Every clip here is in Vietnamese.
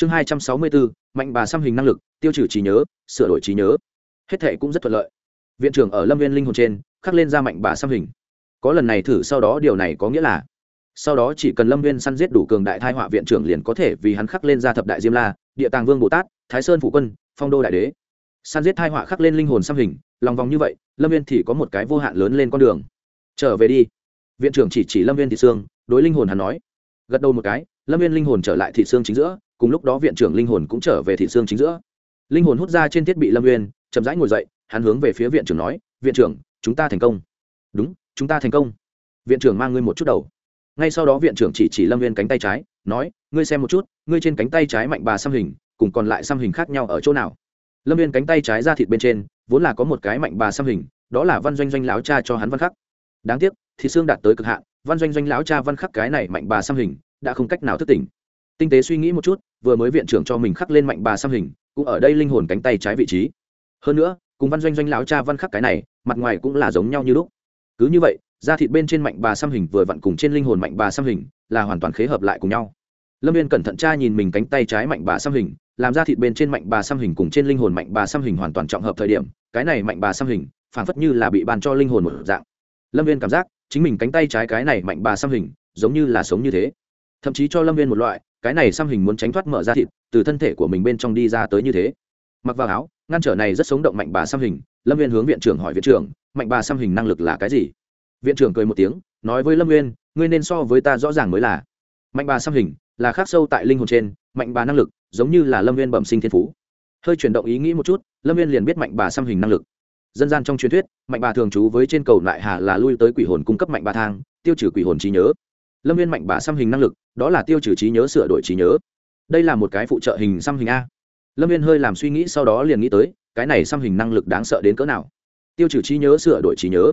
chương hai trăm sáu mươi bốn, mạnh bà xăm hình năng lực, tiêu trừ trí nhớ, sửa đổi trí nhớ. Hết thệ cũng rất thuận lợi. Viện trưởng ở lâm viên linh hồn trên, khắc lên ra mạnh bà xăm hình. Có lần này thử sau đó điều này có nghĩa là, sau đó chỉ cần lâm viên săn giết đủ cường đại thai họa viện trưởng liền có thể vì hắn khắc lên ra thập đại diêm la, địa tàng vương bồ tát, thái sơn phụ quân, phong đô đại đế. Săn giết thai họa khắc lên linh hồn xăm hình, lòng vòng như vậy, lâm viên thì có một cái vô hạn lớn lên con đường. Trở về đi. Viện trưởng chỉ chỉ lâm viên thị xương, đối linh hồn hắn nói. Gật đầu một cái, lâm viên linh hồn trở lại thị xương chính giữa cùng lúc đó viện trưởng linh hồn cũng trở về thị xương chính giữa. Linh hồn hút ra trên thiết bị lâm nguyên chậm rãi ngồi dậy, hắn hướng về phía viện trưởng nói, viện trưởng, chúng ta thành công. Đúng, chúng ta thành công. Viện trưởng mang ngươi một chút đầu. Ngay sau đó viện trưởng chỉ chỉ lâm nguyên cánh tay trái, nói, ngươi xem một chút, ngươi trên cánh tay trái mạnh bà xăm hình, cùng còn lại xăm hình khác nhau ở chỗ nào? Lâm nguyên cánh tay trái ra thịt bên trên, vốn là có một cái mạnh bà xăm hình, đó là văn doanh doanh láo cha cho hắn văn khắc. Đáng tiếc thì xương đạt tới cực hạn, văn doanh doanh láo cha văn khắc cái này mạnh bà xăm hình, đã không cách nào thức tỉnh. Tinh tế suy nghĩ một chút vừa mới viện trưởng cho mình khắc lên mạnh bà xăm hình, cũng ở đây linh hồn cánh tay trái vị trí. Hơn nữa, cùng văn doanh doanh láo cha văn khắc cái này, mặt ngoài cũng là giống nhau như lúc. Cứ như vậy, da thịt bên trên mạnh bà xăm hình vừa vặn cùng trên linh hồn mạnh bà xăm hình là hoàn toàn khế hợp lại cùng nhau. Lâm viên cẩn thận tra nhìn mình cánh tay trái mạnh bà xăm hình, làm ra thịt bên trên mạnh bà xăm hình cùng trên linh hồn mạnh bà xăm hình hoàn toàn trọng hợp thời điểm, cái này mạnh bà xăm hình phản phất như là bị bàn cho linh hồn một dạng. Lâm viên cảm giác, chính mình cánh tay trái cái này mạnh bà xăm hình, giống như là sống như thế. Thậm chí cho lâm viên một loại cái này xăm hình muốn tránh thoát mở ra thịt, từ thân thể của mình bên trong đi ra tới như thế. Mặc vào áo, ngăn trở này rất sống động mạnh bà xăm hình, lâm viên hướng viện trưởng hỏi viện trưởng, mạnh bà xăm hình năng lực là cái gì? Viện trưởng cười một tiếng, nói với lâm viên ngươi nên so với ta rõ ràng mới là. Mạnh bà xăm hình là khác sâu tại linh hồn trên, mạnh bà năng lực, giống như là lâm viên bẩm sinh thiên phú. Hơi chuyển động ý nghĩ một chút, lâm viên liền biết mạnh bà xăm hình năng lực. Dân gian trong truyền thuyết, mạnh bà thường trú với trên cầu lại hà là lui tới quỷ hồn cung cấp mạnh bà thang, tiêu trừ quỷ hồn trí nhớ lâm viên mạnh bà xăm hình năng lực, đó là tiêu trừ trí nhớ sửa đổi trí nhớ. Đây là một cái phụ trợ hình xăm hình a. Lâm viên hơi làm suy nghĩ sau đó liền nghĩ tới, cái này xăm hình năng lực đáng sợ đến cỡ nào? Tiêu trừ trí nhớ sửa đổi trí nhớ.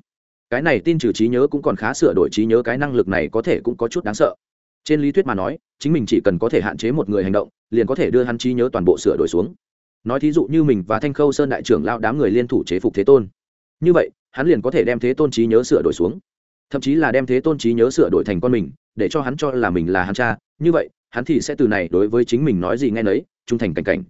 Cái này tin trừ trí nhớ cũng còn khá sửa đổi trí nhớ, cái năng lực này có thể cũng có chút đáng sợ. Trên lý thuyết mà nói, chính mình chỉ cần có thể hạn chế một người hành động, liền có thể đưa hắn trí nhớ toàn bộ sửa đổi xuống. Nói thí dụ như mình và thanh khâu sơn đại trưởng lao đám người liên thủ chế phục thế tôn. Như vậy, hắn liền có thể đem thế tôn trí nhớ sửa đổi xuống. Thậm chí là đem thế tôn trí nhớ sửa đổi thành con mình để cho hắn cho là mình là hắn cha, như vậy, hắn thì sẽ từ này đối với chính mình nói gì nghe nấy, trung thành cảnh cảnh.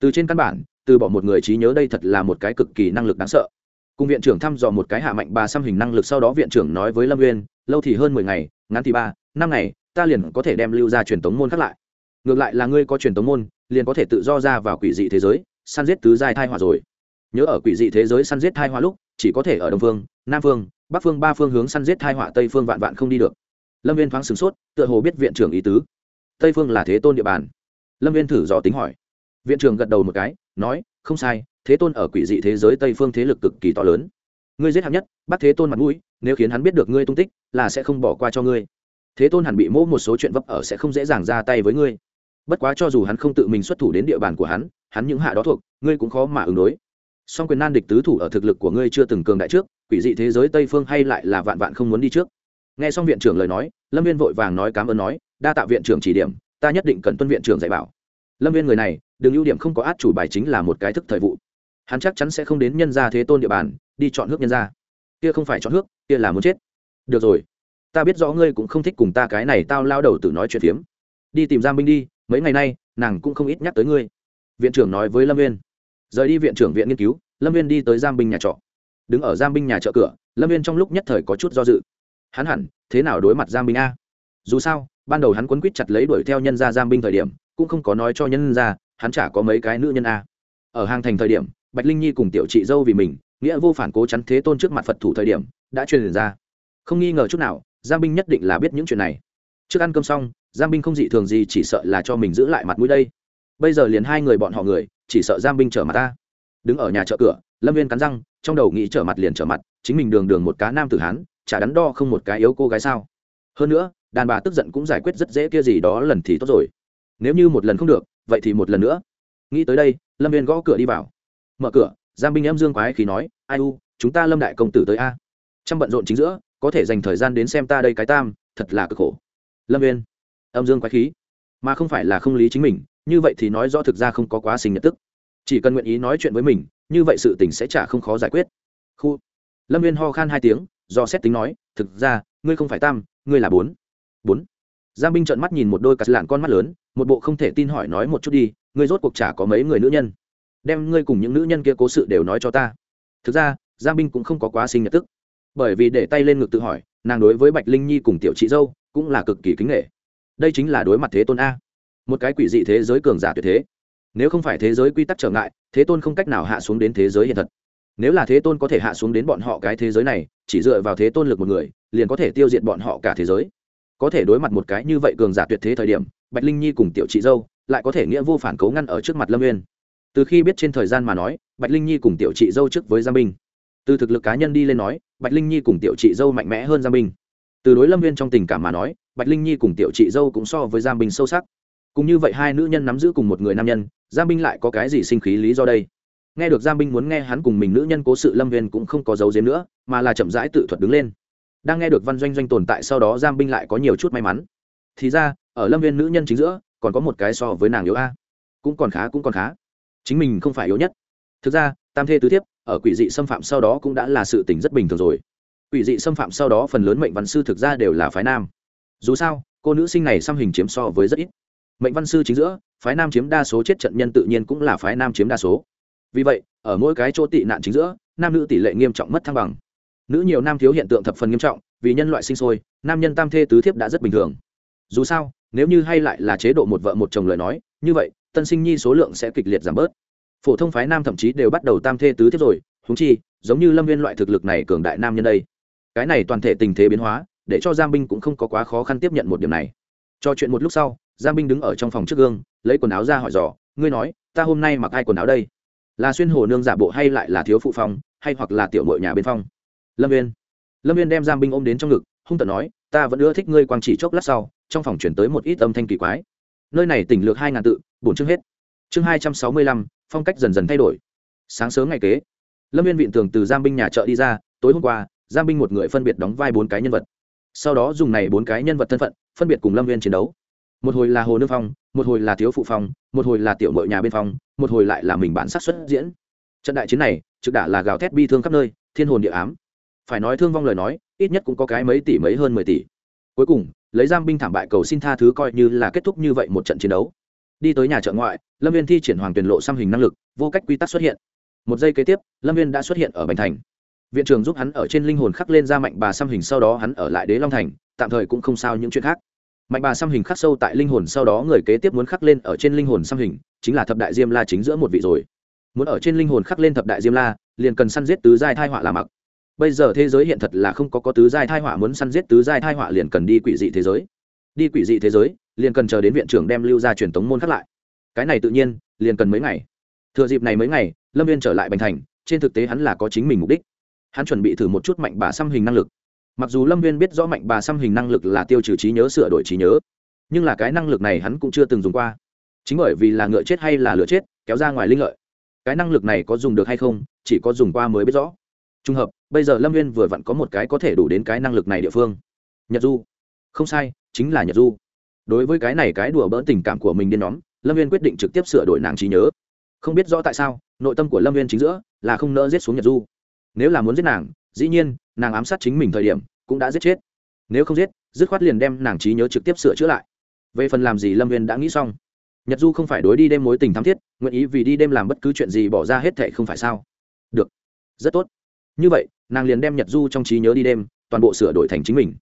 Từ trên căn bản, từ bỏ một người trí nhớ đây thật là một cái cực kỳ năng lực đáng sợ. Cùng viện trưởng thăm dò một cái hạ mạnh bà xăm hình năng lực sau đó viện trưởng nói với lâm uyên, lâu thì hơn mười ngày, ngắn thì ba, năm ngày, ta liền có thể đem lưu ra truyền tống môn khác lại. Ngược lại là ngươi có truyền tống môn, liền có thể tự do ra vào quỷ dị thế giới, săn giết tứ giai thai hỏa rồi. Nhớ ở quỷ dị thế giới săn giết thai hỏa lúc, chỉ có thể ở đông phương, nam phương, bắc phương, ba phương hướng săn giết thai hỏa tây phương vạn vạn không đi được lâm viên thoáng sửng sốt, tựa hồ biết viện trưởng ý tứ. Tây phương là thế tôn địa bàn. Lâm viên thử dò tính hỏi. Viện trưởng gật đầu một cái, nói, không sai, thế tôn ở quỷ dị thế giới tây phương thế lực cực kỳ to lớn. Ngươi giết hạng nhất, bắt thế tôn mặt mũi, nếu khiến hắn biết được ngươi tung tích, là sẽ không bỏ qua cho ngươi. Thế tôn hẳn bị mỗ một số chuyện vấp ở sẽ không dễ dàng ra tay với ngươi. Bất quá cho dù hắn không tự mình xuất thủ đến địa bàn của hắn hắn những hạ đó thuộc, ngươi cũng khó mà ứng đối. Song quyền nan địch tứ thủ ở thực lực của ngươi chưa từng cường đại trước, quỷ dị thế giới tây phương hay lại là vạn vạn không muốn đi trước nghe xong viện trưởng lời nói, lâm viên vội vàng nói cảm ơn nói, đa tạ viện trưởng chỉ điểm, ta nhất định cần tuân viện trưởng dạy bảo. Lâm viên người này đừng ưu điểm không có át chủ bài chính là một cái thức thời vụ. Hắn chắc chắn sẽ không đến nhân gia thế tôn địa bàn, đi chọn hước nhân gia. Kia không phải chọn hước kia là muốn chết. Được rồi, ta biết rõ ngươi cũng không thích cùng ta cái này tao lao đầu tự nói chuyện phiếm. Đi tìm giang binh đi, mấy ngày nay, nàng cũng không ít nhắc tới ngươi. Viện trưởng nói với lâm viên. Rời đi viện trưởng viện nghiên cứu, lâm viên đi tới giang binh nhà trọ. Đứng ở giang binh nhà chợ cửa, lâm viên trong lúc nhất thời có chút do dự hắn hẳn, thế nào đối mặt giang binh a? Dù sao, ban đầu hắn quấn quýt chặt lấy đuổi theo nhân gia giang binh thời điểm, cũng không có nói cho nhân gia, hắn chả có mấy cái nữ nhân a. Ở hàng thành thời điểm, bạch linh nhi cùng tiểu chị dâu vì mình, nghĩa vô phản cố chắn thế tôn trước mặt phật thủ thời điểm, đã truyền ra. Không nghi ngờ chút nào, giang binh nhất định là biết những chuyện này. Trước ăn cơm xong, giang binh không dị thường gì, chỉ sợ là cho mình giữ lại mặt mũi đây. Bây giờ liền hai người bọn họ người, chỉ sợ giang binh trở mặt ta. Đứng ở nhà chợ cửa, lâm viên cắn răng, trong đầu nghĩ trở mặt liền trở mặt, chính mình đường đường một cá nam tử hán chả đắn đo không một cái yếu cô gái sao? Hơn nữa, đàn bà tức giận cũng giải quyết rất dễ kia gì đó lần thì tốt rồi. Nếu như một lần không được, vậy thì một lần nữa. Nghĩ tới đây, lâm viên gõ cửa đi vào. Mở cửa, giang binh em dương quái Khí nói, ai u, chúng ta lâm đại công tử tới a. Trăm bận rộn chính giữa, có thể dành thời gian đến xem ta đây cái tam, thật là cực khổ. Lâm viên âm dương quái khí. Mà không phải là không lý chính mình, như vậy thì nói rõ thực ra không có quá sinh nhật tức. Chỉ cần nguyện ý nói chuyện với mình, như vậy sự tình sẽ chả không khó giải quyết. Khu, lâm viên ho khan hai tiếng do xét tính nói, thực ra, ngươi không phải tam, ngươi là bốn. Bốn. Giang binh trợn mắt nhìn một đôi cắt lạn con mắt lớn, một bộ không thể tin hỏi nói một chút đi, ngươi rốt cuộc chả có mấy người nữ nhân? Đem ngươi cùng những nữ nhân kia cố sự đều nói cho ta. Thực ra, giang binh cũng không có quá sinh nhật tức, bởi vì để tay lên ngực tự hỏi, nàng đối với bạch linh nhi cùng tiểu chị dâu cũng là cực kỳ kính nghệ đây chính là đối mặt thế tôn a. Một cái quỷ dị thế giới cường giả tuyệt thế. Nếu không phải thế giới quy tắc trở ngại, thế tôn không cách nào hạ xuống đến thế giới hiện thật nếu là thế tôn có thể hạ xuống đến bọn họ cái thế giới này, chỉ dựa vào thế tôn lực một người, liền có thể tiêu diệt bọn họ cả thế giới. Có thể đối mặt một cái như vậy cường giả tuyệt thế thời điểm, bạch linh nhi cùng tiểu chị dâu lại có thể nghĩa vô phản cấu ngăn ở trước mặt lâm nguyên từ khi biết trên thời gian mà nói, bạch linh nhi cùng tiểu chị dâu trước với gia binh từ thực lực cá nhân đi lên nói, bạch linh nhi cùng tiểu chị dâu mạnh mẽ hơn gia binh từ đối lâm viên trong tình cảm mà nói, bạch linh nhi cùng tiểu chị dâu cũng so với giam binh sâu sắc. Cũng như vậy hai nữ nhân nắm giữ cùng một người nam nhân giam binh lại có cái gì sinh khí lý do đây? Nghe được giam binh muốn nghe hắn cùng mình nữ nhân cố sự lâm viên cũng không có dấu dếm nữa, mà là chậm rãi tự thuật đứng lên. Đang nghe được văn doanh doanh tồn tại sau đó giam binh lại có nhiều chút may mắn. Thì ra, ở lâm viên nữ nhân chính giữa, còn có một cái so với nàng yếu a. Cũng còn khá, cũng còn khá. Chính mình không phải yếu nhất. Thực ra, tam thê tứ thiếp, ở quỷ dị xâm phạm sau đó cũng đã là sự tình rất bình thường rồi. Quỷ dị xâm phạm sau đó phần lớn mệnh văn sư thực ra đều là phái nam. Dù sao, cô nữ sinh này xăm hình chiếm so với rất ít. Mệnh văn sư chính giữa, phái nam chiếm đa số, chết trận nhân tự nhiên cũng là phái nam chiếm đa số vì vậy, ở mỗi cái chỗ tị nạn chính giữa, nam nữ tỷ lệ nghiêm trọng mất thăng bằng. Nữ nhiều nam thiếu hiện tượng thập phần nghiêm trọng, vì nhân loại sinh sôi, nam nhân tam thê tứ thiếp đã rất bình thường. Dù sao, nếu như hay lại là chế độ một vợ một chồng lời nói, như vậy, tân sinh nhi số lượng sẽ kịch liệt giảm bớt. Phổ thông phái nam thậm chí đều bắt đầu tam thê tứ thiếp rồi húng chi, giống như lâm viên loại thực lực này cường đại nam nhân đây. Cái này toàn thể tình thế biến hóa, để cho giang binh cũng không có quá khó khăn tiếp nhận một điểm này. Cho chuyện một lúc sau, giang binh đứng ở trong phòng trước gương, lấy quần áo ra hỏi dò, ngươi nói, ta hôm nay mặc ai quần áo đây? Là xuyên hồ nương giả bộ hay lại là thiếu phụ phong, hay hoặc là tiểu mội nhà bên phong? Lâm viên lâm viên đem giam binh ôm đến trong ngực, hung tận nói, ta vẫn ưa thích ngươi quang chỉ chốc lát sau, trong phòng chuyển tới một ít âm thanh kỳ quái. Nơi này tỉnh lược hai ngàn tự, bổn chương hết. Chương hai trăm sáu mươi lăm, phong cách dần dần thay đổi. Sáng sớm ngày kế, lâm viên viện tường từ giam binh nhà chợ đi ra, tối hôm qua, giam binh một người phân biệt đóng vai bốn cái nhân vật. Sau đó dùng này bốn cái nhân vật thân phận, phân biệt cùng lâm viên chiến đấu. Một hồi là hồ nương phong một hồi là thiếu phụ phong, một hồi là tiểu mội nhà bên phong, một hồi lại là mình bản sát xuất diễn. Trận đại chiến này, trực đả là gào thét bi thương khắp nơi, thiên hồn địa ám. Phải nói thương vong lời nói, ít nhất cũng có cái mấy tỷ mấy hơn mười tỷ. Cuối cùng, lấy giam binh thảm bại cầu xin tha thứ coi như là kết thúc như vậy một trận chiến đấu. Đi tới nhà chợ ngoại, lâm viên thi triển hoàng tuyển lộ xăm hình năng lực, vô cách quy tắc xuất hiện. Một giây kế tiếp, lâm viên đã xuất hiện ở bành thành. Viện trưởng giúp hắn ở trên linh hồn khắc lên ra mạnh bà xăm hình, sau đó hắn ở lại đế long thành, tạm thời cũng không sao những chuyện khác mạnh bà xăm hình khắc sâu tại linh hồn sau đó người kế tiếp muốn khắc lên ở trên linh hồn xăm hình, chính là thập đại diêm la chính giữa một vị rồi. Muốn ở trên linh hồn khắc lên thập đại diêm la, liền cần săn giết tứ giai thai họa là mặc. Bây giờ thế giới hiện thật là không có có tứ giai thai họa muốn săn giết tứ giai thai họa liền cần đi quỷ dị thế giới. Đi quỷ dị thế giới, liền cần chờ đến viện trưởng đem lưu ra truyền tống môn khắc lại. Cái này tự nhiên, liền cần mấy ngày. Thừa dịp này mấy ngày, lâm viên trở lại bành thành, trên thực tế hắn là có chính mình mục đích. Hắn chuẩn bị thử một chút mạnh bà xăm hình năng lực mặc dù lâm viên biết rõ mạnh bà xăm hình năng lực là tiêu trừ trí nhớ sửa đổi trí nhớ, nhưng là cái năng lực này hắn cũng chưa từng dùng qua. Chính bởi vì là ngựa chết hay là lửa chết, kéo ra ngoài linh lợi, cái năng lực này có dùng được hay không, chỉ có dùng qua mới biết rõ. Trùng hợp, bây giờ lâm viên vừa vặn có một cái có thể đủ đến cái năng lực này địa phương. Nhật du. Không sai, chính là nhật du. Đối với cái này cái đùa bỡ tình cảm của mình điên nhóm, lâm viên quyết định trực tiếp sửa đổi nàng trí nhớ. Không biết rõ tại sao, nội tâm của lâm viên chính giữa là không nỡ giết xuống nhật du. Nếu là muốn giết nàng, dĩ nhiên nàng ám sát chính mình thời điểm, cũng đã giết chết. Nếu không giết, dứt khoát liền đem nàng trí nhớ trực tiếp sửa chữa lại. Về phần làm gì lâm viên đã nghĩ xong. Nhật du không phải đối đi đêm mối tình thắm thiết, nguyện ý vì đi đêm làm bất cứ chuyện gì bỏ ra hết thệ không phải sao? Được. Rất tốt. Như vậy, nàng liền đem nhật du trong trí nhớ đi đêm, toàn bộ sửa đổi thành chính mình.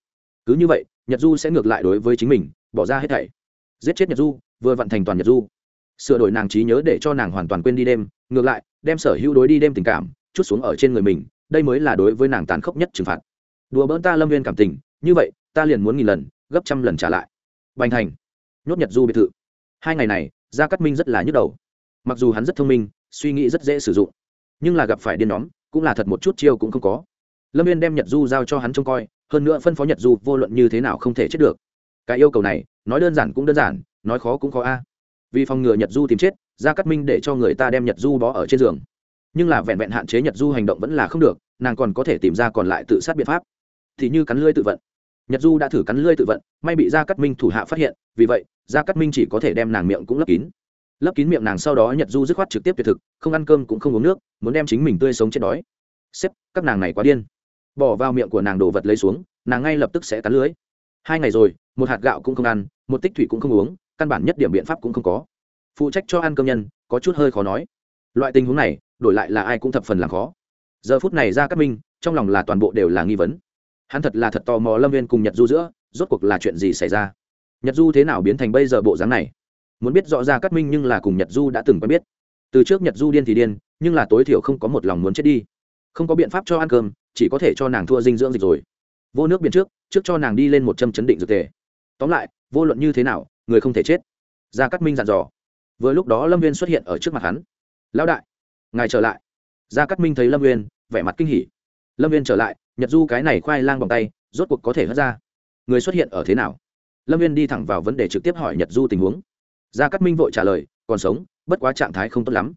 Cứ như vậy, nhật du sẽ ngược lại đối với chính mình, bỏ ra hết thảy. Giết chết nhật du, vừa vận thành toàn nhật du. Sửa đổi nàng trí nhớ để cho nàng hoàn toàn quên đi đêm, ngược lại, đem sở hữu đối đi đêm tình cảm, chút xuống ở trên người mình đây mới là đối với nàng tàn khốc nhất trừng phạt. Đùa bỡn ta lâm viên cảm tình, như vậy, ta liền muốn nghìn lần, gấp trăm lần trả lại. Bành thành, nhốt nhật du biệt thự. Hai ngày này, gia cát minh rất là nhức đầu. Mặc dù hắn rất thông minh, suy nghĩ rất dễ sử dụng, nhưng là gặp phải điên nhóm, cũng là thật một chút chiêu cũng không có. Lâm viên đem nhật du giao cho hắn trông coi, hơn nữa phân phó nhật du vô luận như thế nào không thể chết được. Cái yêu cầu này, nói đơn giản cũng đơn giản, nói khó cũng khó a. Vì phòng ngừa nhật du tìm chết, gia cát minh để cho người ta đem nhật du bó ở trên giường nhưng là vẹn vẹn hạn chế nhật du hành động vẫn là không được, nàng còn có thể tìm ra còn lại tự sát biện pháp. Thì như cắn lưỡi tự vận. Nhật du đã thử cắn lưỡi tự vận, may bị gia cát minh thủ hạ phát hiện, vì vậy, gia cát minh chỉ có thể đem nàng miệng cũng lấp kín. Lấp kín miệng nàng sau đó nhật du dứt khoát trực tiếp tuyệt thực, không ăn cơm cũng không uống nước, muốn đem chính mình tươi sống chết đói. Xếp các nàng này quá điên. Bỏ vào miệng của nàng đồ vật lấy xuống, nàng ngay lập tức sẽ cắn lưới. Hai ngày rồi, một hạt gạo cũng không ăn, một tích thủy cũng không uống, căn bản nhất điểm biện pháp cũng không có. Phụ trách cho ăn cơm nhân, có chút hơi khó nói. Loại tình huống này đổi lại là ai cũng thập phần làm khó. Giờ phút này ra cát minh, trong lòng là toàn bộ đều là nghi vấn. Hắn thật là thật tò mò lâm viên cùng nhật du giữa, rốt cuộc là chuyện gì xảy ra? Nhật du thế nào biến thành bây giờ bộ dáng này? Muốn biết rõ ra cát minh nhưng là cùng nhật du đã từng quen biết. Từ trước nhật du điên thì điên, nhưng là tối thiểu không có một lòng muốn chết đi. Không có biện pháp cho ăn cơm, chỉ có thể cho nàng thua dinh dưỡng dịch rồi. Vô nước biển trước trước cho nàng đi lên một châm chấn định dược tề. Tóm lại, vô luận như thế nào, người không thể chết. Gia cát minh dặn dò. Vừa lúc đó lâm viên xuất hiện ở trước mặt hắn. Lão đại ngài trở lại. Gia cát minh thấy lâm viên vẻ mặt kinh hỉ. Lâm viên trở lại, nhật du cái này khoai lang bằng tay, rốt cuộc có thể hất ra. Người xuất hiện ở thế nào? Lâm viên đi thẳng vào vấn đề trực tiếp hỏi nhật du tình huống. Gia cát minh vội trả lời, còn sống, bất quá trạng thái không tốt lắm.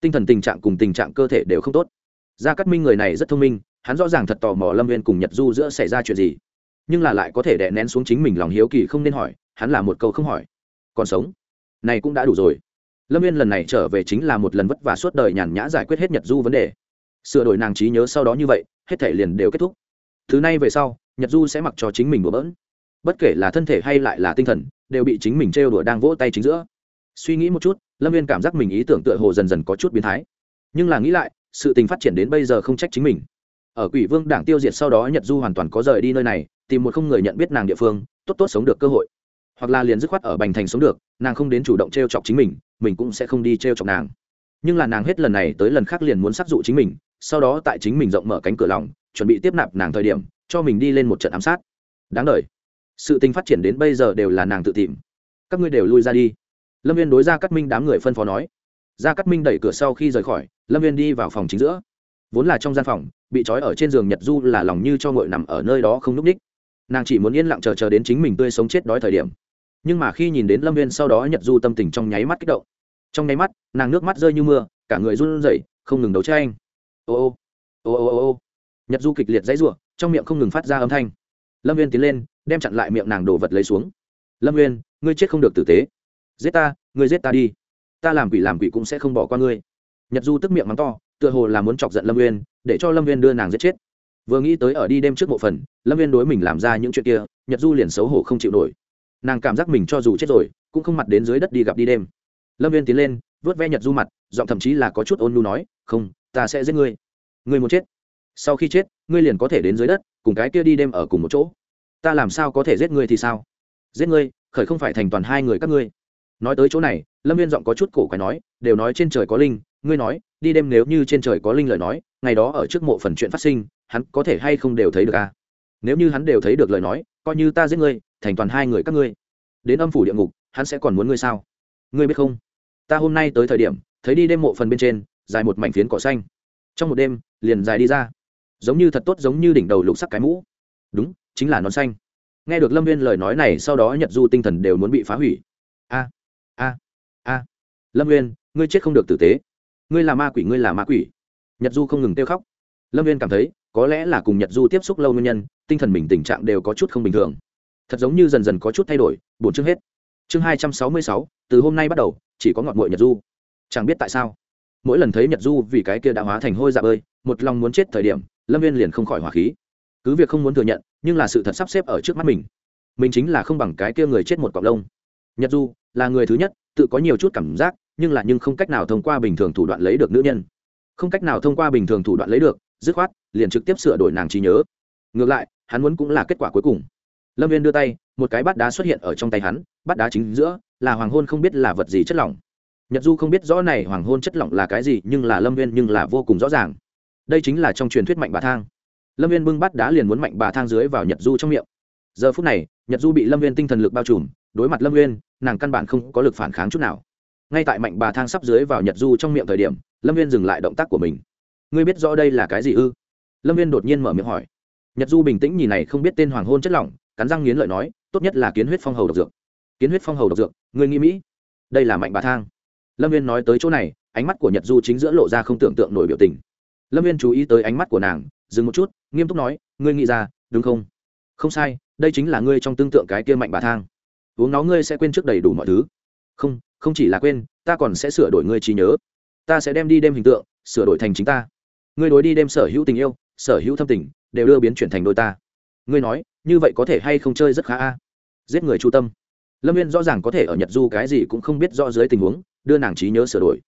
Tinh thần tình trạng cùng tình trạng cơ thể đều không tốt. Gia cát minh người này rất thông minh, hắn rõ ràng thật tò mò lâm viên cùng nhật du giữa xảy ra chuyện gì. Nhưng là lại có thể đè nén xuống chính mình lòng hiếu kỳ không nên hỏi, hắn là một câu không hỏi. Còn sống? Này cũng đã đủ rồi lâm viên lần này trở về chính là một lần vất vả suốt đời nhàn nhã giải quyết hết nhật du vấn đề. Sửa đổi nàng trí nhớ sau đó như vậy, hết thể liền đều kết thúc. Thứ này về sau, nhật du sẽ mặc cho chính mình bừa bỡn. Bất kể là thân thể hay lại là tinh thần, đều bị chính mình trêu đùa đang vỗ tay chính giữa. Suy nghĩ một chút, lâm viên cảm giác mình ý tưởng tựa hồ dần dần có chút biến thái. Nhưng là nghĩ lại, sự tình phát triển đến bây giờ không trách chính mình. Ở quỷ vương đảng tiêu diệt sau đó nhật du hoàn toàn có rời đi nơi này, tìm một không người nhận biết nàng địa phương, tốt tốt sống được cơ hội. Hoặc là liền dứt khoát ở bành thành sống được, nàng không đến chủ động t r e o chọc chính mình mình cũng sẽ không đi t r e o chọc nàng. Nhưng là nàng hết lần này tới lần khác liền muốn sắc dụ chính mình, sau đó tại chính mình rộng mở cánh cửa lòng, chuẩn bị tiếp nạp nàng thời điểm, cho mình đi lên một trận ám sát. Đáng đ sự tình phát triển đến bây giờ đều là nàng tự tìm. Các ngươi đều lui ra đi. Lâm viên đối ra cắt minh đám người phân phó nói. Ra cắt minh đẩy cửa sau khi rời khỏi, lâm viên đi vào phòng chính giữa. Vốn là trong gian phòng, bị trói ở trên giường nhật du là lòng như cho ngội nằm ở nơi đó không n ú c ních. Nàng chỉ muốn yên lặng chờ chờ đến chính mình tươi sống chết đói thời điểm. Nhưng mà khi nhìn đến lâm viên sau đó nhật du tâm tình trong nháy mắt kích động trong nháy mắt, nàng nước mắt rơi như mưa, cả người run rẩy, không ngừng đấu tranh. Ô ô ô ô ô ô. Nhật du kịch liệt dãy r trong miệng không ngừng phát ra âm thanh. Lâm viên tiến lên, đem chặn lại miệng nàng đổ vật lấy xuống. Lâm viên ngươi chết không được tử tế. Giết ta, ngươi giết ta đi. Ta làm quỷ làm quỷ cũng sẽ không bỏ qua ngươi. Nhật du tức miệng mắng to, tựa hồ là muốn chọc giận lâm viên để cho lâm viên đưa nàng giết chết. Vừa nghĩ tới ở đi đêm trước mộ phần, lâm viên đối mình làm ra những chuyện kia, nhật du liền xấu hổ không chịu nổi. Nàng cảm giác mình cho dù chết rồi, cũng không mặt đến dưới đất đi gặp đi đêm lâm viên tiến lên, vớt ve nhật du mặt, giọng thậm chí là có chút ôn nhu nói, không, ta sẽ giết ngươi. Ngươi muốn chết. Sau khi chết, ngươi liền có thể đến dưới đất, cùng cái kia đi đêm ở cùng một chỗ. Ta làm sao có thể giết ngươi thì sao? Giết ngươi, khởi không phải thành toàn hai người các ngươi. Nói tới chỗ này, lâm viên giọng có chút cổ quái nói, đều nói trên trời có linh, ngươi nói, đi đêm nếu như trên trời có linh lời nói, ngày đó ở trước mộ phần chuyện phát sinh, hắn có thể hay không đều thấy được à? nếu như hắn đều thấy được lời nói, coi như ta giết ngươi, thành toàn hai người các ngươi. Đến âm phủ địa ngục, hắn sẽ còn muốn ngươi sao? Ngươi biết không? Ta hôm nay tới thời điểm, thấy đi đêm mộ phần bên trên, dài một mảnh phiến cỏ xanh. Trong một đêm, liền dài đi ra. Giống như thật tốt, giống như đỉnh đầu lục sắc cái mũ. Đúng, chính là nón xanh. Nghe được lâm viên lời nói này, sau đó nhật du tinh thần đều muốn bị phá hủy. A a a. Lâm viên, ngươi chết không được tử tế. Ngươi là ma quỷ, ngươi là ma quỷ. Nhật du không ngừng kêu khóc. Lâm viên cảm thấy, có lẽ là cùng nhật du tiếp xúc lâu nguyên nhân, tinh thần mình tình trạng đều có chút không bình thường. Thật giống như dần dần có chút thay đổi bổn chương hết. Chương hai trăm sáu mươi sáu từ hôm nay bắt đầu, chỉ có ngọt ngội nhật du. Chẳng biết tại sao, mỗi lần thấy nhật du vì cái kia đã hóa thành hôi dạ bơi, một lòng muốn chết thời điểm, lâm viên liền không khỏi hỏa khí. Cứ việc không muốn thừa nhận, nhưng là sự thật sắp xếp ở trước mắt mình. Mình chính là không bằng cái kia người chết một cọc lông. Nhật du là người thứ nhất, tự có nhiều chút cảm giác, nhưng là nhưng không cách nào thông qua bình thường thủ đoạn lấy được nữ nhân. Không cách nào thông qua bình thường thủ đoạn lấy được, dứt khoát, liền trực tiếp sửa đổi nàng trí nhớ. Ngược lại, hắn muốn cũng là kết quả cuối cùng. Lâm viên đưa tay, một cái bát đá xuất hiện ở trong tay hắn, bát đá chính giữa là hoàng hôn không biết là vật gì chất lỏng. Nhật du không biết rõ này hoàng hôn chất lỏng là cái gì, nhưng là lâm viên nhưng là vô cùng rõ ràng. Đây chính là trong truyền thuyết mạnh bà thang. Lâm viên bưng bát đá liền muốn mạnh bà thang dưới vào nhật du trong miệng. Giờ phút này, nhật du bị lâm viên tinh thần lực bao trùm, đối mặt lâm viên nàng căn bản không có lực phản kháng chút nào. Ngay tại mạnh bà thang sắp dưới vào nhật du trong miệng thời điểm, lâm viên dừng lại động tác của mình. Ngươi biết rõ đây là cái gì ư? Lâm viên đột nhiên mở miệng hỏi. Nhật du bình tĩnh nhìn này không biết tên hoàng hôn chất lỏng, cắn răng nghiến lợi nói, tốt nhất là kiến huyết phong hầu độc dược kiến huyết phong hầu độc dược người nghĩ mỹ. Đây là mạnh bà thang. Lâm viên nói tới chỗ này, ánh mắt của nhật du chính giữa lộ ra không tưởng tượng nổi biểu tình. Lâm viên chú ý tới ánh mắt của nàng, dừng một chút, nghiêm túc nói, ngươi nghĩ ra, đúng không? Không sai, đây chính là ngươi trong tương tượng cái kia mạnh bà thang. Uống nó ngươi sẽ quên trước đầy đủ mọi thứ. Không không chỉ là quên, ta còn sẽ sửa đổi ngươi trí nhớ. Ta sẽ đem đi đêm hình tượng, sửa đổi thành chính ta. Ngươi đối đi đêm sở hữu tình yêu, sở hữu thâm tình, đều đưa biến chuyển thành đôi ta. Ngươi nói, như vậy có thể hay không chơi rất khá a? Giết người chu tâm lâm viên rõ ràng có thể ở nhật du cái gì cũng không biết rõ dưới tình huống, đưa nàng trí nhớ sửa đổi.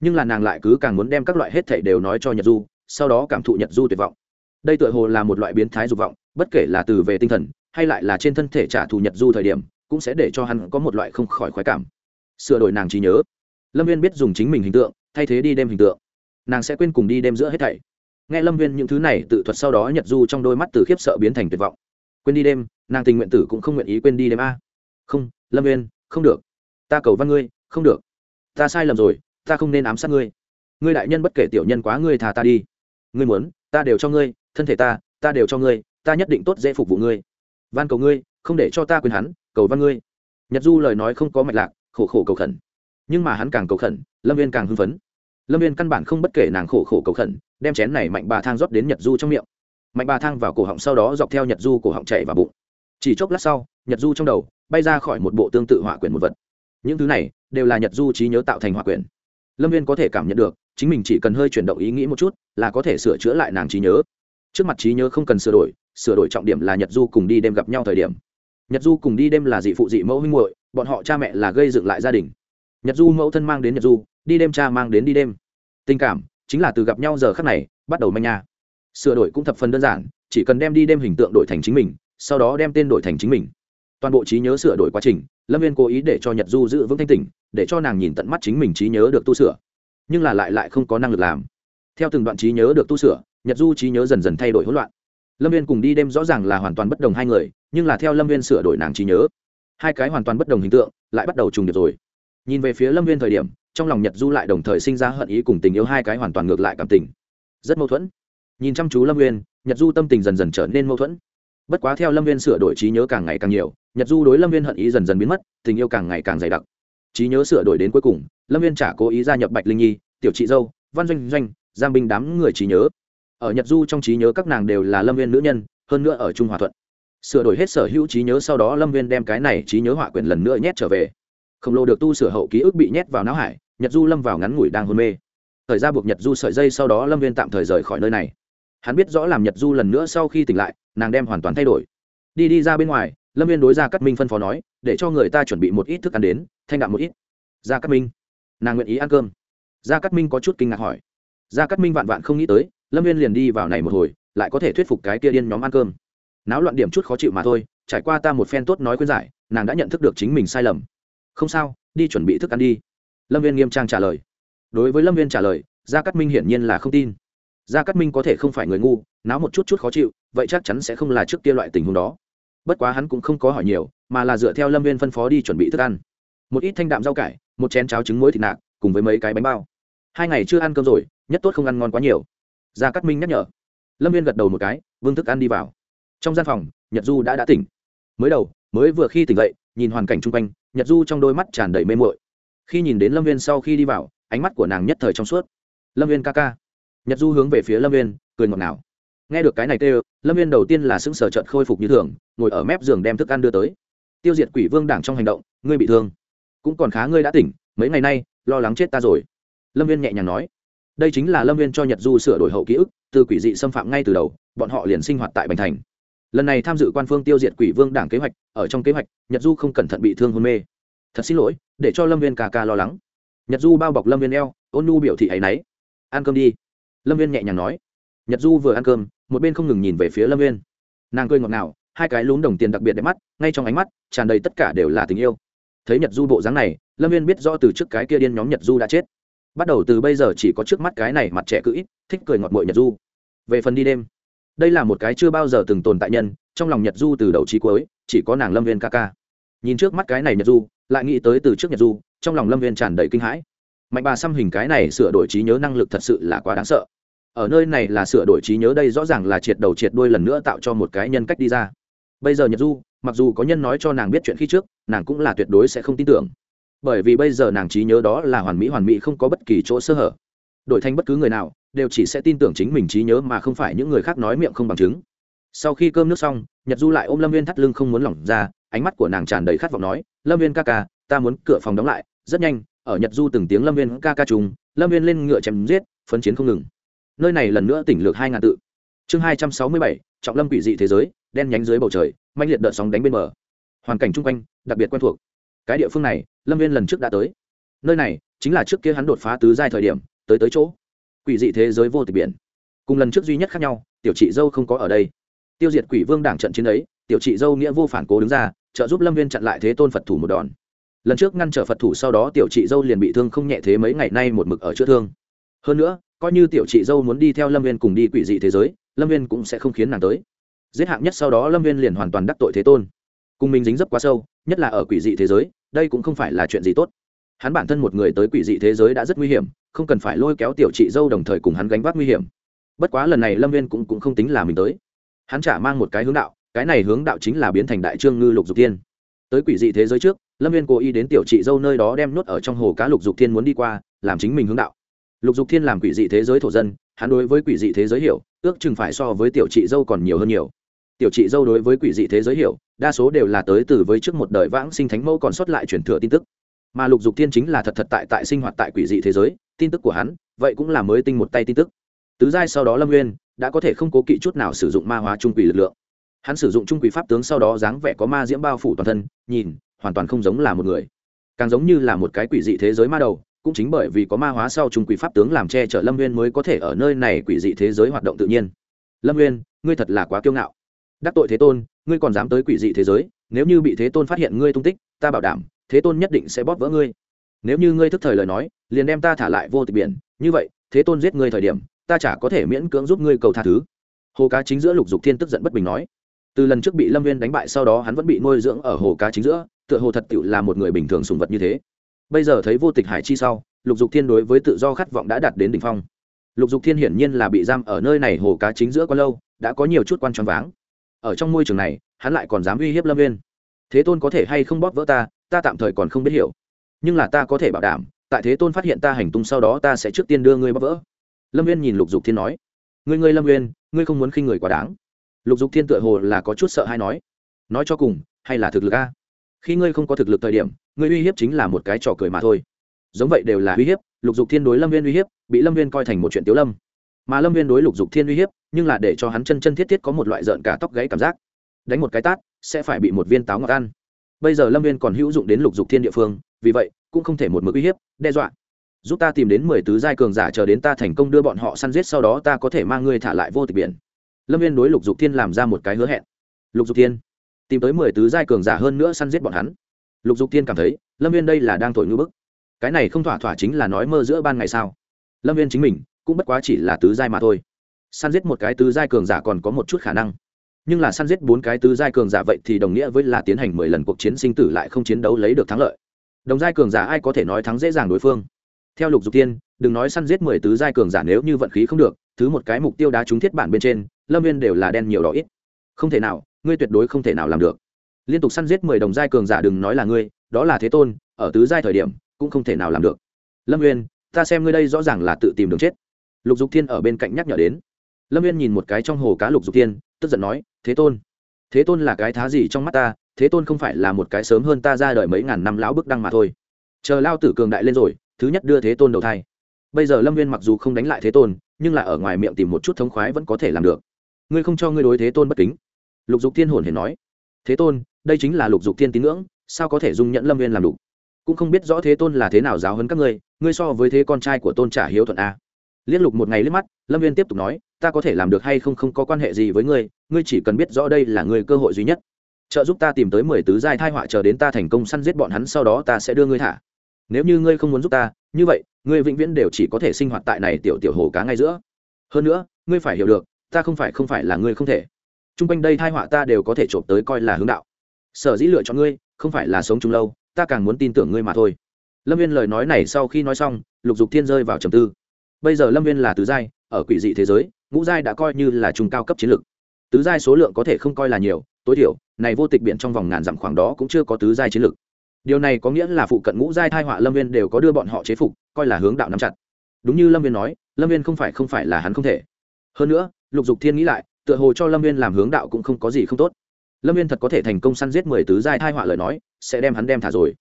Nhưng là nàng lại cứ càng muốn đem các loại hết thảy đều nói cho nhật du, sau đó cảm thụ nhật du tuyệt vọng. Đây tựa hồ là một loại biến thái dục vọng, bất kể là từ về tinh thần, hay lại là trên thân thể trả thù nhật du thời điểm, cũng sẽ để cho hắn có một loại không khỏi khoái cảm. Sửa đổi nàng trí nhớ. Lâm viên biết dùng chính mình hình tượng, thay thế đi đêm hình tượng. Nàng sẽ quên cùng đi đêm giữa hết thảy. Nghe lâm viên những thứ này tự thuật sau đó nhật du trong đôi mắt từ khiếp sợ biến thành tuyệt vọng. Quên đi đêm, nàng tình nguyện tử cũng không nguyện ý quên đi đêm a. Không lâm viên không được. Ta cầu văn ngươi, không được. Ta sai lầm rồi, ta không nên ám sát ngươi. Ngươi đại nhân bất kể tiểu nhân quá ngươi thà ta đi. Ngươi muốn, ta đều cho ngươi, thân thể ta ta đều cho ngươi, ta nhất định tốt dễ phục vụ ngươi. Van cầu ngươi, không để cho ta quên hắn, cầu văn ngươi. Nhật du lời nói không có mạch lạc, khổ khổ cầu khẩn. Nhưng mà hắn càng cầu khẩn, lâm viên càng hưng phấn. Lâm viên căn bản không bất kể nàng khổ khổ cầu khẩn, đem chén này mạnh bà thang rót đến nhật du trong miệng. Mạnh bà thang vào cổ họng sau đó dọc theo nhật du cổ họng chạy vào bụng chỉ chốc lát sau, nhật du trong đầu bay ra khỏi một bộ tương tự hỏa quyển một vật. Những thứ này đều là nhật du trí nhớ tạo thành hỏa quyển. Lâm viên có thể cảm nhận được, chính mình chỉ cần hơi chuyển động ý nghĩ một chút, là có thể sửa chữa lại nàng trí nhớ. Trước mặt trí nhớ không cần sửa đổi sửa đổi trọng điểm là nhật du cùng đi đêm gặp nhau thời điểm. Nhật du cùng đi đêm là dị phụ dị mẫu huynh muội, bọn họ cha mẹ là gây dựng lại gia đình. Nhật du mẫu thân mang đến nhật du, đi đêm cha mang đến đi đêm. Tình cảm chính là từ gặp nhau giờ khắc này bắt đầu manh nha. Sửa đổi cũng thập phần đơn giản, chỉ cần đem đi đêm hình tượng đổi thành chính mình sau đó đem tên đổi thành chính mình. Toàn bộ trí nhớ sửa đổi quá trình, lâm viên cố ý để cho nhật du giữ vững thanh tỉnh, để cho nàng nhìn tận mắt chính mình trí nhớ được tu sửa. Nhưng là lại lại không có năng lực làm. Theo từng đoạn trí nhớ được tu sửa, nhật du trí nhớ dần dần thay đổi hỗn loạn. Lâm viên cùng đi đêm rõ ràng là hoàn toàn bất đồng hai người, nhưng là theo lâm viên sửa đổi nàng trí nhớ, hai cái hoàn toàn bất đồng hình tượng, lại bắt đầu trùng điệp rồi. Nhìn về phía lâm viên thời điểm, trong lòng nhật du lại đồng thời sinh ra hận ý cùng tình yêu hai cái hoàn toàn ngược lại cảm tình. Rất mâu thuẫn. Nhìn chăm chú lâm viên, nhật du tâm tình dần dần trở nên mâu thuẫn bất quá theo lâm viên sửa đổi trí nhớ càng ngày càng nhiều, nhật du đối lâm viên hận ý dần dần biến mất, tình yêu càng ngày càng dày đặc. Trí nhớ sửa đổi đến cuối cùng, lâm viên trả cố ý gia nhập bạch linh nhi, tiểu chị dâu, văn doanh doanh, giang binh đám người trí nhớ. Ở nhật du trong trí nhớ các nàng đều là lâm viên nữ nhân, hơn nữa ở trung hòa thuận. Sửa đổi hết sở hữu trí nhớ sau đó lâm viên đem cái này trí nhớ hỏa quyển lần nữa nhét trở về. Khổng lồ được tu sửa hậu ký ức bị nhét vào não hải, nhật du lâm vào ngắn ngủi đang hôn mê. Thời ra buộc nhật du sợi dây sau đó lâm viên tạm thời rời khỏi nơi này hắn biết rõ làm nhật du lần nữa sau khi tỉnh lại, nàng đem hoàn toàn thay đổi. Đi đi ra bên ngoài, lâm viên đối ra cắt minh phân phó nói, để cho người ta chuẩn bị một ít thức ăn đến, thanh đạm một ít. Gia cắt minh? Nàng nguyện ý ăn cơm. Gia cắt minh có chút kinh ngạc hỏi. Gia cắt minh vạn vạn không nghĩ tới, lâm viên liền đi vào này một hồi, lại có thể thuyết phục cái kia điên nhóm ăn cơm. Náo loạn điểm chút khó chịu mà thôi, trải qua ta một phen tốt nói khuyên giải, nàng đã nhận thức được chính mình sai lầm. Không sao, đi chuẩn bị thức ăn đi. Lâm viên nghiêm trang trả lời. Đối với lâm viên trả lời, gia cát minh hiển nhiên là không tin gia cát minh có thể không phải người ngu, náo một chút chút khó chịu, vậy chắc chắn sẽ không là trước kia loại tình huống đó. Bất quá hắn cũng không có hỏi nhiều, mà là dựa theo lâm viên phân phó đi chuẩn bị thức ăn. Một ít thanh đạm rau cải, một chén cháo trứng muối thịt nạc, cùng với mấy cái bánh bao. Hai ngày chưa ăn cơm rồi, nhất tốt không ăn ngon quá nhiều. Gia cát minh nhắc nhở. Lâm viên gật đầu một cái, vương thức ăn đi vào. Trong gian phòng, nhật du đã đã tỉnh. Mới đầu, mới vừa khi tỉnh dậy, nhìn hoàn cảnh chung quanh, nhật du trong đôi mắt tràn đầy mê mội khi nhìn đến lâm viên sau khi đi vào, ánh mắt của nàng nhất thời trong suốt. Lâm viên ca ca nhật du hướng về phía lâm viên cười ngọt ngào. Nghe được cái này kêu, lâm viên đầu tiên là sững sờ trận khôi phục như thường, ngồi ở mép giường đem thức ăn đưa tới. Tiêu diệt quỷ vương đảng trong hành động, ngươi bị thương. Cũng còn khá ngươi đã tỉnh, mấy ngày nay, lo lắng chết ta rồi. Lâm viên nhẹ nhàng nói. Đây chính là lâm viên cho nhật du sửa đổi hậu ký ức, từ quỷ dị xâm phạm ngay từ đầu, bọn họ liền sinh hoạt tại bành thành. Lần này tham dự quan phương tiêu diệt quỷ vương đảng kế hoạch, ở trong kế hoạch, nhật du không cẩn thận bị thương hôn mê. Thật xin lỗi, để cho lâm viên ca ca lo lắng. Nhật du bao bọc lâm viên eo, ôn nu biểu thị ấ y n ấ y ăn cơm đi lâm viên nhẹ nhàng nói. Nhật du vừa ăn cơm, một bên không ngừng nhìn về phía lâm viên nàng cười ngọt ngào, hai cái lún đồng tiền đặc biệt đẹp mắt, ngay trong ánh mắt, tràn đầy tất cả đều là tình yêu. Thấy nhật du bộ dáng này, lâm viên biết do từ trước cái kia điên nhóm nhật du đã chết. Bắt đầu từ bây giờ chỉ có trước mắt cái này mặt trẻ cữ ít, thích cười ngọt mội nhật du. Về phần đi đêm, đây là một cái chưa bao giờ từng tồn tại nhân, trong lòng nhật du từ đầu trí cuối, chỉ có nàng lâm viên ca ca. Nhìn trước mắt cái này nhật du, lại nghĩ tới từ trước nhật du, trong lòng lâm viên tràn đầy kinh hãi mạnh bà xăm hình cái này sửa đổi trí nhớ năng lực thật sự là quá đáng sợ. Ở nơi này là sửa đổi trí nhớ đây rõ ràng là triệt đầu triệt đuôi lần nữa tạo cho một cái nhân cách đi ra. Bây giờ nhật du, mặc dù có nhân nói cho nàng biết chuyện khi trước, nàng cũng là tuyệt đối sẽ không tin tưởng. Bởi vì bây giờ nàng trí nhớ đó là hoàn mỹ hoàn mỹ không có bất kỳ chỗ sơ hở. Đổi thành bất cứ người nào, đều chỉ sẽ tin tưởng chính mình trí nhớ mà không phải những người khác nói miệng không bằng chứng. Sau khi cơm nước xong, nhật du lại ôm lâm viên thắt lưng không muốn lỏng ra, ánh mắt của nàng tràn đầy khát vọng nói, lâm viên ca ca, ta muốn cửa phòng đóng lại, rất nhanh ở nhật du từng tiếng lâm viên ca ca trùng, lâm viên lên ngựa chém giết, phấn chiến không ngừng. Nơi này lần nữa tỉnh lược hai ngàn tự. Chương hai trăm sáu mươi bảy, trọng lâm quỷ dị thế giới, đen nhánh dưới bầu trời mạnh liệt đợt sóng đánh bên bờ. Hoàn cảnh chung quanh, đặc biệt quen thuộc. Cái địa phương này, lâm viên lần trước đã tới. Nơi này, chính là trước kia hắn đột phá tứ giai thời điểm, tới tới chỗ. Quỷ dị thế giới vô tịch biển. Cùng lần trước duy nhất khác nhau, tiểu chị dâu không có ở đây. Tiêu diệt quỷ vương đảng trận chiến ấy, tiểu chị dâu nghĩa vô phản cố đứng ra, trợ giúp lâm viên chặn lại thế tôn phật thủ một đòn lần trước ngăn trở phật thủ sau đó tiểu chị dâu liền bị thương không nhẹ thế mấy ngày nay một mực ở chữa thương. Hơn nữa coi như tiểu chị dâu muốn đi theo lâm viên cùng đi quỷ dị thế giới lâm viên cũng sẽ không khiến nàng tới. Giết hạng nhất sau đó lâm viên liền hoàn toàn đắc tội thế tôn. Cùng mình dính dấp quá sâu nhất là ở quỷ dị thế giới đây cũng không phải là chuyện gì tốt. Hắn bản thân một người tới quỷ dị thế giới đã rất nguy hiểm không cần phải lôi kéo tiểu chị dâu đồng thời cùng hắn gánh vác nguy hiểm. Bất quá lần này lâm viên cũng, cũng không tính là mình tới. Hắn chả mang một cái hướng đạo cái này hướng đạo chính là biến thành đại trương ngư lục dục tiên. Tới quỷ dị thế giới trước lâm viên cố ý đến tiểu chị dâu nơi đó đem nuốt ở trong hồ cá lục dục thiên muốn đi qua, làm chính mình hướng đạo. Lục dục thiên làm quỷ dị thế giới thổ dân, hắn đối với quỷ dị thế giới hiểu, ước chừng phải so với tiểu chị dâu còn nhiều hơn nhiều. Tiểu chị dâu đối với quỷ dị thế giới hiểu, đa số đều là tới từ với trước một đời vãng sinh thánh mẫu còn sót lại truyền thừa tin tức. Mà lục dục thiên chính là thật thật tại tại sinh hoạt tại quỷ dị thế giới, tin tức của hắn, vậy cũng là mới tinh một tay tin tức. Tứ giai sau đó lâm nguyên đã có thể không cố kỵ chút nào sử dụng ma hóa trung quỷ lực lượng. Hắn sử dụng trung quỷ pháp tướng sau đó dáng vẻ có ma diễm bao phủ toàn thân, nhìn hoàn toàn không giống là một người. Càng giống như là một cái quỷ dị thế giới ma đầu, cũng chính bởi vì có ma hóa sau trung quỷ pháp tướng làm che chở lâm nguyên mới có thể ở nơi này quỷ dị thế giới hoạt động tự nhiên. Lâm nguyên ngươi thật là quá kiêu ngạo. Đắc tội thế tôn, ngươi còn dám tới quỷ dị thế giới, nếu như bị thế tôn phát hiện ngươi tung tích, ta bảo đảm, thế tôn nhất định sẽ bóp vỡ ngươi. Nếu như ngươi thức thời lời nói, liền đem ta thả lại vô tịch biển, như vậy, thế tôn giết ngươi thời điểm, ta chả có thể miễn cưỡng giúp ngươi cầu tha thứ. Hồ cá chính giữa lục dục thiên tức giận bất bình nói. Từ lần trước bị lâm viên đánh bại sau đó hắn vẫn bị nuôi dưỡng ở hồ cá chính giữa tựa hồ thật tựu là một người bình thường sùng vật như thế. Bây giờ thấy vô tịch hải chi sau, lục dục thiên đối với tự do khát vọng đã đạt đến đ ỉ n h phong. Lục dục thiên hiển nhiên là bị giam ở nơi này hồ cá chính giữa có lâu, đã có nhiều chút quan tròn váng. Ở trong môi trường này, hắn lại còn dám uy hiếp lâm viên thế tôn có thể hay không bóp vỡ ta ta tạm thời còn không biết hiểu. Nhưng là ta có thể bảo đảm, tại thế tôn phát hiện ta hành tung sau đó ta sẽ trước tiên đưa ngươi bóp vỡ. Lâm viên nhìn lục dục thiên nói, ngươi ngươi lâm viên ngươi không muốn khinh người quá đáng. Lục dục thiên tựa hồ là có chút sợ hay nói nói cho cùng, hay là thực lực a? Khi ngươi không có thực lực thời điểm, ngươi uy hiếp chính là một cái trò cười mà thôi. Giống vậy đều là uy hiếp, lục dục thiên đối lâm viên uy hiếp, bị lâm viên coi thành một chuyện tiếu lâm. Mà lâm viên đối lục dục thiên uy hiếp, nhưng là để cho hắn chân chân thiết thiết có một loại rợn cả tóc gãy cảm giác. Đánh một cái tát, sẽ phải bị một viên táo ngọt ăn. Bây giờ lâm viên còn hữu dụng đến lục dục thiên địa phương, vì vậy, cũng không thể một mực uy hiếp, đe dọa. Giúp ta tìm đến mười tứ giai cường giả chờ đến ta thành công đưa bọn họ săn giết sau đó ta có thể mang ngươi thả lại vô tịch biển. Lâm viên đối lục dục thiên làm ra một cái hứa hẹn. Lục dục thiên tìm tới mười tứ giai cường giả hơn nữa săn giết bọn hắn. Lục dục thiên cảm thấy, lâm viên đây là đang thổi ngữ bức. Cái này không thỏa thỏa chính là nói mơ giữa ban ngày sao? Lâm viên chính mình, cũng bất quá chỉ là tứ giai mà thôi. Săn giết một cái tứ giai cường giả còn có một chút khả năng. Nhưng là săn giết bốn cái tứ giai cường giả vậy thì đồng nghĩa với là tiến hành mười lần cuộc chiến sinh tử lại không chiến đấu lấy được thắng lợi. Đồng giai cường giả ai có thể nói thắng dễ dàng đối phương? Theo lục dục tiên đừng nói săn giết mười tứ giai cường giả nếu như vận khí không được, thứ một cái mục tiêu đá trúng thiết bản bên trên, lâm viên đều là đen nhiều đỏ ít. Không thể nào ngươi tuyệt đối không thể nào làm được. Liên tục săn giết mười đồng giai cường giả đừng nói là ngươi đó là thế tôn ở tứ giai thời điểm cũng không thể nào làm được. Lâm Nguyên, ta xem ngươi đây rõ ràng là tự tìm đường chết. Lục dục thiên ở bên cạnh nhắc nhở đến. Lâm Nguyên nhìn một cái trong hồ cá lục dục thiên tức giận nói thế tôn thế tôn là cái thá gì trong mắt ta? Thế tôn không phải là một cái sớm hơn ta ra đời mấy ngàn năm lão bức đăng mà thôi. Chờ lao tử cường đại lên rồi thứ nhất đưa thế tôn đầu thai. Bây giờ lâm viên mặc dù không đánh lại thế tôn nhưng là ở ngoài miệng tìm một chút thống khoái vẫn có thể làm được. Ngươi không cho ngươi đối thế tôn bất kính lục dục thiên hồn hề nói, thế tôn, đây chính là lục dục thiên tín ngưỡng, sao có thể dung nhận lâm viên làm lục cũng không biết rõ thế tôn là thế nào giáo hấn các ngươi ngươi so với thế con trai của tôn trả hiếu thuận a. Liên lục một ngày liếc mắt, lâm viên tiếp tục nói, ta có thể làm được hay không không có quan hệ gì với ngươi ngươi chỉ cần biết rõ đây là ngươi cơ hội duy nhất. Trợ giúp ta tìm tới mười tứ giai thai họa chờ đến ta thành công săn giết bọn hắn sau đó ta sẽ đưa ngươi thả. Nếu như ngươi không muốn giúp ta, như vậy, ngươi vĩnh viễn đều chỉ có thể sinh hoạt tại này tiểu tiểu hồ cá ngay giữa. Hơn nữa, ngươi phải hiểu được, ta không phải không phải là ngươi không thể t r u n g quanh đây thai họa ta đều có thể trộm tới coi là hướng đạo. Sở dĩ lựa chọn ngươi, không phải là sống chung lâu, ta càng muốn tin tưởng ngươi mà thôi. Lâm viên lời nói này sau khi nói xong, lục dục thiên rơi vào trầm tư. Bây giờ lâm viên là tứ giai, ở quỷ dị thế giới, ngũ giai đã coi như là trung cao cấp chiến lược. Tứ giai số lượng có thể không coi là nhiều, tối thiểu, này vô tịch biện trong vòng ngàn dặm khoảng đó cũng chưa có tứ giai chiến lược. Điều này có nghĩa là phụ cận ngũ giai thai họa lâm viên đều có đưa bọn họ chế phục, coi là hướng đạo nắm chặt. Đúng như lâm viên nói, lâm viên không phải không phải là hắn không thể. Hơn nữa, lục dục thiên nghĩ lại tựa hồ cho lâm viên làm hướng đạo cũng không có gì không tốt. Lâm viên thật có thể thành công săn giết mười tứ giai thai họa lời nói, sẽ đem hắn đem thả rồi.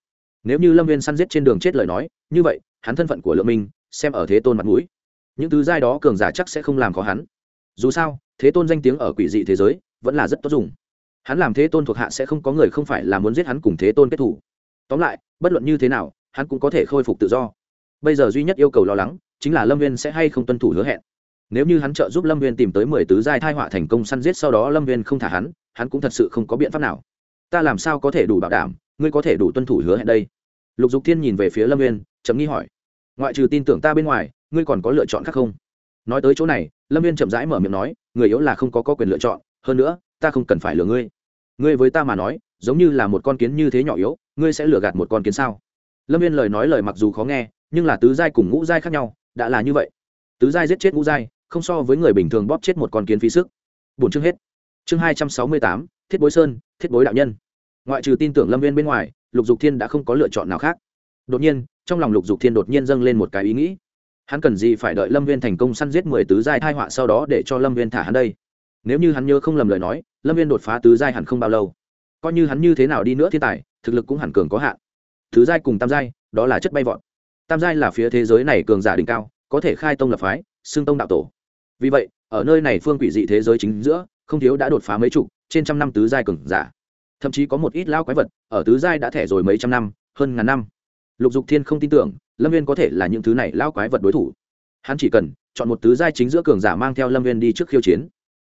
Nếu như lâm viên săn giết trên đường chết lời nói, như vậy, hắn thân phận của lượng minh, xem ở thế tôn mặt mũi. Những tứ giai đó cường giả chắc sẽ không làm khó hắn. Dù sao, thế tôn danh tiếng ở quỷ dị thế giới, vẫn là rất tốt dùng. Hắn làm thế tôn thuộc hạ sẽ không có người không phải là muốn giết hắn cùng thế tôn kết thủ. Tóm lại, bất luận như thế nào, hắn cũng có thể khôi phục tự do. Bây giờ duy nhất yêu cầu lo lắng, chính là lâm viên sẽ hay không tuân thủ hứa hẹn nếu như hắn trợ giúp lâm viên tìm tới mười tứ giai thai họa thành công săn giết sau đó lâm viên không thả hắn hắn cũng thật sự không có biện pháp nào. Ta làm sao có thể đủ bảo đảm ngươi có thể đủ tuân thủ hứa hẹn đây? Lục dục thiên nhìn về phía lâm viên chấm nghi hỏi. Ngoại trừ tin tưởng ta bên ngoài ngươi còn có lựa chọn khác không? Nói tới chỗ này lâm viên chậm rãi mở miệng nói người yếu là không có, có quyền lựa chọn hơn nữa ta không cần phải lừa ngươi. Ngươi với ta mà nói giống như là một con kiến như thế nhỏ yếu ngươi sẽ lừa gạt một con kiến sao? Lâm viên lời nói lời mặc dù khó nghe nhưng là tứ giai cùng ngũ giai khác nhau đã là như vậy. Tứ giai giết chết ngũ giai không so với người bình thường bóp chết một con kiến phí sức. Bốn chương hết. Chương hai trăm sáu mươi tám, thiết bối sơn, thiết bối đạo nhân. Ngoại trừ tin tưởng lâm viên bên ngoài, lục dục thiên đã không có lựa chọn nào khác. Đột nhiên, trong lòng lục dục thiên đột nhiên dâng lên một cái ý nghĩ. Hắn cần gì phải đợi lâm viên thành công săn giết mười tứ giai thai họa sau đó để cho lâm viên thả hắn đây? Nếu như hắn nhớ không lầm lời nói, lâm viên đột phá tứ giai hẳn không bao lâu. Coi như hắn như thế nào đi nữa thiên tài, thực lực cũng hẳn cường có hạn. Thứ giai cùng tam giai, đó là chất bay vọt. Tam giai là phía thế giới này cường giả đỉnh cao, có thể khai tông lập phái, xưng tông đạo tổ vì vậy, ở nơi này phương quỷ dị thế giới chính giữa, không thiếu đã đột phá mấy chục, trên trăm năm tứ giai cường giả. Thậm chí có một ít lao quái vật, ở tứ giai đã thẻ rồi mấy trăm năm, hơn ngàn năm. Lục dục thiên không tin tưởng, lâm viên có thể là những thứ này lao quái vật đối thủ. Hắn chỉ cần chọn một tứ giai chính giữa cường giả mang theo lâm viên đi trước khiêu chiến.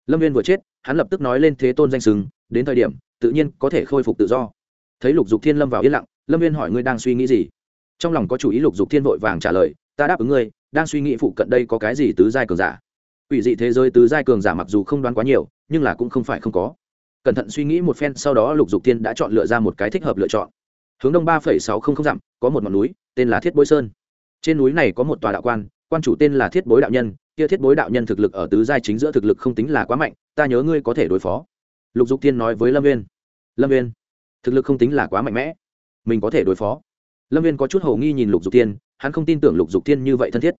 Lâm viên vừa chết, hắn lập tức nói lên thế tôn danh sừng đến thời điểm, tự nhiên có thể khôi phục tự do. Thấy lục dục thiên lâm vào yên lặng, lâm viên hỏi ngươi đang suy nghĩ gì? Trong lòng có chủ ý, lục dục thiên vội vàng trả lời, ta đáp ứng ngươi, đang suy nghĩ phụ cận đây có cái gì tứ giai cường giả. Quỷ dị thế giới tứ giai cường giả mặc dù không đoán quá nhiều, nhưng là cũng không phải không có. Cẩn thận suy nghĩ một phen, sau đó lục dục thiên đã chọn lựa ra một cái thích hợp lựa chọn. Hướng đông ba phẩy sáu không không dặm, có một ngọn núi, tên là thiết bối sơn. Trên núi này có một tòa đạo quan quan chủ tên là thiết bối đạo nhân. Kia thiết bối đạo nhân thực lực ở tứ giai chính giữa thực lực không tính là quá mạnh, ta nhớ ngươi có thể đối phó. Lục dục thiên nói với lâm viên lâm viên thực lực không tính là quá mạnh mẽ, mình có thể đối phó. Lâm viên có chút hồ nghi nhìn lục dục thiên, hắn không tin tưởng lục dục thiên như vậy thân thiết.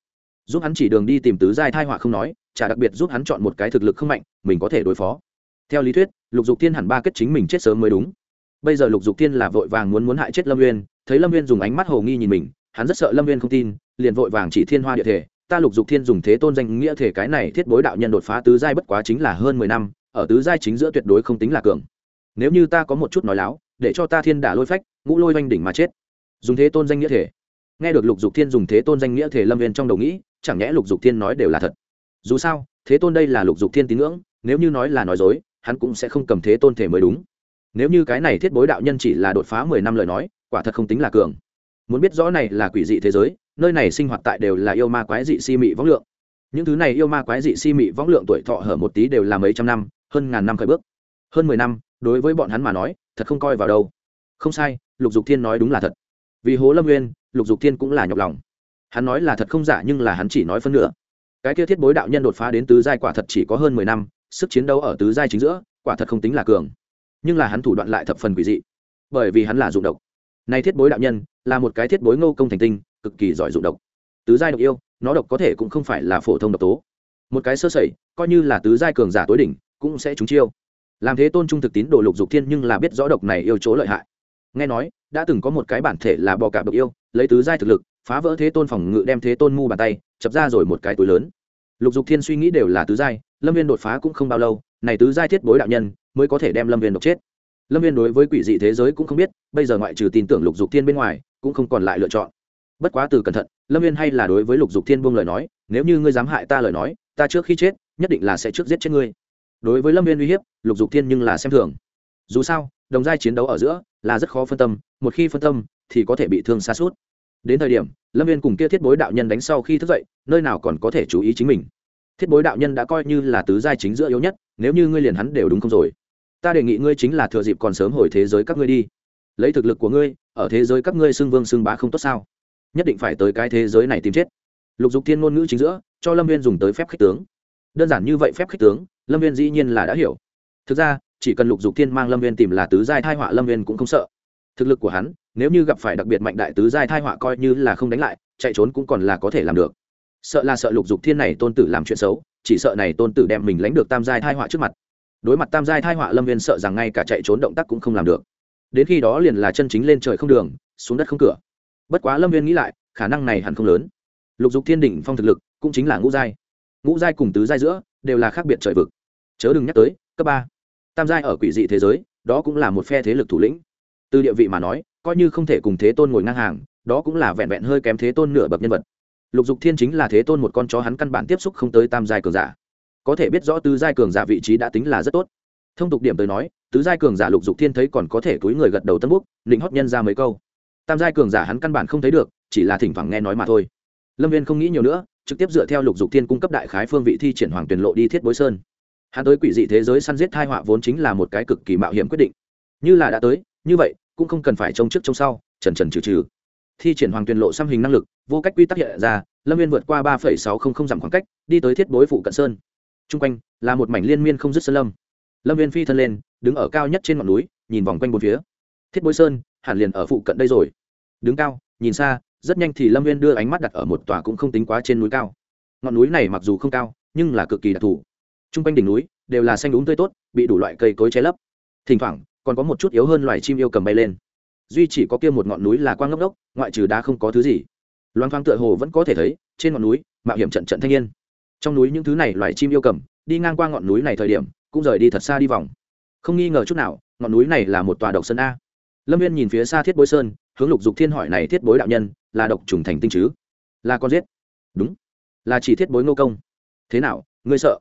Giúp hắn chỉ đường đi tìm tứ giai thai họa không nói chả đặc biệt giúp hắn chọn một cái thực lực không mạnh mình có thể đối phó. Theo lý thuyết lục dục thiên hẳn ba kết chính mình chết sớm mới đúng. Bây giờ lục dục thiên là vội vàng muốn muốn hại chết lâm uyên, thấy lâm uyên dùng ánh mắt hồ nghi nhìn mình hắn rất sợ lâm uyên không tin liền vội vàng chỉ thiên hoa địa thể. Ta lục dục thiên dùng thế tôn danh nghĩa thể cái này thiết bối đạo nhân đột phá tứ giai bất quá chính là hơn mười năm ở tứ giai chính giữa tuyệt đối không tính là cường. Nếu như ta có một chút nói láo để cho ta thiên đả lôi phách ngũ lôi oanh đỉnh mà chết. Dùng thế tôn danh nghĩa thể. Nghe được lục dục thiên dùng thế tôn danh nghĩa thể lâm viên trong đầu nghĩ chẳng nhẽ lục dục thiên nói đều là thật dù sao, thế tôn đây là lục dục thiên tín ngưỡng, nếu như nói là nói dối, hắn cũng sẽ không cầm thế tôn thể mới đúng. Nếu như cái này thiết bối đạo nhân chỉ là đột phá mười năm lời nói, quả thật không tính là cường. Muốn biết rõ này là quỷ dị thế giới, nơi này sinh hoạt tại đều là yêu ma quái dị si mị võng lượng. Những thứ này yêu ma quái dị si mị võng lượng tuổi thọ hở một tí đều là mấy trăm năm, hơn ngàn năm khởi bước. Hơn mười năm, đối với bọn hắn mà nói, thật không coi vào đâu. Không sai, lục dục thiên nói đúng là thật. Vì hố lâm nguyên, lục dục thiên cũng là nhọc lòng. Hắn nói là thật không giả nhưng là hắn chỉ nói phân nửa cái kia thiết bối đạo nhân đột phá đến tứ giai quả thật chỉ có hơn mười năm, sức chiến đấu ở tứ giai chính giữa, quả thật không tính là cường. Nhưng là hắn thủ đoạn lại thập phần quỷ dị, bởi vì hắn là dụng độc. Nay thiết bối đạo nhân, là một cái thiết bối ngô công thành tinh, cực kỳ giỏi dụng độc. Tứ giai độc yêu, nó độc có thể cũng không phải là phổ thông độc tố. Một cái sơ sẩy, coi như là tứ giai cường giả tối đỉnh, cũng sẽ trúng chiêu. Làm thế tôn trung thực tín đồ lục dục thiên nhưng là biết rõ độc này yêu chỗ lợi hại. Nghe nói, đã từng có một cái bản thể là bò cạp độc yêu, lấy tứ giai thực lực, phá vỡ thế tôn phòng ngự, đem thế tôn mu bàn tay chập ra rồi một cái túi lớn. Lục dục thiên suy nghĩ đều là tứ giai, lâm viên đột phá cũng không bao lâu, này tứ giai thiết bối đạo nhân mới có thể đem lâm viên độc chết. Lâm viên đối với quỷ dị thế giới cũng không biết, bây giờ ngoại trừ tin tưởng lục dục thiên bên ngoài, cũng không còn lại lựa chọn. Bất quá từ cẩn thận, lâm viên hay là đối với lục dục thiên buông lời nói, nếu như ngươi dám hại ta lời nói, ta trước khi chết, nhất định là sẽ trước giết chết ngươi. Đối với lâm viên uy hiếp, lục dục thiên nhưng là xem thường. Dù sao, đồng giai chiến đấu ở giữa là rất khó phân tâm, một khi phân tâm thì có thể bị thương xa suốt đến thời điểm, lâm viên cùng kia thiết bối đạo nhân đánh sau khi thức dậy, nơi nào còn có thể chú ý chính mình. Thiết bối đạo nhân đã coi như là tứ giai chính giữa yếu nhất, nếu như ngươi liền hắn đều đúng không rồi. Ta đề nghị ngươi chính là thừa dịp còn sớm hồi thế giới các ngươi đi. Lấy thực lực của ngươi, ở thế giới các ngươi xưng vương xưng bá không tốt sao? Nhất định phải tới cái thế giới này tìm chết. Lục dục thiên ngôn ngữ chính giữa, cho lâm viên dùng tới phép khích tướng. Đơn giản như vậy phép khích tướng, lâm viên dĩ nhiên là đã hiểu. Thực ra, chỉ cần lục dục thiên mang lâm viên tìm là tứ giai thai họa, lâm viên cũng không sợ thực lực của hắn, nếu như gặp phải đặc biệt mạnh đại tứ giai thai họa coi như là không đánh lại, chạy trốn cũng còn là có thể làm được. Sợ là sợ lục dục thiên này tôn tử làm chuyện xấu, chỉ sợ này tôn tử đem mình lánh được tam giai thai họa trước mặt. Đối mặt tam giai thai họa, lâm viên sợ rằng ngay cả chạy trốn động tác cũng không làm được. Đến khi đó liền là chân chính lên trời không đường, xuống đất không cửa. Bất quá lâm viên nghĩ lại, khả năng này hẳn không lớn. Lục dục thiên đỉnh phong thực lực cũng chính là ngũ giai. Ngũ giai cùng tứ giai giữa đều là khác biệt trời vực. Chớ đừng nhắc tới, cấp ba. Tam giai ở quỷ dị thế giới, đó cũng là một phe thế lực thủ lĩnh từ địa vị mà nói, coi như không thể cùng thế tôn ngồi ngang hàng, đó cũng là vẹn vẹn hơi kém thế tôn nửa bậc nhân vật. Lục dục thiên chính là thế tôn một con chó hắn căn bản tiếp xúc không tới tam giai cường giả. Có thể biết rõ tứ giai cường giả vị trí đã tính là rất tốt. Thông tục điểm tới nói, tứ giai cường giả lục dục thiên thấy còn có thể túi người gật đầu tân búc định hót nhân ra mấy câu. Tam giai cường giả hắn căn bản không thấy được, chỉ là thỉnh thoảng nghe nói mà thôi. Lâm viên không nghĩ nhiều nữa, trực tiếp dựa theo lục dục thiên cung cấp đại khái phương vị thi triển hoàng tuyển lộ đi thiết bối sơn. Hắn tới quỷ dị thế giới săn giết thai họa vốn chính là một cái cực kỳ mạo hiểm quyết định. Như là đã tới, như vậy cũng không cần phải trông trước trông sau trần trần trừ trừ. Thi triển hoàng tuyển lộ xăm hình năng lực, vô cách quy tắc hiện ra, lâm viên vượt qua ba sáu không không dặm khoảng cách, đi tới thiết bối phụ cận sơn. T r u n g quanh là một mảnh liên miên không dứt sơn lâm. Lâm viên phi thân lên, đứng ở cao nhất trên ngọn núi, nhìn vòng quanh bốn phía. Thiết bối sơn, hẳn liền ở phụ cận đây rồi. Đứng cao, nhìn xa, rất nhanh thì lâm viên đưa ánh mắt đặt ở một tòa cũng không tính quá trên núi cao. Ngọn núi này mặc dù không cao, nhưng là cực kỳ đặc thù. T r u n g quanh đỉnh núi đều là xanh đúng tươi tốt, bị đủ loại cây cối che lấp. Thỉnh thoảng còn có một chút yếu hơn loài chim yêu cầm bay lên. Duy chỉ có kia một ngọn núi là quang ngốc đốc ngoại trừ đá không có thứ gì. Loan thoáng tựa hồ vẫn có thể thấy, trên ngọn núi, mạo hiểm trận trận thanh niên. Trong núi những thứ này loài chim yêu cầm, đi ngang qua ngọn núi này thời điểm, cũng rời đi thật xa đi vòng. Không nghi ngờ chút nào, ngọn núi này là một tòa độc sơn a. Lâm viên nhìn phía xa thiết bối sơn, hướng lục dục thiên hỏi này thiết bối đạo nhân, là độc trùng thành tinh chứ? Là con giết. Đúng. Là chỉ thiết bối ngô công. Thế nào, ngươi sợ?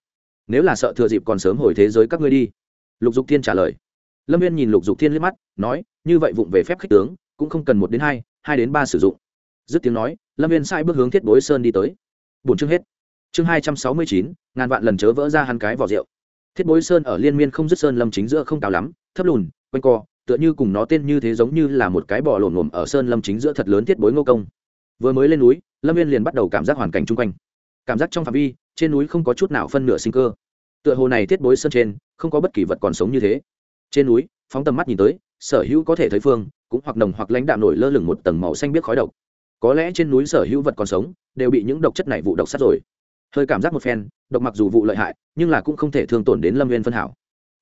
Nếu là sợ thừa dịp còn sớm hồi thế giới các ngươi đi. Lục dục thiên trả lời lâm viên nhìn lục dục thiên liếc mắt, nói, như vậy vụng về phép khích tướng, cũng không cần một đến hai hai đến ba sử dụng. Dứt tiếng nói, lâm viên sai bước hướng thiết bối sơn đi tới. Bốn chương hết. Chương hai trăm sáu mươi chín, ngàn vạn lần chớ vỡ ra hắn cái vỏ rượu. Thiết bối sơn ở liên miên không dứt sơn lâm chính giữa không cao lắm, thấp lùn, quanh co, tựa như cùng nó tên như thế giống như là một cái bò lổm lổm ở sơn lâm chính giữa thật lớn thiết bối ngô công. Vừa mới lên núi, lâm viên liền bắt đầu cảm giác hoàn cảnh chung quanh. Cảm giác trong phạm vi, trên núi không có chút nào phân nửa sinh cơ. Tựa hồ này thiết bối sơn trên, không có bất kỳ vật còn sống như thế trên núi, phóng tầm mắt nhìn tới, sở hữu có thể thấy phương, cũng hoặc nồng hoặc lãnh đạm nổi lơ lửng một tầng màu xanh biết khói độc. Có lẽ trên núi sở hữu vật còn sống, đều bị những độc chất này vụ độc sát rồi. Hơi cảm giác một phen, độc mặc dù vụ lợi hại, nhưng là cũng không thể thương tổn đến lâm viên phân hảo.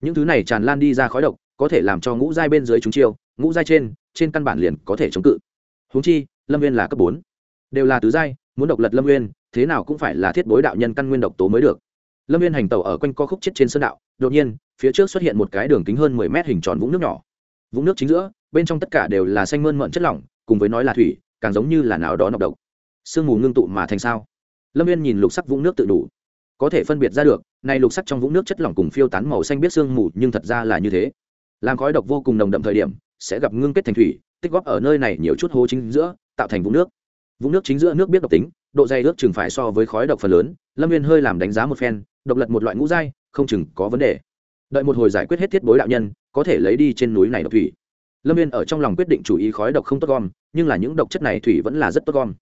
Những thứ này tràn lan đi ra khói độc, có thể làm cho ngũ giai bên dưới chúng chiêu, ngũ giai trên trên căn bản liền có thể chống cự. Húng chi, lâm viên là cấp bốn. Đều là tứ giai, muốn độc lật lâm viên thế nào cũng phải là thiết bối đạo nhân căn nguyên độc tố mới được. Lâm viên hành tàu ở quanh co khúc chết trên sơn đạo, đột nhiên phía trước xuất hiện một cái đường kính hơn mười mét hình tròn vũng nước nhỏ. Vũng nước chính giữa, bên trong tất cả đều là xanh mơn mận chất lỏng, cùng với nói là thủy, càng giống như là nào đó nọc độc. Sương mù ngưng tụ mà thành sao? Lâm viên nhìn lục sắc vũng nước tự đủ. Có thể phân biệt ra được, này lục sắc trong vũng nước chất lỏng cùng phiêu tán màu xanh biết sương mù, nhưng thật ra là như thế. Làm khói độc vô cùng nồng đậm thời điểm, sẽ gặp ngưng kết thành thủy, tích góp ở nơi này nhiều chút hố chính giữa, tạo thành vũng nước. Vũng nước chính giữa nước biết độc tính, độ dày nước chừng phải so với khói độc phần lớn. Lâm viên hơi làm đánh giá một phen, độc lật một loại ngũ dai không chừng có vấn đề đợi một hồi giải quyết hết thiết bối đạo nhân, có thể lấy đi trên núi này độc thủy. Lâm viên ở trong lòng quyết định chủ ý khói độc không tốt gom, nhưng là những độc chất này thủy vẫn là rất tốt gom.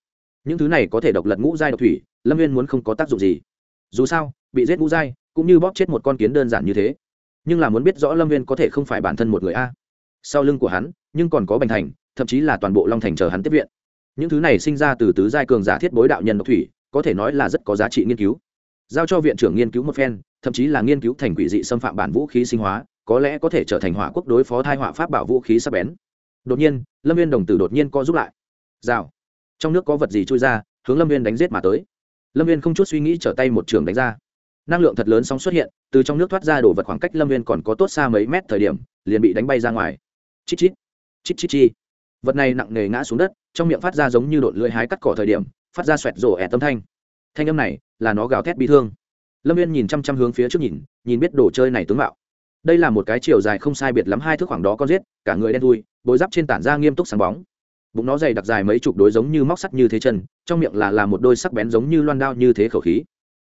Những thứ này có thể độc lật ngũ giai độc thủy, lâm viên muốn không có tác dụng gì. Dù sao, bị giết ngũ giai, cũng như bóp chết một con kiến đơn giản như thế. Nhưng là muốn biết rõ lâm viên có thể không phải bản thân một người a. Sau lưng của hắn, nhưng còn có bành thành, thậm chí là toàn bộ long thành chờ hắn tiếp viện. Những thứ này sinh ra từ tứ giai cường giả thiết bối đạo nhân độc thủy, có thể nói là rất có giá trị nghiên cứu. Giao cho viện trưởng nghiên cứu một phen thậm chí là nghiên cứu thành quỷ dị xâm phạm bản vũ khí sinh hóa, có lẽ có thể trở thành hỏa quốc đối phó thai họa pháp bảo vũ khí sắp bén. Đột nhiên, lâm viên đồng tử đột nhiên co giúp lại. Rào. Trong nước có vật gì trôi ra, hướng lâm viên đánh giết mà tới. Lâm viên không chút suy nghĩ trở tay một trường đánh ra. Năng lượng thật lớn sóng xuất hiện, từ trong nước thoát ra đổ vật khoảng cách lâm viên còn có tốt xa mấy mét thời điểm, liền bị đánh bay ra ngoài. Chít chít. Chít chít chi. Vật này nặng nề ngã xuống đất, trong miệng phát ra giống như đột lưỡi hái cắt cỏ thời điểm, phát ra xoẹt rổ ẻ tâm thanh. Thanh âm này là nó gào thét bị thương lâm viên nhìn chăm chăm hướng phía trước nhìn nhìn biết đồ chơi này tướng mạo. Đây là một cái chiều dài không sai biệt lắm hai thước khoảng đó con giết, cả người đen thui, bối giáp trên tản ra nghiêm túc sáng bóng. Bụng nó dày đặc dài mấy chục đối giống như móc sắt như thế chân, trong miệng là là một đôi sắc bén giống như loan đao như thế khẩu khí.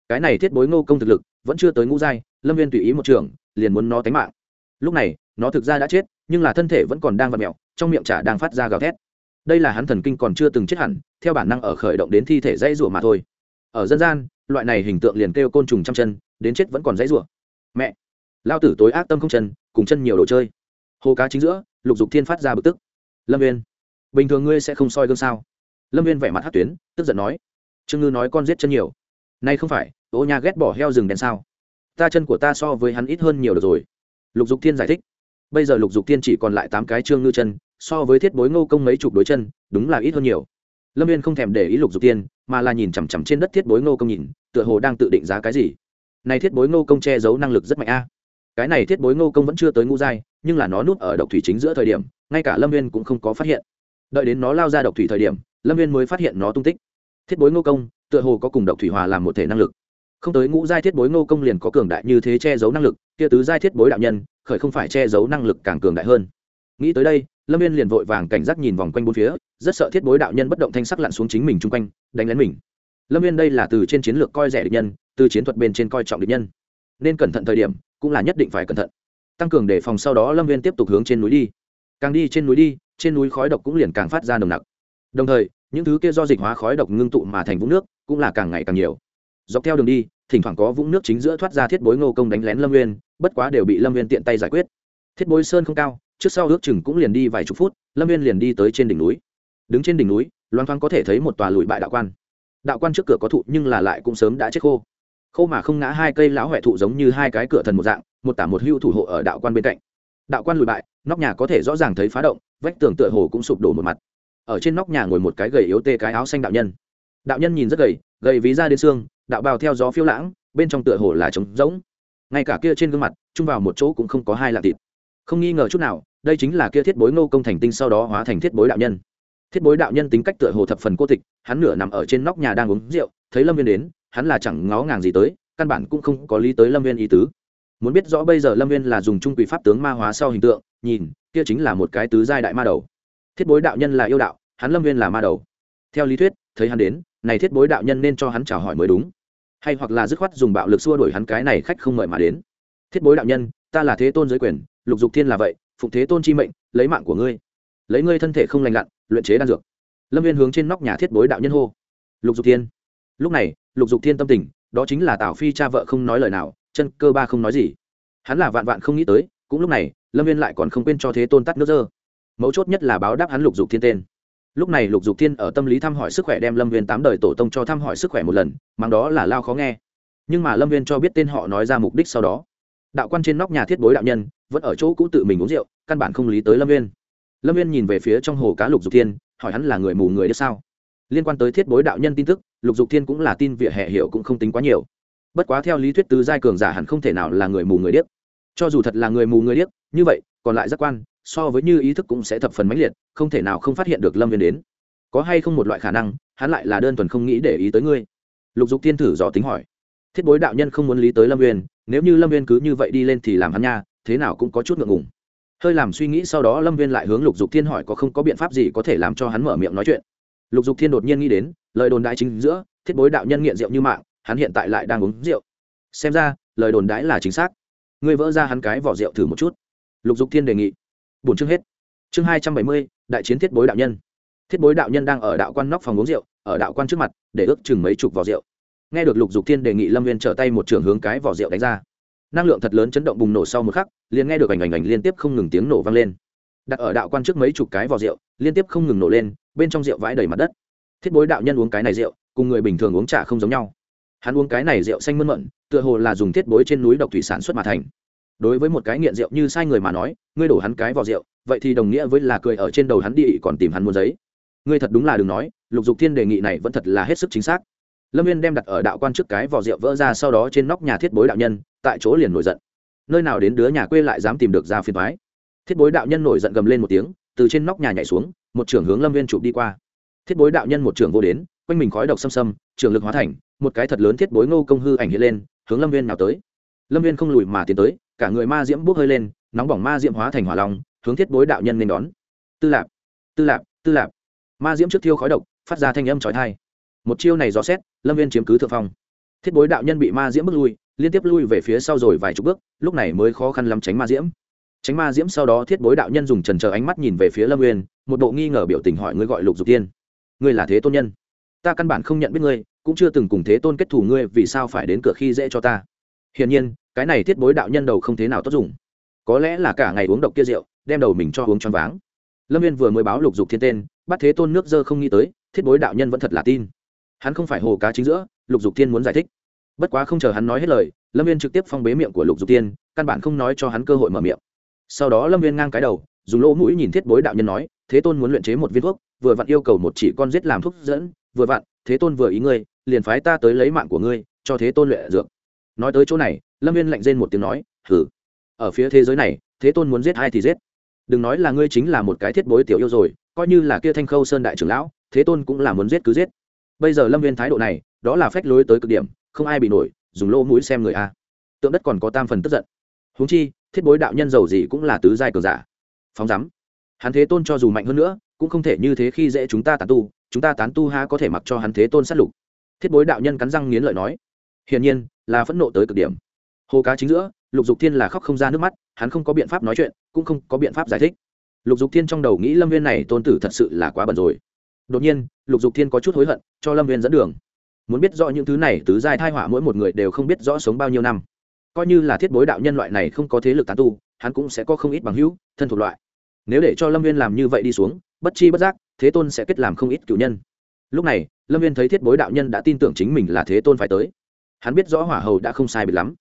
Cái này thiết bối ngô công thực lực, vẫn chưa tới ngũ giai, lâm viên tùy ý một trường, liền muốn nó tánh mạng. Lúc này, nó thực ra đã chết, nhưng là thân thể vẫn còn đang vặt mẹo trong miệng chả đang phát ra gào thét. Đây là hắn thần kinh còn chưa từng chết hẳn, theo bản năng ở khởi động đến thi thể dây rủa mà thôi. Ở dân gian loại này hình tượng liền kêu côn trùng trăm chân, đến chết vẫn còn dãy rủa. Mẹ, lao tử tối ác tâm không chân, cùng chân nhiều đồ chơi. Hồ cá chính giữa, lục dục thiên phát ra bực tức. Lâm viên bình thường ngươi sẽ không soi gương sao? Lâm viên vẻ mặt hát tuyến, tức giận nói. Trương ngư nói con giết chân nhiều. Nay không phải, ô nhà ghét bỏ heo rừng đèn sao? Ta chân của ta so với hắn ít hơn nhiều được rồi. Lục dục thiên giải thích. Bây giờ lục dục thiên chỉ còn lại tám cái trương ngư chân, so với thiết bối ngô công mấy chục đối chân, đúng là ít hơn nhiều. Lâm viên không thèm để ý lục dục tiên mà là nhìn chằm chằm trên đất thiết bối ngô công nhìn tựa hồ đang tự định giá cái gì. Này thiết bối ngô công che giấu năng lực rất mạnh a. Cái này thiết bối ngô công vẫn chưa tới ngũ giai, nhưng là nó núp ở độc thủy chính giữa thời điểm, ngay cả lâm viên cũng không có phát hiện. Đợi đến nó lao ra độc thủy thời điểm, lâm viên mới phát hiện nó tung tích. Thiết bối ngô công, tựa hồ có cùng độc thủy hòa làm một thể năng lực. Không tới ngũ giai thiết bối ngô công liền có cường đại như thế che giấu năng lực, kia tứ giai thiết bối đạo nhân, khởi không phải che giấu năng lực càng cường đại hơn. Nghĩ tới đây, lâm viên liền vội vàng cảnh giác nhìn vòng quanh bốn phía, rất sợ thiết bối đạo nhân bất động thanh sắc lặn xuống chính mình chung quanh, đánh lén mình lâm viên đây là từ trên chiến lược coi rẻ địch nhân, từ chiến thuật bên trên coi trọng địch nhân. Nên cẩn thận thời điểm, cũng là nhất định phải cẩn thận. Tăng cường đề phòng sau đó lâm viên tiếp tục hướng trên núi đi. Càng đi trên núi đi, trên núi khói độc cũng liền càng phát ra nồng nặc. Đồng thời, những thứ kia do dịch hóa khói độc ngưng tụ mà thành vũng nước cũng là càng ngày càng nhiều. Dọc theo đường đi, thỉnh thoảng có vũng nước chính giữa thoát ra thiết bối ngô công đánh lén lâm nguyên bất quá đều bị lâm nguyên tiện tay giải quyết. Thiết bối sơn không cao, trước sau ước chừng cũng liền đi vài chục phút, lâm viên liền đi tới trên đỉnh núi. Đứng trên đỉnh núi loan thoáng có thể thấy một tòa lùi bại đạo quan đạo quan trước cửa có thụ nhưng là lại cũng sớm đã chết khô. Khô mà không ngã, hai cây lão huệ thụ giống như hai cái cửa thần một dạng, một tả một hưu thủ hộ ở đạo quan bên cạnh. Đạo quan lùi bại, nóc nhà có thể rõ ràng thấy phá động, vách tường tựa hồ cũng sụp đổ một mặt. Ở trên nóc nhà ngồi một cái gầy yếu tê cái áo xanh đạo nhân. Đạo nhân nhìn rất gầy gầy ví ra đến xương, đạo bào theo gió phiêu lãng, bên trong tựa hồ là trống rỗng. Ngay cả kia trên gương mặt, chung vào một chỗ cũng không có hai lạ thịt. Không nghi ngờ chút nào, đây chính là kia thiết bối ngô công thành tinh sau đó hóa thành thiết bối đạo nhân thiết bối đạo nhân tính cách tựa hồ thập phần cô tịch, hắn nửa nằm ở trên nóc nhà đang uống rượu, thấy lâm viên đến, hắn là chẳng ngó ngàng gì tới, căn bản cũng không có lý tới lâm viên ý tứ. Muốn biết rõ bây giờ lâm viên là dùng trung quỷ pháp tướng ma hóa sau hình tượng, nhìn, kia chính là một cái tứ giai đại ma đầu. Thiết bối đạo nhân là yêu đạo, hắn lâm viên là ma đầu. Theo lý thuyết, thấy hắn đến, này thiết bối đạo nhân nên cho hắn chào hỏi mới đúng. Hay hoặc là dứt khoát dùng bạo lực xua đuổi hắn cái này khách không mời mà đến. Thiết bối đạo nhân, ta là thế tôn giới quyền, lục dục thiên là vậy, phụng thế tôn chi mệnh, lấy mạng của ngươi. Lấy ngươi thân thể không lành lặn luyện chế đan dược. Lâm viên hướng trên nóc nhà thiết bối đạo nhân hô, lục dục thiên. Lúc này, lục dục thiên tâm tình, đó chính là tào phi cha vợ không nói lời nào, chân cơ ba không nói gì. Hắn là vạn vạn không nghĩ tới, cũng lúc này, lâm viên lại còn không quên cho thế tôn tắt nước dơ. Mấu chốt nhất là báo đáp hắn lục dục thiên tên. Lúc này lục dục thiên ở tâm lý thăm hỏi sức khỏe đem lâm viên tám đời tổ tông cho thăm hỏi sức khỏe một lần mang đó là lao khó nghe. Nhưng mà lâm viên cho biết tên họ nói ra mục đích sau đó. Đạo quan trên nóc nhà thiết bối đạo nhân, vẫn ở chỗ cũ tự mình uống rượu, căn bản không lý tới lâm viên lâm viên nhìn về phía trong hồ cá lục dục thiên, hỏi hắn là người mù người đ sao? Liên quan tới thiết bối đạo nhân tin tức, lục dục thiên cũng là tin vỉa hè hiệu cũng không tính quá nhiều. Bất quá theo lý thuyết tứ giai cường giả hẳn không thể nào là người mù người điếc. Cho dù thật là người mù người điếc, như vậy, còn lại giác quan, so với như ý thức cũng sẽ thập phần mãnh liệt, không thể nào không phát hiện được lâm viên đến. Có hay không một loại khả năng, hắn lại là đơn thuần không nghĩ để ý tới ngươi? Lục dục thiên thử dò tính hỏi. Thiết bối đạo nhân không muốn lý tới lâm viên nếu như lâm viên cứ như vậy đi lên thì làm hắn nha, thế nào cũng có chút ngượng ngùng hơi làm suy nghĩ sau đó lâm viên lại hướng lục dục thiên hỏi có không có biện pháp gì có thể làm cho hắn mở miệng nói chuyện. Lục dục thiên đột nhiên nghĩ đến, lời đồn đại chính giữa, thiết bối đạo nhân nghiện rượu như mạng, hắn hiện tại lại đang uống rượu. Xem ra, lời đồn đãi là chính xác. Ngươi vỡ ra hắn cái vỏ rượu thử một chút. Lục dục thiên đề nghị. Bốn chương hết. Chương hai trăm bảy mươi, đại chiến thiết bối đạo nhân. Thiết bối đạo nhân đang ở đạo quan nóc phòng uống rượu, ở đạo quan trước mặt, để ước chừng mấy chục vỏ rượu. Nghe được lục dục thiên đề nghị, lâm viên trở tay một trường hướng cái vỏ rượu đánh ra năng lượng thật lớn chấn động bùng nổ sau một khắc, liền nghe được ảnh ảnh ảnh liên tiếp không ngừng tiếng nổ vang lên. Đặt ở đạo quan trước mấy chục cái vỏ rượu, liên tiếp không ngừng nổ lên, bên trong rượu vãi đầy mặt đất. Thiết bối đạo nhân uống cái này rượu, cùng người bình thường uống trà không giống nhau. Hắn uống cái này rượu xanh mơn mận, tựa hồ là dùng thiết bối trên núi độc thủy sản xuất mà thành. Đối với một cái nghiện rượu như sai người mà nói, ngươi đổ hắn cái vỏ rượu, vậy thì đồng nghĩa với là cười ở trên đầu hắn đi, còn tìm hắn muốn giấy. Ngươi thật đúng là đừng nói, lục dục thiên đề nghị này vẫn thật là hết sức chính xác lâm viên đem đặt ở đạo quan trước cái vỏ rượu vỡ ra sau đó trên nóc nhà thiết bối đạo nhân, tại chỗ liền nổi giận. Nơi nào đến đứa nhà quê lại dám tìm được ra phiền thoái thiết bối đạo nhân nổi giận gầm lên một tiếng, từ trên nóc nhà nhảy xuống, một trưởng hướng lâm viên chụp đi qua. Thiết bối đạo nhân một trưởng vô đến, quanh mình khói độc xâm xâm, trường lực hóa thành, một cái thật lớn thiết bối ngô công hư ảnh hiện lên, hướng lâm viên nào tới. Lâm viên không lùi mà tiến tới, cả người ma diễm bốc hơi lên, nóng bỏng ma diễm hóa thành hỏa long, hướng thiết bối đạo nhân nên đón. Tư lạp tư lạp tư lạp. Ma diễm trước thiêu khói độc, phát ra thanh âm trói thai một chiêu này rõ xét, lâm viên chiếm cứ thượng phong. Thiết bối đạo nhân bị ma diễm bước lui, liên tiếp lui về phía sau rồi vài chục bước, lúc này mới khó khăn lắm tránh ma diễm. Tránh ma diễm sau đó thiết bối đạo nhân dùng trần chờ ánh mắt nhìn về phía lâm uyên, một bộ nghi ngờ biểu tình hỏi ngươi gọi lục dục tiên. Ngươi là thế tôn nhân. Ta căn bản không nhận biết ngươi, cũng chưa từng cùng thế tôn kết thù ngươi, vì sao phải đến cửa khi dễ cho ta? Hiển nhiên, cái này thiết bối đạo nhân đầu không thế nào tốt dùng. Có lẽ là cả ngày uống độc kia rượu, đem đầu mình cho uống choáng váng. Lâm viên vừa mới báo lục dục thiên tên, bắt thế tôn nước dơ không nghĩ tới, thiết bối đạo nhân vẫn thật là tin hắn không phải hồ cá chính giữa, lục dục thiên muốn giải thích. Bất quá không chờ hắn nói hết lời, lâm viên trực tiếp phong bế miệng của lục dục tiên căn bản không nói cho hắn cơ hội mở miệng. Sau đó lâm viên ngang cái đầu, dùng lỗ mũi nhìn thiết bối đạo nhân nói, thế tôn muốn luyện chế một viên thuốc, vừa vặn yêu cầu một chỉ con giết làm thuốc dẫn, vừa vặn, thế tôn vừa ý ngươi, liền phái ta tới lấy mạng của ngươi, cho thế tôn luyện dược. Nói tới chỗ này, lâm viên lạnh rên một tiếng nói hử ở phía thế giới này, thế tôn muốn giết ai thì giết. Đừng nói là ngươi chính là một cái thiết bối tiểu yêu rồi, coi như là kia thanh khâu sơn đại trưởng lão, thế tôn cũng là muốn giết cứ giết bây giờ lâm viên thái độ này, đó là phách lối tới cực điểm, không ai bị nổi, dùng lô mũi xem người a. Tượng đất còn có tam phần tức giận. Huống chi, thiết bối đạo nhân giàu gì cũng là tứ giai cường giả. Phóng rắm hắn thế tôn cho dù mạnh hơn nữa, cũng không thể như thế khi dễ chúng ta tán tu, chúng ta tán tu ha có thể mặc cho hắn thế tôn sát lục. Thiết bối đạo nhân cắn răng nghiến lợi nói. Hiển nhiên, là phẫn nộ tới cực điểm. Hồ cá chính giữa, lục dục thiên là khóc không ra nước mắt, hắn không có biện pháp nói chuyện, cũng không có biện pháp giải thích. Lục dục thiên trong đầu nghĩ lâm viên này tôn tử thật sự là quá bẩn rồi đột nhiên, lục dục thiên có chút hối hận, cho lâm viên dẫn đường. Muốn biết rõ những thứ này, tứ giai thai họa mỗi một người đều không biết rõ sống bao nhiêu năm. Coi như là thiết bối đạo nhân loại này không có thế lực tán tu, hắn cũng sẽ có không ít bằng hữu, thân thuộc loại. Nếu để cho lâm viên làm như vậy đi xuống, bất chi bất giác, thế tôn sẽ kết làm không ít cựu nhân. Lúc này, lâm viên thấy thiết bối đạo nhân đã tin tưởng chính mình là thế tôn phải tới. Hắn biết rõ hỏa hầu đã không sai biệt lắm.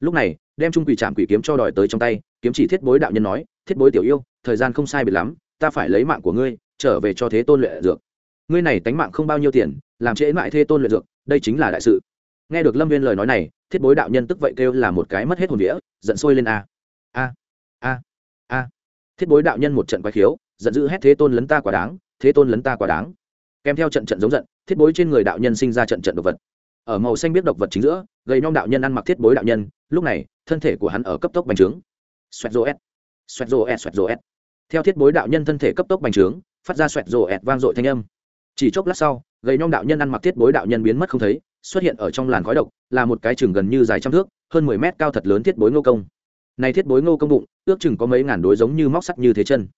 Lúc này, đem trung quỷ trạm quỷ kiếm cho đòi tới trong tay, kiếm chỉ thiết bối đạo nhân nói, thiết bối tiểu yêu, thời gian không sai biệt lắm, ta phải lấy mạng của ngươi, trở về cho thế tôn luyện dược ngươi này tánh mạng không bao nhiêu tiền, làm trễ mãi thế tôn luyện dược, đây chính là đại sự. Nghe được lâm viên lời nói này, thiết bối đạo nhân tức vậy kêu là một cái mất hết hồn vĩa giận sôi lên a. A a a. Thiết bối đạo nhân một trận quái khiếu, giận dữ hét thế tôn lấn ta quả đáng thế tôn lấn ta quả đáng. Kèm theo trận trận giống giận, thiết bối trên người đạo nhân sinh ra trận trận độc vật. Ở màu xanh biết độc vật chính giữa, gầy nhom đạo nhân ăn mặc thiết bối đạo nhân, lúc này, thân thể của hắn ở cấp tốc bành trướng. Xoẹt rô s xoẹt rô s xoẹt rô s theo thiết bối đạo nhân thân thể cấp tốc bành trướng, phát ra xoẹt rô s vang dội thanh âm chỉ chốc lát sau, gầy nhom đạo nhân ăn mặc thiết bối đạo nhân biến mất không thấy, xuất hiện ở trong làn khói độc, là một cái chừng gần như dài trăm thước, hơn mười mét cao thật lớn thiết bối ngô công. Này thiết bối ngô công bụng, ước chừng có mấy ngàn đối giống như móc sắt như thế chân.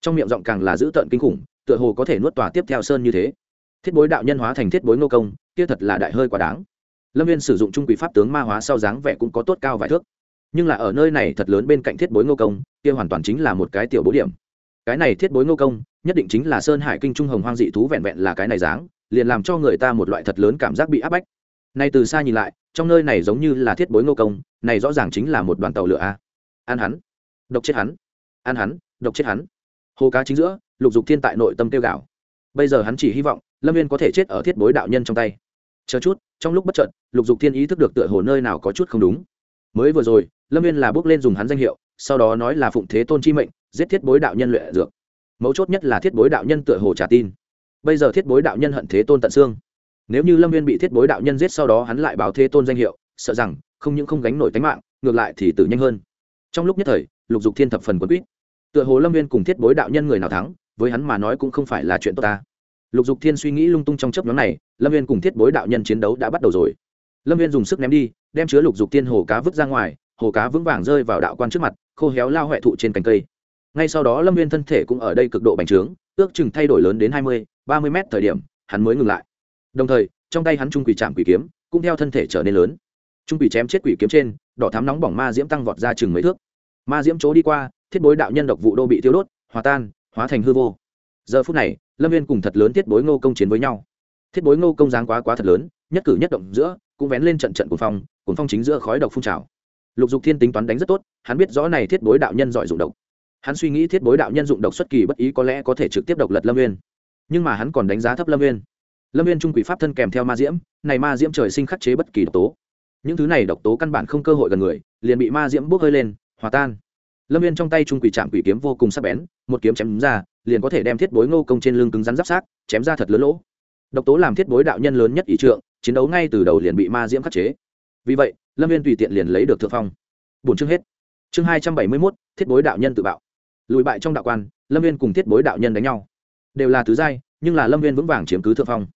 Trong miệng giọng càng là dữ tợn kinh khủng, tựa hồ có thể nuốt tòa tiếp theo sơn như thế. Thiết bối đạo nhân hóa thành thiết bối ngô công, kia thật là đại hơi quá đáng. Lâm viên sử dụng trung quỷ pháp tướng ma hóa sau dáng vẻ cũng có tốt cao vài thước. Nhưng là ở nơi này thật lớn bên cạnh thiết bối ngô công, kia hoàn toàn chính là một cái tiểu bố điểm cái này thiết bối ngô công, nhất định chính là sơn hải kinh trung hồng hoang dị thú vẹn vẹn là cái này dáng, liền làm cho người ta một loại thật lớn cảm giác bị áp bách. Nay từ xa nhìn lại, trong nơi này giống như là thiết bối ngô công, này rõ ràng chính là một đoàn tàu lửa a. An hắn, độc chết hắn an hắn, độc chết hắn. Hồ cá chính giữa, lục dục thiên tại nội tâm tiêu gạo bây giờ hắn chỉ hy vọng, lâm viên có thể chết ở thiết bối đạo nhân trong tay. Chờ chút, trong lúc bất trợn lục dục thiên ý thức được tựa hồ nơi nào có chút không đúng. Mới vừa rồi, lâm viên là bước lên dùng hắn danh hiệu sau đó nói là phụng thế tôn chi mệnh, giết thiết bối đạo nhân luyện dược. Mấu chốt nhất là thiết bối đạo nhân tựa hồ trả tin. Bây giờ thiết bối đạo nhân hận thế tôn tận xương. Nếu như lâm viên bị thiết bối đạo nhân giết sau đó hắn lại báo thế tôn danh hiệu, sợ rằng không những không gánh nổi tính mạng, ngược lại thì tử nhanh hơn. Trong lúc nhất thời, lục dục thiên thập phần quấn quýt. Tựa hồ lâm viên cùng thiết bối đạo nhân người nào thắng, với hắn mà nói cũng không phải là chuyện tốt ta. Lục dục thiên suy nghĩ lung tung trong chấp nhóm này, lâm viên cùng thiết bối đạo nhân chiến đấu đã bắt đầu rồi. Lâm viên dùng sức ném đi, đem chứa lục dục thiên hồ cá vứt ra ngoài hồ cá vững vàng rơi vào đạo quan trước mặt, khô héo lao huệ thụ trên cành cây. Ngay sau đó lâm viên thân thể cũng ở đây cực độ bành trướng, ước chừng thay đổi lớn đến hai mươi, ba mươi mét thời điểm, hắn mới ngừng lại. Đồng thời, trong tay hắn trung quỷ chạm quỷ kiếm cũng theo thân thể trở nên lớn. Trung quỷ chém chết quỷ kiếm trên, đỏ thám nóng bỏng ma diễm tăng vọt ra chừng mấy thước. Ma diễm chỗ đi qua, thiết bối đạo nhân độc vụ đô bị tiêu đốt, hòa tan, hóa thành hư vô. Giờ phút này, lâm viên cùng thật lớn thiết bối ngô công chiến với nhau. Thiết bối ngô công giáng quá quá thật lớn, nhất cử nhất động giữa, cũng vén lên trận trận cuồng phong cuồng phong chính giữa khói độc phun trào lục dục thiên tính toán đánh rất tốt, hắn biết rõ này thiết bối đạo nhân giỏi dụng độc. Hắn suy nghĩ thiết bối đạo nhân dụng độc xuất kỳ bất ý có lẽ có thể trực tiếp độc lật lâm nguyên nhưng mà hắn còn đánh giá thấp lâm nguyên lâm nguyên trung quỷ pháp thân kèm theo ma diễm, này ma diễm trời sinh khắc chế bất kỳ độc tố. Những thứ này độc tố căn bản không cơ hội gần người, liền bị ma diễm bốc hơi lên, hòa tan. Lâm viên trong tay trung quỷ trạm quỷ kiếm vô cùng sắc bén, một kiếm chém ra, liền có thể đem thiết bối ngô công trên lưng cứng rắn giáp sát, chém ra thật lớn lỗ. Độc tố làm thiết bối đạo nhân lớn nhất ý trượng, chiến đấu ngay từ đầu liền bị ma diễm khắc chế vì vậy, lâm viên tùy tiện liền lấy được thượng phong. Bốn chương hết. Chương hai trăm bảy mươi mốt, thiết bối đạo nhân tự bạo. Lùi bại trong đạo quan, lâm viên cùng thiết bối đạo nhân đánh nhau. Đều là tứ giai, nhưng là lâm viên vững vàng chiếm cứ thượng phong.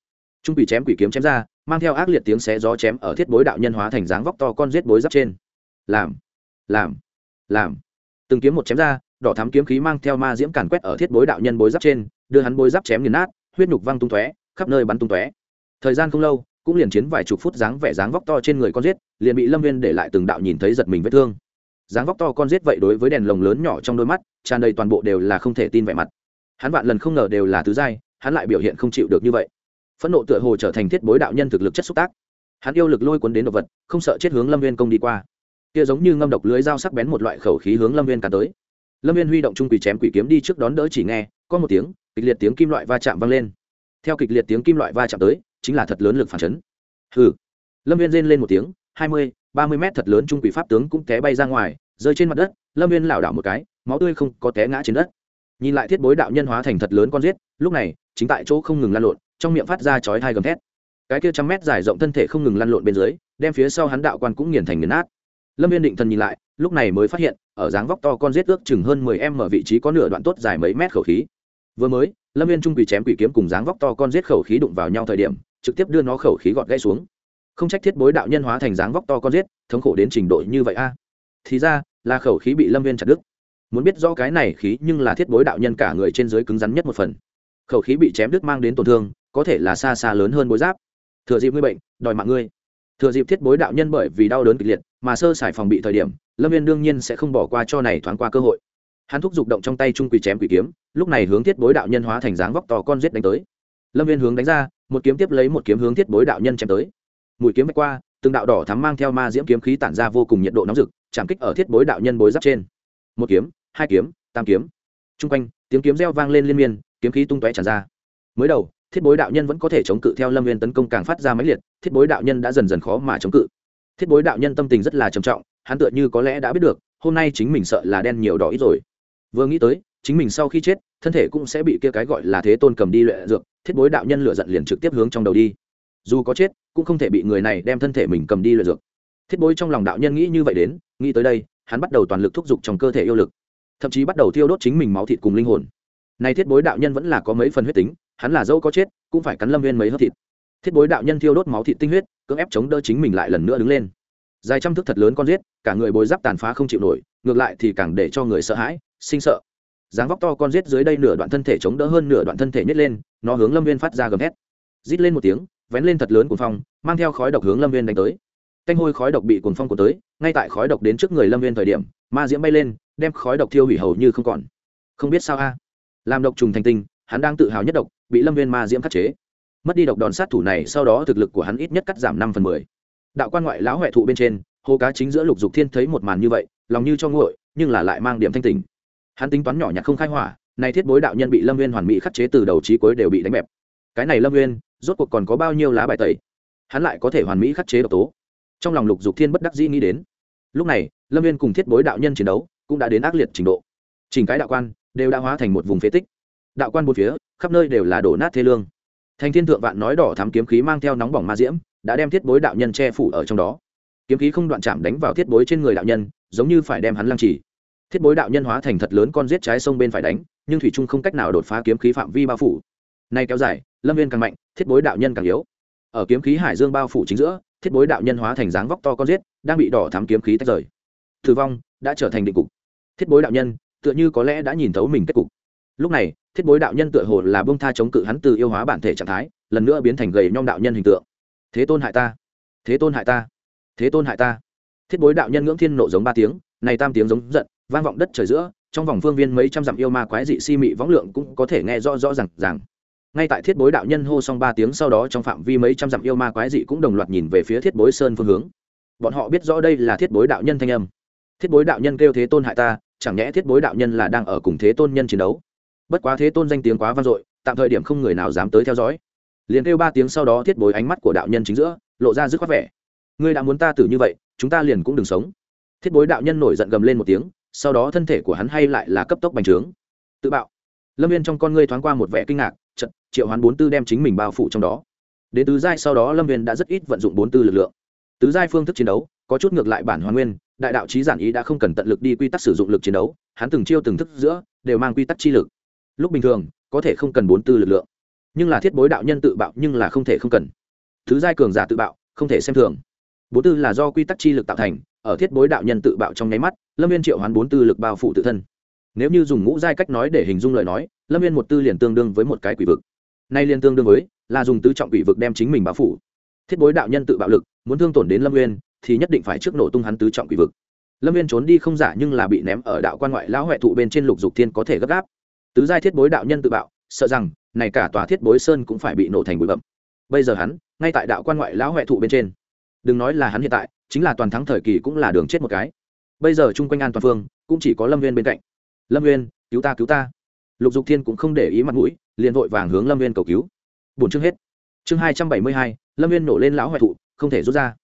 Trung quỷ chém quỷ kiếm chém ra, mang theo ác liệt tiếng xé gió chém ở thiết bối đạo nhân hóa thành dáng vóc to con giết bối giáp trên. Làm làm làm. Từng kiếm một chém ra, đỏ thắm kiếm khí mang theo ma diễm càn quét ở thiết bối đạo nhân bối giáp trên, đưa hắn bối giáp chém nghiền nát, huyết nhục văng tung tóe, khắp nơi bắn tung tóe. Thời gian không lâu cũng liền chiến vài chục phút dáng vẻ dáng vóc to trên người con giết, liền bị lâm viên để lại từng đạo nhìn thấy giật mình vết thương. Dáng vóc to con giết vậy đối với đèn lồng lớn nhỏ trong đôi mắt, tràn đầy toàn bộ đều là không thể tin vẻ mặt. Hắn vạn lần không ngờ đều là thứ giai hắn lại biểu hiện không chịu được như vậy. Phẫn nộ tựa hồ trở thành thiết bối đạo nhân thực lực chất xúc tác. Hắn yêu lực lôi cuốn đến đ ộ vật, không sợ chết hướng lâm viên công đi qua. Kia giống như ngâm độc lưới dao sắc bén một loại khẩu khí hướng lâm viên càn tới. Lâm viên huy động trung quỷ chém quỷ kiếm đi trước đón đỡ chỉ nghe, có một tiếng, kịch liệt tiếng kim loại va chạm vang lên. Theo kịch liệt tiếng kim loại va chạm tới chính là thật lớn lực phản chấn. Hừ. Lâm viên rên lên một tiếng, hai mươi, ba mươi mét thật lớn trung quỷ pháp tướng cũng té bay ra ngoài, rơi trên mặt đất, lâm viên lảo đảo một cái, máu tươi không có té ngã trên đất. Nhìn lại thiết bối đạo nhân hóa thành thật lớn con giết, lúc này, chính tại chỗ không ngừng lăn lộn, trong miệng phát ra chói thai gầm thét. Cái kia trăm mét dài rộng thân thể không ngừng lăn lộn bên dưới, đem phía sau hắn đạo quan cũng nghiền thành nghiền nát. Lâm viên định thần nhìn lại, lúc này mới phát hiện, ở dáng vóc to con giết ước chừng hơn mười em ở vị trí có nửa đoạn tốt dài mấy mét khẩu khí. Vừa mới, lâm viên trung quỷ chém quỷ kiếm cùng dáng vóc to con giết khẩu khí đụng vào nhau thời điểm trực tiếp đưa nó khẩu khí gọt gãy xuống. Không trách thiết bối đạo nhân hóa thành dáng vóc to con giết, thống khổ đến trình độ như vậy a. Thì ra, là khẩu khí bị lâm viên chặt đứt. Muốn biết rõ cái này khí nhưng là thiết bối đạo nhân cả người trên dưới cứng rắn nhất một phần. Khẩu khí bị chém đứt mang đến tổn thương, có thể là xa xa lớn hơn bối giáp. Thừa dịp ngươi bệnh, đòi mạng ngươi. Thừa dịp thiết bối đạo nhân bởi vì đau đớn kịch liệt mà sơ sài phòng bị thời điểm, lâm viên đương nhiên sẽ không bỏ qua cho này thoáng qua cơ hội. Hắn thúc giục động trong tay trung quỷ chém quỷ kiếm, lúc này hướng thiết bối đạo nhân hóa thành dáng vóc to con giết đánh tới lâm viên hướng đánh ra, một kiếm tiếp lấy một kiếm hướng thiết bối đạo nhân chém tới. Mũi kiếm vạch qua, từng đạo đỏ thắm mang theo ma diễm kiếm khí tản ra vô cùng nhiệt độ nóng rực, chạm kích ở thiết bối đạo nhân bối giáp trên. Một kiếm, hai kiếm, tam kiếm. T r u n g quanh, tiếng kiếm reo vang lên liên miên, kiếm khí tung tóe tràn ra. Mới đầu, thiết bối đạo nhân vẫn có thể chống cự theo lâm viên tấn công càng phát ra máy liệt, thiết bối đạo nhân đã dần dần khó mà chống cự. Thiết bối đạo nhân tâm tình rất là trầm trọng, hắn tựa như có lẽ đã biết được, hôm nay chính mình sợ là đen nhiều đỏ ít rồi. Vừa nghĩ tới, chính mình sau khi chết, thân thể cũng sẽ bị kia cái gọi là thế tôn cầm đi luyện dược thiết bối đạo nhân lựa giận liền trực tiếp hướng trong đầu đi. Dù có chết, cũng không thể bị người này đem thân thể mình cầm đi luyện dược. Thiết bối trong lòng đạo nhân nghĩ như vậy đến, nghĩ tới đây, hắn bắt đầu toàn lực thúc giục trong cơ thể yêu lực. Thậm chí bắt đầu thiêu đốt chính mình máu thịt cùng linh hồn. Nay thiết bối đạo nhân vẫn là có mấy phần huyết tính, hắn là dâu có chết, cũng phải cắn lâm viên mấy hớp thịt. Thiết bối đạo nhân thiêu đốt máu thịt tinh huyết, cưỡng ép chống đỡ chính mình lại lần nữa đứng lên. Dài trăm thức thật lớn con giết, cả người bối giáp tàn phá không chịu nổi, ngược lại thì càng để cho người sợ hãi, sinh sợ dáng vóc to con giết dưới đây nửa đoạn thân thể chống đỡ hơn nửa đoạn thân thể nhét lên, nó hướng lâm viên phát ra gầm hét rít lên một tiếng, vén lên thật lớn cuồng phong, mang theo khói độc hướng lâm viên đánh tới. Canh hôi khói độc bị cuồng phong của tới, ngay tại khói độc đến trước người lâm viên thời điểm, ma diễm bay lên, đem khói độc thiêu hủy hầu như không còn. Không biết sao a. Làm độc trùng thành tinh, hắn đang tự hào nhất độc, bị lâm viên ma diễm khắc chế. Mất đi độc đòn sát thủ này, sau đó thực lực của hắn ít nhất cắt giảm năm phần mười. Đạo quan ngoại lão huệ thụ bên trên hồ cá chính giữa lục dục thiên thấy một màn như vậy, lòng như cho nguội, nhưng là lại mang điểm thanh tình hắn tính toán nhỏ nhặt không khai hỏa nay thiết bối đạo nhân bị lâm viên hoàn mỹ khắc chế từ đầu trí cuối đều bị đánh bẹp. Cái này lâm viên rốt cuộc còn có bao nhiêu lá bài tẩy? Hắn lại có thể hoàn mỹ khắc chế độc tố. Trong lòng lục dục thiên bất đắc dĩ nghĩ đến. Lúc này, lâm viên cùng thiết bối đạo nhân chiến đấu cũng đã đến ác liệt trình độ. Trình cái đạo quan đều đã hóa thành một vùng phế tích. Đạo quan bốn phía, khắp nơi đều là đổ nát thê lương. Thành thiên thượng vạn nói đỏ thám kiếm khí mang theo nóng bỏng ma diễm, đã đem thiết bối đạo nhân che phủ ở trong đó. Kiếm khí không đoạn chạm đánh vào thiết bối trên người đạo nhân, giống như phải đem hắn lăng trì thiết bối đạo nhân hóa thành thật lớn con giết trái sông bên phải đánh, nhưng thủy trung không cách nào đột phá kiếm khí phạm vi bao phủ. Nay kéo dài, lâm viên càng mạnh, thiết bối đạo nhân càng yếu. Ở kiếm khí hải dương bao phủ chính giữa, thiết bối đạo nhân hóa thành dáng vóc to con giết, đang bị đỏ thám kiếm khí tách rời. Thử vong đã trở thành định cục. Thiết bối đạo nhân, tựa như có lẽ đã nhìn thấu mình kết cục. Lúc này, thiết bối đạo nhân tựa hồ là bông tha chống cự hắn từ yêu hóa bản thể trạng thái, lần nữa biến thành gầy nhom đạo nhân hình tượng. Thế tôn hại ta. Thế tôn hại ta. Thế tôn hại ta. Thiết bối đạo nhân ngưỡng thiên nộ giống ba tiếng, này tam tiếng giống giận vang vọng đất trời giữa, trong vòng phương viên mấy trăm dặm yêu ma quái dị si mị võng lượng cũng có thể nghe rõ rõ rằng rằng ngay tại thiết bối đạo nhân hô xong ba tiếng sau đó trong phạm vi mấy trăm dặm yêu ma quái dị cũng đồng loạt nhìn về phía thiết bối sơn phương hướng. Bọn họ biết rõ đây là thiết bối đạo nhân thanh âm. Thiết bối đạo nhân kêu thế tôn hại ta, chẳng nhẽ thiết bối đạo nhân là đang ở cùng thế tôn nhân chiến đấu? Bất quá thế tôn danh tiếng quá vang dội, tạm thời điểm không người nào dám tới theo dõi. Liền kêu ba tiếng sau đó thiết bối ánh mắt của đạo nhân chính giữa, lộ ra dứt khoát vẻ. Ngươi đã muốn ta tử như vậy, chúng ta liền cũng đừng sống. Thiết bối đạo nhân nổi giận gầm lên một tiếng sau đó thân thể của hắn hay lại là cấp tốc bành trướng. Tự bạo. Lâm viên trong con ngươi thoáng qua một vẻ kinh ngạc trận triệu hoán bốn tư đem chính mình bao phủ trong đó. Đến tứ giai sau đó lâm viên đã rất ít vận dụng bốn tư lực lượng. Tứ giai phương thức chiến đấu, có chút ngược lại bản hoàn nguyên, đại đạo trí giản ý đã không cần tận lực đi quy tắc sử dụng lực chiến đấu, hắn từng chiêu từng thức giữa, đều mang quy tắc chi lực. Lúc bình thường, có thể không cần bốn tư lực lượng. Nhưng là thiết bối đạo nhân tự bạo nhưng là không thể không cần. Thứ giai cường giả tự bạo, không thể xem thường. Bốn tư là do quy tắc chi lực tạo thành ở thiết bối đạo nhân tự bạo trong nháy mắt, lâm viên triệu hoán bốn tư lực bao phủ tự thân. Nếu như dùng ngũ giai cách nói để hình dung lời nói, lâm viên một tư liền tương đương với một cái quỷ vực. Nay liền tương đương với là dùng tứ trọng quỷ vực đem chính mình bao phủ. Thiết bối đạo nhân tự bạo lực, muốn thương tổn đến lâm viên, thì nhất định phải trước nổ tung hắn tứ trọng quỷ vực. Lâm viên trốn đi không giả nhưng là bị ném ở đạo quan ngoại lão huệ thụ bên trên lục dục thiên có thể gấp gáp. Tứ giai thiết bối đạo nhân tự bạo, sợ rằng, này cả tòa thiết bối sơn cũng phải bị nổ thành bụi bậm bây giờ hắn, ngay tại đạo quan ngoại lão huệ thụ bên trên. Đừng nói là hắn hiện tại chính là toàn thắng thời kỳ cũng là đường chết một cái. Bây giờ chung quanh an toàn phương, cũng chỉ có lâm viên bên cạnh. Lâm viên cứu ta cứu ta. Lục dục thiên cũng không để ý mặt mũi, liền vội vàng hướng lâm viên cầu cứu. Bổn chương hết. Chương hai trăm bảy mươi hai, lâm viên nổ lên lão hoại thụ, không thể rút ra.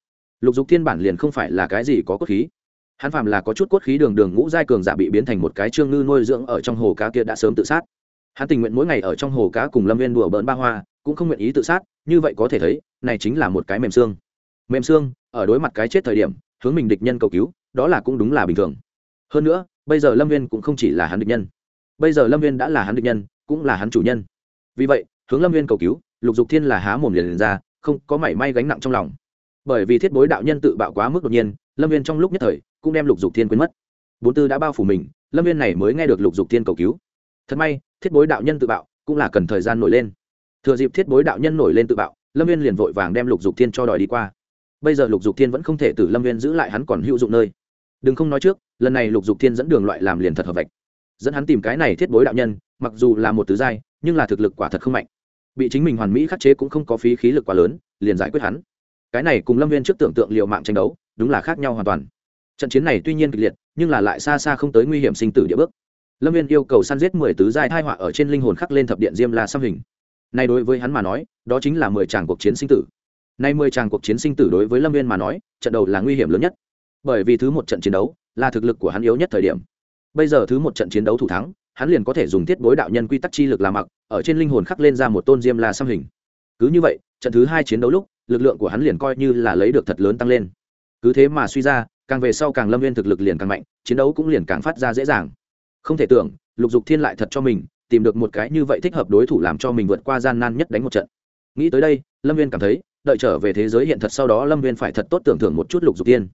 Lục dục thiên bản liền không phải là cái gì có cốt khí. Hắn phàm là có chút cốt khí đường đường ngũ giai cường giả bị biến thành một cái trương ngư nuôi dưỡng ở trong hồ cá kia đã sớm tự sát. Hắn tình nguyện mỗi ngày ở trong hồ cá cùng lâm viên đùa bỡn ba hoa, cũng không nguyện ý tự sát, như vậy có thể thấy, này chính là một cái mềm xương. Mềm xương ở đối mặt cái chết thời điểm hướng mình địch nhân cầu cứu đó là cũng đúng là bình thường. Hơn nữa bây giờ lâm viên cũng không chỉ là hắn địch nhân. Bây giờ lâm viên đã là hắn địch nhân cũng là hắn chủ nhân. Vì vậy hướng lâm viên cầu cứu lục dục thiên là há mồm liền, liền ra không có mảy may gánh nặng trong lòng. Bởi vì thiết bối đạo nhân tự bạo quá mức đột nhiên lâm viên trong lúc nhất thời cũng đem lục dục thiên quên mất. Bốn tư đã bao phủ mình lâm viên này mới nghe được lục dục thiên cầu cứu. Thật may thiết bối đạo nhân tự bạo cũng là cần thời gian nổi lên. Thừa dịp thiết bối đạo nhân nổi lên tự bạo lâm viên liền vội vàng đem lục dục thiên cho đòi đi qua bây giờ lục dục thiên vẫn không thể từ lâm viên giữ lại hắn còn hữu dụng nơi. Đừng không nói trước, lần này lục dục thiên dẫn đường loại làm liền thật hợp vạch. Dẫn hắn tìm cái này thiết bối đạo nhân, mặc dù là một tứ giai, nhưng là thực lực quả thật không mạnh. Bị chính mình hoàn mỹ khắc chế cũng không có phí khí lực quá lớn, liền giải quyết hắn. Cái này cùng lâm viên trước tưởng tượng liệu mạng tranh đấu, đúng là khác nhau hoàn toàn. Trận chiến này tuy nhiên kịch liệt, nhưng là lại xa xa không tới nguy hiểm sinh tử địa bước. Lâm viên yêu cầu săn giết mười tứ giai thai họa ở trên linh hồn khắc lên thập điện diêm la xăm hình. Nay đối với hắn mà nói, đó chính là mười tràng cuộc chiến sinh tử nay mười tràng cuộc chiến sinh tử đối với lâm viên mà nói, trận đầu là nguy hiểm lớn nhất. Bởi vì thứ một trận chiến đấu là thực lực của hắn yếu nhất thời điểm. Bây giờ thứ một trận chiến đấu thủ thắng, hắn liền có thể dùng thiết bối đạo nhân quy tắc chi lực làm mặc, ở trên linh hồn khắc lên ra một tôn diêm la xăm hình. Cứ như vậy, trận thứ hai chiến đấu lúc, lực lượng của hắn liền coi như là lấy được thật lớn tăng lên. Cứ thế mà suy ra, càng về sau càng lâm viên thực lực liền càng mạnh, chiến đấu cũng liền càng phát ra dễ dàng. Không thể tưởng, lục dục thiên lại thật cho mình tìm được một cái như vậy thích hợp đối thủ làm cho mình vượt qua gian nan nhất đánh một trận. Nghĩ tới đây, lâm viên cảm thấy đợi trở về thế giới hiện thật sau đó lâm viên phải thật tốt tưởng thưởng một chút lục dục tiên.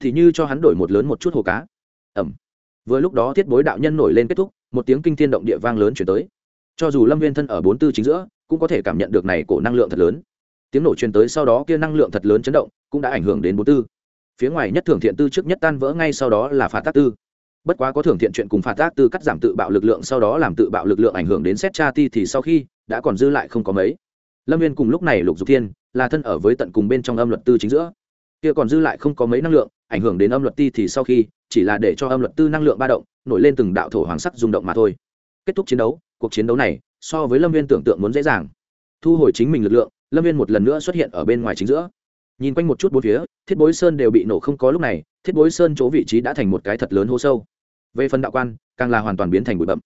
Thì như cho hắn đổi một lớn một chút hồ cá. Ẩm. Vừa lúc đó thiết bối đạo nhân nổi lên kết thúc, một tiếng kinh thiên động địa vang lớn chuyển tới. Cho dù lâm viên thân ở bốn tư chính giữa, cũng có thể cảm nhận được này cổ năng lượng thật lớn. Tiếng nổ truyền tới sau đó kia năng lượng thật lớn chấn động, cũng đã ảnh hưởng đến bốn tư. Phía ngoài nhất thưởng thiện tư trước nhất tan vỡ ngay sau đó là phạt tác tư. Bất quá có thưởng thiện chuyện cùng phạt tác tư cắt giảm tự bạo lực lượng, sau đó làm tự bạo lực lượng ảnh hưởng đến xét cha ti thì sau khi, đã còn dư lại không có mấy lâm viên cùng lúc này lục dục thiên là thân ở với tận cùng bên trong âm luật tư chính giữa. Kia còn dư lại không có mấy năng lượng, ảnh hưởng đến âm luật ti thì sau khi, chỉ là để cho âm luật tư năng lượng ba động, nổi lên từng đạo thổ hoàng sắc rung động mà thôi. Kết thúc chiến đấu, cuộc chiến đấu này, so với lâm viên tưởng tượng muốn dễ dàng. Thu hồi chính mình lực lượng, lâm viên một lần nữa xuất hiện ở bên ngoài chính giữa. Nhìn quanh một chút bốn phía, thiết bối sơn đều bị nổ không có lúc này, thiết bối sơn chỗ vị trí đã thành một cái thật lớn hố sâu. Về phần đạo quan, càng là hoàn toàn biến thành bụi bậm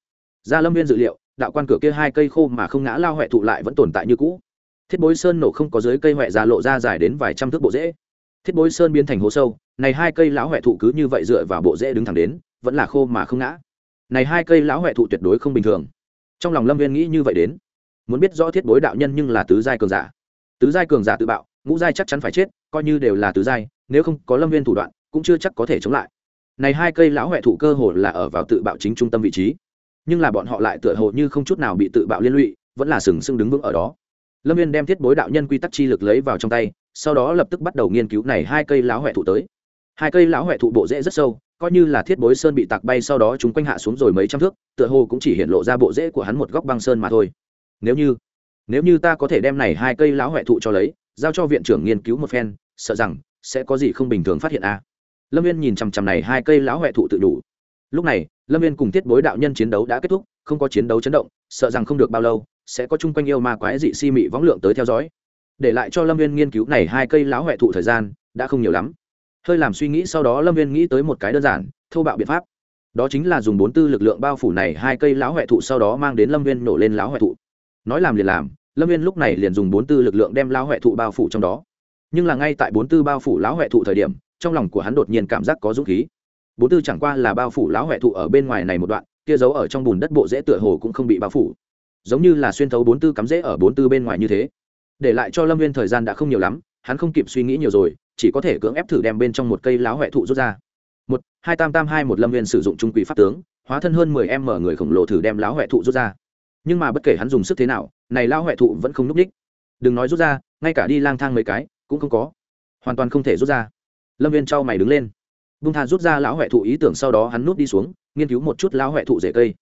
ra lâm viên dự liệu đạo quan cửa kia hai cây khô mà không ngã lao huệ thụ lại vẫn tồn tại như cũ. Thiết bối sơn nổ không có dưới cây huệ già lộ ra dài đến vài trăm thước bộ rễ. Thiết bối sơn biến thành hố sâu, này hai cây lão huệ thụ cứ như vậy dựa vào bộ rễ đứng thẳng đến, vẫn là khô mà không ngã. Này hai cây lão huệ thụ tuyệt đối không bình thường. Trong lòng lâm viên nghĩ như vậy đến. Muốn biết rõ thiết bối đạo nhân nhưng là tứ giai cường giả. Tứ giai cường giả tự bạo, ngũ giai chắc chắn phải chết, coi như đều là tứ giai, nếu không có lâm viên thủ đoạn, cũng chưa chắc có thể chống lại. Này hai cây lão huệ thụ cơ hồ là ở vào tự bạo chính trung tâm vị trí nhưng là bọn họ lại tựa hồ như không chút nào bị tự bạo liên lụy, vẫn là sừng sững đứng vững ở đó. Lâm viên đem thiết bối đạo nhân quy tắc chi lực lấy vào trong tay, sau đó lập tức bắt đầu nghiên cứu này hai cây lão huệ thụ tới. Hai cây lão huệ thụ bộ rễ rất sâu, coi như là thiết bối sơn bị tạc bay sau đó chúng quanh hạ xuống rồi mấy trăm thước, tựa hồ cũng chỉ hiện lộ ra bộ rễ của hắn một góc băng sơn mà thôi. Nếu như nếu như ta có thể đem này hai cây lão huệ thụ cho lấy, giao cho viện trưởng nghiên cứu một phen, sợ rằng sẽ có gì không bình thường phát hiện a. À. lâm viên nhìn chằm chằm này hai cây lão huệ thụ tự đủ lúc này, lâm viên cùng tiết bối đạo nhân chiến đấu đã kết thúc, không có chiến đấu chấn động, sợ rằng không được bao lâu, sẽ có chung quanh yêu ma quái dị si mị võng lượng tới theo dõi. Để lại cho lâm viên nghiên cứu này hai cây lão huệ thụ thời gian, đã không nhiều lắm. Hơi làm suy nghĩ sau đó lâm viên nghĩ tới một cái đơn giản, thô bạo biện pháp. Đó chính là dùng bốn tư lực lượng bao phủ này hai cây lão huệ thụ sau đó mang đến lâm viên nổ lên lão huệ thụ. Nói làm liền làm, lâm viên lúc này liền dùng bốn tư lực lượng đem lão huệ thụ bao phủ trong đó. Nhưng là ngay tại bốn tư bao phủ lão huệ thụ thời điểm, trong lòng của hắn đột nhiên cảm giác có dũng khí bốn tư chẳng qua là bao phủ lão huệ thụ ở bên ngoài này một đoạn, kia giấu ở trong bùn đất bộ dễ tựa hồ cũng không bị bao phủ. Giống như là xuyên thấu bốn tư cắm rễ ở bốn tư bên ngoài như thế. Để lại cho lâm viên thời gian đã không nhiều lắm, hắn không kịp suy nghĩ nhiều rồi, chỉ có thể cưỡng ép thử đem bên trong một cây láo huệ thụ rút ra. Một, hai tam tam hai một lâm viên sử dụng trung quỷ pháp tướng, hóa thân hơn mười em mở người khổng lồ thử đem láo huệ thụ rút ra. Nhưng mà bất kể hắn dùng sức thế nào, này láo huệ thụ vẫn không núp ních đừng nói rút ra, ngay cả đi lang thang mấy cái, cũng không có. Hoàn toàn không thể rút ra. Lâm viên trao mày đứng lên bung tha rút ra lão huệ thụ ý tưởng sau đó hắn núp đi xuống, nghiên cứu một chút lão huệ thụ rễ cây.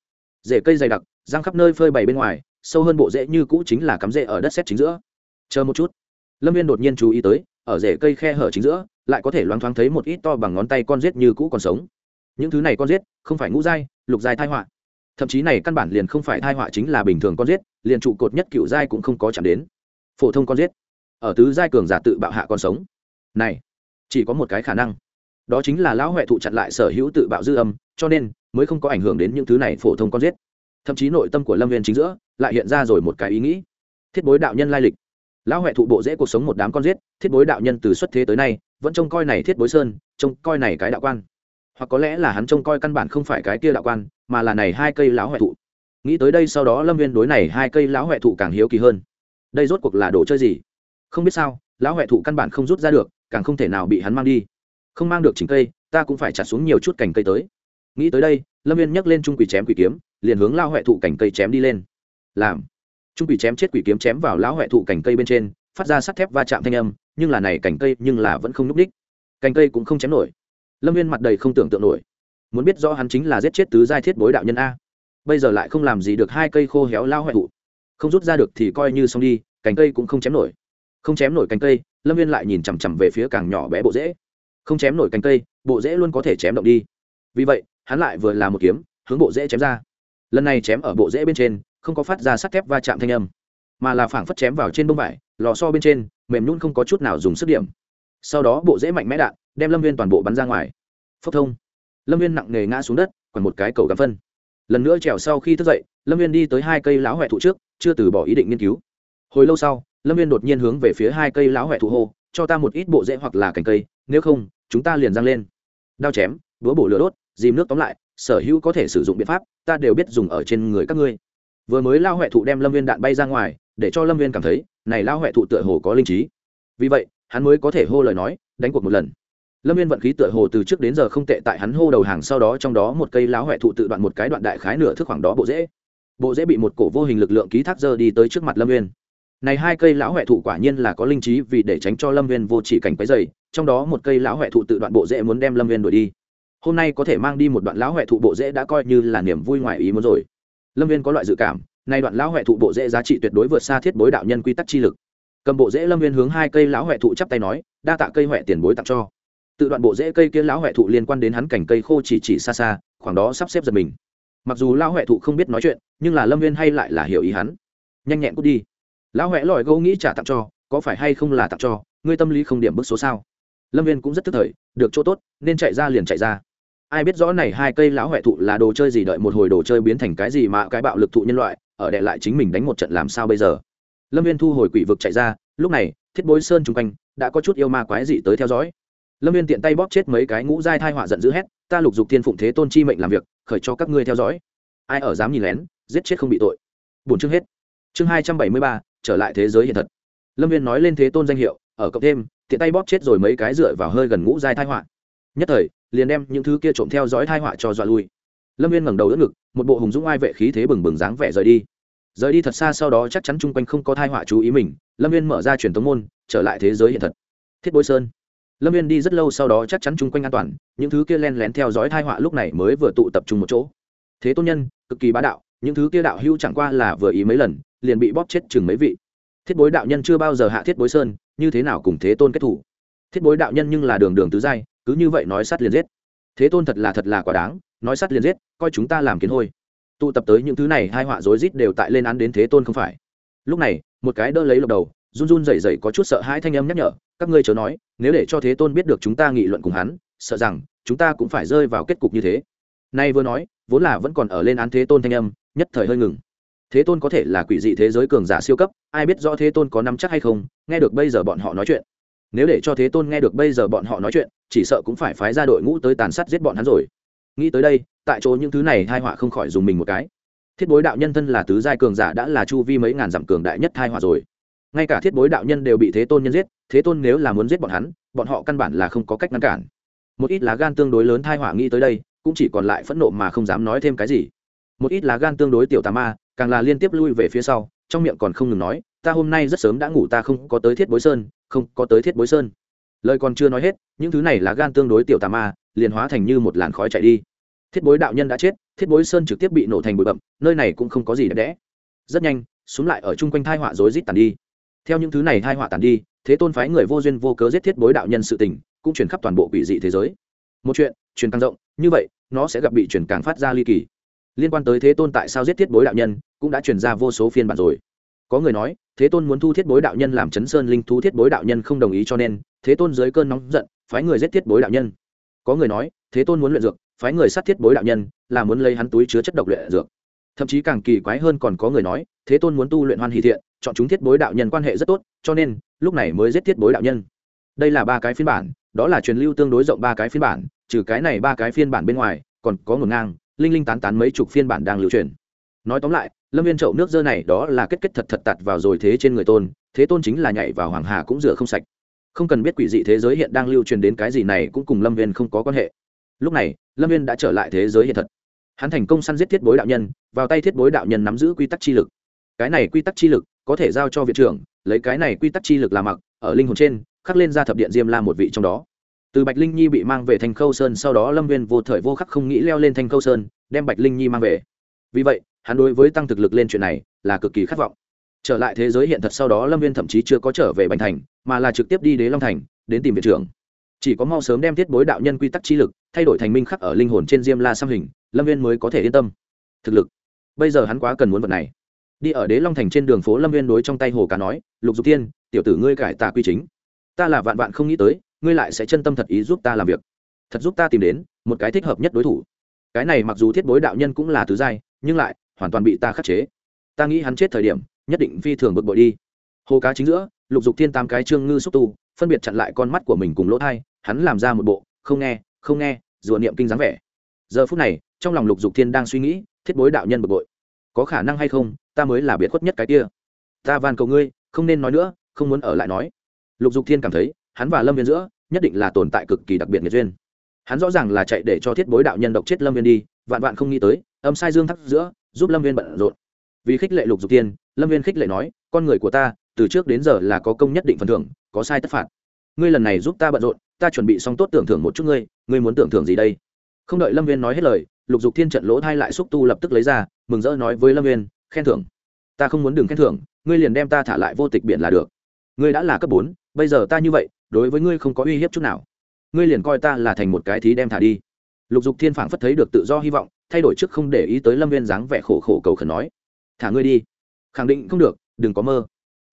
Rễ cây dày đặc, răng khắp nơi phơi bày bên ngoài, sâu hơn bộ rễ như cũ chính là cắm rễ ở đất xét chính giữa. Chờ một chút. Lâm viên đột nhiên chú ý tới, ở rễ cây khe hở chính giữa, lại có thể loáng thoáng thấy một ít to bằng ngón tay con rết như cũ còn sống. Những thứ này con rết, không phải ngũ giai, lục giai thai họa. Thậm chí này căn bản liền không phải thai họa chính là bình thường con rết, liền trụ cột nhất cựu giai cũng không có chạm đến. Phổ thông con rết. Ở tứ giai cường giả tự bạo hạ còn sống. Này, chỉ có một cái khả năng đó chính là lão huệ thụ chặn lại sở hữu tự bạo dư âm, cho nên mới không có ảnh hưởng đến những thứ này phổ thông con giết. Thậm chí nội tâm của lâm viên chính giữa lại hiện ra rồi một cái ý nghĩ. Thiết bối đạo nhân lai lịch. Lão huệ thụ bộ dễ cuộc sống một đám con giết, thiết bối đạo nhân từ xuất thế tới nay, vẫn trông coi này thiết bối sơn, trông coi này cái đạo quan. Hoặc có lẽ là hắn trông coi căn bản không phải cái kia đạo quan, mà là này hai cây lão huệ thụ. Nghĩ tới đây sau đó lâm viên đối này hai cây lão huệ thụ càng hiếu kỳ hơn. Đây rốt cuộc là đồ chơi gì? Không biết sao, lão huệ thụ căn bản không rút ra được, càng không thể nào bị hắn mang đi không mang được chính cây, ta cũng phải chặt xuống nhiều chút cành cây tới. Nghĩ tới đây, lâm viên nhấc lên trung quỷ chém quỷ kiếm, liền hướng lao huệ thụ cành cây chém đi lên. Làm. Trung quỷ chém chết quỷ kiếm chém vào lão huệ thụ cành cây bên trên, phát ra sắt thép va chạm thanh âm, nhưng là này cành cây nhưng là vẫn không núp đích. Cành cây cũng không chém nổi. Lâm viên mặt đầy không tưởng tượng nổi. Muốn biết rõ hắn chính là giết chết tứ giai thiết bối đạo nhân a. Bây giờ lại không làm gì được hai cây khô héo lao huệ thụ. Không rút ra được thì coi như xong đi, cành cây cũng không chém nổi. Không chém nổi cành cây, lâm viên lại nhìn chằm chằm về phía càng nhỏ bé bộ dễ không chém nổi cành cây, bộ dễ luôn có thể chém động đi. Vì vậy, hắn lại vừa làm một kiếm, hướng bộ dễ chém ra. Lần này chém ở bộ dễ bên trên, không có phát ra sắt thép va chạm thanh âm, mà là phảng phất chém vào trên bông vải, lò so bên trên, mềm nhún không có chút nào dùng sức điểm. Sau đó bộ dễ mạnh mẽ đạn, đem lâm viên toàn bộ bắn ra ngoài. Phốc thông. Lâm viên nặng nề ngã xuống đất còn một cái cầu gắm phân. Lần nữa trèo sau khi thức dậy, lâm viên đi tới hai cây lão huệ thụ trước, chưa từ bỏ ý định nghiên cứu. Hồi lâu sau, lâm viên đột nhiên hướng về phía hai cây lão huệ thụ hô, cho ta một ít bộ rễ hoặc là cành cây nếu không, chúng ta liền răng lên. Đao chém, búa bổ lửa đốt, dìm nước tóm lại, sở hữu có thể sử dụng biện pháp, ta đều biết dùng ở trên người các ngươi. Vừa mới lao huệ thụ đem lâm viên đạn bay ra ngoài, để cho lâm viên cảm thấy, này lao huệ thụ tựa hồ có linh trí. Vì vậy, hắn mới có thể hô lời nói, đánh cuộc một lần. Lâm viên vận khí tựa hồ từ trước đến giờ không tệ tại hắn hô đầu hàng sau đó trong đó một cây láo huệ thụ tự đoạn một cái đoạn đại khái nửa thước khoảng đó bộ dễ bộ dễ bị một cổ vô hình lực lượng ký thác dơ đi tới trước mặt lâm viên này hai cây lão huệ thụ quả nhiên là có linh trí, vì để tránh cho lâm viên vô chỉ cảnh quấy dày trong đó một cây lão huệ thụ tự đoạn bộ dễ muốn đem lâm viên đuổi đi. Hôm nay có thể mang đi một đoạn lão huệ thụ bộ dễ đã coi như là niềm vui ngoài ý muốn rồi. Lâm viên có loại dự cảm nay đoạn lão huệ thụ bộ dễ giá trị tuyệt đối vượt xa thiết bối đạo nhân quy tắc chi lực. Cầm bộ dễ lâm viên hướng hai cây lão huệ thụ chắp tay nói, đa tạ cây huệ tiền bối tặng cho. Tự đoạn bộ dễ cây kia lão huệ thụ liên quan đến hắn cảnh cây khô chỉ chỉ xa xa, khoảng đó sắp xếp giật mình. Mặc dù lão huệ thụ không biết nói chuyện, nhưng là lâm viên hay lại là hiểu ý hắn. Nhanh nhẹn cút đi lão huệ lòi gấu nghĩ trả tặng cho, có phải hay không là tặng cho, ngươi tâm lý không điểm bức số sao? Lâm viên cũng rất tức thời, được chỗ tốt, nên chạy ra liền chạy ra. Ai biết rõ này hai cây lão huệ thụ là đồ chơi gì đợi một hồi đồ chơi biến thành cái gì mà cái bạo lực thụ nhân loại, ở đệ lại chính mình đánh một trận làm sao bây giờ? Lâm viên thu hồi quỷ vực chạy ra, lúc này, thiết bối sơn chung quanh, đã có chút yêu ma quái dị tới theo dõi. Lâm viên tiện tay bóp chết mấy cái ngũ giai thai họa giận dữ hét, ta lục dục thiên phụng thế tôn chi mệnh làm việc, khởi cho các ngươi theo dõi. Ai ở dám nhìn lén, giết chết không bị tội. Bốn chương hết. Chương hai trăm bảy mươi ba trở lại thế giới hiện thật. Lâm viên nói lên thế tôn danh hiệu, ở cộng thêm, tiện tay bóp chết rồi mấy cái dựa vào hơi gần ngũ giai thai họa. Nhất thời, liền đem những thứ kia trộm theo dõi thai họa cho dọa lui. Lâm viên ngẩng đầu đỡ ngực, một bộ hùng dũng ai vệ khí thế bừng bừng dáng vẻ rời đi. Rời đi thật xa sau đó chắc chắn chung quanh không có thai họa chú ý mình, lâm viên mở ra truyền tống môn, trở lại thế giới hiện thật. Thiết bối sơn. Lâm viên đi rất lâu sau đó chắc chắn chung quanh an toàn, những thứ kia len lén theo dõi thai họa lúc này mới vừa tụ tập trung một chỗ. Thế tôn nhân, cực kỳ bá đạo, những thứ kia đạo hưu chẳng qua là vừa ý mấy lần liền bị bóp chết chừng mấy vị. Thiết bối đạo nhân chưa bao giờ hạ thiết bối sơn, như thế nào cùng thế tôn kết thủ? Thiết bối đạo nhân nhưng là đường đường tứ giai, cứ như vậy nói sát liền giết. Thế tôn thật là thật là quả đáng, nói sát liền giết, coi chúng ta làm kiến hôi. Tụ tập tới những thứ này, hai họa rối rít đều tại lên án đến thế tôn không phải. Lúc này, một cái đỡ lấy lộc đầu, run run rẩy rẩy có chút sợ hãi thanh âm nhắc nhở, các ngươi chớ nói, nếu để cho thế tôn biết được chúng ta nghị luận cùng hắn, sợ rằng chúng ta cũng phải rơi vào kết cục như thế. Nay vừa nói, vốn là vẫn còn ở lên án thế tôn thanh âm, nhất thời hơi ngừng thế tôn có thể là quỷ dị thế giới cường giả siêu cấp, ai biết rõ thế tôn có nắm chắc hay không, nghe được bây giờ bọn họ nói chuyện. Nếu để cho thế tôn nghe được bây giờ bọn họ nói chuyện, chỉ sợ cũng phải phái ra đội ngũ tới tàn sát giết bọn hắn rồi. Nghĩ tới đây, tại chỗ những thứ này hai họa không khỏi dùng mình một cái. Thiết bối đạo nhân thân là tứ giai cường giả đã là chu vi mấy ngàn dặm cường đại nhất hai họa rồi. Ngay cả thiết bối đạo nhân đều bị thế tôn nhân giết, thế tôn nếu là muốn giết bọn hắn, bọn họ căn bản là không có cách ngăn cản. Một ít lá gan tương đối lớn thai họa nghĩ tới đây, cũng chỉ còn lại phẫn nộ mà không dám nói thêm cái gì. Một ít lá gan tương đối tiểu tà ma càng là liên tiếp lui về phía sau, trong miệng còn không ngừng nói, ta hôm nay rất sớm đã ngủ, ta không có tới thiết bối sơn, không có tới thiết bối sơn. Lời còn chưa nói hết, những thứ này là gan tương đối tiểu tà ma, liền hóa thành như một làn khói chạy đi. Thiết bối đạo nhân đã chết, thiết bối sơn trực tiếp bị nổ thành bụi bậm nơi này cũng không có gì đẹp đẽ. Rất nhanh xuống lại ở chung quanh thai họa rối rít tàn đi. Theo những thứ này thai họa tàn đi, thế tôn phái người vô duyên vô cớ giết thiết bối đạo nhân sự tình, cũng truyền khắp toàn bộ quỷ dị thế giới. Một chuyện, truyền càng rộng, như vậy, nó sẽ gặp bị truyền càng phát ra ly kỳ liên quan tới thế tôn tại sao giết thiết bối đạo nhân, cũng đã truyền ra vô số phiên bản rồi. Có người nói, thế tôn muốn thu thiết bối đạo nhân làm chấn sơn linh thu thiết bối đạo nhân không đồng ý cho nên, thế tôn dưới cơn nóng giận, phái người giết thiết bối đạo nhân. Có người nói, thế tôn muốn luyện dược, phái người sát thiết bối đạo nhân, là muốn lấy hắn túi chứa chất độc luyện dược. Thậm chí càng kỳ quái hơn còn có người nói, thế tôn muốn tu luyện hoan hỷ thiện, chọn chúng thiết bối đạo nhân quan hệ rất tốt, cho nên, lúc này mới giết thiết bối đạo nhân. Đây là ba cái phiên bản, đó là truyền lưu tương đối rộng ba cái phiên bản, trừ cái này ba cái phiên bản bên ngoài, còn có ngổn ngang linh linh tán tán mấy chục phiên bản đang lưu truyền. Nói tóm lại, lâm viên chậu nước dơ này đó là kết kết thật thật tạt vào rồi thế trên người tôn, thế tôn chính là nhảy vào hoàng hà cũng rửa không sạch. Không cần biết quỷ dị thế giới hiện đang lưu truyền đến cái gì này cũng cùng lâm viên không có quan hệ. Lúc này, lâm viên đã trở lại thế giới hiện thật. Hắn thành công săn giết thiết bối đạo nhân, vào tay thiết bối đạo nhân nắm giữ quy tắc chi lực. Cái này quy tắc chi lực có thể giao cho viện trưởng, lấy cái này quy tắc chi lực làm mặc, ở linh hồn trên, khắc lên ra thập điện diêm la một vị trong đó từ bạch linh nhi bị mang về thành khâu sơn, sau đó lâm viên vô thời vô khắc không nghĩ leo lên thanh khâu sơn, đem bạch linh nhi mang về. Vì vậy, hắn đối với tăng thực lực lên chuyện này là cực kỳ khát vọng. Trở lại thế giới hiện thật sau đó, lâm viên thậm chí chưa có trở về bành thành, mà là trực tiếp đi đế long thành, đến tìm viện trưởng. Chỉ có mau sớm đem thiết bối đạo nhân quy tắc chi lực thay đổi thành minh khắc ở linh hồn trên diêm la xăm hình, lâm viên mới có thể yên tâm. Thực lực. Bây giờ hắn quá cần muốn vật này. Đi ở đế long thành trên đường phố, lâm viên đối trong tay hồ cá nói, lục dục tiên, tiểu tử ngươi cải tà quy chính. Ta là vạn vạn không nghĩ tới ngươi lại sẽ chân tâm thật ý giúp ta làm việc. Thật giúp ta tìm đến một cái thích hợp nhất đối thủ. Cái này mặc dù thiết bối đạo nhân cũng là tứ giai, nhưng lại hoàn toàn bị ta khắc chế. Ta nghĩ hắn chết thời điểm, nhất định phi thường bực bội đi. Hồ cá chính giữa, lục dục thiên tám cái trương ngư xúc tu, phân biệt chặn lại con mắt của mình cùng lỗ thai, hắn làm ra một bộ, không nghe không nghe, rùa niệm kinh dáng vẻ. Giờ phút này, trong lòng lục dục thiên đang suy nghĩ, thiết bối đạo nhân bực bội. Có khả năng hay không, ta mới là biệt khuất nhất cái kia. Ta van cầu ngươi, không nên nói nữa, không muốn ở lại nói. Lục dục thiên cảm thấy, hắn và lâm viên giữa nhất định là tồn tại cực kỳ đặc biệt nghiệt duyên. Hắn rõ ràng là chạy để cho thiết bối đạo nhân độc chết lâm viên đi, vạn vạn không nghĩ tới, âm sai dương thắc giữa, giúp lâm viên bận rộn. Vì khích lệ lục dục tiên, lâm viên khích lệ nói, con người của ta, từ trước đến giờ là có công nhất định phần thưởng, có sai tất phạt. Ngươi lần này giúp ta bận rộn, ta chuẩn bị xong tốt tưởng thưởng một chút ngươi ngươi muốn tưởng thưởng gì đây? Không đợi lâm viên nói hết lời, lục dục thiên trận lỗ thai lại xúc tu lập tức lấy ra, mừng rỡ nói với lâm viên, khen thưởng. Ta không muốn đừng khen thưởng, ngươi liền đem ta thả lại vô tịch biển là được. Ngươi đã là cấp bốn, bây giờ ta như vậy đối với ngươi không có uy hiếp chút nào. Ngươi liền coi ta là thành một cái thí đem thả đi. Lục dục thiên phảng phất thấy được tự do hy vọng, thay đổi trước không để ý tới lâm viên dáng vẻ khổ khổ cầu khẩn nói, thả ngươi đi. Khẳng định không được, đừng có mơ.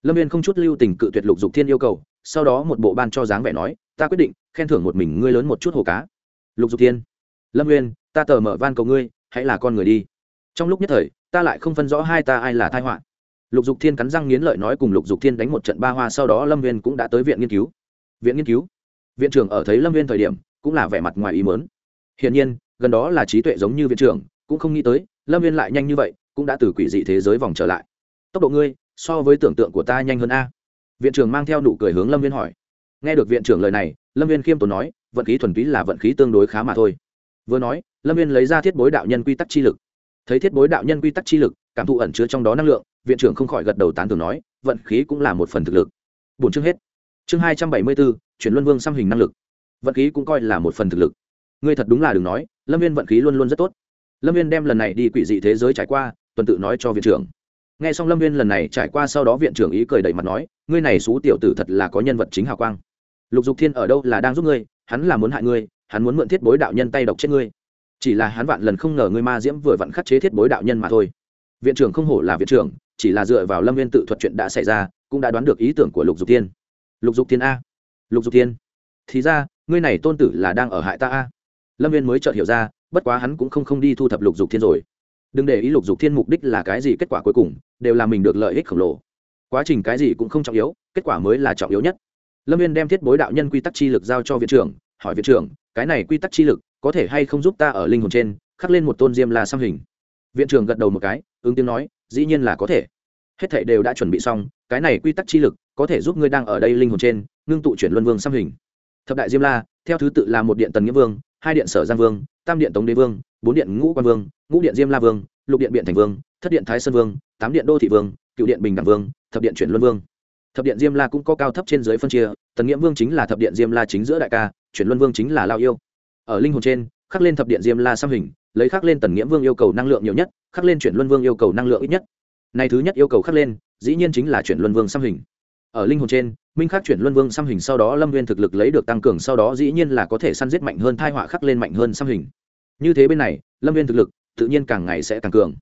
Lâm viên không chút lưu tình cự tuyệt lục dục thiên yêu cầu, sau đó một bộ ban cho dáng vẻ nói, ta quyết định, khen thưởng một mình ngươi lớn một chút hồ cá. Lục dục thiên, lâm viên, ta tờ mở van cầu ngươi, hãy là con người đi. Trong lúc nhất thời, ta lại không phân rõ hai ta ai là thai họa. Lục dục thiên cắn răng nghiến lợi nói cùng lục dục thiên đánh một trận ba hoa, sau đó lâm viên cũng đã tới viện nghiên cứu viện nghiên cứu. Viện trưởng ở thấy lâm viên thời điểm cũng là vẻ mặt ngoài ý mớn hiển nhiên, gần đó là trí tuệ giống như viện trưởng, cũng không nghĩ tới lâm viên lại nhanh như vậy, cũng đã từ quỷ dị thế giới vòng trở lại. Tốc độ ngươi so với tưởng tượng của ta nhanh hơn a. Viện trưởng mang theo nụ cười hướng lâm viên hỏi. Nghe được viện trưởng lời này, lâm viên khiêm tốn nói, vận khí thuần túy là vận khí tương đối khá mà thôi. Vừa nói, lâm viên lấy ra thiết bối đạo nhân quy tắc chi lực. Thấy thiết bối đạo nhân quy tắc chi lực, cảm thụ ẩn chứa trong đó năng lượng, viện trưởng không khỏi gật đầu tán tưởng nói, vận khí cũng là một phần thực lực. Bổn chương hết chương hai trăm bảy mươi bốn chuyển luân vương xăm hình năng lực. Vận khí cũng coi là một phần thực lực. Ngươi thật đúng là đừng nói, lâm viên vận khí luôn luôn rất tốt. Lâm viên đem lần này đi quỷ dị thế giới trải qua, tuần tự nói cho viện trưởng. N g h e xong lâm viên lần này trải qua sau đó viện trưởng ý cười đầy mặt nói, ngươi này xú tiểu tử thật là có nhân vật chính hào quang. Lục dục thiên ở đâu là đang giúp ngươi, hắn là muốn hại ngươi, hắn muốn mượn thiết bối đạo nhân tay độc chết ngươi. Chỉ là hắn vạn lần không ngờ ngươi ma diễm vừa vặn khắc chế thiết bối đạo nhân mà thôi. Viện trưởng không hổ là viện trưởng, chỉ là dựa vào lâm viên tự thuật chuyện đã xảy ra, cũng đã đoán được ý tưởng của lục dục thiên lục dục thiên a. Lục dục thiên. Thì ra, ngươi này tôn tử là đang ở hại ta a. Lâm viên mới chợt hiểu ra, bất quá hắn cũng không không đi thu thập lục dục thiên rồi. Đừng để ý lục dục thiên mục đích là cái gì kết quả cuối cùng, đều là mình được lợi ích khổng lồ. Quá trình cái gì cũng không trọng yếu, kết quả mới là trọng yếu nhất. Lâm viên đem thiết bối đạo nhân quy tắc chi lực giao cho viện trưởng, hỏi viện trưởng, cái này quy tắc chi lực có thể hay không giúp ta ở linh hồn trên, khắc lên một tôn diêm la xăm hình? Viện trưởng gật đầu một cái, ứng tiếng nói, dĩ nhiên là có thể. Hết thảy đều đã chuẩn bị xong, cái này quy tắc chi lực có thể giúp ngươi đang ở đây linh hồn trên, ngưng tụ chuyển luân vương xăm hình. Thập đại diêm la, theo thứ tự là một điện tần nghĩa vương, hai điện sở giang vương, tam điện tống đế vương, bốn điện ngũ quan vương, ngũ điện diêm la vương, lục điện biện thành vương, thất điện thái sơn vương, tám điện đô thị vương, cựu điện bình đẳng vương, thập điện chuyển luân vương. Thập điện diêm la cũng có cao thấp trên dưới phân chia, tần nghĩa vương chính là thập điện diêm la chính giữa đại ca, chuyển luân vương chính là lao yêu. Ở linh hồn trên, khắc lên thập điện diêm la xăm hình, lấy khắc lên tần nghĩa vương yêu cầu năng lượng nhiều nhất, khắc lên chuyển luân vương yêu cầu năng lượng ít nhất. Này thứ nhất yêu cầu khắc lên, dĩ nhiên chính là chuyển luân vương xăm hình ở linh hồn trên, minh khắc chuyển luân vương xăm hình sau đó lâm nguyên thực lực lấy được tăng cường sau đó dĩ nhiên là có thể săn giết mạnh hơn, thai họa khắc lên mạnh hơn xăm hình. Như thế bên này, lâm nguyên thực lực tự nhiên càng ngày sẽ càng cường.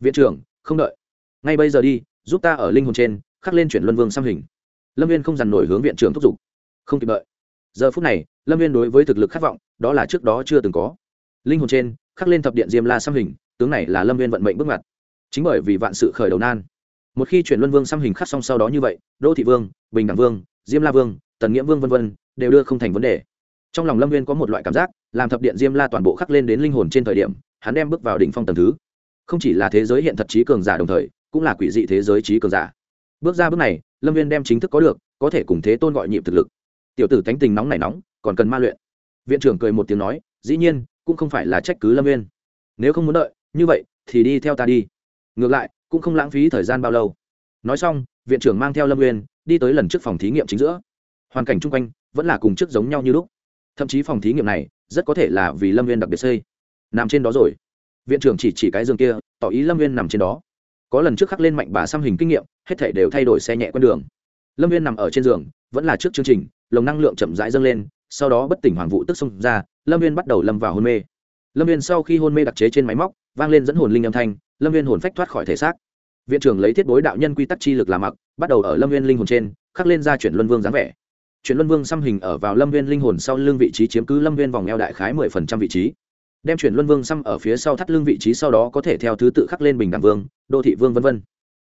Viện trưởng, không đợi. Ngay bây giờ đi, giúp ta ở linh hồn trên, khắc lên chuyển luân vương xăm hình. Lâm viên không dằn nổi hướng viện trưởng thúc giục. Không kịp đợi. Giờ phút này, lâm viên đối với thực lực khát vọng, đó là trước đó chưa từng có. Linh hồn trên, khắc lên thập điện diêm la xăm hình, tướng này là lâm viên vận mệnh bước ngoặt. Chính bởi vì vạn sự khởi đầu nan một khi chuyển luân vương xăm hình khắc xong sau đó như vậy đô thị vương, bình đẳng vương, diêm la vương, tần nghĩa vương v v đều đưa không thành vấn đề. Trong lòng lâm nguyên có một loại cảm giác, làm thập điện diêm la toàn bộ khắc lên đến linh hồn trên thời điểm, hắn đem bước vào đỉnh phong tầng thứ. Không chỉ là thế giới hiện thật trí cường giả đồng thời, cũng là quỷ dị thế giới trí cường giả. Bước ra bước này, lâm viên đem chính thức có được, có thể cùng thế tôn gọi nhịp thực lực. Tiểu tử tánh tình nóng này nóng, còn cần ma luyện. Viện trưởng cười một tiếng nói, dĩ nhiên, cũng không phải là trách cứ lâm viên nếu không muốn đợi, như vậy, thì đi theo ta đi. Ngược lại cũng không lãng phí thời gian bao lâu. Nói xong, viện trưởng mang theo lâm nguyên đi tới lần trước phòng thí nghiệm chính giữa. Hoàn cảnh chung quanh vẫn là cùng trước giống nhau như lúc. Thậm chí phòng thí nghiệm này rất có thể là vì lâm viên đặc biệt xây. Nằm trên đó rồi. Viện trưởng chỉ chỉ cái giường kia, tỏ ý lâm viên nằm trên đó. Có lần trước khắc lên mạnh bà xăm hình kinh nghiệm, hết thể đều thay đổi xe nhẹ con đường. Lâm viên nằm ở trên giường, vẫn là trước chương trình, lồng năng lượng chậm rãi dâng lên, sau đó bất tỉnh hoàng vụ tức xông ra, lâm viên bắt đầu lâm vào hôn mê. Lâm viên sau khi hôn mê đặc chế trên máy móc, vang lên dẫn hồn linh âm thanh lâm viên hồn phách thoát khỏi thể xác. Viện trưởng lấy thiết bối đạo nhân quy tắc chi lực làm mặc, bắt đầu ở lâm viên linh hồn trên, khắc lên ra chuyển luân vương dáng vẻ. Chuyển luân vương xăm hình ở vào lâm viên linh hồn sau lưng vị trí chiếm cứ lâm viên vòng eo đại khái mười phần trăm vị trí. Đem chuyển luân vương xăm ở phía sau thắt lưng vị trí sau đó có thể theo thứ tự khắc lên bình đẳng vương, đô thị vương v v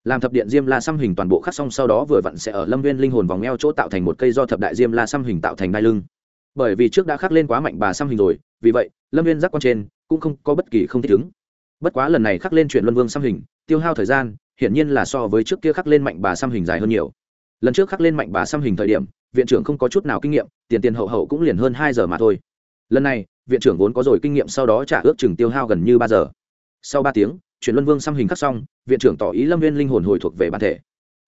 làm thập điện diêm la xăm hình toàn bộ khắc xong sau đó vừa vặn sẽ ở lâm viên linh hồn vòng eo chỗ tạo thành một cây do thập đại diêm la xăm hình tạo thành đai lưng. Bởi vì trước đã khắc lên quá mạnh bà xăm hình rồi, vì vậy, lâm viên giác quan trên cũng không có bất kỳ không thích ứng bất quá lần này khắc lên chuyện luân vương xăm hình, tiêu hao thời gian, hiển nhiên là so với trước kia khắc lên mạnh bà xăm hình dài hơn nhiều. Lần trước khắc lên mạnh bà xăm hình thời điểm, viện trưởng không có chút nào kinh nghiệm, tiền tiền hậu hậu cũng liền hơn hai giờ mà thôi. Lần này, viện trưởng vốn có rồi kinh nghiệm sau đó trả ước chừng tiêu hao gần như ba giờ. Sau ba tiếng chuyển luân vương xăm hình khắc xong, viện trưởng tỏ ý lâm viên linh hồn hồi thuộc về bản thể.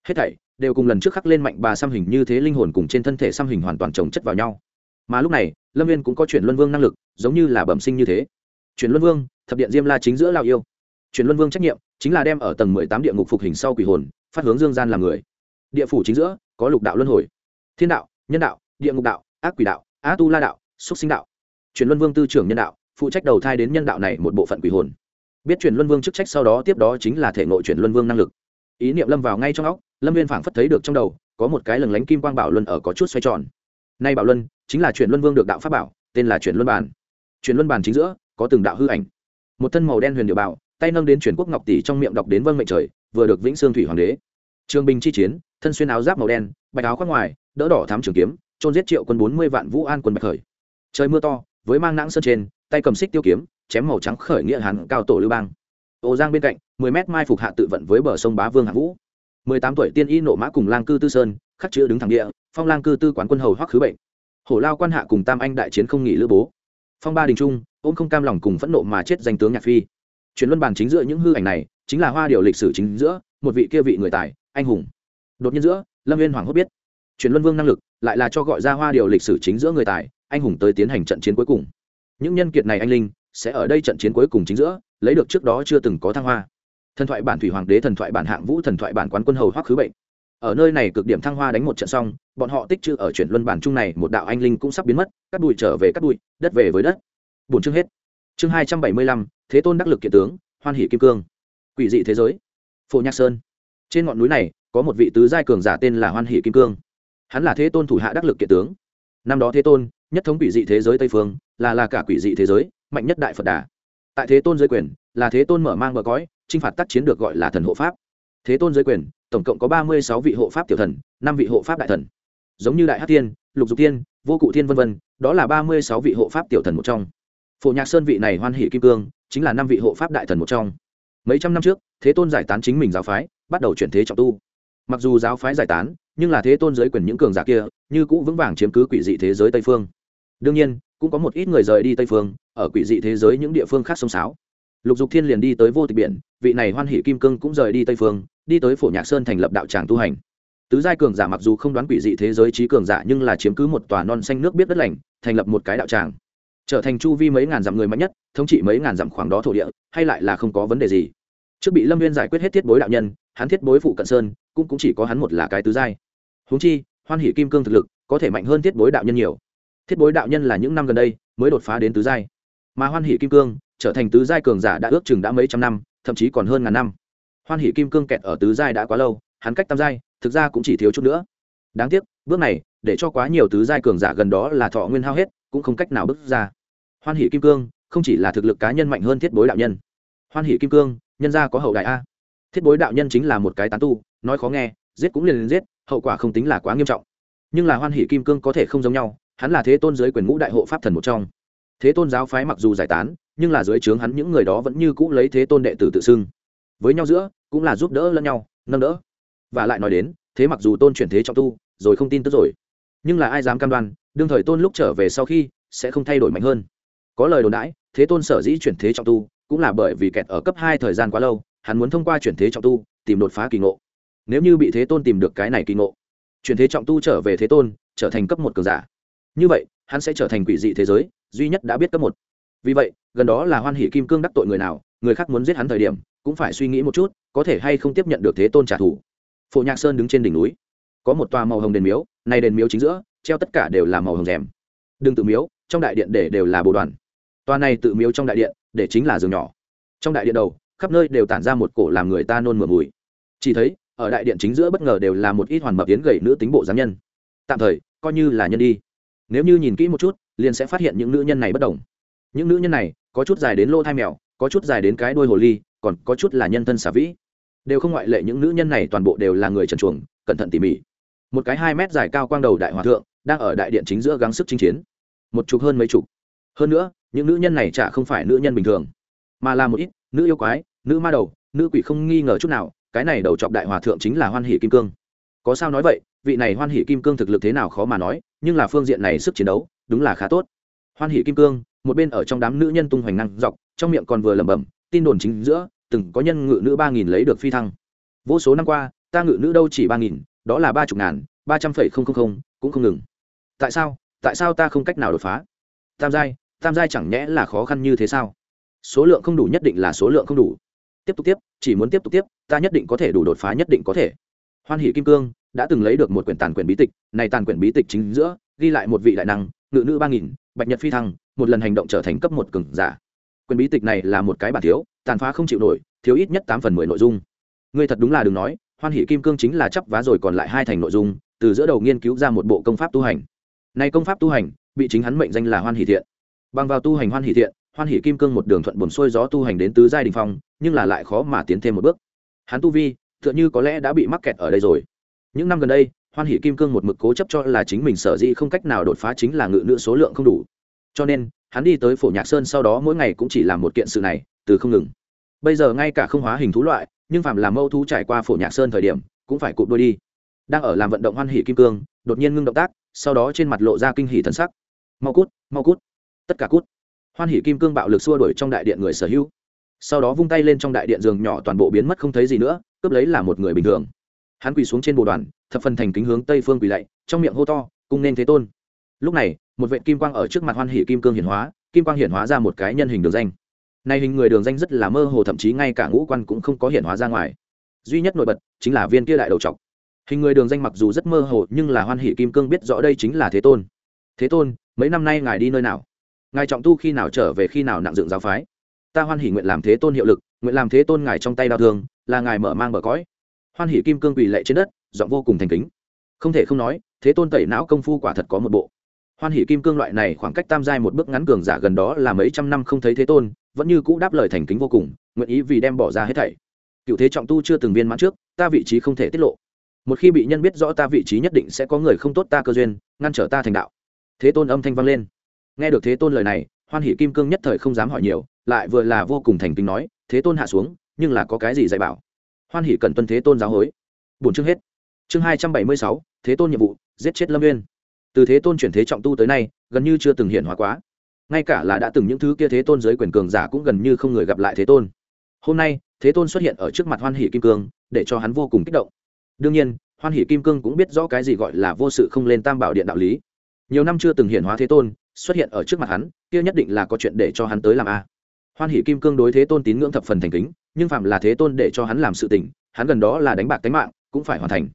Hết thảy đều cùng lần trước khắc lên mạnh bà xăm hình như thế linh hồn cùng trên thân thể xăm hình hoàn toàn trồng chất vào nhau. Mà lúc này, lâm viên cũng có chuyển luân vương năng lực, giống như là bẩm sinh như thế chuyển luân vương, thập điện diêm la chính giữa lao yêu. Chuyển luân vương trách nhiệm chính là đem ở tầng mười tám địa ngục phục hình sau quỷ hồn, phát hướng dương gian làm người. Địa phủ chính giữa có lục đạo luân hồi. Thiên đạo, nhân đạo, địa ngục đạo, ác quỷ đạo, á tu la đạo xúc sinh đạo. Chuyển luân vương tư trưởng nhân đạo, phụ trách đầu thai đến nhân đạo này một bộ phận quỷ hồn. Biết chuyển luân vương chức trách sau đó tiếp đó chính là thể nội chuyển luân vương năng lực. Ý niệm lâm vào ngay trong óc, lâm viên phảng phất thấy được trong đầu, có một cái lừng lánh kim quang bảo luân ở có chút xoay tròn. Nay bảo luân chính là chuyển luân vương được đạo pháp bảo, tên là chuyển luân bản chuyển luân bản chính giữa có từng đạo hư ảnh. Một thân màu đen huyền điệu bảo tay nâng đến chuyển quốc ngọc tỷ trong miệng đọc đến vâng mệnh trời, vừa được vĩnh sương thủy hoàng đế. Trường bình chi chiến, thân xuyên áo giáp màu đen, bạch áo khoác ngoài, đỡ đỏ thám trường kiếm trôn giết triệu quân bốn mươi vạn vũ an quân bạch khởi. Trời mưa to, với mang nãng sơn trên, tay cầm xích tiêu kiếm, chém màu trắng khởi nghĩa hàn cao tổ lưu bang. Ô giang bên cạnh, mười mét mai phục hạ tự vận với bờ sông bá vương hạ vũ. Mười tám tuổi tiên y nộ mã cùng lang cư tư sơn, khắc chữ đứng thẳng địa, phong lang cư tư quán quân hầu hoắc khứ bệnh. Hổ lao quan hạ cùng tam anh đại chiến không nghỉ lữ bố. Phong ba đình trung ôm không cam lòng cùng phẫn nộ mà chết danh tướng nhạc phi. Chuyển luân bàn chính giữa những hư ảnh này, chính là hoa điều lịch sử chính giữa, một vị kia vị người tài, anh hùng. Đột nhiên giữa, lâm viên hoàng hốt biết chuyển luân vương năng lực lại là cho gọi ra hoa điều lịch sử chính giữa người tài, anh hùng tới tiến hành trận chiến cuối cùng. Những nhân kiệt này anh linh, sẽ ở đây trận chiến cuối cùng chính giữa, lấy được trước đó chưa từng có thăng hoa. Thần thoại bản thủy hoàng đế, thần thoại bản hạng vũ, thần thoại bản quán quân hầu hoắc khứ bệnh. Ở nơi này cực điểm thăng hoa đánh một trận xong, bọn họ tích chữ ở chuyển luân bản chung này, một đạo anh linh cũng sắp biến mất, cắt bụi trở về cắt bụi, đất về với đất bốn chương hết. Chương hai trăm bảy mươi lăm, thế tôn đắc lực kiện tướng, hoan hỷ kim cương. Quỷ dị thế giới. Phổ nhạc sơn. Trên ngọn núi này, có một vị tứ giai cường giả tên là hoan hỷ kim cương. Hắn là thế tôn thủ hạ đắc lực kiện tướng. Năm đó thế tôn, nhất thống quỷ dị thế giới tây phương, là là cả quỷ dị thế giới, mạnh nhất đại phật đà. Tại thế tôn giới quyền, là thế tôn mở mang bờ cõi, chinh phạt tác chiến được gọi là thần hộ pháp. Thế tôn giới quyền, tổng cộng có ba mươi sáu vị hộ pháp tiểu thần, năm vị hộ pháp đại thần. Giống như đại hát thiên, lục dục thiên, vô cụ thiên v v đó là ba mươi sáu vị hộ pháp tiểu thần một trong phổ nhạc sơn vị này hoan hỷ kim cương, chính là năm vị hộ pháp đại thần một trong. Mấy trăm năm trước, thế tôn giải tán chính mình giáo phái, bắt đầu chuyển thế trọng tu. Mặc dù giáo phái giải tán, nhưng là thế tôn giới quyền những cường giả kia, như cũ vững vàng chiếm cứ quỷ dị thế giới tây phương. Đương nhiên, cũng có một ít người rời đi tây phương, ở quỷ dị thế giới những địa phương khác sông sáo lục dục thiên liền đi tới vô tịch biển, vị này hoan hỷ kim cương cũng rời đi tây phương, đi tới phổ nhạc sơn thành lập đạo tràng tu hành. Tứ giai cường giả mặc dù không đoán quỷ dị thế giới trí cường giả, nhưng là chiếm cứ một tòa non xanh nước biết đất lành, thành lập một cái đạo tràng trở thành chu vi mấy ngàn dặm người mạnh nhất thống trị mấy ngàn dặm khoảng đó thổ địa hay lại là không có vấn đề gì. Trước bị lâm viên giải quyết hết thiết bối đạo nhân hắn thiết bối phụ cận sơn cũng, cũng chỉ có hắn một là cái tứ giai. Húng chi hoan hỷ kim cương thực lực có thể mạnh hơn thiết bối đạo nhân nhiều. Thiết bối đạo nhân là những năm gần đây mới đột phá đến tứ giai. Mà hoan hỷ kim cương trở thành tứ giai cường giả đã ước chừng đã mấy trăm năm thậm chí còn hơn ngàn năm. Hoan hỷ kim cương kẹt ở tứ giai đã quá lâu hắn cách tam giai thực ra cũng chỉ thiếu chút nữa. Đáng tiếc bước này để cho quá nhiều tứ giai cường giả gần đó là thọ nguyên hao hết cũng không cách nào bước ra. Hoan hỷ kim cương không chỉ là thực lực cá nhân mạnh hơn thiết bối đạo nhân. Hoan hỷ kim cương, nhân gia có hậu đại a. Thiết bối đạo nhân chính là một cái tán tu, nói khó nghe, giết cũng liền liền giết, hậu quả không tính là quá nghiêm trọng. Nhưng là hoan hỷ kim cương có thể không giống nhau, hắn là thế tôn dưới quyền ngũ đại hộ pháp thần một trong. Thế tôn giáo phái mặc dù giải tán, nhưng là dưới trướng hắn những người đó vẫn như cũ lấy thế tôn đệ tử tự xưng. Với nhau giữa, cũng là giúp đỡ lẫn nhau, nâng đỡ. Và lại nói đến, thế mặc dù tôn chuyển thế trọng tu, rồi không tin tức rồi. Nhưng là ai dám cam đoan đương thời tôn lúc trở về sau khi, sẽ không thay đổi mạnh hơn. Có lời đồn đãi, thế tôn sở dĩ chuyển thế trọng tu, cũng là bởi vì kẹt ở cấp hai thời gian quá lâu, hắn muốn thông qua chuyển thế trọng tu, tìm đột phá kỳ ngộ. Nếu như bị thế tôn tìm được cái này kỳ ngộ, chuyển thế trọng tu trở về thế tôn, trở thành cấp một cường giả. Như vậy, hắn sẽ trở thành quỷ dị thế giới, duy nhất đã biết cấp một. Vì vậy, gần đó là hoan hỷ kim cương đắc tội người nào, người khác muốn giết hắn thời điểm, cũng phải suy nghĩ một chút, có thể hay không tiếp nhận được thế tôn trả thù. Phổ nhạc sơn đứng trên đỉnh núi, có một tòa màu hồng đền miếu, này đền miếu chính giữa treo tất cả đều là màu hồng rèm. Đừng tự miếu, trong đại điện để đều là bồ đoàn. Toa này tự miếu trong đại điện, để chính là giường nhỏ. Trong đại điện đầu, khắp nơi đều tản ra một cổ làm người ta nôn mửa mùi. Chỉ thấy, ở đại điện chính giữa bất ngờ đều là một ít hoàn mập tiến gầy nữ tính bộ giám nhân. Tạm thời, coi như là nhân đi. Nếu như nhìn kỹ một chút, liền sẽ phát hiện những nữ nhân này bất đồng. Những nữ nhân này, có chút dài đến lô thai mèo, có chút dài đến cái đuôi hồ ly, còn có chút là nhân thân xả vĩ. Đều không ngoại lệ những nữ nhân này toàn bộ đều là người trần chuồng, cẩn thận tỉ mỉ. Một cái hai mét dài cao quang đầu đại hòa thượng đang ở đại điện chính giữa gắng sức chinh chiến. Một chục hơn mấy chục. Hơn nữa, những nữ nhân này chả không phải nữ nhân bình thường, mà là một ít nữ yêu quái, nữ ma đầu, nữ quỷ không nghi ngờ chút nào, cái này đầu chọc đại hòa thượng chính là hoan hỷ kim cương. Có sao nói vậy, vị này hoan hỷ kim cương thực lực thế nào khó mà nói, nhưng là phương diện này sức chiến đấu, đúng là khá tốt. Hoan hỷ kim cương, một bên ở trong đám nữ nhân tung hoành năng dọc, trong miệng còn vừa lẩm bẩm, tin đồn chính giữa, từng có nhân ngự nữ ba nghìn lấy được phi thăng. Vô số năm qua, ta ngự nữ đâu chỉ ba nghìn, đó là ba chục ngàn, ba trăm phẩy không không không, cũng không ngừng tại sao tại sao ta không cách nào đột phá? Tam giai tam giai chẳng nhẽ là khó khăn như thế sao? Số lượng không đủ nhất định là số lượng không đủ. Tiếp tục tiếp, chỉ muốn tiếp tục tiếp, ta nhất định có thể đủ đột phá nhất định có thể. Hoan hỷ kim cương đã từng lấy được một quyển tàn quyển bí tịch, này tàn quyển bí tịch chính giữa ghi lại một vị đại năng, ngự nữ ba nghìn, bạch nhật phi thăng, một lần hành động trở thành cấp một cường giả. Quyển bí tịch này là một cái bản thiếu, tàn phá không chịu nổi, thiếu ít nhất tám phần mười nội dung. Ngươi thật đúng là đừng nói, hoan hỷ kim cương chính là chấp vá rồi còn lại hai thành nội dung, từ giữa đầu nghiên cứu ra một bộ công pháp tu hành này công pháp tu hành, bị chính hắn mệnh danh là hoan hỷ thiện. Bằng vào tu hành hoan hỷ thiện, hoan hỷ kim cương một đường thuận buồn xuôi gió tu hành đến tứ giai đỉnh phong, nhưng là lại khó mà tiến thêm một bước. Hắn tu vi, tựa như có lẽ đã bị mắc kẹt ở đây rồi. Những năm gần đây, hoan hỷ kim cương một mực cố chấp cho là chính mình sở dĩ không cách nào đột phá chính là ngự nữ số lượng không đủ. Cho nên, hắn đi tới phổ nhạc sơn sau đó mỗi ngày cũng chỉ làm một kiện sự này, từ không ngừng. Bây giờ ngay cả không hóa hình thú loại, nhưng phàm làm mâu thú trải qua phổ nhạc sơn thời điểm, cũng phải cụp đôi đi đang ở làm vận động hoan hỷ kim cương, đột nhiên ngưng động tác, sau đó trên mặt lộ ra kinh hỉ thần sắc. Mau cút mau cút. Tất cả cút. Hoan hỷ kim cương bạo lực xua đuổi trong đại điện người sở hữu. Sau đó vung tay lên trong đại điện giường nhỏ toàn bộ biến mất không thấy gì nữa, cướp lấy là một người bình thường. Hắn quỳ xuống trên bồ đoàn, thập phần thành kính hướng tây phương quỳ lạy, trong miệng hô to, cung nên thế tôn. Lúc này, một vệ kim quang ở trước mặt hoan hỷ kim cương hiển hóa, kim quang hiển hóa ra một cái nhân hình đường danh. Này hình người đường danh rất là mơ hồ, thậm chí ngay cả ngũ quan cũng không có hiển hóa ra ngoài. Duy nhất nổi bật chính là viên kia đại đầu trọc hình người đường danh mặc dù rất mơ hồ, nhưng là hoan hỷ kim cương biết rõ đây chính là thế tôn. Thế tôn, mấy năm nay ngài đi nơi nào? Ngài trọng tu khi nào trở về khi nào nặng dựng giáo phái? Ta hoan hỷ nguyện làm thế tôn hiệu lực, nguyện làm thế tôn ngài trong tay đau thương, là ngài mở mang bờ cõi. Hoan hỷ kim cương quỳ lệ trên đất, giọng vô cùng thành kính. Không thể không nói, thế tôn tẩy não công phu quả thật có một bộ. Hoan hỷ kim cương loại này khoảng cách tam giai một bước ngắn cường giả gần đó là mấy trăm năm không thấy thế tôn, vẫn như cũ đáp lời thành kính vô cùng, nguyện ý vì đem bỏ ra hết thảy. Cựu thế trọng tu chưa từng viên mãn trước, ta vị trí không thể tiết lộ một khi bị nhân biết rõ ta vị trí nhất định sẽ có người không tốt ta cơ duyên, ngăn trở ta thành đạo. Thế tôn âm thanh vang lên. Nghe được thế tôn lời này, hoan hỷ kim cương nhất thời không dám hỏi nhiều, lại vừa là vô cùng thành kính nói, thế tôn hạ xuống, nhưng là có cái gì dạy bảo? Hoan hỷ cần tuân thế tôn giáo hối. Bổn chương hết. Chương hai trăm bảy mươi sáu, thế tôn nhiệm vụ, giết chết lâm viên từ thế tôn chuyển thế trọng tu tới nay, gần như chưa từng hiện hóa quá. Ngay cả là đã từng những thứ kia thế tôn giới quyền cường giả cũng gần như không người gặp lại thế tôn. Hôm nay, thế tôn xuất hiện ở trước mặt hoan hỷ kim cương, để cho hắn vô cùng kích động đương nhiên, hoan hỷ kim cương cũng biết rõ cái gì gọi là vô sự không lên tam bảo điện đạo lý. Nhiều năm chưa từng hiển hóa thế tôn, xuất hiện ở trước mặt hắn, kia nhất định là có chuyện để cho hắn tới làm a. Hoan hỷ kim cương đối thế tôn tín ngưỡng thập phần thành kính, nhưng phạm là thế tôn để cho hắn làm sự tình, hắn gần đó là đánh bạc tính mạng, cũng phải hoàn thành.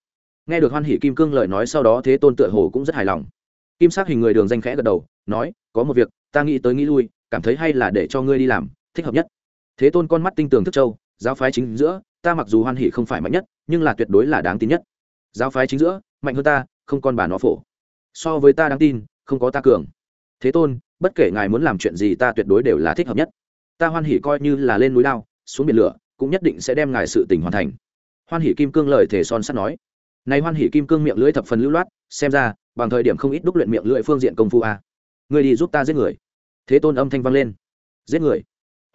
Nghe được hoan hỷ kim cương lời nói sau đó thế tôn tựa hồ cũng rất hài lòng. Kim sắc hình người đường danh khẽ gật đầu, nói, có một việc, ta nghĩ tới nghĩ lui, cảm thấy hay là để cho ngươi đi làm, thích hợp nhất. Thế tôn con mắt tinh tường thức châu, giáo phái chính giữa, ta mặc dù hoan hỷ không phải mạnh nhất nhưng là tuyệt đối là đáng tin nhất. Giáo phái chính giữa, mạnh hơn ta, không còn bà nó phổ. So với ta đáng tin, không có ta cường. Thế tôn, bất kể ngài muốn làm chuyện gì ta tuyệt đối đều là thích hợp nhất. Ta hoan hỉ coi như là lên núi lao xuống biển lửa, cũng nhất định sẽ đem ngài sự tình hoàn thành. Hoan hỉ kim cương lời thể son sắt nói. Này hoan hỉ kim cương miệng lưỡi thập phần lưu loát, xem ra, bằng thời điểm không ít đúc luyện miệng lưỡi phương diện công phu a. À. người đi giúp ta giết người. Thế tôn âm thanh vang lên. Giết người.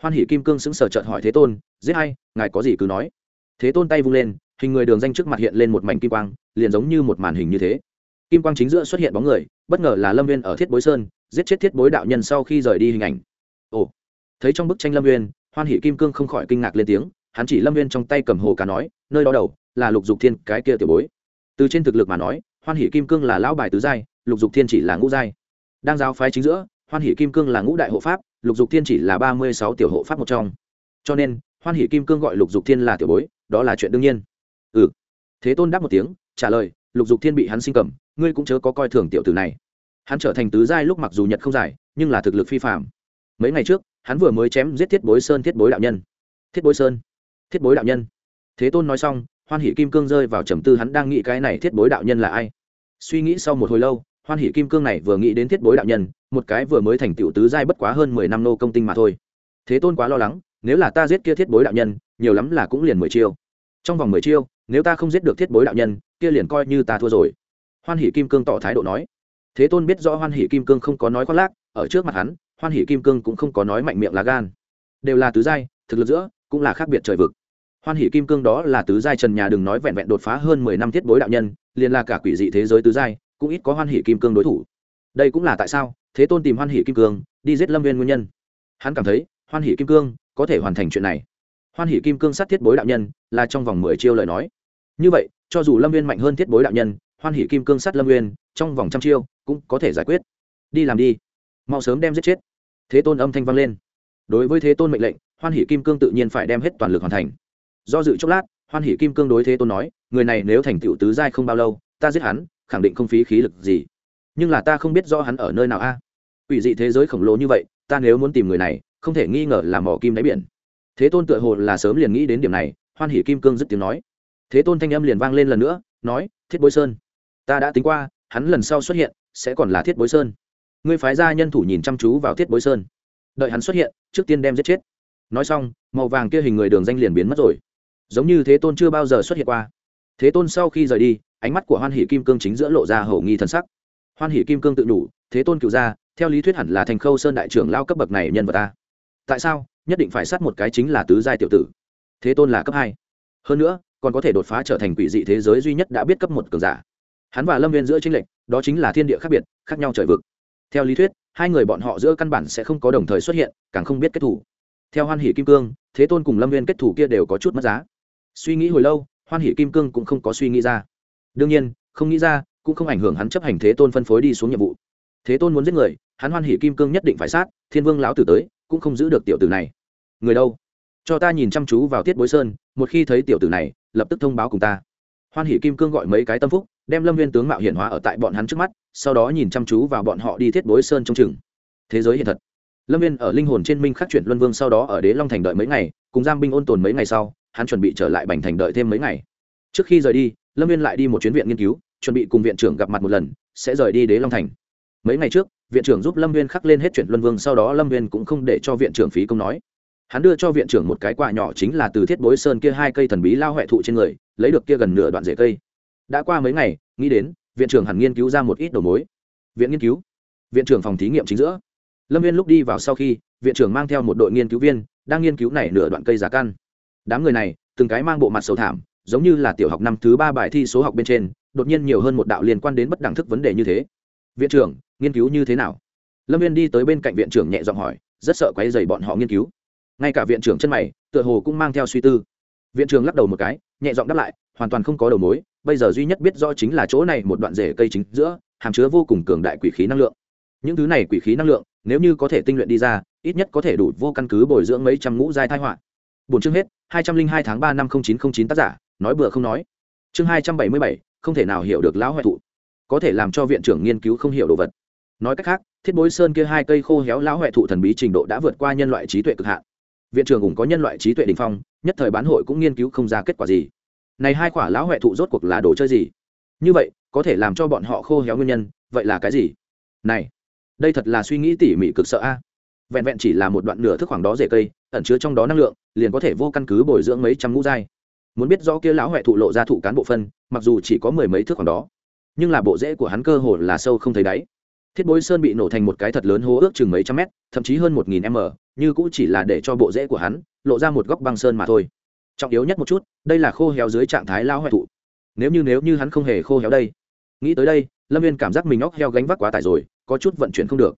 Hoan hỉ kim cương sững sờ trợn hỏi thế tôn, giết hay ngài có gì cứ nói. Thế tôn tay vung lên hình người đường danh trước mặt hiện lên một mảnh kim quang, liền giống như một màn hình như thế. Kim quang chính giữa xuất hiện bóng người, bất ngờ là lâm viên ở thiết bối sơn, giết chết thiết bối đạo nhân sau khi rời đi hình ảnh. Ồ, thấy trong bức tranh lâm viên hoan hỷ kim cương không khỏi kinh ngạc lên tiếng, hắn chỉ lâm viên trong tay cầm hồ cá nói, nơi đó đầu là lục dục thiên, cái kia tiểu bối. Từ trên thực lực mà nói, hoan hỷ kim cương là lão bài tứ giai, lục dục thiên chỉ là ngũ giai. Đang giao phái chính giữa, hoan hỷ kim cương là ngũ đại hộ pháp, lục dục thiên chỉ là ba mươi sáu tiểu hộ pháp một trong. Cho nên, hoan hỷ kim cương gọi lục dục thiên là tiểu bối, đó là chuyện đương nhiên ừ. Thế tôn đáp một tiếng, trả lời, lục dục thiên bị hắn sinh cầm, ngươi cũng chớ có coi thường tiểu tử này. Hắn trở thành tứ giai lúc mặc dù nhật không dài, nhưng là thực lực phi phạm mấy ngày trước, hắn vừa mới chém giết thiết bối sơn thiết bối đạo nhân. Thiết bối sơn, thiết bối đạo nhân. Thế tôn nói xong, hoan hỷ kim cương rơi vào trầm tư, hắn đang nghĩ cái này thiết bối đạo nhân là ai. Suy nghĩ sau một hồi lâu, hoan hỷ kim cương này vừa nghĩ đến thiết bối đạo nhân, một cái vừa mới thành tựu tứ giai bất quá hơn mười năm nô công tinh mà thôi. Thế tôn quá lo lắng, nếu là ta giết kia thiết bối đạo nhân, nhiều lắm là cũng liền mười chiêu. Trong vòng mười chiêu nếu ta không giết được thiết bối đạo nhân, kia liền coi như ta thua rồi. Hoan hỷ kim cương tỏ thái độ nói. Thế tôn biết rõ hoan hỷ kim cương không có nói khoác lác, ở trước mặt hắn, hoan hỷ kim cương cũng không có nói mạnh miệng lá gan. Đều là tứ giai, thực lực giữa cũng là khác biệt trời vực. Hoan hỷ kim cương đó là tứ giai trần nhà đừng nói vẹn vẹn đột phá hơn mười năm thiết bối đạo nhân, liền là cả quỷ dị thế giới tứ giai, cũng ít có hoan hỷ kim cương đối thủ. Đây cũng là tại sao, thế tôn tìm hoan hỷ kim cương, đi giết lâm viên nguyên nhân. Hắn cảm thấy, hoan hỷ kim cương có thể hoàn thành chuyện này hoan hỷ kim cương sát thiết bối đạo nhân là trong vòng mười chiêu lời nói. Như vậy, cho dù lâm viên mạnh hơn thiết bối đạo nhân, hoan hỷ kim cương sát lâm viên trong vòng trăm chiêu cũng có thể giải quyết. Đi làm đi. Mau sớm đem giết chết. Thế tôn âm thanh vang lên. Đối với thế tôn mệnh lệnh, hoan hỷ kim cương tự nhiên phải đem hết toàn lực hoàn thành. Do dự chốc lát, hoan hỷ kim cương đối thế tôn nói, người này nếu thành tựu tứ giai không bao lâu, ta giết hắn, khẳng định không phí khí lực gì. Nhưng là ta không biết do hắn ở nơi nào a. À? ủy dị thế giới khổng lồ như vậy, ta nếu muốn tìm người này, không thể nghi ngờ là mỏ kim đáy biển thế tôn tựa hồ là sớm liền nghĩ đến điểm này, hoan hỷ kim cương dứt tiếng nói. Thế tôn thanh âm liền vang lên lần nữa, nói, thiết bối sơn, ta đã tính qua, hắn lần sau xuất hiện, sẽ còn là thiết bối sơn. Ngươi phái ra nhân thủ nhìn chăm chú vào thiết bối sơn. Đợi hắn xuất hiện, trước tiên đem giết chết. Nói xong, màu vàng kia hình người đường danh liền biến mất rồi. Giống như thế tôn chưa bao giờ xuất hiện qua. Thế tôn sau khi rời đi, ánh mắt của hoan hỷ kim cương chính giữa lộ ra hầu nghi thần sắc. Hoan hỷ kim cương tự đủ thế tôn cựu ra theo lý thuyết hẳn là thành khâu sơn đại trưởng lao cấp bậc này nhân vật ta. Tại sao nhất định phải sát một cái chính là tứ giai tiểu tử. Thế tôn là cấp hai. Hơn nữa còn có thể đột phá trở thành quỷ dị thế giới duy nhất đã biết cấp một cường giả. Hắn và lâm viên giữa chính lệnh, đó chính là thiên địa khác biệt khác nhau trời vực. Theo lý thuyết hai người bọn họ giữa căn bản sẽ không có đồng thời xuất hiện càng không biết kết thủ. Theo hoan hỷ kim cương thế tôn cùng lâm viên kết thủ kia đều có chút mất giá. Suy nghĩ hồi lâu hoan hỷ kim cương cũng không có suy nghĩ ra. Đương nhiên không nghĩ ra cũng không ảnh hưởng hắn chấp hành thế tôn phân phối đi xuống nhiệm vụ. Thế tôn muốn giết người hắn hoan hỷ kim cương nhất định phải sát thiên vương lão tử tới cũng không giữ được tiểu tử này. Người đâu? Cho ta nhìn chăm chú vào tiết bối sơn, một khi thấy tiểu tử này, lập tức thông báo cùng ta. Hoan hỷ kim cương gọi mấy cái tâm phúc, đem lâm viên tướng mạo hiển hóa ở tại bọn hắn trước mắt, sau đó nhìn chăm chú vào bọn họ đi thiết bối sơn trong chừng. Thế giới hiện thật. Lâm viên ở linh hồn trên minh khắc chuyển luân vương sau đó ở đế long thành đợi mấy ngày, cùng giam binh ôn tồn mấy ngày sau, hắn chuẩn bị trở lại bành thành đợi thêm mấy ngày. Trước khi rời đi, lâm viên lại đi một chuyến viện nghiên cứu, chuẩn bị cùng viện trưởng gặp mặt một lần, sẽ rời đi đế long thành. Mấy ngày trước viện trưởng giúp lâm viên khắc lên hết chuyện luân vương, sau đó lâm viên cũng không để cho viện trưởng phí công nói. Hắn đưa cho viện trưởng một cái quà nhỏ chính là từ thiết bối sơn kia hai cây thần bí lao huệ thụ trên người, lấy được kia gần nửa đoạn rễ cây. Đã qua mấy ngày, nghĩ đến, viện trưởng hẳn nghiên cứu ra một ít đầu mối. Viện nghiên cứu? Viện trưởng phòng thí nghiệm chính giữa. Lâm viên lúc đi vào sau khi, viện trưởng mang theo một đội nghiên cứu viên, đang nghiên cứu này nửa đoạn cây giả căn. Đám người này, từng cái mang bộ mặt sầu thảm, giống như là tiểu học năm thứ ba bài thi số học bên trên, đột nhiên nhiều hơn một đạo liên quan đến bất đẳng thức vấn đề như thế viện trưởng, nghiên cứu như thế nào? Lâm viên đi tới bên cạnh viện trưởng nhẹ giọng hỏi, rất sợ quấy dày bọn họ nghiên cứu. Ngay cả viện trưởng chân mày, tựa hồ cũng mang theo suy tư. Viện trưởng lắc đầu một cái, nhẹ giọng đáp lại, hoàn toàn không có đầu mối, bây giờ duy nhất biết rõ chính là chỗ này một đoạn rễ cây chính giữa, hàm chứa vô cùng cường đại quỷ khí năng lượng. Những thứ này quỷ khí năng lượng, nếu như có thể tinh luyện đi ra, ít nhất có thể đủ vô căn cứ bồi dưỡng mấy trăm ngũ giai thai họa. Bốn chương hết, hai trăm linh hai tháng ba năm chín không chín tác giả, nói bừa không nói. Chương hai trăm bảy mươi bảy, không thể nào hiểu được lão hoại thụ có thể làm cho viện trưởng nghiên cứu không hiểu đồ vật. Nói cách khác, thiết bối sơn kia hai cây khô héo lão hoại thụ thần bí trình độ đã vượt qua nhân loại trí tuệ cực hạn. Viện trưởng cũng có nhân loại trí tuệ đình phong, nhất thời bán hội cũng nghiên cứu không ra kết quả gì. Này hai quả lão huệ thụ rốt cuộc là đồ chơi gì? Như vậy, có thể làm cho bọn họ khô héo nguyên nhân, vậy là cái gì? Này, đây thật là suy nghĩ tỉ mỉ cực sợ a. Vẹn vẹn chỉ là một đoạn nửa thức khoảng đó rễ cây, ẩn chứa trong đó năng lượng, liền có thể vô căn cứ bồi dưỡng mấy trăm ngũ giai. Muốn biết rõ kia lão huệ thụ lộ ra thụ cán bộ phân, mặc dù chỉ có mười mấy thước khoảng đó nhưng là bộ rễ của hắn cơ hồ là sâu không thấy đáy. Thiết bối sơn bị nổ thành một cái thật lớn hố ước chừng mấy trăm mét, thậm chí hơn một nghìn m, như cũng chỉ là để cho bộ rễ của hắn lộ ra một góc băng sơn mà thôi. Trọng yếu nhất một chút, đây là khô héo dưới trạng thái lao hoại thụ. Nếu như nếu như hắn không hề khô héo đây, nghĩ tới đây, lâm viên cảm giác mình óc heo gánh vác quá tải rồi, có chút vận chuyển không được.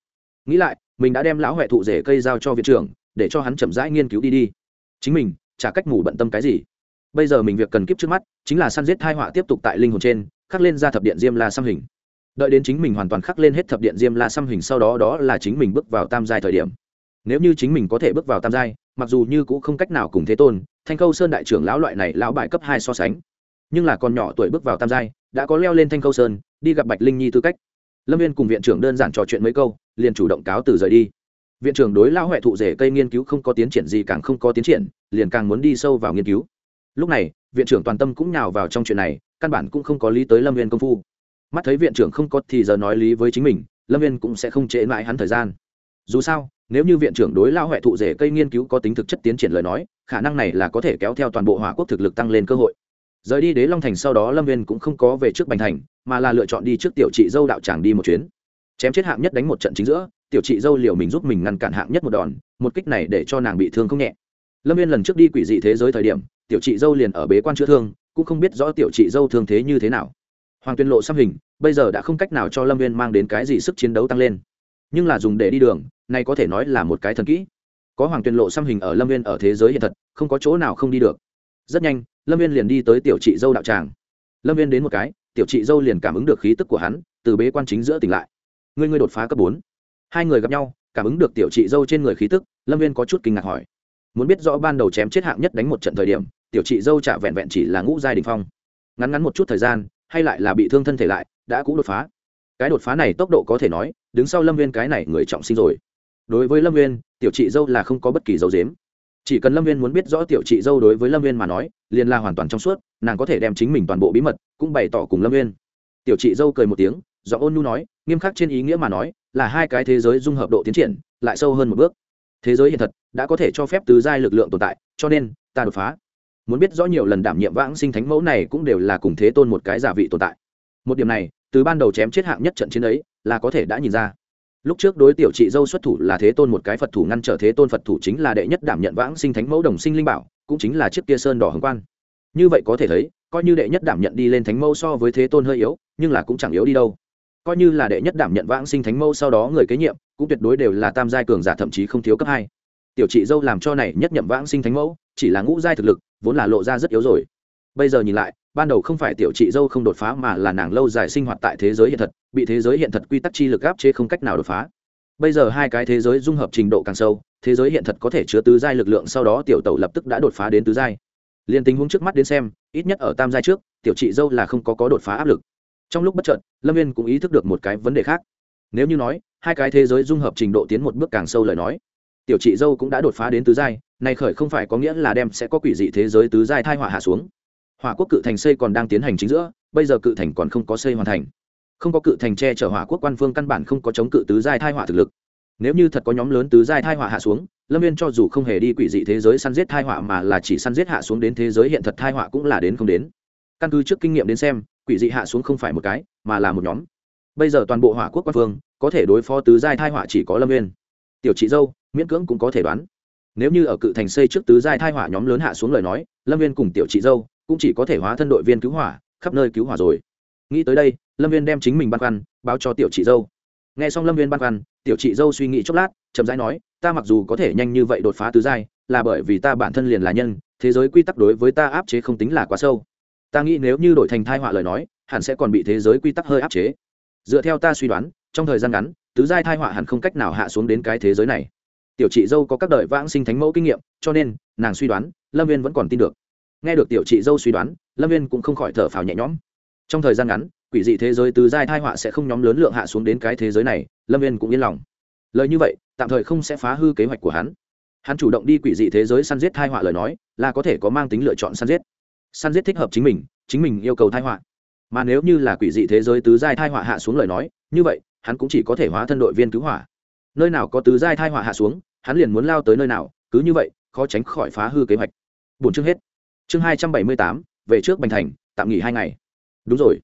Nghĩ lại, mình đã đem lão huệ thụ rễ cây giao cho viện trưởng, để cho hắn chậm rãi nghiên cứu đi đi. Chính mình, chả cách ngủ bận tâm cái gì. Bây giờ mình việc cần kiếp trước mắt, chính là săn giết thai họa tiếp tục tại linh hồn trên khắc lên ra thập điện diêm la xăm hình. Đợi đến chính mình hoàn toàn khắc lên hết thập điện diêm la xăm hình sau đó đó là chính mình bước vào tam giai thời điểm. Nếu như chính mình có thể bước vào tam giai, mặc dù như cũng không cách nào cùng thế tôn, thanh khâu sơn đại trưởng lão loại này lão bại cấp hai so sánh. Nhưng là còn nhỏ tuổi bước vào tam giai, đã có leo lên thanh khâu sơn, đi gặp bạch linh nhi tư cách. Lâm viên cùng viện trưởng đơn giản trò chuyện mấy câu, liền chủ động cáo từ rời đi. Viện trưởng đối lão huệ thụ rể cây nghiên cứu không có tiến triển gì càng không có tiến triển, liền càng muốn đi sâu vào nghiên cứu. Lúc này viện trưởng toàn tâm cũng nhào vào trong chuyện này, căn bản cũng không có lý tới lâm viên công phu. Mắt thấy viện trưởng không có thì giờ nói lý với chính mình, lâm viên cũng sẽ không trễ mãi hắn thời gian. Dù sao, nếu như viện trưởng đối lao huệ thụ rể cây nghiên cứu có tính thực chất tiến triển lời nói, khả năng này là có thể kéo theo toàn bộ hỏa quốc thực lực tăng lên cơ hội. Rời đi đế long thành sau đó lâm viên cũng không có về trước bành thành, mà là lựa chọn đi trước tiểu trị dâu đạo tràng đi một chuyến. Chém chết hạng nhất đánh một trận chính giữa, tiểu trị dâu liều mình giúp mình ngăn cản hạng nhất một đòn, một kích này để cho nàng bị thương không nhẹ. Lâm viên lần trước đi quỷ dị thế giới thời điểm tiểu trị dâu liền ở bế quan chữa thương, cũng không biết rõ tiểu trị dâu thương thế như thế nào. Hoàng tuyên lộ xăm hình, bây giờ đã không cách nào cho lâm viên mang đến cái gì sức chiến đấu tăng lên. Nhưng là dùng để đi đường này có thể nói là một cái thần kỹ. Có hoàng tuyên lộ xăm hình ở lâm viên ở thế giới hiện thật, không có chỗ nào không đi được. Rất nhanh, lâm viên liền đi tới tiểu trị dâu đạo tràng. Lâm viên đến một cái, tiểu trị dâu liền cảm ứng được khí tức của hắn, từ bế quan chính giữa tỉnh lại. Ngươi ngươi đột phá cấp bốn. Hai người gặp nhau, cảm ứng được tiểu trị dâu trên người khí tức, lâm viên có chút kinh ngạc hỏi. Muốn biết rõ ban đầu chém chết hạng nhất đánh một trận thời điểm tiểu chị dâu trả vẹn vẹn chỉ là ngũ giai đình phong. Ngắn ngắn một chút thời gian, hay lại là bị thương thân thể lại, đã cũng đột phá. Cái đột phá này tốc độ có thể nói, đứng sau lâm viên cái này người trọng sinh rồi. Đối với lâm viên tiểu chị dâu là không có bất kỳ dấu dếm chỉ cần lâm viên muốn biết rõ tiểu chị dâu đối với lâm viên mà nói, liền là hoàn toàn trong suốt, nàng có thể đem chính mình toàn bộ bí mật cũng bày tỏ cùng lâm viên tiểu chị dâu cười một tiếng do ôn nhu nói, nghiêm khắc trên ý nghĩa mà nói, là hai cái thế giới dung hợp độ tiến triển, lại sâu hơn một bước. Thế giới hiện thật, đã có thể cho phép tứ giai lực lượng tồn tại, cho nên, ta đột phá muốn biết rõ nhiều lần đảm nhiệm vãng sinh thánh mẫu này cũng đều là cùng thế tôn một cái giả vị tồn tại. Một điểm này, từ ban đầu chém chết hạng nhất trận chiến ấy, là có thể đã nhìn ra. Lúc trước đối tiểu chị dâu xuất thủ là thế tôn một cái phật thủ, ngăn trở thế tôn phật thủ chính là đệ nhất đảm nhận vãng sinh thánh mẫu đồng sinh linh bảo, cũng chính là chiếc kia sơn đỏ hồng quan. Như vậy có thể thấy, coi như đệ nhất đảm nhận đi lên thánh mẫu so với thế tôn hơi yếu, nhưng là cũng chẳng yếu đi đâu. Coi như là đệ nhất đảm nhận vãng sinh thánh mẫu sau đó người kế nhiệm, cũng tuyệt đối đều là tam giai cường giả thậm chí không thiếu cấp hai. Tiểu chị dâu làm cho này nhất nhậm vãng sinh thánh mẫu chỉ là ngũ giai thực lực, vốn là lộ ra rất yếu rồi. Bây giờ nhìn lại, ban đầu không phải tiểu chị dâu không đột phá mà là nàng lâu dài sinh hoạt tại thế giới hiện thật, bị thế giới hiện thật quy tắc chi lực áp chế không cách nào đột phá. Bây giờ hai cái thế giới dung hợp trình độ càng sâu, thế giới hiện thật có thể chứa tứ giai lực lượng sau đó tiểu tẩu lập tức đã đột phá đến tứ giai. Liền tình huống trước mắt đến xem, ít nhất ở tam giai trước, tiểu chị dâu là không có có đột phá áp lực. Trong lúc bất trợn lâm viên cũng ý thức được một cái vấn đề khác. Nếu như nói, hai cái thế giới dung hợp trình độ tiến một bước càng sâu lời nói, tiểu chị dâu cũng đã đột phá đến tứ giai này khởi không phải có nghĩa là đem sẽ có quỷ dị thế giới tứ giai thai họa hạ xuống. Hỏa quốc cự thành xây còn đang tiến hành chính giữa, bây giờ cự thành còn không có xây hoàn thành. Không có cự thành che chở hỏa quốc quan phương căn bản không có chống cự tứ giai thai họa thực lực. Nếu như thật có nhóm lớn tứ giai thai họa hạ xuống, lâm viên cho dù không hề đi quỷ dị thế giới săn giết thai họa mà là chỉ săn giết hạ xuống đến thế giới hiện thật thai họa cũng là đến không đến. Căn cứ trước kinh nghiệm đến xem, quỷ dị hạ xuống không phải một cái, mà là một nhóm. Bây giờ toàn bộ hỏa quốc quan phương, có thể đối phó tứ giai thai họa chỉ có lâm viên tiểu chị dâu, miễn cưỡng cũng có thể đoán nếu như ở cự thành xây trước tứ giai thai hỏa nhóm lớn hạ xuống lời nói, lâm viên cùng tiểu chị dâu cũng chỉ có thể hóa thân đội viên cứu hỏa, khắp nơi cứu hỏa rồi. Nghĩ tới đây, lâm viên đem chính mình băn khoăn báo cho tiểu chị dâu. N g h e xong lâm viên băn khoăn, tiểu chị dâu suy nghĩ chốc lát, chậm rãi nói, ta mặc dù có thể nhanh như vậy đột phá tứ giai, là bởi vì ta bản thân liền là nhân, thế giới quy tắc đối với ta áp chế không tính là quá sâu. Ta nghĩ nếu như đổi thành thai họa lời nói, hẳn sẽ còn bị thế giới quy tắc hơi áp chế. Dựa theo ta suy đoán, trong thời gian ngắn, tứ giai thai họa hẳn không cách nào hạ xuống đến cái thế giới này tiểu chị dâu có các đời vãng sinh thánh mẫu kinh nghiệm, cho nên, nàng suy đoán, lâm viên vẫn còn tin được. Nghe được tiểu chị dâu suy đoán, lâm viên cũng không khỏi thở phào nhẹ nhõm. Trong thời gian ngắn, quỷ dị thế giới tứ giai thai họa sẽ không nhóm lớn lượng hạ xuống đến cái thế giới này, lâm viên cũng yên lòng. Lời như vậy, tạm thời không sẽ phá hư kế hoạch của hắn. Hắn chủ động đi quỷ dị thế giới săn giết thai họa lời nói, là có thể có mang tính lựa chọn săn giết. Săn giết thích hợp chính mình chính mình yêu cầu thai họa. Mà nếu như là quỷ dị thế giới tứ giai thai họa hạ xuống lời nói, như vậy, hắn cũng chỉ có thể hóa thân đội viên cứu hỏa nơi nào có tứ giai thai họa hạ xuống, hắn liền muốn lao tới nơi nào, cứ như vậy, khó tránh khỏi phá hư kế hoạch. Bốn chương hết. Chương hai trăm bảy mươi tám, về trước bành thành, tạm nghỉ hai ngày. Đúng rồi.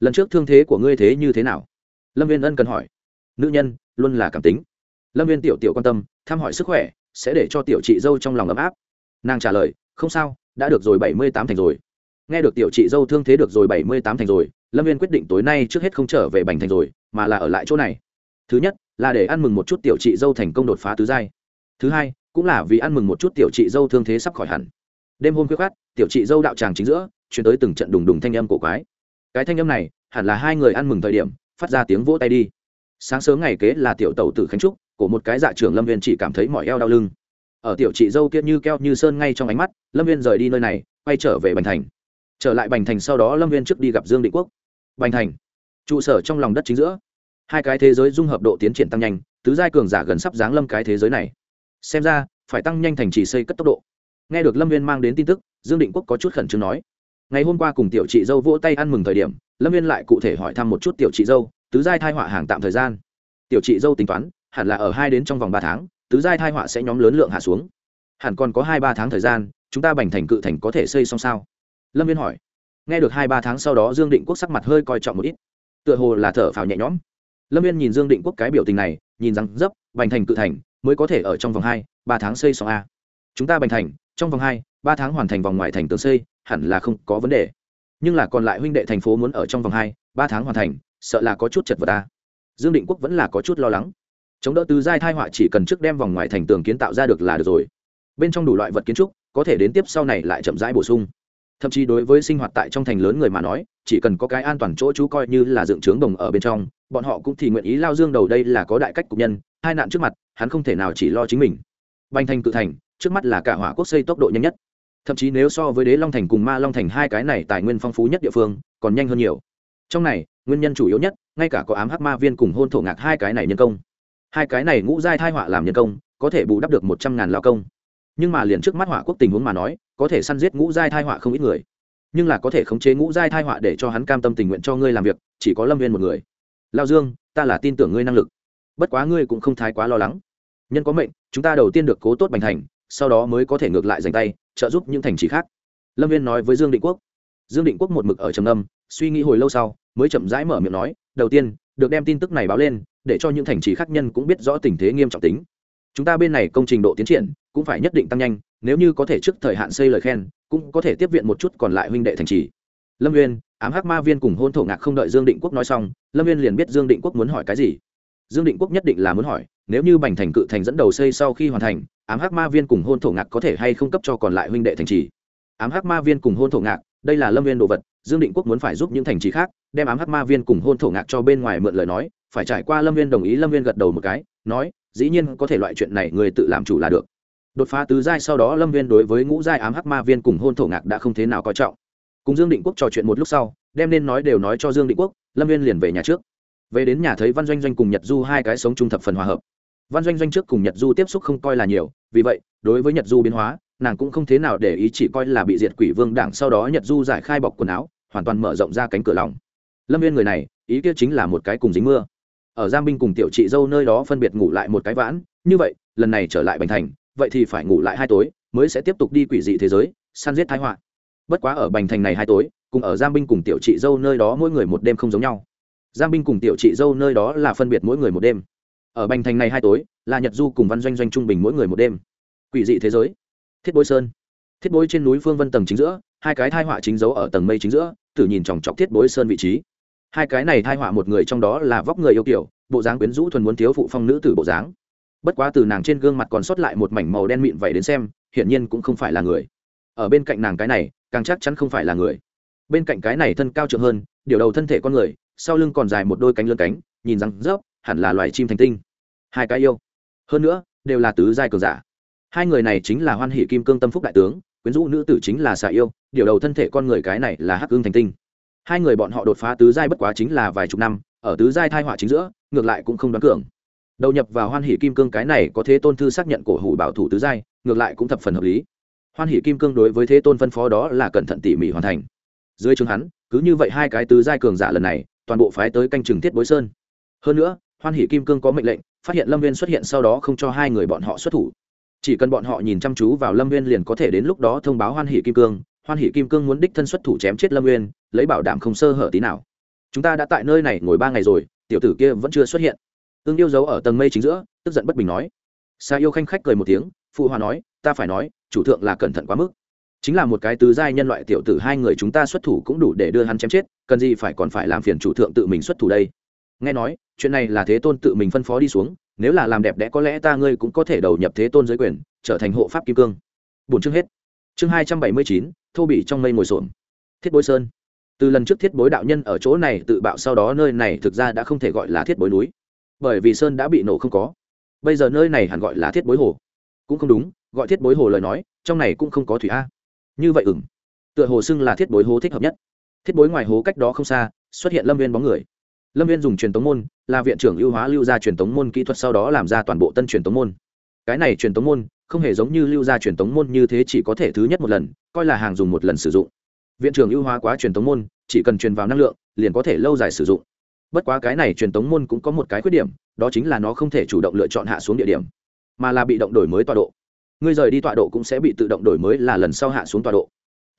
Lần trước thương thế của ngươi thế như thế nào? Lâm viên ân cần hỏi. Nữ nhân, luôn là cảm tính. Lâm viên tiểu tiểu quan tâm, thăm hỏi sức khỏe, sẽ để cho tiểu chị dâu trong lòng ấm áp. Nàng trả lời, không sao, đã được rồi bảy mươi tám thành rồi. Nghe được tiểu chị dâu thương thế được rồi bảy mươi tám thành rồi, lâm viên quyết định tối nay trước hết không trở về bành thành rồi, mà là ở lại chỗ này thứ nhất, là để ăn mừng một chút tiểu chị dâu thành công đột phá tứ giai. Thứ hai, cũng là vì ăn mừng một chút tiểu chị dâu thương thế sắp khỏi hẳn. Đêm hôm khuya khát tiểu chị dâu đạo tràng chính giữa chuyển tới từng trận đùng đùng thanh âm cổ quái. Cái thanh âm này, hẳn là hai người ăn mừng thời điểm, phát ra tiếng vỗ tay đi. Sáng sớm ngày kế là tiểu tẩu tử khánh trúc của một cái dạ trưởng lâm viên chỉ cảm thấy mỏi eo đau lưng. Ở tiểu chị dâu kia như keo như sơn ngay trong ánh mắt, lâm viên rời đi nơi này, quay trở về bành thành. Trở lại bành thành sau đó lâm viên trước đi gặp dương định quốc. Bành thành, trụ sở trong lòng đất chính giữa hai cái thế giới dung hợp độ tiến triển tăng nhanh, tứ giai cường giả gần sắp giáng lâm cái thế giới này. Xem ra, phải tăng nhanh thành trì xây cất tốc độ. Nghe được lâm viên mang đến tin tức, dương định quốc có chút khẩn trương nói. Ngày hôm qua cùng tiểu chị dâu vỗ tay ăn mừng thời điểm, lâm viên lại cụ thể hỏi thăm một chút tiểu chị dâu, tứ giai thai họa hàng tạm thời gian. Tiểu chị dâu tính toán, hẳn là ở hai đến trong vòng ba tháng, tứ giai thai họa sẽ nhóm lớn lượng hạ xuống. Hẳn còn có hai ba tháng thời gian, chúng ta bành thành cự thành có thể xây xong sao? Lâm viên hỏi. Nghe được hai ba tháng sau đó, dương định quốc sắc mặt hơi coi trọng một ít. Tựa hồ là thở phào nhẹ nhõm lâm viên nhìn dương định quốc cái biểu tình này, nhìn rằng, dấp, bành thành cự thành, mới có thể ở trong vòng hai, ba tháng xây xong a. Chúng ta bành thành, trong vòng hai, ba tháng hoàn thành vòng ngoài thành tường xây, hẳn là không có vấn đề. Nhưng là còn lại huynh đệ thành phố muốn ở trong vòng hai, ba tháng hoàn thành, sợ là có chút chật vật ta dương định quốc vẫn là có chút lo lắng. Chống đỡ tứ giai thai họa chỉ cần trước đem vòng ngoài thành tường kiến tạo ra được là được rồi. Bên trong đủ loại vật kiến trúc, có thể đến tiếp sau này lại chậm rãi bổ sung thậm chí đối với sinh hoạt tại trong thành lớn người mà nói, chỉ cần có cái an toàn chỗ chú coi như là dựng trướng đồng ở bên trong, bọn họ cũng thì nguyện ý lao dương đầu đây là có đại cách cục nhân, hai nạn trước mặt, hắn không thể nào chỉ lo chính mình. Banh thành cự thành, trước mắt là cả hỏa quốc xây tốc độ nhanh nhất. Thậm chí nếu so với đế long thành cùng ma long thành hai cái này tài nguyên phong phú nhất địa phương, còn nhanh hơn nhiều. Trong này, nguyên nhân chủ yếu nhất, ngay cả có ám hắc ma viên cùng hôn thổ ngạc hai cái này nhân công. Hai cái này ngũ giai thai họa làm nhân công, có thể bù đắp được một trăm ngàn lao công nhưng mà liền trước mắt hỏa quốc tình huống mà nói, có thể săn giết ngũ giai thai họa không ít người. Nhưng là có thể khống chế ngũ giai thai họa để cho hắn cam tâm tình nguyện cho ngươi làm việc, chỉ có lâm viên một người. Lao dương, ta là tin tưởng ngươi năng lực. Bất quá ngươi cũng không thái quá lo lắng. Nhân có mệnh, chúng ta đầu tiên được cố tốt bành thành, sau đó mới có thể ngược lại dành tay, trợ giúp những thành trì khác. Lâm viên nói với dương định quốc. Dương định quốc một mực ở trầm âm suy nghĩ hồi lâu sau, mới chậm rãi mở miệng nói, đầu tiên, được đem tin tức này báo lên, để cho những thành trì khác nhân cũng biết rõ tình thế nghiêm trọng tính. Chúng ta bên này công trình độ tiến triển cũng phải nhất định tăng nhanh, nếu như có thể trước thời hạn xây lời khen, cũng có thể tiếp viện một chút còn lại huynh đệ thành trì. Lâm viên ám hắc ma viên cùng hôn thổ ngạc không đợi dương định quốc nói xong, lâm viên liền biết dương định quốc muốn hỏi cái gì. Dương định quốc nhất định là muốn hỏi, nếu như bành thành cự thành dẫn đầu xây sau khi hoàn thành, ám hắc ma viên cùng hôn thổ ngạc có thể hay không cấp cho còn lại huynh đệ thành trì? Ám hắc ma viên cùng hôn thổ ngạc, đây là lâm viên đồ vật, dương định quốc muốn phải giúp những thành trì khác, đem ám hắc ma viên cùng hôn thổ ngạc cho bên ngoài mượn lời nói, phải trải qua lâm viên đồng ý, lâm viên gật đầu một cái, nói, dĩ nhiên có thể loại chuyện này người tự làm chủ là được đột phá tứ giai sau đó lâm viên đối với ngũ giai ám hắc ma viên cùng hôn thổ ngạc đã không thế nào coi trọng. Cùng dương định quốc trò chuyện một lúc sau, đem nên nói đều nói cho dương định quốc, lâm viên liền về nhà trước. Về đến nhà thấy văn doanh doanh cùng nhật du hai cái sống trung thập phần hòa hợp. Văn doanh doanh trước cùng nhật du tiếp xúc không coi là nhiều, vì vậy, đối với nhật du biến hóa, nàng cũng không thế nào để ý chỉ coi là bị diệt quỷ vương đảng sau đó nhật du giải khai bọc quần áo, hoàn toàn mở rộng ra cánh cửa lòng. Lâm viên người này, ý kia chính là một cái cùng dính mưa. Ở giang binh cùng tiểu chị dâu nơi đó phân biệt ngủ lại một cái vãn, như vậy, lần này trở lại bành thành vậy thì phải ngủ lại hai tối, mới sẽ tiếp tục đi quỷ dị thế giới, săn giết thái họa. Bất quá ở bành thành này hai tối, cùng ở giang binh cùng tiểu chị dâu nơi đó mỗi người một đêm không giống nhau. Giang binh cùng tiểu chị dâu nơi đó là phân biệt mỗi người một đêm. Ở bành thành này hai tối, là nhật du cùng văn doanh doanh trung bình mỗi người một đêm. Quỷ dị thế giới. Thiết bối sơn. Thiết bối trên núi phương vân tầng chính giữa, hai cái thai họa chính dấu ở tầng mây chính giữa thử nhìn chòng chọc thiết bối sơn vị trí. Hai cái này thai họa một người trong đó là vóc người yêu kiểu, bộ dáng quyến rũ thuần muốn thiếu phụ phong nữ tử bộ dáng bất quá từ nàng trên gương mặt còn sót lại một mảnh màu đen mịn vậy đến xem, hiển nhiên cũng không phải là người. Ở bên cạnh nàng cái này, càng chắc chắn không phải là người. Bên cạnh cái này thân cao trượng hơn, điều đầu thân thể con người, sau lưng còn dài một đôi cánh lươn cánh, nhìn răng rớp, hẳn là loài chim thành tinh. Hai cái yêu. Hơn nữa, đều là tứ giai cường giả. Hai người này chính là hoan hỷ kim cương tâm phúc đại tướng, quyến rũ nữ tử chính là xà yêu, điều đầu thân thể con người cái này là hắc ương thành tinh. Hai người bọn họ đột phá tứ giai bất quá chính là vài chục năm, ở tứ giai thai họa chính giữa, ngược lại cũng không đoán cường đầu nhập vào hoan hỷ kim cương cái này có thế tôn thư xác nhận cổ hủ bảo thủ tứ giai, ngược lại cũng thập phần hợp lý. Hoan hỷ kim cương đối với thế tôn phân phó đó là cẩn thận tỉ mỉ hoàn thành. Dưới chứng hắn, cứ như vậy hai cái tứ giai cường giả lần này, toàn bộ phái tới canh trường thiết bối sơn. Hơn nữa, hoan hỷ kim cương có mệnh lệnh, phát hiện lâm viên xuất hiện sau đó không cho hai người bọn họ xuất thủ. Chỉ cần bọn họ nhìn chăm chú vào lâm viên liền có thể đến lúc đó thông báo hoan hỷ kim cương. Hoan hỷ kim cương muốn đích thân xuất thủ chém chết lâm viên, lấy bảo đảm không sơ hở tí nào. Chúng ta đã tại nơi này ngồi ba ngày rồi, tiểu tử kia vẫn chưa xuất hiện ương yêu giấu ở tầng mây chính giữa, tức giận bất bình nói. Sa yêu khanh khách cười một tiếng, phụ hòa nói, ta phải nói, chủ thượng là cẩn thận quá mức. Chính là một cái tứ giai nhân loại tiểu tử hai người chúng ta xuất thủ cũng đủ để đưa hắn chém chết, cần gì phải còn phải làm phiền chủ thượng tự mình xuất thủ đây? Nghe nói, chuyện này là thế tôn tự mình phân phó đi xuống, nếu là làm đẹp đẽ có lẽ ta ngươi cũng có thể đầu nhập thế tôn giới quyền, trở thành hộ pháp kim cương. Bốn chương hết. Chương hai trăm bảy mươi chín, thô bị trong mây ngồi xổm. Thiết bối sơn. Từ lần trước thiết bối đạo nhân ở chỗ này tự bạo sau đó nơi này thực ra đã không thể gọi là thiết bối núi bởi vì sơn đã bị nổ không có. Bây giờ nơi này hẳn gọi là thiết bối hồ. Cũng không đúng, gọi thiết bối hồ lời nói, trong này cũng không có thủy a. Như vậy ừng tựa hồ xưng là thiết bối hố thích hợp nhất. Thiết bối ngoài hố cách đó không xa, xuất hiện lâm viên bóng người. Lâm viên dùng truyền tống môn, là viện trưởng ưu hóa lưu gia truyền tống môn kỹ thuật sau đó làm ra toàn bộ tân truyền tống môn. Cái này truyền tống môn, không hề giống như lưu gia truyền tống môn như thế chỉ có thể thứ nhất một lần, coi là hàng dùng một lần sử dụng. Viện trưởng ưu hóa quá truyền tống môn, chỉ cần truyền vào năng lượng, liền có thể lâu dài sử dụng bất quá cái này truyền tống môn cũng có một cái khuyết điểm, đó chính là nó không thể chủ động lựa chọn hạ xuống địa điểm, mà là bị động đổi mới tọa độ. Ngươi rời đi tọa độ cũng sẽ bị tự động đổi mới là lần sau hạ xuống tọa độ.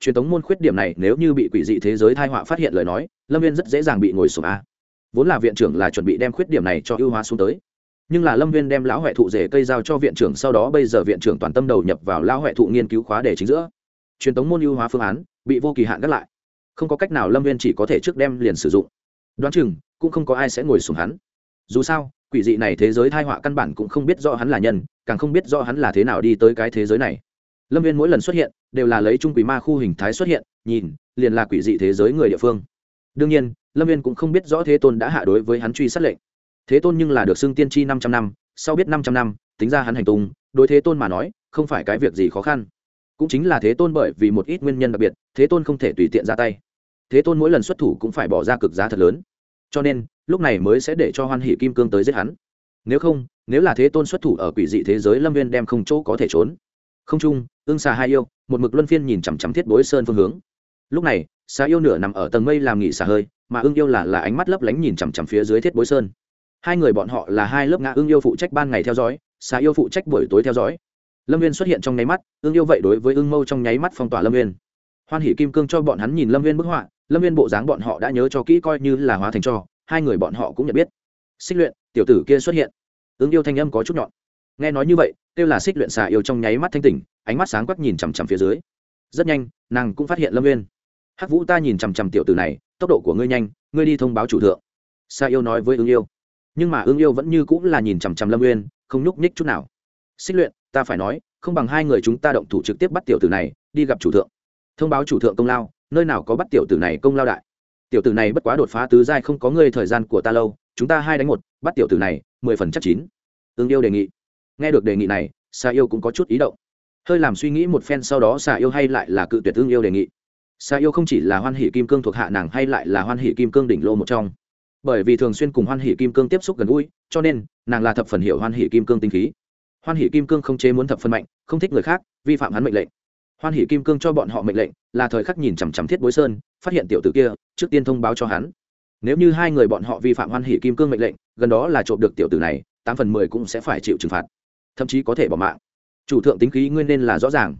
Truyền tống môn khuyết điểm này nếu như bị quỷ dị thế giới thai họa phát hiện lời nói, lâm viên rất dễ dàng bị ngồi sụp a. Vốn là viện trưởng là chuẩn bị đem khuyết điểm này cho ưu hóa xuống tới. Nhưng là lâm viên đem lão huệ thụ rể cây giao cho viện trưởng, sau đó bây giờ viện trưởng toàn tâm đầu nhập vào lão huệ thụ nghiên cứu khóa để chính giữa. Truyền tống môn ưu hóa phương án, bị vô kỳ hạn gác lại. Không có cách nào lâm viên chỉ có thể trước đem liền sử dụng. Đoán chừng cũng không có ai sẽ ngồi xuống hắn. Dù sao, quỷ dị này thế giới thai họa căn bản cũng không biết rõ hắn là nhân, càng không biết rõ hắn là thế nào đi tới cái thế giới này. Lâm viên mỗi lần xuất hiện, đều là lấy trung quỷ ma khu hình thái xuất hiện, nhìn, liền là quỷ dị thế giới người địa phương. Đương nhiên, lâm viên cũng không biết rõ thế tôn đã hạ đối với hắn truy sát lệnh. Thế tôn nhưng là được xưng tiên tri năm trăm năm, sau biết năm trăm năm, tính ra hắn hành tung, đối thế tôn mà nói, không phải cái việc gì khó khăn. Cũng chính là thế tôn bởi vì một ít nguyên nhân đặc biệt, thế tôn không thể tùy tiện ra tay. Thế tôn mỗi lần xuất thủ cũng phải bỏ ra cực giá thật lớn cho nên, lúc này mới sẽ để cho hoan hỷ kim cương tới giết hắn. Nếu không, nếu là thế tôn xuất thủ ở quỷ dị thế giới, lâm viên đem không chỗ có thể trốn. Không chung ương xà hai yêu, một mực luân phiên nhìn chằm chằm thiết bối sơn phương hướng. Lúc này, xà yêu nửa nằm ở tầng mây làm nghỉ xả hơi, mà ương yêu là là ánh mắt lấp lánh nhìn chằm chằm phía dưới thiết bối sơn. Hai người bọn họ là hai lớp ngã ương yêu phụ trách ban ngày theo dõi, xà yêu phụ trách buổi tối theo dõi. Lâm viên xuất hiện trong nháy mắt ương yêu vậy đối với ương mâu trong nháy mắt phong tỏa lâm viên hoan hỷ kim cương cho bọn hắn nhìn lâm viên bức họa, lâm viên bộ dáng bọn họ đã nhớ cho kỹ coi như là hóa thành cho, hai người bọn họ cũng nhận biết. Xích luyện, tiểu tử kia xuất hiện. Ứng yêu thanh âm có chút nhọn. Nghe nói như vậy, kêu là xích luyện xà yêu trong nháy mắt thanh tỉnh, ánh mắt sáng quắc nhìn chằm chằm phía dưới. Rất nhanh, nàng cũng phát hiện lâm viên. Hắc vũ ta nhìn chằm chằm tiểu tử này, tốc độ của ngươi nhanh, ngươi đi thông báo chủ thượng. Xà yêu nói với ứng yêu. Nhưng mà ứng yêu vẫn như cũng là nhìn chằm chằm lâm viên, không nhúc nhích chút nào. Xích luyện, ta phải nói, không bằng hai người chúng ta động thủ trực tiếp bắt tiểu tử này, đi gặp chủ thượng thông báo chủ thượng công lao, nơi nào có bắt tiểu tử này công lao đại. Tiểu tử này bất quá đột phá tứ giai không có ngươi thời gian của ta lâu, chúng ta hai đánh một, bắt tiểu tử này, mười phần chắc chín. Ương yêu đề nghị. Nghe được đề nghị này xà yêu cũng có chút ý động. Hơi làm suy nghĩ một phen sau đó xà yêu hay lại là cự tuyệt ương yêu đề nghị. Xà yêu không chỉ là hoan hỷ kim cương thuộc hạ nàng hay lại là hoan hỷ kim cương đỉnh lô một trong. Bởi vì thường xuyên cùng hoan hỷ kim cương tiếp xúc gần gũi, cho nên nàng là thập phần hiểu hoan hỷ kim cương tinh khí. Hoan hỷ kim cương không chế muốn thập phần mạnh, không thích người khác, vi phạm hắn mệnh lệnh hoan hỷ kim cương cho bọn họ mệnh lệnh, là thời khắc nhìn chằm chằm thiết bối sơn, phát hiện tiểu tử kia, trước tiên thông báo cho hắn. Nếu như hai người bọn họ vi phạm hoan hỷ kim cương mệnh lệnh, gần đó là trộm được tiểu tử này, tám phần mười cũng sẽ phải chịu trừng phạt. Thậm chí có thể bỏ mạng. Chủ thượng tính khí nguyên nên là rõ ràng.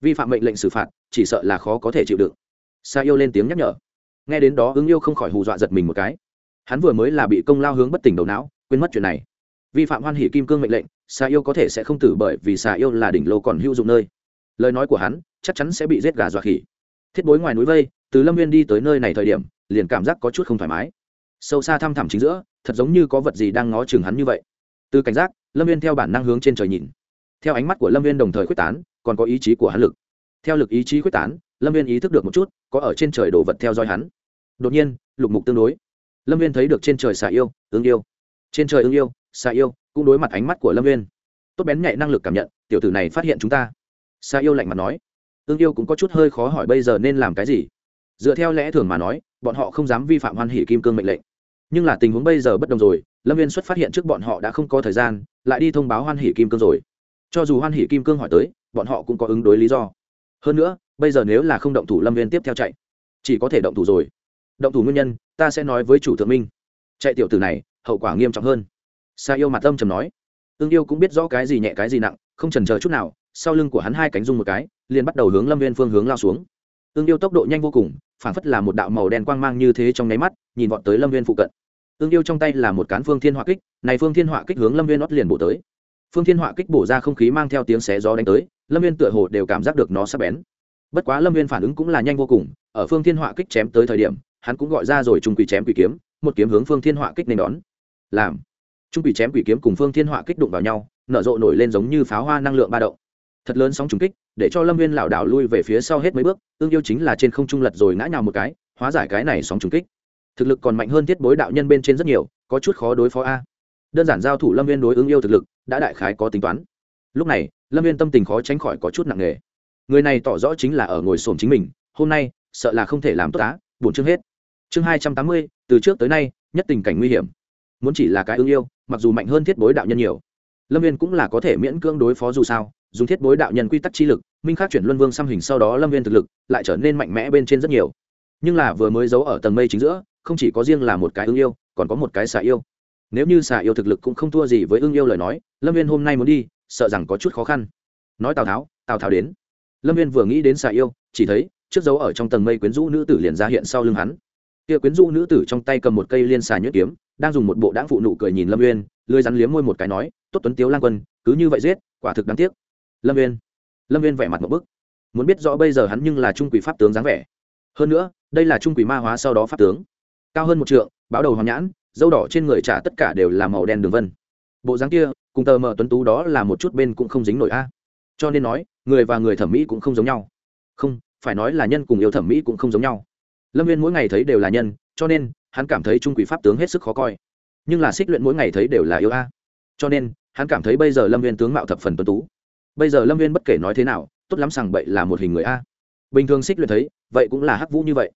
Vi phạm mệnh lệnh xử phạt, chỉ sợ là khó có thể chịu đựng. Sa yêu lên tiếng nhắc nhở. Nghe đến đó ứng yêu không khỏi hù dọa giật mình một cái. Hắn vừa mới là bị công lao hướng bất tỉnh đầu não, quên mất chuyện này. Vi phạm hoan hỷ kim cương mệnh lệnh, sa yêu có thể sẽ không tử bởi vì sa yêu là đỉnh lô còn hữu dụng nơi lời nói của hắn chắc chắn sẽ bị giết gà dọa khỉ. Thiết bối ngoài núi vây, từ lâm viên đi tới nơi này thời điểm, liền cảm giác có chút không thoải mái. Sâu xa thăm thẳm chính giữa, thật giống như có vật gì đang ngó chừng hắn như vậy. Từ cảnh giác, lâm viên theo bản năng hướng trên trời nhìn. Theo ánh mắt của lâm viên đồng thời quyết tán, còn có ý chí của hắn lực. Theo lực ý chí quyết tán, lâm viên ý thức được một chút, có ở trên trời đồ vật theo dõi hắn. Đột nhiên, lục mục tương đối. Lâm viên thấy được trên trời xà yêu ương yêu. Trên trời ương yêu, xà yêu, cũng đối mặt ánh mắt của lâm viên. Tốt bén nhạy năng lực cảm nhận, tiểu tử này phát hiện chúng ta. Sa yêu lạnh mặt nói, ương yêu cũng có chút hơi khó hỏi bây giờ nên làm cái gì. Dựa theo lẽ thường mà nói, bọn họ không dám vi phạm hoan hỷ kim cương mệnh lệnh. Nhưng là tình huống bây giờ bất đồng rồi, lâm viên xuất phát hiện trước bọn họ đã không có thời gian, lại đi thông báo hoan hỷ kim cương rồi. Cho dù hoan hỷ kim cương hỏi tới, bọn họ cũng có ứng đối lý do. Hơn nữa, bây giờ nếu là không động thủ lâm viên tiếp theo chạy, chỉ có thể động thủ rồi. Động thủ nguyên nhân, ta sẽ nói với chủ thượng minh. Chạy tiểu tử này, hậu quả nghiêm trọng hơn. Sa yêu mặt âm trầm nói, ương yêu cũng biết rõ cái gì nhẹ cái gì nặng, không trần chờ chút nào sau lưng của hắn hai cánh rung một cái, liền bắt đầu hướng lâm viên phương hướng lao xuống. Ương yêu tốc độ nhanh vô cùng, phảng phất là một đạo màu đen quang mang như thế trong nháy mắt, nhìn vọt tới lâm viên phụ cận. Ương yêu trong tay là một cán phương thiên hỏa kích, này phương thiên hỏa kích hướng lâm viên nót liền bổ tới. Phương thiên hỏa kích bổ ra không khí mang theo tiếng xé gió đánh tới, lâm viên tựa hồ đều cảm giác được nó sắp bén. Bất quá lâm viên phản ứng cũng là nhanh vô cùng, ở phương thiên hỏa kích chém tới thời điểm, hắn cũng gọi ra rồi trung quỷ chém quỷ kiếm, một kiếm hướng phương thiên hỏa kích nên đón. Làm. Trung quỷ chém quỷ kiếm cùng phương thiên họa kích đụng vào nhau, nở rộ nổi lên giống như pháo hoa năng lượng ba động thật lớn sóng trùng kích, để cho lâm viên lảo đảo lui về phía sau hết mấy bước, ương yêu chính là trên không trung lật rồi ngã nhào một cái, hóa giải cái này sóng trùng kích. Thực lực còn mạnh hơn thiết bối đạo nhân bên trên rất nhiều, có chút khó đối phó a. Đơn giản giao thủ lâm viên đối ứng yêu thực lực, đã đại khái có tính toán. Lúc này, lâm viên tâm tình khó tránh khỏi có chút nặng nề. Người này tỏ rõ chính là ở ngồi sổm chính mình, hôm nay, sợ là không thể làm tốt á bổn chương hết. Chương hai trăm tám mươi, từ trước tới nay, nhất tình cảnh nguy hiểm. Muốn chỉ là cái ưng yêu, mặc dù mạnh hơn thiết bối đạo nhân nhiều, lâm viên cũng là có thể miễn cưỡng đối phó dù sao dùng thiết bối đạo nhân quy tắc chi lực, minh khắc chuyển luân vương xăm hình sau đó lâm viên thực lực, lại trở nên mạnh mẽ bên trên rất nhiều. Nhưng là vừa mới giấu ở tầng mây chính giữa, không chỉ có riêng là một cái ưng yêu, còn có một cái xà yêu. Nếu như xà yêu thực lực cũng không thua gì với ưng yêu lời nói, lâm viên hôm nay muốn đi, sợ rằng có chút khó khăn. Nói tào tháo tào tháo đến. Lâm viên vừa nghĩ đến xà yêu, chỉ thấy, trước dấu ở trong tầng mây quyến rũ nữ tử liền ra hiện sau lưng hắn. Kia quyến rũ nữ tử trong tay cầm một cây liên xà nhuyễn kiếm, đang dùng một bộ đáng phụ nụ cười nhìn lâm viên lưới rắn liếm môi một cái nói, tốt tuấn tiếu lang quân, cứ như vậy giết, quả thực đáng tiếc lâm viên lâm viên vẻ mặt một bức. Muốn biết rõ bây giờ hắn nhưng là trung quỷ pháp tướng dáng vẻ. Hơn nữa, đây là trung quỷ ma hóa sau đó pháp tướng. Cao hơn một trượng, báo đầu hoàng nhãn, dâu đỏ trên người trả tất cả đều là màu đen đường vân. Bộ dáng kia, cùng tờ mờ tuấn tú đó là một chút bên cũng không dính nổi a. Cho nên nói, người và người thẩm mỹ cũng không giống nhau. Không, phải nói là nhân cùng yêu thẩm mỹ cũng không giống nhau. Lâm viên mỗi ngày thấy đều là nhân, cho nên, hắn cảm thấy trung quỷ pháp tướng hết sức khó coi. Nhưng là xích luyện mỗi ngày thấy đều là yêu a. Cho nên, hắn cảm thấy bây giờ lâm viên tướng mạo thập phần tuấn tú bây giờ lâm viên bất kể nói thế nào, tốt lắm sằng bậy là một hình người a. Bình thường xích luyện thấy, vậy cũng là hắc vũ như vậy.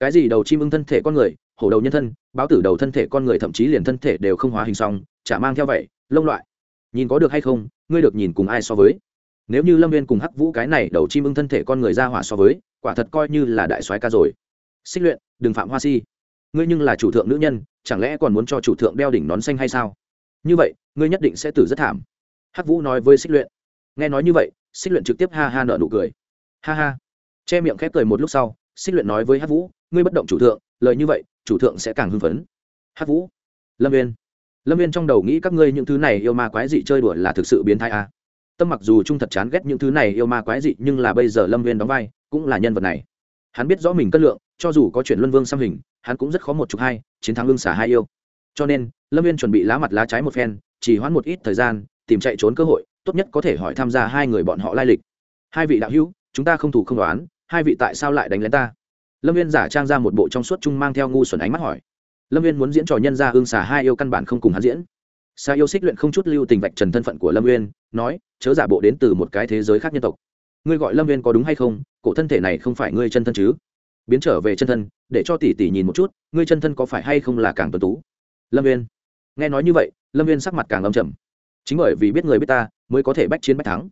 Cái gì đầu chim ưng thân thể con người, hổ đầu nhân thân, báo tử đầu thân thể con người thậm chí liền thân thể đều không hóa hình xong, chả mang theo vậy, lông loại. Nhìn có được hay không, ngươi được nhìn cùng ai so với. Nếu như lâm viên cùng hắc vũ cái này đầu chim ưng thân thể con người ra hỏa so với, quả thật coi như là đại soái ca rồi. Xích luyện, đừng phạm hoa si. Ngươi nhưng là chủ thượng nữ nhân, chẳng lẽ còn muốn cho chủ thượng đeo đỉnh nón xanh hay sao? Như vậy, ngươi nhất định sẽ tử rất thảm. Hắc vũ nói với xích luyện nghe nói như vậy, xích luyện trực tiếp ha ha nợ nụ cười. Ha ha. Che miệng khép cười một lúc sau, xích luyện nói với hát vũ, ngươi bất động chủ thượng, lời như vậy, chủ thượng sẽ càng hưng phấn. Hát vũ. Lâm viên lâm viên trong đầu nghĩ các ngươi những thứ này yêu ma quái dị chơi đùa là thực sự biến thái à. tâm mặc dù trung thật chán ghét những thứ này yêu ma quái dị, nhưng là bây giờ lâm viên đóng vai, cũng là nhân vật này. Hắn biết rõ mình cân lượng, cho dù có chuyện luân vương xăm hình, hắn cũng rất khó một chục hai, chiến thắng lương xả hai yêu. Cho nên, lâm viên chuẩn bị lá mặt lá trái một phen, chỉ hoãn một ít thời gian, tìm chạy trốn cơ hội tốt nhất có thể hỏi tham gia hai người bọn họ lai lịch. Hai vị đạo hữu, chúng ta không thủ không đoán hai vị tại sao lại đánh lén ta? Lâm viên giả trang ra một bộ trong suốt chung mang theo ngu xuẩn ánh mắt hỏi. Lâm viên muốn diễn trò nhân ra ương xả hai yêu căn bản không cùng hắn diễn. Xa yêu xích luyện không chút lưu tình vạch trần thân phận của lâm viên, nói, chớ giả bộ đến từ một cái thế giới khác nhân tộc. Ngươi gọi lâm viên có đúng hay không? Cổ thân thể này không phải ngươi chân thân chứ? Biến trở về chân thân, để cho tỷ tỷ nhìn một chút, ngươi chân thân có phải hay không là càng tuấn tú? Lâm viên. Nghe nói như vậy, lâm viên sắc mặt càng âm trầm chính bởi vì biết người biết ta, mới có thể bách chiến bách thắng.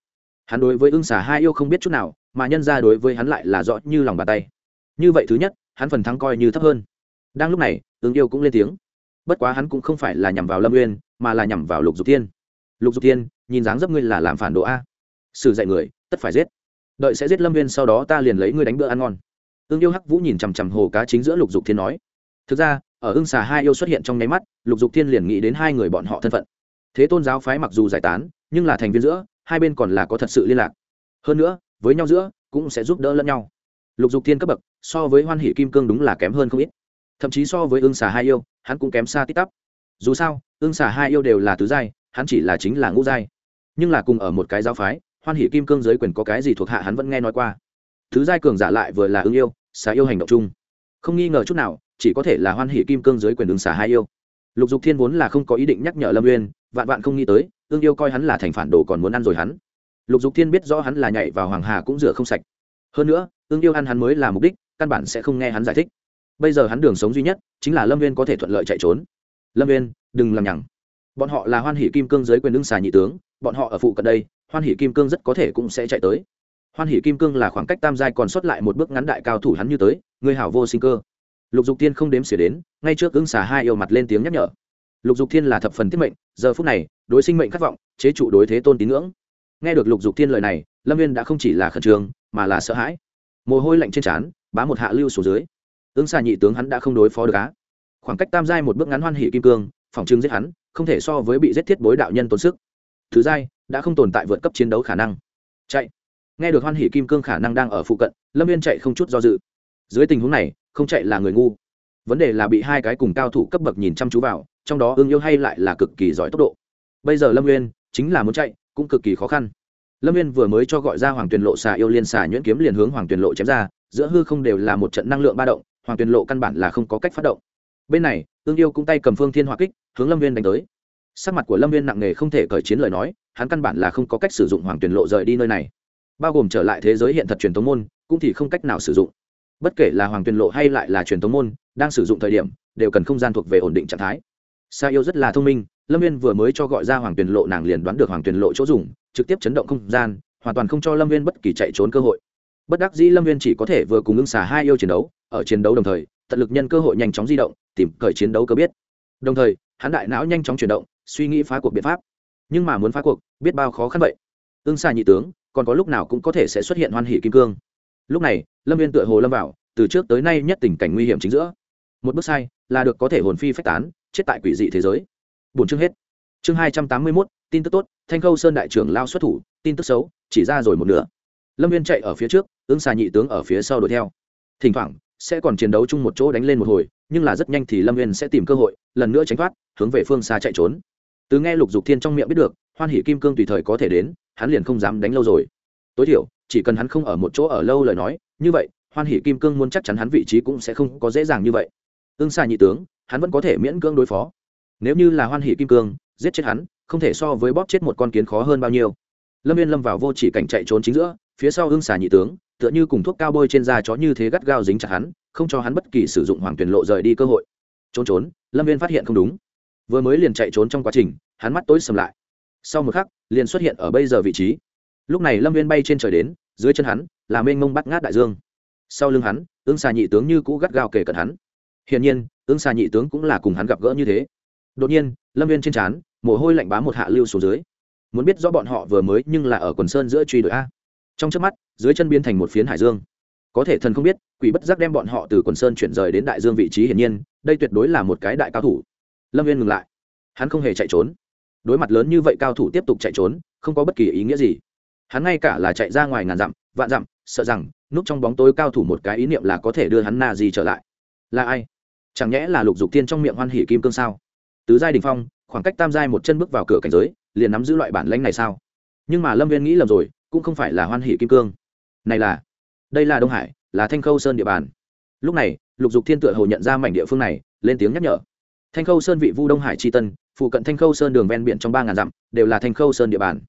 Hắn đối với ưng xà hai yêu không biết chút nào, mà nhân ra đối với hắn lại là rõ như lòng bàn tay. Như vậy thứ nhất, hắn phần thắng coi như thấp hơn. Đang lúc này, ứng yêu cũng lên tiếng. Bất quá hắn cũng không phải là nhằm vào lâm uyên, mà là nhằm vào lục dục thiên. Lục dục thiên, nhìn dáng dấp ngươi là làm phản đồ a. Sử dạy người, tất phải giết. Đợi sẽ giết lâm viên sau đó ta liền lấy ngươi đánh bữa ăn ngon. Ương yêu hắc vũ nhìn chằm chằm hồ cá chính giữa lục dục thiên nói. Thực ra, ở ưng xà hai yêu xuất hiện trong nháy mắt, lục dục thiên liền nghĩ đến hai người bọn họ thân phận thế tôn giáo phái mặc dù giải tán, nhưng là thành viên giữa, hai bên còn là có thật sự liên lạc. Hơn nữa, với nhau giữa, cũng sẽ giúp đỡ lẫn nhau. Lục dục thiên cấp bậc, so với hoan hỷ kim cương đúng là kém hơn không ít. Thậm chí so với ương xà hai yêu, hắn cũng kém xa tít tắp. Dù sao, ương xà hai yêu đều là tứ giai, hắn chỉ là chính là ngũ giai. Nhưng là cùng ở một cái giáo phái, hoan hỷ kim cương giới quyền có cái gì thuộc hạ hắn vẫn nghe nói qua. Thứ giai cường giả lại vừa là ưng yêu, xà yêu hành động chung. Không nghi ngờ chút nào, chỉ có thể là hoan hỷ kim cương giới quyền ứng xà hai yêu. Lục dục thiên vốn là không có ý định nhắc nhở lâm uyên vạn vạn không nghĩ tới, ương yêu coi hắn là thành phản đồ còn muốn ăn rồi hắn. Lục dục thiên biết rõ hắn là nhảy vào hoàng hà cũng rửa không sạch. Hơn nữa, ương yêu ăn hắn mới là mục đích, căn bản sẽ không nghe hắn giải thích. Bây giờ hắn đường sống duy nhất, chính là lâm viên có thể thuận lợi chạy trốn. Lâm viên đừng làm nhằng. Bọn họ là hoan hỷ kim cương dưới quyền ưng xà nhị tướng, bọn họ ở phụ cận đây, hoan hỷ kim cương rất có thể cũng sẽ chạy tới. Hoan hỷ kim cương là khoảng cách tam giai còn sót lại một bước ngắn đại cao thủ hắn như tới, người hảo vô sinh cơ. Lục dục tiên không đếm xỉa đến, ngay trước ứng Xà hai yêu mặt lên tiếng nhắc nhở lục dục thiên là thập phần tiết mệnh, giờ phút này, đối sinh mệnh khát vọng, chế trụ đối thế tôn tín ngưỡng. Nghe được lục dục thiên lời này, lâm viên đã không chỉ là khẩn trương, mà là sợ hãi. Mồ hôi lạnh trên trán, bá một hạ lưu xuống dưới. Ứng xà nhị tướng hắn đã không đối phó được á. Khoảng cách tam giai một bước ngắn hoan hỷ kim cương, phòng trưng giết hắn, không thể so với bị giết thiết bối đạo nhân tốn sức. Thứ giai đã không tồn tại vượt cấp chiến đấu khả năng. Chạy. Nghe được hoan hỷ kim cương khả năng đang ở phụ cận, lâm viên chạy không chút do dự. Dưới tình huống này, không chạy là người ngu. Vấn đề là bị hai cái cùng cao thủ cấp bậc nhìn chăm chú vào trong đó ương yêu hay lại là cực kỳ giỏi tốc độ. Bây giờ lâm nguyên chính là muốn chạy, cũng cực kỳ khó khăn. Lâm nguyên vừa mới cho gọi ra hoàng tuyền lộ xà yêu liên xà nhuyễn kiếm liền hướng hoàng tuyền lộ chém ra, giữa hư không đều là một trận năng lượng ba động, hoàng tuyền lộ căn bản là không có cách phát động. Bên này ương yêu cũng tay cầm phương thiên hỏa kích, hướng lâm viên đánh tới. Sắc mặt của lâm viên nặng nề không thể cởi chiến lời nói, hắn căn bản là không có cách sử dụng hoàng tuyền lộ rời đi nơi này. Bao gồm trở lại thế giới hiện thật truyền thống môn, cũng thì không cách nào sử dụng. Bất kể là hoàng tuyền lộ hay lại là truyền thống môn, đang sử dụng thời điểm, đều cần không gian thuộc về ổn định trạng thái sa yêu rất là thông minh, lâm viên vừa mới cho gọi ra hoàng tuyền lộ, nàng liền đoán được hoàng tuyền lộ chỗ dùng, trực tiếp chấn động không gian, hoàn toàn không cho lâm viên bất kỳ chạy trốn cơ hội. Bất đắc dĩ lâm viên chỉ có thể vừa cùng ưng xà hai yêu chiến đấu, ở chiến đấu đồng thời, tận lực nhân cơ hội nhanh chóng di động, tìm cởi chiến đấu cơ biết. Đồng thời, hắn đại não nhanh chóng chuyển động, suy nghĩ phá cuộc biện pháp. Nhưng mà muốn phá cuộc, biết bao khó khăn vậy. Ưng xà nhị tướng, còn có lúc nào cũng có thể sẽ xuất hiện hoan hỷ kim cương. Lúc này, lâm viên tựa hồ lâm vào, từ trước tới nay nhất tình cảnh nguy hiểm chính giữa. Một bước sai, là được có thể hồn phi phách tán chết tại quỷ dị thế giới. Bốn chương hết. Chương hai trăm tám mươi mốt, tin tức tốt, thanh khâu sơn đại trưởng lao xuất thủ, tin tức xấu, chỉ ra rồi một nửa. Lâm viên chạy ở phía trước, ứng xà nhị tướng ở phía sau đuổi theo. Thỉnh thoảng, sẽ còn chiến đấu chung một chỗ đánh lên một hồi, nhưng là rất nhanh thì lâm viên sẽ tìm cơ hội, lần nữa tránh thoát, hướng về phương xa chạy trốn. Từ nghe lục dục thiên trong miệng biết được, hoan hỷ kim cương tùy thời có thể đến, hắn liền không dám đánh lâu rồi. Tối thiểu, chỉ cần hắn không ở một chỗ ở lâu lời nói, như vậy, hoan hỷ kim cương muốn chắc chắn hắn vị trí cũng sẽ không có dễ dàng như vậy. Ương xa nhị tướng hắn vẫn có thể miễn cưỡng đối phó. Nếu như là hoan hỷ kim cương, giết chết hắn, không thể so với bóp chết một con kiến khó hơn bao nhiêu. Lâm viên lâm vào vô chỉ cảnh chạy trốn chính giữa, phía sau ương xà nhị tướng, tựa như cùng thuốc cao bôi trên da chó như thế gắt gao dính chặt hắn, không cho hắn bất kỳ sử dụng hoàng tuyển lộ rời đi cơ hội. Trốn trốn, lâm viên phát hiện không đúng. Vừa mới liền chạy trốn trong quá trình, hắn mắt tối sầm lại. Sau một khắc, liền xuất hiện ở bây giờ vị trí. Lúc này lâm viên bay trên trời đến, dưới chân hắn, là mênh mông bắt ngát đại dương. Sau lưng hắn ương xà nhị tướng như cũ gắt gao kề cận hắn. Hiển nhiên ứng xà nhị tướng cũng là cùng hắn gặp gỡ như thế. Đột nhiên, lâm viên trên trán, mồ hôi lạnh bám một hạ lưu xuống dưới. Muốn biết rõ bọn họ vừa mới nhưng là ở quần sơn giữa truy đuổi a. Trong trước mắt, dưới chân biến thành một phiến hải dương. Có thể thần không biết, quỷ bất giác đem bọn họ từ quần sơn chuyển rời đến đại dương vị trí hiển nhiên, đây tuyệt đối là một cái đại cao thủ. Lâm viên ngừng lại. Hắn không hề chạy trốn. Đối mặt lớn như vậy cao thủ tiếp tục chạy trốn, không có bất kỳ ý nghĩa gì. Hắn ngay cả là chạy ra ngoài ngàn dặm, vạn dặm, sợ rằng, núp trong bóng tối cao thủ một cái ý niệm là có thể đưa hắn na gì trở lại. Là ai? Chẳng nhẽ là lục dục tiên trong miệng hoan hỉ kim cương sao? Tứ giai đình phong, khoảng cách tam giai một chân bước vào cửa cảnh giới, liền nắm giữ loại bản lãnh này sao? Nhưng mà lâm viên nghĩ lầm rồi, cũng không phải là hoan hỉ kim cương. Này là, đây là đông hải, là thanh khâu sơn địa bàn. Lúc này, lục dục thiên tựa hồ nhận ra mảnh địa phương này, lên tiếng nhắc nhở. Thanh khâu sơn vị vu đông hải tri tân, phụ cận thanh khâu sơn đường ven biển trong ba ngàn dặm, đều là thanh khâu sơn địa bàn.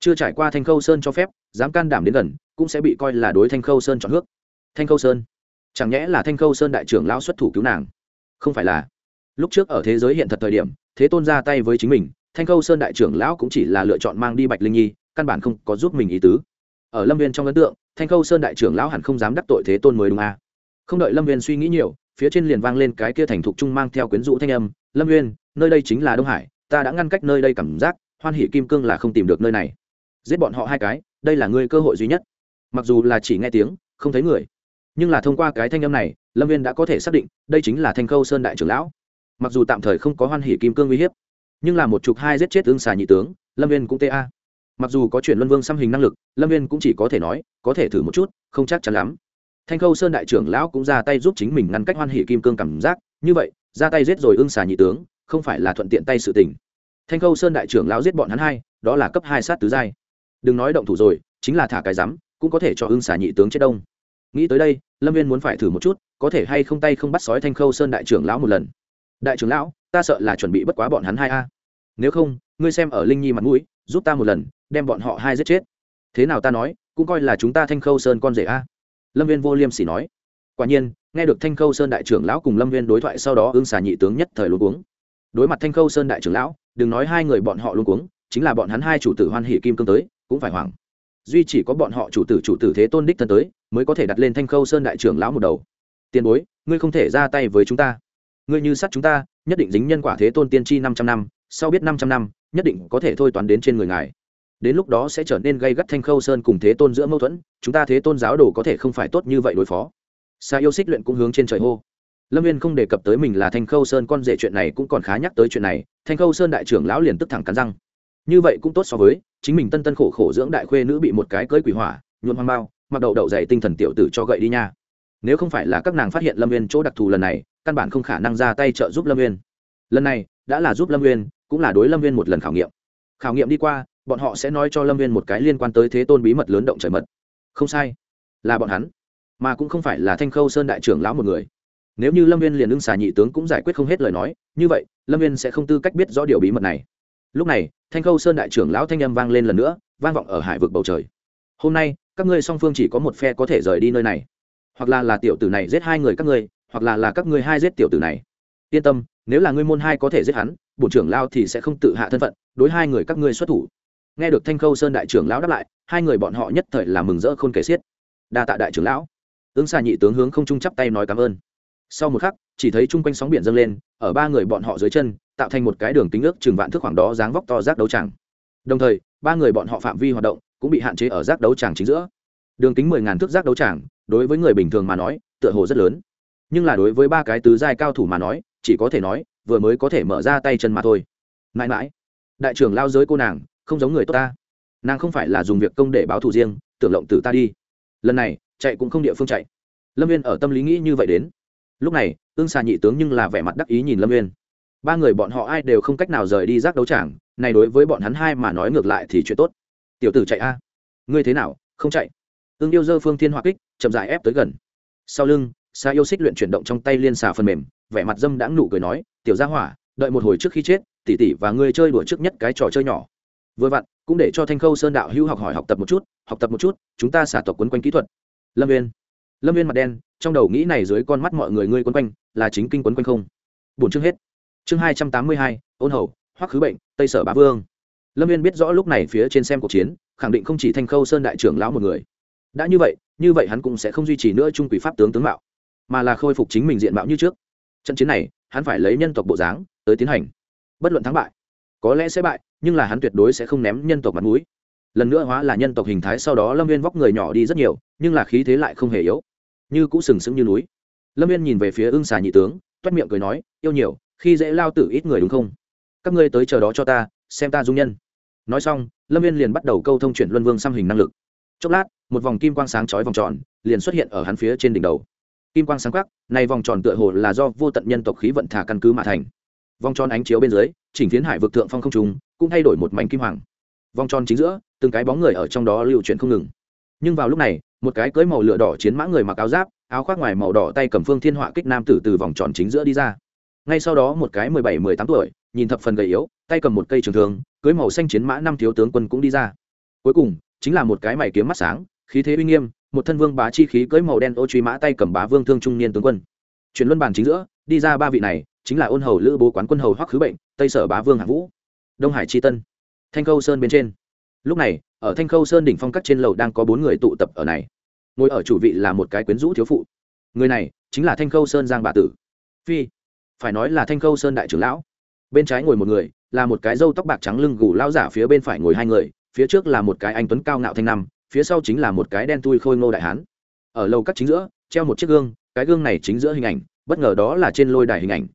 Chưa trải qua thanh khâu sơn cho phép, dám can đảm đến gần, cũng sẽ bị coi là đối thanh khâu sơn chọn hước thanh khâu sơn? Chẳng nhẽ là thanh khâu sơn đại trưởng lão xuất thủ cứu nàng? Không phải là. Lúc trước ở thế giới hiện thật thời điểm, thế tôn ra tay với chính mình, thanh khâu sơn đại trưởng lão cũng chỉ là lựa chọn mang đi bạch linh nhi, căn bản không có giúp mình ý tứ. Ở lâm viên trong ấn tượng, thanh khâu sơn đại trưởng lão hẳn không dám đắc tội thế tôn mới đúng à. không đợi lâm viên suy nghĩ nhiều, phía trên liền vang lên cái kia thành thục trung mang theo quyến rũ thanh âm, lâm viên, nơi đây chính là đông hải, ta đã ngăn cách nơi đây cảm giác, hoan hỷ kim cương là không tìm được nơi này. Giết bọn họ hai cái, đây là ngươi cơ hội duy nhất. Mặc dù là chỉ nghe tiếng, không thấy người nhưng là thông qua cái thanh âm này, lâm viên đã có thể xác định, đây chính là thanh khâu sơn đại trưởng lão. Mặc dù tạm thời không có hoan hỷ kim cương uy hiếp, nhưng là một chục hai giết chết ương xà nhị tướng, lâm viên cũng ta mặc dù có chuyện luân vương xăm hình năng lực, lâm viên cũng chỉ có thể nói, có thể thử một chút, không chắc chắn lắm. Thanh khâu sơn đại trưởng lão cũng ra tay giúp chính mình ngăn cách hoan hỷ kim cương cảm giác, như vậy, ra tay giết rồi ương xà nhị tướng, không phải là thuận tiện tay sự tình. Thanh khâu sơn đại trưởng lão giết bọn hắn hai, đó là cấp hai sát tứ giai. Đừng nói động thủ rồi, chính là thả cái rắm, cũng có thể cho ương xà nhị tướng chết đông nghĩ tới đây, lâm viên muốn phải thử một chút, có thể hay không tay không bắt sói thanh khâu sơn đại trưởng lão một lần. Đại trưởng lão, ta sợ là chuẩn bị bất quá bọn hắn hai a. Nếu không, ngươi xem ở linh nhi mặt mũi, giúp ta một lần, đem bọn họ hai giết chết. Thế nào ta nói, cũng coi là chúng ta thanh khâu sơn con rể a. Lâm viên vô liêm sỉ nói. Quả nhiên, nghe được thanh khâu sơn đại trưởng lão cùng lâm viên đối thoại sau đó ương xà nhị tướng nhất thời luôn cuống. Đối mặt thanh khâu sơn đại trưởng lão, đừng nói hai người bọn họ luôn cuống, chính là bọn hắn hai chủ tử hoan hỷ kim cương tới, cũng phải hoảng. Duy chỉ có bọn họ chủ tử chủ tử thế tôn đích thân tới mới có thể đặt lên thanh khâu sơn đại trưởng lão một đầu. Tiền bối, ngươi không thể ra tay với chúng ta. Ngươi như sát chúng ta, nhất định dính nhân quả thế tôn tiên tri năm trăm năm, sau biết năm trăm năm, nhất định có thể thôi toán đến trên người ngài. Đến lúc đó sẽ trở nên gây gắt thanh khâu sơn cùng thế tôn giữa mâu thuẫn, chúng ta thế tôn giáo đồ có thể không phải tốt như vậy đối phó. Xa yêu xích luyện cũng hướng trên trời hô. Lâm viên không đề cập tới mình là thanh khâu sơn con rể chuyện này cũng còn khá nhắc tới chuyện này, thanh khâu sơn đại trưởng lão liền tức thẳng cắn răng. Như vậy cũng tốt so với, chính mình tân tân khổ khổ dưỡng đại khuê nữ bị một cái cưới quỷ hỏa nhuộn hoang bao mặc đậu đậu dày tinh thần tiểu tử cho gậy đi nha. Nếu không phải là các nàng phát hiện lâm viên chỗ đặc thù lần này, căn bản không khả năng ra tay trợ giúp lâm viên lần này, đã là giúp lâm viên cũng là đối lâm viên một lần khảo nghiệm. Khảo nghiệm đi qua, bọn họ sẽ nói cho lâm viên một cái liên quan tới thế tôn bí mật lớn động trời mật. Không sai, là bọn hắn, mà cũng không phải là thanh khâu sơn đại trưởng lão một người. Nếu như lâm viên liền ưng xà nhị tướng cũng giải quyết không hết lời nói, như vậy, lâm viên sẽ không tư cách biết rõ điều bí mật này. Lúc này, thanh khâu sơn đại trưởng lão thanh â m vang lên lần nữa, vang vọng ở hải vực bầu trời. Hôm nay các ngươi song phương chỉ có một phe có thể rời đi nơi này. Hoặc là là tiểu tử này giết hai người các ngươi, hoặc là là các ngươi hai giết tiểu tử này. Yên tâm, nếu là ngươi môn hai có thể giết hắn, bổn trưởng lao thì sẽ không tự hạ thân phận, đối hai người các ngươi xuất thủ. Nghe được thanh khâu sơn đại trưởng lão đáp lại, hai người bọn họ nhất thời là mừng rỡ khôn kể xiết. Đa tạ đại trưởng lão. Ứng xà nhị tướng hướng không trung chắp tay nói cảm ơn. Sau một khắc, chỉ thấy chung quanh sóng biển dâng lên, ở ba người bọn họ dưới chân, tạo thành một cái đường kính ước chừng vạn thước khoảng đó dáng vóc to rác đấu tràng. Đồng thời, ba người bọn họ phạm vi hoạt động cũng bị hạn chế ở rác đấu tràng chính giữa. Đường kính mười ngàn thước rác đấu tràng, đối với người bình thường mà nói, tựa hồ rất lớn. Nhưng là đối với ba cái tứ giai cao thủ mà nói, chỉ có thể nói, vừa mới có thể mở ra tay chân mà thôi. Mãi mãi, đại trưởng lao giới cô nàng, không giống người tốt ta. Nàng không phải là dùng việc công để báo thù riêng, tưởng lộng từ ta đi. Lần này, chạy cũng không địa phương chạy. Lâm viên ở tâm lý nghĩ như vậy đến. Lúc này ương xà nhị tướng nhưng là vẻ mặt đắc ý nhìn lâm viên ba người bọn họ ai đều không cách nào rời đi rác đấu tràng, này đối với bọn hắn hai mà nói ngược lại thì chuyện tốt tiểu tử chạy a. Ngươi thế nào? Không chạy. Ương yêu dơ phương thiên hoa kích, chậm dài ép tới gần. Sau lưng xa yêu xích luyện chuyển động trong tay liên xà phần mềm, vẻ mặt dâm đãng nụ cười nói, tiểu gia hỏa, đợi một hồi trước khi chết, tỷ tỷ và ngươi chơi đùa trước nhất cái trò chơi nhỏ. Vừa vặn, cũng để cho thanh khâu sơn đạo hữu học hỏi học tập một chút, học tập một chút, chúng ta xả tộc quấn quanh kỹ thuật. Lâm viên lâm viên mặt đen, trong đầu nghĩ này dưới con mắt mọi người ngươi quấn quanh, là chính kinh quấn quanh không? Bổn chương hết. Chương hai trăm tám mươi hai, ôn hầu, hoắc khứ bệnh, tây sở bá vương lâm viên biết rõ lúc này phía trên xem cuộc chiến, khẳng định không chỉ thanh khâu sơn đại trưởng lão một người. Đã như vậy như vậy hắn cũng sẽ không duy trì nữa trung quỷ pháp tướng tướng mạo, mà là khôi phục chính mình diện mạo như trước. Trận chiến này, hắn phải lấy nhân tộc bộ dáng tới tiến hành. Bất luận thắng bại, có lẽ sẽ bại, nhưng là hắn tuyệt đối sẽ không ném nhân tộc mặt mũi. Lần nữa hóa là nhân tộc hình thái sau đó lâm viên vóc người nhỏ đi rất nhiều, nhưng là khí thế lại không hề yếu, như cũ sừng sững như núi. Lâm viên nhìn về phía ưng xà nhị tướng, toét miệng cười nói, yêu nhiều, khi dễ lao tử ít người đúng không? Các ngươi tới chờ đó cho ta, xem ta dung nhân nói xong, lâm viên liền bắt đầu câu thông chuyển luân vương xăm hình năng lực. Chốc lát, một vòng kim quang sáng chói vòng tròn liền xuất hiện ở hắn phía trên đỉnh đầu. Kim quang sáng khắc này vòng tròn tựa hồ là do vô tận nhân tộc khí vận thả căn cứ mà thành. Vòng tròn ánh chiếu bên dưới, chỉnh phiến hải vực thượng phong không trùng cũng thay đổi một mảnh kim hoàng. Vòng tròn chính giữa, từng cái bóng người ở trong đó lưu chuyển không ngừng. Nhưng vào lúc này, một cái cưới màu lửa đỏ chiến mã người mặc áo giáp, áo khoác ngoài màu đỏ tay cầm phương thiên họa kích nam tử từ vòng tròn chính giữa đi ra. Ngay sau đó một cái mười bảy, mười tám tuổi, nhìn thập phần gầy yếu tay cầm một cây trường thương, cưới màu xanh chiến mã năm thiếu tướng quân cũng đi ra. Cuối cùng, chính là một cái mày kiếm mắt sáng, khí thế uy nghiêm, một thân vương bá chi khí cưới màu đen ô truy mã tay cầm bá vương thương trung niên tướng quân. Chuyển luân bàn chính giữa, đi ra ba vị này, chính là ôn hầu lữ bố quán quân hầu hoắc khứ bệnh, tây sở bá vương hạng vũ, đông hải tri tân, thanh khâu sơn bên trên. Lúc này, ở thanh khâu sơn đỉnh phong các trên lầu đang có bốn người tụ tập ở này. Ngồi ở chủ vị là một cái quyến rũ thiếu phụ. Người này, chính là thanh khâu sơn giang bà tử. Phi, phải nói là thanh khâu sơn đại trưởng lão. Bên trái ngồi một người là một cái râu tóc bạc trắng lưng gù lao giả phía bên phải ngồi hai người, phía trước là một cái anh tuấn cao ngạo thanh năm phía sau chính là một cái đen tui khôi ngô đại hán. Ở lầu cắt chính giữa, treo một chiếc gương, cái gương này chính giữa hình ảnh, bất ngờ đó là trên lôi đài hình ảnh.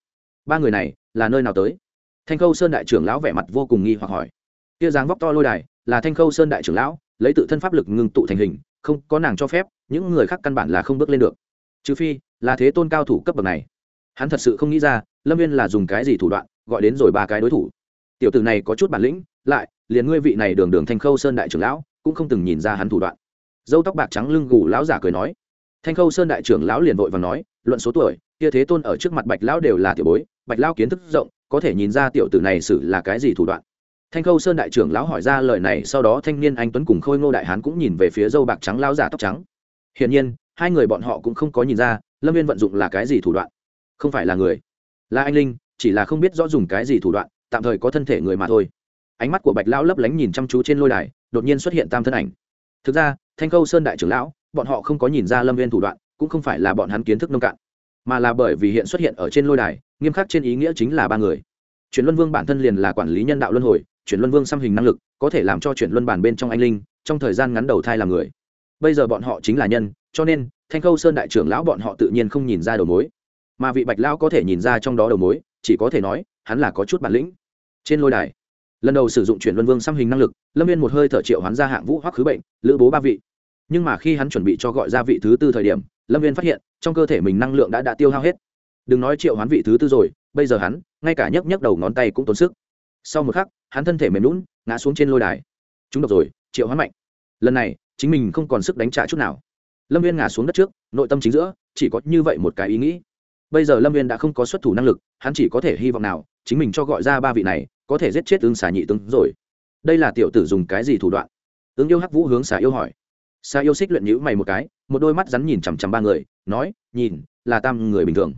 Ba người này, là nơi nào tới? Thanh khâu sơn đại trưởng lão vẻ mặt vô cùng nghi hoặc hỏi. Tia dáng vóc to lôi đài, là thanh khâu sơn đại trưởng lão, lấy tự thân pháp lực ngưng tụ thành hình, không có nàng cho phép, những người khác căn bản là không bước lên được. Trừ phi, là thế tôn cao thủ cấp bậc này. Hắn thật sự không nghĩ ra, lâm viên là dùng cái gì thủ đoạn, gọi đến rồi ba cái đối thủ tiểu tử này có chút bản lĩnh, lại, liền ngươi vị này đường đường thanh khâu sơn đại trưởng lão, cũng không từng nhìn ra hắn thủ đoạn. Dâu tóc bạc trắng lưng gù lão giả cười nói. Thanh khâu sơn đại trưởng lão liền vội và nói, luận số tuổi, kia thế tôn ở trước mặt bạch lão đều là tiểu bối, bạch lão kiến thức rộng, có thể nhìn ra tiểu tử này xử là cái gì thủ đoạn. Thanh khâu sơn đại trưởng lão hỏi ra lời này, sau đó thanh niên anh tuấn cùng khôi ngô đại hán cũng nhìn về phía dâu bạc trắng lão giả tóc trắng. Hiển nhiên, hai người bọn họ cũng không có nhìn ra, lâm viên vận dụng là cái gì thủ đoạn. Không phải là người. Là anh linh, chỉ là không biết rõ dùng cái gì thủ đoạn tạm thời có thân thể người mà thôi. Ánh mắt của bạch lão lấp lánh nhìn chăm chú trên lôi đài, đột nhiên xuất hiện tam thân ảnh. Thực ra, thanh khâu sơn đại trưởng lão, bọn họ không có nhìn ra lâm viên thủ đoạn, cũng không phải là bọn hắn kiến thức nông cạn, mà là bởi vì hiện xuất hiện ở trên lôi đài, nghiêm khắc trên ý nghĩa chính là ba người. Chuyển luân vương bản thân liền là quản lý nhân đạo luân hồi, chuyển luân vương xăm hình năng lực, có thể làm cho chuyển luân bản bên trong anh linh, trong thời gian ngắn đầu thai làm người. Bây giờ bọn họ chính là nhân, cho nên, thanh khâu sơn đại trưởng lão bọn họ tự nhiên không nhìn ra đầu mối. Mà vị bạch lão có thể nhìn ra trong đó đầu mối, chỉ có thể nói hắn là có chút bản lĩnh. Trên lôi đài, lần đầu sử dụng chuyển luân vương xăm hình năng lực, lâm viên một hơi thở triệu hắn ra hạng vũ hoắc khứ bệnh, lữ bố ba vị. Nhưng mà khi hắn chuẩn bị cho gọi ra vị thứ tư thời điểm, lâm viên phát hiện, trong cơ thể mình năng lượng đã đã tiêu hao hết. Đừng nói triệu hoán vị thứ tư rồi, bây giờ hắn, ngay cả nhấc nhấc đầu ngón tay cũng tốn sức. Sau một khắc, hắn thân thể mềm lún ngã xuống trên lôi đài. Chúng độc rồi, triệu hoán mạnh. Lần này, chính mình không còn sức đánh trả chút nào. Lâm viên ngã xuống đất trước, nội tâm chính giữa, chỉ có như vậy một cái ý nghĩ bây giờ lâm viên đã không có xuất thủ năng lực, hắn chỉ có thể hy vọng nào, chính mình cho gọi ra ba vị này, có thể giết chết ứng xà nhị tướng rồi. Đây là tiểu tử dùng cái gì thủ đoạn? Ứng yêu hắc vũ hướng xà yêu hỏi. Xà yêu xích luyện nhữ mày một cái, một đôi mắt rắn nhìn chằm chằm ba người, nói, nhìn, là tam người bình thường.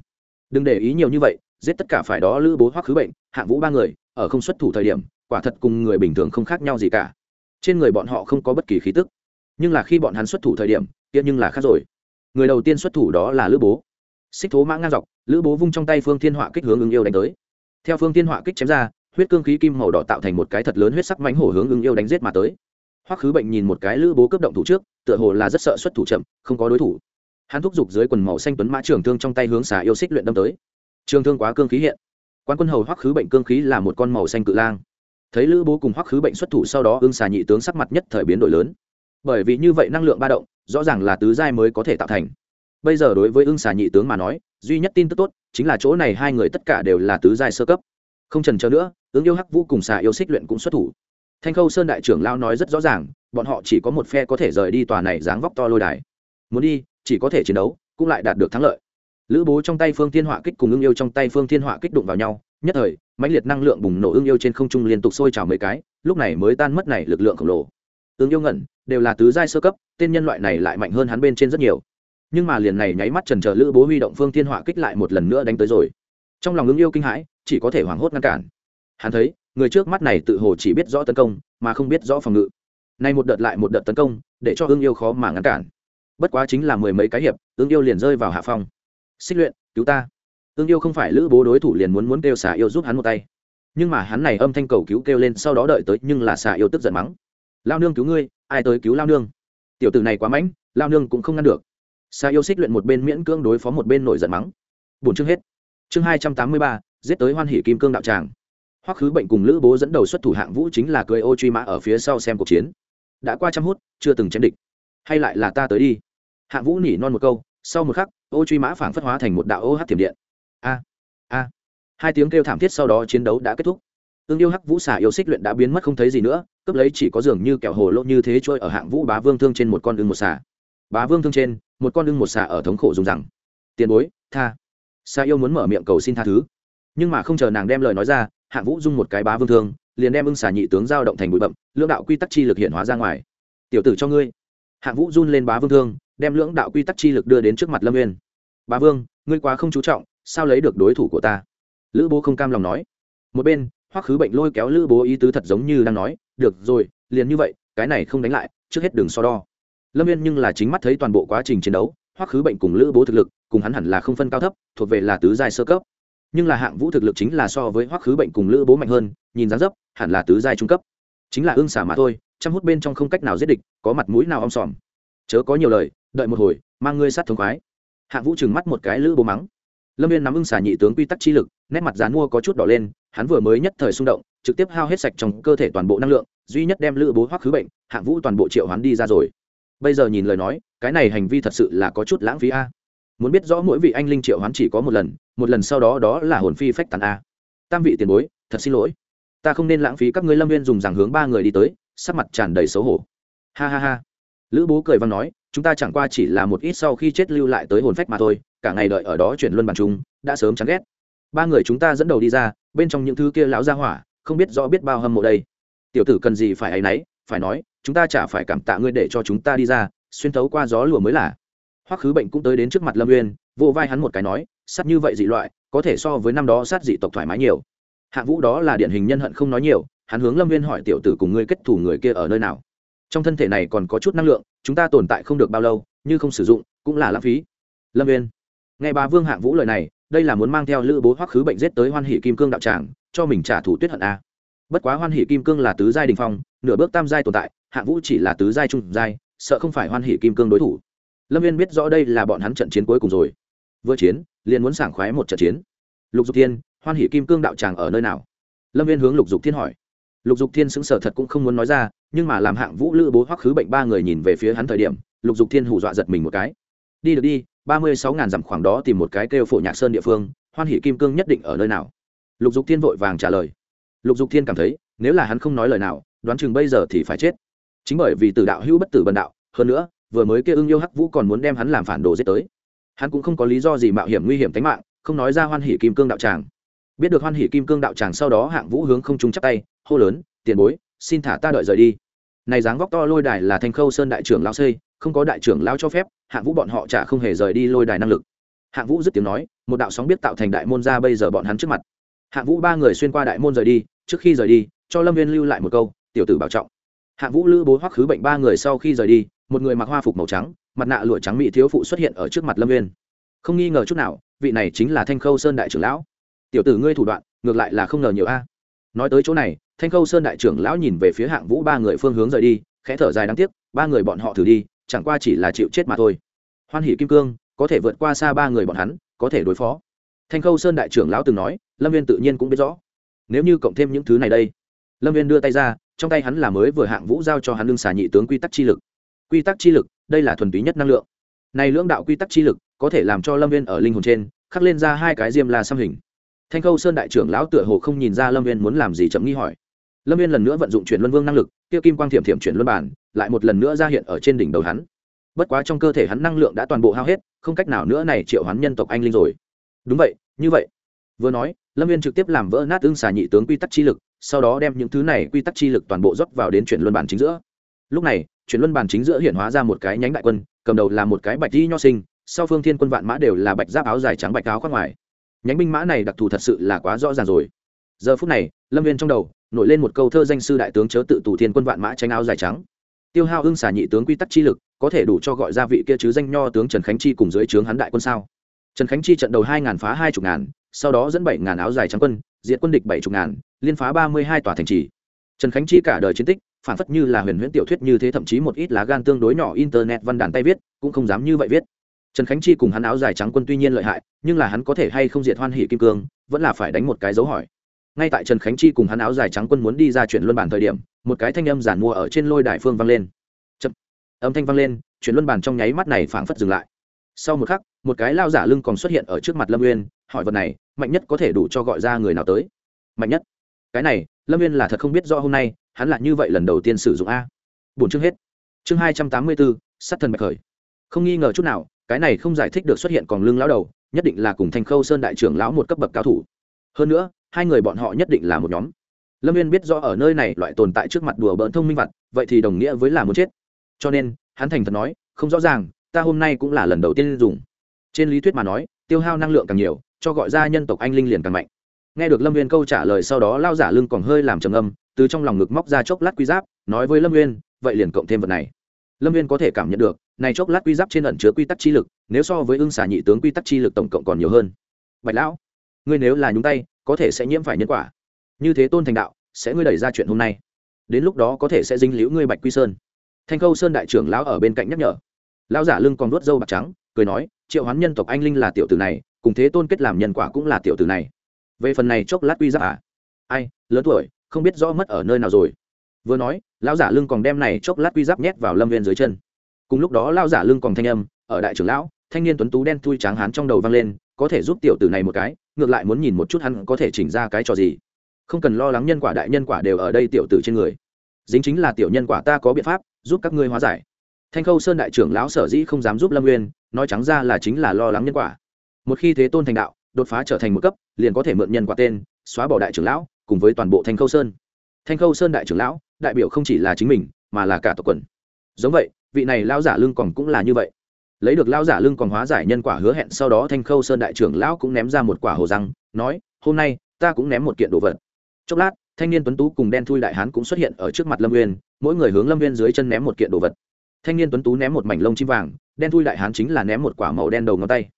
Đừng để ý nhiều như vậy, giết tất cả phải đó lữ bố hoắc khứ bệnh, hạng vũ ba người, ở không xuất thủ thời điểm, quả thật cùng người bình thường không khác nhau gì cả. Trên người bọn họ không có bất kỳ khí tức. Nhưng là khi bọn hắn xuất thủ thời điểm, kia nhưng là khác rồi. Người đầu tiên xuất thủ đó là lữ bố xích thố mã ngang dọc, lữ bố vung trong tay phương thiên họa kích hướng ứng yêu đánh tới. Theo phương thiên họa kích chém ra, huyết cương khí kim màu đỏ tạo thành một cái thật lớn huyết sắc mánh hổ hướng ứng yêu đánh giết mà tới. Hoắc khứ bệnh nhìn một cái lữ bố cấp động thủ trước, tựa hồ là rất sợ xuất thủ chậm, không có đối thủ. Hắn thúc giục dưới quần màu xanh tuấn mã trường thương trong tay hướng xà yêu xích luyện đâm tới. Trường thương quá cương khí hiện. Quan quân hầu hoắc khứ bệnh cương khí là một con màu xanh cự lang. Thấy lữ bố cùng hoắc khứ bệnh xuất thủ sau đó ương xà nhị tướng sắc mặt nhất thời biến đổi lớn. Bởi vì như vậy năng lượng ba động, rõ ràng là tứ giai mới có thể tạo thành bây giờ đối với ưng xà nhị tướng mà nói, duy nhất tin tức tốt chính là chỗ này hai người tất cả đều là tứ giai sơ cấp. Không trần chờ nữa, ứng yêu hắc vũ cùng xà yêu xích luyện cũng xuất thủ. Thanh khâu sơn đại trưởng lao nói rất rõ ràng, bọn họ chỉ có một phe có thể rời đi tòa này dáng vóc to lôi đài. Muốn đi, chỉ có thể chiến đấu, cũng lại đạt được thắng lợi. Lữ bố trong tay phương thiên họa kích cùng ưng yêu trong tay phương thiên họa kích đụng vào nhau, nhất thời, mãnh liệt năng lượng bùng nổ ưng yêu trên không trung liên tục sôi trào mấy cái, lúc này mới tan mất này lực lượng khổng lồ. Ưng yêu ngẩn, đều là tứ giai sơ cấp, tên nhân loại này lại mạnh hơn hắn bên trên rất nhiều nhưng mà liền này nháy mắt trần chờ lữ bố huy động phương thiên họa kích lại một lần nữa đánh tới rồi. Trong lòng ứng yêu kinh hãi, chỉ có thể hoảng hốt ngăn cản. Hắn thấy, người trước mắt này tự hồ chỉ biết rõ tấn công, mà không biết rõ phòng ngự. Nay một đợt lại một đợt tấn công, để cho ưng yêu khó mà ngăn cản. Bất quá chính là mười mấy cái hiệp ưng yêu liền rơi vào hạ phong. Xích luyện, cứu ta. Ưng yêu không phải lữ bố đối thủ liền muốn muốn kêu xà yêu giúp hắn một tay. Nhưng mà hắn này âm thanh cầu cứu kêu lên sau đó đợi tới nhưng là xà yêu tức giận mắng. Lao nương cứu ngươi, ai tới cứu lao nương? Tiểu tử này quá mãnh, lao nương cũng không ngăn được sa yêu xích luyện một bên miễn cưỡng đối phó một bên nổi giận mắng. Bốn chương hết. Chương hai trăm tám mươi ba, giết tới hoan hỷ kim cương đạo tràng. Hoắc khứ bệnh cùng lữ bố dẫn đầu xuất thủ hạng vũ chính là cười ô truy mã ở phía sau xem cuộc chiến. Đã qua trăm hút, chưa từng chém địch. Hay lại là ta tới đi. Hạng vũ nỉ non một câu, sau một khắc, ô truy mã phảng phất hóa thành một đạo ô hát thiểm điện. A a. Hai tiếng kêu thảm thiết sau đó chiến đấu đã kết thúc. Tương yêu hắc vũ xả yêu xích luyện đã biến mất không thấy gì nữa, cướp lấy chỉ có dường như kẹo hồ lỗ như thế trôi ở hạng vũ bá vương thương trên một con ưng một xà bá vương thương trên một con ưng một xà ở thống khổ dùng rằng, tiền bối, tha. Xà yêu muốn mở miệng cầu xin tha thứ, nhưng mà không chờ nàng đem lời nói ra hạng vũ dung một cái bá vương thương, liền đem ưng xà nhị tướng giao động thành bụi bậm, lưỡng đạo quy tắc chi lực hiện hóa ra ngoài. Tiểu tử cho ngươi. Hạng vũ run lên bá vương thương, đem lưỡng đạo quy tắc chi lực đưa đến trước mặt lâm nguyên bá vương, ngươi quá không chú trọng, sao lấy được đối thủ của ta? Lữ bố không cam lòng nói. Một bên, hoắc khứ bệnh lôi kéo lữ bố ý tứ thật giống như đang nói, được rồi, liền như vậy, cái này không đánh lại, trước hết đường so đo lâm viên nhưng là chính mắt thấy toàn bộ quá trình chiến đấu, hoắc khứ bệnh cùng lữ bố thực lực, cùng hắn hẳn là không phân cao thấp, thuộc về là tứ giai sơ cấp. Nhưng là hạng vũ thực lực chính là so với hoắc khứ bệnh cùng lữ bố mạnh hơn, nhìn dáng dấp, hẳn là tứ giai trung cấp. Chính là ương xả mà thôi chăm hút bên trong không cách nào giết địch, có mặt mũi nào om sòm. Chớ có nhiều lời, đợi một hồi, mang ngươi sát thống khoái. Hạng vũ trừng mắt một cái lữ bố mắng. Lâm viên nắm ưng xả nhị tướng quy tắc chi lực, nét mặt dán mua có chút đỏ lên, hắn vừa mới nhất thời xung động, trực tiếp hao hết sạch trong cơ thể toàn bộ năng lượng, duy nhất đem lữ bố hoắc khứ bệnh, hạng vũ toàn bộ triệu hắn đi ra rồi bây giờ nhìn lời nói, cái này hành vi thật sự là có chút lãng phí a. Muốn biết rõ mỗi vị anh linh triệu hoán chỉ có một lần một lần sau đó đó là hồn phi phách tàn a. Tam vị tiền bối, thật xin lỗi. Ta không nên lãng phí các ngươi lâm viên dùng rằng hướng ba người đi tới, sắc mặt tràn đầy xấu hổ. Ha ha ha. Lữ bố cười văn nói, chúng ta chẳng qua chỉ là một ít sau khi chết lưu lại tới hồn phách mà thôi, cả ngày đợi ở đó chuyển luân bàn chung, đã sớm chán ghét. Ba người chúng ta dẫn đầu đi ra, bên trong những thứ kia lão ra hỏa, không biết rõ biết bao hâm mộ đây. Tiểu tử cần gì phải ấ y n ấ y phải nói chúng ta chả phải cảm tạ ngươi để cho chúng ta đi ra, xuyên thấu qua gió lùa mới là. Hoắc khứ bệnh cũng tới đến trước mặt lâm uyên, vỗ vai hắn một cái nói sát như vậy dị loại, có thể so với năm đó sát dị tộc thoải mái nhiều. Hạng vũ đó là điển hình nhân hận không nói nhiều, hắn hướng lâm uyên hỏi tiểu tử cùng ngươi kết thủ người kia ở nơi nào. Trong thân thể này còn có chút năng lượng, chúng ta tồn tại không được bao lâu, như không sử dụng, cũng là lãng phí. Lâm uyên. Nghe bà vương hạng vũ lời này, đây là muốn mang theo lữ bố hoắc khứ bệnh giết tới hoan hỷ kim cương đạo tràng, cho mình trả thủ tuyết hận a. Bất quá hoan hỷ kim cương là tứ giai đình phong, nửa bước tam giai tồn tại hạng vũ chỉ là tứ giai trung giai, sợ không phải hoan hỷ kim cương đối thủ. Lâm viên biết rõ đây là bọn hắn trận chiến cuối cùng rồi. Vừa chiến, liền muốn sảng khoái một trận chiến. Lục dục thiên, hoan hỷ kim cương đạo tràng ở nơi nào? Lâm viên hướng lục dục thiên hỏi. Lục dục thiên xứng sở thật cũng không muốn nói ra, nhưng mà làm hạng vũ lữ bố hoắc khứ bệnh ba người nhìn về phía hắn thời điểm, lục dục thiên hù dọa giật mình một cái. Đi được đi, ba mươi sáu ngàn dặm khoảng đó tìm một cái kêu phổ nhạc sơn địa phương, hoan hỷ kim cương nhất định ở nơi nào? Lục dục thiên vội vàng trả lời. Lục dục thiên cảm thấy, nếu là hắn không nói lời nào, đoán chừng bây giờ thì phải chết chính bởi vì từ đạo hữu bất tử bần đạo, hơn nữa, vừa mới kia ưng yêu hắc vũ còn muốn đem hắn làm phản đồ giết tới. Hắn cũng không có lý do gì mạo hiểm nguy hiểm tính mạng, không nói ra hoan hỷ kim cương đạo tràng. Biết được hoan hỷ kim cương đạo tràng sau đó hạng vũ hướng không trung chắp tay, hô lớn, tiền bối, xin thả ta đợi rời đi. Này dáng vóc to lôi đài là thanh khâu sơn đại trưởng lao xây, không có đại trưởng lao cho phép, hạng vũ bọn họ chả không hề rời đi lôi đài năng lực. Hạng vũ dứt tiếng nói, một đạo sóng biết tạo thành đại môn ra bây giờ bọn hắn trước mặt. Hạng vũ ba người xuyên qua đại môn rời đi, trước khi rời đi, cho lâm viên lưu lại một câu, tiểu tử bảo trọng. Hạ vũ lữ bố hoắc khứ bệnh ba người sau khi rời đi, một người mặc hoa phục màu trắng, mặt nạ lụa trắng mỹ thiếu phụ xuất hiện ở trước mặt lâm viên không nghi ngờ chút nào, vị này chính là thanh khâu sơn đại trưởng lão. Tiểu tử ngươi thủ đoạn, ngược lại là không ngờ nhiều a. Nói tới chỗ này, thanh khâu sơn đại trưởng lão nhìn về phía hạng vũ ba người phương hướng rời đi, khẽ thở dài đáng tiếc, ba người bọn họ thử đi, chẳng qua chỉ là chịu chết mà thôi. Hoan hỷ kim cương, có thể vượt qua xa ba người bọn hắn, có thể đối phó. Thanh khâu sơn đại trưởng lão từng nói, lâm viên tự nhiên cũng biết rõ. Nếu như cộng thêm những thứ này đây, lâm viên đưa tay ra trong tay hắn là mới vừa hạng vũ giao cho hắn lương xà nhị tướng quy tắc chi lực. Quy tắc chi lực, đây là thuần túy nhất năng lượng. Này lưỡng đạo quy tắc chi lực, có thể làm cho lâm viên ở linh hồn trên, khắc lên ra hai cái diêm la xăm hình. Thanh khâu sơn đại trưởng lão tựa hồ không nhìn ra lâm viên muốn làm gì chậm nghi hỏi. Lâm viên lần nữa vận dụng chuyển luân vương năng lực, kia kim quang thiểm thiểm chuyển luân bản, lại một lần nữa ra hiện ở trên đỉnh đầu hắn. Bất quá trong cơ thể hắn năng lượng đã toàn bộ hao hết, không cách nào nữa này triệu hắn nhân tộc anh linh rồi. Đúng vậy, như vậy. Vừa nói, lâm viên trực tiếp làm vỡ nát ưng xà nhị tướng quy tắc chi lực sau đó đem những thứ này quy tắc chi lực toàn bộ dốc vào đến chuyển luân bản chính giữa. Lúc này, chuyển luân bản chính giữa hiện hóa ra một cái nhánh đại quân, cầm đầu là một cái bạch di nho sinh, sau phương thiên quân vạn mã đều là bạch giáp áo dài trắng bạch áo khoác ngoài. Nhánh binh mã này đặc thù thật sự là quá rõ ràng rồi. Giờ phút này, lâm viên trong đầu, nổi lên một câu thơ danh sư đại tướng chớ tự tù thiên quân vạn mã tránh áo dài trắng. Tiêu hao hưng xả nhị tướng quy tắc chi lực, có thể đủ cho gọi ra vị kia chứ danh nho tướng trần khánh chi cùng dưới trướng hắn đại quân sao? Trần khánh chi trận đầu hai ngàn phá hai chục ngàn, sau đó dẫn bảy ngàn áo dài trắng quân, diệt quân địch bảy chục ngàn liên phá ba mươi hai tòa thành trì. Trần khánh chi cả đời chiến tích, phản phất như là huyền huyễn tiểu thuyết như thế, thậm chí một ít lá gan tương đối nhỏ internet văn đàn tay viết, cũng không dám như vậy viết. Trần khánh chi cùng hắn áo dài trắng quân tuy nhiên lợi hại, nhưng là hắn có thể hay không diệt hoan hỷ kim cương, vẫn là phải đánh một cái dấu hỏi. Ngay tại trần khánh chi cùng hắn áo dài trắng quân muốn đi ra chuyển luân bản thời điểm, một cái thanh âm giản mua ở trên lôi đài phương vang lên. Chậm. âm thanh vang lên, chuyển luân bản trong nháy mắt này phảng phất dừng lại. Sau một khắc, một cái lao giả lưng còn xuất hiện ở trước mặt lâm uyên, hỏi vật này, mạnh nhất có thể đủ cho gọi ra người nào tới? Mạnh nhất cái này, lâm viên là thật không biết do hôm nay, hắn là như vậy lần đầu tiên sử dụng a. Bốn chương hết. Chương hai trăm tám mươi bốn, sát thần bạch khởi. Không nghi ngờ chút nào, cái này không giải thích được xuất hiện còn lưng lão đầu, nhất định là cùng thanh khâu sơn đại trưởng lão một cấp bậc cao thủ. Hơn nữa, hai người bọn họ nhất định là một nhóm. Lâm viên biết rõ ở nơi này loại tồn tại trước mặt đùa bỡn thông minh vặt, vậy thì đồng nghĩa với là muốn chết. Cho nên, hắn thành thật nói, không rõ ràng, ta hôm nay cũng là lần đầu tiên dùng. Trên lý thuyết mà nói, tiêu hao năng lượng càng nhiều, cho gọi ra nhân tộc anh linh liền càng mạnh nghe được lâm viên câu trả lời sau đó lao giả lưng còn hơi làm trầm âm, từ trong lòng ngực móc ra chốc lát quy giáp, nói với lâm viên vậy liền cộng thêm vật này. Lâm viên có thể cảm nhận được, này chốc lát quy giáp trên ẩn chứa quy tắc chi lực, nếu so với ưng xả nhị tướng quy tắc chi lực tổng cộng còn nhiều hơn. Bạch lão, ngươi nếu là nhúng tay, có thể sẽ nhiễm phải nhân quả. Như thế tôn thành đạo, sẽ ngươi đẩy ra chuyện hôm nay. Đến lúc đó có thể sẽ dính liễu ngươi bạch quy sơn. Thanh khâu sơn đại trưởng lão ở bên cạnh nhắc nhở. Lão giả lưng còn nuốt dâu bạc trắng, cười nói, triệu hoán nhân tộc anh linh là tiểu tử này, cùng thế tôn kết làm nhân quả cũng là tiểu tử này về phần này chốc lát quy giáp à? Ai, lớn tuổi, không biết rõ mất ở nơi nào rồi. Vừa nói, lão giả lưng còn đem này chốc lát quy giáp nhét vào lâm viên dưới chân. Cùng lúc đó lão giả lưng còn thanh âm, ở đại trưởng lão, thanh niên tuấn tú đen thui tráng hán trong đầu vang lên, có thể giúp tiểu tử này một cái, ngược lại muốn nhìn một chút hắn có thể chỉnh ra cái trò gì. Không cần lo lắng nhân quả đại nhân quả đều ở đây tiểu tử trên người. Dính chính là tiểu nhân quả ta có biện pháp, giúp các ngươi hóa giải. Thanh khâu sơn đại trưởng lão sở dĩ không dám giúp lâm nguyên nói trắng ra là chính là lo lắng nhân quả. Một khi thế tôn thành đạo đột phá trở thành một cấp, liền có thể mượn nhân quả tên, xóa bỏ đại trưởng lão, cùng với toàn bộ thanh khâu sơn. Thanh khâu sơn đại trưởng lão, đại biểu không chỉ là chính mình, mà là cả tộc quần. Giống vậy, vị này lao giả lưng còn cũng là như vậy. Lấy được lao giả lưng còn hóa giải nhân quả hứa hẹn, sau đó thanh khâu sơn đại trưởng lão cũng ném ra một quả hồ răng, nói, hôm nay, ta cũng ném một kiện đồ vật. Chốc lát, thanh niên tuấn tú cùng đen thui đại hán cũng xuất hiện ở trước mặt lâm uyên, mỗi người hướng lâm uyên dưới chân ném một kiện đồ vật. Thanh niên tuấn tú ném một mảnh lông chim vàng, đen thui đại hán chính là ném một quả màu đen đầu ngón tay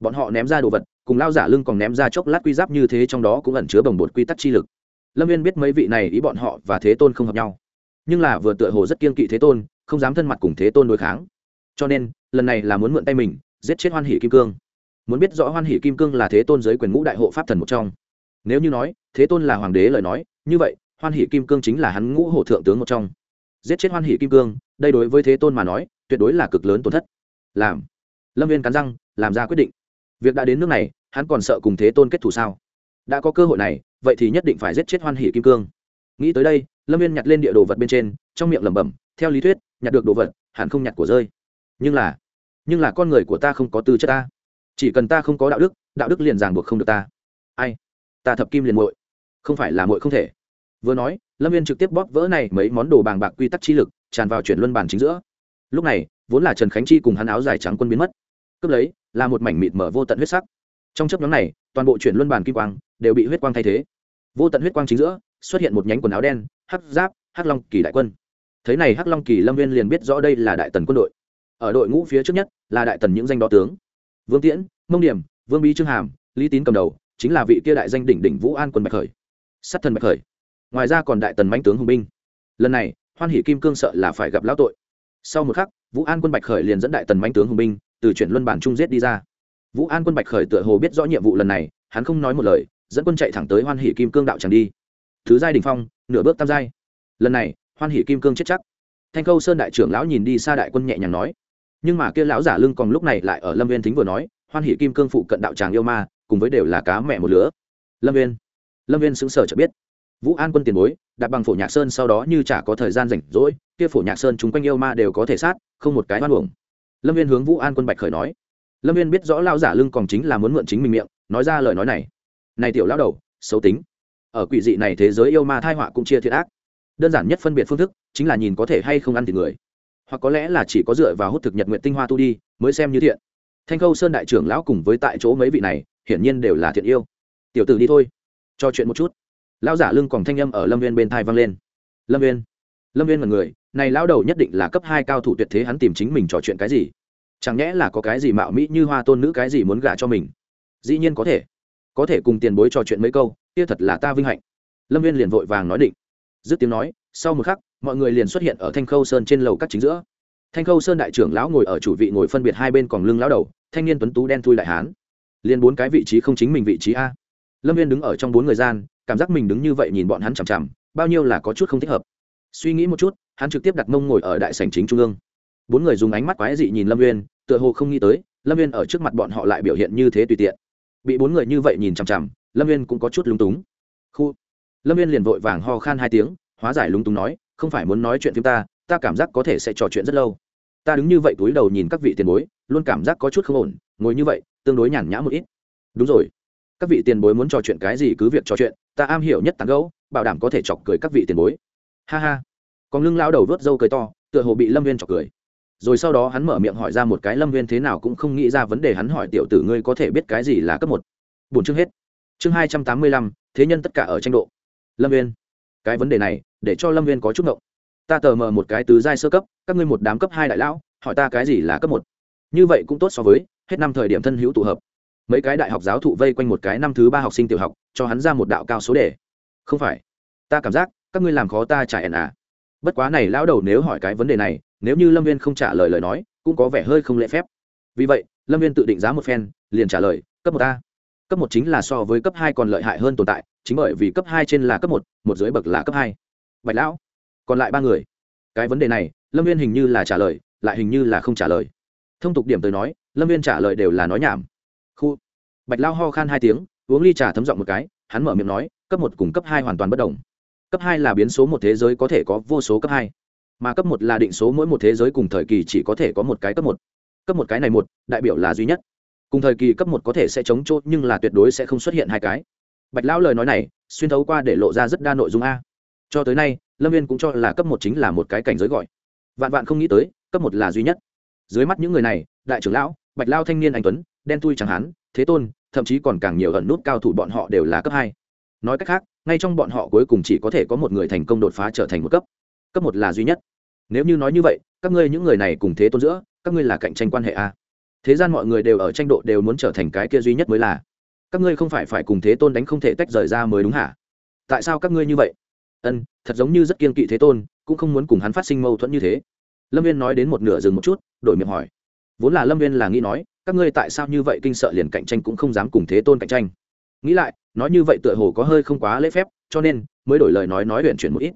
bọn họ ném ra đồ vật, cùng lao giả lưng còn ném ra chốc lát quy giáp như thế trong đó cũng ẩn chứa bồng bột quy tắc chi lực. Lâm viên biết mấy vị này ý bọn họ và thế tôn không hợp nhau. Nhưng là vừa tựa hồ rất kiên kỵ thế tôn, không dám thân mặt cùng thế tôn đối kháng. Cho nên, lần này là muốn mượn tay mình, giết chết hoan hỷ kim cương. Muốn biết rõ hoan hỷ kim cương là thế tôn giới quyền ngũ đại hộ pháp thần một trong. Nếu như nói, thế tôn là hoàng đế lời nói, như vậy, hoan hỷ kim cương chính là hắn ngũ hộ thượng tướng một trong. Giết chết hoan hỷ kim cương, đây đối với thế tôn mà nói, tuyệt đối là cực lớn tổn thất. Làm. Lâm viên cắn răng, làm ra quyết định việc đã đến nước này, hắn còn sợ cùng thế tôn kết thù sao? Đã có cơ hội này, vậy thì nhất định phải giết chết hoan hỷ kim cương. Nghĩ tới đây, lâm viên nhặt lên địa đồ vật bên trên, trong miệng lẩm bẩm, theo lý thuyết, nhặt được đồ vật, hẳn không nhặt của rơi. Nhưng là nhưng là con người của ta không có tư chất ta. Chỉ cần ta không có đạo đức đạo đức liền ràng buộc không được ta. Ai? Ta thập kim liền muội. Không phải là muội không thể. Vừa nói, lâm viên trực tiếp bóp vỡ này mấy món đồ bàng bạc quy tắc chi lực, tràn vào chuyển luân bàn chính giữa. Lúc này, vốn là trần khánh chi cùng hắn áo dài trắng quân biến mất. Cướp lấy là một mảnh mịt mở vô tận huyết sắc. Trong chấp nhóm này, toàn bộ chuyển luân bàn kim quang đều bị huyết quang thay thế. Vô tận huyết quang chính giữa xuất hiện một nhánh quần áo đen, hắc giáp, hắc long kỳ đại quân. Thấy này hắc long kỳ lâm viên liền biết rõ đây là đại tần quân đội. Ở đội ngũ phía trước nhất là đại tần những danh đó tướng. Vương tiễn, mông điểm, vương bí trương hàm, lý tín cầm đầu, chính là vị kia đại danh đỉnh đỉnh vũ an quân bạch khởi. Sát thần bạch khởi. Ngoài ra còn đại tần mãnh tướng hùng binh. Lần này, hoan hỷ kim cương sợ là phải gặp lão tội. Sau một khắc, vũ an quân bạch khởi liền dẫn đại tần mãnh tướng hùng binh từ chuyển luân bản trung giết đi ra. Vũ an quân bạch khởi tựa hồ biết rõ nhiệm vụ lần này, hắn không nói một lời, dẫn quân chạy thẳng tới hoan hỷ kim cương đạo tràng đi. Thứ giai đình phong, nửa bước tam giai. Lần này, hoan hỷ kim cương chết chắc. Thanh khâu sơn đại trưởng lão nhìn đi xa đại quân nhẹ nhàng nói. Nhưng mà kia lão giả lưng còn lúc này lại ở lâm viên thính vừa nói, hoan hỷ kim cương phụ cận đạo tràng yêu ma, cùng với đều là cá mẹ một lứa. Lâm viên. Lâm viên xứng sở cho biết. Vũ an quân tiền bối, đặt bằng phổ nhạc sơn sau đó như chả có thời gian rảnh rỗi, kia phổ nhạc sơn chúng quanh yêu ma đều có thể sát, không một cái hoan uổng lâm viên hướng vũ an quân bạch khởi nói. Lâm viên biết rõ lao giả lưng còn chính là muốn mượn chính mình miệng, nói ra lời nói này. Này tiểu lão đầu, xấu tính. Ở quỷ dị này thế giới yêu ma thai họa cũng chia thiệt ác. Đơn giản nhất phân biệt phương thức, chính là nhìn có thể hay không ăn thịt người. Hoặc có lẽ là chỉ có dựa vào hút thực nhật nguyện tinh hoa tu đi, mới xem như thiện. Thanh khâu sơn đại trưởng lão cùng với tại chỗ mấy vị này, hiển nhiên đều là thiện yêu. Tiểu tử đi thôi, cho chuyện một chút. Lão giả lưng còn thanh âm ở lâm viên bên thai vang lên. Lâm viên lâm viên là người này lão đầu nhất định là cấp hai cao thủ tuyệt thế hắn tìm chính mình trò chuyện cái gì? Chẳng nhẽ là có cái gì mạo mỹ như hoa tôn nữ cái gì muốn gả cho mình? Dĩ nhiên có thể. Có thể cùng tiền bối trò chuyện mấy câu, kia thật là ta vinh hạnh. Lâm viên liền vội vàng nói định. Dứt tiếng nói, sau một khắc, mọi người liền xuất hiện ở thanh khâu sơn trên lầu các chính giữa. Thanh khâu sơn đại trưởng lão ngồi ở chủ vị ngồi phân biệt hai bên còn lưng lão đầu, thanh niên tuấn tú đen thui đại hán. Liền bốn cái vị trí không chính mình vị trí a. Lâm viên đứng ở trong bốn người gian, cảm giác mình đứng như vậy nhìn bọn hắn chằm chằm, bao nhiêu là có chút không thích hợp. Suy nghĩ một chút hắn trực tiếp đặt mông ngồi ở đại sảnh chính trung ương. Bốn người dùng ánh mắt quái dị nhìn lâm viên tựa hồ không nghĩ tới, lâm viên ở trước mặt bọn họ lại biểu hiện như thế tùy tiện. Bị bốn người như vậy nhìn chằm chằm, lâm viên cũng có chút lúng túng. Khu, lâm viên liền vội vàng ho khan hai tiếng, hóa giải lúng túng nói, không phải muốn nói chuyện phim ta ta cảm giác có thể sẽ trò chuyện rất lâu. Ta đứng như vậy túi đầu nhìn các vị tiền bối, luôn cảm giác có chút không ổn, ngồi như vậy, tương đối nhàn nhã một ít. Đúng rồi. Các vị tiền bối muốn trò chuyện cái gì cứ việc trò chuyện, ta am hiểu nhất tán gấu bảo đảm có thể chọc cười các vị tiền bối. Ha ha còn lưng lao đầu vớt râu cười to, tựa hồ bị lâm viên chọc cười. Rồi sau đó hắn mở miệng hỏi ra một cái lâm viên thế nào cũng không nghĩ ra vấn đề hắn hỏi tiểu tử ngươi có thể biết cái gì là cấp một. Bốn chương hết. Chương hai trăm tám mươi lăm, thế nhân tất cả ở tranh độ. Lâm viên. Cái vấn đề này, để cho lâm viên có chút ngộng. Ta tờ mờ một cái tứ giai sơ cấp, các ngươi một đám cấp hai đại lão, hỏi ta cái gì là cấp một? Như vậy cũng tốt so với, hết năm thời điểm thân hữu tụ hợp. Mấy cái đại học giáo thụ vây quanh một cái năm thứ ba học sinh tiểu học, cho hắn ra một đạo cao số đề. Không phải. Ta cảm giác, các ngươi làm khó ta trả ẻn à bất quá này lão đầu nếu hỏi cái vấn đề này, nếu như lâm viên không trả lời lời nói, cũng có vẻ hơi không lễ phép. Vì vậy, lâm viên tự định giá một phen, liền trả lời, cấp một a. Cấp một chính là so với cấp hai còn lợi hại hơn tồn tại, chính bởi vì cấp hai trên là cấp một một dưới bậc là cấp hai. Bạch lão, còn lại ba người? Cái vấn đề này, lâm viên hình như là trả lời, lại hình như là không trả lời. Thông tục điểm tới nói, lâm viên trả lời đều là nói nhảm. Khu. Bạch lao ho khan hai tiếng, uống ly trà thấm giọng một cái, hắn mở miệng nói, cấp một cùng cấp hai hoàn toàn bất đồng cấp hai là biến số một thế giới có thể có vô số cấp hai, mà cấp một là định số mỗi một thế giới cùng thời kỳ chỉ có thể có một cái cấp một. Cấp một cái này một, đại biểu là duy nhất. Cùng thời kỳ cấp một có thể sẽ chống chốt nhưng là tuyệt đối sẽ không xuất hiện hai cái. Bạch lão lời nói này, xuyên thấu qua để lộ ra rất đa nội dung a. Cho tới nay, lâm viên cũng cho là cấp một chính là một cái cảnh giới gọi. Vạn vạn không nghĩ tới, cấp một là duy nhất. Dưới mắt những người này, đại trưởng lão, bạch lao thanh niên anh tuấn, đen tui chẳng hán, thế tôn, thậm chí còn càng nhiều ẩn nút cao thủ bọn họ đều là cấp hai nói cách khác, ngay trong bọn họ cuối cùng chỉ có thể có một người thành công đột phá trở thành một cấp. Cấp một là duy nhất. Nếu như nói như vậy, các ngươi những người này cùng thế tôn giữa, các ngươi là cạnh tranh quan hệ a. Thế gian mọi người đều ở tranh độ đều muốn trở thành cái kia duy nhất mới là. Các ngươi không phải phải cùng thế tôn đánh không thể tách rời ra mới đúng hả? Tại sao các ngươi như vậy? Ân, thật giống như rất kiên kỵ thế tôn, cũng không muốn cùng hắn phát sinh mâu thuẫn như thế. Lâm viên nói đến một nửa dừng một chút, đổi miệng hỏi. Vốn là lâm viên là nghĩ nói, các ngươi tại sao như vậy kinh sợ liền cạnh tranh cũng không dám cùng thế tôn cạnh tranh? Nghĩ lại, nói như vậy tựa hồ có hơi không quá lễ phép, cho nên mới đổi lời nói nói huyện chuyển một ít.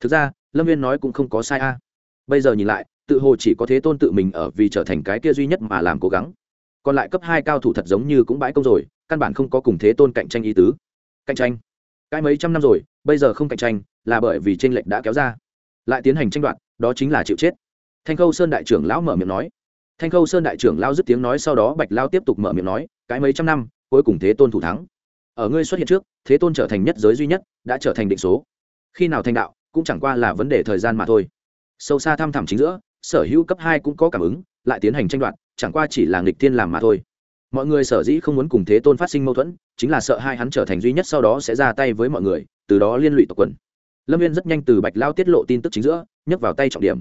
Thực ra, lâm viên nói cũng không có sai a. Bây giờ nhìn lại, tự hồ chỉ có thế tôn tự mình ở vì trở thành cái kia duy nhất mà làm cố gắng. Còn lại cấp hai cao thủ thật giống như cũng bãi công rồi, căn bản không có cùng thế tôn cạnh tranh ý tứ. Cạnh tranh. Cái mấy trăm năm rồi, bây giờ không cạnh tranh, là bởi vì tranh lệch đã kéo ra. Lại tiến hành tranh đoạt, đó chính là chịu chết. Thanh khâu sơn đại trưởng lão mở miệng nói. Thanh khâu sơn đại trưởng lao dứt tiếng nói, sau đó bạch lao tiếp tục mở miệng nói, cái mấy trăm năm, cuối cùng thế tôn thủ thắng ở ngươi xuất hiện trước, thế tôn trở thành nhất giới duy nhất, đã trở thành định số. Khi nào thành đạo, cũng chẳng qua là vấn đề thời gian mà thôi. Sâu xa thăm thẳm chính giữa, sở hữu cấp hai cũng có cảm ứng, lại tiến hành tranh đoạt, chẳng qua chỉ là nghịch tiên làm mà thôi. Mọi người sở dĩ không muốn cùng thế tôn phát sinh mâu thuẫn, chính là sợ hai hắn trở thành duy nhất sau đó sẽ ra tay với mọi người, từ đó liên lụy tộc quần. Lâm viên rất nhanh từ bạch lao tiết lộ tin tức chính giữa, nhấc vào tay trọng điểm.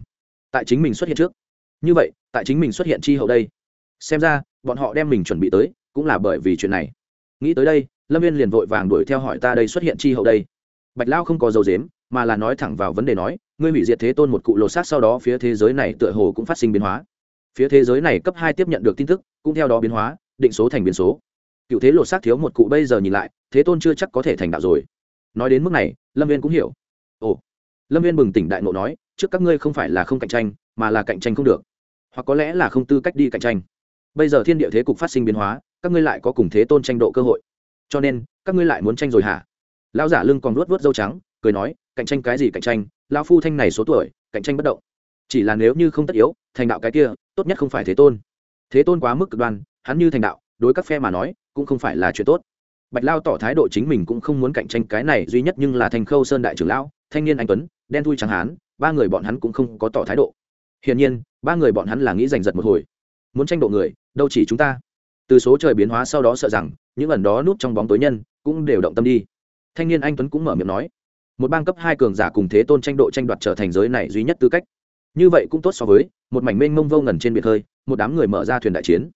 Tại chính mình xuất hiện trước. Như vậy, tại chính mình xuất hiện chi hậu đây. Xem ra, bọn họ đem mình chuẩn bị tới, cũng là bởi vì chuyện này. Nghĩ tới đây lâm viên liền vội vàng đuổi theo hỏi ta đây xuất hiện chi hậu đây bạch lao không có dấu dếm mà là nói thẳng vào vấn đề nói ngươi hủy diệt thế tôn một cụ lột xác sau đó phía thế giới này tựa hồ cũng phát sinh biến hóa phía thế giới này cấp hai tiếp nhận được tin tức cũng theo đó biến hóa định số thành biến số cựu thế lột xác thiếu một cụ bây giờ nhìn lại thế tôn chưa chắc có thể thành đạo rồi nói đến mức này lâm viên cũng hiểu ồ lâm viên bừng tỉnh đại ngộ nói trước các ngươi không phải là không cạnh tranh mà là cạnh tranh không được hoặc có lẽ là không tư cách đi cạnh tranh bây giờ thiên địa thế cục phát sinh biến hóa các ngươi lại có cùng thế tôn tranh độ cơ hội cho nên các ngươi lại muốn tranh rồi hả? Lão giả lưng còn luốt vớt dâu trắng, cười nói, cạnh tranh cái gì cạnh tranh? Lão phu thanh này số tuổi, cạnh tranh bất động. Chỉ là nếu như không tất yếu, thành đạo cái kia, tốt nhất không phải thế tôn. Thế tôn quá mức cực đoan, hắn như thành đạo, đối các phe mà nói, cũng không phải là chuyện tốt. Bạch lao tỏ thái độ chính mình cũng không muốn cạnh tranh cái này, duy nhất nhưng là thành khâu sơn đại trưởng lão, thanh niên anh tuấn, đen thui trắng hán, ba người bọn hắn cũng không có tỏ thái độ. Hiển nhiên, ba người bọn hắn là nghĩ giành giật một hồi. Muốn tranh độ người, đâu chỉ chúng ta. Từ số trời biến hóa sau đó sợ rằng những ẩn đó núp trong bóng tối nhân cũng đều động tâm đi. Thanh niên anh tuấn cũng mở miệng nói, một bang cấp hai cường giả cùng thế tôn tranh độ tranh đoạt trở thành giới này duy nhất tư cách. Như vậy cũng tốt so với, một mảnh mênh mông vô ngần trên biển hơi một đám người mở ra thuyền đại chiến.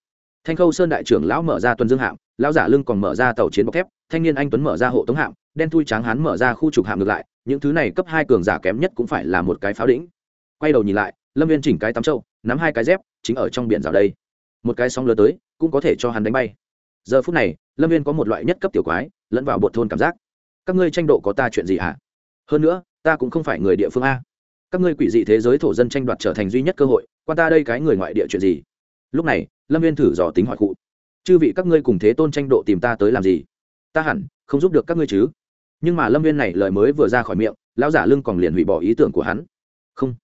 Thanh khâu sơn đại trưởng lão mở ra tuần dương hạm, lão giả lưng còn mở ra tàu chiến bọc thép, thanh niên anh tuấn mở ra hộ tống hạm, đen thui tráng hán mở ra khu trục hạm ngược lại, những thứ này cấp hai cường giả kém nhất cũng phải là một cái pháo đỉnh. Quay đầu nhìn lại, lâm viên chỉnh cái tắm trâu, nắm hai cái dép, chính ở trong biển rào đây. Một cái sóng lớn tới, cũng có thể cho hắn đánh bay giờ phút này, lâm viên có một loại nhất cấp tiểu quái, lẫn vào bột thôn cảm giác. Các ngươi tranh độ có ta chuyện gì hả? Hơn nữa, ta cũng không phải người địa phương a. Các ngươi quỷ dị thế giới thổ dân tranh đoạt trở thành duy nhất cơ hội, quan ta đây cái người ngoại địa chuyện gì? Lúc này, lâm viên thử dò tính hỏi cụ. Chư vị các ngươi cùng thế tôn tranh độ tìm ta tới làm gì? Ta hẳn, không giúp được các ngươi chứ. Nhưng mà lâm viên này lời mới vừa ra khỏi miệng, lão giả lưng còn liền hủy bỏ ý tưởng của hắn. Không,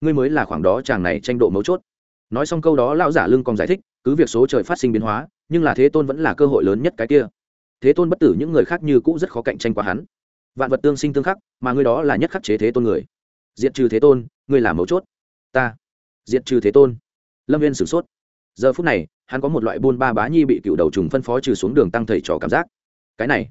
ngươi mới là khoảng đó chàng này tranh độ mấu chốt. Nói xong câu đó, lão giả lưng còn giải thích, cứ việc số trời phát sinh biến hóa nhưng là thế tôn vẫn là cơ hội lớn nhất cái kia. Thế tôn bất tử những người khác như cũ rất khó cạnh tranh qua hắn. Vạn vật tương sinh tương khắc, mà ngươi đó là nhất khắc chế thế tôn người. Diện trừ thế tôn, ngươi là mấu chốt. Ta. Diện trừ thế tôn. Lâm viên sửng sốt. Giờ phút này, hắn có một loại buôn ba bá nhi bị cựu đầu trùng phân phó trừ xuống đường tăng thầy trò cảm giác. Cái này,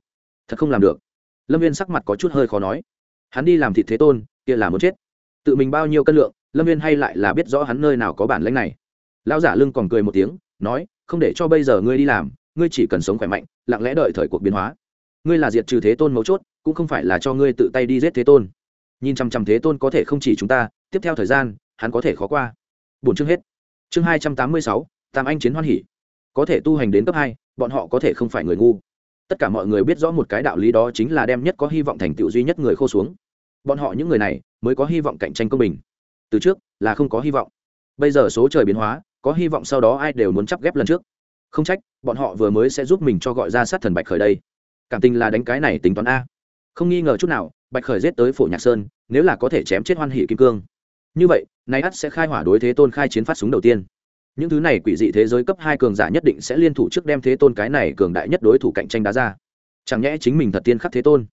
thật không làm được. Lâm viên sắc mặt có chút hơi khó nói. Hắn đi làm thịt thế tôn, kia là muốn chết. Tự mình bao nhiêu cân lượng, lâm viên hay lại là biết rõ hắn nơi nào có bản lãnh này. Lão giả lưng còn cười một tiếng, nói không để cho bây giờ ngươi đi làm, ngươi chỉ cần sống khỏe mạnh, lặng lẽ đợi thời cuộc biến hóa. Ngươi là diệt trừ thế tôn mấu chốt, cũng không phải là cho ngươi tự tay đi giết thế tôn. Nhìn chằm chằm thế tôn có thể không chỉ chúng ta, tiếp theo thời gian, hắn có thể khó qua. Bốn chương hết. Chương hai trăm tám mươi sáu, tam anh chiến hoan hỉ. Có thể tu hành đến cấp hai, bọn họ có thể không phải người ngu. Tất cả mọi người biết rõ một cái đạo lý đó chính là đem nhất có hy vọng thành tựu duy nhất người khô xuống. Bọn họ những người này mới có hy vọng cạnh tranh công bình. Từ trước là không có hy vọng. Bây giờ số trời biến hóa có hy vọng sau đó ai đều muốn chắp ghép lần trước. Không trách, bọn họ vừa mới sẽ giúp mình cho gọi ra sát thần bạch khởi đây. Cảm tình là đánh cái này tính toán a. Không nghi ngờ chút nào, bạch khởi giết tới phổ nhạc sơn, nếu là có thể chém chết hoan hỷ kim cương. Như vậy, nay ắt sẽ khai hỏa đối thế tôn khai chiến phát súng đầu tiên. Những thứ này quỷ dị thế giới cấp hai cường giả nhất định sẽ liên thủ trước đem thế tôn cái này cường đại nhất đối thủ cạnh tranh đá ra. Chẳng nhẽ chính mình thật tiên khắc thế tôn?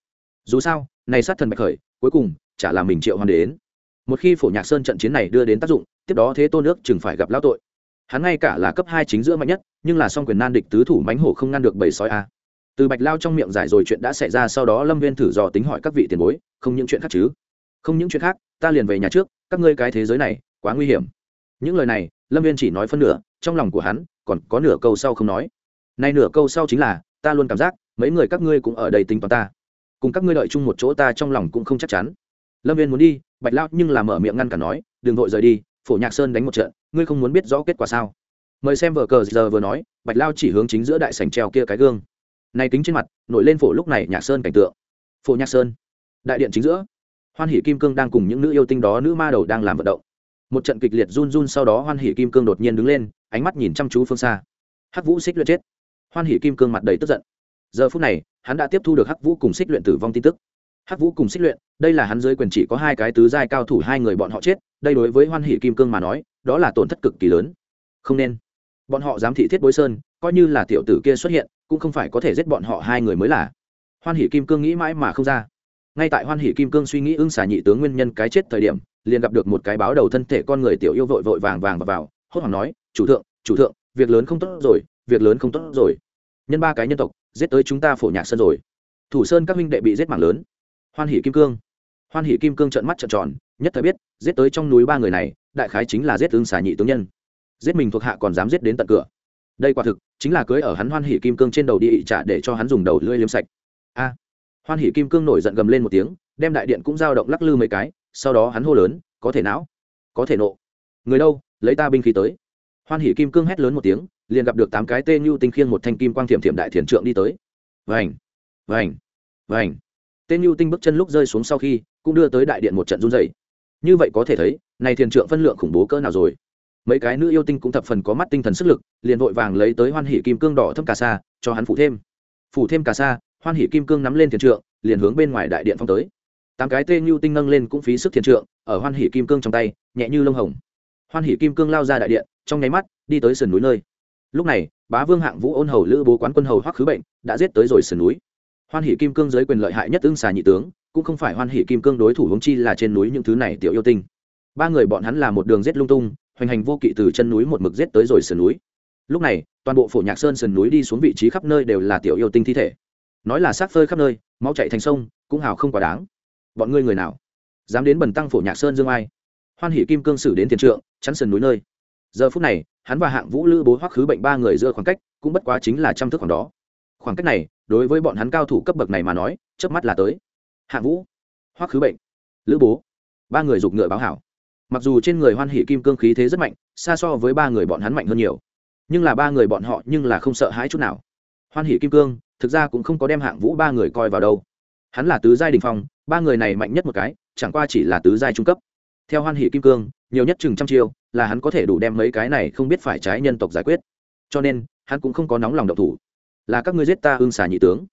Dù sao này sát thần bạch khởi, cuối cùng, chả là mình triệu hoàn đến. Một khi phổ nhạc sơn trận chiến này đưa đến tác dụng, tiếp đó thế tôn nước chừng phải gặp lão tội hắn ngay cả là cấp hai chính giữa mạnh nhất, nhưng là song quyền nan địch tứ thủ mánh hổ không ngăn được bầy sói a. Từ bạch lao trong miệng giải rồi chuyện đã xảy ra sau đó lâm viên thử dò tính hỏi các vị tiền bối, không những chuyện khác chứ? Không những chuyện khác, ta liền về nhà trước, các ngươi cái thế giới này, quá nguy hiểm. Những lời này, lâm viên chỉ nói phân nửa, trong lòng của hắn, còn có nửa câu sau không nói. Nay nửa câu sau chính là, ta luôn cảm giác, mấy người các ngươi cũng ở đây tính toán ta. Cùng các ngươi đợi chung một chỗ ta trong lòng cũng không chắc chắn. Lâm viên muốn đi, bạch lao nhưng là mở miệng ngăn cả nói, đừng vội rời đi, phổ nhạc sơn đánh một trận ngươi không muốn biết rõ kết quả sao? Mời xem vở cờ giờ vừa nói, bạch lao chỉ hướng chính giữa đại sành treo kia cái gương. Nay kính trên mặt, nổi lên phổ lúc này nhạc sơn cảnh tượng. Phổ nhạc sơn, đại điện chính giữa, hoan hỷ kim cương đang cùng những nữ yêu tinh đó, nữ ma đầu đang làm vận động. Một trận kịch liệt run run sau đó hoan hỷ kim cương đột nhiên đứng lên, ánh mắt nhìn chăm chú phương xa. Hắc vũ xích luyện chết. Hoan hỷ kim cương mặt đầy tức giận. Giờ phút này, hắn đã tiếp thu được hắc vũ cùng xích luyện tử vong tin tức. Hắc vũ cùng xích luyện, đây là hắn dưới quyền chỉ có hai cái tứ giai cao thủ, hai người bọn họ chết, đây đối với hoan hỷ kim cương mà nói đó là tổn thất cực kỳ lớn. Không nên. Bọn họ dám thị thiết bối sơn, coi như là tiểu tử kia xuất hiện, cũng không phải có thể giết bọn họ hai người mới là. Hoan hỷ kim cương nghĩ mãi mà không ra. Ngay tại hoan hỷ kim cương suy nghĩ ưng xả nhị tướng nguyên nhân cái chết thời điểm, liền gặp được một cái báo đầu thân thể con người tiểu yêu vội vội vàng vàng và vào, hốt hoảng nói, chủ thượng chủ thượng, việc lớn không tốt rồi, việc lớn không tốt rồi. Nhân ba cái nhân tộc, giết tới chúng ta phổ nhạc sơn rồi. Thủ sơn các huynh đệ bị giết mạng lớn. Hoan hỷ kim cương hoan hỷ kim cương trợn mắt trợn tròn, nhất thời biết, giết tới trong núi ba người này, đại khái chính là giết ưng Xà nhị tướng nhân. Giết mình thuộc hạ còn dám giết đến tận cửa. Đây quả thực chính là cưới ở hắn hoan hỷ kim cương trên đầu đi ị trả để cho hắn dùng đầu lưỡi liếm sạch. A! Hoan hỷ kim cương nổi giận gầm lên một tiếng, đem đại điện cũng dao động lắc lư mấy cái, sau đó hắn hô lớn, có thể não, có thể nộ. Người đâu, lấy ta binh khí tới. Hoan hỷ kim cương hét lớn một tiếng, liền gặp được tám cái tên nhu tinh khiêng một thanh kim quang thiểm thiểm đại thiền trượng đi tới. Vành vành vành. Tên nhu tinh bước chân lúc rơi xuống sau khi cũng đưa tới đại điện một trận run dày như vậy có thể thấy, này thiền trượng phân lượng khủng bố cỡ nào rồi. Mấy cái nữ yêu tinh cũng thập phần có mắt tinh thần sức lực, liền vội vàng lấy tới hoan hỷ kim cương đỏ thâm cà sa, cho hắn phủ thêm. Phủ thêm cà sa, hoan hỷ kim cương nắm lên thiền trượng, liền hướng bên ngoài đại điện phong tới. Tám cái tên nhu tinh nâng lên cũng phí sức thiền trượng, ở hoan hỷ kim cương trong tay, nhẹ như lông hồng. Hoan hỷ kim cương lao ra đại điện, trong nháy mắt, đi tới sườn núi nơi. Lúc này, bá vương hạng vũ ôn hầu lữ bố quán quân hầu hoắc khứ bệnh, đã giết tới rồi sườn núi hoan hỷ kim cương dưới quyền lợi hại nhất ưng xà nhị tướng, cũng không phải hoan hỷ kim cương đối thủ hướng chi là trên núi những thứ này tiểu yêu tinh. Ba người bọn hắn là một đường giết lung tung, hoành hành vô kỵ từ chân núi một mực giết tới rồi sườn núi. Lúc này, toàn bộ phổ nhạc sơn sườn núi đi xuống vị trí khắp nơi đều là tiểu yêu tinh thi thể. Nói là sát phơi khắp nơi, máu chạy thành sông, cũng hào không quá đáng. Bọn ngươi người nào? Dám đến bần tăng phổ nhạc sơn dương ai? Hoan hỷ kim cương xử đến tiền trượng, chắn sườn núi nơi. Giờ phút này, hắn và hạng vũ lữ bố hoắc khứ bệnh ba người giữa khoảng cách, cũng bất quá chính là trăm thước khoảng đó khoảng cách này, đối với bọn hắn cao thủ cấp bậc này mà nói, chớp mắt là tới. Hạng vũ, hoắc khứ bệnh, lữ bố, ba người giục ngựa báo hảo. Mặc dù trên người hoan hỷ kim cương khí thế rất mạnh, xa so với ba người bọn hắn mạnh hơn nhiều, nhưng là ba người bọn họ nhưng là không sợ hãi chút nào. Hoan hỷ kim cương, thực ra cũng không có đem hạng vũ ba người coi vào đâu. Hắn là tứ giai đình phong, ba người này mạnh nhất một cái, chẳng qua chỉ là tứ giai trung cấp. Theo hoan hỷ kim cương, nhiều nhất chừng trăm chiêu, là hắn có thể đủ đem mấy cái này không biết phải trái nhân tộc giải quyết. Cho nên, hắn cũng không có nóng lòng độc thủ là các ngươi giết ta ương xà nhị tướng.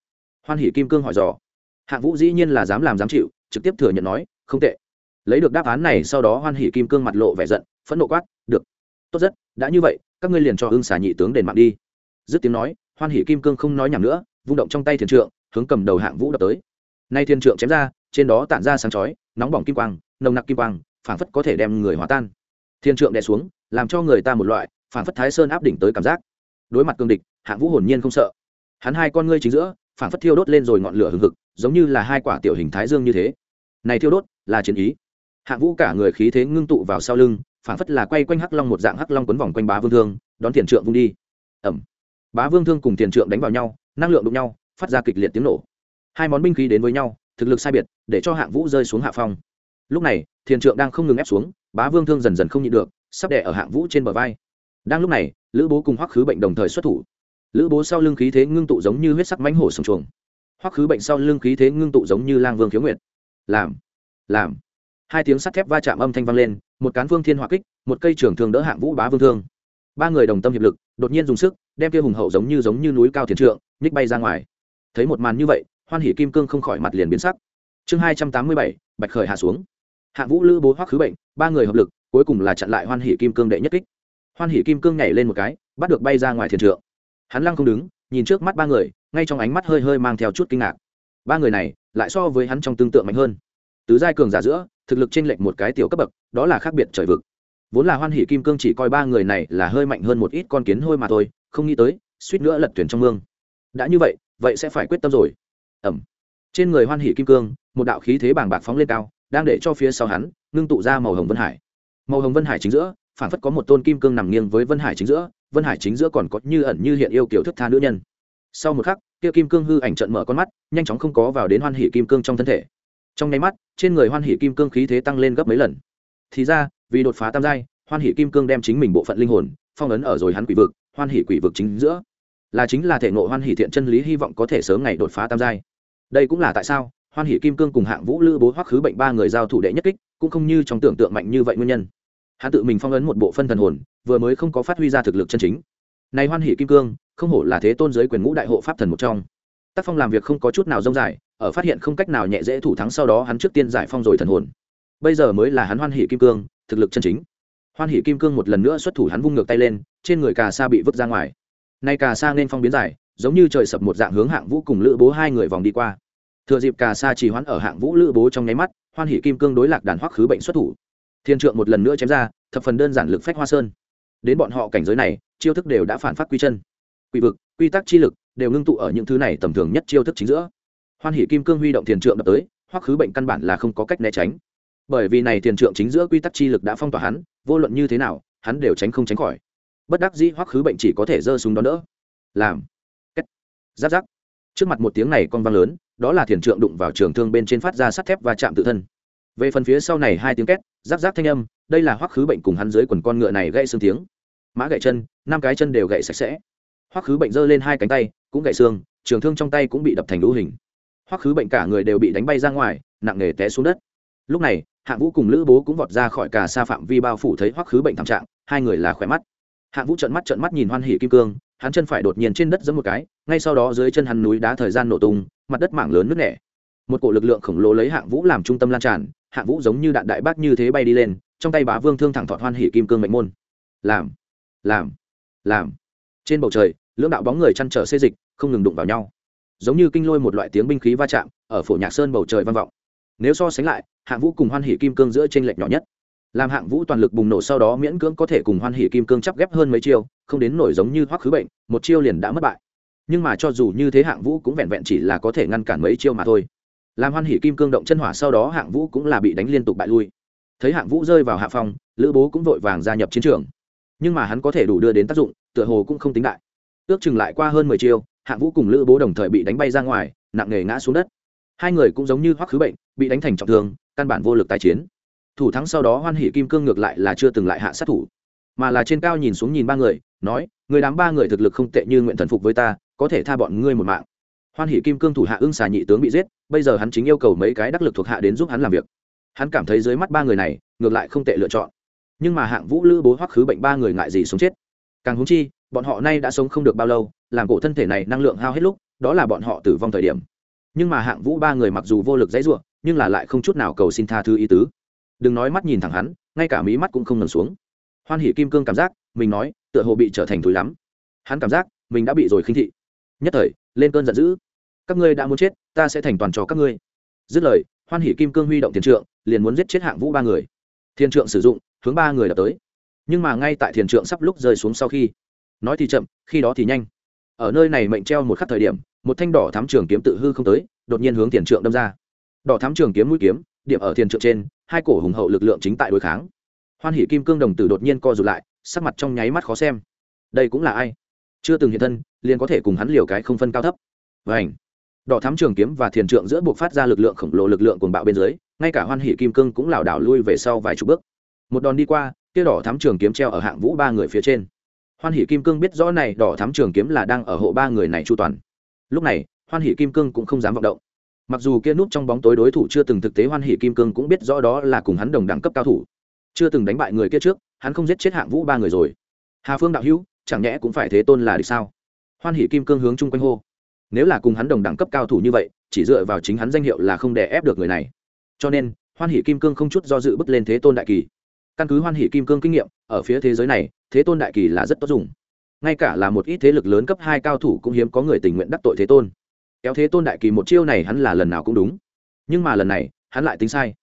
Hoan hỷ kim cương hỏi dò. Hạng vũ dĩ nhiên là dám làm dám chịu, trực tiếp thừa nhận nói, không tệ. Lấy được đáp án này sau đó hoan hỷ kim cương mặt lộ vẻ giận, phẫn nộ quát, được. Tốt rất, đã như vậy, các ngươi liền cho ương xà nhị tướng đền mạng đi. Dứt tiếng nói, hoan hỷ kim cương không nói nhảm nữa, vung động trong tay thiền trượng, hướng cầm đầu hạng vũ đập tới. Nay thiên trượng chém ra, trên đó tản ra sáng chói, nóng bỏng kim quang, nồng nặc kim quang, phảng phất có thể đem người hòa tan. Thiên trượng đè xuống, làm cho người ta một loại phảng phất thái sơn áp đỉnh tới cảm giác. Đối mặt cương địch, hạng vũ hồn nhiên không sợ hắn hai con ngươi chính giữa phản phất thiêu đốt lên rồi ngọn lửa hừng hực, giống như là hai quả tiểu hình thái dương như thế. Này thiêu đốt, là chiến ý. Hạng vũ cả người khí thế ngưng tụ vào sau lưng phản phất là quay quanh hắc long một dạng hắc long quấn vòng quanh bá vương thương, đón tiền trượng vung đi. Ẩm. Bá vương thương cùng tiền trượng đánh vào nhau, năng lượng đụng nhau, phát ra kịch liệt tiếng nổ. Hai món binh khí đến với nhau, thực lực sai biệt, để cho hạng vũ rơi xuống hạ phong. Lúc này thiền trượng đang không ngừng ép xuống, bá vương thương dần dần không nhịn được, sắp đẻ ở hạng vũ trên bờ vai. Đang lúc này, lữ bố cùng hoắc khứ bệnh đồng thời xuất thủ lữ bố sau lưng khí thế ngưng tụ giống như huyết sắc mánh hổ sồng chuồng. Hoắc khứ bệnh sau lưng khí thế ngưng tụ giống như lang vương khiếu nguyệt. Làm làm. Hai tiếng sắt thép va chạm âm thanh vang lên, một cán vương thiên hỏa kích, một cây trưởng thường đỡ hạng vũ bá vương thương. Ba người đồng tâm hiệp lực, đột nhiên dùng sức, đem kia hùng hậu giống như giống như núi cao thiền trượng, nhích bay ra ngoài. Thấy một màn như vậy, hoan hỷ kim cương không khỏi mặt liền biến sắc. Chương hai trăm tám mươi bảy, bạch khởi hạ xuống. Hạng vũ lữ bố hoắc khứ bệnh, ba người hợp lực, cuối cùng là chặn lại hoan hỷ kim cương đệ nhất kích. Hoan hỷ kim cương nhảy lên một cái, bắt được bay ra ngoài thiền trượng hắn lăng không đứng, nhìn trước mắt ba người, ngay trong ánh mắt hơi hơi mang theo chút kinh ngạc. Ba người này, lại so với hắn trong tương tự mạnh hơn. Tứ giai cường giả giữa, thực lực t r ê n lệch một cái tiểu cấp bậc, đó là khác biệt trời vực. Vốn là hoan hỷ kim cương chỉ coi ba người này là hơi mạnh hơn một ít con kiến hôi mà thôi, không nghĩ tới, suýt nữa lật tuyển trong mương. Đã như vậy vậy sẽ phải quyết tâm rồi. Ẩm. Trên người hoan hỷ kim cương, một đạo khí thế bàng bạc phóng lên cao, đang để cho phía sau hắn, ngưng tụ ra màu hồng vân hải. Màu hồng vân hải chính giữa phản phất có một tôn kim cương nằm nghiêng với vân hải chính giữa, vân hải chính giữa còn có như ẩn như hiện yêu kiểu thức tha nữ nhân. Sau một khắc, kia kim cương hư ảnh trận mở con mắt, nhanh chóng không có vào đến hoan hỷ kim cương trong thân thể. Trong nháy mắt, trên người hoan hỷ kim cương khí thế tăng lên gấp mấy lần. Thì ra, vì đột phá tam giai, hoan hỷ kim cương đem chính mình bộ phận linh hồn phong ấn ở rồi hắn quỷ vực, hoan hỷ quỷ vực chính giữa. Là chính là thể ngộ hoan hỷ thiện chân lý hy vọng có thể sớm ngày đột phá tam giai. Đây cũng là tại sao, hoan hỷ kim cương cùng hạng vũ lữ bố hoắc khứ bệnh ba người giao thủ đệ nhất kích, cũng không như trong tưởng tượng mạnh như vậy nguyên nhân hắn tự mình phong ấn một bộ phân thần hồn, vừa mới không có phát huy ra thực lực chân chính. Này hoan hỷ kim cương, không hổ là thế tôn giới quyền ngũ đại hộ pháp thần một trong. Tác phong làm việc không có chút nào rông dài, ở phát hiện không cách nào nhẹ dễ thủ thắng sau đó hắn trước tiên giải phong rồi thần hồn. Bây giờ mới là hắn hoan hỷ kim cương, thực lực chân chính. Hoan hỷ kim cương một lần nữa xuất thủ hắn vung ngược tay lên, trên người cà sa bị vứt ra ngoài. Nay cà sa nên phong biến dài, giống như trời sập một dạng hướng hạng vũ cùng lữ bố hai người vòng đi qua. Thừa dịp cà sa trì hoãn ở hạng vũ lữ bố trong nháy mắt, hoan hỷ kim cương đối lạc đàn hoắc khứ bệnh xuất thủ thiên trượng một lần nữa chém ra, thập phần đơn giản lực phách hoa sơn. Đến bọn họ cảnh giới này, chiêu thức đều đã phản phát quy chân. Quy vực, quy tắc chi lực đều ngưng tụ ở những thứ này tầm thường nhất chiêu thức chính giữa. Hoan hỷ kim cương huy động thiền trượng đập tới, hoắc khứ bệnh căn bản là không có cách né tránh. Bởi vì này thiền trượng chính giữa quy tắc chi lực đã phong tỏa hắn, vô luận như thế nào, hắn đều tránh không tránh khỏi. Bất đắc dĩ hoắc khứ bệnh chỉ có thể giơ súng đón đỡ. Làm. Cách giáp giáp. Trước mặt một tiếng này con vang lớn, đó là thiền trượng đụng vào trường thương bên trên phát ra sắt thép và chạm tự thân về phần phía sau này hai tiếng két giáp giáp thanh âm, đây là hoắc khứ bệnh cùng hắn dưới quần con ngựa này gãy xương tiếng. Mã gãy chân, năm cái chân đều gãy sạch sẽ. Hoắc khứ bệnh giơ lên hai cánh tay, cũng gãy xương, trường thương trong tay cũng bị đập thành lũ hình. Hoắc khứ bệnh cả người đều bị đánh bay ra ngoài, nặng nề té xuống đất. Lúc này hạng vũ cùng lữ bố cũng vọt ra khỏi cả xa phạm vi bao phủ thấy hoắc khứ bệnh thảm trạng, hai người là khỏe mắt. Hạng vũ trợn mắt trợn mắt nhìn hoan hỉ kim cương, hắn chân phải đột nhiên trên đất giẫm một cái, ngay sau đó dưới chân hắn núi đá thời gian nổ tung, mặt đất mảng lớn nứt nẻ một cổ lực lượng khổng lồ lấy hạng vũ làm trung tâm lan tràn, hạng vũ giống như đạn đại bác như thế bay đi lên, trong tay bá vương thương thẳng thọt hoan hỉ kim cương mệnh môn. Làm làm làm. Trên bầu trời, lưỡng đạo bóng người chăn trở xê dịch, không ngừng đụng vào nhau. Giống như kinh lôi một loại tiếng binh khí va chạm, ở phổ nhạc sơn bầu trời vang vọng. Nếu so sánh lại, hạng vũ cùng hoan hỉ kim cương giữa t r ê n lệch nhỏ nhất. Làm hạng vũ toàn lực bùng nổ sau đó miễn cưỡng có thể cùng hoan hỉ kim cương chắp ghép hơn mấy chiêu, không đến nổi giống như hoắc khứ bệnh, một chiêu liền đã mất bại. Nhưng mà cho dù như thế hạng vũ cũng vẹn vẹn chỉ là có thể ngăn cản mấy chiêu mà thôi làm hoan hỷ kim cương động chân hỏa sau đó hạng vũ cũng là bị đánh liên tục bại lui. Thấy hạng vũ rơi vào hạ phòng lữ bố cũng vội vàng gia nhập chiến trường. Nhưng mà hắn có thể đủ đưa đến tác dụng, tựa hồ cũng không tính đại. Ước chừng lại qua hơn mười chiêu, hạng vũ cùng lữ bố đồng thời bị đánh bay ra ngoài, nặng nề ngã xuống đất. Hai người cũng giống như hoắc khứ bệnh, bị đánh thành trọng thương, căn bản vô lực tái chiến. Thủ thắng sau đó hoan hỷ kim cương ngược lại là chưa từng lại hạ sát thủ. Mà là trên cao nhìn xuống nhìn ba người, nói, người đám ba người thực lực không tệ như nguyện thần phục với ta, có thể tha bọn ngươi một mạng hoan hỷ kim cương thủ hạ ưng xà nhị tướng bị giết, bây giờ hắn chính yêu cầu mấy cái đắc lực thuộc hạ đến giúp hắn làm việc. Hắn cảm thấy dưới mắt ba người này, ngược lại không tệ lựa chọn. Nhưng mà hạng vũ lữ bố hoắc khứ bệnh ba người ngại gì sống chết. Càng húng chi, bọn họ nay đã sống không được bao lâu, làm cổ thân thể này năng lượng hao hết lúc, đó là bọn họ tử vong thời điểm. Nhưng mà hạng vũ ba người mặc dù vô lực dãy ruộng, nhưng là lại không chút nào cầu xin tha thứ ý tứ. Đừng nói mắt nhìn thẳng hắn, ngay cả mí mắt cũng không ngần xuống. Hoan hỉ kim cương cảm giác, mình nói, tựa hồ bị trở thành thúi lắm. Hắn cảm giác, mình đã bị rồi khinh thị. Nhất thời, lên cơn giận dữ các ngươi đã muốn chết, ta sẽ thành toàn cho các ngươi. Dứt lời, hoan hỷ kim cương huy động thiền trượng, liền muốn giết chết hạng vũ ba người. Thiên trượng sử dụng, hướng ba người đập tới. Nhưng mà ngay tại thiền trượng sắp lúc rơi xuống sau khi, nói thì chậm, khi đó thì nhanh. Ở nơi này mệnh treo một khắc thời điểm, một thanh đỏ thám trường kiếm tự hư không tới, đột nhiên hướng thiền trượng đâm ra. Đỏ thám trường kiếm mũi kiếm, điểm ở thiền trượng trên, hai cổ hùng hậu lực lượng chính tại đối kháng. Hoan hỷ kim cương đồng tử đột nhiên co rụt lại, sắc mặt trong nháy mắt khó xem. Đây cũng là ai? Chưa từng hiện thân, liền có thể cùng hắn liều cái không phân cao thấp. Vảnh đỏ thám trường kiếm và thiền trượng giữa buộc phát ra lực lượng khổng lồ lực lượng cuồng bạo bên dưới, ngay cả hoan hỷ kim cương cũng lảo đảo lui về sau vài chục bước. Một đòn đi qua kia đỏ thám trường kiếm treo ở hạng vũ ba người phía trên. Hoan hỷ kim cương biết rõ này đỏ thám trường kiếm là đang ở hộ ba người này chu toàn. Lúc này, hoan hỷ kim cương cũng không dám vọng động. Mặc dù kia núp trong bóng tối đối thủ chưa từng thực tế, hoan hỷ kim cương cũng biết rõ đó là cùng hắn đồng đẳng cấp cao thủ. Chưa từng đánh bại người kia trước, hắn không giết chết hạng vũ ba người rồi. Hà phương đạo hữu, chẳng nhẽ cũng phải thế tôn là được sao? Hoan hỷ kim cương hướng chung quanh hô nếu là cùng hắn đồng đẳng cấp cao thủ như vậy, chỉ dựa vào chính hắn danh hiệu là không đè ép được người này. Cho nên, hoan hỷ kim cương không chút do dự bước lên thế tôn đại kỳ. Căn cứ hoan hỷ kim cương kinh nghiệm, ở phía thế giới này, thế tôn đại kỳ là rất tốt dùng. Ngay cả là một ít thế lực lớn cấp hai cao thủ cũng hiếm có người tình nguyện đắc tội thế tôn. Kéo thế tôn đại kỳ một chiêu này hắn là lần nào cũng đúng. Nhưng mà lần này, hắn lại tính sai.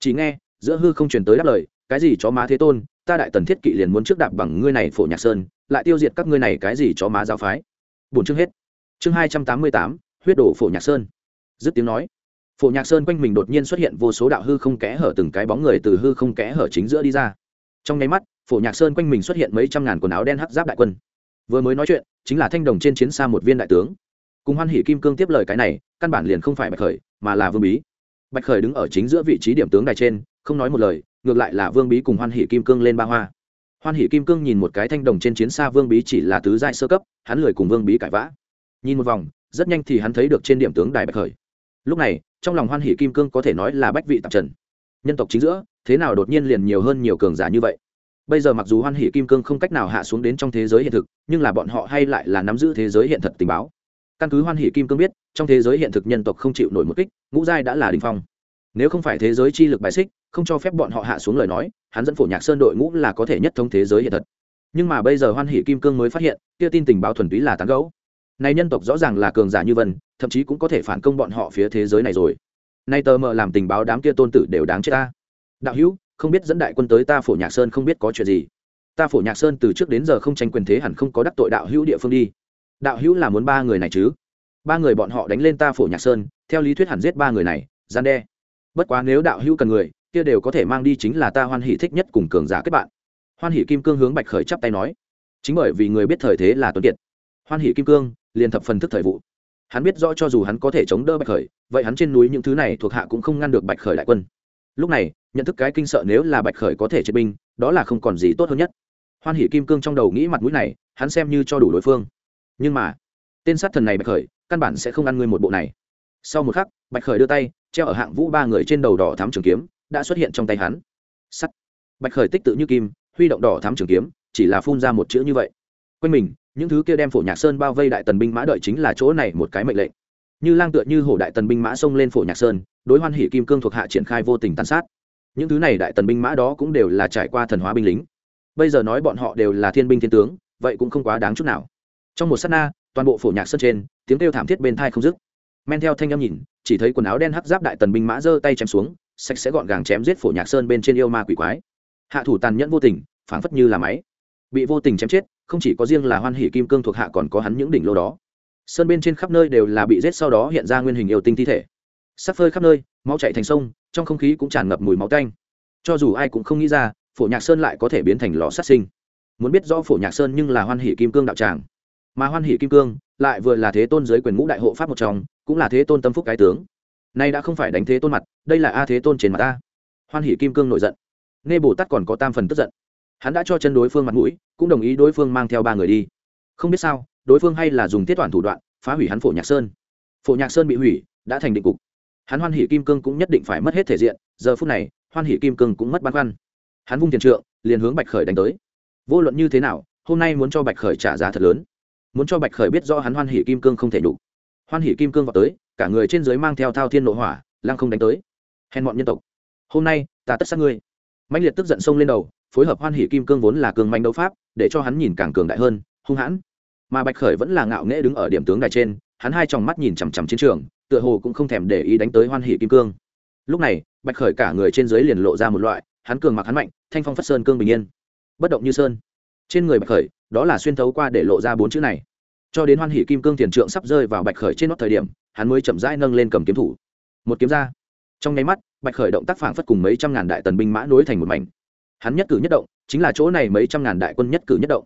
Chỉ nghe, giữa hư không truyền tới đáp lời, cái gì chó má thế tôn, ta đại tần thiết kỵ liền muốn trước đạp bằng ngươi này, phổ nhạc sơn, lại tiêu diệt các ngươi này, cái gì chó má giáo phái? Bổn chương hết chương hai trăm tám mươi tám, huyết đổ phổ nhạc sơn. Dứt tiếng nói, phổ nhạc sơn quanh mình đột nhiên xuất hiện vô số đạo hư không kẽ hở từng cái bóng người từ hư không kẽ hở chính giữa đi ra. Trong nháy mắt, phổ nhạc sơn quanh mình xuất hiện mấy trăm ngàn quần áo đen hắc giáp đại quân. Vừa mới nói chuyện, chính là thanh đồng trên chiến xa một viên đại tướng. Cùng hoan hỷ kim cương tiếp lời cái này, căn bản liền không phải bạch khởi, mà là vương bí. Bạch khởi đứng ở chính giữa vị trí điểm tướng đài trên, không nói một lời, ngược lại là vương bí cùng hoan hỷ kim cương lên ba hoa. Hoan hỷ kim cương nhìn một cái thanh đồng trên chiến xa vương bí chỉ là tứ giai sơ cấp, hắn lười cùng vương bí cãi vã nhìn một vòng, rất nhanh thì hắn thấy được trên điểm tướng đài bạch khởi. Lúc này, trong lòng hoan hỷ kim cương có thể nói là bách vị tạp trần. Nhân tộc chính giữa, thế nào đột nhiên liền nhiều hơn nhiều cường giả như vậy? Bây giờ mặc dù hoan hỷ kim cương không cách nào hạ xuống đến trong thế giới hiện thực, nhưng là bọn họ hay lại là nắm giữ thế giới hiện thật tình báo. Căn cứ hoan hỷ kim cương biết, trong thế giới hiện thực nhân tộc không chịu nổi một kích, ngũ giai đã là đình phong. Nếu không phải thế giới chi lực bài xích, không cho phép bọn họ hạ xuống lời nói, hắn dẫn phổ nhạc sơn đội ngũ là có thể nhất thống thế giới hiện thật nhưng mà bây giờ hoan hỷ kim cương mới phát hiện, kia tin tình báo thuần túy là tán gấu này nhân tộc rõ ràng là cường giả như vân, thậm chí cũng có thể phản công bọn họ phía thế giới này rồi. Nay tờ mờ làm tình báo đám kia tôn tử đều đáng chết ta. Đạo hữu, không biết dẫn đại quân tới ta phổ nhạc sơn không biết có chuyện gì. Ta phổ nhạc sơn từ trước đến giờ không tranh quyền thế hẳn không có đắc tội đạo hữu địa phương đi. Đạo hữu là muốn ba người này chứ? Ba người bọn họ đánh lên ta phổ nhạc sơn, theo lý thuyết hẳn giết ba người này, gian đe. Bất quá nếu đạo hữu cần người, kia đều có thể mang đi chính là ta hoan hỷ thích nhất cùng cường giả kết bạn. Hoan hỷ kim cương hướng bạch khởi chắp tay nói. Chính bởi vì người biết thời thế là tuấn kiệt. Hoan hỷ kim cương liền thập phần thức thời vụ. Hắn biết rõ cho dù hắn có thể chống đỡ bạch khởi, vậy hắn trên núi những thứ này thuộc hạ cũng không ngăn được bạch khởi đại quân. Lúc này, nhận thức cái kinh sợ nếu là bạch khởi có thể chế binh, đó là không còn gì tốt hơn nhất. Hoan hỷ kim cương trong đầu nghĩ mặt mũi này, hắn xem như cho đủ đối phương. Nhưng mà, tên sát thần này bạch khởi, căn bản sẽ không ăn ngươi một bộ này. Sau một khắc, bạch khởi đưa tay, treo ở hạng vũ ba người trên đầu đỏ thám trường kiếm, đã xuất hiện trong tay hắn. Sắt. Bạch khởi tích tự như kim, huy động đỏ thám trường kiếm, chỉ là phun ra một chữ như vậy. Quanh mình những thứ kia đem phổ nhạc sơn bao vây đại tần binh mã đợi chính là chỗ này một cái mệnh lệnh. Như lang tựa như hổ đại tần binh mã xông lên phổ nhạc sơn, đối hoan hỷ kim cương thuộc hạ triển khai vô tình tàn sát. Những thứ này đại tần binh mã đó cũng đều là trải qua thần hóa binh lính. Bây giờ nói bọn họ đều là thiên binh thiên tướng, vậy cũng không quá đáng chút nào. Trong một s á t na, toàn bộ phổ nhạc sơn trên, tiếng kêu thảm thiết bên thai không dứt. Men theo thanh âm nhìn, chỉ thấy quần áo đen hắc giáp đại tần binh mã giơ tay chém xuống, sạch sẽ gọn gàng chém giết phổ nhạc sơn bên trên yêu ma quỷ quái. Hạ thủ tàn nhẫn vô tình, phảng phất như là máy. Bị vô tình chém chết không chỉ có riêng là hoan hỷ kim cương thuộc hạ còn có hắn những đỉnh lô đó. Sơn bên trên khắp nơi đều là bị giết sau đó hiện ra nguyên hình yêu tinh thi thể. Sắc phơi khắp nơi, máu chạy thành sông, trong không khí cũng tràn ngập mùi máu canh cho dù ai cũng không nghĩ ra, phổ nhạc sơn lại có thể biến thành lò sát sinh. Muốn biết rõ phổ nhạc sơn nhưng là hoan hỷ kim cương đạo tràng. Mà hoan hỷ kim cương lại vừa là thế tôn giới quyền ngũ đại hộ pháp một trong, cũng là thế tôn tâm phúc cái tướng. Nay đã không phải đánh thế tôn mặt, đây là a thế tôn trên mặt ta. Hoan hỷ kim cương nổi giận. Nghe bồ tát còn có tam phần tức giận hắn đã cho chân đối phương mặt mũi, cũng đồng ý đối phương mang theo ba người đi. Không biết sao, đối phương hay là dùng tiết toàn thủ đoạn, phá hủy hắn phổ nhạc sơn. Phổ nhạc sơn bị hủy, đã thành định cục. Hắn hoan hỷ kim cương cũng nhất định phải mất hết thể diện, giờ phút này, hoan hỷ kim cương cũng mất băn khoăn. Hắn vung tiền trượng, liền hướng bạch khởi đánh tới. Vô luận như thế nào, hôm nay muốn cho bạch khởi trả giá thật lớn. Muốn cho bạch khởi biết do hắn hoan hỷ kim cương không thể đủ hoan hỷ kim cương vào tới, cả người trên dưới mang theo thao thiên nội hỏa, lăng không đánh tới. Hèn mọn nhân tộc. Hôm nay, ta tất sát ngươi mạnh liệt tức giận sông lên đầu, phối hợp hoan hỷ kim cương vốn là cường manh đấu pháp, để cho hắn nhìn càng cường đại hơn, hung hãn. Mà bạch khởi vẫn là ngạo nghễ đứng ở điểm tướng đài trên, hắn hai tròng mắt nhìn chằm chằm chiến trường, tựa hồ cũng không thèm để ý đánh tới hoan hỷ kim cương. Lúc này, bạch khởi cả người trên dưới liền lộ ra một loại, hắn cường mặc hắn mạnh, thanh phong phất sơn cương bình yên. Bất động như sơn. Trên người bạch khởi, đó là xuyên thấu qua để lộ ra bốn chữ này. Cho đến hoan hỷ kim cương tiền trượng sắp rơi vào bạch khởi trên nót thời điểm, hắn mới chậm rãi nâng lên cầm kiếm thủ. Một kiếm ra trong nháy mắt, bạch khởi động tác phản phất cùng mấy trăm ngàn đại tần binh mã nối thành một mảnh. Hắn nhất cử nhất động, chính là chỗ này mấy trăm ngàn đại quân nhất cử nhất động.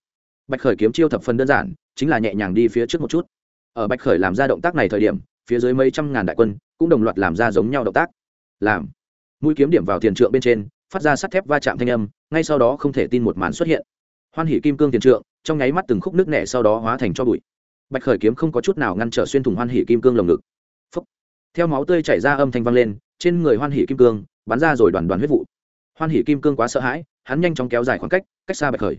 Bạch khởi kiếm chiêu thập phần đơn giản, chính là nhẹ nhàng đi phía trước một chút. Ở bạch khởi làm ra động tác này thời điểm, phía dưới mấy trăm ngàn đại quân cũng đồng loạt làm ra giống nhau động tác. Làm. Mũi kiếm điểm vào tiền trượng bên trên, phát ra sắt thép va chạm thanh âm, ngay sau đó không thể tin một màn xuất hiện. Hoan hỉ kim cương tiền trượng, trong nháy mắt từng khúc nước nẻ sau đó hóa thành cho bụi. Bạch khởi kiếm không có chút nào ngăn trở xuyên thủng hoan hỉ kim cương lồng ngực. Phúc. theo máu tươi chảy ra âm thanh vang lên trên người hoan hỉ kim cương, bắn ra rồi đoàn đoàn huyết vụ. Hoan hỉ kim cương quá sợ hãi, hắn nhanh chóng kéo dài khoảng cách cách xa bạch khởi.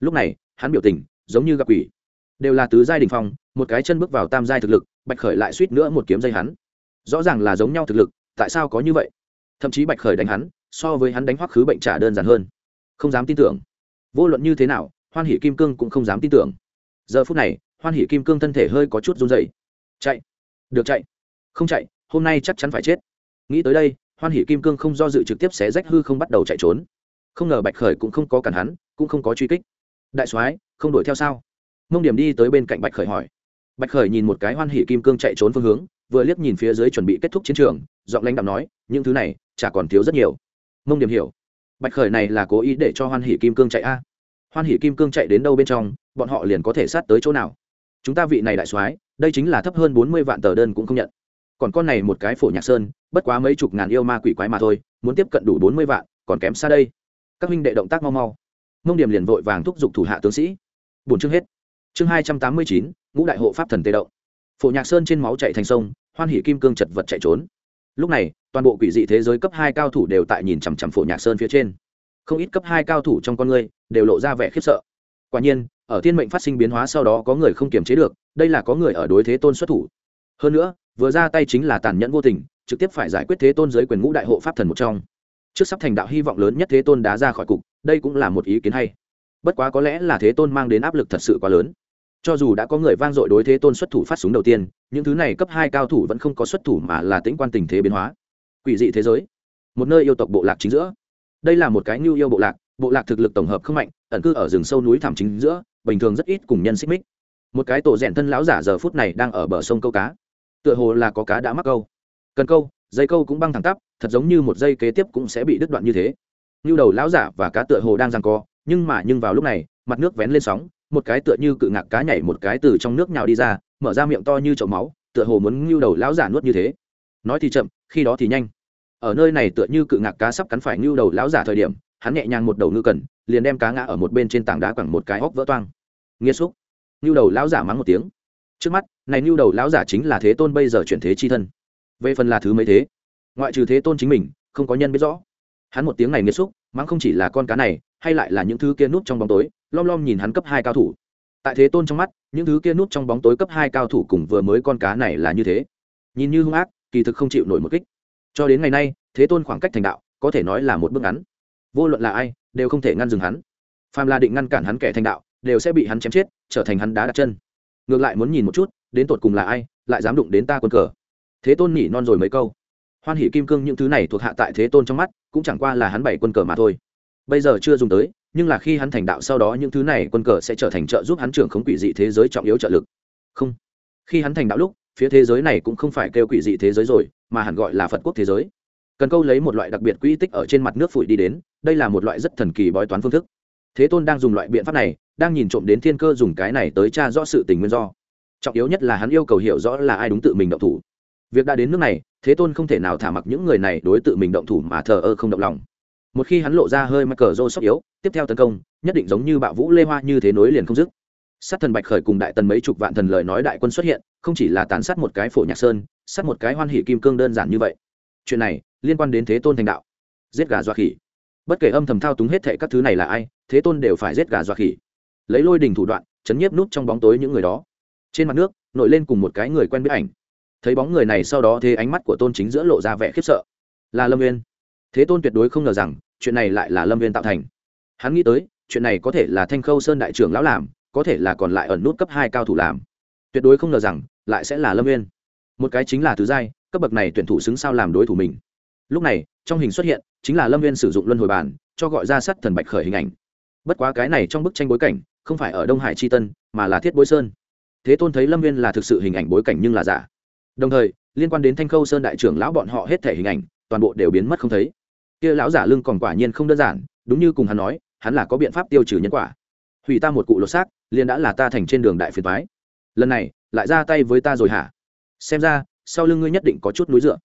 Lúc này, hắn biểu tình giống như gặp quỷ. Đều là tứ giai đình phong, một cái chân bước vào tam giai thực lực, bạch khởi lại suýt nữa một kiếm dây hắn. Rõ ràng là giống nhau thực lực, tại sao có như vậy? Thậm chí bạch khởi đánh hắn, so với hắn đánh hoắc khứ bệnh trả đơn giản hơn. Không dám tin tưởng. Vô luận như thế nào, hoan hỷ kim cương cũng không dám tin tưởng. Giờ phút này, hoan hỷ kim cương thân thể hơi có chút run dày chạy. Được chạy. Không chạy, hôm nay chắc chắn phải chết nghĩ tới đây, hoan hỷ kim cương không do dự trực tiếp xé rách hư không bắt đầu chạy trốn. Không ngờ bạch khởi cũng không có cản hắn, cũng không có truy kích. Đại soái, không đuổi theo sao? Mông điểm đi tới bên cạnh bạch khởi hỏi. Bạch khởi nhìn một cái hoan hỷ kim cương chạy trốn phương hướng, vừa liếc nhìn phía dưới chuẩn bị kết thúc chiến trường, giọng lãnh đạo nói, những thứ này, chả còn thiếu rất nhiều. Mông điểm hiểu. Bạch khởi này là cố ý để cho hoan hỷ kim cương chạy a. Hoan hỷ kim cương chạy đến đâu bên trong, bọn họ liền có thể sát tới chỗ nào. Chúng ta vị này đại soái, đây chính là thấp hơn bốn mươi vạn tờ đơn cũng không nhận còn con này một cái phổ nhạc sơn, bất quá mấy chục ngàn yêu ma quỷ quái mà thôi, muốn tiếp cận đủ bốn mươi vạn, còn kém xa đây. Các huynh đệ động tác mau mau. Mông điểm liền vội vàng thúc giục thủ hạ tướng sĩ. Bổn chương hết. Chương hai trăm tám mươi chín, ngũ đại hộ pháp thần tê động. Phổ nhạc sơn trên máu chạy thành sông, hoan hỷ kim cương chật vật chạy trốn. Lúc này, toàn bộ quỷ dị thế giới cấp hai cao thủ đều tại nhìn chằm chằm phổ nhạc sơn phía trên. Không ít cấp hai cao thủ trong con người đều lộ ra vẻ khiếp sợ. Quả nhiên, ở thiên mệnh phát sinh biến hóa sau đó có người không kiềm chế được, đây là có người ở đối thế tôn xuất thủ. Hơn nữa vừa ra tay chính là tàn nhẫn vô tình, trực tiếp phải giải quyết thế tôn giới quyền ngũ đại hộ pháp thần một trong. Trước sắp thành đạo hy vọng lớn nhất thế tôn đá ra khỏi cục, đây cũng là một ý kiến hay. Bất quá có lẽ là thế tôn mang đến áp lực thật sự quá lớn. Cho dù đã có người vang dội đối thế tôn xuất thủ phát súng đầu tiên, những thứ này cấp hai cao thủ vẫn không có xuất thủ mà là tĩnh quan tình thế biến hóa. Quỷ dị thế giới. Một nơi yêu tộc bộ lạc chính giữa. Đây là một cái nhu yêu bộ lạc bộ lạc thực lực tổng hợp không mạnh, ẩn cư ở rừng sâu núi thảm chính giữa, bình thường rất ít cùng nhân xích mích. Một cái tổ rèn thân lão giả giờ phút này đang ở bờ sông câu cá tựa hồ là có cá đã mắc câu. Cần câu, dây câu cũng băng thẳng tắp, thật giống như một dây kế tiếp cũng sẽ bị đứt đoạn như thế. Như đầu lão giả và cá tựa hồ đang giằng co, nhưng mà nhưng vào lúc này, mặt nước vén lên sóng, một cái tựa như cự ngạc cá nhảy một cái từ trong nước nhào đi ra, mở ra miệng to như chậu máu, tựa hồ muốn ngưu đầu lão giả nuốt như thế. Nói thì chậm, khi đó thì nhanh. Ở nơi này tựa như cự ngạc cá sắp cắn phải ngưu đầu lão giả thời điểm, hắn nhẹ nhàng một đầu ngư cần, liền đem cá ngã ở một bên trên tảng đá quẳng một cái óc vỡ toang. Nghiêm xúc. Ngưu đầu lão giả mắng một tiếng trước mắt, này nhu đầu lão giả chính là thế tôn bây giờ chuyển thế chi thân. Về phần là thứ mấy thế? Ngoại trừ thế tôn chính mình, không có nhân biết rõ. Hắn một tiếng này nghiêm xúc mắng không chỉ là con cá này, hay lại là những thứ kia núp trong bóng tối, lom lom nhìn hắn cấp hai cao thủ. Tại thế tôn trong mắt, những thứ kia núp trong bóng tối cấp hai cao thủ cùng vừa mới con cá này là như thế. Nhìn như hung ác, kỳ thực không chịu nổi một kích. Cho đến ngày nay, thế tôn khoảng cách thành đạo, có thể nói là một bước ngắn. Vô luận là ai, đều không thể ngăn dừng hắn. Phàm là định ngăn cản hắn kẻ thành đạo, đều sẽ bị hắn chém chết, trở thành hắn đá đặt chân ngược lại muốn nhìn một chút, đến tột cùng là ai, lại dám đụng đến ta quân cờ. Thế tôn nhỉ non rồi mấy câu. Hoan hỷ kim cương những thứ này thuộc hạ tại thế tôn trong mắt, cũng chẳng qua là hắn bảy quân cờ mà thôi. Bây giờ chưa dùng tới, nhưng là khi hắn thành đạo sau đó những thứ này quân cờ sẽ trở thành trợ giúp hắn trưởng khống quỷ dị thế giới trọng yếu trợ lực. Không. Khi hắn thành đạo lúc, phía thế giới này cũng không phải kêu quỷ dị thế giới rồi, mà hẳn gọi là phật quốc thế giới. Cần câu lấy một loại đặc biệt quỹ tích ở trên mặt nước phủi đi đến, đây là một loại rất thần kỳ bói toán phương thức thế tôn đang dùng loại biện pháp này, đang nhìn trộm đến thiên cơ dùng cái này tới tra rõ sự tình nguyên do. Trọng yếu nhất là hắn yêu cầu hiểu rõ là ai đúng tự mình động thủ. Việc đã đến nước này, thế tôn không thể nào thả mặc những người này đối tự mình động thủ mà thờ ơ không động lòng. Một khi hắn lộ ra hơi mắc cờ rô sốc yếu, tiếp theo tấn công, nhất định giống như bạo vũ lê hoa như thế nối liền không dứt. Sát thần bạch khởi cùng đại tần mấy chục vạn thần lời nói đại quân xuất hiện, không chỉ là tàn sát một cái phổ nhạc sơn, sát một cái hoan hỷ kim cương đơn giản như vậy. Chuyện này liên quan đến thế tôn thành đạo. Giết gà dọa khỉ. Bất kể âm thầm thao túng hết thệ các thứ này là ai thế tôn đều phải giết gà dọa khỉ. Lấy lôi đình thủ đoạn, chấn nhiếp nút trong bóng tối những người đó. Trên mặt nước, nổi lên cùng một cái người quen biết ảnh. Thấy bóng người này sau đó thế ánh mắt của tôn chính giữa lộ ra vẻ khiếp sợ. Là lâm viên thế tôn tuyệt đối không ngờ rằng, chuyện này lại là lâm viên tạo thành. Hắn nghĩ tới, chuyện này có thể là thanh khâu sơn đại trưởng lão làm, có thể là còn lại ẩn nút cấp hai cao thủ làm. Tuyệt đối không ngờ rằng, lại sẽ là lâm viên một cái chính là thứ giai, cấp bậc này tuyển thủ xứng sao làm đối thủ mình. Lúc này, trong hình xuất hiện, chính là lâm viên sử dụng luân hồi bàn, cho gọi ra sắt thần bạch khởi hình ảnh bất quá cái này trong bức tranh bối cảnh, không phải ở đông hải tri tân, mà là thiết bối sơn. Thế tôn thấy lâm viên là thực sự hình ảnh bối cảnh nhưng là giả. Đồng thời, liên quan đến thanh khâu sơn đại trưởng lão bọn họ hết thể hình ảnh, toàn bộ đều biến mất không thấy. Kia lão giả lưng còn quả nhiên không đơn giản, đúng như cùng hắn nói, hắn là có biện pháp tiêu trừ nhân quả. Hủy ta một cụ lột xác, liền đã là ta thành trên đường đại phiền thoái lần này, lại ra tay với ta rồi hả? Xem ra, sau lưng ngươi nhất định có chút núi dựa.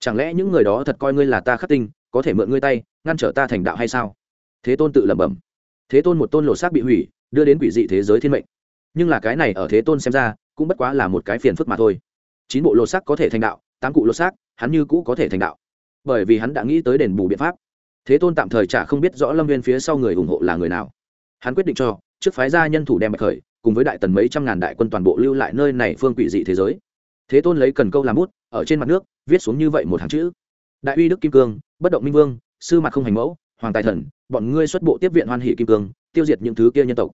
Chẳng lẽ những người đó thật coi ngươi là ta khắc tinh, có thể mượn ngươi tay, ngăn trở ta thành đạo hay sao? Thế tôn tự lẩm bẩm thế tôn một tôn lột xác bị hủy, đưa đến quỷ dị thế giới thiên mệnh. Nhưng là cái này ở thế tôn xem ra, cũng bất quá là một cái phiền phức mà thôi. Chín bộ lột xác có thể thành đạo, tám cụ lột xác, hắn như cũ có thể thành đạo. Bởi vì hắn đã nghĩ tới đền bù biện pháp. Thế tôn tạm thời chả không biết rõ lâm viên phía sau người ủng hộ là người nào. Hắn quyết định cho, trước phái gia nhân thủ đem bạch khởi, cùng với đại tần mấy trăm ngàn đại quân toàn bộ lưu lại nơi này phương quỷ dị thế giới. Thế tôn lấy cần câu làm bút, ở trên mặt nước, viết xuống như vậy một hàng chữ. Đại uy đức kim cương, bất động minh vương, sư mặt không hành mẫu hoàng tài thần, bọn ngươi xuất bộ tiếp viện hoan hỷ kim cương, tiêu diệt những thứ kia nhân tộc.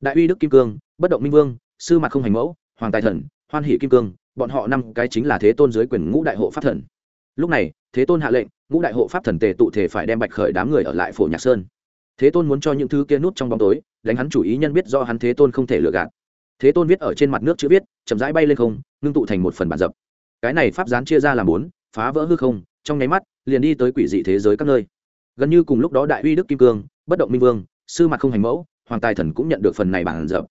Đại uy đức kim cương, bất động minh vương, sư mặt không hành mẫu, hoàng tài thần, hoan hỷ kim cương, bọn họ năm cái chính là thế tôn dưới quyền ngũ đại hộ pháp thần. Lúc này, thế tôn hạ lệnh, ngũ đại hộ pháp thần tề tụ thể phải đem bạch khởi đám người ở lại phổ nhạc sơn. Thế tôn muốn cho những thứ kia nút trong bóng tối, đánh hắn chủ ý nhân biết do hắn thế tôn không thể lừa gạt. Thế tôn viết ở trên mặt nước chữ viết, chậm rãi bay lên không, ngưng tụ thành một phần bản dập. Cái này pháp gián chia ra làm bốn, phá vỡ hư không, trong nháy mắt, liền đi tới quỷ dị thế giới các nơi gần như cùng lúc đó đại uy đức kim cương, bất động minh vương, sư mặt không hành mẫu, hoàng tài thần cũng nhận được phần này bản dập.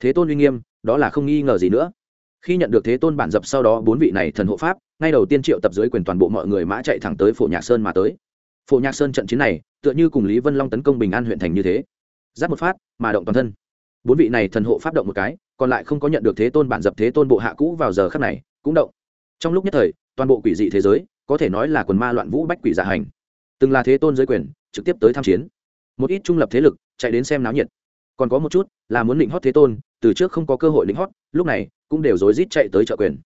Thế tôn uy nghiêm, đó là không nghi ngờ gì nữa. Khi nhận được thế tôn bản dập sau đó, bốn vị này thần hộ pháp, ngay đầu tiên triệu tập dưới quyền toàn bộ mọi người mã chạy thẳng tới phổ nhạc sơn mà tới. Phổ nhạc sơn trận chiến này, tựa như cùng lý vân long tấn công bình an huyện thành như thế. Giáp một phát, mà động toàn thân. Bốn vị này thần hộ pháp động một cái, còn lại không có nhận được thế tôn bản dập, thế tôn bộ hạ cũ vào giờ khắc này, cũng động. Trong lúc nhất thời, toàn bộ quỷ dị thế giới, có thể nói là quần ma loạn vũ bách quỷ dạ hành từng là thế tôn giới quyền, trực tiếp tới tham chiến. Một ít trung lập thế lực chạy đến xem náo nhiệt. Còn có một chút là muốn định hót thế tôn, từ trước không có cơ hội định hót, lúc này cũng đều rối rít chạy tới trợ quyền.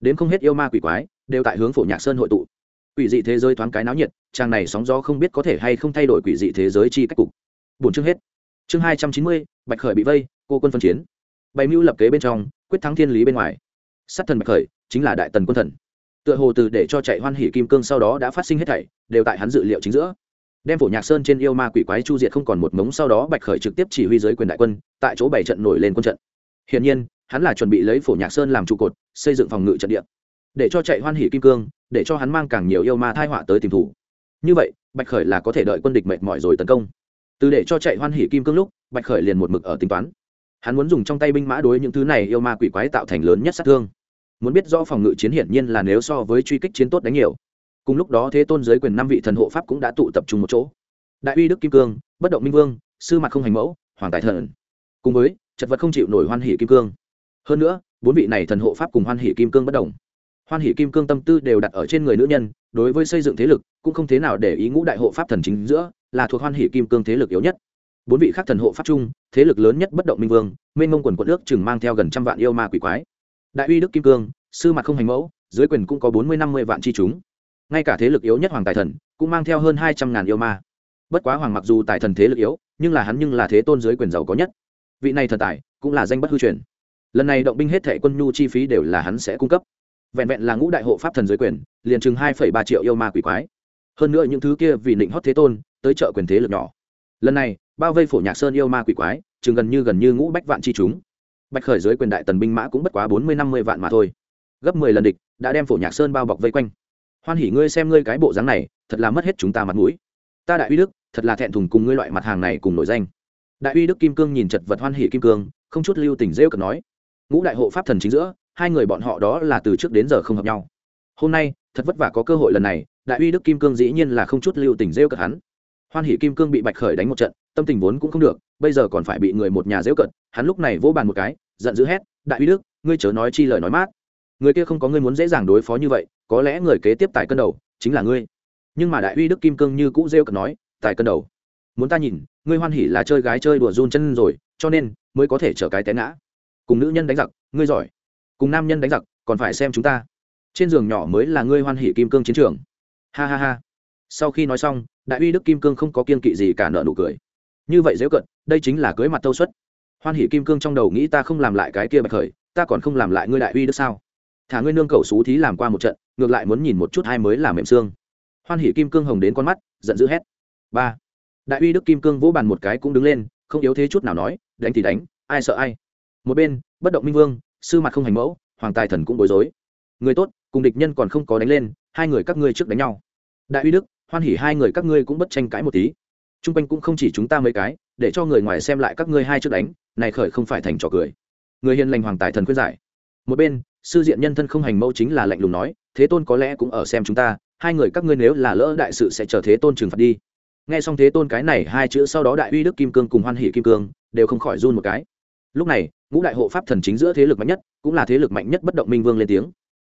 Đến không hết yêu ma quỷ quái, đều tại hướng phổ nhạc sơn hội tụ. Quỷ dị thế giới thoáng cái náo nhiệt trang này sóng gió không biết có thể hay không thay đổi quỷ dị thế giới chi cách cục. Bốn chương hết. Chương hai trăm chín mươi, bạch khởi bị vây, cô quân phân chiến. Bày mưu lập kế bên trong, quyết thắng thiên lý bên ngoài. Sát thần bạch khởi chính là đại tần quân thần tựa hồ từ để cho chạy hoan hỉ kim cương sau đó đã phát sinh hết thảy, đều tại hắn dự liệu chính giữa. Đem phổ nhạc sơn trên yêu ma quỷ quái chu diệt không còn một mống sau đó bạch khởi trực tiếp chỉ huy giới quyền đại quân, tại chỗ bảy trận nổi lên quân trận. Hiển nhiên, hắn là chuẩn bị lấy phổ nhạc sơn làm trụ cột, xây dựng phòng ngự trận địa. Để cho chạy hoan hỉ kim cương, để cho hắn mang càng nhiều yêu ma thai họa tới tìm thủ. Như vậy, bạch khởi là có thể đợi quân địch mệt mỏi rồi tấn công. Từ để cho chạy hoan hỉ kim cương lúc, bạch khởi liền một mực ở tính toán. Hắn muốn dùng trong tay binh mã đối những thứ này yêu ma quỷ quái tạo thành lớn nhất sát thương muốn biết rõ phòng ngự chiến hiển nhiên là nếu so với truy kích chiến tốt đánh nhiều. Cùng lúc đó thế tôn giới quyền năm vị thần hộ pháp cũng đã tụ tập trung một chỗ. Đại uy đức kim cương, bất động minh vương, sư mặt không hành mẫu, hoàng tài thần. Cùng với, chật vật không chịu nổi hoan hỷ kim cương. Hơn nữa, bốn vị này thần hộ pháp cùng hoan hỷ kim cương bất đồng. Hoan hỷ kim cương tâm tư đều đặt ở trên người nữ nhân, đối với xây dựng thế lực, cũng không thế nào để ý ngũ đại hộ pháp thần chính giữa, là thuộc hoan hỷ kim cương thế lực yếu nhất. Bốn vị khác thần hộ pháp chung, thế lực lớn nhất bất động minh vương, mênh mông quần quận ước chừng mang theo gần trăm vạn yêu ma quỷ quái đại uy đức kim cương, sư mặt không hành mẫu, dưới quyền cũng có bốn mươi năm mươi vạn chi chúng. Ngay cả thế lực yếu nhất hoàng tài thần cũng mang theo hơn hai trăm ngàn yêu ma. Bất quá hoàng mặc dù tài thần thế lực yếu, nhưng là hắn nhưng là thế tôn dưới quyền giàu có nhất. Vị này thần tài cũng là danh bất hư truyền. Lần này động binh hết thẻ quân nhu chi phí đều là hắn sẽ cung cấp. Vẹn vẹn là ngũ đại hộ pháp thần dưới quyền, liền chừng hai ba triệu yêu ma quỷ quái. Hơn nữa những thứ kia vì định hót thế tôn, tới chợ quyền thế lực nhỏ. Lần này, bao vây phổ nhạc sơn yêu ma quỷ quái, chừng gần như gần như ngũ bách vạn chi chúng bạch khởi dưới quyền đại tần binh mã cũng bất quá bốn mươi, năm mươi vạn mà thôi. Gấp mười lần địch, đã đem phổ nhạc sơn bao bọc vây quanh. Hoan hỉ ngươi xem ngươi cái bộ dáng này, thật là mất hết chúng ta mặt mũi. Ta đại uy đức, thật là thẹn thùng cùng ngươi loại mặt hàng này cùng nổi danh. Đại uy đức kim cương nhìn chật vật hoan hỉ kim cương, không chút lưu tình rêu cực nói. Ngũ đại hộ pháp thần chính giữa, hai người bọn họ đó là từ trước đến giờ không hợp nhau. Hôm nay, thật vất vả có cơ hội lần này, đại uy đức kim cương dĩ nhiên là không chút lưu tình rêu cực hắn. Hoan hỉ kim cương bị bạch khởi đánh một trận, tâm tình vốn cũng không được, bây giờ còn phải bị người một nhà rêu cận hắn lúc này vỗ bàn một cái giận dữ hét, đại uy đức, ngươi chớ nói chi lời nói mát. Người kia không có ngươi muốn dễ dàng đối phó như vậy, có lẽ người kế tiếp tài cân đầu chính là ngươi. Nhưng mà đại uy đức kim cương như cũ rêu cận nói, tài cân đầu. Muốn ta nhìn, ngươi hoan hỉ là chơi gái chơi đùa run chân rồi, cho nên mới có thể chở cái té ngã. Cùng nữ nhân đánh giặc, ngươi giỏi. Cùng nam nhân đánh giặc, còn phải xem chúng ta. Trên giường nhỏ mới là ngươi hoan hỉ kim cương chiến trường. Ha ha ha. Sau khi nói xong, đại uy đức kim cương không có kiên kỵ gì cả nợ nụ cười. Như vậy dễ cận, đây chính là cưới mặt thâu suất hoan hỉ kim cương trong đầu nghĩ ta không làm lại cái kia bạch khởi, ta còn không làm lại ngươi đại uy đức sao? Thả ngươi nương cầu xú thí làm qua một trận, ngược lại muốn nhìn một chút hai mới làm mềm xương. Hoan hỉ kim cương hồng đến con mắt, giận dữ hét. Ba. Đại uy đức kim cương vỗ bàn một cái cũng đứng lên, không yếu thế chút nào nói, đánh thì đánh, ai sợ ai. Một bên, bất động minh vương, sư mặt không hành mẫu, hoàng tài thần cũng bối rối. Người tốt, cùng địch nhân còn không có đánh lên, hai người các ngươi trước đánh nhau. Đại uy đức, hoan hỉ hai người các ngươi cũng bất tranh cãi một tí t r u n g quanh cũng không chỉ chúng ta mấy cái, để cho người ngoài xem lại các ngươi hai trước đánh, này khởi không phải thành trò cười. Người hiền lành hoàng tài thần khuyên giải. Một bên, sư diện nhân thân không hành mẫu chính là lạnh lùng nói, thế tôn có lẽ cũng ở xem chúng ta, hai người các ngươi nếu là lỡ đại sự sẽ chờ thế tôn trừng phạt đi. Nghe xong thế tôn cái này, hai chữ sau đó đại uy đức kim cương cùng hoan hỷ kim cương, đều không khỏi run một cái. Lúc này, ngũ đại hộ pháp thần chính giữa thế lực mạnh nhất, cũng là thế lực mạnh nhất bất động minh vương lên tiếng.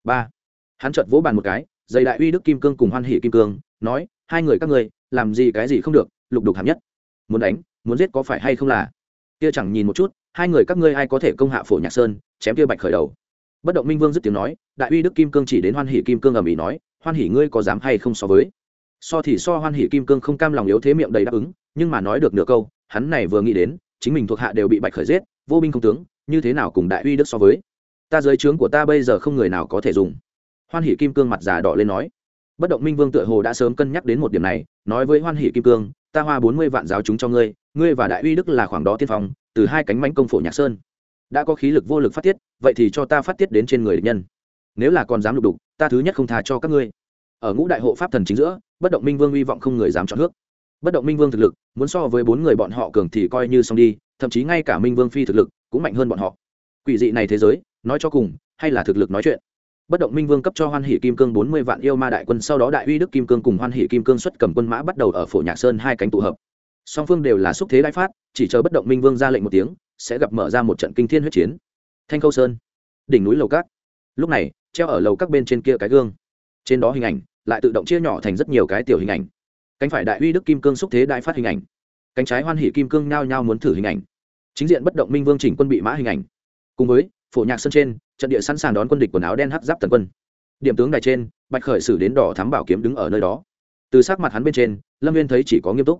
Ba, hắn chợt vỗ bàn một cái dày đại uy đức kim cương cùng hoan hỷ kim cương, nói, hai người các ngươi, làm gì cái gì không được lục đục hàm nhất. Muốn đánh, muốn giết có phải hay không là? Kia chẳng nhìn một chút, hai người các ngươi ai có thể công hạ phổ nhạc sơn, chém kia bạch khởi đầu. Bất động minh vương dứt tiếng nói, đại uy đức kim cương chỉ đến hoan hỷ kim cương ầm ĩ nói, hoan hỷ ngươi có dám hay không so với? So thì so hoan hỷ kim cương không cam lòng yếu thế miệng đầy đáp ứng, nhưng mà nói được nửa câu, hắn này vừa nghĩ đến, chính mình thuộc hạ đều bị bạch khởi giết, vô binh không tướng, như thế nào cùng đại uy đức so với? Ta dưới trướng của ta bây giờ không người nào có thể dùng. Hoan hỷ kim cương mặt già đỏ lên nói. Bất động minh vương tựa hồ đã sớm cân nhắc đến một điểm này, nói với hoan hỷ kim cương ta hoa bốn mươi vạn giáo chúng cho ngươi ngươi và đại uy đức là khoảng đó tiên phong, từ hai cánh mánh công phổ nhạc sơn. Đã có khí lực vô lực phát tiết, vậy thì cho ta phát tiết đến trên người địch nhân. Nếu là còn dám lục đục, ta thứ nhất không thà cho các ngươi. Ở ngũ đại hộ pháp thần chính giữa, bất động minh vương hy vọng không người dám chọn nước. Bất động minh vương thực lực, muốn so với bốn người bọn họ cường thì coi như xong đi, thậm chí ngay cả minh vương phi thực lực cũng mạnh hơn bọn họ. Quỷ dị này thế giới, nói cho cùng, hay là thực lực nói chuyện? Bất động minh vương cấp cho hoan hỷ kim cương bốn mươi vạn yêu ma đại quân, sau đó đại uy đức kim cương cùng hoan hỷ kim cương xuất cầm quân mã bắt đầu ở phổ nhạc sơn hai cánh tụ hợp. Song phương đều là xúc thế đại phát, chỉ chờ bất động minh vương ra lệnh một tiếng, sẽ gặp mở ra một trận kinh thiên huyết chiến. Thanh khâu sơn, đỉnh núi lầu cát lúc này, treo ở lầu các bên trên kia cái gương. Trên đó hình ảnh, lại tự động chia nhỏ thành rất nhiều cái tiểu hình ảnh. Cánh phải đại uy đức kim cương xúc thế đại phát hình ảnh. Cánh trái hoan hỷ kim cương nhao nhao muốn thử hình ảnh. Chính diện bất động minh vương chỉnh quân bị mã hình ảnh. Cùng với phổ nhạc sân trên, trận địa sẵn sàng đón quân địch quần áo đen hắc giáp tần quân. Điểm tướng đài trên, bạch khởi xử đến đỏ thám bảo kiếm đứng ở nơi đó. Từ sắc mặt hắn bên trên, lâm viên thấy chỉ có nghiêm túc.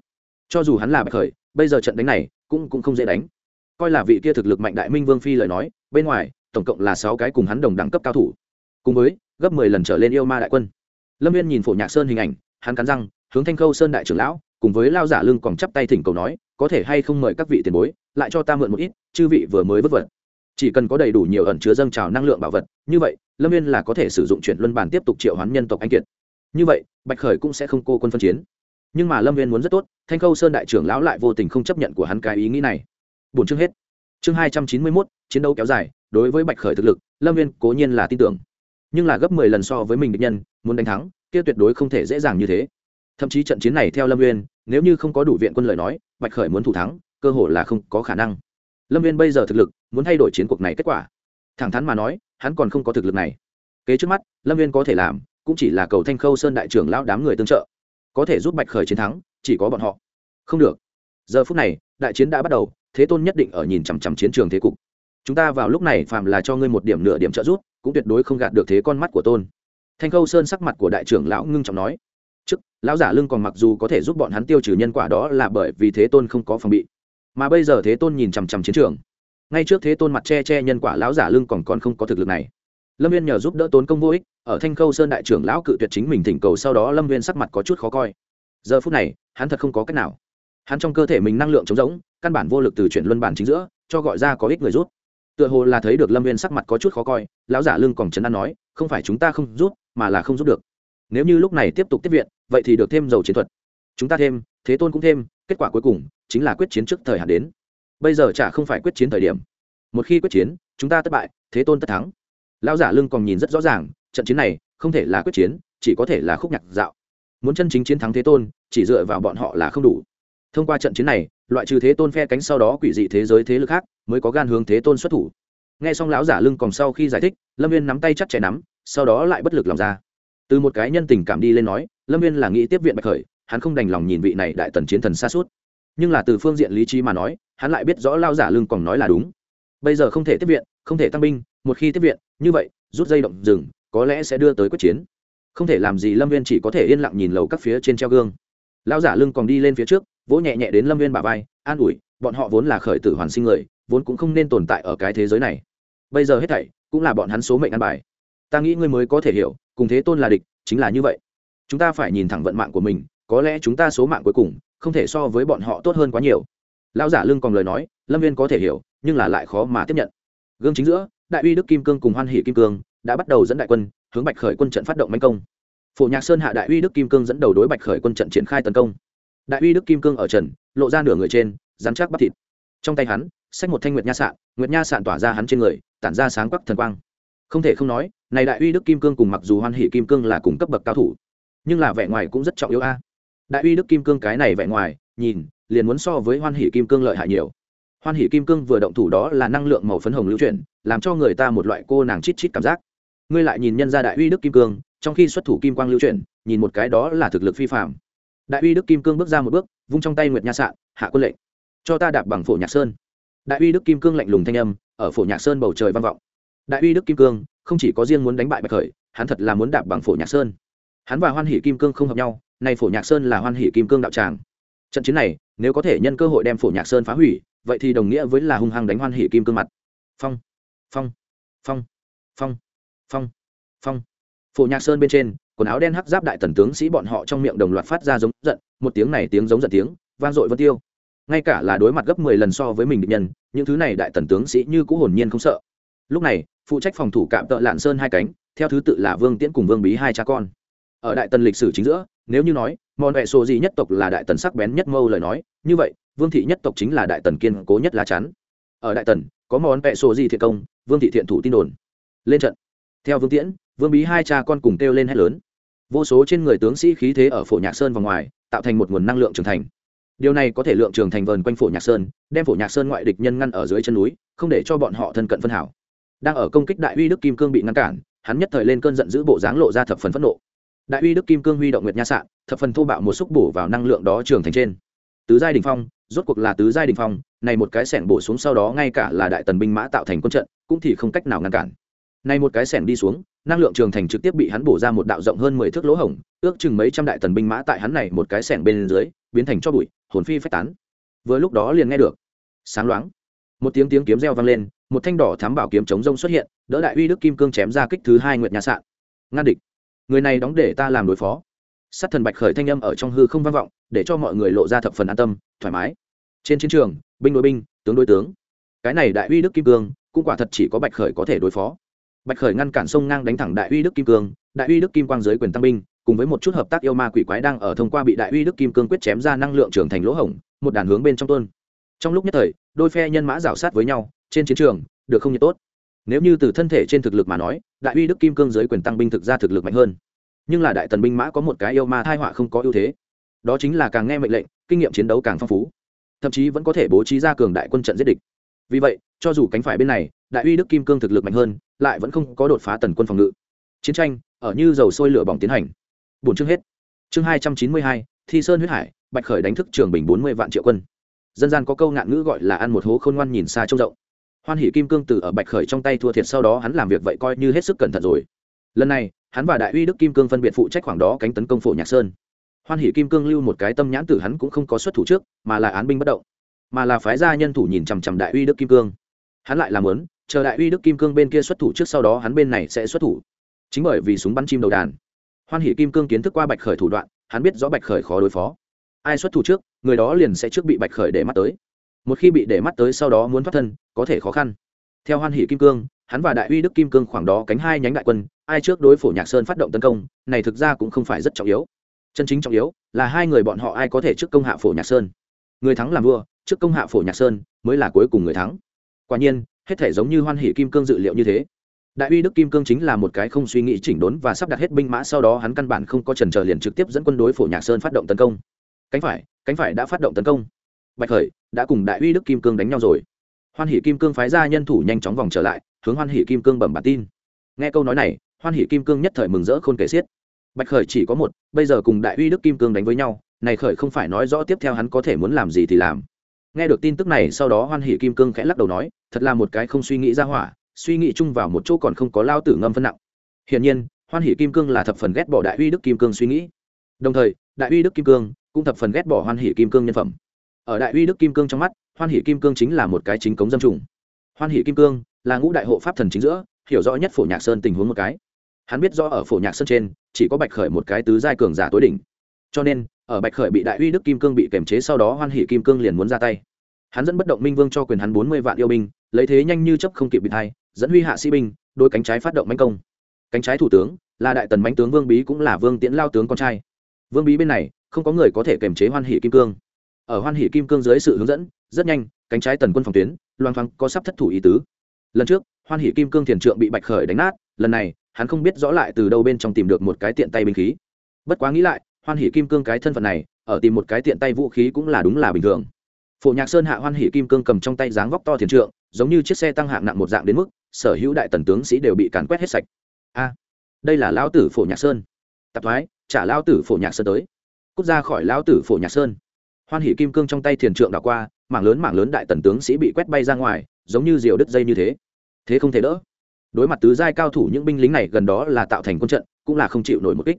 Cho dù hắn là bạch khởi, bây giờ trận đánh này cũng cũng không dễ đánh. Coi là vị kia thực lực mạnh đại minh vương phi lời nói, bên ngoài, tổng cộng là sáu cái cùng hắn đồng đẳng cấp cao thủ. Cùng với, gấp mười lần trở lên yêu ma đại quân. Lâm viên nhìn phổ nhạc sơn hình ảnh, hắn cắn răng, hướng thanh khâu sơn đại trưởng lão, cùng với lao giả lưng còn chắp tay thỉnh cầu nói, có thể hay không mời các vị tiền bối, lại cho ta mượn một ít, chư vị vừa mới vất vật chỉ cần có đầy đủ nhiều ẩn chứa dâng trào năng lượng bảo vật, như vậy, lâm viên là có thể sử dụng chuyển luân bản tiếp tục triệu hoán nhân tộc anh kiệt. Như vậy, bạch khởi cũng sẽ không cô quân phân chiến. Nhưng mà lâm viên muốn rất tốt, thanh khâu sơn đại trưởng lão lại vô tình không chấp nhận của hắn cái ý nghĩ này. Bốn chương hết. Chương hai trăm chín mươi mốt, chiến đấu kéo dài, đối với bạch khởi thực lực, lâm viên cố nhiên là tin tưởng. Nhưng là gấp mười lần so với mình địch nhân, muốn đánh thắng, kia tuyệt đối không thể dễ dàng như thế. Thậm chí trận chiến này theo lâm viên nếu như không có đủ viện quân lời nói, bạch khởi muốn thủ thắng, cơ hội là không có khả năng lâm viên bây giờ thực lực, muốn thay đổi chiến cuộc này kết quả. Thẳng thắn mà nói, hắn còn không có thực lực này. Kế trước mắt, lâm viên có thể làm, cũng chỉ là cầu thanh khâu sơn đại trưởng lão đám người tương trợ. Có thể giúp bạch khởi chiến thắng, chỉ có bọn họ. Không được. Giờ phút này, đại chiến đã bắt đầu, thế tôn nhất định ở nhìn chằm chằm chiến trường thế cục. Chúng ta vào lúc này phàm là cho ngươi một điểm nửa điểm trợ giúp, cũng tuyệt đối không gạt được thế con mắt của tôn. Thanh khâu sơn sắc mặt của đại trưởng lão ngưng trọng nói, trước, lão giả lưng còn mặc dù có thể giúp bọn hắn tiêu trừ nhân quả đó là bởi vì thế tôn không có phòng bị mà bây giờ thế tôn nhìn chằm chằm chiến trường. Ngay trước thế tôn mặt che che nhân quả lão giả lưng còn còn không có thực lực này. Lâm viên nhờ giúp đỡ tốn công vô ích, ở thanh khâu sơn đại trưởng lão cự tuyệt chính mình thỉnh cầu sau đó lâm viên sắc mặt có chút khó coi. Giờ phút này, hắn thật không có cách nào. Hắn trong cơ thể mình năng lượng trống rỗng, căn bản vô lực từ chuyển luân bản chính giữa, cho gọi ra có ích người rút. Tựa hồ là thấy được lâm viên sắc mặt có chút khó coi, lão giả lưng còn chấn an nói, không phải chúng ta không rút, mà là không rút được. Nếu như lúc này tiếp tục tiếp viện, vậy thì được thêm dầu chiến thuật. Chúng ta thêm, thế tôn cũng thêm kết quả cuối cùng chính là quyết chiến trước thời hạn đến. Bây giờ chả không phải quyết chiến thời điểm. Một khi quyết chiến, chúng ta thất bại, thế tôn tất thắng. Lão giả lưng còn nhìn rất rõ ràng, trận chiến này không thể là quyết chiến, chỉ có thể là khúc nhạc dạo. Muốn chân chính chiến thắng thế tôn, chỉ dựa vào bọn họ là không đủ. Thông qua trận chiến này, loại trừ thế tôn phe cánh sau đó quỷ dị thế giới thế lực khác, mới có gan hướng thế tôn xuất thủ. Nghe xong lão giả lưng còn sau khi giải thích, lâm viên nắm tay chắc chẽ nắm, sau đó lại bất lực lòng ra. Từ một cái nhân tình cảm đi lên nói, lâm viên là nghĩ tiếp viện bạch khởi hắn không đành lòng nhìn vị này đại tần chiến thần xa suốt. Nhưng là từ phương diện lý trí mà nói, hắn lại biết rõ lao giả lưng còn nói là đúng. Bây giờ không thể tiếp viện, không thể tăng binh, một khi tiếp viện, như vậy, rút dây động rừng, có lẽ sẽ đưa tới quyết chiến. Không thể làm gì lâm viên chỉ có thể yên lặng nhìn lầu các phía trên treo gương. Lao giả lưng còn đi lên phía trước, vỗ nhẹ nhẹ đến lâm viên bà vai, an ủi, bọn họ vốn là khởi tử hoàn sinh người, vốn cũng không nên tồn tại ở cái thế giới này. Bây giờ hết thảy, cũng là bọn hắn số mệnh ăn bài. Ta nghĩ ngươi mới có thể hiểu, cùng thế tôn là địch, chính là như vậy. Chúng ta phải nhìn thẳng vận mạng của mình có lẽ chúng ta số mạng cuối cùng không thể so với bọn họ tốt hơn quá nhiều. Lão giả lưng còn lời nói, lâm viên có thể hiểu, nhưng là lại khó mà tiếp nhận. Gương chính giữa, đại uy đức kim cương cùng hoan hỷ kim cương đã bắt đầu dẫn đại quân, hướng bạch khởi quân trận phát động manh công. Phổ nhạc sơn hạ đại uy đức kim cương dẫn đầu đối bạch khởi quân trận triển khai tấn công. Đại uy đức kim cương ở trần, lộ ra nửa người trên dán chắc bắp thịt. Trong tay hắn, xách một thanh nguyệt nha sạn, nguyệt nha sạn tỏa ra hắn trên người, tản ra sáng quắc thần quang. Không thể không nói, này đại uy đức kim cương cùng mặc dù hoan hỷ kim cương là cùng cấp bậc cao thủ, nhưng là vẻ ngoài cũng rất trọng yếu a đại uy đức kim cương cái này vẻ ngoài, nhìn, liền muốn so với hoan hỷ kim cương lợi hại nhiều. Hoan hỷ kim cương vừa động thủ đó là năng lượng màu phấn hồng lưu chuyển, làm cho người ta một loại cô nàng chít chít cảm giác. Ngươi lại nhìn nhân ra đại uy đức kim cương, trong khi xuất thủ kim quang lưu chuyển, nhìn một cái đó là thực lực phi phạm đại uy đức kim cương bước ra một bước, vung trong tay nguyệt nha sạn, hạ quân lệnh, cho ta đạp bằng phổ nhạc sơn. Đại uy đức kim cương lạnh lùng thanh âm, ở phổ nhạc sơn bầu trời vang vọng. Đại uy đức kim cương, không chỉ có riêng muốn đánh bại bạch khởi, hắn thật là muốn đạp bằng phổ nhạc sơn. Hắn và hoan hỷ kim cương không hợp nhau nay phổ nhạc sơn là hoan hỷ kim cương đạo tràng. Trận chiến này, nếu có thể nhân cơ hội đem phổ nhạc sơn phá hủy, vậy thì đồng nghĩa với là hung hăng đánh hoan hỷ kim cương mặt. Phong phong phong phong phong phong. Phổ nhạc sơn bên trên, quần áo đen hắc giáp đại tần tướng sĩ bọn họ trong miệng đồng loạt phát ra giống giận, một tiếng này tiếng giống giận tiếng, vang dội vân tiêu. Ngay cả là đối mặt gấp mười lần so với mình địch nhân, những thứ này đại tần tướng sĩ như cũ hồn nhiên không sợ. Lúc này, phụ trách phòng thủ cạm tợ lạn sơn hai cánh, theo thứ tự là vương tiễn cùng vương bí hai cha con. Ở đại tần lịch sử chính giữa nếu như nói mòn vẹ sổ gì nhất tộc là đại tần sắc bén nhất mâu lời nói, như vậy, vương thị nhất tộc chính là đại tần kiên cố nhất lá chắn. Ở đại tần, có món vẹ sổ gì thiện công, vương thị thiện thủ tin đồn. Lên trận. Theo vương tiễn, vương bí hai cha con cùng kêu lên hét lớn. Vô số trên người tướng sĩ khí thế ở phổ nhạc sơn và ngoài, tạo thành một nguồn năng lượng trưởng thành. Điều này có thể lượng trường thành vờn quanh phổ nhạc sơn, đem phổ nhạc sơn ngoại địch nhân ngăn ở dưới chân núi, không để cho bọn họ thân cận phân hảo. Đang ở công kích đại uy đức kim cương bị ngăn cản, hắn nhất thời lên cơn giận giữ bộ dáng lộ ra thập phần phẫn nộ đại uy đức kim cương huy động nguyệt nha sạn, thập phần thô bạo một xúc bổ vào năng lượng đó trường thành trên. Tứ giai đình phong, rốt cuộc là tứ giai đình phong, này một cái sẻn bổ xuống sau đó ngay cả là đại tần binh mã tạo thành quân trận, cũng thì không cách nào ngăn cản. Này một cái sẻn đi xuống, năng lượng trường thành trực tiếp bị hắn bổ ra một đạo rộng hơn mười thước lỗ hổng, ước chừng mấy trăm đại tần binh mã tại hắn này một cái sẻn bên dưới, biến thành cho bụi, hồn phi phách tán. Vừa lúc đó liền nghe được, sáng loáng, một tiếng tiếng kiếm reo vang lên, một thanh đỏ thám bảo kiếm chống rông xuất hiện, đỡ đại uy đức kim cương chém ra kích thứ hai nguyệt nhà sạn. Ngăn địch người này đóng để ta làm đối phó. Sát thần bạch khởi thanh âm ở trong hư không vang vọng, để cho mọi người lộ ra thập phần an tâm, thoải mái. Trên chiến trường, binh đối binh, tướng đối tướng. Cái này đại uy đức kim cương, cũng quả thật chỉ có bạch khởi có thể đối phó. Bạch khởi ngăn cản sông ngang đánh thẳng đại uy đức kim cương, đại uy đức kim quang giới quyền tăng binh, cùng với một chút hợp tác yêu ma quỷ quái đang ở thông qua bị đại uy đức kim cương quyết chém ra năng lượng trưởng thành lỗ hổng, một đàn hướng bên trong tuôn trong lúc nhất thời, đôi phe nhân mã rào sát với nhau, trên chiến trường, được không nhiệt tốt nếu như từ thân thể trên thực lực mà nói, đại uy đức kim cương giới quyền tăng binh thực ra thực lực mạnh hơn. Nhưng là đại tần binh mã có một cái yêu ma thai họa không có ưu thế. Đó chính là càng nghe mệnh lệnh, kinh nghiệm chiến đấu càng phong phú. Thậm chí vẫn có thể bố trí ra cường đại quân trận giết địch. Vì vậy, cho dù cánh phải bên này, đại uy đức kim cương thực lực mạnh hơn, lại vẫn không có đột phá tần quân phòng ngự. Chiến tranh, ở như dầu sôi lửa bỏng tiến hành. Bốn chương hết. Chương hai trăm chín mươi hai, thi sơn huyết hải, bạch khởi đánh thức trường bình bốn mươi vạn triệu quân. Dân gian có câu ngạn ngữ gọi là ăn một hố khôn ngoan nhìn xa trông rộng hoan hỷ kim cương từ ở bạch khởi trong tay thua thiệt sau đó hắn làm việc vậy coi như hết sức cẩn thận rồi. Lần này, hắn và đại uy đức kim cương phân biệt phụ trách khoảng đó cánh tấn công phổ nhạc sơn. Hoan hỷ kim cương lưu một cái tâm nhãn tử hắn cũng không có xuất thủ trước, mà là án binh bất động. Mà là phái gia nhân thủ nhìn chằm chằm đại uy đức kim cương. Hắn lại làm lớn chờ đại uy đức kim cương bên kia xuất thủ trước sau đó hắn bên này sẽ xuất thủ. Chính bởi vì súng bắn chim đầu đàn. Hoan hỷ kim cương kiến thức qua bạch khởi thủ đoạn, hắn biết rõ bạch khởi khó đối phó. Ai xuất thủ trước, người đó liền sẽ trước bị bạch khởi để mắt tới một khi bị để mắt tới sau đó muốn thoát thân, có thể khó khăn. Theo hoan hỷ kim cương, hắn và đại uy đức kim cương khoảng đó cánh hai nhánh đại quân, ai trước đối phổ nhạc sơn phát động tấn công, này thực ra cũng không phải rất trọng yếu. Chân chính trọng yếu là hai người bọn họ ai có thể trước công hạ phổ nhạc sơn. Người thắng làm vua, trước công hạ phổ nhạc sơn mới là cuối cùng người thắng. Quả nhiên, hết thể giống như hoan hỷ kim cương dự liệu như thế. Đại uy đức kim cương chính là một cái không suy nghĩ chỉnh đốn và sắp đặt hết binh mã sau đó hắn căn bản không có trần trờ liền trực tiếp dẫn quân đối phổ nhạc sơn phát động tấn công. Cánh phải cánh phải đã phát động tấn công bạch khởi đã cùng đại uy đức kim cương đánh nhau rồi hoan hỷ kim cương phái ra nhân thủ nhanh chóng vòng trở lại hướng hoan hỷ kim cương bẩm bản tin nghe câu nói này hoan hỷ kim cương nhất thời mừng rỡ khôn kể xiết bạch khởi chỉ có một bây giờ cùng đại uy đức kim cương đánh với nhau này khởi không phải nói rõ tiếp theo hắn có thể muốn làm gì thì làm nghe được tin tức này sau đó hoan hỷ kim cương khẽ lắc đầu nói thật là một cái không suy nghĩ ra hỏa suy nghĩ chung vào một chỗ còn không có lao tử ngâm phân nặng hiển nhiên hoan hỷ kim cương là thập phần ghét bỏ đại uy đức kim cương suy nghĩ đồng thời đại uy đức kim cương cũng thập phần ghét bỏ hoan hỷ kim cương nhân phẩm ở đại uy đức kim cương trong mắt, hoan hỷ kim cương chính là một cái chính cống dâm trùng. Hoan hỷ kim cương là ngũ đại hộ pháp thần chính giữa, hiểu rõ nhất phổ nhạc sơn tình huống một cái. Hắn biết rõ ở phổ nhạc sơn trên, chỉ có bạch khởi một cái tứ giai cường giả tối đỉnh. Cho nên, ở bạch khởi bị đại uy đức kim cương bị kềm chế sau đó hoan hỷ kim cương liền muốn ra tay. Hắn dẫn bất động minh vương cho quyền hắn bốn mươi vạn yêu binh, lấy thế nhanh như chấp không kịp bị thay, dẫn huy hạ sĩ binh, đôi cánh trái phát động manh công. Cánh trái thủ tướng là đại tần bánh tướng vương bí cũng là vương tiễn lao tướng con trai. Vương bí bên này, không có người có thể kềm chế hoan hỷ kim cương ở hoan hỷ kim cương dưới sự hướng dẫn, rất nhanh, cánh trái tần quân phòng tuyến, loang thoáng có sắp thất thủ ý tứ. Lần trước, hoan hỷ kim cương thiền trượng bị bạch khởi đánh nát, lần này, hắn không biết rõ lại từ đâu bên trong tìm được một cái tiện tay binh khí. Bất quá nghĩ lại, hoan hỷ kim cương cái thân phận này, ở tìm một cái tiện tay vũ khí cũng là đúng là bình thường. Phổ nhạc sơn hạ hoan hỷ kim cương cầm trong tay dáng vóc to thiền trượng, giống như chiếc xe tăng hạng nặng một dạng đến mức, sở hữu đại tần tướng sĩ đều bị càn quét hết sạch. A, đây là lão tử phổ nhạc sơn. Tạp thoái, trả lão tử phổ nhạc sơn tới. Cút ra khỏi lão tử phổ nhạc sơn hoan hỷ kim cương trong tay thiền trượng đảo qua, mảng lớn mảng lớn đại tần tướng sĩ bị quét bay ra ngoài, giống như diều đứt dây như thế. Thế không thể đỡ. Đối mặt tứ giai cao thủ những binh lính này gần đó là tạo thành quân trận, cũng là không chịu nổi một kích.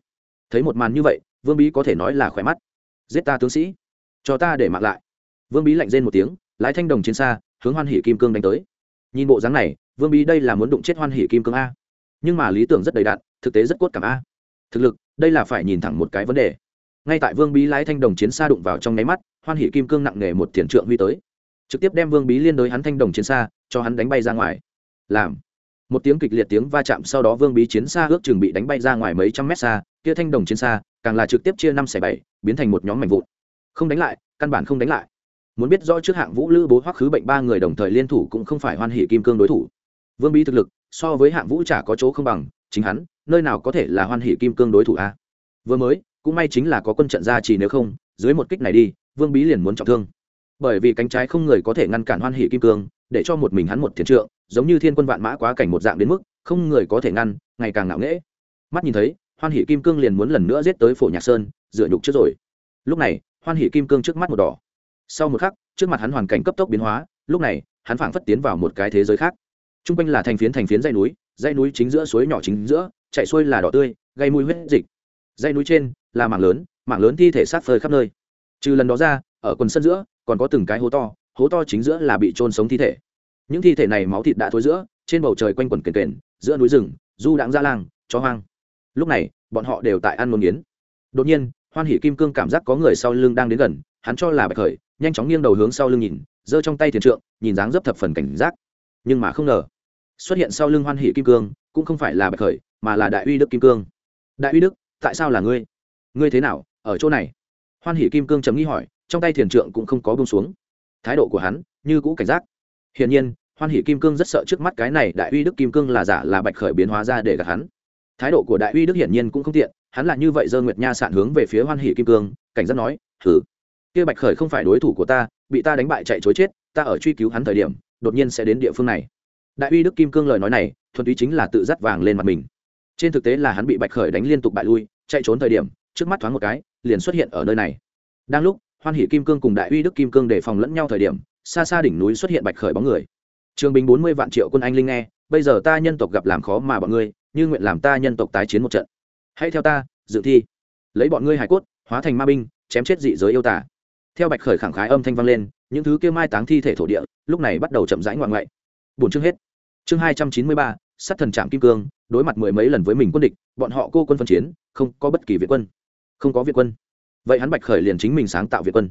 Thấy một màn như vậy, vương bí có thể nói là khỏe mắt. Giết ta tướng sĩ. Cho ta để mặc lại. Vương bí lạnh rên một tiếng, lái thanh đồng chiến xa, hướng hoan hỷ kim cương đánh tới. Nhìn bộ dáng này, vương bí đây là muốn đụng chết hoan hỷ kim cương a. Nhưng mà lý tưởng rất đầy đạn thực tế rất cốt cảm a. Thực lực, đây là phải nhìn thẳng một cái vấn đề ngay tại vương bí lái thanh đồng chiến xa đụng vào trong nháy mắt, hoan hỷ kim cương nặng nề một tiền trượng huy tới. Trực tiếp đem vương bí liên đối hắn thanh đồng chiến xa, cho hắn đánh bay ra ngoài. Làm. Một tiếng kịch liệt tiếng va chạm sau đó vương bí chiến xa ước chừng bị đánh bay ra ngoài mấy trăm mét xa, kia thanh đồng chiến xa, càng là trực tiếp chia năm xẻ bảy, biến thành một nhóm mảnh vụn. Không đánh lại, căn bản không đánh lại. Muốn biết rõ trước hạng vũ lữ bố hoắc khứ bệnh ba người đồng thời liên thủ cũng không phải hoan hỷ kim cương đối thủ. Vương bí thực lực, so với hạng vũ chả có chỗ không bằng, chính hắn, nơi nào có thể là hoan hỷ kim cương đối thủ a? Vừa mới cũng may chính là có quân trận ra chỉ nếu không, dưới một kích này đi, vương bí liền muốn trọng thương. Bởi vì cánh trái không người có thể ngăn cản hoan hỷ kim cương, để cho một mình hắn một thiền trượng, giống như thiên quân vạn mã quá cảnh một dạng đến mức, không người có thể ngăn, ngày càng ngạo nghễ. Mắt nhìn thấy, hoan hỷ kim cương liền muốn lần nữa giết tới phổ nhạc sơn dựa nhục trước rồi. Lúc này, hoan hỷ kim cương trước mắt một đỏ. Sau một khắc, trước mặt hắn hoàn cảnh cấp tốc biến hóa, lúc này, hắn phảng phất tiến vào một cái thế giới khác. T r u n g quanh là thành phiến thành phiến dây núi dây núi chính giữa suối nhỏ chính giữa, chạy xuôi là đỏ tươi, gây mùi huyết dịch. Dây núi trên là mảng lớn mảng lớn thi thể sát phơi khắp nơi. Trừ lần đó ra ở quần sân giữa còn có từng cái hố to hố to chính giữa là bị trôn sống thi thể. Những thi thể này máu thịt đã thối giữa trên bầu trời quanh quần kền kền giữa núi rừng du đãng gia làng, chó hoang. Lúc này bọn họ đều tại ăn môn nghiến. Đột nhiên hoan hỷ kim cương cảm giác có người sau lưng đang đến gần hắn cho là bạch khởi nhanh chóng nghiêng đầu hướng sau lưng nhìn giơ trong tay thiền trượng nhìn dáng dấp thập phần cảnh giác. Nhưng mà không ngờ xuất hiện sau lưng hoan hỷ kim cương cũng không phải là bạch khởi mà là đại uy đức kim cương. Đại uy đức tại sao là ngươi? Ngươi thế nào, ở chỗ này? Hoan hỷ kim cương chấm nghĩ hỏi, trong tay thiền trượng cũng không có bông xuống. Thái độ của hắn như cũ cảnh giác. Hiển nhiên, hoan hỷ kim cương rất sợ trước mắt cái này đại uy đức kim cương là giả là bạch khởi biến hóa ra để gạt hắn. Thái độ của đại uy đức hiển nhiên cũng không tiện, hắn là như vậy dơ nguyệt nha sạn hướng về phía hoan hỷ kim cương, cảnh giác nói thử kia bạch khởi không phải đối thủ của ta, bị ta đánh bại chạy chối chết, ta ở truy cứu hắn thời điểm, đột nhiên sẽ đến địa phương này. Đại uy đức kim cương lời nói này, thuần túy chính là tự dắt vàng lên mặt mình. Trên thực tế là hắn bị bạch khởi đánh liên tục bại lui, chạy trốn thời điểm trước mắt thoáng một cái, liền xuất hiện ở nơi này. Đang lúc, hoan hỷ kim cương cùng đại uy đức kim cương đề phòng lẫn nhau thời điểm, xa xa đỉnh núi xuất hiện bạch khởi bóng người. Trường bình bốn mươi vạn triệu quân anh linh nghe, bây giờ ta nhân tộc gặp làm khó mà bọn ngươi, như nguyện làm ta nhân tộc tái chiến một trận. Hãy theo ta, dự thi. Lấy bọn ngươi hải cốt, hóa thành ma binh, chém chết dị giới yêu tả theo bạch khởi khẳng khái âm thanh vang lên, những thứ kia mai táng thi thể thổ địa, lúc này bắt đầu chậm rãi ngoạn ngoại. Bốn chương hết. Chương hai trăm chín mươi ba, sát thần trạm kim cương, đối mặt mười mấy lần với mình quân địch, bọn họ cô quân phân chiến, không có bất kỳ việt quân không có việt quân. Vậy hắn bạch khởi liền chính mình sáng tạo việt quân.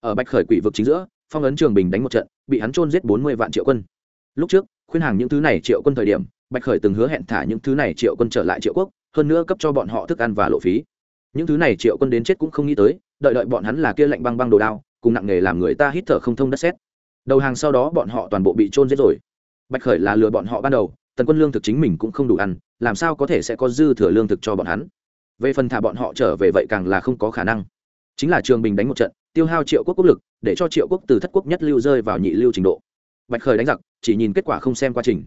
Ở bạch khởi quỷ vực chính giữa, phong ấn trường bình đánh một trận, bị hắn trôn giết bốn mươi vạn triệu quân. Lúc trước, khuyên hàng những thứ này triệu quân thời điểm, bạch khởi từng hứa hẹn thả những thứ này triệu quân trở lại triệu quốc, hơn nữa cấp cho bọn họ thức ăn và lộ phí. Những thứ này triệu quân đến chết cũng không nghĩ tới, đợi đợi bọn hắn là kia lạnh băng băng đồ đao, cùng nặng nghề làm người ta hít thở không thông đất xét đầu hàng sau đó bọn họ toàn bộ bị trôn giết rồi. Bạch khởi là lừa bọn họ ban đầu, tần quân lương thực chính mình cũng không đủ ăn, làm sao có thể sẽ có dư thừa lương thực cho bọn hắn? Về phần thả bọn họ trở về vậy càng là không có khả năng. Chính là trường bình đánh một trận, tiêu hao triệu quốc quốc lực, để cho triệu quốc từ thất quốc nhất lưu rơi vào nhị lưu trình độ. Bạch khởi đánh giặc, chỉ nhìn kết quả không xem quá trình.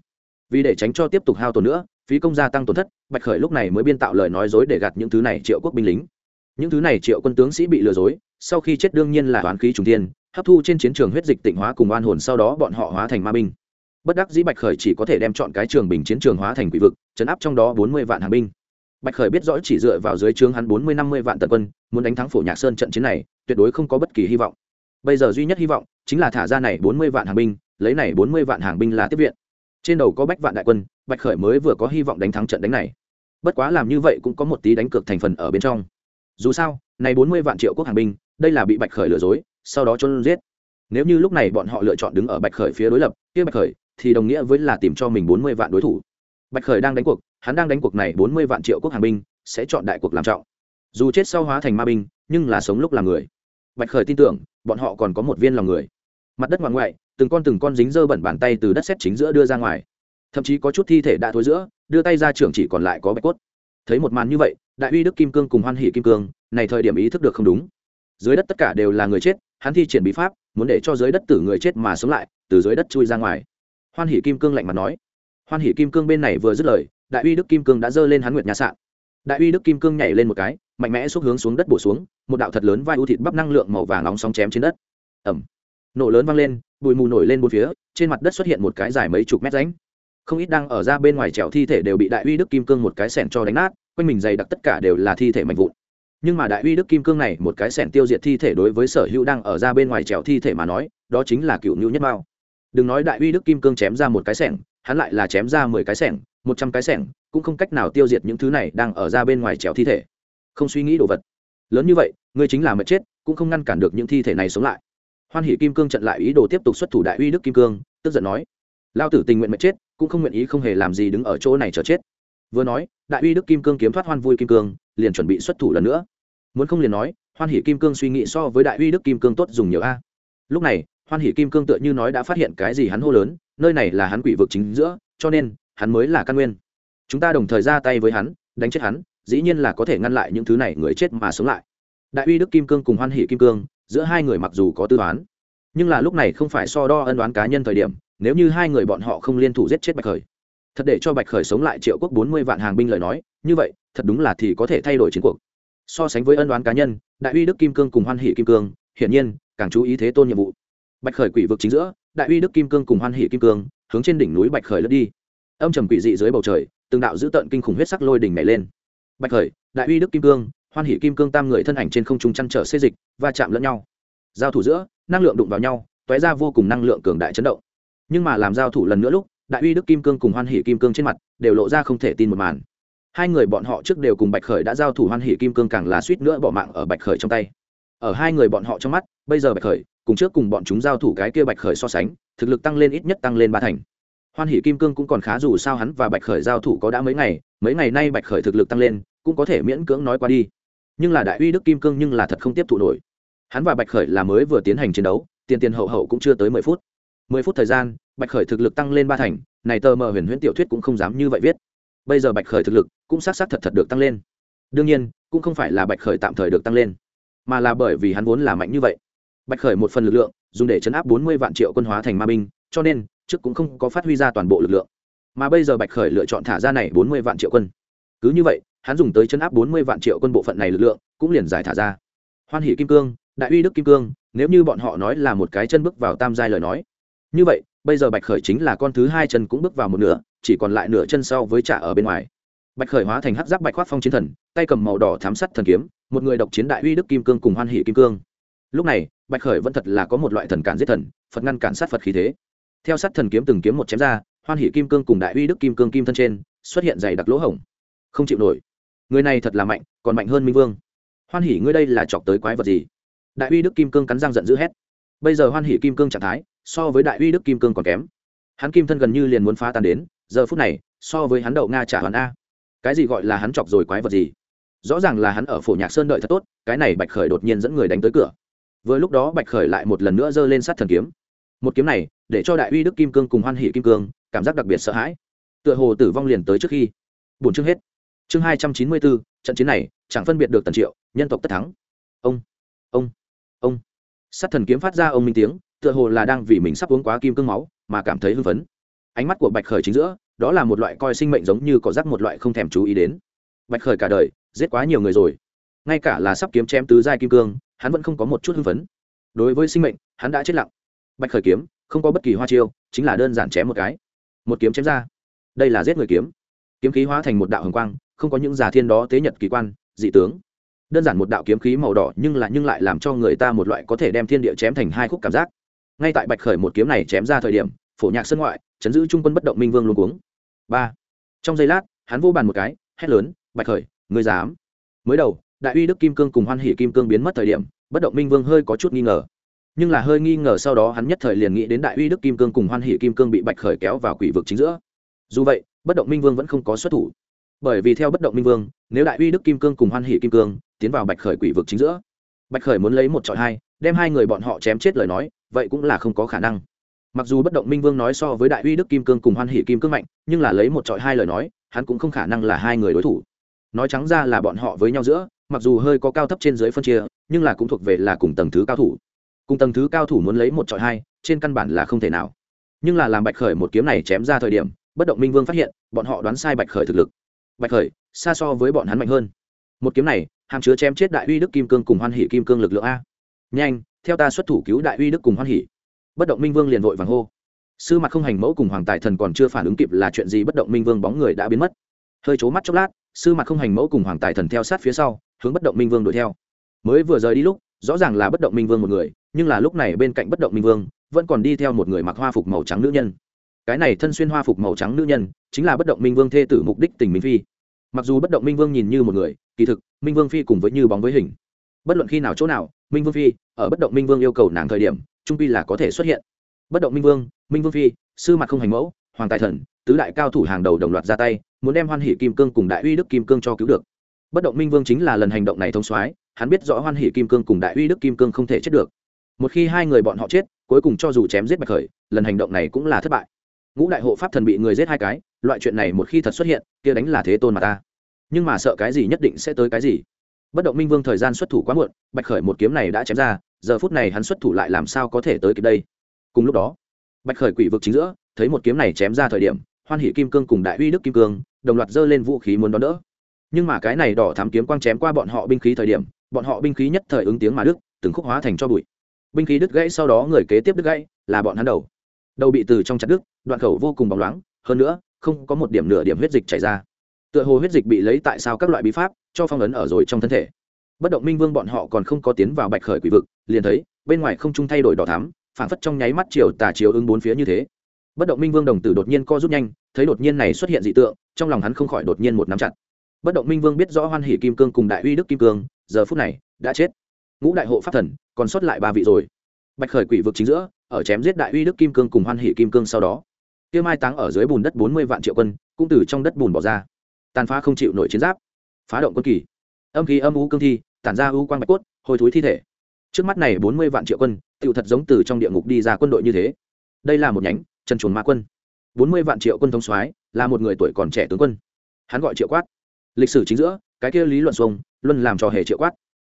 Vì để tránh cho tiếp tục hao tổn nữa, phí công gia tăng tổn thất, bạch khởi lúc này mới biên tạo lời nói dối để gạt những thứ này triệu quốc binh lính. Những thứ này triệu quân tướng sĩ bị lừa dối, sau khi chết đương nhiên là toán khí trùng tiên hấp thu trên chiến trường huyết dịch tịnh hóa cùng oan hồn sau đó bọn họ hóa thành ma binh. Bất đắc dĩ bạch khởi chỉ có thể đem chọn cái trường bình chiến trường hóa thành quỷ vực chấn áp trong đó bốn mươi vạn hàng binh bạch khởi biết rõ chỉ dựa vào dưới trướng hắn bốn mươi năm mươi vạn tần quân, muốn đánh thắng phổ nhạc sơn trận chiến này, tuyệt đối không có bất kỳ hy vọng. Bây giờ duy nhất hy vọng chính là thả ra này bốn mươi vạn hàng binh, lấy này bốn mươi vạn hàng binh là tiếp viện. Trên đầu có bách vạn đại quân, bạch khởi mới vừa có hy vọng đánh thắng trận đánh này. Bất quá làm như vậy cũng có một tí đánh cược thành phần ở bên trong. Dù sao, này bốn mươi vạn triệu quốc hàng binh, đây là bị bạch khởi lừa dối, sau đó trôn giết. Nếu như lúc này bọn họ lựa chọn đứng ở bạch khởi phía đối lập, kia bạch khởi thì đồng nghĩa với là tìm cho mình bốn mươi vạn đối thủ. Bạch khởi đang đánh cuộc hắn đang đánh cuộc này bốn mươi vạn triệu quốc hàng binh, sẽ chọn đại cuộc làm trọng. Dù chết sau hóa thành ma binh, nhưng là sống lúc làm người. Bạch khởi tin tưởng, bọn họ còn có một viên lòng người. Mặt đất ngoại ngoại, từng con từng con dính dơ bẩn bàn tay từ đất xét chính giữa đưa ra ngoài. Thậm chí có chút thi thể đã thối giữa, đưa tay ra trưởng chỉ còn lại có bạch cốt. Thấy một màn như vậy, đại uy đức kim cương cùng hoan hỷ kim cương, này thời điểm ý thức được không đúng. Dưới đất tất cả đều là người chết, hắn thi triển bí pháp, muốn để cho dưới đất tử người chết mà sống lại, từ dưới đất chui ra ngoài. Hoan hỷ kim cương lạnh mặt nói. Hoan hỷ kim cương bên này vừa dứt lời đại uy đức kim cương đã giơ lên hắn nguyệt nhà sạn. Đại uy đức kim cương nhảy lên một cái, mạnh mẽ xúc hướng xuống đất bổ xuống, một đạo thật lớn vai ưu thịt bắp năng lượng màu vàng nóng sóng chém trên đất. Ẩm nổ lớn vang lên, bụi mù nổi lên bốn phía, trên mặt đất xuất hiện một cái dài mấy chục mét ránh không ít đang ở ra bên ngoài trèo thi thể đều bị đại uy đức kim cương một cái sẻn cho đánh nát, quanh mình dày đặc tất cả đều là thi thể mạnh vụn. Nhưng mà đại uy đức kim cương này một cái sẻn tiêu diệt thi thể đối với sở hữu đang ở ra bên ngoài trèo thi thể mà nói, đó chính là cựu nhu nhất mao. Đừng nói đại uy đức kim cương chém ra một cái sẻng hắn lại là chém ra mười cái sẻng một trăm cái sẻng, cũng không cách nào tiêu diệt những thứ này đang ở ra bên ngoài trèo thi thể. Không suy nghĩ đồ vật. Lớn như vậy, ngươi chính là mệt chết, cũng không ngăn cản được những thi thể này sống lại. Hoan hỷ kim cương trận lại ý đồ tiếp tục xuất thủ đại uy đức kim cương, tức giận nói, lao tử tình nguyện mệt chết, cũng không nguyện ý không hề làm gì đứng ở chỗ này chờ chết. Vừa nói, đại uy đức kim cương kiếm thoát hoan vui kim cương, liền chuẩn bị xuất thủ lần nữa. Muốn không liền nói, hoan hỷ kim cương suy nghĩ so với đại uy đức kim cương tốt dùng nhiều a. Lúc này, hoan hỷ kim cương tựa như nói đã phát hiện cái gì hắn hô lớn, nơi này là hắn quỷ vực chính giữa, cho nên hắn mới là căn nguyên. Chúng ta đồng thời ra tay với hắn, đánh chết hắn, dĩ nhiên là có thể ngăn lại những thứ này người chết mà sống lại. Đại uy đức kim cương cùng hoan hỷ kim cương, giữa hai người mặc dù có tư toán, nhưng là lúc này không phải so đo ân đoán cá nhân thời điểm, nếu như hai người bọn họ không liên thủ giết chết bạch khởi, thật để cho bạch khởi sống lại triệu quốc bốn mươi vạn hàng binh lời nói, như vậy, thật đúng là thì có thể thay đổi chiến cuộc. So sánh với ân đoán cá nhân, đại uy đức kim cương cùng hoan hỷ kim cương, hiển nhiên, càng chú ý thế tôn nhiệm vụ. Bạch khởi quỷ vực chính giữa, đại uy đức kim cương cùng hoan hỷ kim cương, hướng trên đỉnh núi bạch khởi lướt đi âm trầm quỷ dị dưới bầu trời, từng đạo dữ tợn kinh khủng huyết sắc lôi đỉnh nhảy lên. Bạch khởi, đại uy đức kim cương, hoan hỷ kim cương tam người thân ảnh trên không trung chăn trở xê dịch, va chạm lẫn nhau. Giao thủ giữa, năng lượng đụng vào nhau t ra vô cùng năng lượng cường đại chấn động. Nhưng mà làm giao thủ lần nữa lúc, đại uy đức kim cương cùng hoan hỷ kim cương trên mặt đều lộ ra không thể tin một màn. Hai người bọn họ trước đều cùng bạch khởi đã giao thủ, hoan hỷ kim cương càng là suýt nữa bỏ mạng ở bạch khởi trong tay. Ở hai người bọn họ trong mắt, bây giờ bạch khởi cùng trước cùng bọn chúng giao thủ cái kia bạch khởi so sánh, thực lực tăng lên ít nhất tăng lên ba thành hoan hỷ kim cương cũng còn khá dù sao hắn và bạch khởi giao thủ có đã mấy ngày mấy ngày nay bạch khởi thực lực tăng lên, cũng có thể miễn cưỡng nói qua đi. Nhưng là đại uy đức kim cương nhưng là thật không tiếp thụ nổi. Hắn và bạch khởi là mới vừa tiến hành chiến đấu, tiền tiền hậu hậu cũng chưa tới mười phút. Mười phút thời gian, bạch khởi thực lực tăng lên ba thành, này tờ mờ huyền huyễn tiểu thuyết cũng không dám như vậy viết. Bây giờ bạch khởi thực lực cũng xác xác thật thật được tăng lên. Đương nhiên, cũng không phải là bạch khởi tạm thời được tăng lên, mà là bởi vì hắn vốn là mạnh như vậy. Bạch khởi một phần lực lượng, dùng để chấn áp bốn mươi vạn triệu quân hóa thành ma binh, cho nên trước cũng không có phát huy ra toàn bộ lực lượng. Mà bây giờ bạch khởi lựa chọn thả ra này bốn mươi vạn triệu quân. Cứ như vậy, hắn dùng tới chấn áp bốn mươi vạn triệu quân bộ phận này lực lượng, cũng liền giải thả ra. Hoan hỷ kim cương, đại uy đức kim cương, nếu như bọn họ nói là một cái chân bước vào tam giai lời nói. Như vậy, bây giờ bạch khởi chính là con thứ hai chân cũng bước vào một nửa, chỉ còn lại nửa chân sau với trả ở bên ngoài. Bạch khởi hóa thành hắc giáp bạch khoác phong chiến thần, tay cầm màu đỏ thám sắt thần kiếm, một người độc chiến đại uy đức kim cương cùng hoan hỷ kim cương. Lúc này, bạch khởi vẫn thật là có một loại thần cản giết thần, phật ngăn cản sát phật khí thế theo sát thần kiếm từng kiếm một chém ra, hoan hỷ kim cương cùng đại uy đức kim cương kim thân trên, xuất hiện dày đặc lỗ hổng. Không chịu nổi. Người này thật là mạnh, còn mạnh hơn minh vương. Hoan hỷ, ngươi đây là chọc tới quái vật gì? Đại uy đức kim cương cắn răng giận dữ hét. Bây giờ hoan hỷ kim cương trạng thái, so với đại uy đức kim cương còn kém. Hắn kim thân gần như liền muốn phá tan đến, giờ phút này, so với hắn đậu nga trả hoàn a. Cái gì gọi là hắn chọc rồi quái vật gì? Rõ ràng là hắn ở phổ nhạc sơn đợi thật tốt, cái này bạch khởi đột nhiên dẫn người đánh tới cửa. Vừa lúc đó bạch khởi lại một lần nữa giơ lên sát thần kiếm một kiếm này, để cho đại uy đức kim cương cùng hoan hỷ kim cương, cảm giác đặc biệt sợ hãi. Tựa hồ tử vong liền tới trước khi bổn chương hết. Chương hai trăm chín mươi bốn, trận chiến này, chẳng phân biệt được tần triệu, nhân tộc tất thắng. Ông ông ông. Sát thần kiếm phát ra ông minh tiếng, tựa hồ là đang vì mình sắp uống quá kim cương máu, mà cảm thấy hưng phấn. Ánh mắt của bạch khởi chính giữa, đó là một loại coi sinh mệnh giống như có rắc một loại không thèm chú ý đến. Bạch khởi cả đời, giết quá nhiều người rồi. Ngay cả là sắp kiếm chém tứ giai kim cương, hắn vẫn không có một chút hưng phấn. Đối với sinh mệnh, hắn đã chết lặng bạch khởi kiếm, không có bất kỳ hoa chiêu, chính là đơn giản chém một cái. Một kiếm chém ra. Đây là giết người kiếm. Kiếm khí hóa thành một đạo hồng quang, không có những giả thiên đó tế nhật kỳ quan, dị tướng. Đơn giản một đạo kiếm khí màu đỏ nhưng là nhưng lại làm cho người ta một loại có thể đem thiên địa chém thành hai khúc cảm giác. Ngay tại bạch khởi một kiếm này chém ra thời điểm, phổ nhạc sân ngoại, chấn giữ trung quân bất động minh vương luôn cuống. Ba. Trong giây lát, hắn vô bàn một cái, hét lớn, bạch khởi, ngươi dám? Mới đầu, đại uy đức kim cương cùng hoan hỷ kim cương biến mất thời điểm, bất động minh vương hơi có chút nghi ngờ nhưng là hơi nghi ngờ sau đó hắn nhất thời liền nghĩ đến đại uy đức kim cương cùng hoan hỷ kim cương bị bạch khởi kéo vào quỷ vực chính giữa. Dù vậy, bất động minh vương vẫn không có xuất thủ. Bởi vì theo bất động minh vương, nếu đại uy đức kim cương cùng hoan hỷ kim cương tiến vào bạch khởi quỷ vực chính giữa, bạch khởi muốn lấy một trọi hai, đem hai người bọn họ chém chết lời nói, vậy cũng là không có khả năng. Mặc dù bất động minh vương nói so với đại uy đức kim cương cùng hoan hỷ kim cương mạnh, nhưng là lấy một trọi hai lời nói, hắn cũng không khả năng là hai người đối thủ. Nói trắng ra là bọn họ với nhau giữa, mặc dù hơi có cao thấp trên dưới phân chia, nhưng là cũng thuộc về là cùng tầng thứ cao thủ cùng tầng thứ cao thủ muốn lấy một trọi hai, trên căn bản là không thể nào. Nhưng là làm bạch khởi một kiếm này chém ra thời điểm, bất động minh vương phát hiện, bọn họ đoán sai bạch khởi thực lực. Bạch khởi, xa so với bọn hắn mạnh hơn. Một kiếm này, hàm chứa chém chết đại uy đức kim cương cùng hoan hỷ kim cương lực lượng a. Nhanh, theo ta xuất thủ cứu đại uy đức cùng hoan hỷ bất động minh vương liền vội vàng hô. Sư mặt không hành mẫu cùng hoàng tài thần còn chưa phản ứng kịp là chuyện gì bất động minh vương bóng người đã biến mất. Hơi c mắt chốc lát, sư mặt không hành mẫu cùng hoàng tài thần theo sát phía sau, hướng bất động minh vương đuổi theo. Mới vừa rời đi lúc, rõ ràng là bất động minh vương một người nhưng là lúc này bên cạnh bất động minh vương, vẫn còn đi theo một người mặc hoa phục màu trắng nữ nhân. Cái này thân xuyên hoa phục màu trắng nữ nhân, chính là bất động minh vương thê tử mục đích tình minh phi. Mặc dù bất động minh vương nhìn như một người, kỳ thực, minh vương phi cùng với như bóng với hình. Bất luận khi nào chỗ nào, minh vương phi, ở bất động minh vương yêu cầu nàng thời điểm, trung pi là có thể xuất hiện. Bất động minh vương minh vương phi, sư mặt không hành mẫu, hoàng tài thần, tứ đại cao thủ hàng đầu đồng loạt ra tay, muốn đem hoan hỷ kim cương cùng đại uy đức kim cương cho cứu được. Bất động minh vương chính là lần hành động này thông soái, hắn biết rõ hoan hỷ kim cương cùng đại uy đức kim cương không thể chết được một khi hai người bọn họ chết, cuối cùng cho dù chém giết bạch khởi, lần hành động này cũng là thất bại. Ngũ đại hộ pháp thần bị người giết hai cái, loại chuyện này một khi thật xuất hiện, kia đánh là thế tôn mà ta. Nhưng mà sợ cái gì nhất định sẽ tới cái gì? Bất động minh vương thời gian xuất thủ quá muộn, bạch khởi một kiếm này đã chém ra, giờ phút này hắn xuất thủ lại làm sao có thể tới kịp đây? Cùng lúc đó, bạch khởi quỷ vực chính giữa, thấy một kiếm này chém ra thời điểm, hoan hỷ kim cương cùng đại uy đức kim cương, đồng loạt giơ lên vũ khí muốn đón đỡ. Nhưng mà cái này đỏ thám kiếm quang chém qua bọn họ binh khí thời điểm, bọn họ binh khí nhất thời ứng tiếng mà đức từng khúc hóa thành cho bụi binh khí đứt gãy sau đó người kế tiếp đứt gãy là bọn hắn đầu. Đầu bị từ trong chặt đứt, đoạn khẩu vô cùng bóng loáng, hơn nữa, không có một điểm nửa điểm huyết dịch chảy ra. Tựa hồ huyết dịch bị lấy tại sao các loại bí pháp, cho phong ấn ở rồi trong thân thể. Bất động minh vương bọn họ còn không có tiến vào bạch khởi quỷ vực, liền thấy, bên ngoài không trung thay đổi đỏ thắm phản phất trong nháy mắt chiều tà chiều ứng bốn phía như thế. Bất động minh vương đồng tử đột nhiên co rút nhanh, thấy đột nhiên này xuất hiện dị tượng, trong lòng hắn không khỏi đột nhiên một nắm chặt. Bất động minh vương biết rõ hoan hỷ kim cương cùng đại uy đức kim cương, giờ phút này, đã chết ngũ đại hộ pháp thần, còn sót lại ba vị rồi. Bạch khởi quỷ vực chính giữa, ở chém giết đại uy đức kim cương cùng hoan hỷ kim cương sau đó, kia mai táng ở dưới bùn đất bốn mươi vạn triệu quân, cũng từ trong đất bùn bỏ ra. Tàn phá không chịu nổi chiến giáp, phá động quân kỳ. Âm khí âm u cương thi, tản ra u quang bạch cốt hồi thúi thi thể. Trước mắt này bốn mươi vạn triệu quân, tựu thật giống từ trong địa ngục đi ra quân đội như thế. Đây là một nhánh trần chuồn ma quân. Bốn mươi vạn triệu quân thống soái, là một người tuổi còn trẻ tướng quân. Hắn gọi triệu quát. Lịch sử chính giữa, cái kia lý luận xuông, luân làm trò hề triệu quát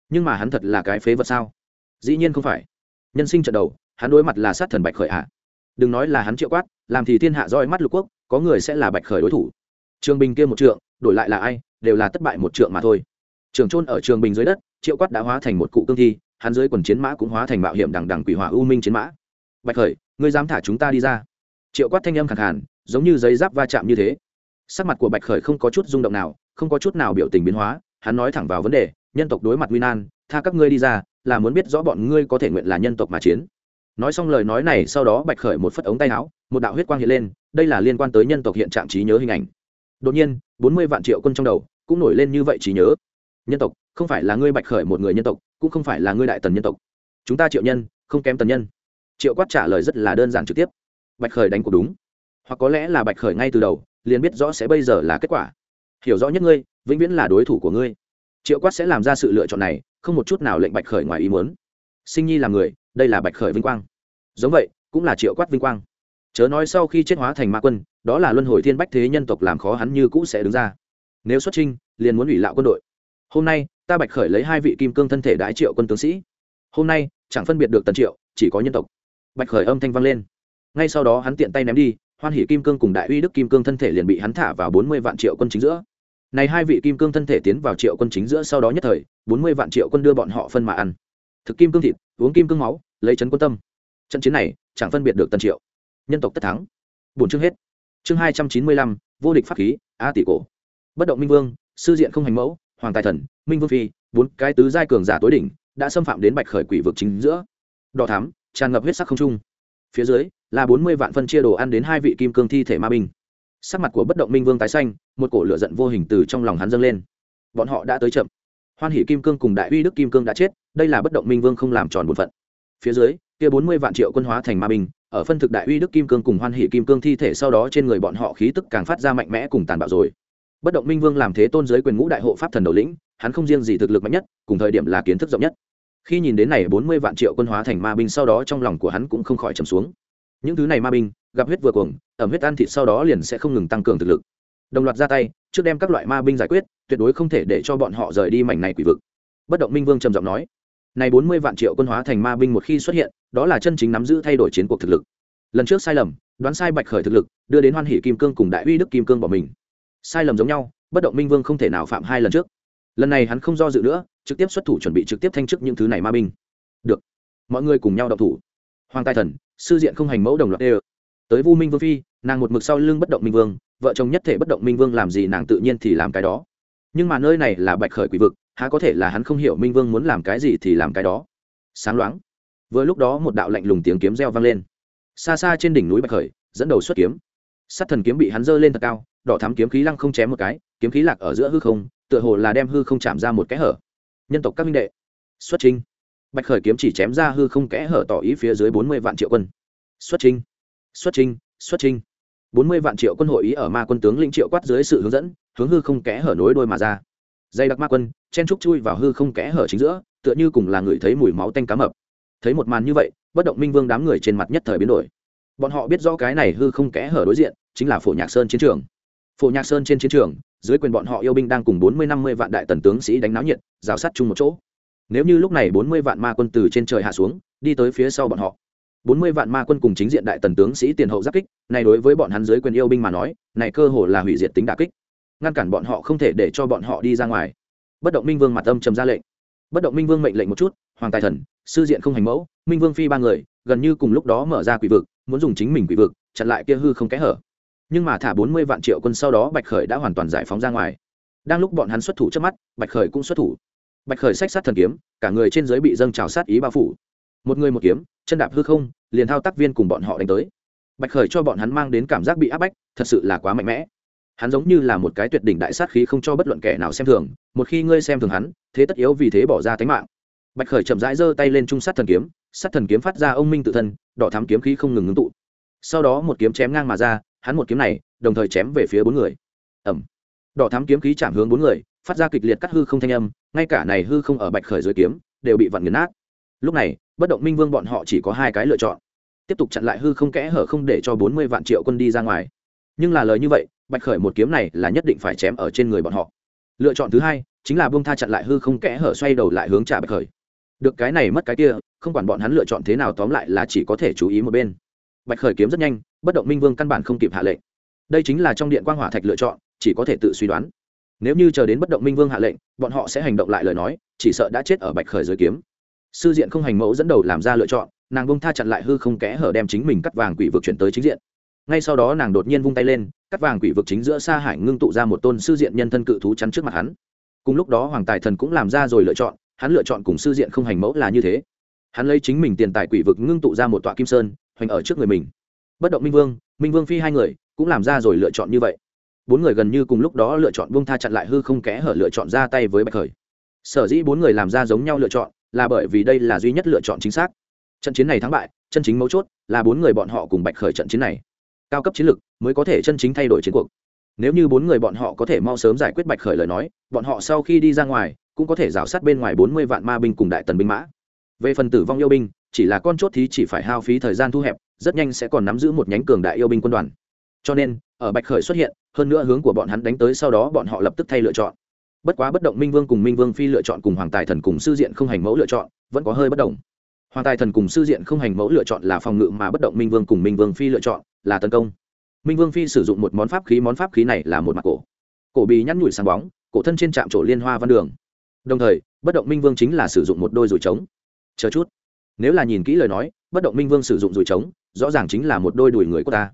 nhưng mà hắn thật là cái phế vật sao? Dĩ nhiên không phải. Nhân sinh trận đầu, hắn đối mặt là sát thần bạch khởi hạ đừng nói là hắn triệu quát, làm thì thiên hạ roi mắt lục quốc, có người sẽ là bạch khởi đối thủ. Trường bình kia một trượng, đổi lại là ai, đều là thất bại một trượng mà thôi. Trường trôn ở trường bình dưới đất, triệu quát đã hóa thành một cụ cương thi, hắn dưới quần chiến mã cũng hóa thành mạo hiểm đằng đằng quỷ hỏa u minh chiến mã. Bạch khởi, ngươi dám thả chúng ta đi ra. Triệu quát thanh âm khẳng hẳn giống như giấy giáp va chạm như thế. Sắc mặt của bạch khởi không có chút rung động nào, không có chút nào biểu tình biến hóa, hắn nói thẳng vào vấn đề nhân tộc đối mặt nguy nan, tha các ngươi đi ra, là muốn biết rõ bọn ngươi có thể nguyện là nhân tộc mà chiến. Nói xong lời nói này, sau đó bạch khởi một phất ống tay áo, một đạo huyết quang hiện lên, đây là liên quan tới nhân tộc hiện trạng trí nhớ hình ảnh. Đột nhiên, bốn mươi vạn triệu quân trong đầu cũng nổi lên như vậy trí nhớ. Nhân tộc, không phải là ngươi bạch khởi một người nhân tộc, cũng không phải là ngươi đại tần nhân tộc. Chúng ta triệu nhân, không kém tần nhân. Triệu quát trả lời rất là đơn giản trực tiếp. Bạch khởi đánh cuộc đúng. Hoặc có lẽ là bạch khởi ngay từ đầu, liền biết rõ sẽ bây giờ là kết quả. Hiểu rõ nhất ngươi, vĩnh viễn là đối thủ của ngươi triệu quát sẽ làm ra sự lựa chọn này, không một chút nào lệnh bạch khởi ngoài ý muốn. Sinh nhi là người, đây là bạch khởi vinh quang. Giống vậy, cũng là triệu quát vinh quang. Chớ nói sau khi chết hóa thành ma quân, đó là luân hồi thiên bách thế nhân tộc làm khó hắn như cũ sẽ đứng ra. Nếu xuất trinh liền muốn ủy lạo quân đội. Hôm nay, ta bạch khởi lấy hai vị kim cương thân thể đái triệu quân tướng sĩ. Hôm nay, chẳng phân biệt được tần triệu, chỉ có nhân tộc. Bạch khởi âm thanh vang lên. Ngay sau đó hắn tiện tay ném đi, hoan hỷ kim cương cùng đại uy đức kim cương thân thể liền bị hắn thả vào bốn mươi vạn triệu quân chính giữa này hai vị kim cương thân thể tiến vào triệu quân chính giữa sau đó nhất thời, bốn mươi vạn triệu quân đưa bọn họ phân mà ăn. Thực kim cương thịt, uống kim cương máu, lấy chấn quân tâm. Trận chiến này, chẳng phân biệt được tần triệu. Nhân tộc tất thắng. Bổn chương hết. Chương hai trăm chín mươi lăm, vô địch pháp khí, a tỷ cổ. Bất động minh vương, sư diện không hành mẫu, hoàng tài thần, minh vương phi, bốn cái tứ giai cường giả tối đỉnh, đã xâm phạm đến bạch khởi quỷ vực chính giữa. Đỏ thám tràn ngập huyết sắc không trung. Phía dưới, là bốn mươi vạn phân chia đồ ăn đến hai vị kim cương thi thể ma binh sắc mặt của bất động minh vương tái xanh, một cổ lửa giận vô hình từ trong lòng hắn dâng lên. Bọn họ đã tới chậm. Hoan hỷ kim cương cùng đại uy đức kim cương đã chết, đây là bất động minh vương không làm tròn bổn phận. Phía dưới, kia bốn mươi vạn triệu quân hóa thành ma binh, ở phân thực đại uy đức kim cương cùng hoan hỷ kim cương thi thể sau đó trên người bọn họ khí tức càng phát ra mạnh mẽ cùng tàn bạo rồi. Bất động minh vương làm thế tôn giới quyền ngũ đại hộ pháp thần đầu lĩnh, hắn không riêng gì thực lực mạnh nhất, cùng thời điểm là kiến thức rộng nhất. Khi nhìn đến này bốn mươi vạn triệu quân hóa thành ma binh sau đó trong lòng của hắn cũng không khỏi trầm xuống những thứ này ma binh, gặp huyết vừa cuồng, ẩm huyết ăn thịt sau đó liền sẽ không ngừng tăng cường thực lực. Đồng loạt ra tay, trước đem các loại ma binh giải quyết, tuyệt đối không thể để cho bọn họ rời đi mảnh này quỷ vực. Bất động minh vương trầm giọng nói, này bốn mươi vạn triệu quân hóa thành ma binh một khi xuất hiện, đó là chân chính nắm giữ thay đổi chiến cuộc thực lực. Lần trước sai lầm, đoán sai bạch khởi thực lực, đưa đến hoan hỷ kim cương cùng đại uy đức kim cương bỏ mình. Sai lầm giống nhau, bất động minh vương không thể nào phạm hai lần trước. Lần này hắn không do dự nữa, trực tiếp xuất thủ chuẩn bị trực tiếp thanh chức những thứ này ma binh. Được, mọi người cùng nhau đọc thủ hoàng tài thần, sư diện không hành mẫu đồng loạt đê tới vu minh vương phi, nàng một mực sau lưng bất động minh vương, vợ chồng nhất thể bất động minh vương làm gì nàng tự nhiên thì làm cái đó. Nhưng mà nơi này là bạch khởi quỷ vực, há có thể là hắn không hiểu minh vương muốn làm cái gì thì làm cái đó. Sáng loáng. Vừa lúc đó một đạo lạnh lùng tiếng kiếm reo vang lên. Xa xa trên đỉnh núi bạch khởi, dẫn đầu xuất kiếm. Sắt thần kiếm bị hắn giơ lên thật cao, đỏ thắm kiếm khí lăng không chém một cái, kiếm khí lạc ở giữa hư không, tựa hồ là đem hư không chạm ra một cái hở. Nhân tộc các minh đệ, xuất trinh bạch khởi kiếm chỉ chém ra hư không kẽ hở tỏ ý phía dưới bốn mươi vạn triệu quân. Xuất trinh xuất trinh xuất trinh bốn mươi vạn triệu quân hội ý ở ma quân tướng lĩnh triệu quát dưới sự hướng dẫn, hướng hư không kẽ hở nối đôi mà ra. Dây đặc ma quân, chen trúc chui vào hư không kẽ hở chính giữa, tựa như cùng là người thấy mùi máu tanh cá mập. Thấy một màn như vậy, bất động minh vương đám người trên mặt nhất thời biến đổi. Bọn họ biết rõ cái này hư không kẽ hở đối diện, chính là phổ nhạc sơn chiến trường. Phổ nhạc sơn trên chiến trường, dưới quyền bọn họ yêu binh đang cùng bốn mươi năm mươi vạn đại tần tướng sĩ đánh náo nhiệt, rào sát chung một chỗ nếu như lúc này bốn mươi vạn ma quân từ trên trời hạ xuống, đi tới phía sau bọn họ. Bốn mươi vạn ma quân cùng chính diện đại tần tướng sĩ tiền hậu giáp kích, này đối với bọn hắn dưới quyền yêu binh mà nói, này cơ hồ là hủy diệt tính đả kích. Ngăn cản bọn họ không thể để cho bọn họ đi ra ngoài. Bất động minh vương mặt âm trầm ra lệnh. Bất động minh vương mệnh lệnh một chút, hoàng tài thần, sư diện không hành mẫu, minh vương phi ba người, gần như cùng lúc đó mở ra quỷ vực, muốn dùng chính mình quỷ vực, chặn lại kia hư không kẽ hở. Nhưng mà thả bốn mươi vạn triệu quân sau đó bạch khởi đã hoàn toàn giải phóng ra ngoài. Đang lúc bọn hắn xuất thủ trước mắt, bạch khởi cũng xuất thủ bạch khởi sách sát thần kiếm, cả người trên dưới bị dâng trào sát ý bao phủ. Một người một kiếm, chân đạp hư không, liền thao tác viên cùng bọn họ đánh tới. Bạch khởi cho bọn hắn mang đến cảm giác bị áp bách, thật sự là quá mạnh mẽ. Hắn giống như là một cái tuyệt đỉnh đại sát khí không cho bất luận kẻ nào xem thường, một khi ngươi xem thường hắn, thế tất yếu vì thế bỏ ra tính mạng. Bạch khởi chậm rãi giơ tay lên trung sát thần kiếm, sát thần kiếm phát ra ông minh tự thân, đỏ thắm kiếm khí không ngừng ngưng tụ. Sau đó một kiếm chém ngang mà ra, hắn một kiếm này, đồng thời chém về phía bốn người. Ẩm đỏ thắm kiếm khí chạm hướng bốn người, phát ra kịch liệt cắt hư không thanh âm ngay cả này hư không ở bạch khởi dưới kiếm, đều bị vặn nghiền nát. Lúc này, bất động minh vương bọn họ chỉ có hai cái lựa chọn. Tiếp tục chặn lại hư không kẽ hở không để cho bốn mươi vạn triệu quân đi ra ngoài. Nhưng là lời như vậy, bạch khởi một kiếm này là nhất định phải chém ở trên người bọn họ. Lựa chọn thứ hai, chính là bông tha chặn lại hư không kẽ hở xoay đầu lại hướng trả bạch khởi. Được cái này mất cái kia, không quản bọn hắn lựa chọn thế nào tóm lại là chỉ có thể chú ý một bên. Bạch khởi kiếm rất nhanh, bất động minh vương căn bản không kịp hạ lệnh. Đây chính là trong điện quang hỏa thạch lựa chọn, chỉ có thể tự suy đoán nếu như chờ đến bất động minh vương hạ lệnh, bọn họ sẽ hành động lại lời nói, chỉ sợ đã chết ở bạch khởi dưới kiếm. Sư diện không hành mẫu dẫn đầu làm ra lựa chọn, nàng bông tha chặn lại hư không kẽ hở đem chính mình cắt vàng quỷ vực chuyển tới chính diện. Ngay sau đó nàng đột nhiên vung tay lên, cắt vàng quỷ vực chính giữa xa hải ngưng tụ ra một tôn sư diện nhân thân cự thú chắn trước mặt hắn. Cùng lúc đó hoàng tài thần cũng làm ra rồi lựa chọn, hắn lựa chọn cùng sư diện không hành mẫu là như thế. Hắn lấy chính mình tiền tài quỷ vực ngưng tụ ra một tọa kim sơn, hoành ở trước người mình. Bất động minh vương minh vương phi hai người cũng làm ra rồi lựa chọn như vậy bốn người gần như cùng lúc đó lựa chọn buông tha chặn lại hư không kẽ hở lựa chọn ra tay với bạch khởi. Sở dĩ bốn người làm ra giống nhau lựa chọn, là bởi vì đây là duy nhất lựa chọn chính xác. Trận chiến này thắng bại, chân chính mấu chốt là bốn người bọn họ cùng bạch khởi trận chiến này. Cao cấp chiến lược mới có thể chân chính thay đổi chiến cuộc. Nếu như bốn người bọn họ có thể mau sớm giải quyết bạch khởi lời nói, bọn họ sau khi đi ra ngoài cũng có thể rào sát bên ngoài bốn mươi vạn ma binh cùng đại tần binh mã. Về phần tử vong yêu binh, chỉ là con chốt thì chỉ phải hao phí thời gian thu hẹp, rất nhanh sẽ còn nắm giữ một nhánh cường đại yêu binh quân đoàn cho nên, ở bạch khởi xuất hiện, hơn nữa hướng của bọn hắn đánh tới sau đó bọn họ lập tức thay lựa chọn. Bất quá bất động minh vương cùng minh vương phi lựa chọn cùng hoàng tài thần cùng sư diện không hành mẫu lựa chọn, vẫn có hơi bất đồng. Hoàng tài thần cùng sư diện không hành mẫu lựa chọn là phòng ngự mà bất động minh vương cùng minh vương phi lựa chọn là tấn công. Minh vương phi sử dụng một món pháp khí, món pháp khí này là một mặt cổ. Cổ bì nhăn nhủi sáng bóng, cổ thân trên trạm trổ liên hoa văn đường. Đồng thời, bất động minh vương chính là sử dụng một đôi dùi trống. Chờ chút. Nếu là nhìn kỹ lời nói, bất động minh vương sử dụng dùi trống, rõ ràng chính là một đôi đùi người của ta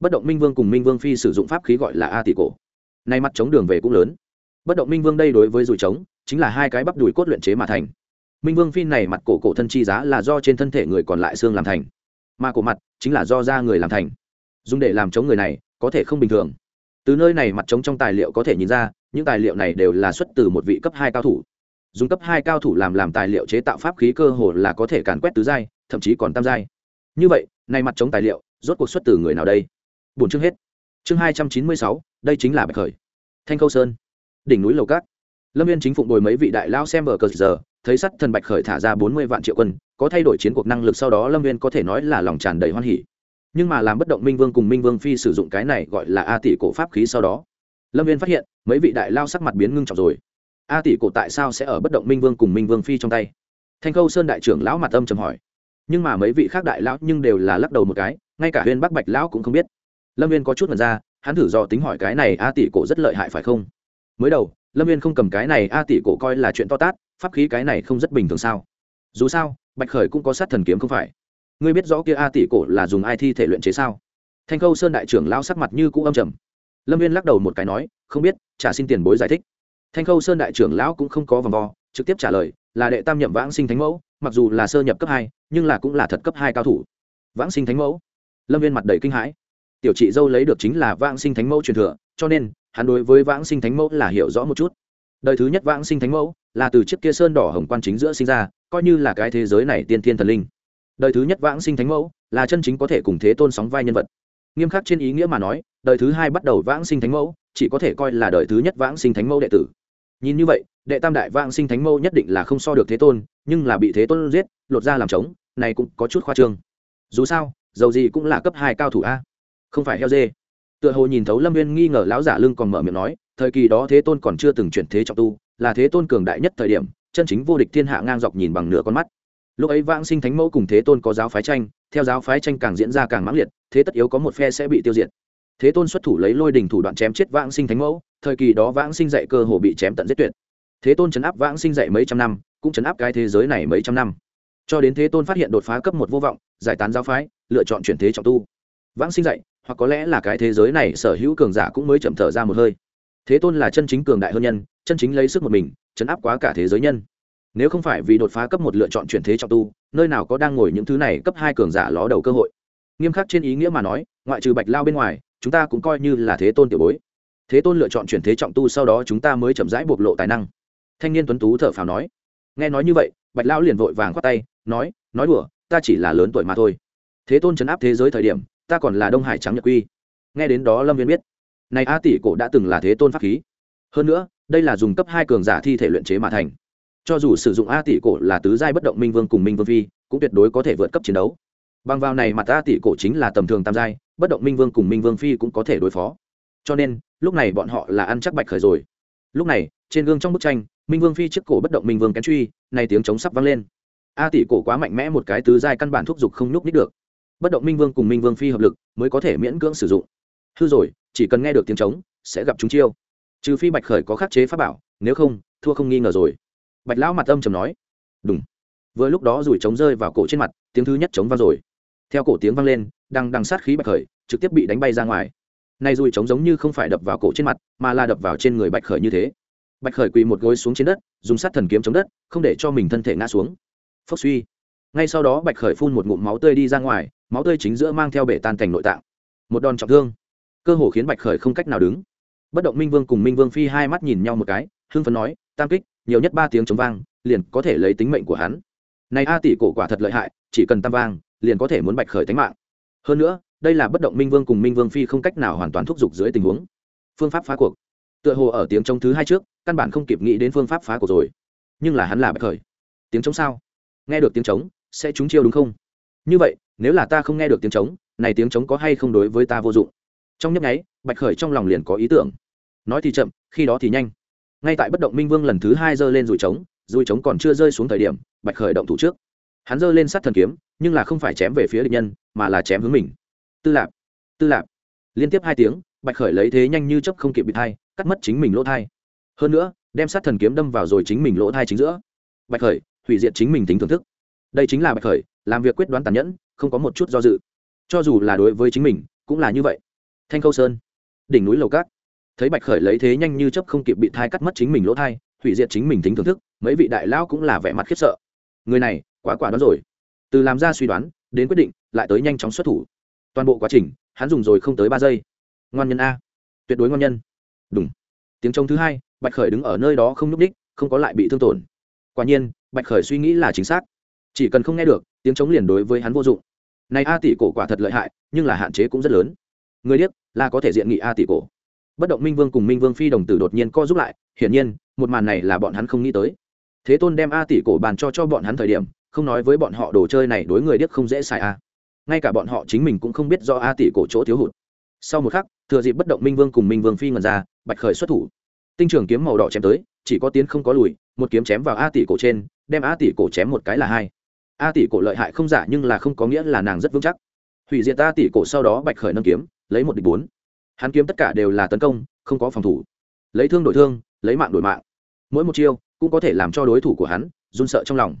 bất động minh vương cùng minh vương phi sử dụng pháp khí gọi là a tỷ cổ. Nay mặt chống đường về cũng lớn. Bất động minh vương đây đối với rùi trống, chính là hai cái bắp đùi cốt luyện chế mà thành. Minh vương phi này mặt cổ cổ thân chi giá là do trên thân thể người còn lại xương làm thành. Mà cổ mặt chính là do da người làm thành. Dùng để làm chống người này, có thể không bình thường. Từ nơi này mặt chống trong tài liệu có thể nhìn ra, những tài liệu này đều là xuất từ một vị cấp hai cao thủ. Dùng cấp hai cao thủ làm làm tài liệu chế tạo pháp khí cơ hồ là có thể càn quét tứ giai, thậm chí còn tam giai. Như vậy nay mặt chống tài liệu rốt cuộc xuất từ người nào đây? Bốn chương hết. Chương hai trăm chín mươi sáu, đây chính là bạch khởi. Thanh khâu sơn. Đỉnh núi lầu cát. Lâm viên chính phụng đồi mấy vị đại lao xem vở cờ giờ, thấy sắt thần bạch khởi thả ra bốn mươi vạn triệu quân, có thay đổi chiến cuộc năng lực sau đó lâm viên có thể nói là lòng tràn đầy hoan hỉ. Nhưng mà làm bất động minh vương cùng minh vương phi sử dụng cái này gọi là a tỷ cổ pháp khí sau đó, lâm viên phát hiện, mấy vị đại lao sắc mặt biến ngưng trọng rồi. A tỷ cổ tại sao sẽ ở bất động minh vương cùng minh vương phi trong tay? Thanh khâu sơn đại trưởng lão mặt âm trầm hỏi. Nhưng mà mấy vị khác đại lão nhưng đều là lắc đầu một cái, ngay cả huyên bắc bạch lão cũng không biết lâm viên có chút mật ra, hắn thử do tính hỏi cái này a tỷ cổ rất lợi hại phải không? Mới đầu, lâm viên không cầm cái này a tỷ cổ coi là chuyện to tát, pháp khí cái này không rất bình thường sao? Dù sao, bạch khởi cũng có sát thần kiếm không phải. Ngươi biết rõ kia a tỷ cổ là dùng ai thi thể luyện chế sao? Thanh khâu sơn đại trưởng lao sắc mặt như cũ âm trầm. Lâm viên lắc đầu một cái nói, không biết trả xin tiền bối giải thích. Thanh khâu sơn đại trưởng lão cũng không có vòng vo, trực tiếp trả lời, là đệ tam nhậm vãng sinh thánh mẫu, mặc dù là sơ nhập cấp hai, nhưng là cũng là thật cấp hai cao thủ. Vãng sinh thánh mẫu? Lâm viên mặt đầy kinh hãi tiểu chị dâu lấy được chính là vãng sinh thánh mẫu truyền thừa, cho nên, hắn đối với vãng sinh thánh mẫu là hiểu rõ một chút. Đời thứ nhất vãng sinh thánh mẫu là từ chiếc kia sơn đỏ hồng quan chính giữa sinh ra, coi như là cái thế giới này tiên thiên thần linh. Đời thứ nhất vãng sinh thánh mẫu là chân chính có thể cùng thế tôn sóng vai nhân vật. Nghiêm khắc trên ý nghĩa mà nói, đời thứ hai bắt đầu vãng sinh thánh mẫu chỉ có thể coi là đời thứ nhất vãng sinh thánh mẫu đệ tử. Nhìn như vậy, đệ tam đại vãng sinh thánh mẫu nhất định là không so được thế tôn, nhưng là bị thế tôn giết, lột ra làm trống, này cũng có chút khoa trương. Dù sao, dầu gì cũng là cấp hai cao thủ a không phải heo dê. Tựa hồ nhìn thấu lâm viên nghi ngờ lão giả lưng còn mở miệng nói, thời kỳ đó thế tôn còn chưa từng chuyển thế trọng tu, là thế tôn cường đại nhất thời điểm, chân chính vô địch thiên hạ ngang dọc nhìn bằng nửa con mắt. Lúc ấy vãng sinh thánh mẫu cùng thế tôn có giáo phái tranh, theo giáo phái tranh càng diễn ra càng mãng liệt, thế tất yếu có một phe sẽ bị tiêu diệt. Thế tôn xuất thủ lấy lôi đình thủ đoạn chém chết vãng sinh thánh mẫu, thời kỳ đó vãng sinh dạy cơ hồ bị chém tận giết tuyệt. Thế tôn chấn áp vãng sinh dạy mấy trăm năm, cũng chấn áp cái thế giới này mấy trăm năm. Cho đến thế tôn phát hiện đột phá cấp một vô vọng, giải tán giáo phái, lựa chọn chuyển thế trọng tu. Vãng sinh dạy hoặc có lẽ là cái thế giới này sở hữu cường giả cũng mới chậm thở ra một hơi. Thế tôn là chân chính cường đại hơn nhân, chân chính lấy sức một mình, chấn áp quá cả thế giới nhân. Nếu không phải vì đột phá cấp một lựa chọn chuyển thế trọng tu, nơi nào có đang ngồi những thứ này cấp hai cường giả ló đầu cơ hội. Nghiêm khắc trên ý nghĩa mà nói, ngoại trừ bạch lao bên ngoài, chúng ta cũng coi như là thế tôn tiểu bối. Thế tôn lựa chọn chuyển thế trọng tu sau đó chúng ta mới chậm rãi bộc lộ tài năng. Thanh niên tuấn tú thở phào nói. Nghe nói như vậy, bạch lao liền vội vàng khoát tay, nói nói đùa, ta chỉ là lớn tuổi mà thôi. Thế tôn chấn áp thế giới thời điểm ta còn là đông hải trắng nhật quy. Nghe đến đó lâm viên biết. Này a tỷ cổ đã từng là thế tôn pháp khí. Hơn nữa, đây là dùng cấp hai cường giả thi thể luyện chế mà thành. Cho dù sử dụng a tỷ cổ là tứ giai bất động minh vương cùng minh vương phi, cũng tuyệt đối có thể vượt cấp chiến đấu. Bằng vào này mặt a tỷ cổ chính là tầm thường tam giai, bất động minh vương cùng minh vương phi cũng có thể đối phó. Cho nên, lúc này bọn họ là ăn chắc bạch khởi rồi. Lúc này, trên gương trong bức tranh, minh vương phi trước cổ bất động minh vương kén truy nay tiếng chống sắp vang lên. A tỷ cổ quá mạnh mẽ một cái tứ giai căn bản thúc giục không nhúc nít được bất động minh vương cùng minh vương phi hợp lực mới có thể miễn cưỡng sử dụng. Hư rồi, chỉ cần nghe được tiếng trống, sẽ gặp chúng chiêu. Trừ phi bạch khởi có khắc chế pháp bảo, nếu không, thua không nghi ngờ rồi. Bạch lão mặt âm trầm nói đúng vừa lúc đó rủi trống rơi vào cổ trên mặt, tiếng thứ nhất trống vang rồi. Theo cổ tiếng vang lên, đang đằng sát khí bạch khởi trực tiếp bị đánh bay ra ngoài. Nay rủi trống giống như không phải đập vào cổ trên mặt, mà là đập vào trên người bạch khởi như thế. Bạch khởi quỳ một gối xuống trên đất, dùng sát thần kiếm chống đất, không để cho mình thân thể ngã xuống. Phốc suy ngay sau đó bạch khởi phun một ngụm máu tươi đi ra ngoài, máu tươi chính giữa mang theo bể tan cảnh nội tạng. Một đòn trọng thương. Cơ hồ khiến bạch khởi không cách nào đứng. Bất động minh vương cùng minh vương phi hai mắt nhìn nhau một cái, hưng phấn nói, tam kích, nhiều nhất ba tiếng chống vang, liền có thể lấy tính mệnh của hắn. Này a tỷ cổ quả thật lợi hại, chỉ cần tam vang, liền có thể muốn bạch khởi tính mạng. Hơn nữa, đây là bất động minh vương cùng minh vương phi không cách nào hoàn toàn thúc giục dưới tình huống. Phương pháp phá cuộc. Tựa hồ ở tiếng chống thứ hai trước, căn bản không kịp nghĩ đến phương pháp phá cuộc rồi. Nhưng là hắn là bạch khởi. Tiếng chống sao? Nghe được tiếng chống sẽ trúng chiêu đúng không? Như vậy, nếu là ta không nghe được tiếng trống, này tiếng trống có hay không đối với ta vô dụng? Trong nhấp nháy, bạch khởi trong lòng liền có ý tưởng. Nói thì chậm, khi đó thì nhanh. Ngay tại bất động minh vương lần thứ hai giơ lên rùi trống rùi trống còn chưa rơi xuống thời điểm, bạch khởi động thủ trước. Hắn giơ lên sát thần kiếm, nhưng là không phải chém về phía địch nhân, mà là chém hướng mình. Tư lạp tư lạp. Liên tiếp hai tiếng, bạch khởi lấy thế nhanh như chấp không kịp bị thai, cắt mất chính mình lỗ thai. Hơn nữa, đem sát thần kiếm đâm vào rồi chính mình lỗ thai chính giữa. Bạch khởi, hủy diệt chính mình tính thưởng thức đây chính là bạch khởi, làm việc quyết đoán tàn nhẫn, không có một chút do dự. Cho dù là đối với chính mình, cũng là như vậy. Thanh khâu sơn, đỉnh núi lầu cát. Thấy bạch khởi lấy thế nhanh như chấp không kịp bị thai cắt mất chính mình lỗ thai, hủy diệt chính mình tính thưởng thức, mấy vị đại lão cũng là vẻ mặt khiếp sợ. Người này, quá quả đó rồi. Từ làm ra suy đoán, đến quyết định, lại tới nhanh chóng xuất thủ. Toàn bộ quá trình, hắn dùng rồi không tới ba giây. Ngoan nhân a. Tuyệt đối ngoan nhân. Đúng tiếng trống thứ hai, bạch khởi đứng ở nơi đó không nhúc ních không có lại bị thương tổn. Quả nhiên, bạch khởi suy nghĩ là chính xác chỉ cần không nghe được, tiếng chống liền đối với hắn vô dụng. Này a tỷ cổ quả thật lợi hại, nhưng là hạn chế cũng rất lớn. Người điếc, là có thể diện nghị a tỷ cổ. Bất động minh vương cùng minh vương phi đồng tử đột nhiên co giúp lại, hiển nhiên, một màn này là bọn hắn không nghĩ tới. Thế tôn đem a tỷ cổ bàn cho cho bọn hắn thời điểm, không nói với bọn họ đồ chơi này đối người điếc không dễ xài a. Ngay cả bọn họ chính mình cũng không biết do a tỷ cổ chỗ thiếu hụt. Sau một khắc, thừa dịp bất động minh vương cùng minh vương phi ngần ra, bạch khởi xuất thủ. Tinh trường kiếm màu đỏ chém tới, chỉ có tiến không có lùi, một kiếm chém vào a tỷ cổ trên, đem a tỷ cổ chém một cái là hai a tỷ cổ lợi hại không giả nhưng là không có nghĩa là nàng rất vững chắc. Hủy diệt a tỷ cổ sau đó bạch khởi nâng kiếm, lấy một địch bốn. Hắn kiếm tất cả đều là tấn công, không có phòng thủ. Lấy thương đổi thương, lấy mạng đổi mạng. Mỗi một chiêu cũng có thể làm cho đối thủ của hắn run sợ trong lòng.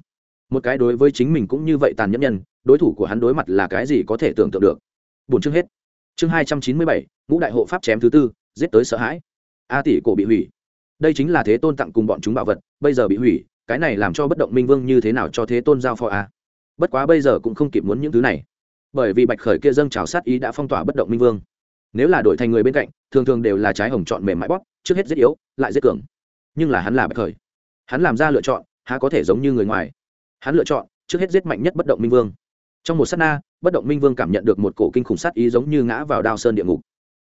Một cái đối với chính mình cũng như vậy tàn nhẫn nhân, đối thủ của hắn đối mặt là cái gì có thể tưởng tượng được. Bốn chương hết. Chương hai trăm chín mươi bảy, ngũ đại hộ pháp chém thứ tư, giết tới sợ hãi. A tỷ cổ bị hủy. Đây chính là thế tôn tặng cùng bọn chúng bảo vật, bây giờ bị hủy cái này làm cho bất động minh vương như thế nào cho thế tôn giao phó a bất quá bây giờ cũng không kịp muốn những thứ này. Bởi vì bạch khởi kia dâng trào sát ý đã phong tỏa bất động minh vương. Nếu là đổi thành người bên cạnh, thường thường đều là trái hồng chọn mềm mãi bóp, trước hết rất yếu, lại rất cường. Nhưng là hắn là bạch khởi. Hắn làm ra lựa chọn, há có thể giống như người ngoài. Hắn lựa chọn, trước hết giết mạnh nhất bất động minh vương. Trong một s á t na, bất động minh vương cảm nhận được một cổ kinh khủng sát ý giống như ngã vào đao sơn địa ngục.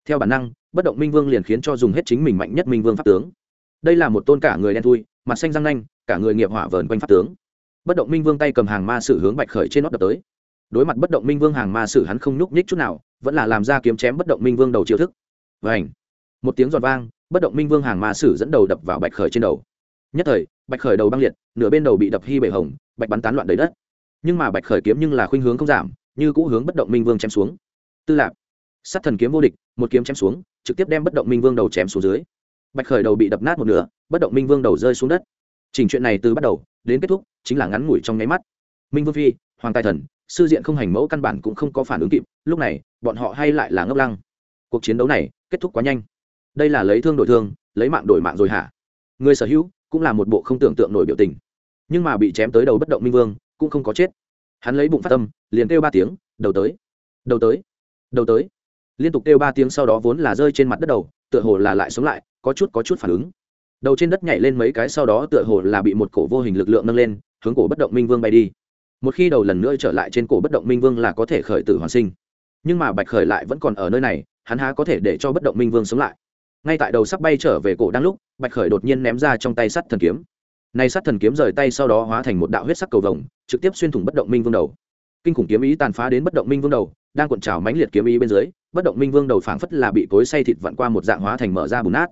Theo bản năng, bất động minh vương liền khiến cho dùng hết chính mình mạnh nhất minh vương pháp tướng. Đây là một tôn cả người đen thui, mặt xanh răng nanh cả người nghiệp hỏa vờn quanh pháp tướng. Bất động minh vương tay cầm hàng ma sử hướng bạch khởi trên nót đập tới. Đối mặt bất động minh vương hàng ma sử hắn không nhúc nhích chút nào, vẫn là làm ra kiếm chém bất động minh vương đầu chiêu thức. Vảnh một tiếng giòn vang, bất động minh vương hàng ma sử dẫn đầu đập vào bạch khởi trên đầu. Nhất thời, bạch khởi đầu băng liệt, nửa bên đầu bị đập hy bể hồng, bạch bắn tán loạn đầy đất. Nhưng mà bạch khởi kiếm nhưng là khuynh hướng không giảm, như cũ hướng bất động minh vương chém xuống. Tư lạc sát thần kiếm vô địch, một kiếm chém xuống, trực tiếp đem bất động minh vương đầu chém xuống dưới. Bạch khởi đầu bị đập nát một nửa, bất động minh vương đầu rơi xuống đất chỉnh chuyện này từ bắt đầu đến kết thúc chính là ngắn ngủi trong nháy mắt. Minh vương phi, hoàng tài thần, sư diện không hành mẫu căn bản cũng không có phản ứng kịp, lúc này, bọn họ hay lại là ngốc lăng. Cuộc chiến đấu này kết thúc quá nhanh. Đây là lấy thương đổi thương, lấy mạng đổi mạng rồi hả? Người sở hữu cũng là một bộ không tưởng tượng nổi biểu tình. Nhưng mà bị chém tới đầu bất động minh vương cũng không có chết. Hắn lấy bụng phát tâm, liền kêu ba tiếng, đầu tới đầu tới đầu tới. Liên tục kêu ba tiếng sau đó vốn là rơi trên mặt đất đầu, tựa hồ là lại sống lại, có chút có chút phản ứng đầu trên đất nhảy lên mấy cái sau đó tựa hồ là bị một cổ vô hình lực lượng nâng lên, hướng cổ bất động minh vương bay đi. Một khi đầu lần nữa trở lại trên cổ bất động minh vương là có thể khởi tử hoàn sinh. Nhưng mà bạch khởi lại vẫn còn ở nơi này, hắn há có thể để cho bất động minh vương sống lại? Ngay tại đầu sắp bay trở về cổ đang lúc, bạch khởi đột nhiên ném ra trong tay sắt thần kiếm. Này sắt thần kiếm rời tay sau đó hóa thành một đạo huyết sắc cầu vồng, trực tiếp xuyên thủng bất động minh vương đầu. Kinh khủng kiếm ý tàn phá đến bất động minh vương đầu, đang cuộn trào mãnh liệt kiếm ý bên dưới, bất động minh vương đầu phảng phất là bị cối say thịt vặn qua một dạng hóa thành mở ra bùn nát.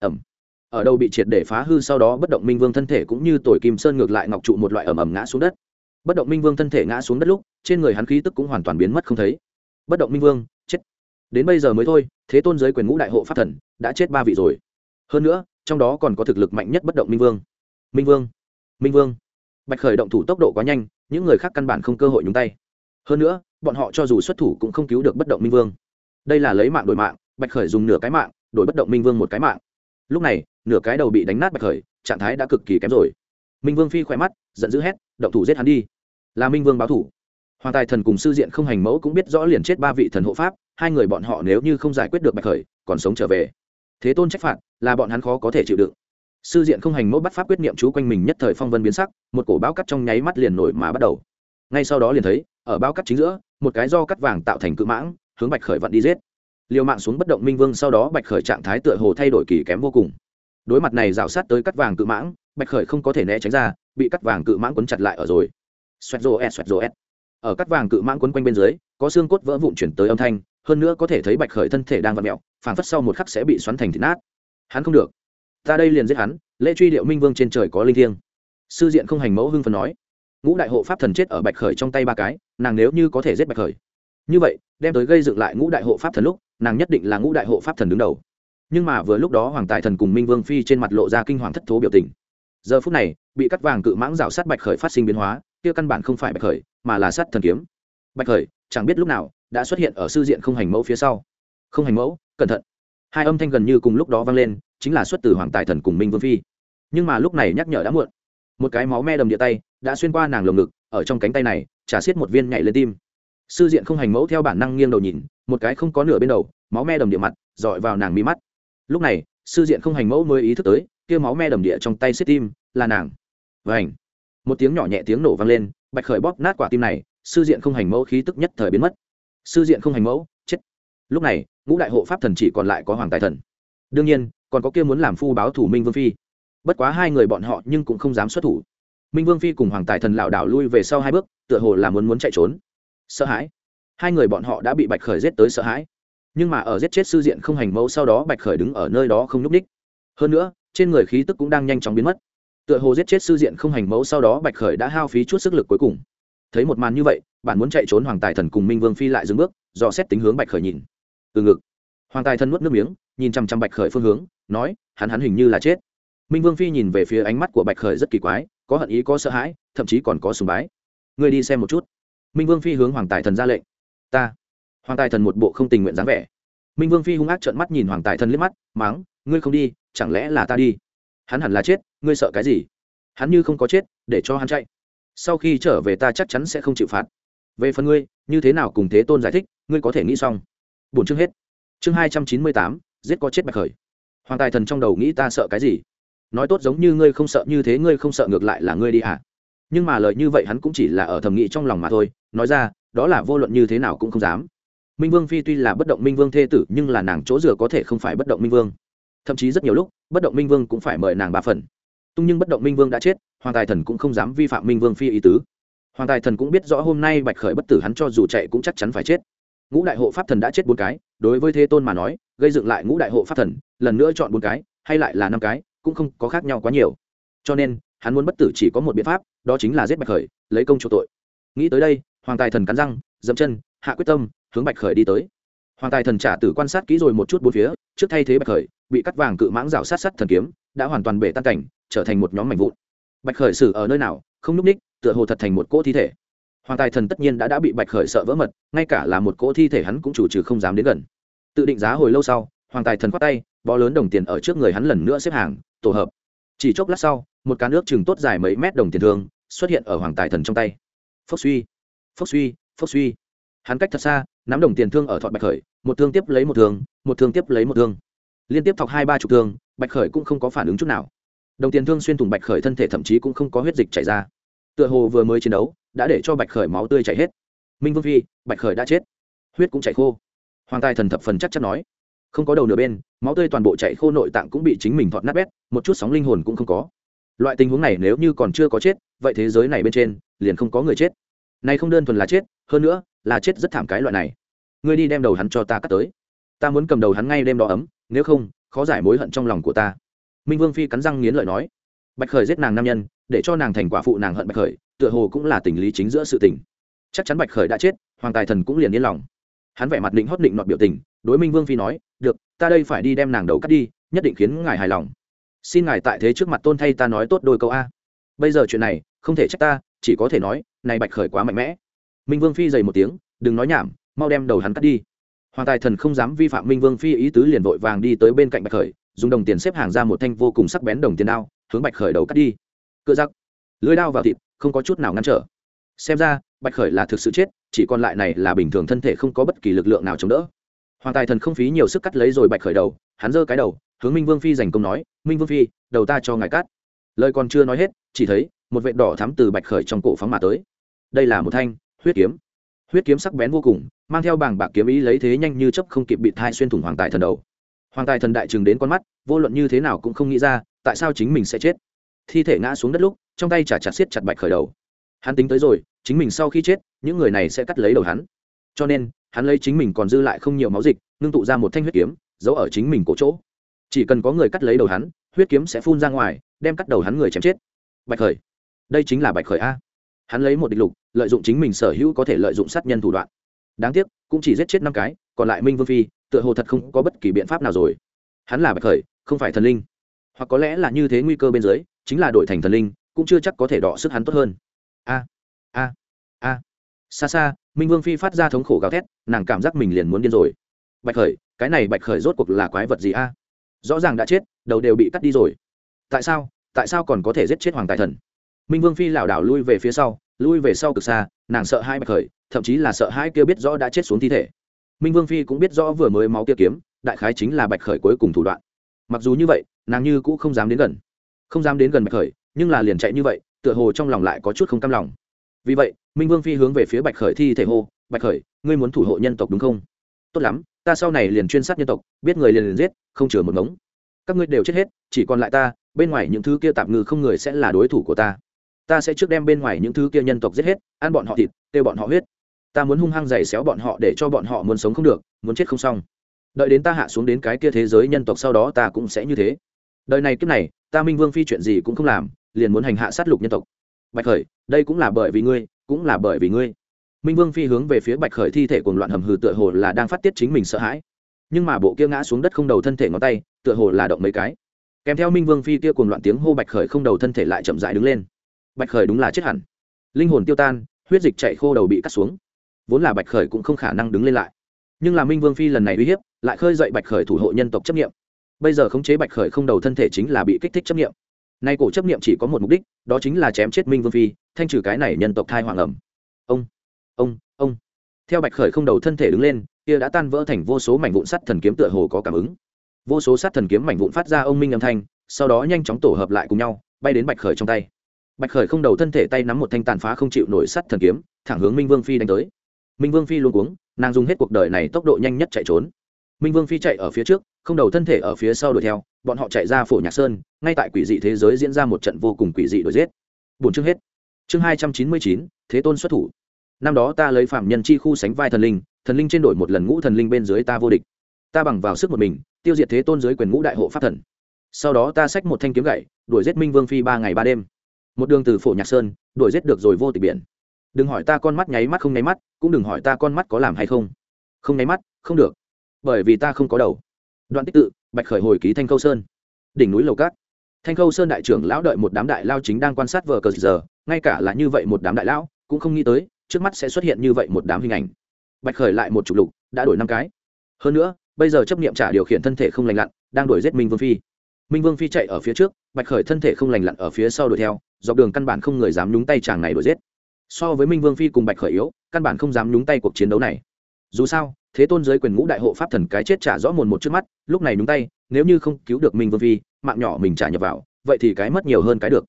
Ẩm ở đâu bị triệt để phá hư sau đó bất động minh vương thân thể cũng như tổi kim sơn ngược lại ngọc trụ một loại ẩm ẩm ngã xuống đất. Bất động minh vương thân thể ngã xuống đất lúc, trên người hắn khí tức cũng hoàn toàn biến mất không thấy. Bất động minh vương, chết. Đến bây giờ mới thôi, thế tôn giới quyền ngũ đại hộ pháp thần đã chết ba vị rồi. Hơn nữa, trong đó còn có thực lực mạnh nhất bất động minh vương. Minh vương minh vương. Bạch khởi động thủ tốc độ quá nhanh, những người khác căn bản không cơ hội nhúng tay. Hơn nữa, bọn họ cho dù xuất thủ cũng không cứu được bất động minh vương. Đây là lấy mạng đổi mạng, bạch khởi dùng nửa cái mạng, đổi bất động minh vương một cái mạng lúc này, nửa cái đầu bị đánh nát bạch khởi, trạng thái đã cực kỳ kém rồi. Minh vương phi khỏe mắt, giận dữ hét, động thủ giết hắn đi. Là minh vương báo thủ. Hoàng tài thần cùng sư diện không hành mẫu cũng biết rõ liền chết ba vị thần hộ pháp, hai người bọn họ nếu như không giải quyết được bạch khởi, còn sống trở về. Thế tôn trách phạt, là bọn hắn khó có thể chịu đựng. Sư diện không hành mẫu bắt pháp quyết niệm chú quanh mình nhất thời phong vân biến sắc, một cổ bao cắt trong nháy mắt liền nổi mà bắt đầu. Ngay sau đó liền thấy, ở bao cắt chính giữa, một cái do cắt vàng tạo thành cự mãng, hướng bạch khởi vặn đi giết liều mạng xuống bất động minh vương sau đó bạch khởi trạng thái tựa hồ thay đổi kỳ kém vô cùng. Đối mặt này rào sát tới cắt vàng cự mãng, bạch khởi không có thể né tránh ra, bị cắt vàng cự mãng quấn chặt lại ở rồi. Xoẹt rô ẹt, xoẹt rô ẹt. Ở cắt vàng cự mãng quấn quanh bên dưới, có xương cốt vỡ vụn chuyển tới âm thanh, hơn nữa có thể thấy bạch khởi thân thể đang vặn mẹo phảng phất sau một khắc sẽ bị xoắn thành thịt nát. Hắn không được. Ta đây liền giết hắn, lễ truy điệu minh vương trên trời có linh thiêng. Sư diện không hành mẫu hưng phần nói. Ngũ đại hộ pháp thần chết ở bạch khởi trong tay ba cái, nàng nếu như có thể giết bạch khởi. Như vậy, đem tới gây dựng lại ngũ đại hộ pháp thần lúc nàng nhất định là ngũ đại hộ pháp thần đứng đầu. Nhưng mà vừa lúc đó hoàng tài thần cùng minh vương phi trên mặt lộ ra kinh hoàng thất thố biểu tình. Giờ phút này, bị cắt vàng cự mãng rào sát bạch khởi phát sinh biến hóa, kia căn bản không phải bạch khởi, mà là sát thần kiếm. Bạch khởi, chẳng biết lúc nào, đã xuất hiện ở sư diện không hành mẫu phía sau. Không hành mẫu, cẩn thận. Hai âm thanh gần như cùng lúc đó vang lên, chính là xuất từ hoàng tài thần cùng minh vương phi. Nhưng mà lúc này nhắc nhở đã muộn. Một cái máu me đầm địa tay, đã xuyên qua nàng lồng ngực, ở trong cánh tay này trả xiết một viên nhảy lên tim sư diện không hành mẫu theo bản năng nghiêng đầu nhìn, một cái không có nửa bên đầu, máu me đầm địa mặt, dọi vào nàng mi mắt. Lúc này, sư diện không hành mẫu mới ý thức tới, kia máu me đầm địa trong tay xếp tim, là nàng. Vảnh một tiếng nhỏ nhẹ tiếng nổ vang lên, bạch khởi bóp nát quả tim này, sư diện không hành mẫu khí tức nhất thời biến mất. Sư diện không hành mẫu, chết! Lúc này, ngũ đại hộ pháp thần chỉ còn lại có hoàng tài thần. Đương nhiên, còn có kia muốn làm phu báo thủ minh vương phi. Bất quá hai người bọn họ nhưng cũng không dám xuất thủ. Minh vương phi cùng hoàng tài thần lảo đảo lui về sau hai bước, tựa hồ là muốn muốn chạy trốn sợ hãi. Hai người bọn họ đã bị bạch khởi giết tới sợ hãi. Nhưng mà ở giết chết sư diện không hành mẫu sau đó bạch khởi đứng ở nơi đó không nhúc ních hơn nữa, trên người khí tức cũng đang nhanh chóng biến mất. Tựa hồ giết chết sư diện không hành mẫu sau đó bạch khởi đã hao phí chút sức lực cuối cùng. Thấy một màn như vậy, bạn muốn chạy trốn hoàng tài thần cùng minh vương phi lại dừng bước do xét tính hướng bạch khởi nhìn. Từ ngực, hoàng tài thần nuốt nước miếng, nhìn chăm chăm bạch khởi phương hướng, nói, hắn hắn hình như là chết. Minh vương phi nhìn về phía ánh mắt của bạch khởi rất kỳ quái, có hận ý có sợ hãi, thậm chí còn có sùng bái. Ngươi đi xem một chút minh vương phi hướng hoàng tài thần ra lệnh ta hoàng tài thần một bộ không tình nguyện dáng vẻ minh vương phi hung ác trợn mắt nhìn hoàng tài thần liếc mắt máng ngươi không đi chẳng lẽ là ta đi hắn hẳn là chết ngươi sợ cái gì hắn như không có chết để cho hắn chạy sau khi trở về ta chắc chắn sẽ không chịu phạt về phần ngươi như thế nào cùng thế tôn giải thích ngươi có thể nghĩ xong bốn chương hết chương hai trăm chín mươi tám giết có chết bạch khởi hoàng tài thần trong đầu nghĩ ta sợ cái gì nói tốt giống như ngươi không sợ như thế ngươi không sợ ngược lại là ngươi đi hả nhưng mà lời như vậy hắn cũng chỉ là ở thầm nghĩ trong lòng mà thôi, nói ra, đó là vô luận như thế nào cũng không dám. Minh vương phi tuy là bất động minh vương thê tử, nhưng là nàng chỗ dựa có thể không phải bất động minh vương. Thậm chí rất nhiều lúc, bất động minh vương cũng phải mời nàng ba phần. Tung nhưng bất động minh vương đã chết, hoàng tài thần cũng không dám vi phạm minh vương phi ý tứ. Hoàng tài thần cũng biết rõ hôm nay bạch khởi bất tử hắn cho dù chạy cũng chắc chắn phải chết. Ngũ đại hộ pháp thần đã chết bốn cái, đối với thế tôn mà nói, gây dựng lại ngũ đại hộ pháp thần, lần nữa chọn bốn cái, hay lại là năm cái, cũng không có khác nhau quá nhiều. Cho nên hắn muốn bất tử chỉ có một biện pháp, đó chính là giết bạch khởi, lấy công chỗ tội. Nghĩ tới đây, hoàng tài thần cắn răng, dậm chân, hạ quyết tâm, hướng bạch khởi đi tới. Hoàng tài thần trả tử quan sát kỹ rồi một chút bốn phía, trước thay thế bạch khởi, bị cắt vàng cự mãng rào sát sát thần kiếm, đã hoàn toàn bể tan cảnh, trở thành một nhóm mảnh vụn. Bạch khởi xử ở nơi nào, không núp ních, tựa hồ thật thành một cỗ thi thể. Hoàng tài thần tất nhiên đã đã bị bạch khởi sợ vỡ mật, ngay cả là một cỗ thi thể hắn cũng chủ trừ không dám đến gần. Tự định giá hồi lâu sau, hoàng tài thần khoát tay, bó lớn đồng tiền ở trước người hắn lần nữa xếp hàng, tổ hợp. Chỉ chốc lát sau một cá nước chừng tốt dài mấy mét đồng tiền thương, xuất hiện ở hoàng tài thần trong tay. Phốc suy phốc suy phốc suy. Hắn cách thật xa, nắm đồng tiền thương ở thọt bạch khởi, một thương tiếp lấy một thương một thương tiếp lấy một thương. Liên tiếp thọc hai ba chục thương, bạch khởi cũng không có phản ứng chút nào. Đồng tiền thương xuyên thủng bạch khởi thân thể thậm chí cũng không có huyết dịch chảy ra. Tựa hồ vừa mới chiến đấu, đã để cho bạch khởi máu tươi chảy hết. Minh vương phi, bạch khởi đã chết. Huyết cũng chảy khô. Hoàng tài thần thập phần chắc chắn nói. Không có đầu nửa bên, máu tươi toàn bộ chảy khô nội tạng cũng bị chính mình thọt nát bét, một chút sóng linh hồn cũng không có loại tình huống này nếu như còn chưa có chết, vậy thế giới này bên trên liền không có người chết. Này không đơn thuần là chết, hơn nữa là chết rất thảm cái loại này. Ngươi đi đem đầu hắn cho ta cắt tới. Ta muốn cầm đầu hắn ngay đêm đó ấm, nếu không, khó giải mối hận trong lòng của ta. Minh vương phi cắn răng nghiến lợi nói. Bạch khởi giết nàng nam nhân, để cho nàng thành quả phụ nàng hận bạch khởi, tựa hồ cũng là tình lý chính giữa sự tình. Chắc chắn bạch khởi đã chết, hoàng tài thần cũng liền yên lòng. Hắn vẻ mặt định hót định nọt biểu tình, đối minh vương phi nói, được, ta đây phải đi đem nàng đầu cắt đi, nhất định khiến ngài hài lòng xin ngài tại thế trước mặt tôn thay ta nói tốt đôi câu a. Bây giờ chuyện này, không thể trách ta, chỉ có thể nói, này bạch khởi quá mạnh mẽ. Minh vương phi dày một tiếng, đừng nói nhảm, mau đem đầu hắn cắt đi. Hoàng tài thần không dám vi phạm minh vương phi ý tứ liền vội vàng đi tới bên cạnh bạch khởi, dùng đồng tiền xếp hàng ra một thanh vô cùng sắc bén đồng tiền đao, hướng bạch khởi đầu cắt đi. Cựa giặc lưới đao vào thịt, không có chút nào ngăn trở. Xem ra, bạch khởi là thực sự chết, chỉ còn lại này là bình thường thân thể không có bất kỳ lực lượng nào chống đỡ. Hoàng tài thần không phí nhiều sức cắt lấy rồi bạch khởi đầu, hắn giơ cái đầu hướng minh vương phi giành công nói, minh vương phi, đầu ta cho ngài cắt. Lời còn chưa nói hết, chỉ thấy một vệt đỏ thắm từ bạch khởi trong cổ phóng mà tới. Đây là một thanh huyết kiếm. Huyết kiếm sắc bén vô cùng, mang theo bảng bạc kiếm ý lấy thế nhanh như chấp không kịp bị thai xuyên thủng hoàng tài thần đầu. Hoàng tài thần đại chừng đến con mắt, vô luận như thế nào cũng không nghĩ ra, tại sao chính mình sẽ chết. Thi thể ngã xuống đất lúc, trong tay chả chặt xiết chặt bạch khởi đầu. Hắn tính tới rồi, chính mình sau khi chết, những người này sẽ cắt lấy đầu hắn. Cho nên, hắn lấy chính mình còn dư lại không nhiều máu dịch, ngưng tụ ra một thanh huyết kiếm, giấu ở chính mình cổ chỗ chỉ cần có người cắt lấy đầu hắn, huyết kiếm sẽ phun ra ngoài, đem cắt đầu hắn người chém chết. Bạch khởi. Đây chính là bạch khởi a. Hắn lấy một địch lục, lợi dụng chính mình sở hữu có thể lợi dụng sát nhân thủ đoạn. Đáng tiếc, cũng chỉ giết chết năm cái, còn lại minh vương phi, tựa hồ thật không có bất kỳ biện pháp nào rồi. Hắn là bạch khởi, không phải thần linh. Hoặc có lẽ là như thế nguy cơ bên dưới, chính là đổi thành thần linh, cũng chưa chắc có thể đọ sức hắn tốt hơn. A a a. Xa xa, minh vương phi phát ra thống khổ gào thét, nàng cảm giác mình liền muốn điên rồi. Bạch khởi, cái này bạch khởi rốt cuộc là quái vật gì a? Rõ ràng đã chết, đầu đều bị cắt đi rồi. Tại sao? Tại sao còn có thể giết chết hoàng tài thần? Minh vương phi lảo đảo lui về phía sau, lui về sau cực xa, nàng sợ hai bạch khởi, thậm chí là sợ hai kia biết rõ đã chết xuống thi thể. Minh vương phi cũng biết rõ vừa mới máu kia kiếm, đại khái chính là bạch khởi cuối cùng thủ đoạn. Mặc dù như vậy, nàng như cũng không dám đến gần. Không dám đến gần bạch khởi, nhưng là liền chạy như vậy, tựa hồ trong lòng lại có chút không cam lòng. Vì vậy, minh vương phi hướng về phía bạch khởi thi thể hô, bạch khởi, ngươi muốn thủ hộ nhân tộc đúng không? Tốt lắm ta sau này liền chuyên sát nhân tộc, biết người liền liền giết, không chừa một ngống. Các ngươi đều chết hết, chỉ còn lại ta, bên ngoài những thứ kia tạm ngư không người sẽ là đối thủ của ta. Ta sẽ trước đem bên ngoài những thứ kia nhân tộc giết hết, ăn bọn họ thịt, tiêu bọn họ huyết. Ta muốn hung hăng giày xéo bọn họ để cho bọn họ muốn sống không được, muốn chết không xong. Đợi đến ta hạ xuống đến cái kia thế giới nhân tộc sau đó ta cũng sẽ như thế. Đời này kiếp này, ta minh vương phi chuyện gì cũng không làm, liền muốn hành hạ sát lục nhân tộc. Bạch khởi, đây cũng là bởi vì ngươi, cũng là bởi vì ngươi minh vương phi hướng về phía bạch khởi thi thể cuồng loạn hầm hừ tựa hồ là đang phát tiết chính mình sợ hãi. Nhưng mà bộ kia ngã xuống đất không đầu thân thể ngón tay, tựa hồ là động mấy cái. Kèm theo minh vương phi kia cuồng loạn tiếng hô bạch khởi không đầu thân thể lại chậm dại đứng lên. Bạch khởi đúng là chết hẳn. Linh hồn tiêu tan, huyết dịch chạy khô đầu bị cắt xuống. Vốn là bạch khởi cũng không khả năng đứng lên lại. Nhưng là minh vương phi lần này uy hiếp, lại khơi dậy bạch khởi thủ hộ nhân tộc chấp nghiệm bây giờ khống chế bạch khởi không đầu thân thể chính là bị kích thích chấp nghiệm nay cổ chấp nghiệm chỉ có một mục đích, đó chính là chém chết minh vương phi, thanh trừ cái này nhân tộc thai hoàng ẩm. Ông! Ông ông. Theo bạch khởi không đầu thân thể đứng lên, kia đã tan vỡ thành vô số mảnh vụn sắt thần kiếm tựa hồ có cảm ứng. Vô số sắt thần kiếm mảnh vụn phát ra ông minh âm thanh, sau đó nhanh chóng tổ hợp lại cùng nhau, bay đến bạch khởi trong tay. Bạch khởi không đầu thân thể tay nắm một thanh tàn phá không chịu nổi sắt thần kiếm, thẳng hướng minh vương phi đánh tới. Minh vương phi luôn cuống, nàng dùng hết cuộc đời này tốc độ nhanh nhất chạy trốn. Minh vương phi chạy ở phía trước, không đầu thân thể ở phía sau đuổi theo, bọn họ chạy ra phổ nhạc sơn, ngay tại quỷ dị thế giới diễn ra một trận vô cùng quỷ dị đuổi giết. Bốn chương hết. Chương hai trăm chín mươi chín, thế tôn xuất thủ năm đó ta lấy phạm nhân chi khu sánh vai thần linh thần linh trên đổi một lần ngũ thần linh bên dưới ta vô địch. Ta bằng vào sức một mình, tiêu diệt thế tôn dưới quyền ngũ đại hộ pháp thần. Sau đó ta xách một thanh kiếm gậy, đuổi giết minh vương phi ba ngày ba đêm. Một đường từ phổ nhạc sơn, đuổi giết được rồi vô tịch biển. Đừng hỏi ta con mắt nháy mắt không nháy mắt, cũng đừng hỏi ta con mắt có làm hay không. Không nháy mắt, không được. Bởi vì ta không có đầu. Đoạn tích tự, bạch khởi hồi ký thanh khâu sơn. Đỉnh núi lầu cát. Thanh khâu sơn đại trưởng lão đợi một đám đại lao chính đang quan sát vờ cờ giờ, ngay cả là như vậy một đám đại lão cũng không nghĩ tới trước mắt sẽ xuất hiện như vậy một đám hình ảnh. Bạch khởi lại một chục lục, đã đổi năm cái. Hơn nữa, bây giờ chấp niệm trả điều khiển thân thể không lành lặn, đang đuổi giết minh vương phi. Minh vương phi chạy ở phía trước, bạch khởi thân thể không lành lặn ở phía sau đuổi theo, dọc đường căn bản không người dám nhúng tay chàng này đuổi giết. So với minh vương phi cùng bạch khởi yếu, căn bản không dám nhúng tay cuộc chiến đấu này. Dù sao, thế tôn giới quyền ngũ đại hộ pháp thần cái chết trả rõ mồn một trước mắt, lúc này nhúng tay, nếu như không cứu được minh vương phi, mạng nhỏ mình trả nhập vào, vậy thì cái mất nhiều hơn cái được.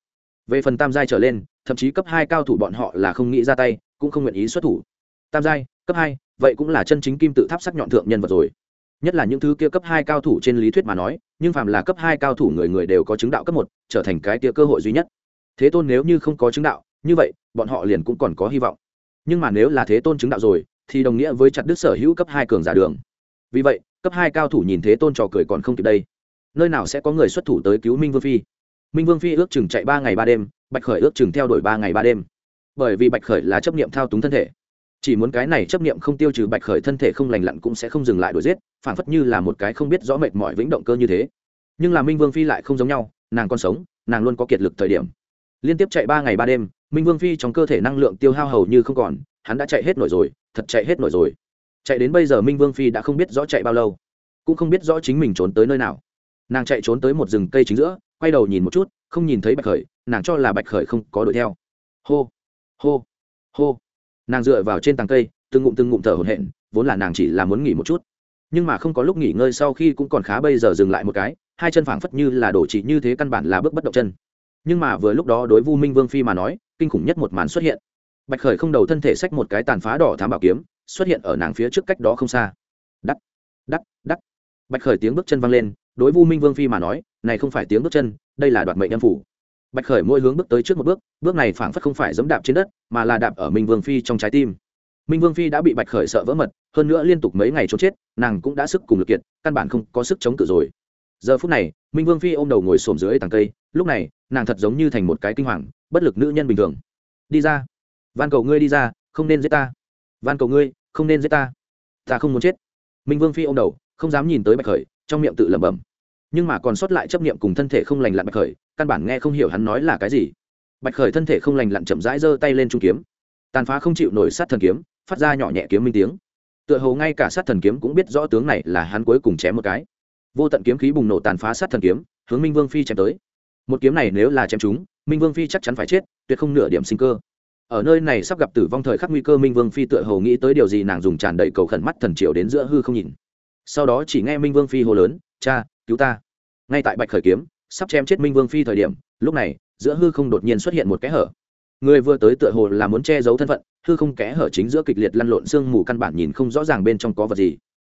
Về phần tam giai trở lên thậm chí cấp hai cao thủ bọn họ là không nghĩ ra tay, cũng không nguyện ý xuất thủ. Tam giai, cấp hai, vậy cũng là chân chính kim tự tháp sắc nhọn thượng nhân vật rồi. Nhất là những thứ kia cấp hai cao thủ trên lý thuyết mà nói, nhưng phàm là cấp hai cao thủ người người đều có chứng đạo cấp một, trở thành cái kia cơ hội duy nhất. Thế tôn nếu như không có chứng đạo, như vậy, bọn họ liền cũng còn có hy vọng. Nhưng mà nếu là thế tôn chứng đạo rồi, thì đồng nghĩa với chặt đứt sở hữu cấp hai cường giả đường. Vì vậy, cấp hai cao thủ nhìn thế tôn trò cười còn không kịp đây. Nơi nào sẽ có người xuất thủ tới cứu minh vương phi? Minh vương phi ước chừng chạy ba ngày ba đêm bạch khởi ước chừng theo đuổi ba ngày ba đêm. Bởi vì bạch khởi là chấp niệm thao túng thân thể. Chỉ muốn cái này chấp niệm không tiêu trừ bạch khởi thân thể không lành lặn cũng sẽ không dừng lại đuổi giết, phản phất như là một cái không biết rõ mệt mỏi vĩnh động cơ như thế. Nhưng là minh vương phi lại không giống nhau, nàng còn sống, nàng luôn có kiệt lực thời điểm. Liên tiếp chạy ba ngày ba đêm, minh vương phi trong cơ thể năng lượng tiêu hao hầu như không còn, hắn đã chạy hết nổi rồi, thật chạy hết nổi rồi. Chạy đến bây giờ minh vương phi đã không biết rõ chạy bao lâu, cũng không biết rõ chính mình trốn tới nơi nào. Nàng chạy trốn tới một rừng cây chính giữa, quay đầu nhìn một chút không nhìn thấy bạch khởi, nàng cho là bạch khởi không có đuổi theo. Hô hô hô. Nàng dựa vào trên tàng cây, từng ngụm từng ngụm thở hổn hển, vốn là nàng chỉ là muốn nghỉ một chút. Nhưng mà không có lúc nghỉ ngơi sau khi cũng còn khá bây giờ dừng lại một cái, hai chân phảng phất như là đổ chỉ như thế căn bản là bước bất động chân. Nhưng mà vừa lúc đó đối vu minh vương phi mà nói, kinh khủng nhất một màn xuất hiện. Bạch khởi không đầu thân thể xách một cái tàn phá đỏ thám bảo kiếm, xuất hiện ở nàng phía trước cách đó không xa. Đắt đắt đắt bạch khởi tiếng bước chân văng lên, đối vu minh vương phi mà nói, này không phải tiếng bước chân đây là đoạt mệnh âm phủ. Bạch khởi mỗi hướng bước tới trước một bước bước này phảng phất không phải giẫm đạp trên đất, mà là đạp ở minh vương phi trong trái tim. Minh vương phi đã bị bạch khởi sợ vỡ mật, hơn nữa liên tục mấy ngày trốn chết, nàng cũng đã sức cùng lực kiệt, căn bản không có sức chống cự rồi. Giờ phút này, minh vương phi ôm đầu ngồi xổm dưới tàng cây, lúc này, nàng thật giống như thành một cái kinh hoàng, bất lực nữ nhân bình thường. Đi ra. Van cầu ngươi đi ra, không nên giết ta. Van cầu ngươi, không nên giết ta. Ta không muốn chết. Minh vương phi ôm đầu, không dám nhìn tới bạch khởi, trong miệng tự lẩm bẩm nhưng mà còn sót lại chấp niệm cùng thân thể không lành lặn bạch khởi, căn bản nghe không hiểu hắn nói là cái gì. Bạch khởi thân thể không lành lặn chậm rãi giơ tay lên trung kiếm, tàn phá không chịu nổi sát thần kiếm, phát ra nhỏ nhẹ kiếm minh tiếng. Tựa hồ ngay cả sát thần kiếm cũng biết rõ tướng này là hắn cuối cùng chém một cái. Vô tận kiếm khí bùng nổ tàn phá sát thần kiếm, hướng minh vương phi chém tới. Một kiếm này nếu là chém chúng minh vương phi chắc chắn phải chết, tuyệt không nửa điểm sinh cơ. Ở nơi này sắp gặp tử vong thời khắc nguy cơ, minh vương phi tựa hồ nghĩ tới điều gì nàng dùng tràn đầy cầu khẩn mắt thần triều đến giữa hư không nhìn. Sau đó chỉ nghe minh vương phi hô lớn, cha, cứu ta ngay tại bạch khởi kiếm sắp chém chết minh vương phi thời điểm, lúc này, giữa hư không đột nhiên xuất hiện một kẽ hở. Người vừa tới tựa hồ là muốn che giấu thân phận, hư không kẽ hở chính giữa kịch liệt lăn lộn sương mù căn bản nhìn không rõ ràng bên trong có vật gì.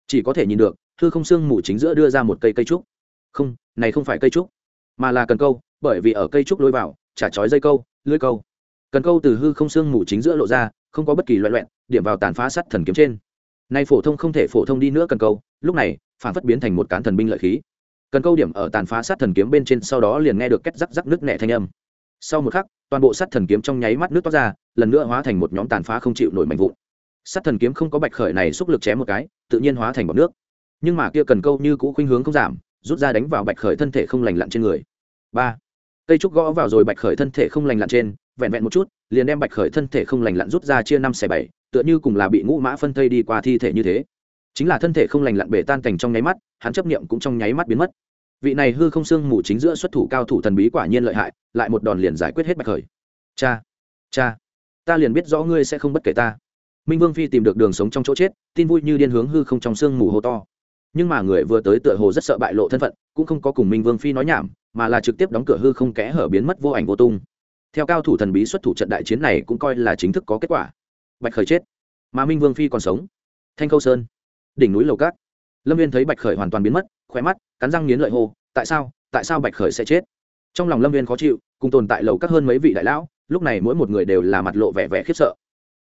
Chỉ có thể nhìn được, hư không sương mù chính giữa đưa ra một cây cây trúc. Không, này không phải cây trúc, mà là cần câu, bởi vì ở cây trúc lôi vào, chả chói dây câu lưới câu. Cần câu từ hư không sương mù chính giữa lộ ra, không có bất kỳ loại loẹn, điểm vào tàn phá sắt thần kiếm trên. Nay phổ thông không thể phổ thông đi nữa cần câu, lúc này, phản phất biến thành một cán thần binh lợi khí cần câu điểm ở tàn phá sát thần kiếm bên trên, sau đó liền nghe được két rắc rắc nước nẹ thanh âm. Sau một khắc, toàn bộ sát thần kiếm trong nháy mắt nước toát ra, lần nữa hóa thành một nhóm tàn phá không chịu nổi mạnh vụn. Sát thần kiếm không có bạch khởi này xúc lực chém một cái, tự nhiên hóa thành bọc nước. Nhưng mà kia cần câu như cũ khuynh hướng không giảm, rút ra đánh vào bạch khởi thân thể không lành lặn trên người. Ba. Cây trúc gõ vào rồi bạch khởi thân thể không lành lặn trên, vẹn vẹn một chút, liền đem bạch khởi thân thể không lành lặn rút ra chia năm xẻ bảy, tựa như cùng là bị ngũ mã phân thây đi qua thi thể như thế. Chính là thân thể không lành lặn bể tan cảnh trong nháy mắt, hắn chấp niệm cũng trong nháy mắt biến mất vị này hư không xương mù chính giữa xuất thủ cao thủ thần bí quả nhiên lợi hại, lại một đòn liền giải quyết hết bạch khởi. Cha cha, ta liền biết rõ ngươi sẽ không bất kể ta. Minh vương phi tìm được đường sống trong chỗ chết, tin vui như điên hướng hư không trong xương mù hô to. Nhưng mà người vừa tới tựa hồ rất sợ bại lộ thân phận, cũng không có cùng minh vương phi nói nhảm, mà là trực tiếp đóng cửa hư không kẽ hở biến mất vô ảnh vô tung. Theo cao thủ thần bí xuất thủ trận đại chiến này cũng coi là chính thức có kết quả. Bạch khởi chết, mà minh vương phi còn sống. Thanh khâu sơn, đỉnh núi lầu cát lâm viên thấy bạch khởi hoàn toàn biến mất, khóe mắt, cắn răng nghiến lợi hô, tại sao? Tại sao bạch khởi sẽ chết? Trong lòng lâm viên khó chịu, cùng tồn tại lầu các hơn mấy vị đại lão, lúc này mỗi một người đều là mặt lộ vẻ vẻ khiếp sợ.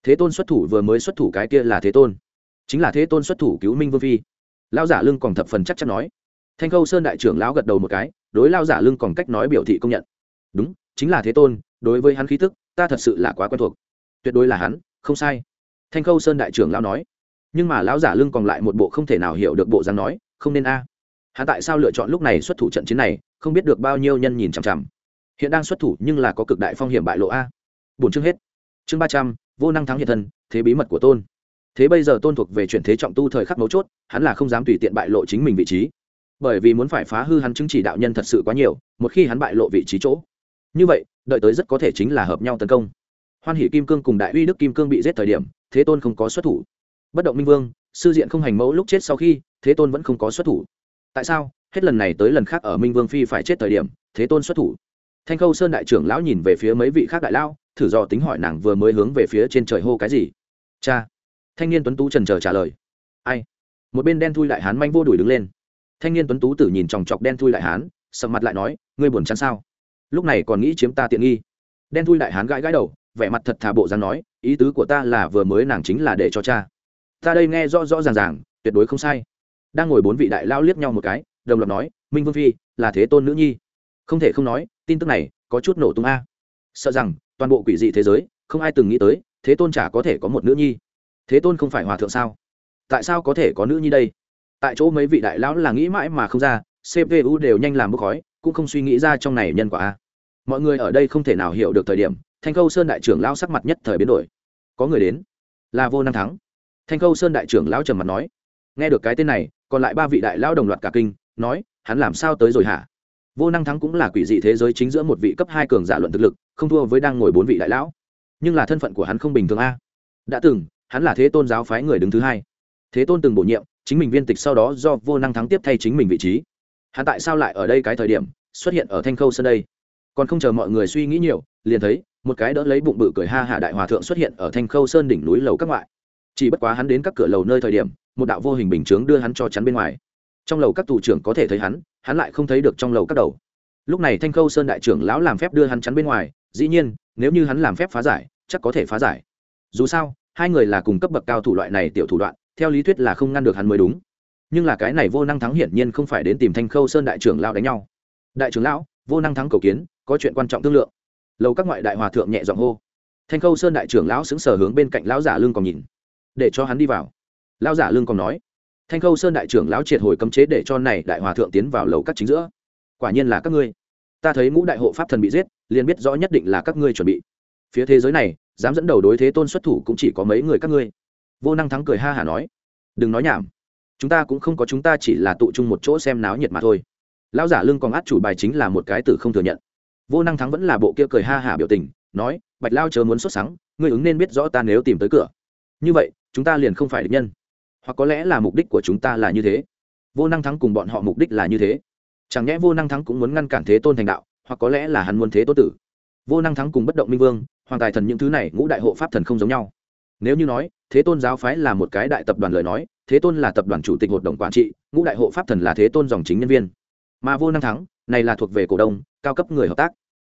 Thế tôn xuất thủ vừa mới xuất thủ cái kia là thế tôn. Chính là thế tôn xuất thủ cứu minh vương phi. Lao giả lưng còn thập phần chắc chắn nói. Thanh khâu sơn đại trưởng lão gật đầu một cái, đối lao giả lưng còn cách nói biểu thị công nhận. Đúng, chính là thế tôn, đối với hắn khí tức, ta thật sự là quá quen thuộc. Tuyệt đối là hắn, không sai. Thanh khâu sơn đại trưởng lão nói nhưng mà lão giả lưng còn lại một bộ không thể nào hiểu được bộ dáng nói, không nên a. Hạ tại sao lựa chọn lúc này xuất thủ trận chiến này, không biết được bao nhiêu nhân nhìn chằm chằm. Hiện đang xuất thủ nhưng là có cực đại phong hiểm bại lộ a. Bốn chương hết. Chương ba trăm, vô năng thắng hiện thân, thế bí mật của tôn. Thế bây giờ tôn thuộc về chuyển thế trọng tu thời khắc mấu chốt, hắn là không dám tùy tiện bại lộ chính mình vị trí. Bởi vì muốn phải phá hư hắn chứng chỉ đạo nhân thật sự quá nhiều, một khi hắn bại lộ vị trí chỗ. Như vậy, đợi tới rất có thể chính là hợp nhau tấn công. Hoan hỷ kim cương cùng đại uy đức kim cương bị giết thời điểm, thế tôn không có xuất thủ bất động minh vương, sư diện không hành mẫu lúc chết sau khi, thế tôn vẫn không có xuất thủ. Tại sao? Hết lần này tới lần khác ở minh vương phi phải chết thời điểm, thế tôn xuất thủ. Thanh khâu sơn đại trưởng lão nhìn về phía mấy vị khác đại lão, thử dò tính hỏi nàng vừa mới hướng về phía trên trời hô cái gì. Cha. Thanh niên tuấn tú trần trờ trả lời. Ai? Một bên đen thui đại hán manh vô đuổi đứng lên. Thanh niên tuấn tú tử nhìn chòng chọc đen thui đại hán, sầm mặt lại nói, ngươi buồn chán sao? Lúc này còn nghĩ chiếm ta tiện nghi. Đen thui đại hán gãi gãi đầu, vẻ mặt thật thà bộ dáng nói, ý tứ của ta là vừa mới nàng chính là để cho cha ta đây nghe rõ rõ ràng ràng, tuyệt đối không sai. Đang ngồi bốn vị đại lao liếc nhau một cái, đồng loạt nói, minh vương phi, là thế tôn nữ nhi. Không thể không nói, tin tức này có chút nổ tung a. Sợ rằng, toàn bộ quỷ dị thế giới, không ai từng nghĩ tới, thế tôn chả có thể có một nữ nhi. Thế tôn không phải hòa thượng sao? Tại sao có thể có nữ nhi đây? Tại chỗ mấy vị đại lão là nghĩ mãi mà không ra cpu đều nhanh làm bốc khói, cũng không suy nghĩ ra trong này nhân quả a. Mọi người ở đây không thể nào hiểu được thời điểm, thanh khâu sơn đại trưởng lão sắc mặt nhất thời biến đổi. Có người đến. Là vô năng thắng thanh khâu sơn đại trưởng lão trầm mặt nói, nghe được cái tên này, còn lại ba vị đại lão đồng loạt cả kinh, nói, hắn làm sao tới rồi hả? Vô năng thắng cũng là quỷ dị thế giới chính giữa một vị cấp hai cường giả luận thực lực, không thua với đang ngồi bốn vị đại lão. Nhưng là thân phận của hắn không bình thường a. Đã từng, hắn là thế tôn giáo phái người đứng thứ hai. Thế tôn từng bổ nhiệm, chính mình viên tịch sau đó do vô năng thắng tiếp thay chính mình vị trí. Hắn tại sao lại ở đây cái thời điểm, xuất hiện ở thanh khâu sơn đây? Còn không chờ mọi người suy nghĩ nhiều, liền thấy, một cái đỡ lấy bụng bự cười ha hạ đại hòa thượng xuất hiện ở thanh khâu sơn đỉnh núi lầu các ngoại chỉ bất quá hắn đến các cửa lầu nơi thời điểm, một đạo vô hình bình chướng đưa hắn cho chắn bên ngoài. Trong lầu các tù trưởng có thể thấy hắn hắn lại không thấy được trong lầu các đầu. Lúc này thanh khâu sơn đại trưởng lão làm phép đưa hắn chắn bên ngoài, dĩ nhiên, nếu như hắn làm phép phá giải, chắc có thể phá giải. Dù sao, hai người là cùng cấp bậc cao thủ loại này tiểu thủ đoạn, theo lý thuyết là không ngăn được hắn mới đúng. Nhưng là cái này vô năng thắng hiển nhiên không phải đến tìm thanh khâu sơn đại trưởng lão đánh nhau. Đại trưởng lão, vô năng thắng cầu kiến, có chuyện quan trọng thương lượng. Lầu các ngoại đại hòa thượng nhẹ giọng hô. Thanh khâu sơn đại trưởng lão xứng sở hướng bên cạnh lão giả lưng còn nhìn để cho hắn đi vào. Lão giả lương còn nói, thanh khâu sơn đại trưởng lão triệt hồi cấm chế để cho này đại hòa thượng tiến vào lầu các chính giữa. Quả nhiên là các ngươi. Ta thấy ngũ đại hộ pháp thần bị giết, liền biết rõ nhất định là các ngươi chuẩn bị. Phía thế giới này, dám dẫn đầu đối thế tôn xuất thủ cũng chỉ có mấy người các ngươi. Vô năng thắng cười ha hả nói, đừng nói nhảm. Chúng ta cũng không có chúng ta chỉ là tụ chung một chỗ xem náo nhiệt mà thôi. Lão giả lưng còn át chủ bài chính là một cái tử không thừa nhận. Vô năng thắng vẫn là bộ kia cười ha hả biểu tình, nói, bạch lao chớ muốn xuất sáng ngươi ứng nên biết rõ ta nếu tìm tới cửa. Như vậy chúng ta liền không phải địch nhân. Hoặc có lẽ là mục đích của chúng ta là như thế. Vô năng thắng cùng bọn họ mục đích là như thế. Chẳng nhẽ vô năng thắng cũng muốn ngăn cản thế tôn thành đạo, hoặc có lẽ là hắn muốn thế tôn tử. Vô năng thắng cùng bất động minh vương, hoàng tài thần những thứ này ngũ đại hộ pháp thần không giống nhau. Nếu như nói, thế tôn giáo phái là một cái đại tập đoàn lời nói, thế tôn là tập đoàn chủ tịch hội đồng quản trị, ngũ đại hộ pháp thần là thế tôn dòng chính nhân viên. Mà vô năng thắng, này là thuộc về cổ đông, cao cấp người hợp tác.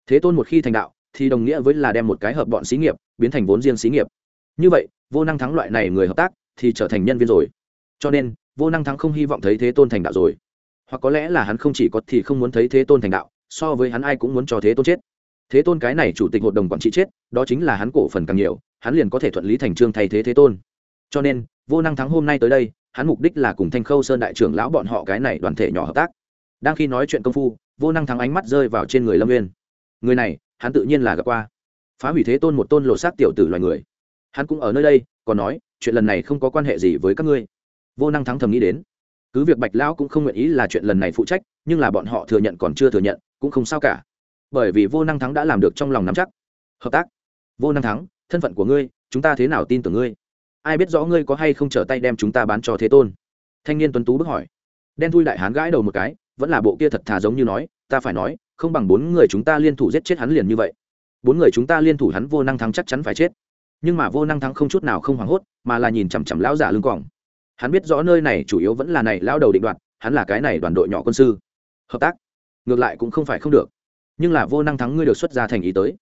Thế tôn một khi thành đạo, thì đồng nghĩa với là đem một cái hợp bọn xí nghiệp, biến thành vốn riêng xí nghiệp. Như vậy vô năng thắng loại này người hợp tác thì trở thành nhân viên rồi. Cho nên, vô năng thắng không hy vọng thấy thế tôn thành đạo rồi. Hoặc có lẽ là hắn không chỉ có thì không muốn thấy thế tôn thành đạo, so với hắn ai cũng muốn cho thế tôn chết. Thế tôn cái này chủ tịch hội đồng quản trị chết, đó chính là hắn cổ phần càng nhiều, hắn liền có thể thuận lý thành trương thay thế thế tôn. Cho nên, vô năng thắng hôm nay tới đây, hắn mục đích là cùng thanh khâu sơn đại trưởng lão bọn họ cái này đoàn thể nhỏ hợp tác. Đang khi nói chuyện công phu, vô năng thắng ánh mắt rơi vào trên người lâm nguyên người này, hắn tự nhiên là gặp qua. Phá hủy thế tôn một tôn lộ sát tiểu tử loài người hắn cũng ở nơi đây, còn nói, chuyện lần này không có quan hệ gì với các ngươi. Vô năng thắng thầm nghĩ đến. Cứ việc bạch lão cũng không nguyện ý là chuyện lần này phụ trách, nhưng là bọn họ thừa nhận còn chưa thừa nhận, cũng không sao cả. Bởi vì vô năng thắng đã làm được trong lòng nắm chắc. Hợp tác. Vô năng thắng, thân phận của ngươi, chúng ta thế nào tin tưởng ngươi? Ai biết rõ ngươi có hay không trở tay đem chúng ta bán cho thế tôn? Thanh niên tuấn tú bước hỏi. Đen thui đại hán gãi đầu một cái, vẫn là bộ kia thật thà giống như nói, ta phải nói, không bằng bốn người chúng ta liên thủ giết chết hắn liền như vậy. Bốn người chúng ta liên thủ hắn vô năng thắng chắc chắn phải chết nhưng mà vô năng thắng không chút nào không hoảng hốt, mà là nhìn chằm chằm lão giả lưng quòng. Hắn biết rõ nơi này chủ yếu vẫn là này lao đầu định đoạt, hắn là cái này đoàn đội nhỏ quân sư. Hợp tác, ngược lại cũng không phải không được. Nhưng là vô năng thắng ngươi được xuất ra thành ý tới.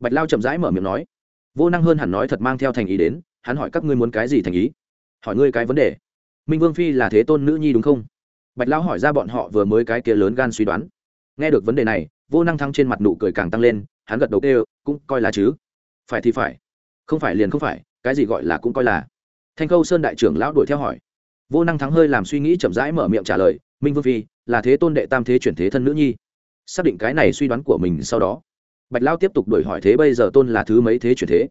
Bạch lao chậm rãi mở miệng nói. Vô năng hơn hẳn nói thật mang theo thành ý đến, hắn hỏi các ngươi muốn cái gì thành ý? Hỏi ngươi cái vấn đề. Minh vương phi là thế tôn nữ nhi đúng không? Bạch lao hỏi ra bọn họ vừa mới cái kia lớn gan suy đoán. Nghe được vấn đề này, vô năng thắng trên mặt nụ cười càng tăng lên, hắn gật đầu kêu, cũng coi là chứ. Phải thì phải không phải liền không phải, cái gì gọi là cũng coi là. Thanh khâu sơn đại trưởng lão đuổi theo hỏi. Vô năng thắng hơi làm suy nghĩ chậm rãi mở miệng trả lời, minh vương phi, là thế tôn đệ tam thế chuyển thế thân nữ nhi. Xác định cái này suy đoán của mình sau đó. Bạch lao tiếp tục đuổi hỏi, thế bây giờ tôn là thứ mấy thế chuyển thế?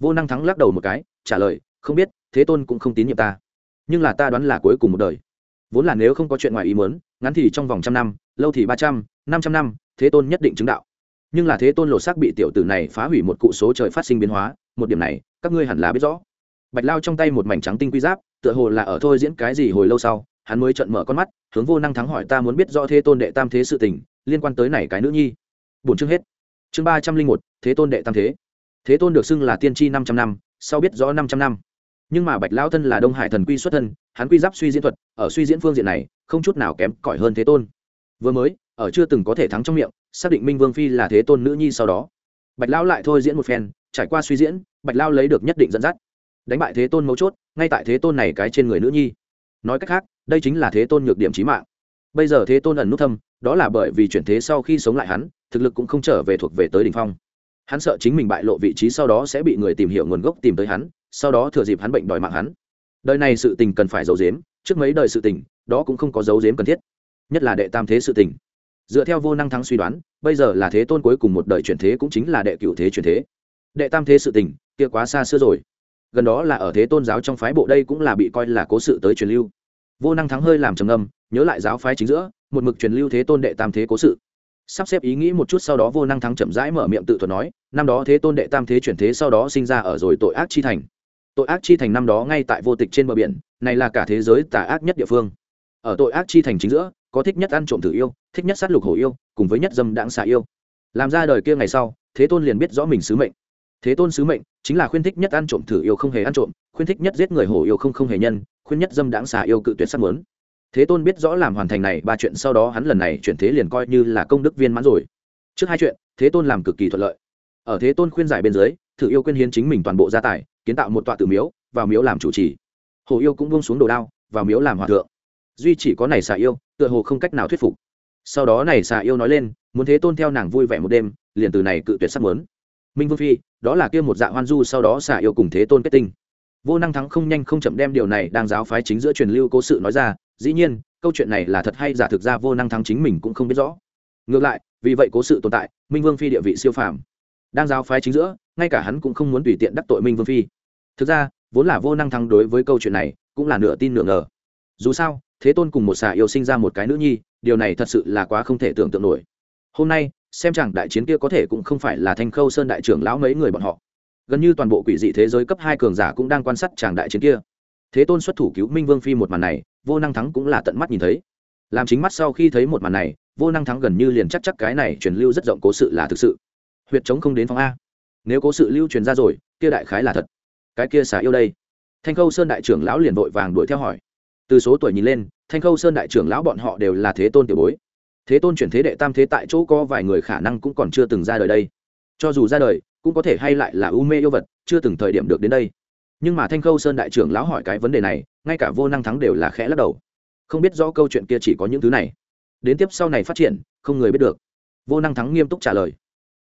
Vô năng thắng lắc đầu một cái, trả lời, không biết, thế tôn cũng không tín nhiệm ta. Nhưng là ta đoán là cuối cùng một đời. Vốn là nếu không có chuyện ngoài ý muốn, ngắn thì trong vòng trăm năm, lâu thì ba trăm, năm trăm năm, thế tôn nhất định chứng đạo. Nhưng là thế tôn lộ xác bị tiểu tử này phá hủy một cụ số trời phát sinh biến hóa một điểm này, các ngươi hẳn là biết rõ. Bạch lao trong tay một mảnh trắng tinh quy giáp, tựa hồ là ở thôi diễn cái gì hồi lâu sau, hắn mới trận mở con mắt, hướng vô năng thắng hỏi ta muốn biết rõ thế tôn đệ tam thế sự tình, liên quan tới này cái nữ nhi. Bổn chương hết. Chương ba trăm linh một, thế tôn đệ tam thế. Thế tôn được xưng là tiên tri năm trăm năm, sau biết rõ năm trăm năm. Nhưng mà bạch lao thân là đông hải thần quy xuất thân, hắn quy giáp suy diễn thuật, ở suy diễn phương diện này, không chút nào kém cỏi hơn thế tôn. Vừa mới, ở chưa từng có thể thắng trong miệng, xác định minh vương phi là thế tôn nữ nhi sau đó. Bạch lao lại thôi diễn một phen trải qua suy diễn, bạch lao lấy được nhất định dẫn dắt. Đánh bại thế tôn mấu chốt, ngay tại thế tôn này cái trên người nữ nhi. Nói cách khác, đây chính là thế tôn nhược điểm trí mạng. Bây giờ thế tôn ẩn nút thâm, đó là bởi vì chuyển thế sau khi sống lại hắn, thực lực cũng không trở về thuộc về tới đ ỉ n h phong. Hắn sợ chính mình bại lộ vị trí sau đó sẽ bị người tìm hiểu nguồn gốc tìm tới hắn, sau đó thừa dịp hắn bệnh đòi mạng hắn. Đời này sự tình cần phải giấu dếm trước mấy đời sự tình, đó cũng không có giấu dếm cần thiết. Nhất là đệ tam thế sự tình. Dựa theo vô năng thắng suy đoán, bây giờ là thế tôn cuối cùng một đời chuyển thế cũng chính là đệ cựu thế chuyển thế đệ tam thế sự tình, kia quá xa xưa rồi. Gần đó là ở thế tôn giáo trong phái bộ đây cũng là bị coi là cố sự tới truyền lưu. Vô năng thắng hơi làm trầm âm nhớ lại giáo phái chính giữa, một mực truyền lưu thế tôn đệ tam thế cố sự. Sắp xếp ý nghĩ một chút sau đó vô năng thắng chậm rãi mở miệng tự thuật nói, năm đó thế tôn đệ tam thế chuyển thế sau đó sinh ra ở rồi tội ác chi thành. Tội ác chi thành năm đó ngay tại vô tịch trên bờ biển, này là cả thế giới tà ác nhất địa phương. Ở tội ác chi thành chính giữa, có thích nhất ăn trộm thử yêu, thích nhất sát lục hổ yêu, cùng với nhất dâm đãng xạ yêu. Làm ra đời kia ngày sau, thế tôn liền biết rõ mình sứ mệnh thế tôn sứ mệnh, chính là khuyên thích nhất ăn trộm thử yêu không hề ăn trộm, khuyên thích nhất giết người hổ yêu không không hề nhân, khuyên nhất dâm đãng xà yêu cự tuyệt sắc muốn. Thế tôn biết rõ làm hoàn thành này ba chuyện, sau đó hắn lần này chuyển thế liền coi như là công đức viên mãn rồi. Trước hai chuyện, thế tôn làm cực kỳ thuận lợi. Ở thế tôn khuyên giải bên dưới, thử yêu khuyên hiến chính mình toàn bộ gia tài, kiến tạo một tọa tử miếu, vào miếu làm chủ trì. Hồ yêu cũng buông xuống đồ đao, vào miếu làm hòa thượng. Duy chỉ có này xà yêu, tựa hồ không cách nào thuyết phục. Sau đó này xà yêu nói lên, muốn thế tôn theo nàng vui vẻ một đêm, liền từ này cự tuyệt sắc muốn minh vương phi, đó là kia một dạ hoan du sau đó xả yêu cùng thế tôn kết tinh. Vô năng thắng không nhanh không chậm đem điều này đang giáo phái chính giữa truyền lưu cố sự nói ra, dĩ nhiên, câu chuyện này là thật hay giả thực ra vô năng thắng chính mình cũng không biết rõ. Ngược lại, vì vậy cố sự tồn tại, minh vương phi địa vị siêu phàm. Đang giáo phái chính giữa, ngay cả hắn cũng không muốn tùy tiện đắc tội minh vương phi. Thực ra, vốn là vô năng thắng đối với câu chuyện này, cũng là nửa tin nửa ngờ. Dù sao, thế tôn cùng một xà yêu sinh ra một cái nữ nhi, điều này thật sự là quá không thể tưởng tượng nổi. Hôm nay xem chẳng đại chiến kia có thể cũng không phải là thanh khâu sơn đại trưởng lão mấy người bọn họ. Gần như toàn bộ quỷ dị thế giới cấp hai cường giả cũng đang quan sát chàng đại chiến kia. Thế tôn xuất thủ cứu minh vương phi một màn này, vô năng thắng cũng là tận mắt nhìn thấy. Làm chính mắt sau khi thấy một màn này, vô năng thắng gần như liền chắc chắc cái này truyền lưu rất rộng cố sự là thực sự. Huyệt chống không đến phòng a. Nếu cố sự lưu truyền ra rồi, kia đại khái là thật. Cái kia xả yêu đây. Thanh khâu sơn đại trưởng lão liền vội vàng đuổi theo hỏi. Từ số tuổi nhìn lên, thanh khâu sơn đại trưởng lão bọn họ đều là thế tôn tiểu bối thế tôn chuyển thế đệ tam thế tại chỗ có vài người khả năng cũng còn chưa từng ra đời đây. Cho dù ra đời, cũng có thể hay lại là u mê yêu vật, chưa từng thời điểm được đến đây. Nhưng mà thanh khâu sơn đại trưởng lão hỏi cái vấn đề này, ngay cả vô năng thắng đều là khẽ lắc đầu. Không biết rõ câu chuyện kia chỉ có những thứ này. Đến tiếp sau này phát triển, không người biết được. Vô năng thắng nghiêm túc trả lời.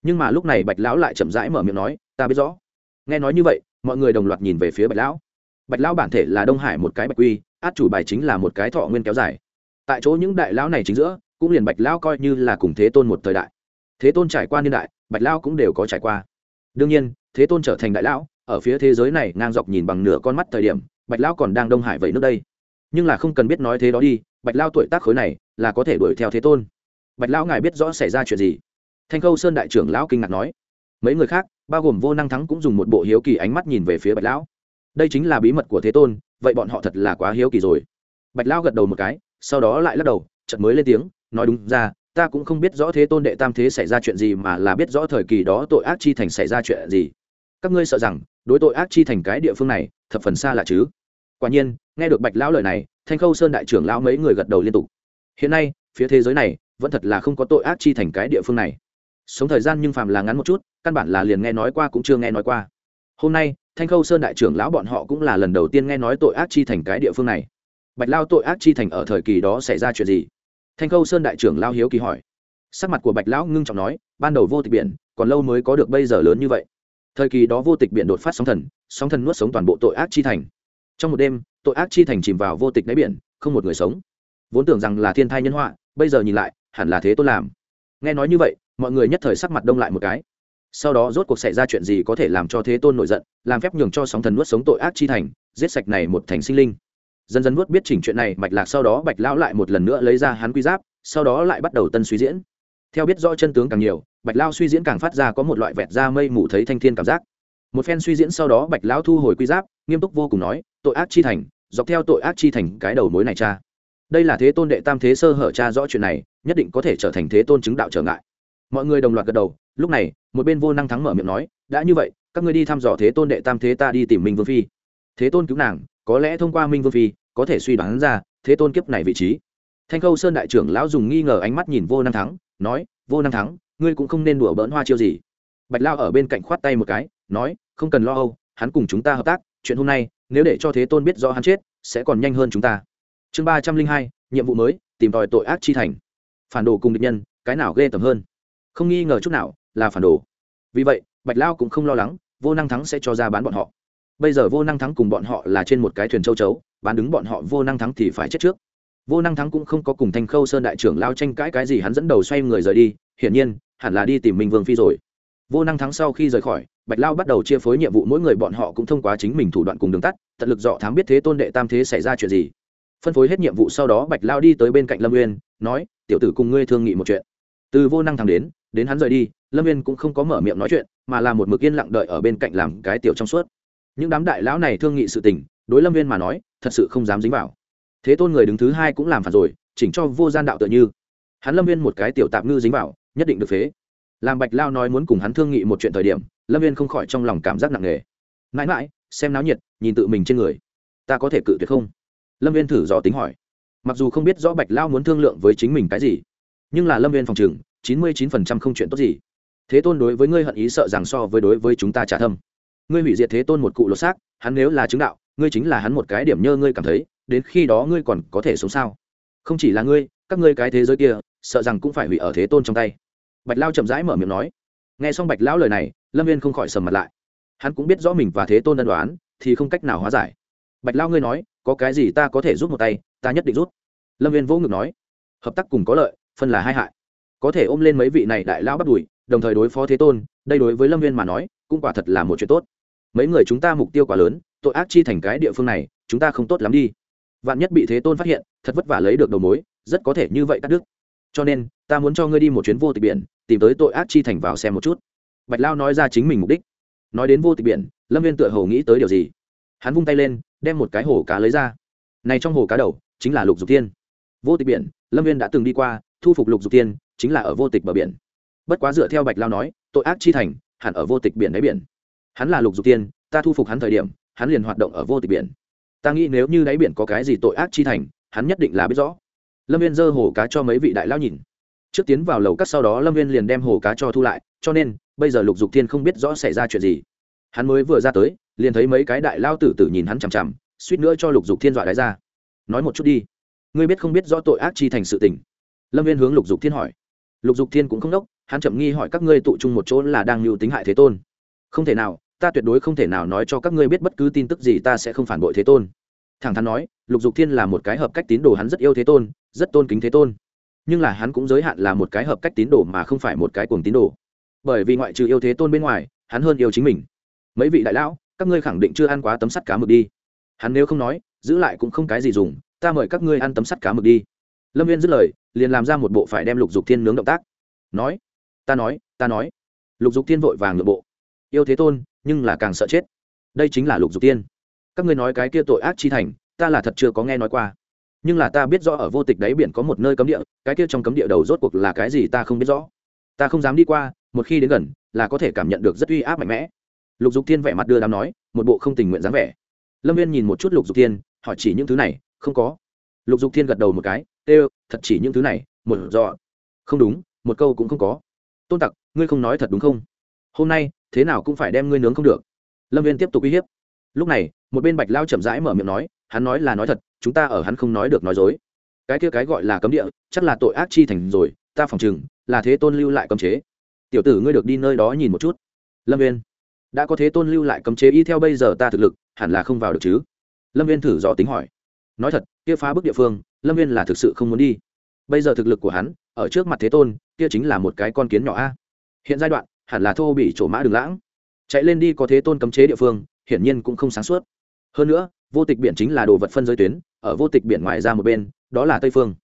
Nhưng mà lúc này bạch lão lại chậm rãi mở miệng nói, ta biết rõ. Nghe nói như vậy, mọi người đồng loạt nhìn về phía bạch lão. Bạch lão bản thể là đông hải một cái bạch quy, át chủ bài chính là một cái thọ nguyên kéo dài. Tại chỗ những đại lão này chính giữa cũng liền bạch lao coi như là cùng thế tôn một thời đại thế tôn trải qua niên đại bạch lao cũng đều có trải qua đương nhiên thế tôn trở thành đại lão ở phía thế giới này ngang dọc nhìn bằng nửa con mắt thời điểm bạch lao còn đang đông hải vậy nước đây nhưng là không cần biết nói thế đó đi bạch lao tuổi tác khối này là có thể đuổi theo thế tôn bạch lão ngài biết rõ xảy ra chuyện gì thanh khâu sơn đại trưởng lão kinh ngạc nói mấy người khác bao gồm vô năng thắng cũng dùng một bộ hiếu kỳ ánh mắt nhìn về phía bạch lão đây chính là bí mật của thế tôn vậy bọn họ thật là quá hiếu kỳ rồi bạch lão gật đầu một cái sau đó lại lắc đầu chợt mới lên tiếng nói đúng ra, ta cũng không biết rõ thế tôn đệ tam thế xảy ra chuyện gì mà là biết rõ thời kỳ đó tội ác chi thành xảy ra chuyện gì. Các ngươi sợ rằng, đối tội ác chi thành cái địa phương này, thập phần xa lạ chứ. Quả nhiên, nghe được bạch lão lời này, thanh khâu sơn đại trưởng lão mấy người gật đầu liên tục. Hiện nay, phía thế giới này, vẫn thật là không có tội ác chi thành cái địa phương này. Sống thời gian nhưng phàm là ngắn một chút, căn bản là liền nghe nói qua cũng chưa nghe nói qua. Hôm nay, thanh khâu sơn đại trưởng lão bọn họ cũng là lần đầu tiên nghe nói tội ác chi thành cái địa phương này. Bạch lao tội ác chi thành ở thời kỳ đó xảy ra chuyện gì? Thanh khâu sơn đại trưởng lao hiếu kỳ hỏi. Sắc mặt của bạch lão ngưng trọng nói, ban đầu vô tịch biển, còn lâu mới có được bây giờ lớn như vậy. Thời kỳ đó vô tịch biển đột phát sóng thần sóng thần nuốt sống toàn bộ tội ác chi thành. Trong một đêm, tội ác chi thành chìm vào vô tịch đáy biển, không một người sống. Vốn tưởng rằng là thiên thai nhân họa, bây giờ nhìn lại, hẳn là thế tôi làm. Nghe nói như vậy, mọi người nhất thời sắc mặt đông lại một cái. Sau đó rốt cuộc xảy ra chuyện gì có thể làm cho thế tôn nổi giận, làm phép nhường cho sóng thần nuốt sống tội ác chi thành, giết sạch này một thành sinh linh dần dần nuốt biết chỉnh chuyện này, bạch lạc sau đó bạch lão lại một lần nữa lấy ra hắn quy giáp, sau đó lại bắt đầu tân suy diễn. Theo biết rõ chân tướng càng nhiều, bạch lao suy diễn càng phát ra có một loại vẹt ra mây mù thấy thanh thiên cảm giác. Một phen suy diễn sau đó bạch lão thu hồi quy giáp, nghiêm túc vô cùng nói, tội ác chi thành, dọc theo tội ác chi thành cái đầu mối này cha. Đây là thế tôn đệ tam thế sơ hở cha rõ chuyện này, nhất định có thể trở thành thế tôn chứng đạo trở ngại. Mọi người đồng loạt gật đầu, lúc này, một bên vô năng thắng mở miệng nói, đã như vậy, các ngươi đi thăm dò thế tôn đệ tam thế ta đi tìm minh vương phi thế tôn cứu nàng, có lẽ thông qua minh vương phi, có thể suy đoán ra thế tôn kiếp này vị trí. Thanh khâu sơn đại trưởng lão dùng nghi ngờ ánh mắt nhìn vô năng thắng, nói, vô năng thắng, ngươi cũng không nên đùa bỡn hoa chiêu gì. Bạch lao ở bên cạnh khoát tay một cái, nói, không cần lo âu, hắn cùng chúng ta hợp tác, chuyện hôm nay, nếu để cho thế tôn biết rõ hắn chết, sẽ còn nhanh hơn chúng ta. Chương ba trăm linh hai, nhiệm vụ mới, tìm tòi tội ác chi thành. Phản đồ cùng địch nhân, cái nào ghê tởm hơn? Không nghi ngờ chút nào là phản đồ. Vì vậy, bạch lao cũng không lo lắng, vô năng thắng sẽ cho ra bán bọn họ bây giờ vô năng thắng cùng bọn họ là trên một cái thuyền châu chấu, bán đứng bọn họ vô năng thắng thì phải chết trước. Vô năng thắng cũng không có cùng thanh khâu sơn đại trưởng lao tranh cãi cái gì, hắn dẫn đầu xoay người rời đi, hiển nhiên, hẳn là đi tìm minh vương phi rồi. Vô năng thắng sau khi rời khỏi, bạch lao bắt đầu chia phối nhiệm vụ, mỗi người bọn họ cũng thông qua chính mình thủ đoạn cùng đường tắt, tận lực dọ thám biết thế tôn đệ tam thế xảy ra chuyện gì. Phân phối hết nhiệm vụ sau đó, bạch lao đi tới bên cạnh lâm uyên, nói, tiểu tử cùng ngươi thương nghị một chuyện. Từ vô năng thắng đến đến hắn rời đi, lâm uyên cũng không có mở miệng nói chuyện, mà là một mực yên lặng đợi ở bên cạnh làm cái tiểu trong suốt những đám đại lão này thương nghị sự tình, đối lâm viên mà nói, thật sự không dám dính vào. Thế tôn người đứng thứ hai cũng làm phản rồi, chỉnh cho vô gian đạo tựa như. Hắn lâm viên một cái tiểu tạp ngư dính vào, nhất định được phế. Làm bạch lao nói muốn cùng hắn thương nghị một chuyện thời điểm, lâm viên không khỏi trong lòng cảm giác nặng nề. Mãi mãi, xem náo nhiệt, nhìn tự mình trên người. Ta có thể cự tuyệt không? Lâm viên thử dò tính hỏi. Mặc dù không biết rõ bạch lao muốn thương lượng với chính mình cái gì, nhưng là lâm viên phòng chừng chín mươi chín phần trăm không chuyện tốt gì. Thế tôn đối với ngươi hận ý sợ rằng so với đối với chúng ta trả thâm ngươi hủy diệt thế tôn một cụ lột xác, hắn nếu là chứng đạo, ngươi chính là hắn một cái điểm nhơ ngươi cảm thấy, đến khi đó ngươi còn có thể sống sao? Không chỉ là ngươi, các ngươi cái thế giới kia, sợ rằng cũng phải hủy ở thế tôn trong tay. Bạch lao chậm rãi mở miệng nói. Nghe xong bạch lão lời này, lâm viên không khỏi sầm mặt lại. Hắn cũng biết rõ mình và thế tôn đ đoán thì không cách nào hóa giải. Bạch lao ngươi nói, có cái gì ta có thể rút một tay, ta nhất định rút lâm viên vô ngực nói. Hợp tác cùng có lợi, phân là hai hại. Có thể ôm lên mấy vị này đại lão bắt đùi đồng thời đối phó thế tôn, đây đối với lâm viên mà nói, cũng quả thật là một chuyện tốt mấy người chúng ta mục tiêu quá lớn, tội ác chi thành cái địa phương này, chúng ta không tốt lắm đi. Vạn nhất bị thế tôn phát hiện, thật vất vả lấy được đầu mối, rất có thể như vậy cắt đứt. Cho nên, ta muốn cho ngươi đi một chuyến vô tịch biển, tìm tới tội ác chi thành vào xem một chút. Bạch lao nói ra chính mình mục đích. Nói đến vô tịch biển, lâm viên tựa hồ nghĩ tới điều gì. Hắn vung tay lên, đem một cái hồ cá lấy ra. Này trong hồ cá đầu, chính là lục dục tiên vô tịch biển, lâm viên đã từng đi qua, thu phục lục dục tiên chính là ở vô tịch bờ biển. Bất quá dựa theo bạch lao nói, tội ác chi thành, hẳn ở vô tịch biển đáy biển hắn là lục dục tiên, ta thu phục hắn thời điểm, hắn liền hoạt động ở vô tịch biển. Ta nghĩ nếu như đáy biển có cái gì tội ác chi thành, hắn nhất định là biết rõ. Lâm viên giơ hồ cá cho mấy vị đại lao nhìn. Trước tiến vào lầu cắt sau đó lâm viên liền đem hồ cá cho thu lại, cho nên, bây giờ lục dục thiên không biết rõ xảy ra chuyện gì. Hắn mới vừa ra tới, liền thấy mấy cái đại lao tử tử nhìn hắn chằm chằm, suýt nữa cho lục dục thiên dọa đáy ra. Nói một chút đi, ngươi biết không biết rõ tội ác chi thành sự tình? Lâm viên hướng lục dục thiên hỏi. Lục dục thiên cũng không đốc, hắn chậm nghi hỏi các ngươi tụ chung một chỗ là đang mưu tính hại thế tôn. Không thể nào ta tuyệt đối không thể nào nói cho các ngươi biết bất cứ tin tức gì ta sẽ không phản bội thế tôn. Thẳng thắn nói, lục dục thiên là một cái hợp cách tín đồ hắn rất yêu thế tôn, rất tôn kính thế tôn. Nhưng là hắn cũng giới hạn là một cái hợp cách tín đồ mà không phải một cái cuồng tín đồ. Bởi vì ngoại trừ yêu thế tôn bên ngoài, hắn hơn yêu chính mình. Mấy vị đại lão, các ngươi khẳng định chưa ăn quá tấm sắt cá mực đi. Hắn nếu không nói, giữ lại cũng không cái gì dùng, ta mời các ngươi ăn tấm sắt cá mực đi. Lâm viên dứt lời, liền làm ra một bộ phải đem lục dục thiên nướng động tác. Nói, ta nói ta nói. Lục dục thiên vội vàng nội bộ. Yêu thế tôn nhưng là càng sợ chết. Đây chính là lục dục tiên. Các ngươi nói cái kia tội ác chi thành, ta là thật chưa có nghe nói qua. Nhưng là ta biết rõ ở vô tịch đáy biển có một nơi cấm địa, cái kia trong cấm địa đầu rốt cuộc là cái gì ta không biết rõ. Ta không dám đi qua, một khi đến gần, là có thể cảm nhận được rất uy áp mạnh mẽ. Lục dục tiên vẻ mặt đưa đám nói, một bộ không tình nguyện dáng vẻ. Lâm viên nhìn một chút lục dục tiên, hỏi chỉ những thứ này, không có. Lục dục thiên gật đầu một cái, ê, thật chỉ những thứ này, một dọ không đúng, một câu cũng không có. Tôn tặc, ngươi không nói thật đúng không? Hôm nay thế nào cũng phải đem ngươi nướng không được. Lâm viên tiếp tục uy hiếp. Lúc này, một bên bạch lao chậm rãi mở miệng nói, hắn nói là nói thật, chúng ta ở hắn không nói được nói dối. Cái kia cái gọi là cấm địa, chắc là tội ác chi thành rồi, ta phòng chừng là thế tôn lưu lại cấm chế. Tiểu tử ngươi được đi nơi đó nhìn một chút. Lâm viên, đã có thế tôn lưu lại cấm chế y theo bây giờ ta thực lực, hẳn là không vào được chứ? Lâm viên thử dò tính hỏi. Nói thật, kia phá bức địa phương, lâm viên là thực sự không muốn đi. Bây giờ thực lực của hắn, ở trước mặt thế tôn, kia chính là một cái con kiến nhỏ a. Hiện giai đoạn hẳn là thô bị chỗ mã đường lãng. Chạy lên đi có thế tôn cấm chế địa phương, hiển nhiên cũng không sáng suốt. Hơn nữa, vô tịch biển chính là đồ vật phân giới tuyến, ở vô tịch biển ngoài ra một bên, đó là tây phương.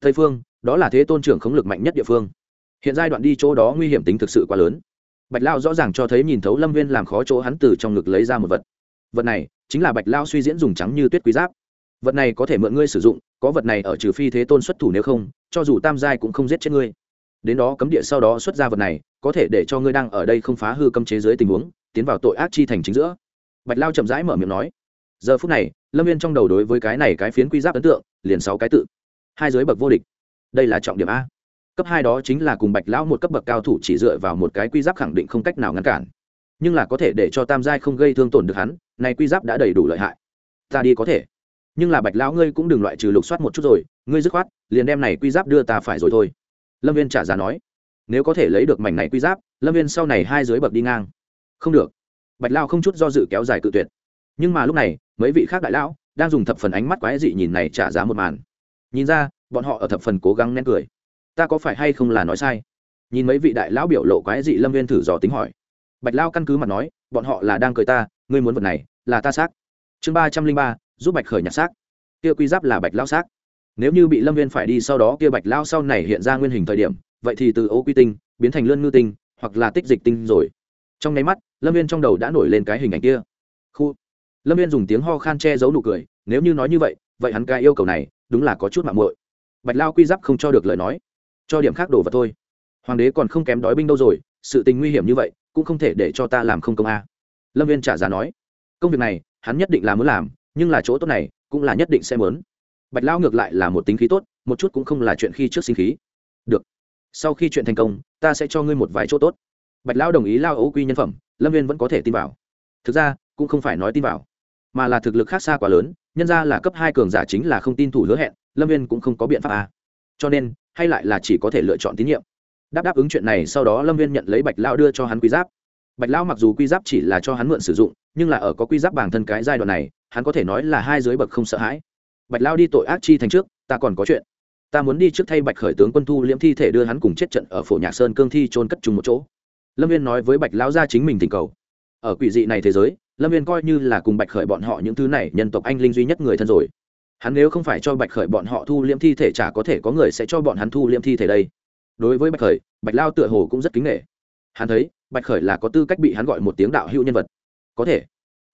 Tây phương, đó là thế tôn trưởng khống lực mạnh nhất địa phương. Hiện giai đoạn đi chỗ đó nguy hiểm tính thực sự quá lớn. Bạch lao rõ ràng cho thấy nhìn thấu lâm viên làm khó chỗ hắn từ trong ngực lấy ra một vật. Vật này chính là bạch lao suy diễn dùng trắng như tuyết quý giáp. Vật này có thể mượn ngươi sử dụng, có vật này ở trừ phi thế tôn xuất thủ nếu không, cho dù tam giai cũng không giết chết ngươi. Đến đó cấm địa sau đó xuất ra vật này có thể để cho ngươi đang ở đây không phá hư cấm chế dưới tình huống, tiến vào tội ác chi thành chính giữa. Bạch lao chậm rãi mở miệng nói. Giờ phút này, lâm viên trong đầu đối với cái này cái phiến quy giáp ấn tượng, liền sáu cái tự. Hai giới bậc vô địch. Đây là trọng điểm a. Cấp hai đó chính là cùng bạch lão một cấp bậc cao thủ chỉ dựa vào một cái quy giáp khẳng định không cách nào ngăn cản. Nhưng là có thể để cho tam giai không gây thương tổn được hắn, này quy giáp đã đầy đủ lợi hại. Ta đi có thể. Nhưng là bạch lão ngươi cũng đừng loại trừ lục soát một chút rồi, ngươi dứt khoát, liền đem này quy giáp đưa ta phải rồi thôi. Lâm viên trả giá nói nếu có thể lấy được mảnh này quy giáp, lâm viên sau này hai dưới bậc đi ngang. Không được. Bạch lao không chút do dự kéo dài cự tuyệt. Nhưng mà lúc này, mấy vị khác đại lão đang dùng thập phần ánh mắt quái dị nhìn này trả giá một màn. Nhìn ra, bọn họ ở thập phần cố gắng nén cười. Ta có phải hay không là nói sai? Nhìn mấy vị đại lão biểu lộ quái dị, lâm viên thử dò tính hỏi. Bạch lao căn cứ mặt nói, bọn họ là đang cười ta, ngươi muốn vật này, là ta xác. Chương ba trăm linh ba, giúp bạch khởi nhặt xác. Kia quy giáp là bạch lao xác. Nếu như bị lâm viên phải đi sau đó, kia bạch lao sau này hiện ra nguyên hình thời điểm vậy thì từ ô quy tinh biến thành lươn ngư tinh, hoặc là tích dịch tinh rồi. Trong nháy mắt, lâm viên trong đầu đã nổi lên cái hình ảnh kia. Khu. Lâm viên dùng tiếng ho khan che giấu nụ cười, nếu như nói như vậy vậy hắn cái yêu cầu này, đúng là có chút mạng muội. Bạch lao quy giáp không cho được lời nói. Cho điểm khác đổ vật thôi. Hoàng đế còn không kém đói binh đâu rồi, sự tình nguy hiểm như vậy, cũng không thể để cho ta làm không công a. Lâm viên trả giá nói. Công việc này, hắn nhất định là muốn làm, nhưng là chỗ tốt này, cũng là nhất định sẽ mớn bạch lao ngược lại là một tính khí tốt, một chút cũng không là chuyện khi trước sinh khí. Được sau khi chuyện thành công, ta sẽ cho ngươi một vài chỗ tốt. Bạch Lão đồng ý lao ấu quy nhân phẩm, lâm viên vẫn có thể tin vào. Thực ra, cũng không phải nói tin vào, mà là thực lực khác xa quá lớn, nhân ra là cấp hai cường giả chính là không tin thủ hứa hẹn, lâm viên cũng không có biện pháp à. cho nên, hay lại là chỉ có thể lựa chọn tín nhiệm. Đáp đáp ứng chuyện này, sau đó lâm viên nhận lấy bạch lao đưa cho hắn quy giáp. Bạch lao mặc dù quy giáp chỉ là cho hắn mượn sử dụng, nhưng là ở có quy giáp bản thân cái giai đoạn này, hắn có thể nói là hai dưới bậc không sợ hãi. Bạch lao đi tội ác chi thành trước, ta còn có chuyện ta muốn đi trước thay bạch khởi tướng quân thu liễm thi thể đưa hắn cùng chết trận ở phổ nhạc sơn cương thi trôn cất chung một chỗ. Lâm viên nói với bạch lão gia chính mình tình cầu. Ở quỷ dị này thế giới, lâm viên coi như là cùng bạch khởi bọn họ những thứ này nhân tộc anh linh duy nhất người thân rồi. Hắn nếu không phải cho bạch khởi bọn họ thu liễm thi thể chả có thể có người sẽ cho bọn hắn thu liễm thi thể đây. Đối với bạch khởi, bạch lao tựa hồ cũng rất kính nghệ hắn thấy, bạch khởi là có tư cách bị hắn gọi một tiếng đạo hữu nhân vật. Có thể,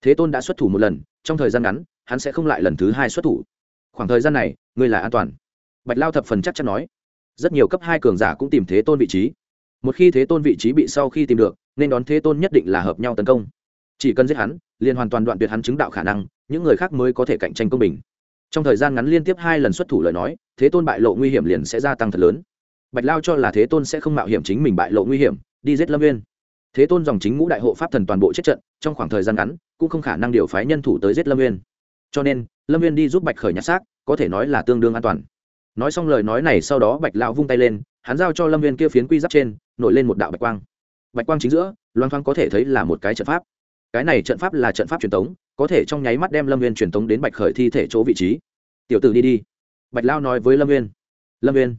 thế tôn đã xuất thủ một lần, trong thời gian ngắn, hắn sẽ không lại lần thứ hai xuất thủ. Khoảng thời gian này, ngươi là an toàn bạch lao thập phần chắc chắn nói. Rất nhiều cấp hai cường giả cũng tìm thế tôn vị trí. Một khi thế tôn vị trí bị sau khi tìm được, nên đón thế tôn nhất định là hợp nhau tấn công. Chỉ cần giết hắn, liền hoàn toàn đoạn tuyệt hắn chứng đạo khả năng, những người khác mới có thể cạnh tranh công bình. Trong thời gian ngắn liên tiếp hai lần xuất thủ lời nói, thế tôn bại lộ nguy hiểm liền sẽ gia tăng thật lớn. Bạch lao cho là thế tôn sẽ không mạo hiểm chính mình bại lộ nguy hiểm, đi giết lâm viên thế tôn dòng chính ngũ đại hộ pháp thần toàn bộ chết trận, trong khoảng thời gian ngắn, cũng không khả năng điều phái nhân thủ tới giết lâm viên cho nên, lâm viên đi giúp bạch khởi nhặt xác, có thể nói là tương đương an toàn nói xong lời nói này sau đó bạch lão vung tay lên, hắn giao cho lâm viên kia phiến quy giáp trên, nổi lên một đạo bạch quang. Bạch quang chính giữa loan thoáng có thể thấy là một cái trận pháp. Cái này trận pháp là trận pháp truyền tống, có thể trong nháy mắt đem lâm viên truyền tống đến bạch khởi thi thể chỗ vị trí. Tiểu tử đi đi. Bạch lao nói với lâm viên. Lâm viên.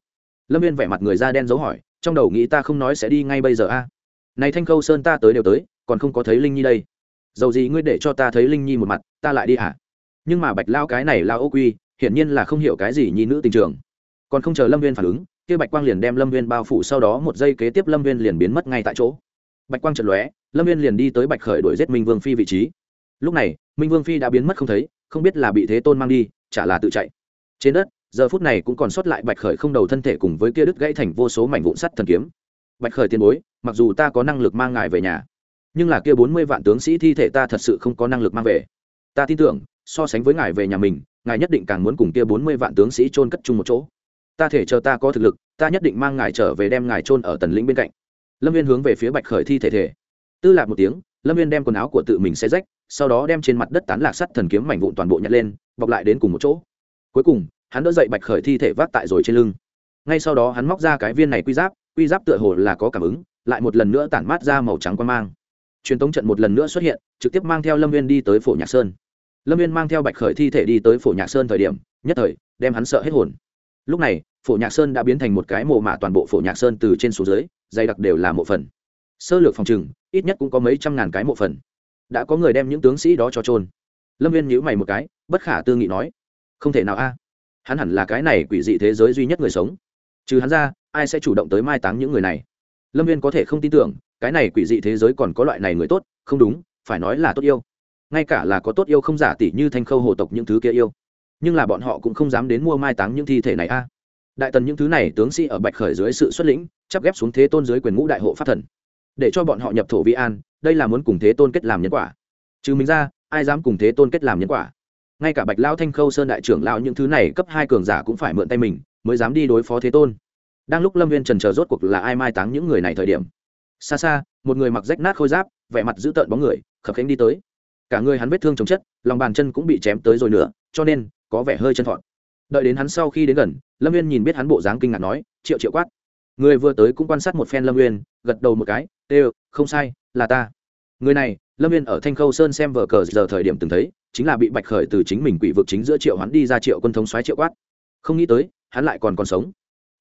Lâm viên vẻ mặt người da đen dấu hỏi, trong đầu nghĩ ta không nói sẽ đi ngay bây giờ a? Này thanh khâu sơn ta tới đều tới, còn không có thấy linh nhi đây. Dầu gì ngươi để cho ta thấy linh nhi một mặt, ta lại đi hả? Nhưng mà bạch lao cái này lao ô quy, hiển nhiên là không hiểu cái gì nhi nữ tình trường còn không chờ lâm viên phản ứng, kia bạch quang liền đem lâm viên bao phủ, sau đó một giây kế tiếp lâm viên liền biến mất ngay tại chỗ. Bạch quang trận lóe, lâm viên liền đi tới bạch khởi đuổi giết minh vương phi vị trí. Lúc này, minh vương phi đã biến mất không thấy, không biết là bị thế tôn mang đi, chả là tự chạy. Trên đất, giờ phút này cũng còn sót lại bạch khởi không đầu thân thể cùng với kia đứt gãy thành vô số mảnh vụn sắt thần kiếm. Bạch khởi tiền bối, mặc dù ta có năng lực mang ngài về nhà, nhưng là kia bốn mươi vạn tướng sĩ thi thể ta thật sự không có năng lực mang về. Ta tin tưởng, so sánh với ngài về nhà mình, ngài nhất định càng muốn cùng kia bốn mươi vạn tướng sĩ chôn cất chung một chỗ ta thể chờ ta có thực lực, ta nhất định mang ngài trở về đem ngài chôn ở tần lĩnh bên cạnh. Lâm viên hướng về phía bạch khởi thi thể thể. Tư lạc một tiếng, lâm viên đem quần áo của tự mình xe rách, sau đó đem trên mặt đất tán lạc sắt thần kiếm mảnh vụn toàn bộ nhặt lên, bọc lại đến cùng một chỗ. Cuối cùng, hắn đỡ dậy bạch khởi thi thể vác tại rồi trên lưng. Ngay sau đó hắn móc ra cái viên này quy giáp quy giáp tựa hồ là có cảm ứng, lại một lần nữa tản mát ra màu trắng quan mang. Truyền tống trận một lần nữa xuất hiện, trực tiếp mang theo lâm viên đi tới phổ nhạc sơn. Lâm viên mang theo bạch khởi thi thể đi tới phổ nhạc sơn thời điểm, nhất thời, đem hắn sợ hết hồn lúc này, phổ nhạc sơn đã biến thành một cái mộ mạ toàn bộ phổ nhạc sơn từ trên xuống dưới, dày đặc đều là mộ phần. Sơ lược phòng trừng, ít nhất cũng có mấy trăm ngàn cái mộ phần. Đã có người đem những tướng sĩ đó cho trôn lâm viên nhíu mày một cái, bất khả tư nghị nói, không thể nào a. Hắn hẳn là cái này quỷ dị thế giới duy nhất người sống. Trừ hắn ra, ai sẽ chủ động tới mai táng những người này? Lâm viên có thể không tin tưởng, cái này quỷ dị thế giới còn có loại này người tốt, không đúng, phải nói là tốt yêu. Ngay cả là có tốt yêu không giả tỷ như thanh khâu hồ tộc những thứ kia yêu nhưng là bọn họ cũng không dám đến mua mai táng những thi thể này a. Đại tần những thứ này, tướng sĩ ở bạch khởi dưới sự xuất lĩnh, chắp ghép xuống thế tôn dưới quyền ngũ đại hộ pháp thần. Để cho bọn họ nhập thổ vi an, đây là muốn cùng thế tôn kết làm nhân quả. Trừ mình ra, ai dám cùng thế tôn kết làm nhân quả? Ngay cả bạch lao thanh khâu sơn đại trưởng lao những thứ này cấp hai cường giả cũng phải mượn tay mình, mới dám đi đối phó thế tôn. Đang lúc lâm viên trần chờ rốt cuộc là ai mai táng những người này thời điểm. Xa xa, một người mặc rách nát khôi giáp, vẻ mặt dữ tợn bóng người, khập khánh đi tới. Cả người hắn vết thương chống chất, lòng bàn chân cũng bị chém tới rồi nữa, cho nên có vẻ hơi chân thọn. Đợi đến hắn sau khi đến gần, lâm viên nhìn biết hắn bộ dáng kinh ngạc nói, triệu triệu quát. Người vừa tới cũng quan sát một phen lâm viên gật đầu một cái ê không sai, là ta. Người này, lâm viên ở thanh khâu sơn xem vờ cờ giờ thời điểm từng thấy, chính là bị bạch khởi từ chính mình quỷ vực chính giữa triệu hắn đi ra triệu quân thống xoáy triệu quát. Không nghĩ tới, hắn lại còn còn sống.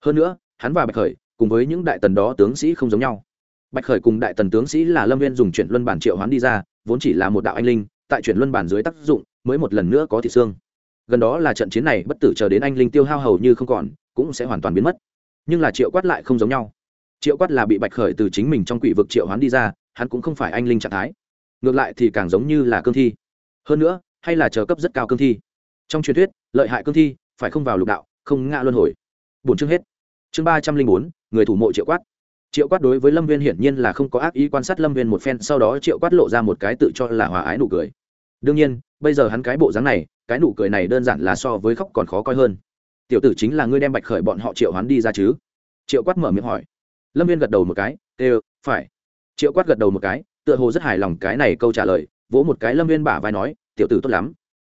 Hơn nữa, hắn và bạch khởi cùng với những đại tần đó tướng sĩ không giống nhau. Bạch khởi cùng đại tần tướng sĩ là lâm viên dùng chuyển luân bản triệu hắn đi ra, vốn chỉ là một đạo anh linh, tại chuyển luân bản dưới tác dụng, mới một lần nữa có thị xương gần đó là trận chiến này bất tử chờ đến anh linh tiêu hao hầu như không còn, cũng sẽ hoàn toàn biến mất. Nhưng là triệu quát lại không giống nhau. Triệu quát là bị bạch khởi từ chính mình trong quỷ vực triệu hoán đi ra, hắn cũng không phải anh linh trạng thái. Ngược lại thì càng giống như là cương thi. Hơn nữa, hay là chờ cấp rất cao cương thi. Trong truyền thuyết, lợi hại cương thi, phải không vào lục đạo, không ngã luân hồi. Bốn chương hết. Chương ba trăm linh bốn, người thủ mộ triệu quát. Triệu quát đối với lâm viên hiển nhiên là không có ác ý quan sát lâm viên một phen, sau đó triệu quát lộ ra một cái tự cho là hòa ái nụ cười đương nhiên, bây giờ hắn cái bộ dáng này, cái nụ cười này đơn giản là so với khóc còn khó coi hơn. Tiểu tử chính là ngươi đem bạch khởi bọn họ triệu hắn đi ra chứ? Triệu quát mở miệng hỏi. Lâm viên gật đầu một cái ê phải. Triệu quát gật đầu một cái, tựa hồ rất hài lòng cái này câu trả lời, vỗ một cái lâm viên bả vai nói, tiểu tử tốt lắm.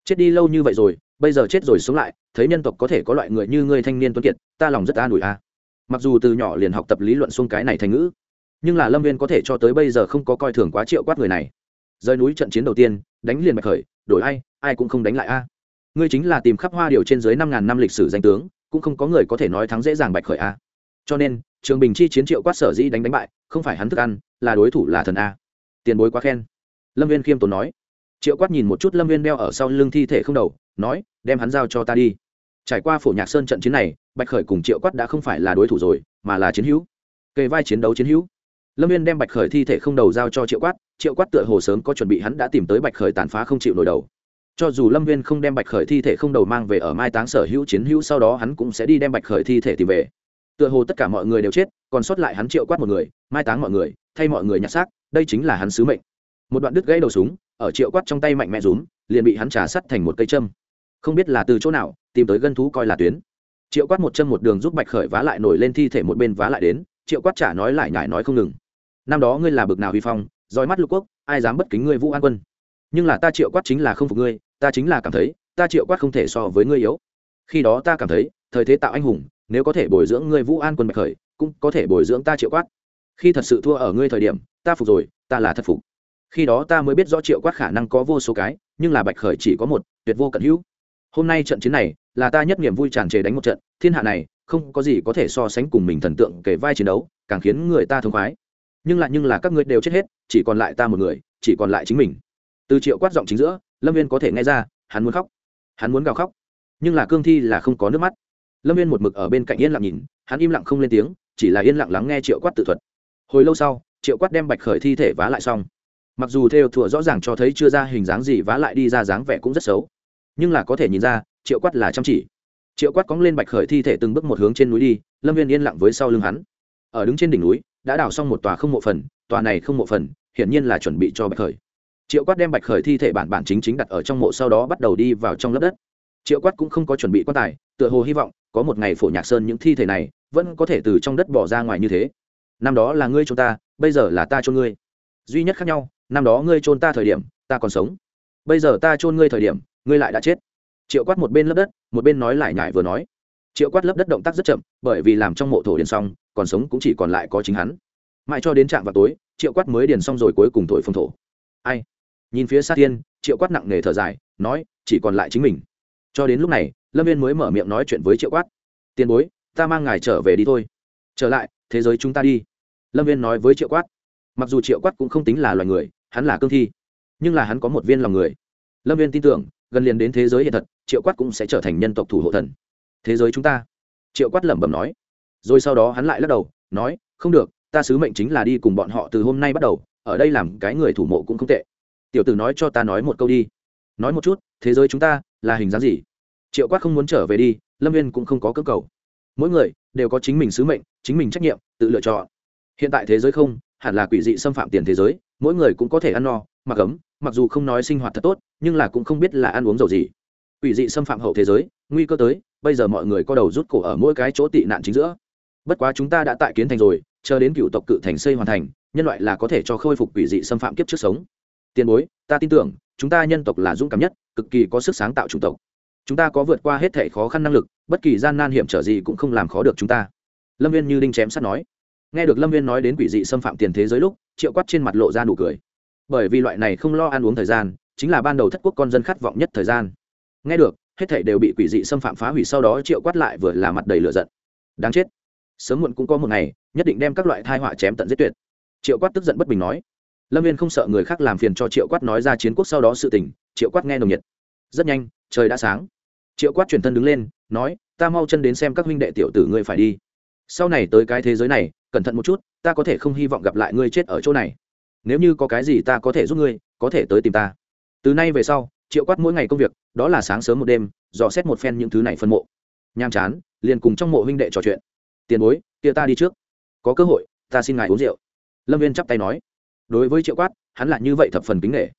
Chết đi lâu như vậy rồi, bây giờ chết rồi sống lại, thấy nhân tộc có thể có loại người như ngươi thanh niên tuấn kiệt, ta lòng rất an ủi a mặc dù từ nhỏ liền học tập lý luận xung cái này thành ngữ, nhưng là lâm viên có thể cho tới bây giờ không có coi thường quá triệu quát người này rời núi trận chiến đầu tiên, đánh liền bạch khởi, đổi ai ai cũng không đánh lại a. Ngươi chính là tìm khắp hoa điều trên dưới năm ngàn năm lịch sử danh tướng, cũng không có người có thể nói thắng dễ dàng bạch khởi a. Cho nên, trường bình chi chiến triệu quát sở dĩ đánh đánh bại, không phải hắn thức ăn, là đối thủ là thần a. Tiền bối quá khen. Lâm viên khiêm tốn nói. Triệu quát nhìn một chút lâm viên đeo ở sau lưng thi thể không đầu, nói, đem hắn giao cho ta đi. Trải qua phổ nhạc sơn trận chiến này, bạch khởi cùng triệu quát đã không phải là đối thủ rồi, mà là chiến hữu. Kề vai chiến đấu chiến hữu lâm viên đem bạch khởi thi thể không đầu giao cho triệu quát triệu quát tựa hồ sớm có chuẩn bị hắn đã tìm tới bạch khởi tàn phá không chịu nổi đầu. Cho dù lâm viên không đem bạch khởi thi thể không đầu mang về ở mai táng sở hữu chiến hữu sau đó hắn cũng sẽ đi đem bạch khởi thi thể tìm về. Tựa hồ tất cả mọi người đều chết, còn sót lại hắn triệu quát một người, mai táng mọi người, thay mọi người nhặt xác, đây chính là hắn sứ mệnh. Một đoạn đứt gãy đầu súng, ở triệu quát trong tay mạnh mẽ rúm, liền bị hắn trà sắt thành một cây châm. Không biết là từ chỗ nào, tìm tới gân thú coi là tuyến. Triệu quát một châm một đường giúp bạch khởi vá lại nổi lên thi thể một bên vá lại đến, triệu quát trả nói lại nhải nói không ngừng năm đó ngươi là bực nào huy phong roi mắt lục quốc, ai dám bất kính ngươi vũ an quân? Nhưng là ta triệu quát chính là không phục ngươi, ta chính là cảm thấy, ta triệu quát không thể so với ngươi yếu. Khi đó ta cảm thấy, thời thế tạo anh hùng, nếu có thể bồi dưỡng ngươi vũ an quân bạch khởi, cũng có thể bồi dưỡng ta triệu quát. Khi thật sự thua ở ngươi thời điểm, ta phục rồi, ta là thật phục. Khi đó ta mới biết rõ triệu quát khả năng có vô số cái, nhưng là bạch khởi chỉ có một, tuyệt vô cận hữu. Hôm nay trận chiến này, là ta nhất niềm vui tràn trề đánh một trận, thiên hạ này, không có gì có thể so sánh cùng mình thần tượng kể vai chiến đấu, càng khiến người ta thông khoái nhưng lại nhưng là các ngươi đều chết hết, chỉ còn lại ta một người, chỉ còn lại chính mình. Từ triệu quát giọng chính giữa, lâm viên có thể nghe ra, hắn muốn khóc. Hắn muốn gào khóc. Nhưng là cương thi là không có nước mắt. Lâm viên một mực ở bên cạnh yên lặng nhìn, hắn im lặng không lên tiếng, chỉ là yên lặng lắng nghe triệu quát tự thuật. Hồi lâu sau, triệu quát đem bạch khởi thi thể vá lại xong. Mặc dù theo thủa rõ ràng cho thấy chưa ra hình dáng gì vá lại đi ra dáng vẻ cũng rất xấu. Nhưng là có thể nhìn ra, triệu quát là chăm chỉ. Triệu quát cóng lên bạch khởi thi thể từng bước một hướng trên núi đi, lâm viên yên lặng với sau lưng hắn. Ở đứng trên đỉnh núi đã đào xong một tòa không mộ phần, tòa này không mộ phần, hiển nhiên là chuẩn bị cho bạch khởi. Triệu quát đem bạch khởi thi thể bản bản chính chính đặt ở trong mộ sau đó bắt đầu đi vào trong lớp đất. Triệu quát cũng không có chuẩn bị quan tài, tựa hồ hy vọng có một ngày phổ nhạc sơn những thi thể này vẫn có thể từ trong đất bỏ ra ngoài như thế. Năm đó là ngươi trôn ta, bây giờ là ta trôn ngươi. Duy nhất khác nhau, năm đó ngươi trôn ta thời điểm, ta còn sống. Bây giờ ta trôn ngươi thời điểm, ngươi lại đã chết. Triệu quát một bên lấp đất, một bên nói lại nhải vừa nói. Triệu quát lấp đất động tác rất chậm, bởi vì làm trong mộ thổ điền xong còn sống cũng chỉ còn lại có chính hắn. Mãi cho đến trạm vào tối, triệu quát mới điền xong rồi cuối cùng thổi phong thổ. Ai? Nhìn phía sát thiên, triệu quát nặng nề thở dài, nói, chỉ còn lại chính mình. Cho đến lúc này, lâm viên mới mở miệng nói chuyện với triệu quát. Tiền bối, ta mang ngài trở về đi thôi. Trở lại, thế giới chúng ta đi. Lâm viên nói với triệu quát. Mặc dù triệu quát cũng không tính là loài người, hắn là cương thi, nhưng là hắn có một viên lòng người. Lâm viên tin tưởng, gần liền đến thế giới hiện thật, triệu quát cũng sẽ trở thành nhân tộc thủ hộ thần. Thế giới chúng ta. Triệu quát lẩm bẩm nói rồi sau đó hắn lại lắc đầu, nói, không được, ta sứ mệnh chính là đi cùng bọn họ từ hôm nay bắt đầu, ở đây làm cái người thủ mộ cũng không tệ. Tiểu tử nói cho ta nói một câu đi. Nói một chút, thế giới chúng ta là hình dáng gì? Triệu quát không muốn trở về đi, lâm viên cũng không có cơ cầu. Mỗi người đều có chính mình sứ mệnh, chính mình trách nhiệm, tự lựa chọn. Hiện tại thế giới không, hẳn là quỷ dị xâm phạm tiền thế giới, mỗi người cũng có thể ăn no, mặc ấm, mặc dù không nói sinh hoạt thật tốt, nhưng là cũng không biết là ăn uống dầu gì. Quỷ dị xâm phạm hậu thế giới, nguy cơ tới, bây giờ mọi người có đầu rút cổ ở mỗi cái chỗ tị nạn chính giữa bất quá chúng ta đã tại kiến thành rồi, chờ đến cựu tộc cự thành xây hoàn thành, nhân loại là có thể cho khôi phục quỷ dị xâm phạm kiếp trước sống. Tiền bối, ta tin tưởng, chúng ta nhân tộc là dũng cảm nhất, cực kỳ có sức sáng tạo chủng tộc. Chúng ta có vượt qua hết thể khó khăn năng lực, bất kỳ gian nan hiểm trở gì cũng không làm khó được chúng ta. Lâm viên như đinh chém sắt nói. Nghe được lâm viên nói đến quỷ dị xâm phạm tiền thế giới lúc, triệu quát trên mặt lộ ra nụ cười. Bởi vì loại này không lo ăn uống thời gian, chính là ban đầu thất quốc con dân khát vọng nhất thời gian. Nghe được, hết thể đều bị quỷ dị xâm phạm phá hủy, sau đó triệu quát lại vừa là mặt đầy lửa giận. Đáng chết sớm muộn cũng có một ngày, nhất định đem các loại thai họa chém tận giết tuyệt. Triệu quát tức giận bất bình nói. Lâm viên không sợ người khác làm phiền cho triệu quát nói ra chiến quốc sau đó sự tình, triệu quát nghe nồng nhiệt. Rất nhanh, trời đã sáng. Triệu quát chuyển thân đứng lên, nói, ta mau chân đến xem các huynh đệ tiểu tử ngươi phải đi. Sau này tới cái thế giới này, cẩn thận một chút, ta có thể không hy vọng gặp lại ngươi chết ở chỗ này. Nếu như có cái gì ta có thể giúp ngươi, có thể tới tìm ta. Từ nay về sau, triệu quát mỗi ngày công việc, đó là sáng sớm một đêm, dò xét một phen những thứ này phân mộ. Nham chán, liền cùng trong mộ huynh đệ trò chuyện tiền bối kia ta đi trước. Có cơ hội ta xin ngài uống rượu. Lâm viên chắp tay nói. Đối với triệu quát hắn là như vậy thập phần kính nghệ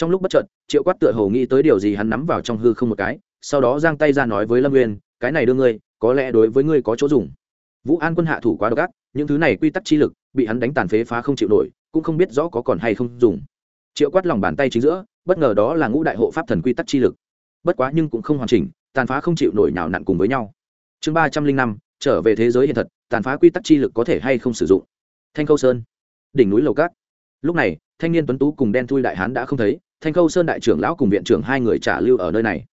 trong lúc bất chợt triệu quát tựa hồ nghĩ tới điều gì hắn nắm vào trong hư không một cái sau đó giang tay ra nói với lâm Viên, cái này đưa ngươi có lẽ đối với ngươi có chỗ dùng. Vũ an quân hạ thủ quá độc ác những thứ này quy tắc chi lực bị hắn đánh tàn phế phá không chịu nổi cũng không biết rõ có còn hay không dùng. Triệu quát lòng bàn tay chính giữa bất ngờ đó là ngũ đại hộ pháp thần quy tắc chi lực. Bất quá nhưng cũng không hoàn chỉnh tàn phá không chịu nổi nào nặn cùng với nhau. Chương ba trăm linh năm trở về thế giới hiện thật, tàn phá quy tắc chi lực có thể hay không sử dụng. Thanh khâu sơn, đỉnh núi lầu cát. Lúc này, thanh niên tuấn tú cùng đen thui đại hán đã không thấy, thanh khâu sơn đại trưởng lão cùng viện trưởng hai người trả lưu ở nơi này.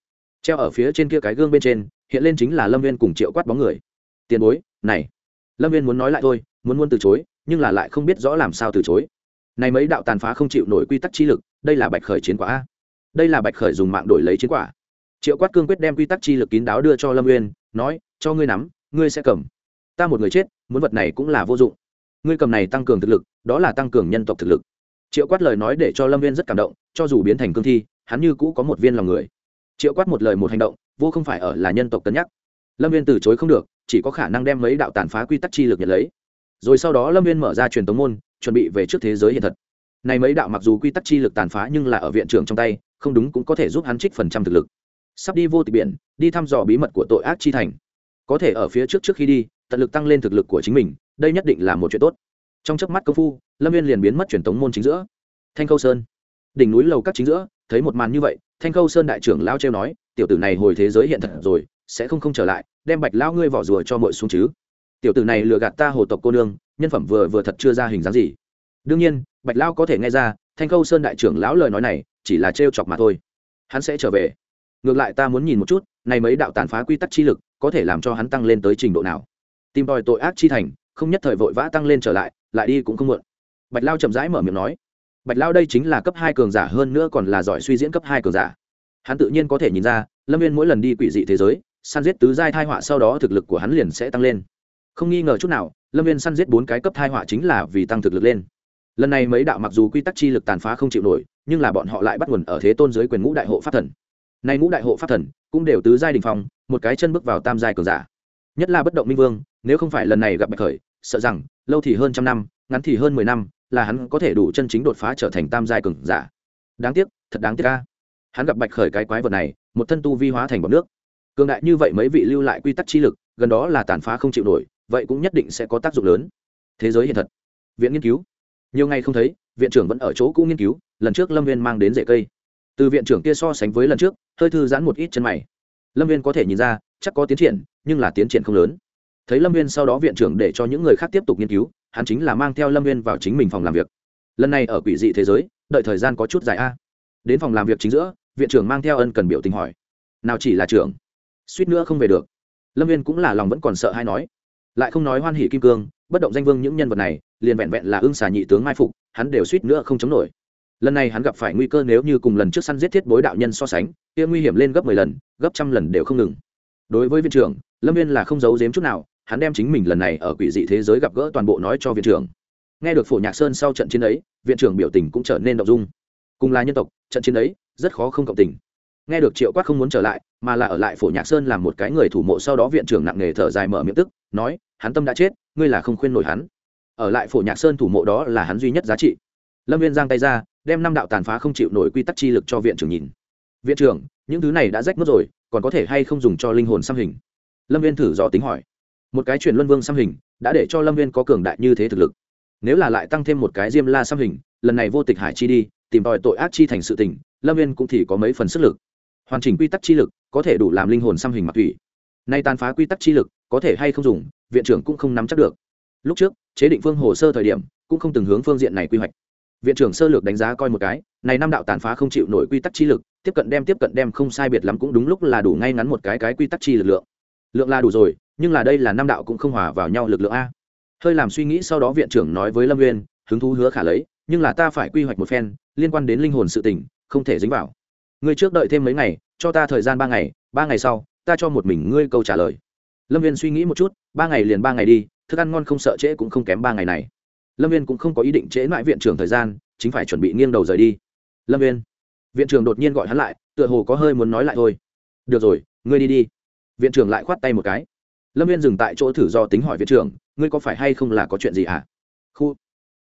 Treo ở phía trên kia cái gương bên trên, hiện lên chính là lâm viên cùng triệu quát bóng người. Tiền bối, này. Lâm viên muốn nói lại thôi, muốn muốn từ chối, nhưng là lại không biết rõ làm sao từ chối. Này mấy đạo tàn phá không chịu nổi quy tắc chi lực, đây là bạch khởi chiến quả a. Đây là bạch khởi dùng mạng đổi lấy chiến quả. Triệu quát cương quyết đem quy tắc chi lực kín đáo đưa cho lâm uyên, nói, cho ngươi nắm ngươi sẽ cầm. Ta một người chết, muốn vật này cũng là vô dụng. Ngươi cầm này tăng cường thực lực, đó là tăng cường nhân tộc thực lực. Triệu quát lời nói để cho lâm viên rất cảm động, cho dù biến thành cương thi, hắn như cũ có một viên lòng người. Triệu quát một lời một hành động, vô không phải ở là nhân tộc cân nhắc. Lâm viên từ chối không được, chỉ có khả năng đem mấy đạo tàn phá quy tắc chi lực nhận lấy. Rồi sau đó lâm viên mở ra truyền tống môn, chuẩn bị về trước thế giới hiện thật. Này mấy đạo mặc dù quy tắc chi lực tàn phá nhưng là ở viện trưởng trong tay, không đúng cũng có thể giúp hắn trích phần trăm thực lực. Sắp đi vô tịch biển, đi thăm dò bí mật của tội ác chi thành có thể ở phía trước trước khi đi, tận lực tăng lên thực lực của chính mình, đây nhất định là một chuyện tốt. Trong chớp mắt công phu, lâm viên liền biến mất truyền tống môn chính giữa. Thanh khâu sơn. Đỉnh núi lầu các chính giữa, thấy một màn như vậy, thanh khâu sơn đại trưởng lao treo nói, tiểu tử này hồi thế giới hiện thật rồi, sẽ không không trở lại, đem bạch lao ngươi vỏ rùa cho mội xuống chứ. Tiểu tử này lừa gạt ta hồ tộc cô nương, nhân phẩm vừa vừa thật chưa ra hình dáng gì. Đương nhiên, bạch lao có thể nghe ra, thanh khâu sơn đại trưởng lão lời nói này, chỉ là trêu chọc mà thôi. Hắn sẽ trở về. Ngược lại ta muốn nhìn một chút, này mấy đạo tàn phá quy tắc chi lực có thể làm cho hắn tăng lên tới trình độ nào. Tìm tòi tội ác chi thành, không nhất thời vội vã tăng lên trở lại lại đi cũng không muộn. Bạch lao chậm rãi mở miệng nói, bạch lao đây chính là cấp hai cường giả hơn nữa còn là giỏi suy diễn cấp hai cường giả. Hắn tự nhiên có thể nhìn ra, lâm viên mỗi lần đi quỷ dị thế giới, săn giết tứ giai thai họa sau đó thực lực của hắn liền sẽ tăng lên. Không nghi ngờ chút nào, lâm viên săn giết bốn cái cấp thai họa chính là vì tăng thực lực lên. Lần này mấy đạo mặc dù quy tắc chi lực tàn phá không chịu nổi, nhưng là bọn họ lại bắt nguồn ở thế tôn giới quyền ngũ đại hộ pháp thần nay ngũ đại hộ pháp thần cũng đều tứ giai đình phong, một cái chân bước vào tam giai cường giả. Nhất là bất động minh vương, nếu không phải lần này gặp bạch khởi, sợ rằng lâu thì hơn trăm năm, ngắn thì hơn mười năm, là hắn có thể đủ chân chính đột phá trở thành tam giai cường giả. Đáng tiếc, thật đáng tiếc ca hắn gặp bạch khởi cái quái vật này, một thân tu vi hóa thành bọc nước. Cường đại như vậy mấy vị lưu lại quy tắc chi lực, gần đó là tàn phá không chịu nổi, vậy cũng nhất định sẽ có tác dụng lớn. Thế giới hiện thật. Viện nghiên cứu. Nhiều ngày không thấy, viện trưởng vẫn ở chỗ cũ nghiên cứu, lần trước lâm viên mang đến rễ cây từ viện trưởng kia so sánh với lần trước, hơi thư giãn một ít chân mày. Lâm viên có thể nhìn ra, chắc có tiến triển, nhưng là tiến triển không lớn. Thấy lâm viên sau đó viện trưởng để cho những người khác tiếp tục nghiên cứu, hắn chính là mang theo lâm viên vào chính mình phòng làm việc. Lần này ở quỷ dị thế giới, đợi thời gian có chút dài a. Đến phòng làm việc chính giữa, viện trưởng mang theo ân cần biểu tình hỏi, nào chỉ là trưởng? Suýt nữa không về được. Lâm viên cũng là lòng vẫn còn sợ hay nói. Lại không nói hoan hỷ kim cương, bất động danh vương những nhân vật này, liền vẹn vẹn là ưng xà nhị tướng mai phục, hắn đều suýt nữa không chống nổi lần này hắn gặp phải nguy cơ nếu như cùng lần trước săn giết thiết bối đạo nhân so sánh, kia nguy hiểm lên gấp mười lần, gấp trăm lần đều không ngừng. Đối với viện trưởng, lâm viên là không giấu giếm chút nào, hắn đem chính mình lần này ở quỷ dị thế giới gặp gỡ toàn bộ nói cho viện trưởng. Nghe được phổ nhạc sơn sau trận chiến ấy, viện trưởng biểu tình cũng trở nên động dung. Cùng là nhân tộc, trận chiến ấy, rất khó không cộng tình. Nghe được triệu quát không muốn trở lại, mà là ở lại phổ nhạc sơn làm một cái người thủ mộ sau đó viện trưởng nặng nề thở dài mở miệng tức, nói, hắn tâm đã chết, ngươi là không khuyên nổi hắn. Ở lại phổ nhạc sơn thủ mộ đó là hắn duy nhất giá trị. Lâm viên giang tay ra đem năm đạo tàn phá không chịu nổi quy tắc chi lực cho viện trưởng nhìn. Viện trưởng, những thứ này đã rách mất rồi, còn có thể hay không dùng cho linh hồn xăm hình? Lâm viên thử dò tính hỏi. Một cái truyền luân vương xăm hình, đã để cho lâm viên có cường đại như thế thực lực. Nếu là lại tăng thêm một cái diêm la xăm hình, lần này vô tịch hải chi đi, tìm tòi tội ác chi thành sự tình, lâm viên cũng thì có mấy phần sức lực. Hoàn chỉnh quy tắc chi lực, có thể đủ làm linh hồn xăm hình mặc thủy nay tàn phá quy tắc chi lực, có thể hay không dùng, viện trưởng cũng không nắm chắc được. Lúc trước, chế định phương hồ sơ thời điểm, cũng không từng hướng phương diện này quy hoạch viện trưởng sơ lược đánh giá coi một cái, này năm đạo tàn phá không chịu nổi quy tắc chi lực, tiếp cận đem tiếp cận đem không sai biệt lắm cũng đúng lúc là đủ ngay ngắn một cái cái quy tắc chi lực lượng. Lượng là đủ rồi, nhưng là đây là năm đạo cũng không hòa vào nhau lực lượng a. Hơi làm suy nghĩ sau đó viện trưởng nói với lâm nguyên hứng thú hứa khả lấy, nhưng là ta phải quy hoạch một phen, liên quan đến linh hồn sự tình, không thể dính vào. Ngươi trước đợi thêm mấy ngày, cho ta thời gian ba ngày ba ngày sau, ta cho một mình ngươi câu trả lời. Lâm viên suy nghĩ một chút, ba ngày liền ba ngày đi, thức ăn ngon không sợ trễ cũng không kém ba ngày này lâm viên cũng không có ý định trễ mãi viện trưởng thời gian, chính phải chuẩn bị nghiêng đầu rời đi. Lâm viên viện trưởng đột nhiên gọi hắn lại, tựa hồ có hơi muốn nói lại thôi. Được rồi, ngươi đi đi. Viện trưởng lại khoát tay một cái. Lâm viên dừng tại chỗ thử do tính hỏi viện trưởng, ngươi có phải hay không là có chuyện gì ạ à? khu.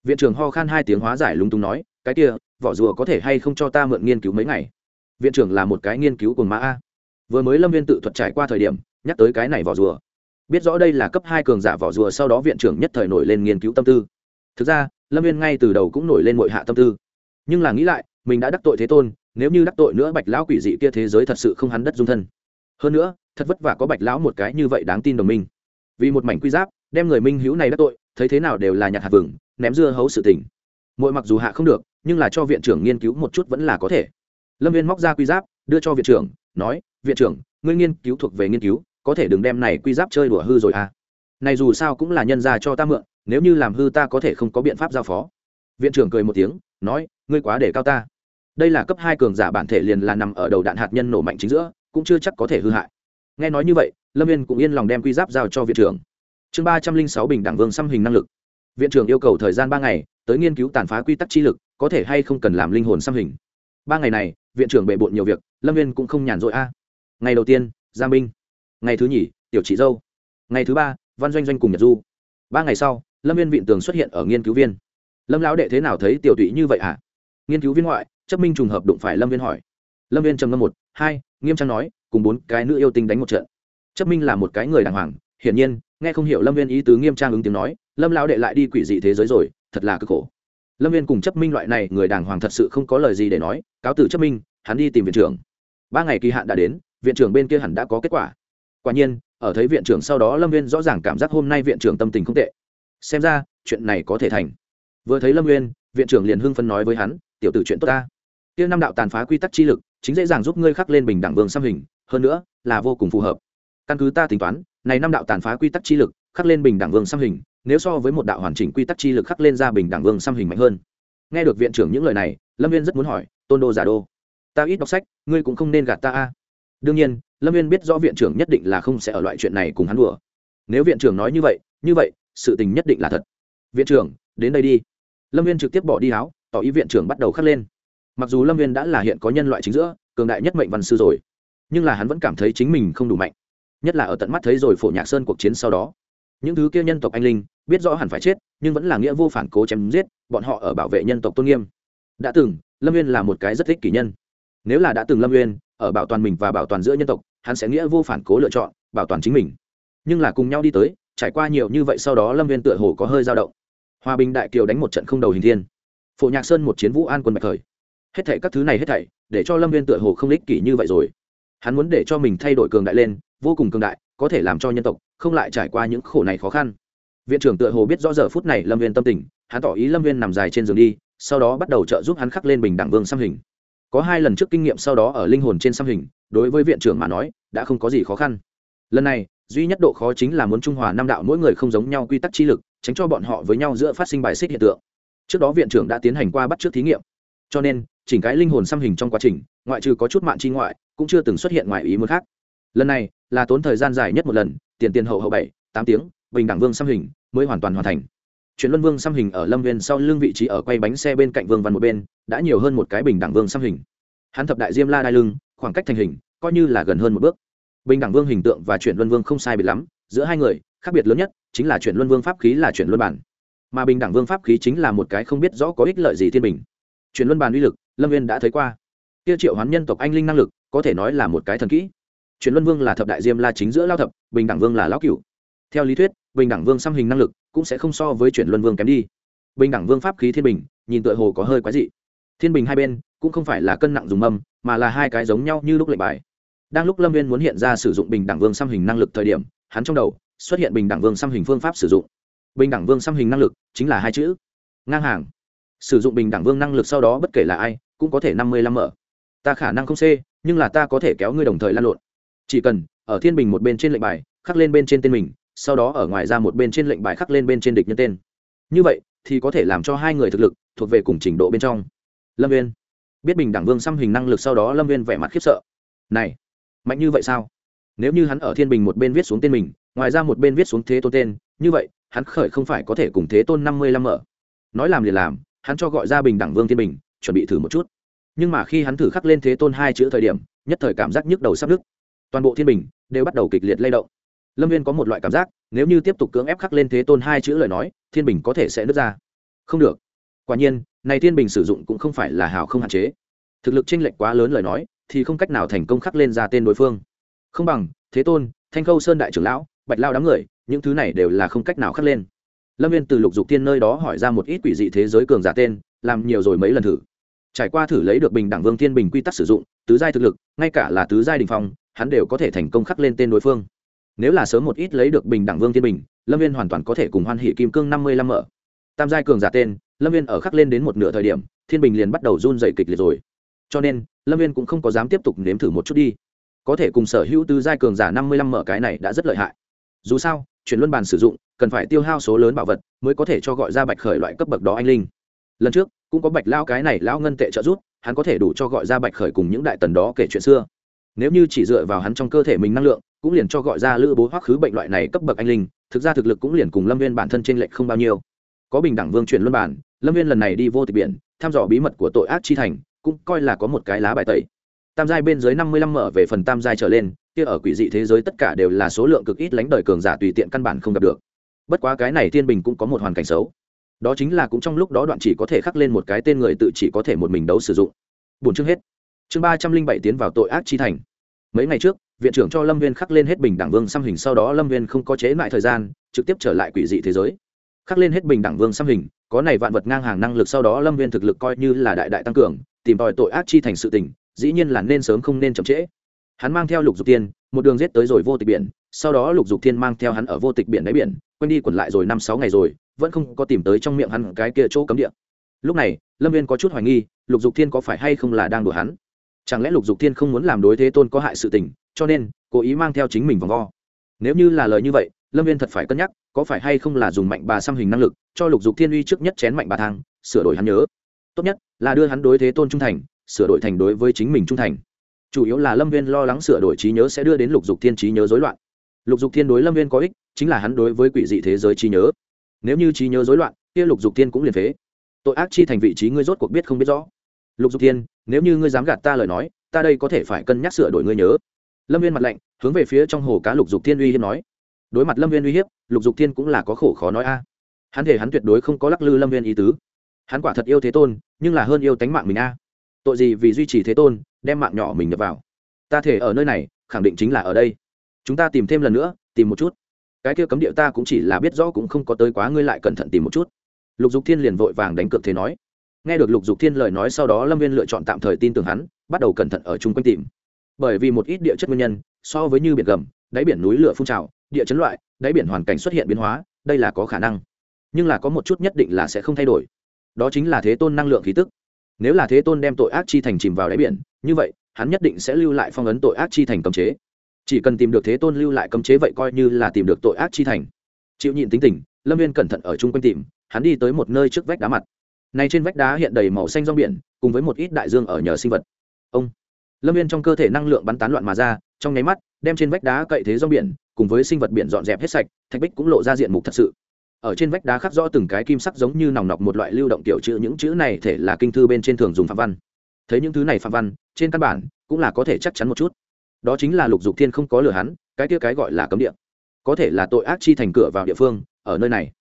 Viện trưởng ho khan hai tiếng hóa giải lúng túng nói, cái kia, vỏ rùa có thể hay không cho ta mượn nghiên cứu mấy ngày? Viện trưởng là một cái nghiên cứu cùng mã a. Vừa mới lâm viên tự thuật trải qua thời điểm, nhắc tới cái này vỏ rùa. Biết rõ đây là cấp hai cường giả vỏ rùa, sau đó viện trưởng nhất thời nổi lên nghiên cứu tâm tư thực ra, lâm viên ngay từ đầu cũng nổi lên mọi hạ tâm tư. Nhưng là nghĩ lại, mình đã đắc tội thế tôn, nếu như đắc tội nữa bạch lão quỷ dị kia thế giới thật sự không hắn đất dung thân. Hơn nữa, thật vất vả có bạch lão một cái như vậy đáng tin đồng minh. Vì một mảnh quy giáp, đem người minh hữu này đắc tội, thấy thế nào đều là nhặt hạt vừng, ném dưa hấu sự tình. Mỗi mặc dù hạ không được, nhưng là cho viện trưởng nghiên cứu một chút vẫn là có thể. Lâm viên móc ra quy giáp, đưa cho viện trưởng, nói, viện trưởng, ngươi nghiên cứu thuộc về nghiên cứu, có thể đừng đem này quy giáp chơi đùa hư rồi à? Này dù sao cũng là nhân ra cho ta mượn nếu như làm hư ta có thể không có biện pháp giao phó. Viện trưởng cười một tiếng, nói, ngươi quá để cao ta. Đây là cấp hai cường giả bản thể liền là nằm ở đầu đạn hạt nhân nổ mạnh chính giữa, cũng chưa chắc có thể hư hại. Nghe nói như vậy, lâm viên cũng yên lòng đem quy giáp giao cho viện trưởng. Chương ba trăm linh sáu bình đẳng vương xăm hình năng lực. Viện trưởng yêu cầu thời gian ba ngày, tới nghiên cứu tàn phá quy tắc chi lực, có thể hay không cần làm linh hồn xăm hình. Ba ngày này, viện trưởng bề bộn nhiều việc, lâm viên cũng không nhàn rỗi a. Ngày đầu tiên gia minh. Ngày thứ nhì, tiểu chị dâu. Ngày thứ ba, văn doanh doanh cùng nhật du. Ba ngày sau lâm viên vịn tường xuất hiện ở nghiên cứu viên lâm lão đệ thế nào thấy tiểu tụy như vậy ạ à? nghiên cứu viên ngoại chấp minh trùng hợp đụng phải lâm viên hỏi lâm viên trầm ngâm một hai nghiêm trang nói cùng bốn cái nữ yêu tinh đánh một trận chấp minh là một cái người đàng hoàng hiển nhiên nghe không hiểu lâm viên ý tứ nghiêm trang ứng tiếng nói lâm lão đệ lại đi quỷ dị thế giới rồi thật là cực khổ lâm viên cùng chấp minh loại này người đàng hoàng thật sự không có lời gì để nói cáo tử chấp minh hắn đi tìm viện trưởng ba ngày kỳ hạn đã đến viện trưởng bên kia hẳn đã có kết quả quả nhiên ở thấy viện trưởng sau đó lâm viên rõ ràng cảm giác hôm nay viện trưởng tâm tình không tệ xem ra, chuyện này có thể thành. Vừa thấy lâm nguyên viện trưởng liền hưng phân nói với hắn, tiểu tử chuyện tốt ta. Tiêu năm đạo tàn phá quy tắc chi lực, chính dễ dàng giúp ngươi khắc lên bình đẳng vương xăm hình, hơn nữa, là vô cùng phù hợp. Căn cứ ta tính toán, này năm đạo tàn phá quy tắc chi lực, khắc lên bình đẳng vương xăm hình, nếu so với một đạo hoàn chỉnh quy tắc chi lực khắc lên ra bình đẳng vương xăm hình mạnh hơn. Nghe được viện trưởng những lời này, lâm viên rất muốn hỏi, tôn đô giả đô, ta ít đọc sách, ngươi cũng không nên gạt ta a. Đương nhiên, lâm viên biết rõ viện trưởng nhất định là không sẽ ở loại chuyện này cùng hắn đùa. Nếu viện trưởng nói như vậy như vậy sự tình nhất định là thật. Viện trưởng, đến đây đi. Lâm viên trực tiếp bỏ đi áo, tỏ ý viện trưởng bắt đầu khắc lên. Mặc dù lâm viên đã là hiện có nhân loại chính giữa, cường đại nhất mệnh văn sư rồi, nhưng là hắn vẫn cảm thấy chính mình không đủ mạnh, nhất là ở tận mắt thấy rồi phổ nhạc sơn cuộc chiến sau đó. Những thứ kia nhân tộc anh linh, biết rõ hẳn phải chết, nhưng vẫn là nghĩa vô phản cố chém giết, bọn họ ở bảo vệ nhân tộc tôn nghiêm. Đã từng, lâm viên là một cái rất thích kỷ nhân. Nếu là đã từng lâm viên, ở bảo toàn mình và bảo toàn giữa nhân tộc, hắn sẽ nghĩa vô phản cố lựa chọn, bảo toàn chính mình. Nhưng là cùng nhau đi tới trải qua nhiều như vậy sau đó lâm viên tựa hồ có hơi dao động. Hòa bình đại kiều đánh một trận không đầu hình thiên. Phổ nhạc sơn một chiến vũ an quân bạch khởi hết thảy các thứ này hết thảy, để cho lâm viên tựa hồ không ích kỷ như vậy rồi. Hắn muốn để cho mình thay đổi cường đại lên, vô cùng cường đại, có thể làm cho nhân tộc không lại trải qua những khổ này khó khăn. Viện trưởng tựa hồ biết rõ giờ phút này lâm viên tâm tình, hắn tỏ ý lâm viên nằm dài trên giường đi, sau đó bắt đầu trợ giúp hắn khắc lên bình đẳng vương xăm hình. Có hai lần trước kinh nghiệm sau đó ở linh hồn trên xăm hình, đối với viện trưởng mà nói, đã không có gì khó khăn. Lần này duy nhất độ khó chính là muốn trung hòa năm đạo mỗi người không giống nhau quy tắc chi lực, tránh cho bọn họ với nhau giữa phát sinh bài xích hiện tượng. Trước đó viện trưởng đã tiến hành qua bắt trước thí nghiệm. Cho nên, chỉnh cái linh hồn xăm hình trong quá trình, ngoại trừ có chút mạng chi ngoại, cũng chưa từng xuất hiện ngoài ý muốn khác. Lần này, là tốn thời gian dài nhất một lần, tiền tiền hậu hậu bảy, tám tiếng, bình đẳng vương xăm hình, mới hoàn toàn hoàn thành. Chuyển luân vương xăm hình ở lâm viên sau lưng vị trí ở quay bánh xe bên cạnh vương văn một bên, đã nhiều hơn một cái bình đẳng vương xăm hình. Hắn thập đại diêm la đai lưng, khoảng cách thành hình, coi như là gần hơn một bước bình đẳng vương hình tượng và chuyển luân vương không sai biệt lắm, giữa hai người, khác biệt lớn nhất chính là chuyển luân vương pháp khí là chuyển luân bản. Mà bình đẳng vương pháp khí chính là một cái không biết rõ có ích lợi gì thiên bình. Chuyển luân bản uy lực, lâm viên đã thấy qua. Kia triệu hoán nhân tộc anh linh năng lực, có thể nói là một cái thần kỹ. Chuyển luân vương là thập đại diêm la chính giữa lao thập, bình đẳng vương là lão cửu. Theo lý thuyết, bình đẳng vương xăm hình năng lực cũng sẽ không so với chuyển luân vương kém đi. Bình đẳng vương pháp khí thiên bình, nhìn tựa hồ có hơi quái dị. Thiên bình hai bên cũng không phải là cân nặng dùng mâm, mà là hai cái giống nhau như lúc lệnh bài đang lúc lâm viên muốn hiện ra sử dụng bình đẳng vương xăm hình năng lực thời điểm, hắn trong đầu xuất hiện bình đẳng vương xăm hình phương pháp sử dụng. Bình đẳng vương xăm hình năng lực chính là hai chữ. Ngang hàng. Sử dụng bình đẳng vương năng lực sau đó bất kể là ai, cũng có thể năm mươi lăm mở. Ta khả năng không c nhưng là ta có thể kéo ngươi đồng thời lan lộn. Chỉ cần ở thiên bình một bên trên lệnh bài, khắc lên bên trên tên mình, sau đó ở ngoài ra một bên trên lệnh bài khắc lên bên trên địch nhân tên. Như vậy, thì có thể làm cho hai người thực lực thuộc về cùng trình độ bên trong. Lâm viên biết bình đẳng vương xăm hình năng lực sau đó lâm viên vẻ mặt khiếp sợ. Này mạnh như vậy sao? Nếu như hắn ở thiên bình một bên viết xuống tên mình, ngoài ra một bên viết xuống thế tôn tên, như vậy, hắn khởi không phải có thể cùng thế tôn năm mươi lăm mở. Nói làm liền làm, hắn cho gọi ra bình đẳng vương thiên bình, chuẩn bị thử một chút. Nhưng mà khi hắn thử khắc lên thế tôn hai chữ thời điểm, nhất thời cảm giác nhức đầu sắp nứt. Toàn bộ thiên bình đều bắt đầu kịch liệt lay động. Lâm viên có một loại cảm giác, nếu như tiếp tục cưỡng ép khắc lên thế tôn hai chữ lời nói, thiên bình có thể sẽ nứt ra. Không được. Quả nhiên, này thiên bình sử dụng cũng không phải là hào không hạn chế. Thực lực tranh lệch quá lớn lời nói thì không cách nào thành công khắc lên ra tên đối phương. Không bằng, thế tôn, thanh khâu sơn đại trưởng lão, bạch lao đám người, những thứ này đều là không cách nào khắc lên. Lâm viên từ lục dục tiên nơi đó hỏi ra một ít quỷ dị thế giới cường giả tên, làm nhiều rồi mấy lần thử. Trải qua thử lấy được bình đẳng vương thiên bình quy tắc sử dụng, tứ giai thực lực, ngay cả là tứ giai đình phong, hắn đều có thể thành công khắc lên tên đối phương. Nếu là sớm một ít lấy được bình đẳng vương thiên bình, lâm viên hoàn toàn có thể cùng hoan hỷ kim cương năm mươi lăm mở. Tam giai cường giả tên, lâm viên ở khắc lên đến một nửa thời điểm, thiên bình liền bắt đầu run dày kịch liệt rồi cho nên, lâm viên cũng không có dám tiếp tục nếm thử một chút đi. Có thể cùng sở hữu tư giai cường giả năm mươi lăm mở cái này đã rất lợi hại. Dù sao, chuyển luân bàn sử dụng, cần phải tiêu hao số lớn bảo vật mới có thể cho gọi ra bạch khởi loại cấp bậc đó anh linh. Lần trước, cũng có bạch lao cái này lao ngân tệ trợ giúp, hắn có thể đủ cho gọi ra bạch khởi cùng những đại tần đó kể chuyện xưa. Nếu như chỉ dựa vào hắn trong cơ thể mình năng lượng, cũng liền cho gọi ra lữ bố hoắc khứ bệnh loại này cấp bậc anh linh, thực ra thực lực cũng liền cùng lâm viên bản thân t r ê n lệch không bao nhiêu. Có bình đẳng vương chuyển luân bản lâm viên lần này đi vô tịch biển, thăm dò bí mật của tội ác chi thành cũng coi là có một cái lá bài tẩy. Tam giai bên dưới năm mươi lăm mở về phần tam giai trở lên, kia ở quỷ dị thế giới tất cả đều là số lượng cực ít lánh đời cường giả tùy tiện căn bản không gặp được. Bất quá cái này thiên bình cũng có một hoàn cảnh xấu. Đó chính là cũng trong lúc đó đoạn chỉ có thể khắc lên một cái tên người tự chỉ có thể một mình đấu sử dụng. Bốn chương hết. Chương ba trăm linh bảy tiến vào tội ác chi thành. Mấy ngày trước, viện trưởng cho lâm viên khắc lên hết bình đẳng vương xăm hình, sau đó lâm viên không có chế lại thời gian, trực tiếp trở lại quỷ dị thế giới. Khắc lên hết bình đẳng vương xăm hình, có này vạn vật ngang hàng năng lực, sau đó lâm viên thực lực coi như là đại đại tăng cường tìm tòi tội ác chi thành sự tình, dĩ nhiên là nên sớm không nên chậm trễ. Hắn mang theo lục dục tiên một đường rết tới rồi vô tịch biển, sau đó lục dục tiên mang theo hắn ở vô tịch biển đáy biển quanh đi quẩn lại rồi năm sáu ngày rồi, vẫn không có tìm tới trong miệng hắn cái kia chỗ cấm địa. Lúc này, lâm viên có chút hoài nghi, lục dục thiên có phải hay không là đang đùa hắn? Chẳng lẽ lục dục thiên không muốn làm đối thế tôn có hại sự tình, cho nên cố ý mang theo chính mình vòng vo? Nếu như là lời như vậy, lâm viên thật phải cân nhắc, có phải hay không là dùng mạnh bà xăm hình năng lực, cho lục dục thiên uy trước nhất chén mạnh bà thang, sửa đổi hắn nhớ. Tốt nhất là đưa hắn đối thế tôn trung thành, sửa đổi thành đối với chính mình trung thành. Chủ yếu là lâm viên lo lắng sửa đổi trí nhớ sẽ đưa đến lục dục thiên trí nhớ dối loạn. Lục dục thiên đối lâm viên có ích, chính là hắn đối với quỷ dị thế giới trí nhớ. Nếu như trí nhớ dối loạn, kia lục dục thiên cũng liền phế. Tội ác chi thành vị trí ngươi rốt cuộc biết không biết rõ. Lục dục thiên, nếu như ngươi dám gạt ta lời nói, ta đây có thể phải cân nhắc sửa đổi ngươi nhớ. Lâm viên mặt lạnh, hướng về phía trong hồ cá lục dục thiên uy hiếp nói. Đối mặt lâm viên uy hiếp, lục dục thiên cũng là có khổ khó nói a. Hắn thể hắn tuyệt đối không có lắc lư lâm viên ý tứ hắn quả thật yêu thế tôn, nhưng là hơn yêu tánh mạng mình a. Tội gì vì duy trì thế tôn, đem mạng nhỏ mình nhập vào? Ta thể ở nơi này, khẳng định chính là ở đây. Chúng ta tìm thêm lần nữa, tìm một chút. Cái kia cấm địa ta cũng chỉ là biết rõ cũng không có tới quá ngươi lại cẩn thận tìm một chút. Lục dục thiên liền vội vàng đánh cược thế nói. Nghe được lục dục thiên lời nói sau đó lâm viên lựa chọn tạm thời tin tưởng hắn, bắt đầu cẩn thận ở chung quanh tìm. Bởi vì một ít địa chất nguyên nhân, so với như biển gầm, đáy biển núi lửa phun trào, địa chấn loại, đáy biển hoàn cảnh xuất hiện biến hóa, đây là có khả năng. Nhưng là có một chút nhất định là sẽ không thay đổi đó chính là thế tôn năng lượng khí tức. Nếu là thế tôn đem tội ác chi thành chìm vào đáy biển, như vậy, hắn nhất định sẽ lưu lại phong ấn tội ác chi thành cấm chế. Chỉ cần tìm được thế tôn lưu lại cấm chế vậy coi như là tìm được tội ác chi thành. Chịu nhịn tính tình, lâm viên cẩn thận ở chung quanh tìm, hắn đi tới một nơi trước vách đá mặt. Này trên vách đá hiện đầy màu xanh rong biển, cùng với một ít đại dương ở nhờ sinh vật. Ông! Lâm viên trong cơ thể năng lượng bắn tán loạn mà ra, trong nháy mắt, đem trên vách đá cậy thế rong biển, cùng với sinh vật biển dọn dẹp hết sạch, thạch bích cũng lộ ra diện mục thật sự ở trên vách đá khắc rõ từng cái kim sắc giống như nòng nọc một loại lưu động tiểu chữ, những chữ này thể là kinh thư bên trên thường dùng phạm văn. Thấy những thứ này phạm văn, trên căn bản cũng là có thể chắc chắn một chút. Đó chính là lục dục thiên không có lừa hắn, cái kia cái gọi là cấm địa. Có thể là tội ác chi thành cửa vào địa phương, ở nơi này.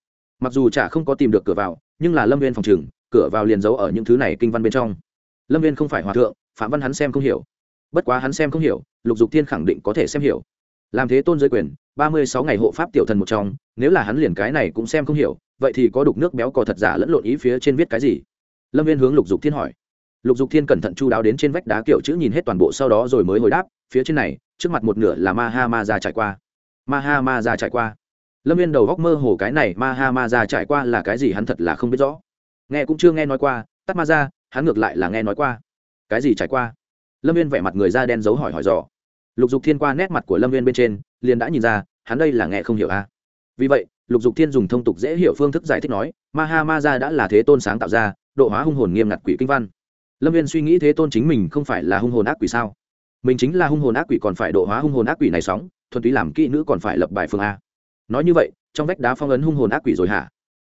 Mặc dù chả không có tìm được cửa vào, nhưng là lâm viên phòng trừng cửa vào liền giấu ở những thứ này kinh văn bên trong. Lâm viên không phải hòa thượng, phạm văn hắn xem không hiểu. Bất quá hắn xem không hiểu, lục dục thiên khẳng định có thể xem hiểu làm thế tôn giới quyền, ba mươi sáu ngày hộ pháp tiểu thần một trong, nếu là hắn liền cái này cũng xem không hiểu, vậy thì có đục nước béo cò thật giả lẫn lộn ý phía trên viết cái gì? Lâm viên hướng lục dục thiên hỏi. Lục dục thiên cẩn thận chu đáo đến trên vách đá kiểu chữ nhìn hết toàn bộ sau đó rồi mới hồi đáp, phía trên này, trước mặt một nửa là ma ha ma ra trải qua. Ma ha ma ra trải qua. Lâm viên đầu góc mơ hồ cái này ma ha ma ra trải qua là cái gì hắn thật là không biết rõ. Nghe cũng chưa nghe nói qua, tắt ma ra, hắn ngược lại là nghe nói qua. Cái gì trải qua? Lâm viên vẻ mặt người da đen giấu hỏi hỏi dò lục dục thiên qua nét mặt của lâm viên bên trên, liền đã nhìn ra, hắn đây là nghe không hiểu a. À. vì vậy, lục dục thiên dùng thông tục dễ hiểu phương thức giải thích nói, ma ha ma ra đã là thế tôn sáng tạo ra, độ hóa hung hồn nghiêm ngặt quỷ kinh văn. Lâm viên suy nghĩ thế tôn chính mình không phải là hung hồn ác quỷ sao? Mình chính là hung hồn ác quỷ còn phải độ hóa hung hồn ác quỷ này sóng, thuần túy làm kỹ nữ còn phải lập bài phương a. Nói như vậy, trong vách đá phong ấn hung hồn ác quỷ rồi hả?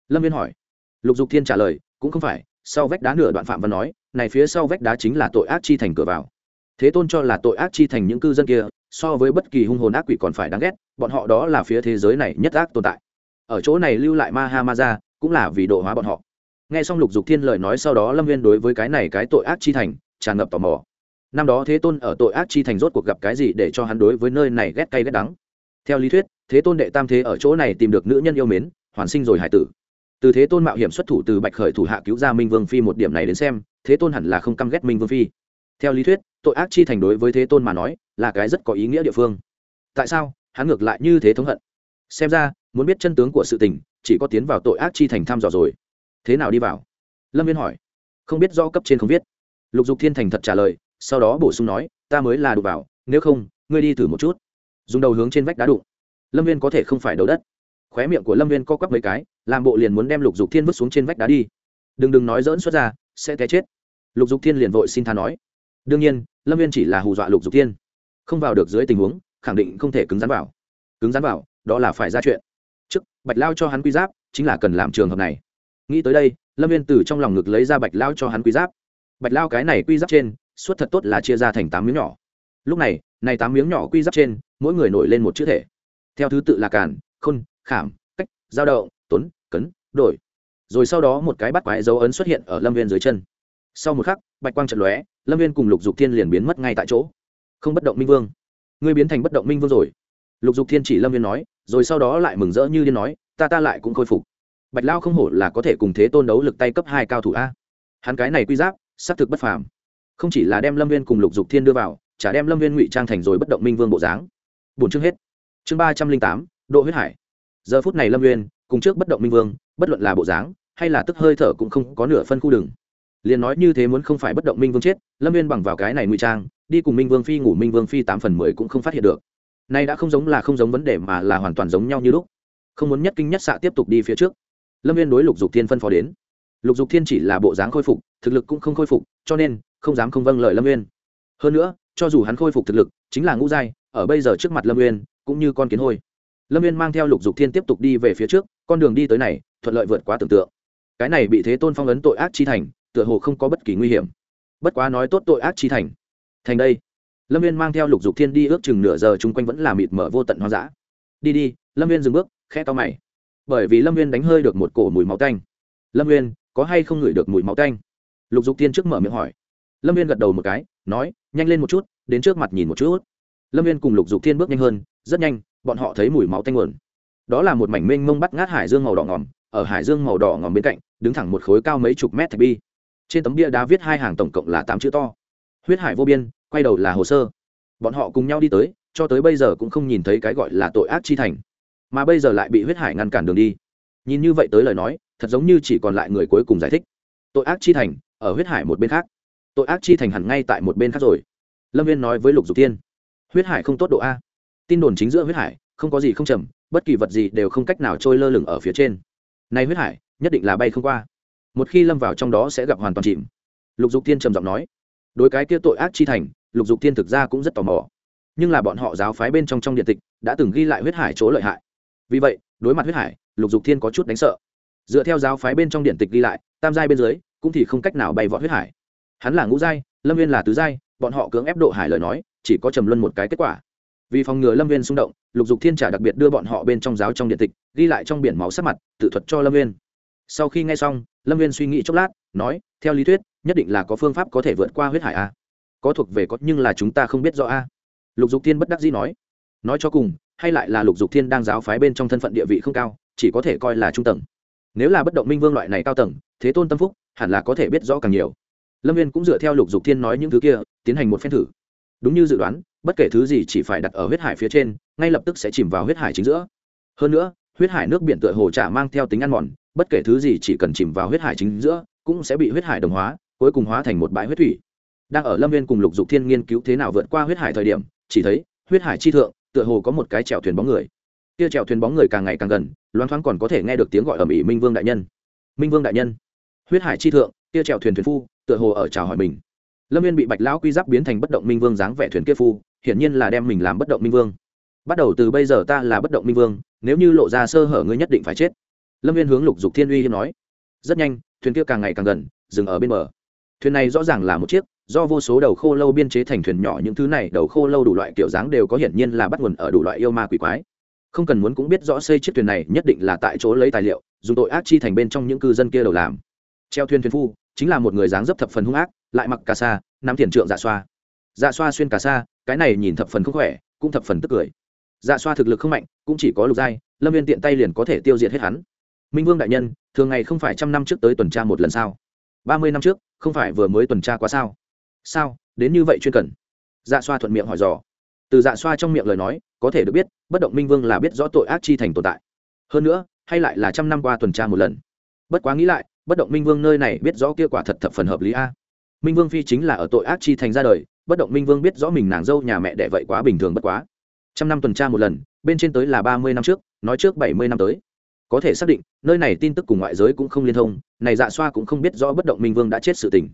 Lâm viên hỏi. Lục dục thiên trả lời, cũng không phải, sau vách đá nửa đoạn phạm văn nói, này phía sau vách đá chính là tội ác chi thành cửa vào thế tôn cho là tội ác chi thành những cư dân kia, so với bất kỳ hung hồn ác quỷ còn phải đáng ghét, bọn họ đó là phía thế giới này nhất ác tồn tại. Ở chỗ này lưu lại ma ha ma ra cũng là vì độ hóa bọn họ. Nghe xong lục dục thiên lời nói sau đó lâm viên đối với cái này cái tội ác chi thành, tràn ngập tò mò. Năm đó thế tôn ở tội ác chi thành rốt cuộc gặp cái gì để cho hắn đối với nơi này ghét cay ghét đắng? Theo lý thuyết, thế tôn đệ tam thế ở chỗ này tìm được nữ nhân yêu mến, hoàn sinh rồi hải tử. Từ thế tôn mạo hiểm xuất thủ từ bạch khởi thủ hạ cứu ra minh vương phi một điểm này đến xem, thế tôn hẳn là không căm ghét minh vương phi theo lý thuyết, tội ác chi thành đối với thế tôn mà nói, là cái rất có ý nghĩa địa phương. Tại sao? Hắn ngược lại như thế thống hận. Xem ra, muốn biết chân tướng của sự tình, chỉ có tiến vào tội ác chi thành thăm dò rồi. Thế nào đi vào? Lâm viên hỏi. Không biết do cấp trên không viết. Lục dục thiên thành thật trả lời, sau đó bổ sung nói, ta mới là đụng vào, nếu không, ngươi đi thử một chút. Dùng đầu hướng trên vách đá đụng. Lâm viên có thể không phải đầu đất. Khóe miệng của lâm viên co quắp mấy cái, làm bộ liền muốn đem lục dục thiên vứt xuống trên vách đá đi. Đừng đừng nói dỡn xuất ra, sẽ té chết. Lục dục thiên liền vội xin tha nói đương nhiên, lâm viên chỉ là hù dọa lục dục thiên. Không vào được dưới tình huống, khẳng định không thể cứng rắn vào. Cứng rắn vào, đó là phải ra chuyện. Trước, bạch lao cho hắn quy giáp, chính là cần làm trường hợp này. Nghĩ tới đây, lâm viên từ trong lòng ngực lấy ra bạch lao cho hắn quy giáp. Bạch lao cái này quy giáp trên, suốt thật tốt là chia ra thành tám miếng nhỏ. Lúc này này tám miếng nhỏ quy giáp trên, mỗi người nổi lên một chữ thể. Theo thứ tự là càn, khôn, khảm, cách giao động, tuấn, cấn, đổi. Rồi sau đó một cái bắt quái dấu ấn xuất hiện ở lâm viên dưới chân. Sau một khắc, bạch quang trận lóe lâm viên cùng lục dục thiên liền biến mất ngay tại chỗ không bất động minh vương ngươi biến thành bất động minh vương rồi lục dục thiên chỉ lâm viên nói rồi sau đó lại mừng rỡ như điên nói ta ta lại cũng khôi phục bạch lao không hổ là có thể cùng thế tôn đấu lực tay cấp hai cao thủ a hắn cái này quy giáp xác thực bất phàm không chỉ là đem lâm viên cùng lục dục thiên đưa vào chả đem lâm viên ngụy trang thành rồi bất động minh vương bộ dáng bốn chương hết chương ba trăm linh tám độ huyết hải giờ phút này lâm viên cùng trước bất động minh vương bất luận là bộ dáng hay là tức hơi thở cũng không có nửa phân khu đường liền nói như thế muốn không phải bất động minh vương chết, lâm viên bằng vào cái này ngụy trang, đi cùng minh vương phi ngủ, minh vương phi tám phần mười cũng không phát hiện được. Nay đã không giống là không giống vấn đề mà là hoàn toàn giống nhau như lúc. Không muốn nhất kinh nhất xạ tiếp tục đi phía trước. Lâm viên đối lục dục thiên phân phó đến. Lục dục thiên chỉ là bộ dáng khôi phục, thực lực cũng không khôi phục, cho nên, không dám không vâng lời lâm viên hơn nữa, cho dù hắn khôi phục thực lực, chính là ngũ giai, ở bây giờ trước mặt lâm viên cũng như con kiến hôi. Lâm viên mang theo lục dục thiên tiếp tục đi về phía trước, con đường đi tới này, thuận lợi vượt quá tưởng tượng. Cái này bị thế tôn phong ấn tội ác chi thành tựa hồ không có bất kỳ nguy hiểm. Bất quá nói tốt tội ác chi thành. Thành đây. Lâm viên mang theo lục dục thiên đi ước chừng nửa giờ chung quanh vẫn là mịt mở vô tận hoang dã. Đi đi, lâm viên dừng bước khe to mày. Bởi vì lâm viên đánh hơi được một cổ mùi máu tanh. Lâm viên, có hay không ngửi được mùi máu tanh? Lục dục Thiên trước mở miệng hỏi. Lâm viên gật đầu một cái, nói, nhanh lên một chút, đến trước mặt nhìn một chút. Lâm viên cùng lục dục thiên bước nhanh hơn, rất nhanh, bọn họ thấy mùi máu tanh nguồn. Đó là một mảnh mênh mông bắt ngát hải dương màu đỏ ngòm, ở hải dương màu đỏ ngòm bên cạnh, đứng thẳng một khối cao mấy chục mét thạch bi trên tấm bia đá viết hai hàng tổng cộng là tám chữ to. Huyết hải vô biên, quay đầu là hồ sơ. Bọn họ cùng nhau đi tới, cho tới bây giờ cũng không nhìn thấy cái gọi là tội ác chi thành. Mà bây giờ lại bị huyết hải ngăn cản đường đi. Nhìn như vậy tới lời nói, thật giống như chỉ còn lại người cuối cùng giải thích. Tội ác chi thành, ở huyết hải một bên khác. Tội ác chi thành hẳn ngay tại một bên khác rồi. Lâm viên nói với lục dục tiên huyết hải không tốt độ a. Tin đồn chính giữa huyết hải, không có gì không trầm bất kỳ vật gì đều không cách nào trôi lơ lửng ở phía trên. Nay huyết hải, nhất định là bay không qua một khi lâm vào trong đó sẽ gặp hoàn toàn chìm. Lục dục tiên trầm giọng nói, đối cái kia tội ác chi thành, lục dục tiên thực ra cũng rất tò mò. Nhưng là bọn họ giáo phái bên trong trong điện tịch đã từng ghi lại huyết hải chỗ lợi hại. Vì vậy, đối mặt huyết hải, lục dục thiên có chút đánh sợ. Dựa theo giáo phái bên trong điện tịch ghi lại, tam giai bên dưới cũng thì không cách nào bay vọt huyết hải. Hắn là ngũ giai, lâm viên là tứ giai, bọn họ cưỡng ép độ hải lời nói, chỉ có trầm luân một cái kết quả. Vì phòng ngừa lâm viên xung động, lục dục thiên trả đặc biệt đưa bọn họ bên trong giáo trong điện tịch ghi lại trong biển máu sắc mặt, tự thuật cho lâm viên sau khi nghe xong, lâm viên suy nghĩ chốc lát, nói, theo lý thuyết, nhất định là có phương pháp có thể vượt qua huyết hải a. Có thuộc về có nhưng là chúng ta không biết rõ a. Lục dục thiên bất đắc dĩ nói. Nói cho cùng, hay lại là lục dục thiên đang giáo phái bên trong thân phận địa vị không cao, chỉ có thể coi là trung tầng. Nếu là bất động minh vương loại này cao tầng, thế tôn tâm phúc, hẳn là có thể biết rõ càng nhiều. Lâm viên cũng dựa theo lục dục thiên nói những thứ kia, tiến hành một phen thử. Đúng như dự đoán, bất kể thứ gì chỉ phải đặt ở huyết hải phía trên, ngay lập tức sẽ chìm vào huyết hải chính giữa. Hơn nữa, huyết hải nước biển tựa hồ trả mang theo tính ăn mòn bất kể thứ gì chỉ cần chìm vào huyết hải chính giữa, cũng sẽ bị huyết hải đồng hóa, cuối cùng hóa thành một bãi huyết thủy. Đang ở lâm viên cùng lục dục thiên nghiên cứu thế nào vượt qua huyết hải thời điểm, chỉ thấy, huyết hải chi thượng, tựa hồ có một cái chèo thuyền bóng người. Kia chèo thuyền bóng người càng ngày càng gần loan thoáng còn có thể nghe được tiếng gọi ầm ĩ minh vương đại nhân. Minh vương đại nhân. Huyết hải chi thượng, kia chèo thuyền thuyền phu, tựa hồ ở chào hỏi mình. Lâm viên bị bạch lão quy giáp biến thành bất động minh vương dáng vẻ thuyền kia phu, hiển nhiên là đem mình làm bất động minh vương. Bắt đầu từ bây giờ ta là bất động minh vương, nếu như lộ ra sơ hở ngươi nhất định phải chết lâm viên hướng lục dục thiên uy hiếm nói, rất nhanh, thuyền kia càng ngày càng gần, dừng ở bên bờ. Thuyền này rõ ràng là một chiếc, do vô số đầu khô lâu biên chế thành thuyền nhỏ, những thứ này đầu khô lâu đủ loại kiểu dáng đều có hiển nhiên là bắt nguồn ở đủ loại yêu ma quỷ quái. Không cần muốn cũng biết rõ xây chiếc thuyền này nhất định là tại chỗ lấy tài liệu, dùng tội ác chi thành bên trong những cư dân kia đầu làm. Treo thuyền thuyền phu, chính là một người dáng dấp thập phần hung ác, lại mặc cà sa, nắm tiền trượng dạ xoa. Dạ xoa xuyên cà sa, cái này nhìn thập phần không khỏe, cũng thập phần tức cười. Dạ xoa thực lực không mạnh, cũng chỉ có lục giai, lâm viên tiện tay liền có thể tiêu diệt hết hắn minh vương đại nhân, thường ngày không phải trăm năm trước tới tuần tra một lần sao? Ba mươi năm trước, không phải vừa mới tuần tra quá sao? Sao, đến như vậy chuyên cần? Dạ xoa thuận miệng hỏi dò. Từ dạ xoa trong miệng lời nói, có thể được biết, bất động minh vương là biết rõ tội ác chi thành tồn tại. Hơn nữa, hay lại là trăm năm qua tuần tra một lần. Bất quá nghĩ lại, bất động minh vương nơi này biết rõ kia quả thật thập phần hợp lý a. Minh vương phi chính là ở tội ác chi thành ra đời, bất động minh vương biết rõ mình nàng dâu nhà mẹ đẻ vậy quá bình thường bất quá. Trăm năm tuần tra một lần, bên trên tới là ba mươi năm trước, nói trước bảy mươi năm tới có thể xác định, nơi này tin tức cùng ngoại giới cũng không liên thông, này dạ xoa cũng không biết rõ bất động minh vương đã chết sự tình.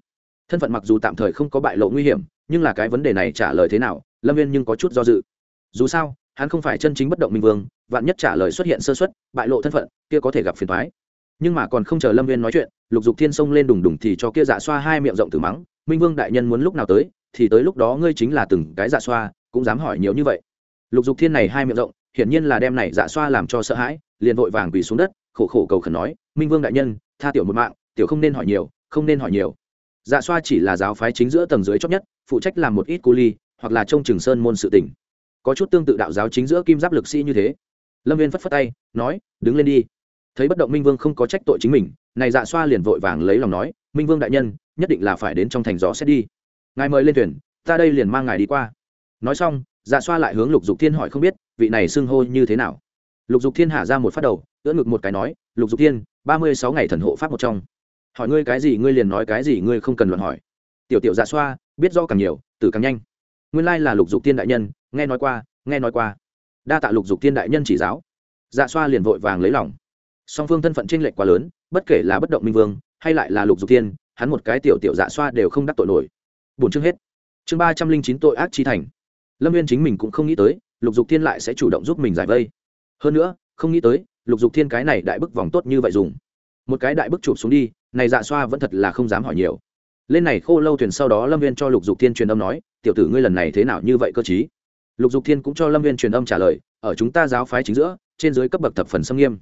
Thân phận mặc dù tạm thời không có bại lộ nguy hiểm, nhưng là cái vấn đề này trả lời thế nào, lâm viên nhưng có chút do dự. Dù sao, hắn không phải chân chính bất động minh vương, vạn nhất trả lời xuất hiện sơ xuất bại lộ thân phận, kia có thể gặp phiền thoái nhưng mà còn không chờ lâm viên nói chuyện, lục dục thiên xông lên đùng đùng thì cho kia dạ xoa hai miệng rộng từ mắng, minh vương đại nhân muốn lúc nào tới, thì tới lúc đó ngươi chính là từng cái dạ xoa, cũng dám hỏi nhiều như vậy. Lục dục thiên này hai miệng rộng, hiển nhiên là đem này dạ xoa làm cho sợ hãi liền vội vàng quỳ xuống đất, khổ khổ cầu khẩn nói, minh vương đại nhân, tha tiểu một mạng, tiểu không nên hỏi nhiều, không nên hỏi nhiều. Dạ xoa chỉ là giáo phái chính giữa tầng dưới chót nhất, phụ trách làm một ít cu ly, hoặc là trông trường sơn môn sự tỉnh có chút tương tự đạo giáo chính giữa kim giáp lực sĩ như thế. Lâm viên phất phất tay, nói, đứng lên đi. Thấy bất động minh vương không có trách tội chính mình, này dạ xoa liền vội vàng lấy lòng nói, minh vương đại nhân, nhất định là phải đến trong thành gió xét đi. Ngài mời lên thuyền, ta đây liền mang ngài đi qua. Nói xong dạ xoa lại hướng lục dục thiên hỏi không biết, vị này xưng hô như thế nào lục dục thiên hạ ra một phát đầu, ưỡn ngực một cái nói, lục dục thiên, ba mươi sáu ngày thần hộ pháp một trong. Hỏi ngươi cái gì ngươi liền nói cái gì ngươi không cần luận hỏi. Tiểu tiểu dạ xoa, biết do càng nhiều, tử càng nhanh. Nguyên lai là lục dục tiên đại nhân, nghe nói qua, nghe nói qua. Đa tạ lục dục tiên đại nhân chỉ giáo. Dạ xoa liền vội vàng lấy lòng. Song phương thân phận tranh lệch quá lớn, bất kể là bất động minh vương, hay lại là lục dục tiên hắn một cái tiểu tiểu dạ xoa đều không đắc tội nổi. Bổn chương hết. Chương ba trăm linh chín tội ác chi thành. Lâm viên chính mình cũng không nghĩ tới, lục dục thiên lại sẽ chủ động giúp mình giải vây hơn nữa, không nghĩ tới, lục dục thiên cái này đại bức vòng tốt như vậy dùng. Một cái đại bức chụp xuống đi, này dạ xoa vẫn thật là không dám hỏi nhiều. Lên này khô lâu thuyền sau đó lâm viên cho lục dục thiên truyền âm nói, tiểu tử ngươi lần này thế nào như vậy cơ chí lục dục thiên cũng cho lâm viên truyền âm trả lời, ở chúng ta giáo phái chính giữa, trên dưới cấp bậc thập phần xâm nghiêm.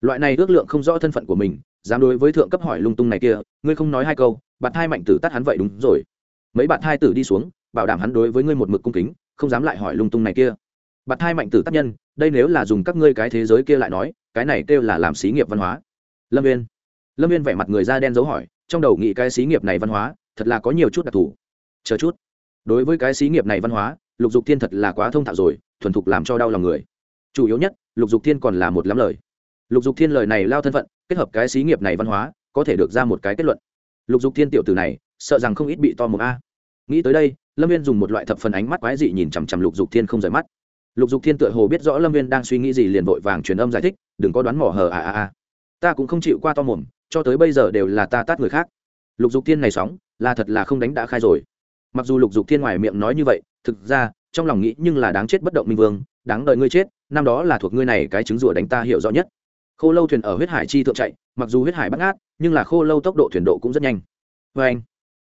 Loại này ước lượng không rõ thân phận của mình, dám đối với thượng cấp hỏi lung tung này kia, ngươi không nói hai câu, bạn hai mạnh tử tắt hắn vậy đúng rồi. Mấy bạn hai tử đi xuống, bảo đảm hắn đối với ngươi một mực cung kính, không dám lại hỏi lung tung này kia. Bạn hai mạnh tử tác nhân đây nếu là dùng các ngươi cái thế giới kia lại nói, cái này kêu là làm xí nghiệp văn hóa. Lâm viên lâm viên vẻ mặt người da đen dấu hỏi, trong đầu nghĩ cái xí nghiệp này văn hóa, thật là có nhiều chút đặc thù. Chờ chút. Đối với cái xí nghiệp này văn hóa, lục dục thiên thật là quá thông thạo rồi, thuần thục làm cho đau lòng người. Chủ yếu nhất, lục dục thiên còn là một lắm lời. Lục dục thiên lời này lao thân phận, kết hợp cái xí nghiệp này văn hóa, có thể được ra một cái kết luận. Lục dục thiên tiểu tử này, sợ rằng không ít bị to một a. Nghĩ tới đây, lâm viên dùng một loại thập phần ánh mắt quái dị nhìn chằm chằm lục dục thiên không rời mắt lục dục thiên tựa hồ biết rõ lâm viên đang suy nghĩ gì liền vội vàng truyền âm giải thích, đừng có đoán mỏ hờ à à à. Ta cũng không chịu qua to mồm, cho tới bây giờ đều là ta tát người khác. Lục dục thiên này sóng, là thật là không đánh đã khai rồi. Mặc dù lục dục thiên ngoài miệng nói như vậy, thực ra, trong lòng nghĩ nhưng là đáng chết bất động minh vương, đáng đợi ngươi chết, năm đó là thuộc ngươi này cái trứng rùa đánh ta hiểu rõ nhất. Khô lâu thuyền ở huyết hải chi thượng chạy, mặc dù huyết hải bắt ngát, nhưng là khô lâu tốc độ thuyền độ cũng rất nhanh. Vê anh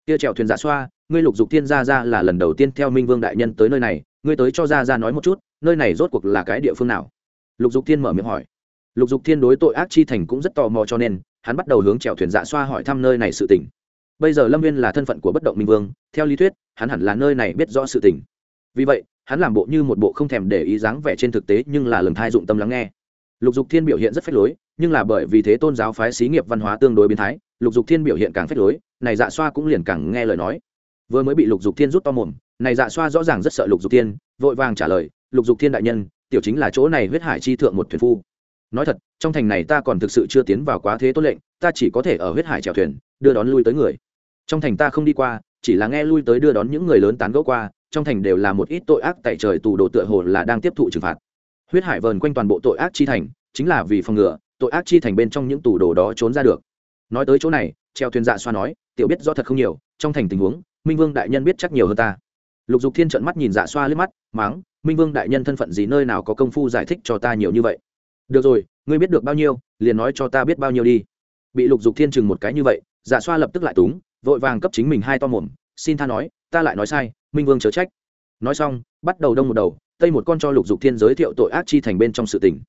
kia trèo thuyền dạ xoa, ngươi lục dục thiên ra ra là lần đầu tiên theo minh vương đại nhân tới nơi này ngươi tới cho ra ra nói một chút, nơi này rốt cuộc là cái địa phương nào? Lục dục thiên mở miệng hỏi. Lục dục thiên đối tội ác chi thành cũng rất tò mò cho nên, hắn bắt đầu hướng trèo thuyền dạ xoa hỏi thăm nơi này sự tỉnh bây giờ lâm viên là thân phận của bất động minh vương, theo lý thuyết, hắn hẳn là nơi này biết rõ sự tỉnh vì vậy, hắn làm bộ như một bộ không thèm để ý dáng vẻ trên thực tế nhưng là lần thai dụng tâm lắng nghe. Lục dục thiên biểu hiện rất phách lối, nhưng là bởi vì thế tôn giáo phái xí nghiệp văn hóa tương đối biến thái, lục dục thiên biểu hiện càng phách lối, này dạ xoa cũng liền càng nghe lời nói. Vừa mới bị lục dục thiên rút to mồm này dạ xoa rõ ràng rất sợ lục dục thiên, vội vàng trả lời, lục dục thiên đại nhân, tiểu chính là chỗ này huyết hải chi thượng một thuyền phu. Nói thật, trong thành này ta còn thực sự chưa tiến vào quá thế tốt lệnh, ta chỉ có thể ở huyết hải chèo thuyền, đưa đón lui tới người. Trong thành ta không đi qua, chỉ là nghe lui tới đưa đón những người lớn tán gẫu qua, trong thành đều là một ít tội ác tại trời tù đồ tựa hồ là đang tiếp thụ trừng phạt. Huyết hải vờn quanh toàn bộ tội ác chi thành, chính là vì phòng ngừa, tội ác chi thành bên trong những tù đồ đó trốn ra được. Nói tới chỗ này treo thuyền dạ xoa nói, tiểu biết rõ thật không nhiều, trong thành tình huống, minh vương đại nhân biết chắc nhiều hơn ta lục dục thiên trợn mắt nhìn dạ xoa liếc mắt máng minh vương đại nhân thân phận gì, nơi nào có công phu giải thích cho ta nhiều như vậy? Được rồi, ngươi biết được bao nhiêu, liền nói cho ta biết bao nhiêu đi. Bị lục dục thiên chừng một cái như vậy dạ xoa lập tức lại túng, vội vàng cấp chính mình hai to mồm, xin tha nói, ta lại nói sai, minh vương chớ trách. Nói xong, bắt đầu đông một đầu, tây một con cho lục dục thiên giới thiệu tội ác chi thành bên trong sự tình.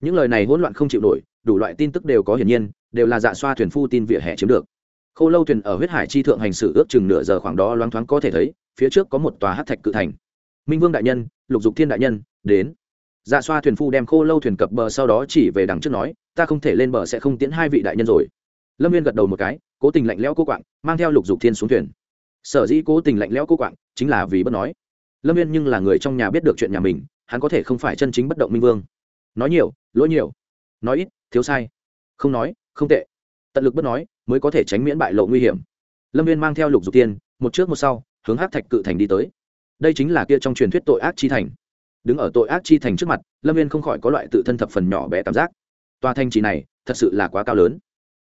Những lời này hỗn loạn không chịu nổi, đủ loại tin tức đều có hiển nhiên, đều là dạ xoa thuyền phu tin vỉa hè chiếm được. Khô lâu thuyền ở huyết hải chi thượng hành xử ước chừng nửa giờ khoảng đó loáng thoáng có thể thấy, phía trước có một tòa hát thạch cự thành. Minh vương đại nhân, lục dục thiên đại nhân, đến. Dạ xoa thuyền phu đem khô lâu thuyền cập bờ sau đó chỉ về đằng trước nói, ta không thể lên bờ sẽ không tiễn hai vị đại nhân rồi. Lâm viên gật đầu một cái, cố tình lạnh lẽo cô quạng, mang theo lục dục thiên xuống thuyền. Sở dĩ cố tình lạnh lẽo cô quạng, chính là vì bất nói. Lâm viên nhưng là người trong nhà biết được chuyện nhà mình, hắn có thể không phải chân chính bất động minh vương. Nói nhiều, lỗi nhiều, nói ít, thiếu sai. Không nói, không tệ tận lực bất nói, mới có thể tránh miễn bại lộ nguy hiểm. Lâm viên mang theo lục dục tiên, một trước một sau, hướng hát thạch cự thành đi tới. Đây chính là kia trong truyền thuyết tội ác chi thành. Đứng ở tội ác chi thành trước mặt, lâm viên không khỏi có loại tự thân thập phần nhỏ bé cảm giác. Tòa thành trì này, thật sự là quá cao lớn.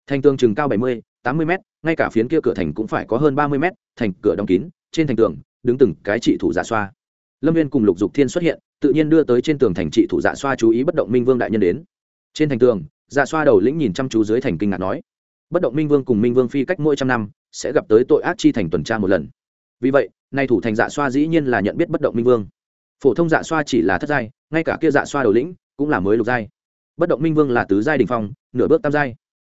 Thành tường chừng cao bảy mươi, tám mươi m ngay cả phiến kia cửa thành cũng phải có hơn ba mươi m thành cửa đóng kín, trên thành tường, đứng từng cái trị thủ giả xoa. Lâm viên cùng lục dục thiên xuất hiện, tự nhiên đưa tới trên tường thành trị thủ dạ xoa chú ý bất động minh vương đại nhân đến. Trên thành tường dạ xoa đầu lĩnh nhìn chăm chú dưới thành kinh ngạc nói bất động minh vương cùng minh vương phi cách mỗi trăm năm, sẽ gặp tới tội ác chi thành tuần tra một lần. Vì vậy, nay thủ thành dạ xoa dĩ nhiên là nhận biết bất động minh vương. Phổ thông dạ xoa chỉ là thất giai, ngay cả kia dạ xoa đầu lĩnh cũng là mới lục giai. Bất động minh vương là tứ giai đình phong, nửa bước tam giai.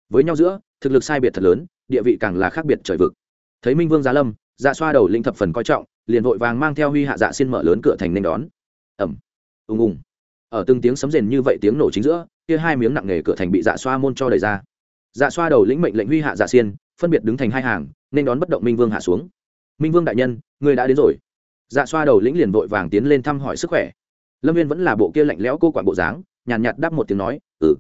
Với nhau giữa, thực lực sai biệt thật lớn, địa vị càng là khác biệt trời vực. Thấy minh vương giá lâm dạ xoa đầu lĩnh thập phần coi trọng, liền vội vàng mang theo huy hạ dạ xin mở lớn cửa thành nên đón. Ẩm ùng ùng. Ở từng tiếng sấm rền như vậy tiếng nổ chính giữa, kia hai miếng nặng nề cửa thành bị dạ xoa môn cho đầy ra dạ xoa đầu lĩnh mệnh lệnh huy hạ dạ xiên phân biệt đứng thành hai hàng nên đón bất động minh vương hạ xuống. Minh vương đại nhân người đã đến rồi. Dạ xoa đầu lĩnh liền vội vàng tiến lên thăm hỏi sức khỏe. Lâm viên vẫn là bộ kia lạnh lẽo cô quản bộ dáng nhàn nhạt, nhạt đáp một tiếng nói ừ.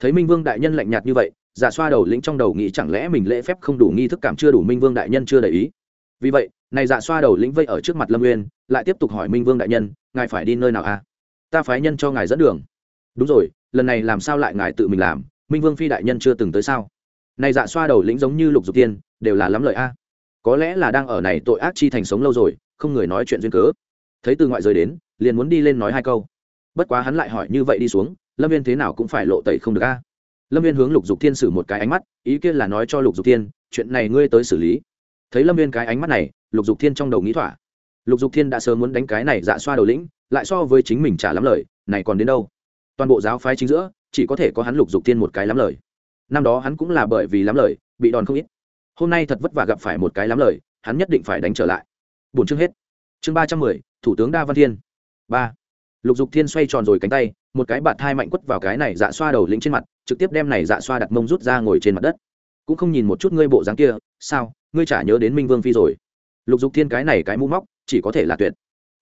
Thấy minh vương đại nhân lạnh nhạt như vậy dạ xoa đầu lĩnh trong đầu nghĩ chẳng lẽ mình lễ phép không đủ nghi thức cảm chưa đủ minh vương đại nhân chưa để ý. Vì vậy này dạ xoa đầu lĩnh vây ở trước mặt lâm uyên lại tiếp tục hỏi minh vương đại nhân ngài phải đi nơi nào a à? ta phái nhân cho ngài dẫn đường. Đúng rồi lần này làm sao lại ngài tự mình làm? Minh vương phi đại nhân chưa từng tới sao? Này dạ xoa đầu lĩnh giống như lục dục tiên, đều là lắm lời a. Có lẽ là đang ở này tội ác chi thành sống lâu rồi, không người nói chuyện duyên cớ. Thấy từ ngoại giới đến, liền muốn đi lên nói hai câu. Bất quá hắn lại hỏi như vậy đi xuống, lâm viên thế nào cũng phải lộ tẩy không được a. Lâm viên hướng lục dục thiên sử một cái ánh mắt, ý kiến là nói cho lục dục thiên chuyện này ngươi tới xử lý. Thấy lâm viên cái ánh mắt này, lục dục thiên trong đầu nghĩ thỏa. Lục dục thiên đã sớm muốn đánh cái này dạ xoa đầu lĩnh, lại so với chính mình trả lắm lời, này còn đến đâu? Toàn bộ giáo phái chính giữa chỉ có thể có hắn lục dục thiên một cái lắm lời. Năm đó hắn cũng là bởi vì lắm lời, bị đòn không ít. Hôm nay thật vất vả gặp phải một cái lắm lời, hắn nhất định phải đánh trở lại. Bốn chương hết. Chương ba trăm mười, thủ tướng đa văn thiên. Ba. Lục dục thiên xoay tròn rồi cánh tay, một cái bạt thai mạnh quất vào cái này dạ xoa đầu lĩnh trên mặt, trực tiếp đem này dạ xoa đặt mông rút ra ngồi trên mặt đất. Cũng không nhìn một chút ngươi bộ dáng kia, sao, ngươi chả nhớ đến minh vương phi rồi. Lục dục thiên cái này cái mũ móc, chỉ có thể là tuyệt.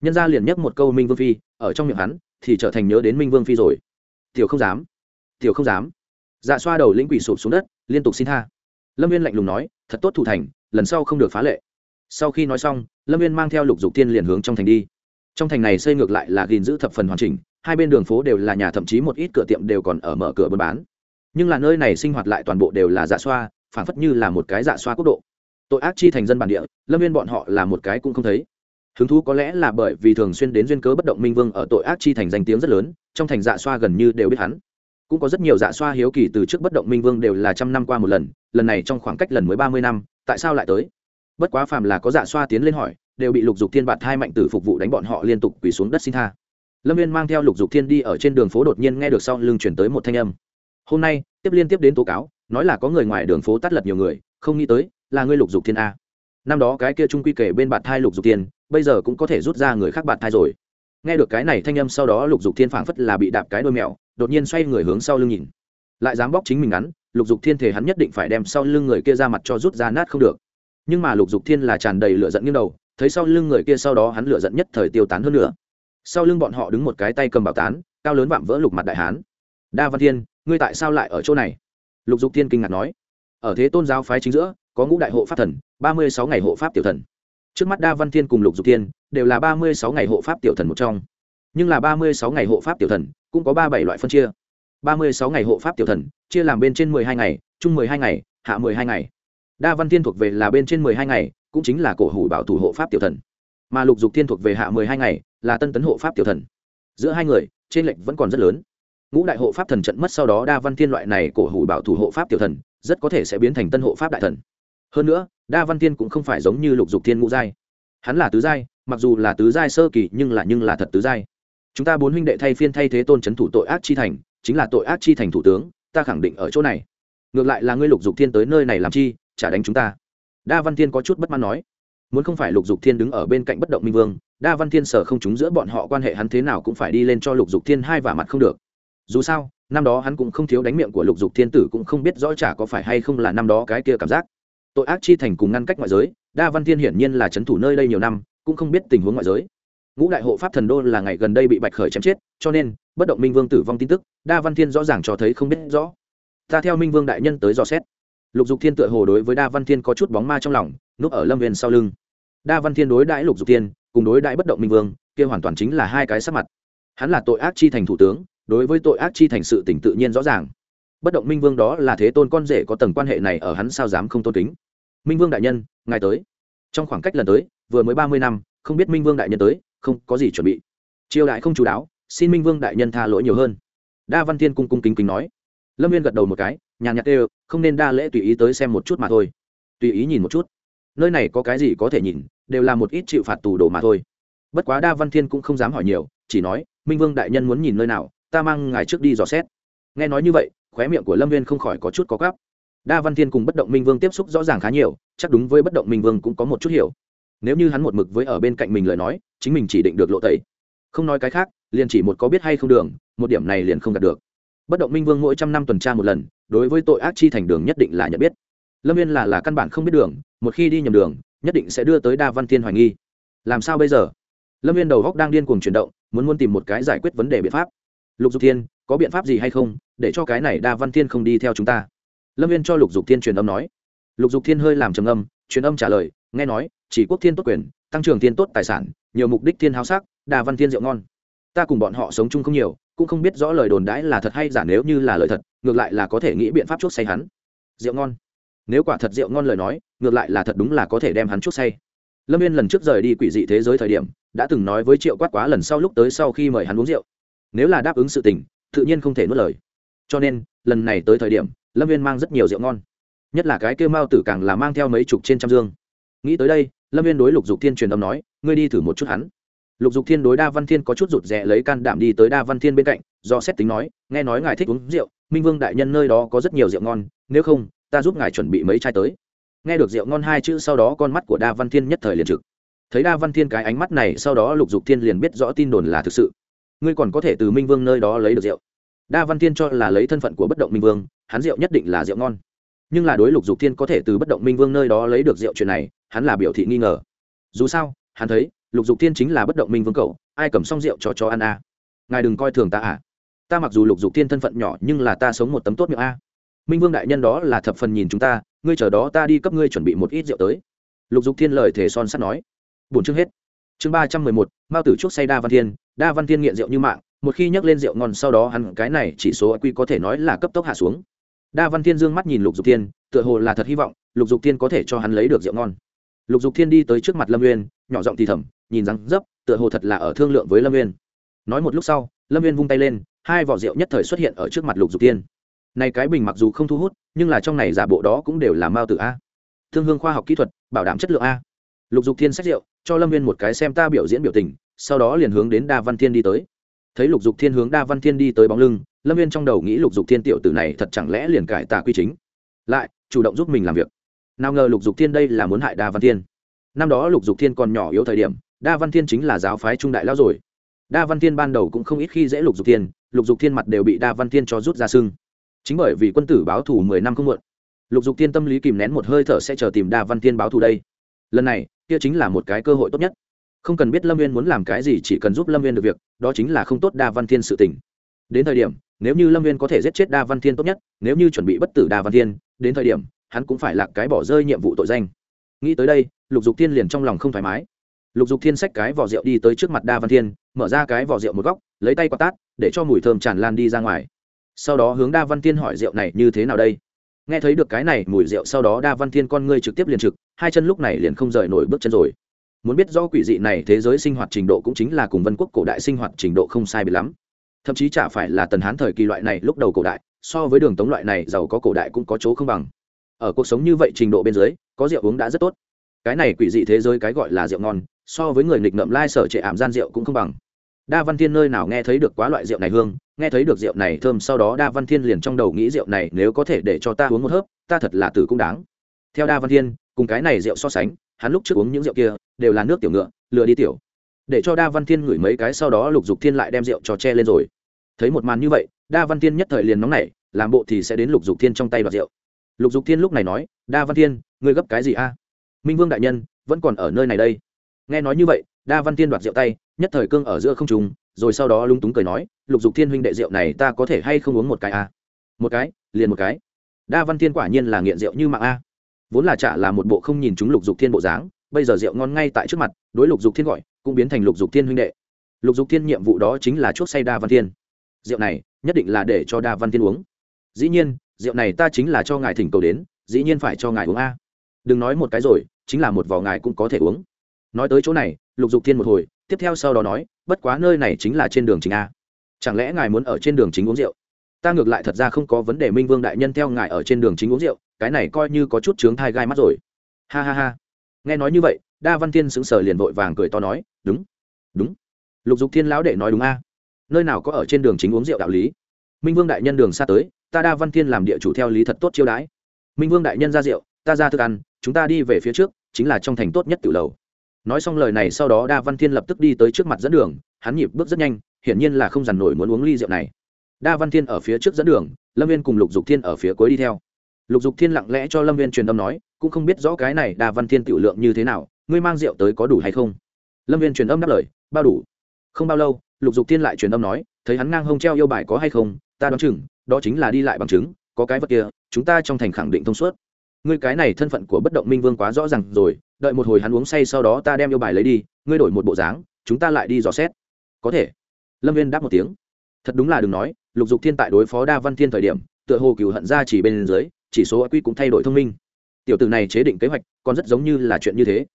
Nhân gia liền nhắc một câu minh vương phi, ở trong miệng hắn, thì trở thành nhớ đến minh vương phi rồi. Tiểu không dám tiểu không dám. Dạ xoa đầu lĩnh quỷ sụp xuống đất, liên tục xin tha. Lâm viên lạnh lùng nói, thật tốt thủ thành, lần sau không được phá lệ. Sau khi nói xong, lâm viên mang theo lục dục tiên liền hướng trong thành đi. Trong thành này xây ngược lại là gìn giữ thập phần hoàn chỉnh, hai bên đường phố đều là nhà, thậm chí một ít cửa tiệm đều còn ở mở cửa buôn bán. Nhưng là nơi này sinh hoạt lại toàn bộ đều là dạ xoa phản phất như là một cái dạ xoa quốc độ. Tội ác chi thành dân bản địa, lâm viên bọn họ là một cái cũng không thấy. Hứng thú có lẽ là bởi vì thường xuyên đến duyên cớ bất động minh vương ở tội ác chi thành danh tiếng rất lớn, trong thành dạ xoa gần như đều biết hắn cũng có rất nhiều dạ xoa hiếu kỳ từ trước bất động minh vương đều là trăm năm qua một lần lần này trong khoảng cách lần mới ba mươi năm, tại sao lại tới? Bất quá phàm là có dạ xoa tiến lên hỏi, đều bị lục dục thiên bạt hai mạnh tử phục vụ đánh bọn họ liên tục quỳ xuống đất xin tha. Lâm viên mang theo lục dục thiên đi ở trên đường phố đột nhiên nghe được sau lưng chuyển tới một thanh âm. Hôm nay, tiếp liên tiếp đến tố cáo, nói là có người ngoài đường phố tắt lật nhiều người, không nghĩ tới, là ngươi lục dục thiên a. Năm đó cái kia trung quy kể bên bạt thai lục dục thiên, bây giờ cũng có thể rút ra người khác bạt thai rồi. Nghe được cái này thanh âm sau đó lục dục thiên phảng phất là bị đạp cái đôi mèo đột nhiên xoay người hướng sau lưng nhìn. Lại dám bóc chính mình ngắn, lục dục thiên thể hắn nhất định phải đem sau lưng người kia ra mặt cho rút ra nát không được. Nhưng mà lục dục thiên là tràn đầy lửa giận nghiêng đầu, thấy sau lưng người kia sau đó hắn lửa giận nhất thời tiêu tán hơn nữa. Sau lưng bọn họ đứng một cái tay cầm bảo tán, cao lớn vạm vỡ lục mặt đại hán. Đa văn thiên, ngươi tại sao lại ở chỗ này? Lục dục thiên kinh ngạc nói. Ở thế tôn giáo phái chính giữa, có ngũ đại hộ pháp thần, ba mươi sáu ngày hộ pháp tiểu thần. Trước mắt đa văn thiên cùng lục dục thiên đều là ba mươi sáu ngày hộ pháp tiểu thần một trong nhưng là ba mươi sáu ngày hộ pháp tiểu thần, cũng có ba bảy loại phân chia. ba mươi sáu ngày hộ pháp tiểu thần, chia làm bên trên mười hai ngày, chung mười hai ngày, hạ mười hai ngày. Đa văn thiên thuộc về là bên trên mười hai ngày, cũng chính là cổ hủ bảo thủ hộ pháp tiểu thần. Mà lục dục thiên thuộc về hạ mười hai ngày, là tân tấn hộ pháp tiểu thần. Giữa hai người, trên lệnh vẫn còn rất lớn. Ngũ đại hộ pháp thần trận mất sau đó đa văn thiên loại này cổ hủ bảo thủ hộ pháp tiểu thần, rất có thể sẽ biến thành tân hộ pháp đại thần. Hơn nữa, đa văn thiên cũng không phải giống như lục dục thiên ngũ giai. Hắn là tứ giai, mặc dù là tứ giai sơ kỳ, nhưng là nhưng là thật tứ giai chúng ta bốn huynh đệ thay phiên thay thế tôn trấn thủ tội ác chi thành, chính là tội ác chi thành thủ tướng, ta khẳng định ở chỗ này. Ngược lại là ngươi lục dục thiên tới nơi này làm chi trả đánh chúng ta. Đa văn thiên có chút bất mãn nói. Muốn không phải lục dục thiên đứng ở bên cạnh bất động minh vương, đa văn thiên sở không chúng giữa bọn họ quan hệ hắn thế nào cũng phải đi lên cho lục dục thiên hai vả mặt không được. Dù sao, năm đó hắn cũng không thiếu đánh miệng của lục dục thiên tử cũng không biết rõ chả có phải hay không là năm đó cái kia cảm giác. Tội ác chi thành cùng ngăn cách ngoại giới, đa văn thiên hiển nhiên là c h ấ n thủ nơi đây nhiều năm, cũng không biết tình huống ngoại giới ngũ đại hộ pháp thần đô là ngày gần đây bị bạch khởi chém chết, cho nên, bất động minh vương tử vong tin tức, đa văn thiên rõ ràng cho thấy không biết rõ. Ta theo minh vương đại nhân tới dò xét. Lục dục thiên tựa hồ đối với đa văn thiên có chút bóng ma trong lòng, núp ở lâm viên sau lưng. Đa văn thiên đối đãi lục dục thiên, cùng đối đãi bất động minh vương, kia hoàn toàn chính là hai cái sắc mặt. Hắn là tội ác chi thành thủ tướng, đối với tội ác chi thành sự tỉnh tự nhiên rõ ràng. Bất động minh vương đó là thế tôn con rể có tầng quan hệ này ở hắn sao dám không tôn kính. Minh vương đại nhân, ngài tới. Trong khoảng cách lần tới, vừa mới ba mươi năm, không biết minh vương đại nhân tới không có gì chuẩn bị. Triều đại không chú đáo, xin minh vương đại nhân tha lỗi nhiều hơn. Đa văn thiên cung cung kính kính nói. Lâm viên gật đầu một cái, nhàn nhạt đều không nên đa lễ tùy ý tới xem một chút mà thôi. Tùy ý nhìn một chút. Nơi này có cái gì có thể nhìn, đều là một ít chịu phạt tù đồ mà thôi. Bất quá đa văn thiên cũng không dám hỏi nhiều, chỉ nói, minh vương đại nhân muốn nhìn nơi nào, ta mang ngài trước đi dò xét. Nghe nói như vậy, khóe miệng của lâm viên không khỏi có chút có gắp. Đa văn thiên cùng bất động minh vương tiếp xúc rõ ràng khá nhiều, chắc đúng với bất động minh vương cũng có một chút hiểu nếu như hắn một mực với ở bên cạnh mình lời nói, chính mình chỉ định được lộ tẩy. Không nói cái khác, liền chỉ một có biết hay không đường, một điểm này liền không đạt được. Bất động minh vương mỗi trăm năm tuần tra một lần, đối với tội ác chi thành đường nhất định là nhận biết. Lâm viên là là căn bản không biết đường, một khi đi nhầm đường, nhất định sẽ đưa tới đa văn thiên hoài nghi. Làm sao bây giờ? Lâm viên đầu góc đang điên cuồng chuyển động, muốn muốn tìm một cái giải quyết vấn đề biện pháp. Lục dục thiên, có biện pháp gì hay không, để cho cái này đa văn thiên không đi theo chúng ta? Lâm viên cho lục dục thiên truyền âm nói. Lục dục thiên hơi làm trầm âm truyền âm trả lời nghe nói, chỉ quốc thiên tốt quyền, tăng trưởng thiên tốt tài sản, nhiều mục đích thiên háo sắc, đa văn thiên rượu ngon. Ta cùng bọn họ sống chung không nhiều, cũng không biết rõ lời đồn đãi là thật hay giả nếu như là lời thật, ngược lại là có thể nghĩ biện pháp chốt say hắn. Rượu ngon. Nếu quả thật rượu ngon lời nói, ngược lại là thật đúng là có thể đem hắn chốt say. Lâm viên lần trước rời đi quỷ dị thế giới thời điểm, đã từng nói với triệu quát quá lần sau lúc tới sau khi mời hắn uống rượu. Nếu là đáp ứng sự tình, tự nhiên không thể nuốt lời. Cho nên, lần này tới thời điểm, lâm viên mang rất nhiều rượu ngon. Nhất là cái kêu mao tử càng là mang theo mấy chục trên trăm dương nghĩ tới đây, lâm viên đối lục dục thiên truyền âm nói, ngươi đi thử một chút hắn. Lục dục thiên đối đa văn thiên có chút rụt rè lấy can đảm đi tới đa văn thiên bên cạnh, do xét tính nói, nghe nói ngài thích uống rượu, minh vương đại nhân nơi đó có rất nhiều rượu ngon, nếu không, ta giúp ngài chuẩn bị mấy chai tới. Nghe được rượu ngon hai chữ sau đó con mắt của đa văn thiên nhất thời liền trực. Thấy đa văn thiên cái ánh mắt này, sau đó lục dục thiên liền biết rõ tin đồn là thực sự. Ngươi còn có thể từ minh vương nơi đó lấy được rượu. Đa văn thiên cho là lấy thân phận của bất động minh vương, hắn rượu nhất định là rượu ngon nhưng là đối lục dục thiên có thể từ bất động minh vương nơi đó lấy được rượu chuyện này, hắn là biểu thị nghi ngờ. Dù sao, hắn thấy, lục dục thiên chính là bất động minh vương cậu, ai cầm xong rượu cho chó ăn à. ngài đừng coi thường ta à? Ta mặc dù lục dục thiên thân phận nhỏ nhưng là ta sống một tấm tốt miệng a. Minh vương đại nhân đó là thập phần nhìn chúng ta, ngươi chờ đó ta đi cấp ngươi chuẩn bị một ít rượu tới. Lục dục thiên lời thể son sắt nói. Bổn chương hết. Chương ba trăm mười một, mao tử chuốc say đa văn thiên. Đa văn thiên nghiện rượu như mạng, một khi nhắc lên rượu ngon sau đó hắn cái này chỉ số quy có thể nói là cấp tốc hạ xuống đa văn thiên dương mắt nhìn lục dục thiên tựa hồ là thật hy vọng lục dục thiên có thể cho hắn lấy được rượu ngon. Lục dục thiên đi tới trước mặt lâm Nguyên, nhỏ giọng thì thầm nhìn răng dấp tựa hồ thật là ở thương lượng với lâm Nguyên. nói một lúc sau lâm Nguyên vung tay lên hai vỏ rượu nhất thời xuất hiện ở trước mặt lục dục thiên. Này cái bình mặc dù không thu hút nhưng là trong này giả bộ đó cũng đều là mao tử a. Thương hương khoa học kỹ thuật bảo đảm chất lượng a. Lục dục thiên xét rượu cho lâm viên một cái xem ta biểu diễn biểu tình sau đó liền hướng đến đa văn thiên đi tới. Thấy lục dục thiên hướng đa văn thiên đi tới bóng lưng lâm viên trong đầu nghĩ lục dục thiên tiểu tử này thật chẳng lẽ liền cải tà quy chính? Lại, chủ động giúp mình làm việc. Nào ngờ lục dục thiên đây là muốn hại đa văn thiên. Năm đó lục dục thiên còn nhỏ yếu thời điểm, đa văn thiên chính là giáo phái trung đại lao rồi. Đa văn thiên ban đầu cũng không ít khi dễ lục dục thiên, lục dục thiên mặt đều bị đa văn thiên cho rút ra sưng. Chính bởi vì quân tử báo thù mười năm không muộn, lục dục thiên tâm lý kìm nén một hơi thở sẽ chờ tìm đa văn thiên báo thù đây. Lần này, kia chính là một cái cơ hội tốt nhất. Không cần biết lâm viên muốn làm cái gì, chỉ cần giúp lâm viên được việc, đó chính là không tốt đa văn thiên sự tình đến thời điểm, nếu như lâm viên có thể giết chết đa văn thiên tốt nhất, nếu như chuẩn bị bất tử đa văn thiên, đến thời điểm, hắn cũng phải là cái bỏ rơi nhiệm vụ tội danh. Nghĩ tới đây, lục dục thiên liền trong lòng không thoải mái. Lục dục thiên xách cái vỏ rượu đi tới trước mặt đa văn thiên, mở ra cái vỏ rượu một góc, lấy tay quạt tát, để cho mùi thơm tràn lan đi ra ngoài. Sau đó hướng đa văn thiên hỏi rượu này như thế nào đây? Nghe thấy được cái này, mùi rượu sau đó đa văn thiên con ngươi trực tiếp liền trực, hai chân lúc này liền không rời nổi bước chân rồi. Muốn biết do quỷ dị này thế giới sinh hoạt trình độ cũng chính là cùng vân quốc cổ đại sinh hoạt trình độ không sai bị lắm thậm chí chả phải là tần hán thời kỳ loại này, lúc đầu cổ đại, so với đường tống loại này, giàu có cổ đại cũng có chỗ không bằng. Ở cuộc sống như vậy trình độ bên dưới, có rượu uống đã rất tốt. Cái này quỷ dị thế giới cái gọi là rượu ngon, so với người nghịch ngợm lai sở trệ ảm gian rượu cũng không bằng. Đa văn thiên nơi nào nghe thấy được quá loại rượu này hương, nghe thấy được rượu này thơm, sau đó đa văn thiên liền trong đầu nghĩ rượu này nếu có thể để cho ta uống một hớp, ta thật là tử cũng đáng. Theo đa văn thiên, cùng cái này rượu so sánh, hắn lúc trước uống những rượu kia, đều là nước tiểu ngựa lừa đi tiểu. Để cho đa văn thiên ngửi mấy cái, sau đó lục dục thiên lại đem rượu cho che lên rồi thấy một màn như vậy, đa văn thiên nhất thời liền nóng nảy, làm bộ thì sẽ đến lục dục thiên trong tay đoạt rượu. Lục dục thiên lúc này nói, đa văn thiên, ngươi gấp cái gì a? Minh vương đại nhân, vẫn còn ở nơi này đây. Nghe nói như vậy, đa văn thiên đoạt rượu tay, nhất thời cương ở giữa không trùng rồi sau đó lúng túng cười nói, lục dục thiên huynh đệ rượu này ta có thể hay không uống một cái a? Một cái, liền một cái. Đa văn thiên quả nhiên là nghiện rượu như mạng a. Vốn là chả là một bộ không nhìn chúng lục dục thiên bộ dáng, bây giờ rượu ngon ngay tại trước mặt, đối lục dục thiên gọi, cũng biến thành lục dục thiên huynh đệ. Lục dục thiên nhiệm vụ đó chính là chuốc say đa văn thiên rượu này, nhất định là để cho đa văn thiên uống. Dĩ nhiên, rượu này ta chính là cho ngài thỉnh cầu đến, dĩ nhiên phải cho ngài uống a. Đừng nói một cái rồi, chính là một vỏ ngài cũng có thể uống. Nói tới chỗ này, lục dục thiên một hồi, tiếp theo sau đó nói, bất quá nơi này chính là trên đường chính a. Chẳng lẽ ngài muốn ở trên đường chính uống rượu? Ta ngược lại thật ra không có vấn đề, minh vương đại nhân theo ngài ở trên đường chính uống rượu, cái này coi như có chút chướng thai gai mắt rồi. Ha ha ha. Nghe nói như vậy, đa văn thiên sững sờ liền vội vàng cười to nói, đúng đúng. Lục dục thiên lão đệ nói đúng a nơi nào có ở trên đường chính uống rượu đạo lý? Minh vương đại nhân đường xa tới, ta đa văn thiên làm địa chủ theo lý thật tốt chiêu đãi. Minh vương đại nhân ra rượu, ta ra thức ăn, chúng ta đi về phía trước, chính là trong thành tốt nhất tự lầu. Nói xong lời này sau đó đa văn thiên lập tức đi tới trước mặt dẫn đường, hắn nhịp bước rất nhanh, hiển nhiên là không dằn nổi muốn uống ly rượu này. Đa văn thiên ở phía trước dẫn đường, lâm viên cùng lục dục thiên ở phía cuối đi theo. Lục dục thiên lặng lẽ cho lâm viên truyền âm nói, cũng không biết rõ cái này đa văn thiên tiểu lượng như thế nào, ngươi mang rượu tới có đủ hay không? Lâm viên truyền âm đáp lời, bao đủ. Không bao lâu lục dục thiên lại truyền âm nói, thấy hắn ngang hông treo yêu bài có hay không, ta đoán chừng, đó chính là đi lại bằng chứng, có cái vật kia, chúng ta trong thành khẳng định thông suốt. Ngươi cái này thân phận của bất động minh vương quá rõ ràng rồi, đợi một hồi hắn uống say sau đó ta đem yêu bài lấy đi, ngươi đổi một bộ dáng, chúng ta lại đi dò xét. Có thể. Lâm viên đáp một tiếng. Thật đúng là đừng nói, lục dục thiên tại đối phó đa văn thiên thời điểm, tựa hồ cựu hận ra chỉ bên dưới, chỉ số quy cũng thay đổi thông minh. Tiểu tử này chế định kế hoạch, còn rất giống như là chuyện như thế.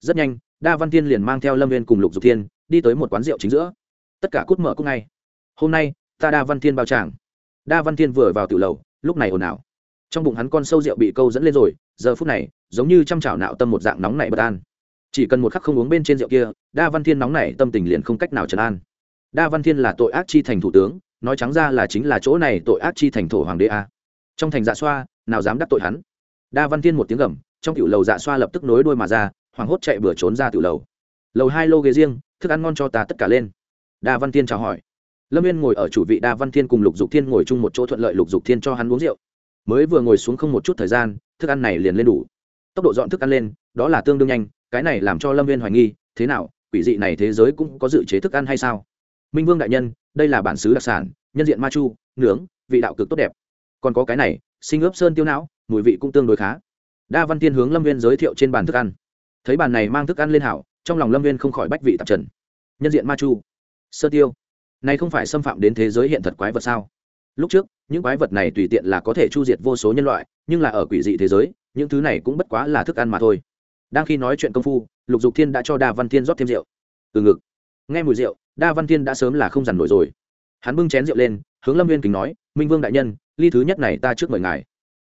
Rất nhanh, đa văn thiên liền mang theo lâm viên cùng lục dục thiên, đi tới một quán rượu chính giữa tất cả cút mở cút ngay. Hôm nay, ta đa văn thiên bao tràng. Đa văn thiên vừa vào tiểu lầu, lúc này ồn ào. Trong bụng hắn con sâu rượu bị câu dẫn lên rồi, giờ phút này, giống như chăm chảo nạo tâm một dạng nóng này bất an. Chỉ cần một khắc không uống bên trên rượu kia, đa văn thiên nóng này tâm tình liền không cách nào trấn an. Đa văn thiên là tội ác chi thành thủ tướng, nói trắng ra là chính là chỗ này tội ác chi thành thổ hoàng đế a. Trong thành dạ xoa, nào dám đắc tội hắn? Đa văn thiên một tiếng gầm, trong tiểu lầu dạ xoa lập tức nối đuôi mà ra, hoảng hốt chạy bừa trốn ra tiểu lầu. Lầu hai lô ghế riêng, thức ăn ngon cho ta tất cả lên đa văn thiên chào hỏi. Lâm viên ngồi ở chủ vị đa văn thiên cùng lục dục thiên ngồi chung một chỗ thuận lợi lục dục thiên cho hắn uống rượu. Mới vừa ngồi xuống không một chút thời gian, thức ăn này liền lên đủ. Tốc độ dọn thức ăn lên, đó là tương đương nhanh, cái này làm cho lâm viên hoài nghi, thế nào, quỷ dị này thế giới cũng có dự chế thức ăn hay sao? Minh vương đại nhân, đây là bản xứ đặc sản, nhân diện ma chu, nướng, vị đạo cực tốt đẹp. Còn có cái này, sinh ướp sơn tiêu não, mùi vị cũng tương đối khá. Đa văn tiên hướng lâm viên giới thiệu trên bàn thức ăn. Thấy bàn này mang thức ăn lên hảo, trong lòng lâm viên không khỏi bách vị tạp trần. Nhân diện ma chu sơ tiêu. Này không phải xâm phạm đến thế giới hiện thật quái vật sao? Lúc trước, những quái vật này tùy tiện là có thể chu diệt vô số nhân loại, nhưng là ở quỷ dị thế giới, những thứ này cũng bất quá là thức ăn mà thôi. Đang khi nói chuyện công phu, lục dục thiên đã cho đa văn thiên rót thêm rượu. Từ ngực. Nghe mùi rượu, đa văn thiên đã sớm là không dằn nổi rồi. Hắn bưng chén rượu lên, hướng lâm viên kính nói, minh vương đại nhân, ly thứ nhất này ta trước mời ngài.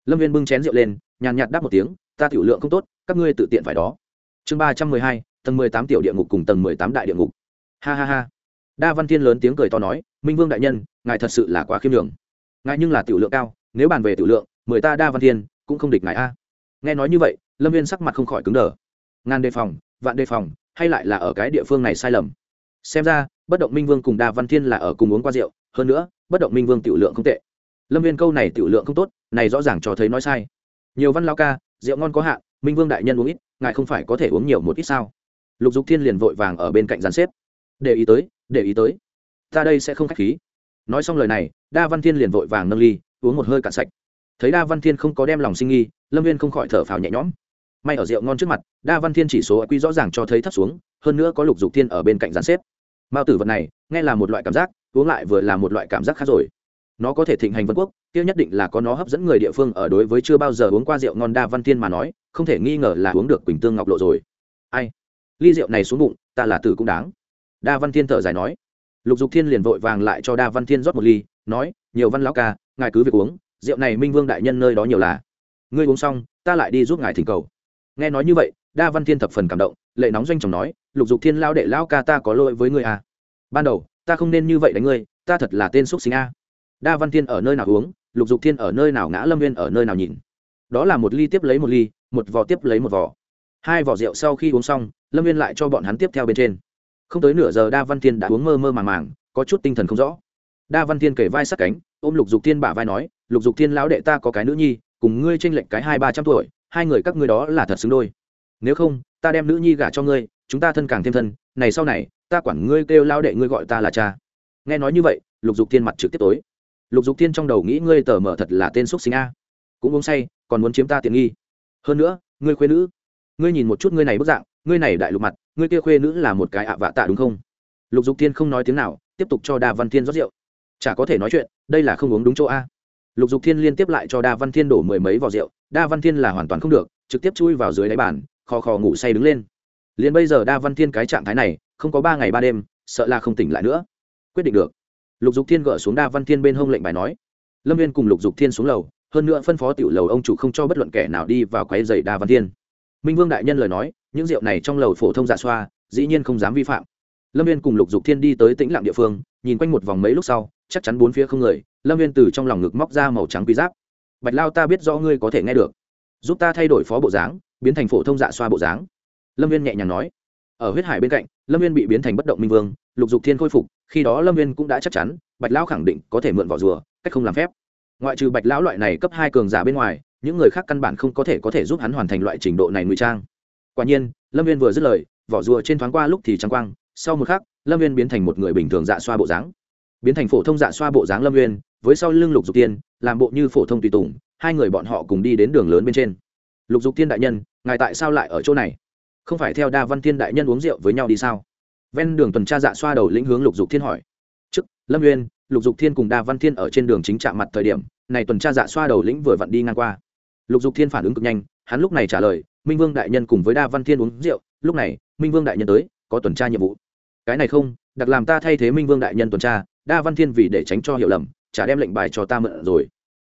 Lâm viên bưng chén rượu lên, nhàn nhạt đáp một tiếng, ta tiểu lượng không tốt, các ngươi tự tiện phải đó. Chương ba trăm mười hai, tầng mười tám tiểu địa ngục cùng tầng mười tám đại địa ngục. Ha ha ha đa văn thiên lớn tiếng cười to nói, minh vương đại nhân, ngài thật sự là quá khiêm đường ngài nhưng là tiểu lượng cao, nếu bàn về tiểu lượng, mười ta đa văn thiên cũng không địch ngài a. Nghe nói như vậy, lâm viên sắc mặt không khỏi cứng đờ. Ngàn đề phòng, vạn đề phòng, hay lại là ở cái địa phương này sai lầm? Xem ra, bất động minh vương cùng đa văn thiên là ở cùng uống qua rượu, hơn nữa, bất động minh vương tiểu lượng không tệ. Lâm viên câu này tiểu lượng không tốt, này rõ ràng cho thấy nói sai. Nhiều văn lao ca, rượu ngon có hạn, minh vương đại nhân uống ít, ngài không phải có thể uống nhiều một ít sao? Lục dục thiên liền vội vàng ở bên cạnh giàn xếp. Để ý tới để ý tới. Ta đây sẽ không k h á c h khí. Nói xong lời này, đa văn thiên liền vội vàng nâng ly, uống một hơi cạn sạch. Thấy đa văn thiên không có đem lòng sinh nghi, lâm viên không khỏi thở phào nhẹ nhõm. May ở rượu ngon trước mặt, đa văn thiên chỉ số quy rõ ràng cho thấy thấp xuống, hơn nữa có lục dục thiên ở bên cạnh giàn xếp. Mao tử vật này, nghe là một loại cảm giác, uống lại vừa là một loại cảm giác khác rồi. Nó có thể thịnh hành vân quốc tiêu nhất định là có nó hấp dẫn người địa phương ở đối với chưa bao giờ uống qua rượu ngon đa văn thiên mà nói, không thể nghi ngờ là uống được quỳnh tương ngọc lộ rồi. Ai? Ly rượu này xuống bụng, ta là tử cũng đáng đa văn thiên thở dài nói. Lục dục thiên liền vội vàng lại cho đa văn thiên rót một ly, nói, nhiều văn lão ca, ngài cứ việc uống, rượu này minh vương đại nhân nơi đó nhiều là. Ngươi uống xong, ta lại đi giúp ngài thỉnh cầu. Nghe nói như vậy, đa văn thiên thập phần cảm động, lệ nóng doanh chồng nói, lục dục thiên lao đệ lao ca ta có lỗi với ngươi à. ban đầu, ta không nên như vậy đánh ngươi, ta thật là tên xúc sinh a. Đa văn thiên ở nơi nào uống, lục dục thiên ở nơi nào ngã lâm Nguyên ở nơi nào nhìn. Đó là một ly tiếp lấy một ly, một vò tiếp lấy một vò. Hai vỏ rượu sau khi uống xong, lâm viên lại cho bọn hắn tiếp theo bên trên không tới nửa giờ đa văn thiên đã uống mơ mơ màng màng, có chút tinh thần không rõ. Đa văn thiên kể vai sát cánh, ôm lục dục thiên bả vai nói, lục dục thiên lão đệ ta có cái nữ nhi, cùng ngươi tranh lệnh cái hai ba trăm tuổi, hai người các ngươi đó là thật xứng đôi. Nếu không, ta đem nữ nhi gả cho ngươi, chúng ta thân càng thêm thân, này sau này, ta quản ngươi kêu lao đệ ngươi gọi ta là cha. Nghe nói như vậy, lục dục thiên mặt trực tiếp tối. Lục dục thiên trong đầu nghĩ ngươi tờ mở thật là tên xúc sinh a. Cũng uống say, còn muốn chiếm ta tiện nghi. Hơn nữa, ngươi khuyên nữ, ngươi nhìn một chút ngươi này bức dạng ngươi này đại lục mặt, ngươi kia khuê nữ là một cái ạ vạ tạ đúng không? Lục dục thiên không nói tiếng nào, tiếp tục cho đa văn thiên rót rượu. Chả có thể nói chuyện, đây là không uống đúng chỗ a. Lục dục thiên liên tiếp lại cho đa văn thiên đổ mười mấy vỏ rượu, đa văn thiên là hoàn toàn không được, trực tiếp chui vào dưới đáy bàn khò khò ngủ say đứng lên. Liền bây giờ đa văn thiên cái trạng thái này, không có ba ngày ba đêm, sợ là không tỉnh lại nữa. Quyết định được. Lục dục thiên gỡ xuống đa văn thiên bên hông lệnh bài nói. Lâm viên cùng lục dục thiên xuống lầu, hơn nữa phân phó tiểu lầu ông chủ không cho bất luận kẻ nào đi vào quấy dày đa văn thiên. Minh vương đại nhân lời nói những rượu này trong lầu phổ thông dạ xoa, dĩ nhiên không dám vi phạm. Lâm viên cùng lục dục thiên đi tới tĩnh lặng địa phương, nhìn quanh một vòng mấy lúc sau, chắc chắn bốn phía không người, lâm viên từ trong lòng ngực móc ra màu trắng quý giáp. Bạch lao, ta biết rõ ngươi có thể nghe được. Giúp ta thay đổi phó bộ dáng, biến thành phổ thông dạ xoa bộ dáng. Lâm viên nhẹ nhàng nói. Ở huyết hải bên cạnh, lâm viên bị biến thành bất động minh vương, lục dục thiên khôi phục, khi đó lâm viên cũng đã chắc chắn, bạch lão khẳng định có thể mượn vỏ rùa, cách không làm phép. Ngoại trừ bạch lão loại này cấp hai cường giả bên ngoài, những người khác căn bản không có thể có thể giúp hắn hoàn thành loại trình độ này ngụy trang quả nhiên, lâm viên vừa dứt lời, vỏ rùa trên thoáng qua lúc thì trắng quang, sau một khắc, lâm viên biến thành một người bình thường dạ xoa bộ dáng. Biến thành phổ thông dạ xoa bộ dáng lâm viên, với sau lưng lục dục tiên, làm bộ như phổ thông tùy tùng, hai người bọn họ cùng đi đến đường lớn bên trên. Lục dục tiên đại nhân, ngài tại sao lại ở chỗ này? Không phải theo đa văn thiên đại nhân uống rượu với nhau đi sao? Ven đường tuần tra dạ xoa đầu lĩnh hướng lục dục thiên hỏi. Trước lâm uyên lục dục thiên cùng đa văn thiên ở trên đường chính chạm mặt thời điểm, này tuần tra dạ xoa đầu lĩnh vừa vặn đi ngang qua. Lục dục thiên phản ứng cực nhanh, hắn lúc này trả lời minh vương đại nhân cùng với đa văn thiên uống rượu, lúc này, minh vương đại nhân tới, có tuần tra nhiệm vụ. Cái này không, đặc làm ta thay thế minh vương đại nhân tuần tra, đa văn thiên vì để tránh cho hiểu lầm trả đem lệnh bài cho ta mượn rồi.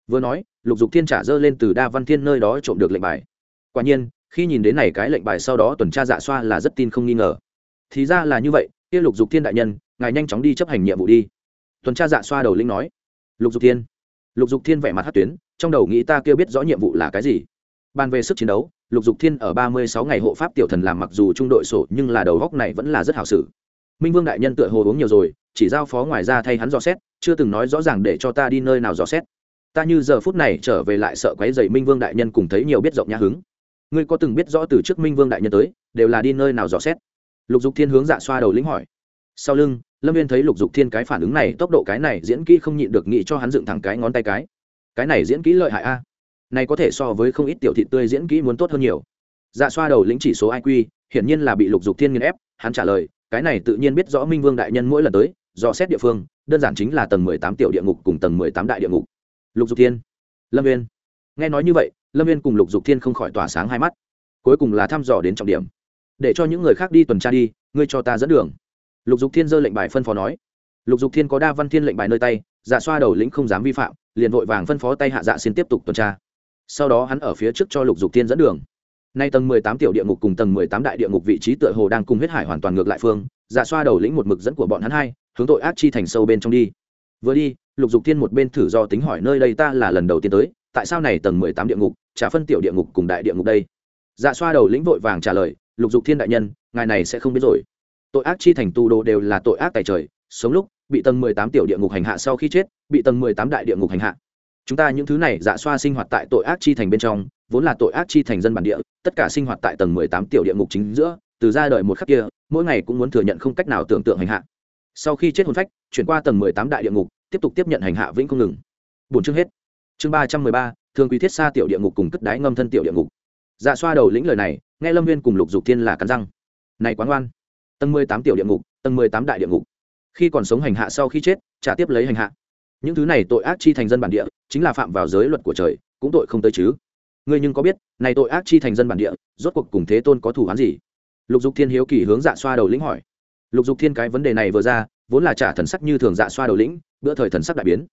Vừa nói, lục dục thiên trả dơ lên từ đa văn thiên nơi đó trộm được lệnh bài. Quả nhiên, khi nhìn đến này cái lệnh bài sau đó tuần tra dạ xoa là rất tin không nghi ngờ. Thì ra là như vậy, kia lục dục thiên đại nhân, ngài nhanh chóng đi chấp hành nhiệm vụ đi. Tuần tra dạ xoa đầu linh nói. Lục dục thiên. Lục dục thiên vẻ mặt hát tuyến, trong đầu nghĩ ta kêu biết rõ nhiệm vụ là cái gì. Bàn về sức chiến đấu lục dục thiên ở ba mươi sáu ngày hộ pháp tiểu thần làm mặc dù trung đội sổ, nhưng là đầu góc này vẫn là rất hảo sử minh vương đại nhân tựa hồ uống nhiều rồi, chỉ giao phó ngoài ra thay hắn dò xét, chưa từng nói rõ ràng để cho ta đi nơi nào dò xét. Ta như giờ phút này trở về lại sợ quấy dày minh vương đại nhân cùng thấy nhiều biết rộng nhã hứng. Ngươi có từng biết rõ từ trước minh vương đại nhân tới, đều là đi nơi nào dò xét? Lục dục thiên hướng dạ xoa đầu lĩnh hỏi. Sau lưng, lâm viên thấy lục dục thiên cái phản ứng này, tốc độ cái này diễn kỹ không nhịn được nghĩ cho hắn dựng thẳng cái ngón tay cái. Cái này diễn kỹ lợi hại a này có thể so với không ít tiểu thị tươi diễn kỹ muốn tốt hơn nhiều. Dạ xoa đầu lĩnh chỉ số iq hiển nhiên là bị lục dục thiên nghiên ép, hắn trả lời, cái này tự nhiên biết rõ minh vương đại nhân mỗi lần tới, dò xét địa phương, đơn giản chính là tầng mười tám tiểu địa ngục cùng tầng mười tám đại địa ngục. Lục dục thiên, lâm viên nghe nói như vậy, lâm viên cùng lục dục thiên không khỏi tỏa sáng hai mắt. Cuối cùng là thăm dò đến trọng điểm. Để cho những người khác đi tuần tra đi, ngươi cho ta dẫn đường. Lục dục thiên giơ lệnh bài phân phó nói. Lục dục thiên có đa văn thiên lệnh bài nơi tay dạ xoa đầu lĩnh không dám vi phạm, liền vội vàng phân phó tay hạ dạ xin tiếp tục tuần tra sau đó hắn ở phía trước cho lục dục thiên dẫn đường. Nay tầng mười tám tiểu địa ngục cùng tầng mười tám đại địa ngục vị trí tựa hồ đang cùng huyết hải hoàn toàn ngược lại phương dạ xoa đầu lĩnh một mực dẫn của bọn hắn hai, hướng tội ác chi thành sâu bên trong đi. Vừa đi, lục dục thiên một bên thử do tính hỏi nơi đây ta là lần đầu tiên tới, tại sao này tầng mười tám địa ngục trả phân tiểu địa ngục cùng đại địa ngục đây? Dạ xoa đầu lĩnh vội vàng trả lời, lục dục thiên đại nhân, ngài này sẽ không biết rồi. Tội ác chi thành tu đồ đều là tội ác tại trời, sống lúc, bị tầng mười tám tiểu địa ngục hành hạ sau khi chết, bị tầng mười tám đại địa ngục hành hạ chúng ta những thứ này dạ xoa sinh hoạt tại tội ác chi thành bên trong, vốn là tội ác chi thành dân bản địa, tất cả sinh hoạt tại tầng mười tám tiểu địa ngục chính giữa, từ ra đời một khắc kia, mỗi ngày cũng muốn thừa nhận không cách nào tưởng tượng hành hạ. Sau khi chết hồn phách, chuyển qua tầng mười tám đại địa ngục, tiếp tục tiếp nhận hành hạ vĩnh không ngừng. Bốn chương hết. Chương ba trăm mười ba thường quý thiết xa tiểu địa ngục cùng cất đái ngâm thân tiểu địa ngục. Dạ xoa đầu lĩnh lời này, nghe lâm viên cùng lục dục thiên là cắn răng. Này quán ngoan. Tầng mười tám tiểu địa ngục, tầng mười tám đại địa ngục. Khi còn sống hành hạ sau khi chết, trả tiếp lấy hành hạ những thứ này tội ác chi thành dân bản địa, chính là phạm vào giới luật của trời, cũng tội không tới chứ. Ngươi nhưng có biết, này tội ác chi thành dân bản địa, rốt cuộc cùng thế tôn có thủ án gì? Lục dục thiên hiếu kỳ hướng dạ xoa đầu lĩnh hỏi. Lục dục thiên cái vấn đề này vừa ra, vốn là trả thần sắc như thường dạ xoa đầu lĩnh, bữa thời thần sắc đại biến.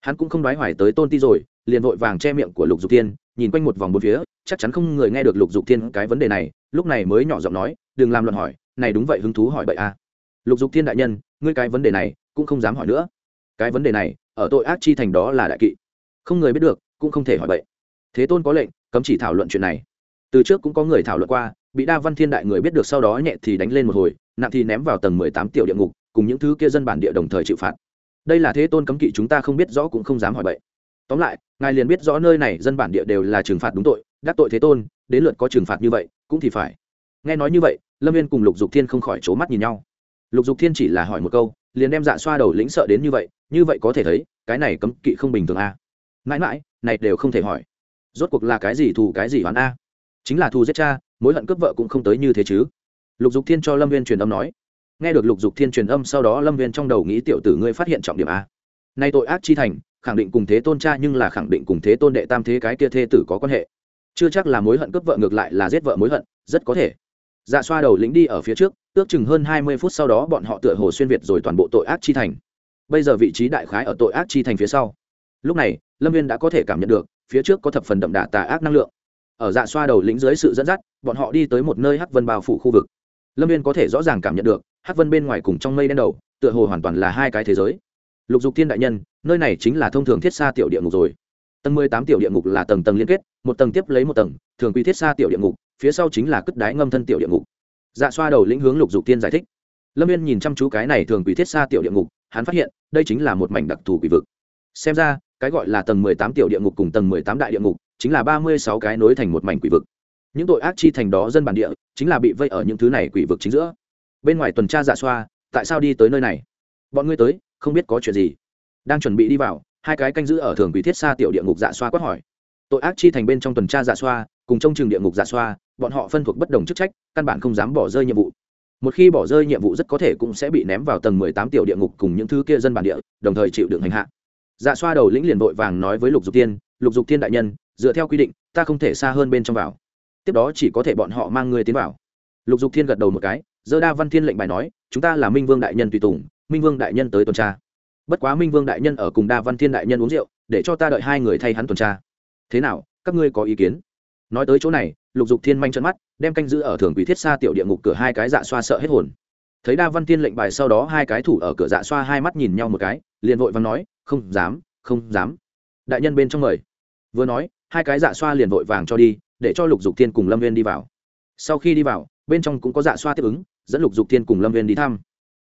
Hắn cũng không đoái hoài tới tôn ti rồi, liền vội vàng che miệng của lục dục thiên, nhìn quanh một vòng bốn phía, chắc chắn không người nghe được lục dục thiên cái vấn đề này, lúc này mới nhỏ giọng nói, đừng làm luận hỏi, này đúng vậy hứng thú hỏi bậy a à. lục dục thiên đại nhân, ngươi cái vấn đề này cũng không dám hỏi nữa. Cái vấn đề này ở tội ác chi thành đó là đại kỵ. Không người biết được, cũng không thể hỏi bậy. Thế tôn có lệnh, cấm chỉ thảo luận chuyện này. Từ trước cũng có người thảo luận qua, bị đa văn thiên đại người biết được sau đó nhẹ thì đánh lên một hồi, nặng thì ném vào tầng mười tám tiểu địa ngục, cùng những thứ kia dân bản địa đồng thời chịu phạt. Đây là thế tôn cấm kỵ chúng ta không biết rõ cũng không dám hỏi bậy. Tóm lại, ngài liền biết rõ nơi này dân bản địa đều là trừng phạt đúng tội, đắc tội thế tôn, đến lượt có trừng phạt như vậy, cũng thì phải. Nghe nói như vậy, lâm viên cùng lục dục thiên không khỏi c mắt nhìn nhau. Lục dục thiên chỉ là hỏi một câu, liền đem dạ xoa đầu lĩnh sợ đến như vậy như vậy có thể thấy, cái này cấm kỵ không bình thường a. À. mãi mãi, này đều không thể hỏi. Rốt cuộc là cái gì thù, cái gì oán a? Chính là thù giết cha, mối hận cướp vợ cũng không tới như thế chứ. Lục dục thiên cho lâm viên truyền âm nói. Nghe được lục dục thiên truyền âm sau đó lâm viên trong đầu nghĩ tiểu tử ngươi phát hiện trọng điểm a. Nay tội ác chi thành, khẳng định cùng thế tôn cha nhưng là khẳng định cùng thế tôn đệ tam thế cái kia thê tử có quan hệ. Chưa chắc là mối hận cướp vợ ngược lại là giết vợ mối hận, rất có thể. Dạ xoa đầu lĩnh đi ở phía trước, ước chừng hơn hai mươi phút sau đó bọn họ tựa hồ xuyên việt rồi toàn bộ tội ác chi thành bây giờ vị trí đại khái ở tội ác chi thành phía sau. Lúc này, lâm viên đã có thể cảm nhận được, phía trước có thập phần đậm đà tà ác năng lượng. Ở dạ xoa đầu lĩnh dưới sự dẫn dắt, bọn họ đi tới một nơi hắc vân bao phủ khu vực. Lâm viên có thể rõ ràng cảm nhận được, hắc vân bên ngoài cùng trong mây đen đầu, tựa hồ hoàn toàn là hai cái thế giới. Lục dục thiên đại nhân, nơi này chính là thông thường thiết xa tiểu địa ngục rồi. Tầng mười tám tiểu địa ngục là tầng tầng liên kết, một tầng tiếp lấy một tầng, thường quy thiết xa tiểu địa ngục, phía sau chính là cất đái ngâm thân tiểu địa ngục. Dạ xoa đầu lĩnh hướng lục dục tiên giải thích. Lâm viên nhìn chăm chú cái này thường quy thiết xa tiểu địa ngục hắn phát hiện, đây chính là một mảnh đặc thù quỷ vực. Xem ra, cái gọi là tầng mười tám tiểu địa ngục cùng tầng mười tám đại địa ngục, chính là ba mươi sáu cái nối thành một mảnh quỷ vực. Những tội ác chi thành đó dân bản địa, chính là bị vây ở những thứ này quỷ vực chính giữa. Bên ngoài tuần tra dạ xoa, tại sao đi tới nơi này? Bọn ngươi tới, không biết có chuyện gì. Đang chuẩn bị đi vào, hai cái canh giữ ở thường quỷ thiết xa tiểu địa ngục dạ xoa quát hỏi. Tội ác chi thành bên trong tuần tra dạ xoa, cùng trong trường địa ngục dạ xoa, bọn họ phân thuộc bất đồng chức trách, căn bản không dám bỏ rơi nhiệm vụ một khi bỏ rơi nhiệm vụ rất có thể cũng sẽ bị ném vào tầng mười tám tiểu địa ngục cùng những thứ kia dân bản địa, đồng thời chịu đựng hành hạ. Dạ xoa đầu lĩnh liền vội vàng nói với lục dục tiên, lục dục tiên đại nhân, dựa theo quy định, ta không thể xa hơn bên trong vào. Tiếp đó chỉ có thể bọn họ mang người tiến vào. Lục dục thiên gật đầu một cái dơ đa văn thiên lệnh bài nói, chúng ta là minh vương đại nhân tùy tùng, minh vương đại nhân tới tuần tra. Bất quá minh vương đại nhân ở cùng đa văn thiên đại nhân uống rượu, để cho ta đợi hai người thay hắn tuần tra. Thế nào, các ngươi có ý kiến? Nói tới chỗ này lục dục thiên manh trận mắt, đem canh giữ ở thường quỷ thiết xa tiểu địa ngục cửa hai cái dạ xoa sợ hết hồn. Thấy đa văn tiên lệnh bài sau đó hai cái thủ ở cửa dạ xoa hai mắt nhìn nhau một cái, liền vội và nói, không dám không dám. Đại nhân bên trong mời. Vừa nói, hai cái dạ xoa liền vội vàng cho đi, để cho lục dục thiên cùng lâm viên đi vào. Sau khi đi vào, bên trong cũng có dạ xoa tiếp ứng, dẫn lục dục thiên cùng lâm viên đi thăm.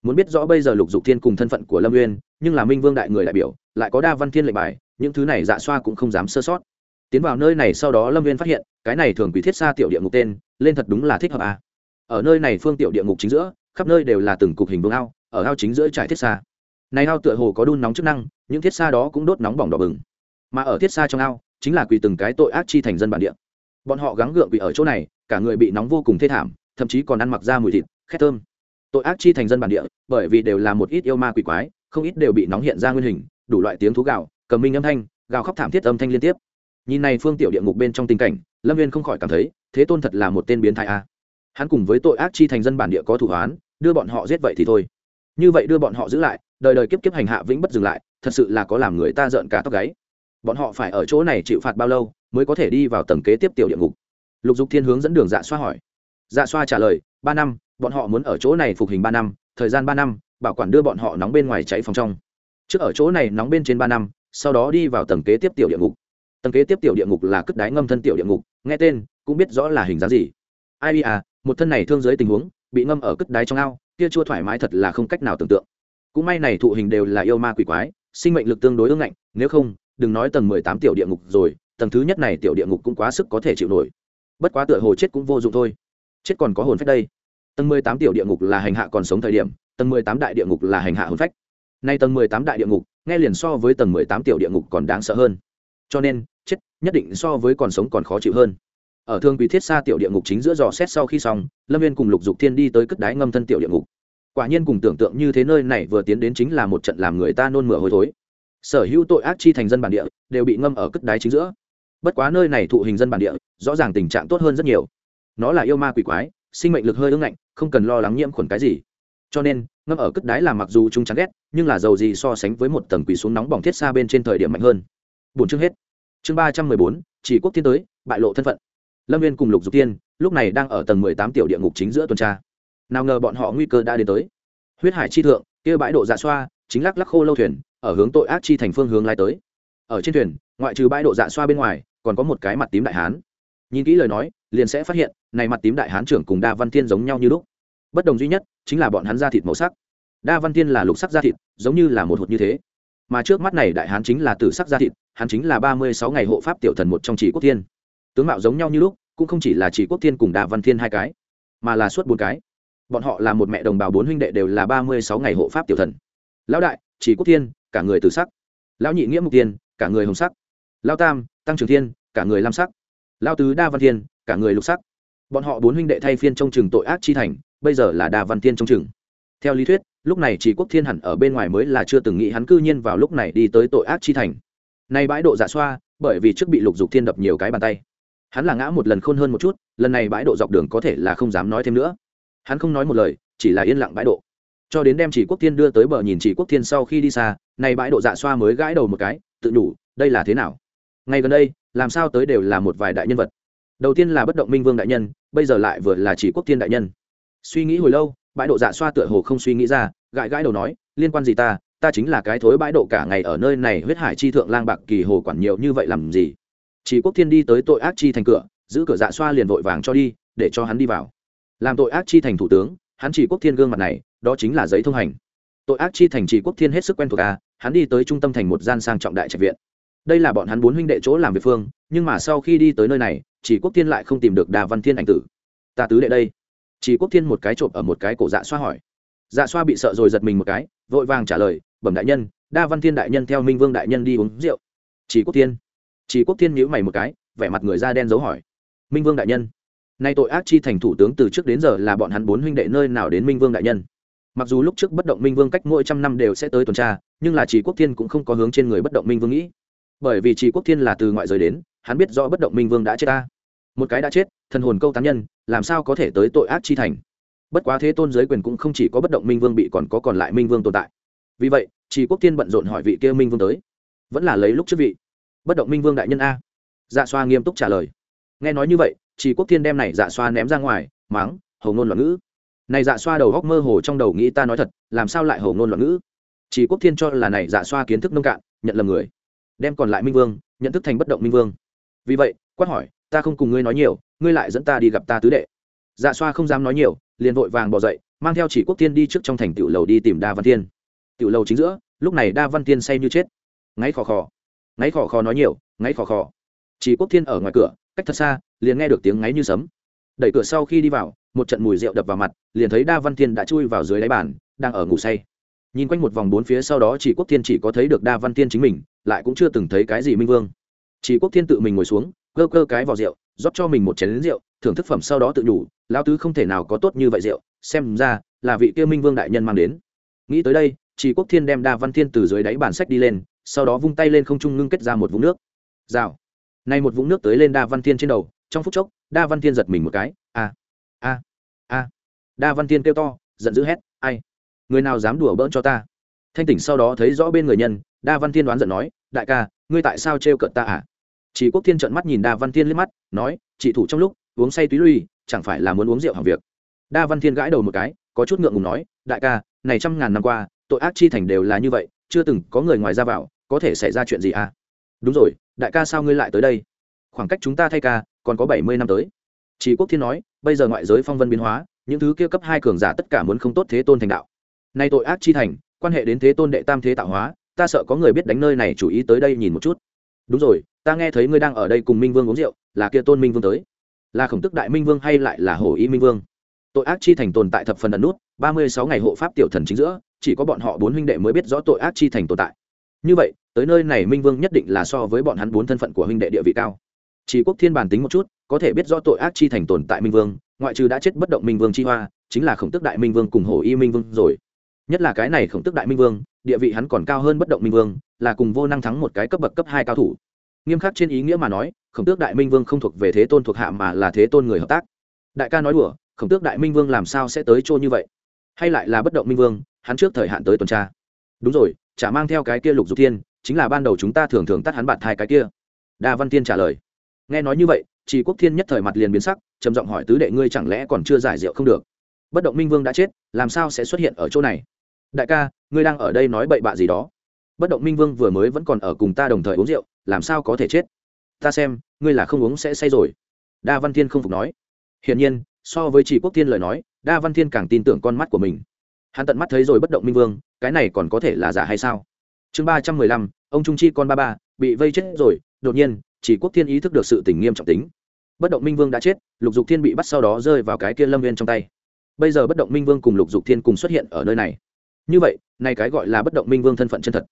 Muốn biết rõ bây giờ lục dục thiên cùng thân phận của lâm viên, nhưng là minh vương đại người đại biểu, lại có đa văn thiên lệnh bài, những thứ này dạ xoa cũng không dám sơ sót tiến vào nơi này sau đó lâm viên phát hiện, cái này thường quỷ thiết xa tiểu địa ngục tên, lên thật đúng là thích hợp à. ở nơi này phương tiểu địa ngục chính giữa, khắp nơi đều là từng cục hình vương ao, ở ao chính giữa trải thiết xa. Này ao tựa hồ có đun nóng chức năng, những thiết xa đó cũng đốt nóng bỏng đỏ bừng. Mà ở thiết xa trong ao, chính là quỳ từng cái tội ác chi thành dân bản địa. Bọn họ gắng gượng quỳ ở chỗ này, cả người bị nóng vô cùng thê thảm, thậm chí còn ăn mặc ra mùi thịt, khét thơm. Tội ác chi thành dân bản địa, bởi vì đều là một ít yêu ma quỷ quái, không ít đều bị nóng hiện ra nguyên hình, đủ loại tiếng thú gạo cầm minh âm thanh, gào khóc thảm thiết âm thanh liên tiếp nhìn này phương tiểu địa ngục bên trong tình cảnh, lâm viên không khỏi cảm thấy, thế tôn thật là một tên biến thái a. Hắn cùng với tội ác chi thành dân bản địa có thủ án đưa bọn họ giết vậy thì thôi. Như vậy đưa bọn họ giữ lại, đời đời kiếp kiếp hành hạ vĩnh bất dừng lại, thật sự là có làm người ta rợn cả tóc gáy. Bọn họ phải ở chỗ này chịu phạt bao lâu, mới có thể đi vào tầng kế tiếp tiểu địa ngục? Lục dục thiên hướng dẫn đường dạ xoa hỏi. Dạ xoa trả lời, ba năm, bọn họ muốn ở chỗ này phục hình ba năm, thời gian ba năm, bảo quản đưa bọn họ nóng bên ngoài cháy phòng trong. Trước ở chỗ này nóng bên trên ba năm, sau đó đi vào tầng kế tiếp tiểu địa ngục tầng kế tiếp tiểu địa ngục là cất đái ngâm thân tiểu địa ngục, nghe tên, cũng biết rõ là hình dáng gì. Ai à một thân này thương giới tình huống, bị ngâm ở cất đái trong ao, kia chua thoải mái thật là không cách nào tưởng tượng. Cũng may này thụ hình đều là yêu ma quỷ quái, sinh mệnh lực tương đối ương ngạnh, nếu không, đừng nói tầng mười tám tiểu địa ngục rồi, tầng thứ nhất này tiểu địa ngục cũng quá sức có thể chịu nổi. Bất quá tựa hồ chết cũng vô dụng thôi. Chết còn có hồn phách đây. Tầng mười tám tiểu địa ngục là hành hạ còn sống thời điểm, tầng mười tám đại địa ngục là hành hạ hồn phách. Nay tầng mười tám đại địa ngục, nghe liền so với tầng mười tám tiểu địa ngục còn đáng sợ hơn cho nên, chết, nhất định so với còn sống còn khó chịu hơn. Ở thương quý thiết xa tiểu địa ngục chính giữa dò xét sau khi xong, lâm viên cùng lục dục thiên đi tới cất đái ngâm thân tiểu địa ngục. Quả nhiên cùng tưởng tượng như thế nơi này vừa tiến đến chính là một trận làm người ta nôn mửa hôi thối. Sở hữu tội ác chi thành dân bản địa, đều bị ngâm ở cất đái chính giữa. Bất quá nơi này thụ hình dân bản địa, rõ ràng tình trạng tốt hơn rất nhiều. Nó là yêu ma quỷ quái, sinh mệnh lực hơi ưng ngạnh, không cần lo lắng nhiễm khuẩn cái gì. Cho nên, ngâm ở cất đái là mặc dù chúng chán ghét, nhưng là dầu gì so sánh với một tầng quỷ xuống nóng bỏng thiết xa bên trên thời điểm mạnh hơn bốn chương hết. Chương ba trăm mười bốn, chỉ quốc thiên tới, bại lộ thân phận. Lâm viên cùng lục dục tiên lúc này đang ở tầng mười tám tiểu địa ngục chính giữa tuần tra. Nào ngờ bọn họ nguy cơ đã đến tới. Huyết hải chi thượng, kia bãi độ dạ xoa, chính lắc lắc khô lâu thuyền, ở hướng tội ác chi thành phương hướng lai tới. Ở trên thuyền, ngoại trừ bãi độ dạ xoa bên ngoài, còn có một cái mặt tím đại hán. Nhìn kỹ lời nói, liền sẽ phát hiện, này mặt tím đại hán trưởng cùng đa văn thiên giống nhau như lúc. Bất đồng duy nhất, chính là bọn hắn da thịt màu sắc. Đa văn thiên là lục sắc da thịt, giống như là một hột như thế. Mà trước mắt này đại hán chính là tử sắc da thịt hắn chính là ba mươi sáu ngày hộ pháp tiểu thần một trong chỉ quốc thiên. Tướng mạo giống nhau như lúc, cũng không chỉ là chỉ quốc thiên cùng đa văn thiên hai cái, mà là suốt bốn cái. Bọn họ là một mẹ đồng bào bốn huynh đệ đều là ba mươi sáu ngày hộ pháp tiểu thần. Lão đại, chỉ quốc thiên, cả người tử sắc. Lão nhị nghĩa mục tiên cả người hồng sắc. Lão tam, tăng trường thiên, cả người lam sắc. Lão tứ đa văn thiên, cả người lục sắc. Bọn họ bốn huynh đệ thay phiên trong chừng tội ác chi thành, bây giờ là đa văn thiên trong chừng. Theo lý thuyết, lúc này chỉ quốc thiên hẳn ở bên ngoài mới là chưa từng nghĩ hắn cư nhiên vào lúc này đi tới tội ác chi thành nay bãi độ dạ xoa, bởi vì trước bị lục dục thiên đập nhiều cái bàn tay. Hắn là ngã một lần khôn hơn một chút, lần này bãi độ dọc đường có thể là không dám nói thêm nữa. Hắn không nói một lời, chỉ là yên lặng bãi độ. Cho đến đem chỉ quốc thiên đưa tới bờ nhìn chỉ quốc thiên sau khi đi xa, nay bãi độ dạ xoa mới gãi đầu một cái, tự đủ đây là thế nào? Ngay gần đây, làm sao tới đều là một vài đại nhân vật. Đầu tiên là bất động minh vương đại nhân, bây giờ lại vừa là chỉ quốc thiên đại nhân. Suy nghĩ hồi lâu, bãi độ dạ xoa tựa hồ không suy nghĩ ra, gãi gãi đầu nói, liên quan gì ta ta chính là cái thối bãi độ cả ngày ở nơi này huyết hải chi thượng lang bạc kỳ hồ quản nhiều như vậy làm gì? Chỉ quốc thiên đi tới tội ác chi thành cửa, giữ cửa dạ xoa liền vội vàng cho đi, để cho hắn đi vào. Làm tội ác chi thành thủ tướng, hắn chỉ quốc thiên gương mặt này, đó chính là giấy thông hành. Tội ác chi thành chỉ quốc thiên hết sức quen thuộc à? hắn đi tới trung tâm thành một gian sang trọng đại trạch viện. Đây là bọn hắn bốn huynh đệ chỗ làm việc phương, nhưng mà sau khi đi tới nơi này, chỉ quốc thiên lại không tìm được đà văn thiên ảnh tử. Ta tứ đệ đây. Chỉ quốc thiên một cái trộm ở một cái cổ dạ xoa hỏi. Dạ xoa bị sợ rồi giật mình một cái, vội vàng trả lời bẩm đại nhân, đa văn thiên đại nhân theo minh vương đại nhân đi uống rượu. Chỉ quốc thiên. Chỉ quốc thiên nhíu mày một cái, vẻ mặt người da đen dấu hỏi. Minh vương đại nhân, nay tội ác chi thành thủ tướng từ trước đến giờ là bọn hắn bốn huynh đệ nơi nào đến minh vương đại nhân? Mặc dù lúc trước bất động minh vương cách mỗi trăm năm đều sẽ tới tuần tra, nhưng là chỉ quốc thiên cũng không có hướng trên người bất động minh vương nghĩ. Bởi vì chỉ quốc thiên là từ ngoại giới đến, hắn biết rõ bất động minh vương đã chết ta. Một cái đã chết, thần hồn câu tán nhân, làm sao có thể tới tội ác chi thành? Bất quá thế tôn giới quyền cũng không chỉ có bất động minh vương bị còn có còn lại minh vương tồn tại vì vậy chỉ quốc thiên bận rộn hỏi vị kia minh vương tới. Vẫn là lấy lúc trước vị. Bất động minh vương đại nhân a. Dạ xoa nghiêm túc trả lời. Nghe nói như vậy chỉ quốc thiên đem này dạ xoa ném ra ngoài, mắng hầu ngôn loạn ngữ. Này dạ xoa đầu góc mơ hồ trong đầu nghĩ ta nói thật, làm sao lại hầu ngôn loạn ngữ? Chỉ quốc thiên cho là này dạ xoa kiến thức nông cạn, nhận lầm người. Đem còn lại minh vương, nhận thức thành bất động minh vương. Vì vậy, quát hỏi, ta không cùng ngươi nói nhiều, ngươi lại dẫn ta đi gặp ta tứ đệ. Dạ xoa không dám nói nhiều, liền vội vàng bỏ dậy, mang theo chỉ quốc thiên đi trước trong thành tiểu lầu đi tìm đa văn thiên tiểu lầu chính giữa, lúc này đa văn thiên say như chết. Ngáy khò khò, ngáy khò khò nói nhiều, ngáy khò khò. Chỉ quốc thiên ở ngoài cửa, cách thật xa, liền nghe được tiếng ngáy như sấm. Đẩy cửa sau khi đi vào, một trận mùi rượu đập vào mặt, liền thấy đa văn thiên đã chui vào dưới đáy bàn, đang ở ngủ say. Nhìn quanh một vòng bốn phía sau đó chỉ quốc thiên chỉ có thấy được đa văn thiên chính mình, lại cũng chưa từng thấy cái gì minh vương. Chỉ quốc thiên tự mình ngồi xuống, cơ cơ cái vào rượu, rót cho mình một chén lính rượu, thưởng thức phẩm sau đó tự đủ lao tứ không thể nào có tốt như vậy rượu, xem ra là vị kia minh vương đại nhân mang đến. Nghĩ tới đây chỉ quốc thiên đem đa văn thiên từ dưới đáy bàn sách đi lên, sau đó vung tay lên không trung ngưng kết ra một vũng nước. Rào. Nay một vũng nước tới lên đa văn thiên trên đầu, trong phút chốc, đa văn thiên giật mình một cái, a a a. Đa văn thiên kêu to, giận dữ hét, ai? Người nào dám đùa bỡn cho ta? Thanh tỉnh sau đó thấy rõ bên người nhân, đa văn thiên đoán giận nói, đại ca, ngươi tại sao trêu cợt ta à? Chỉ quốc thiên trợn mắt nhìn đa văn thiên liếc mắt, nói chỉ thủ trong lúc, uống say túy lui, chẳng phải là muốn uống rượu hàng việc? Đa văn thiên gãi đầu một cái, có chút ngượng ngùng nói, đại ca, này trăm ngàn năm qua tội ác chi thành đều là như vậy, chưa từng có người ngoài ra vào, có thể xảy ra chuyện gì à? Đúng rồi, đại ca sao ngươi lại tới đây? Khoảng cách chúng ta thay ca, còn có bảy mươi năm tới. Chỉ quốc thiên nói, bây giờ ngoại giới phong vân biến hóa, những thứ kia cấp hai cường giả tất cả muốn không tốt thế tôn thành đạo. Nay tội ác chi thành, quan hệ đến thế tôn đệ tam thế tạo hóa, ta sợ có người biết đánh nơi này chủ ý tới đây nhìn một chút. Đúng rồi, ta nghe thấy ngươi đang ở đây cùng minh vương uống rượu, là kia tôn minh vương tới. Là khổng tức đại minh vương hay lại là hổ ý minh vương? Tội ác chi thành tồn tại thập phần ẩn nút, ba mươi sáu ngày hộ pháp tiểu thần chính giữa, chỉ có bọn họ bốn huynh đệ mới biết rõ tội ác chi thành tồn tại. Như vậy, tới nơi này minh vương nhất định là so với bọn hắn bốn thân phận của huynh đệ địa vị cao. Chỉ quốc thiên bản tính một chút, có thể biết rõ tội ác chi thành tồn tại minh vương, ngoại trừ đã chết bất động minh vương chi hoa, chính là khổng tức đại minh vương cùng hổ y minh vương rồi. Nhất là cái này khổng tức đại minh vương, địa vị hắn còn cao hơn bất động minh vương, là cùng vô năng thắng một cái cấp bậc cấp hai cao thủ. Nghiêm khắc trên ý nghĩa mà nói, khổng tước đại minh vương không thuộc về thế tôn thuộc hạ mà là thế tôn người hợp tác. Đại ca nói đùa khổng tước đại minh vương làm sao sẽ tới chỗ như vậy? Hay lại là bất động minh vương, hắn trước thời hạn tới tuần tra? Đúng rồi, chả mang theo cái kia lục dục thiên, chính là ban đầu chúng ta thường thường tắt hắn bạn thai cái kia. Đa văn tiên trả lời. Nghe nói như vậy chỉ quốc thiên nhất thời mặt liền biến sắc, trầm giọng hỏi tứ đệ ngươi chẳng lẽ còn chưa giải rượu không được? Bất động minh vương đã chết, làm sao sẽ xuất hiện ở chỗ này? Đại ca, ngươi đang ở đây nói bậy bạ gì đó. Bất động minh vương vừa mới vẫn còn ở cùng ta đồng thời uống rượu, làm sao có thể chết? Ta xem, ngươi là không uống sẽ say rồi. Đa văn thiên không phục nói. Hiển nhiên so với chỉ quốc thiên lời nói, đa văn thiên càng tin tưởng con mắt của mình. Hắn tận mắt thấy rồi bất động minh vương, cái này còn có thể là giả hay sao? Chương ba trăm mười lăm, ông trung chi con ba ba, bị vây chết rồi, đột nhiên, chỉ quốc thiên ý thức được sự tình nghiêm trọng tính. Bất động minh vương đã chết, lục dục thiên bị bắt sau đó rơi vào cái kia lâm viên trong tay. Bây giờ bất động minh vương cùng lục dục thiên cùng xuất hiện ở nơi này. Như vậy, này cái gọi là bất động minh vương thân phận chân thật,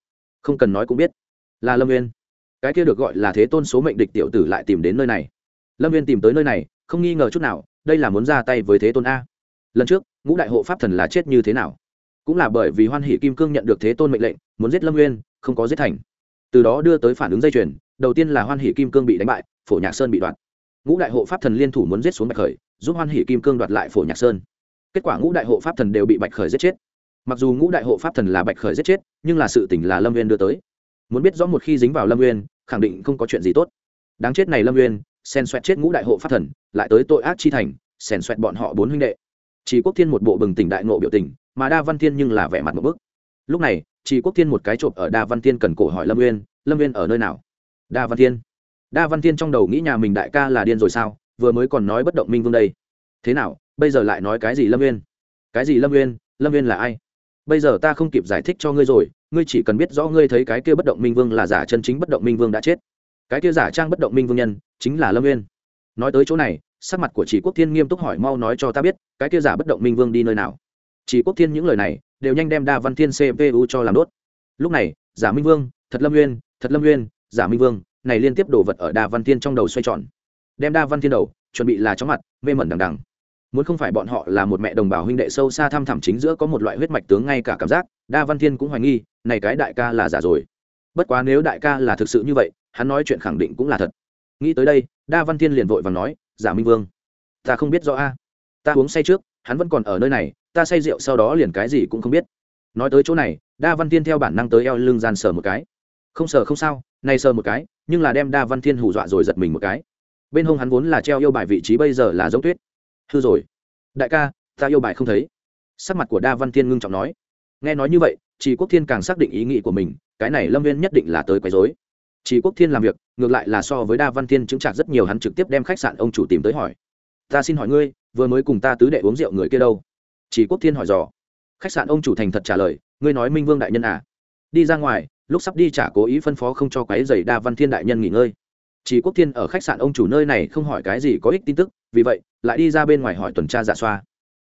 không cần nói cũng biết, là lâm viên. Cái kia được gọi là thế tôn số mệnh địch tiểu tử lại tìm đến nơi này. Lâm viên tìm tới nơi này, không nghi ngờ chút nào đây là muốn ra tay với thế tôn a. Lần trước, ngũ đại hộ pháp thần là chết như thế nào? Cũng là bởi vì hoan hỷ kim cương nhận được thế tôn mệnh lệnh, muốn giết lâm nguyên không có giết thành. Từ đó đưa tới phản ứng dây chuyền, đầu tiên là hoan hỷ kim cương bị đánh bại, phổ nhạc sơn bị đoạt. Ngũ đại hộ pháp thần liên thủ muốn giết xuống bạch khởi, giúp hoan hỷ kim cương đoạt lại phổ nhạc sơn. Kết quả ngũ đại hộ pháp thần đều bị bạch khởi giết chết. Mặc dù ngũ đại hộ pháp thần là bạch khởi giết chết, nhưng là sự tỉnh là lâm nguyên đưa tới. Muốn biết rõ một khi dính vào lâm nguyên khẳng định không có chuyện gì tốt. Đáng chết này lâm nguyên sen xoẹt chết ngũ đại hộ pháp thần, lại tới tội ác chi thành, sen xoẹt bọn họ bốn huynh đệ. Chỉ quốc thiên một bộ bừng tỉnh đại ngộ biểu tình, mà đa văn thiên nhưng là vẻ mặt một bức. Lúc này, chỉ quốc thiên một cái chộp ở đa văn thiên cần cổ hỏi lâm nguyên lâm nguyên ở nơi nào? Đa văn thiên. Đa văn thiên trong đầu nghĩ nhà mình đại ca là điên rồi sao, vừa mới còn nói bất động minh vương đây. Thế nào, bây giờ lại nói cái gì lâm nguyên cái gì lâm nguyên lâm nguyên là ai? Bây giờ ta không kịp giải thích cho ngươi rồi, ngươi chỉ cần biết rõ ngươi thấy cái kia bất động minh vương là giả chân chính bất động minh vương đã chết cái kia giả trang bất động minh vương nhân, chính là lâm nguyên nói tới chỗ này, sắc mặt của chỉ quốc thiên nghiêm túc hỏi mau nói cho ta biết, cái kia giả bất động minh vương đi nơi nào? Chỉ quốc thiên những lời này, đều nhanh đem đa văn thiên cpu cho làm đốt. Lúc này, giả minh vương, thật lâm nguyên thật lâm nguyên giả minh vương, này liên tiếp đổ vật ở đa văn thiên trong đầu xoay tròn. Đem đa văn thiên đầu, chuẩn bị là chóng mặt, mê mẩn đằng đằng. Muốn không phải bọn họ là một mẹ đồng bào huynh đệ sâu xa thăm thẳm chính giữa có một loại huyết mạch tướng ngay cả cảm giác, đa văn thiên cũng hoài nghi, này cái đại ca là giả rồi. Bất quá nếu đại ca là thực sự như vậy hắn nói chuyện khẳng định cũng là thật. Nghĩ tới đây, đa văn thiên liền vội và nói, giả minh vương, ta không biết rõ a. Ta uống say trước, hắn vẫn còn ở nơi này, ta say rượu sau đó liền cái gì cũng không biết. Nói tới chỗ này, đa văn thiên theo bản năng tới eo lưng gian sờ một cái. Không sờ không sao nay sờ một cái, nhưng là đem đa văn thiên hù dọa rồi giật mình một cái. Bên hông hắn vốn là treo yêu bài vị trí bây giờ là giống tuyết. Hư rồi. Đại ca, ta yêu bài không thấy. Sắc mặt của đa văn thiên ngưng trọng nói. Nghe nói như vậy chỉ quốc thiên càng xác định ý nghĩ của mình, cái này lâm viên nhất định là tới quấy dối chỉ quốc thiên làm việc, ngược lại là so với đa văn thiên chứng trạc rất nhiều, hắn trực tiếp đem khách sạn ông chủ tìm tới hỏi. Ta xin hỏi ngươi, vừa mới cùng ta tứ đệ uống rượu người kia đâu? Chỉ quốc thiên hỏi dò. Khách sạn ông chủ thành thật trả lời, ngươi nói minh vương đại nhân à? Đi ra ngoài, lúc sắp đi trả cố ý phân phó không cho quái dày đa văn thiên đại nhân nghỉ ngơi. Chỉ quốc thiên ở khách sạn ông chủ nơi này không hỏi cái gì có ích tin tức, vì vậy, lại đi ra bên ngoài hỏi tuần tra giả xoa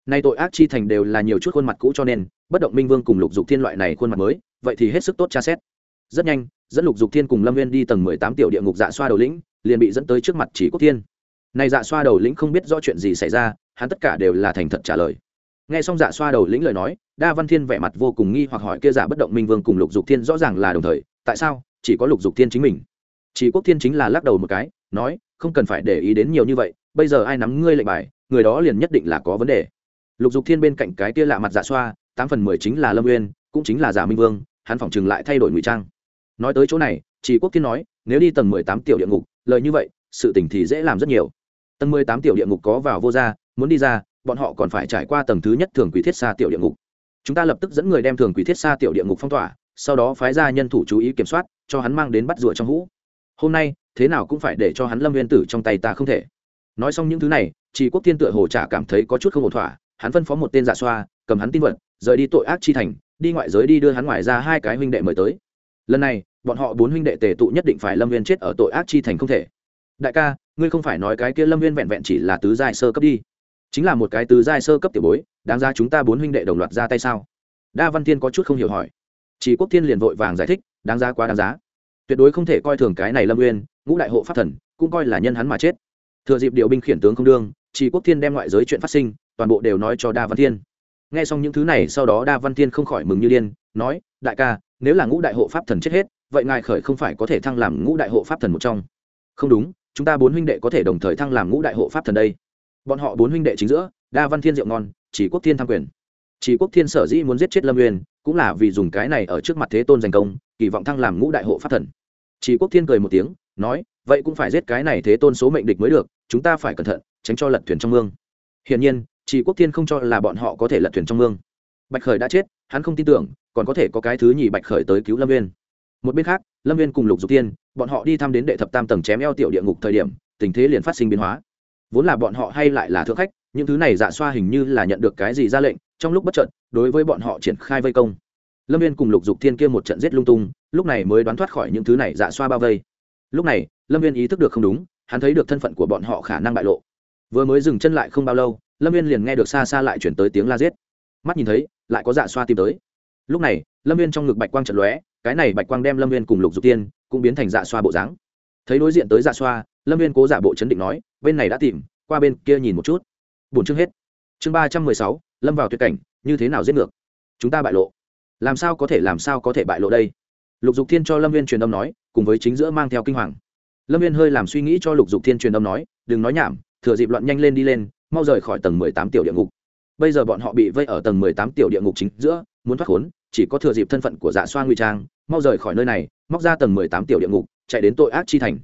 nay tội ác chi thành đều là nhiều chút khuôn mặt cũ cho nên, bất động minh vương cùng lục dục thiên loại này khuôn mặt mới, vậy thì hết sức tốt tra xét. Rất nhanh dẫn lục dục thiên cùng lâm viên đi tầng mười tám tiểu địa ngục dạ xoa đầu lĩnh, liền bị dẫn tới trước mặt chỉ quốc thiên. Này dạ xoa đầu lĩnh không biết rõ chuyện gì xảy ra, hắn tất cả đều là thành thật trả lời. Nghe xong dạ xoa đầu lĩnh lời nói, đa văn thiên vẻ mặt vô cùng nghi hoặc hỏi kia giả bất động minh vương cùng lục dục thiên rõ ràng là đồng thời, tại sao chỉ có lục dục thiên chính mình? Chỉ quốc thiên chính là lắc đầu một cái, nói, không cần phải để ý đến nhiều như vậy, bây giờ ai nắm ngươi lệnh bài, người đó liền nhất định là có vấn đề. Lục dục thiên bên cạnh cái kia lạ mặt dạ xoa, tám phần mười chính là lâm uyên, cũng chính là giả minh vương, hắn phỏng chừng lại thay đổi ngụy trang nói tới chỗ này chỉ quốc thiên nói, nếu đi tầng mười tám tiểu địa ngục, lời như vậy, sự tình thì dễ làm rất nhiều. Tầng mười tám tiểu địa ngục có vào vô ra muốn đi ra, bọn họ còn phải trải qua tầng thứ nhất thường quỷ thiết xa tiểu địa ngục. Chúng ta lập tức dẫn người đem thường quỷ thiết xa tiểu địa ngục phong tỏa, sau đó phái ra nhân thủ chú ý kiểm soát, cho hắn mang đến bắt rùa trong hũ. Hôm nay, thế nào cũng phải để cho hắn lâm viên tử trong tay ta không thể. Nói xong những thứ này chỉ quốc thiên tựa hồ trả cảm thấy có chút không ổn thỏa, hắn phân phó một tên giả xoa, cầm hắn tin vật, rời đi tội ác chi thành, đi ngoại giới đi đưa hắn ngoài ra hai cái huynh đệ mời tới lần này, bọn họ bốn huynh đệ tề tụ nhất định phải lâm viên chết ở tội ác chi thành không thể. Đại ca, ngươi không phải nói cái kia lâm viên vẹn vẹn chỉ là tứ giai sơ cấp đi. Chính là một cái tứ giai sơ cấp tiểu bối, đáng ra chúng ta bốn huynh đệ đồng loạt ra tay sao? Đa văn thiên có chút không hiểu hỏi. Chỉ quốc thiên liền vội vàng giải thích, đáng giá quá đáng giá. Tuyệt đối không thể coi thường cái này lâm uyên, ngũ đại hộ pháp thần, cũng coi là nhân hắn mà chết. Thừa dịp điều binh khiển tướng không đương, chỉ quốc thiên đem ngoại giới chuyện phát sinh, toàn bộ đều nói cho đa văn thiên. Nghe xong những thứ này, sau đó đa văn thiên không khỏi mừng như điên, nói, đại ca nếu là ngũ đại hộ pháp thần chết hết, vậy ngài khởi không phải có thể thăng làm ngũ đại hộ pháp thần một trong. Không đúng, chúng ta bốn huynh đệ có thể đồng thời thăng làm ngũ đại hộ pháp thần đây. Bọn họ bốn huynh đệ chính giữa, đa văn thiên diệu ngon, chỉ quốc thiên tham quyền. Chỉ quốc thiên sở dĩ muốn giết chết lâm nguyên cũng là vì dùng cái này ở trước mặt thế tôn giành công, kỳ vọng thăng làm ngũ đại hộ pháp thần. Chỉ quốc thiên cười một tiếng, nói, vậy cũng phải giết cái này thế tôn số mệnh địch mới được, chúng ta phải cẩn thận, tránh cho lật thuyền trong mương. Hiển nhiên, chỉ quốc thiên không cho là bọn họ có thể lật thuyền trong mương bạch khởi đã chết, hắn không tin tưởng, còn có thể có cái thứ nhì bạch khởi tới cứu lâm viên một bên khác, lâm viên cùng lục dục tiên, bọn họ đi thăm đến đệ thập tam tầng chém eo tiểu địa ngục thời điểm, tình thế liền phát sinh biến hóa. Vốn là bọn họ hay lại là thượng khách, những thứ này dạ xoa hình như là nhận được cái gì ra lệnh, trong lúc bất trận đối với bọn họ triển khai vây công. Lâm viên cùng lục dục thiên kia một trận giết lung tung, lúc này mới đoán thoát khỏi những thứ này dạ xoa bao vây. Lúc này, lâm viên ý thức được không đúng, hắn thấy được thân phận của bọn họ khả năng bại lộ. Vừa mới dừng chân lại không bao lâu, lâm viên liền nghe được xa xa lại chuyển tới tiếng la giết. Mắt nhìn thấy lại có dạ xoa tìm tới. Lúc này, lâm viên trong ngực bạch quang trận lóe, cái này bạch quang đem lâm viên cùng lục dục tiên cũng biến thành dạ xoa bộ dáng. Thấy đối diện tới dạ xoa, lâm viên cố giả bộ chấn định nói, bên này đã tìm, qua bên kia nhìn một chút. Bổn chương hết. Chương ba trăm mười sáu, lâm vào tuyệt cảnh, như thế nào giết ngược? Chúng ta bại lộ. Làm sao có thể, làm sao có thể bại lộ đây? Lục dục thiên cho lâm viên truyền âm nói, cùng với chính giữa mang theo kinh hoàng. Lâm viên hơi làm suy nghĩ cho lục dục thiên truyền âm nói, đừng nói nhảm, thừa dịp loạn nhanh lên đi lên, mau rời khỏi tầng mười tám tiểu địa ngục bây giờ bọn họ bị vây ở tầng mười tám tiểu địa ngục chính giữa, muốn thoát khốn, chỉ có thừa dịp thân phận của dạ xoa nguy trang, mau rời khỏi nơi này, móc ra tầng mười tám tiểu địa ngục, chạy đến tội ác chi thành.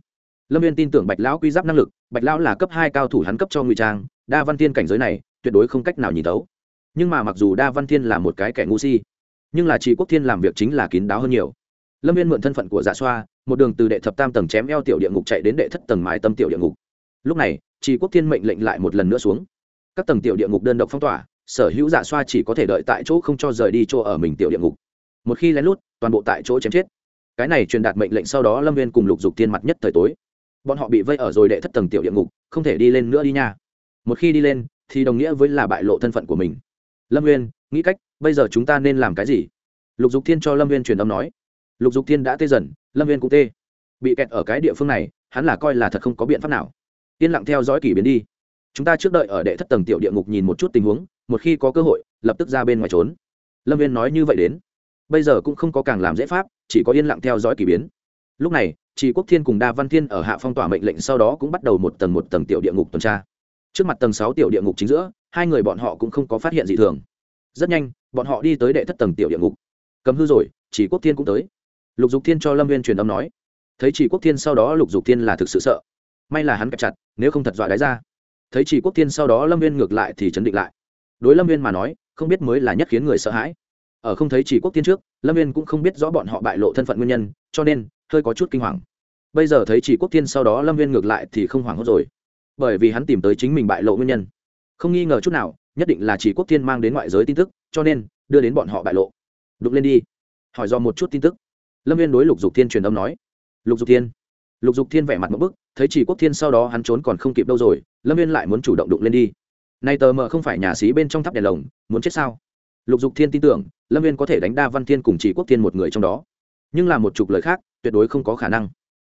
Lâm viên tin tưởng bạch lão quy giáp năng lực, bạch lão là cấp hai cao thủ hắn cấp cho nguy trang, đa văn thiên cảnh giới này, tuyệt đối không cách nào nhìn tấu nhưng mà mặc dù đa văn thiên là một cái kẻ ngu si, nhưng là chỉ quốc thiên làm việc chính là kín đáo hơn nhiều. Lâm viên mượn thân phận của dạ xoa, một đường từ đệ thập tam tầng chém eo tiểu địa ngục chạy đến đệ thất tầng mái tâm tiểu địa ngục. Lúc này chỉ quốc thiên mệnh lệnh lại một lần nữa xuống các tầng tiểu địa ngục đơn độc phong tỏa, sở hữu dạ xoa chỉ có thể đợi tại chỗ không cho rời đi chỗ ở mình tiểu địa ngục. Một khi lén lút, toàn bộ tại chỗ chém chết. Cái này truyền đạt mệnh lệnh sau đó lâm viên cùng lục dục tiên mặt nhất thời tối. Bọn họ bị vây ở rồi đệ thất tầng tiểu địa ngục, không thể đi lên nữa đi nha. Một khi đi lên, thì đồng nghĩa với là bại lộ thân phận của mình. Lâm viên, nghĩ cách, bây giờ chúng ta nên làm cái gì? Lục dục thiên cho lâm viên truyền âm nói. Lục dục thiên đã tê dần, lâm viên cũng tê. Bị kẹt ở cái địa phương này, hắn là coi là thật không có biện pháp nào. Yên lặng theo dõi kỷ biến đi chúng ta trước đợi ở đệ thất tầng tiểu địa ngục nhìn một chút tình huống, một khi có cơ hội, lập tức ra bên ngoài trốn. Lâm viên nói như vậy đến. Bây giờ cũng không có càng làm dễ pháp, chỉ có yên lặng theo dõi k ỳ biến. Lúc này chỉ quốc thiên cùng đa văn thiên ở hạ phong tỏa mệnh lệnh sau đó cũng bắt đầu một tầng một tầng tiểu địa ngục tuần tra. Trước mặt tầng sáu tiểu địa ngục chính giữa, hai người bọn họ cũng không có phát hiện gì thường. Rất nhanh, bọn họ đi tới đệ thất tầng tiểu địa ngục. Cầm hư rồi chỉ quốc thiên cũng tới. Lục dục thiên cho lâm viên truyền âm nói. Thấy chỉ quốc thiên sau đó, lục dục thiên là thực sự sợ. May là hắn kẹp chặt, nếu không thật dọa đáy ra thấy chỉ quốc thiên sau đó lâm viên ngược lại thì chấn định lại. Đối lâm viên mà nói, không biết mới là nhất khiến người sợ hãi. Ở không thấy chỉ quốc thiên trước, lâm viên cũng không biết rõ bọn họ bại lộ thân phận nguyên nhân, cho nên, hơi có chút kinh hoàng. Bây giờ thấy chỉ quốc thiên sau đó lâm viên ngược lại thì không hoảng hốt rồi. Bởi vì hắn tìm tới chính mình bại lộ nguyên nhân. Không nghi ngờ chút nào, nhất định là chỉ quốc thiên mang đến ngoại giới tin tức, cho nên, đưa đến bọn họ bại lộ. Đụng lên đi. Hỏi do một chút tin tức. Lâm viên đối lục dục thiên truyền âm nói. Lục dục thiên. Lục dục thiên vẻ mặt một bức thấy chỉ quốc thiên sau đó hắn trốn còn không kịp đâu rồi, lâm viên lại muốn chủ động đụng lên đi. Nay tờ mờ không phải nhà xí bên trong tháp đèn lồng, muốn chết sao? Lục dục thiên tin tưởng, lâm viên có thể đánh đa văn thiên cùng chỉ quốc thiên một người trong đó. Nhưng là một chục lời khác, tuyệt đối không có khả năng.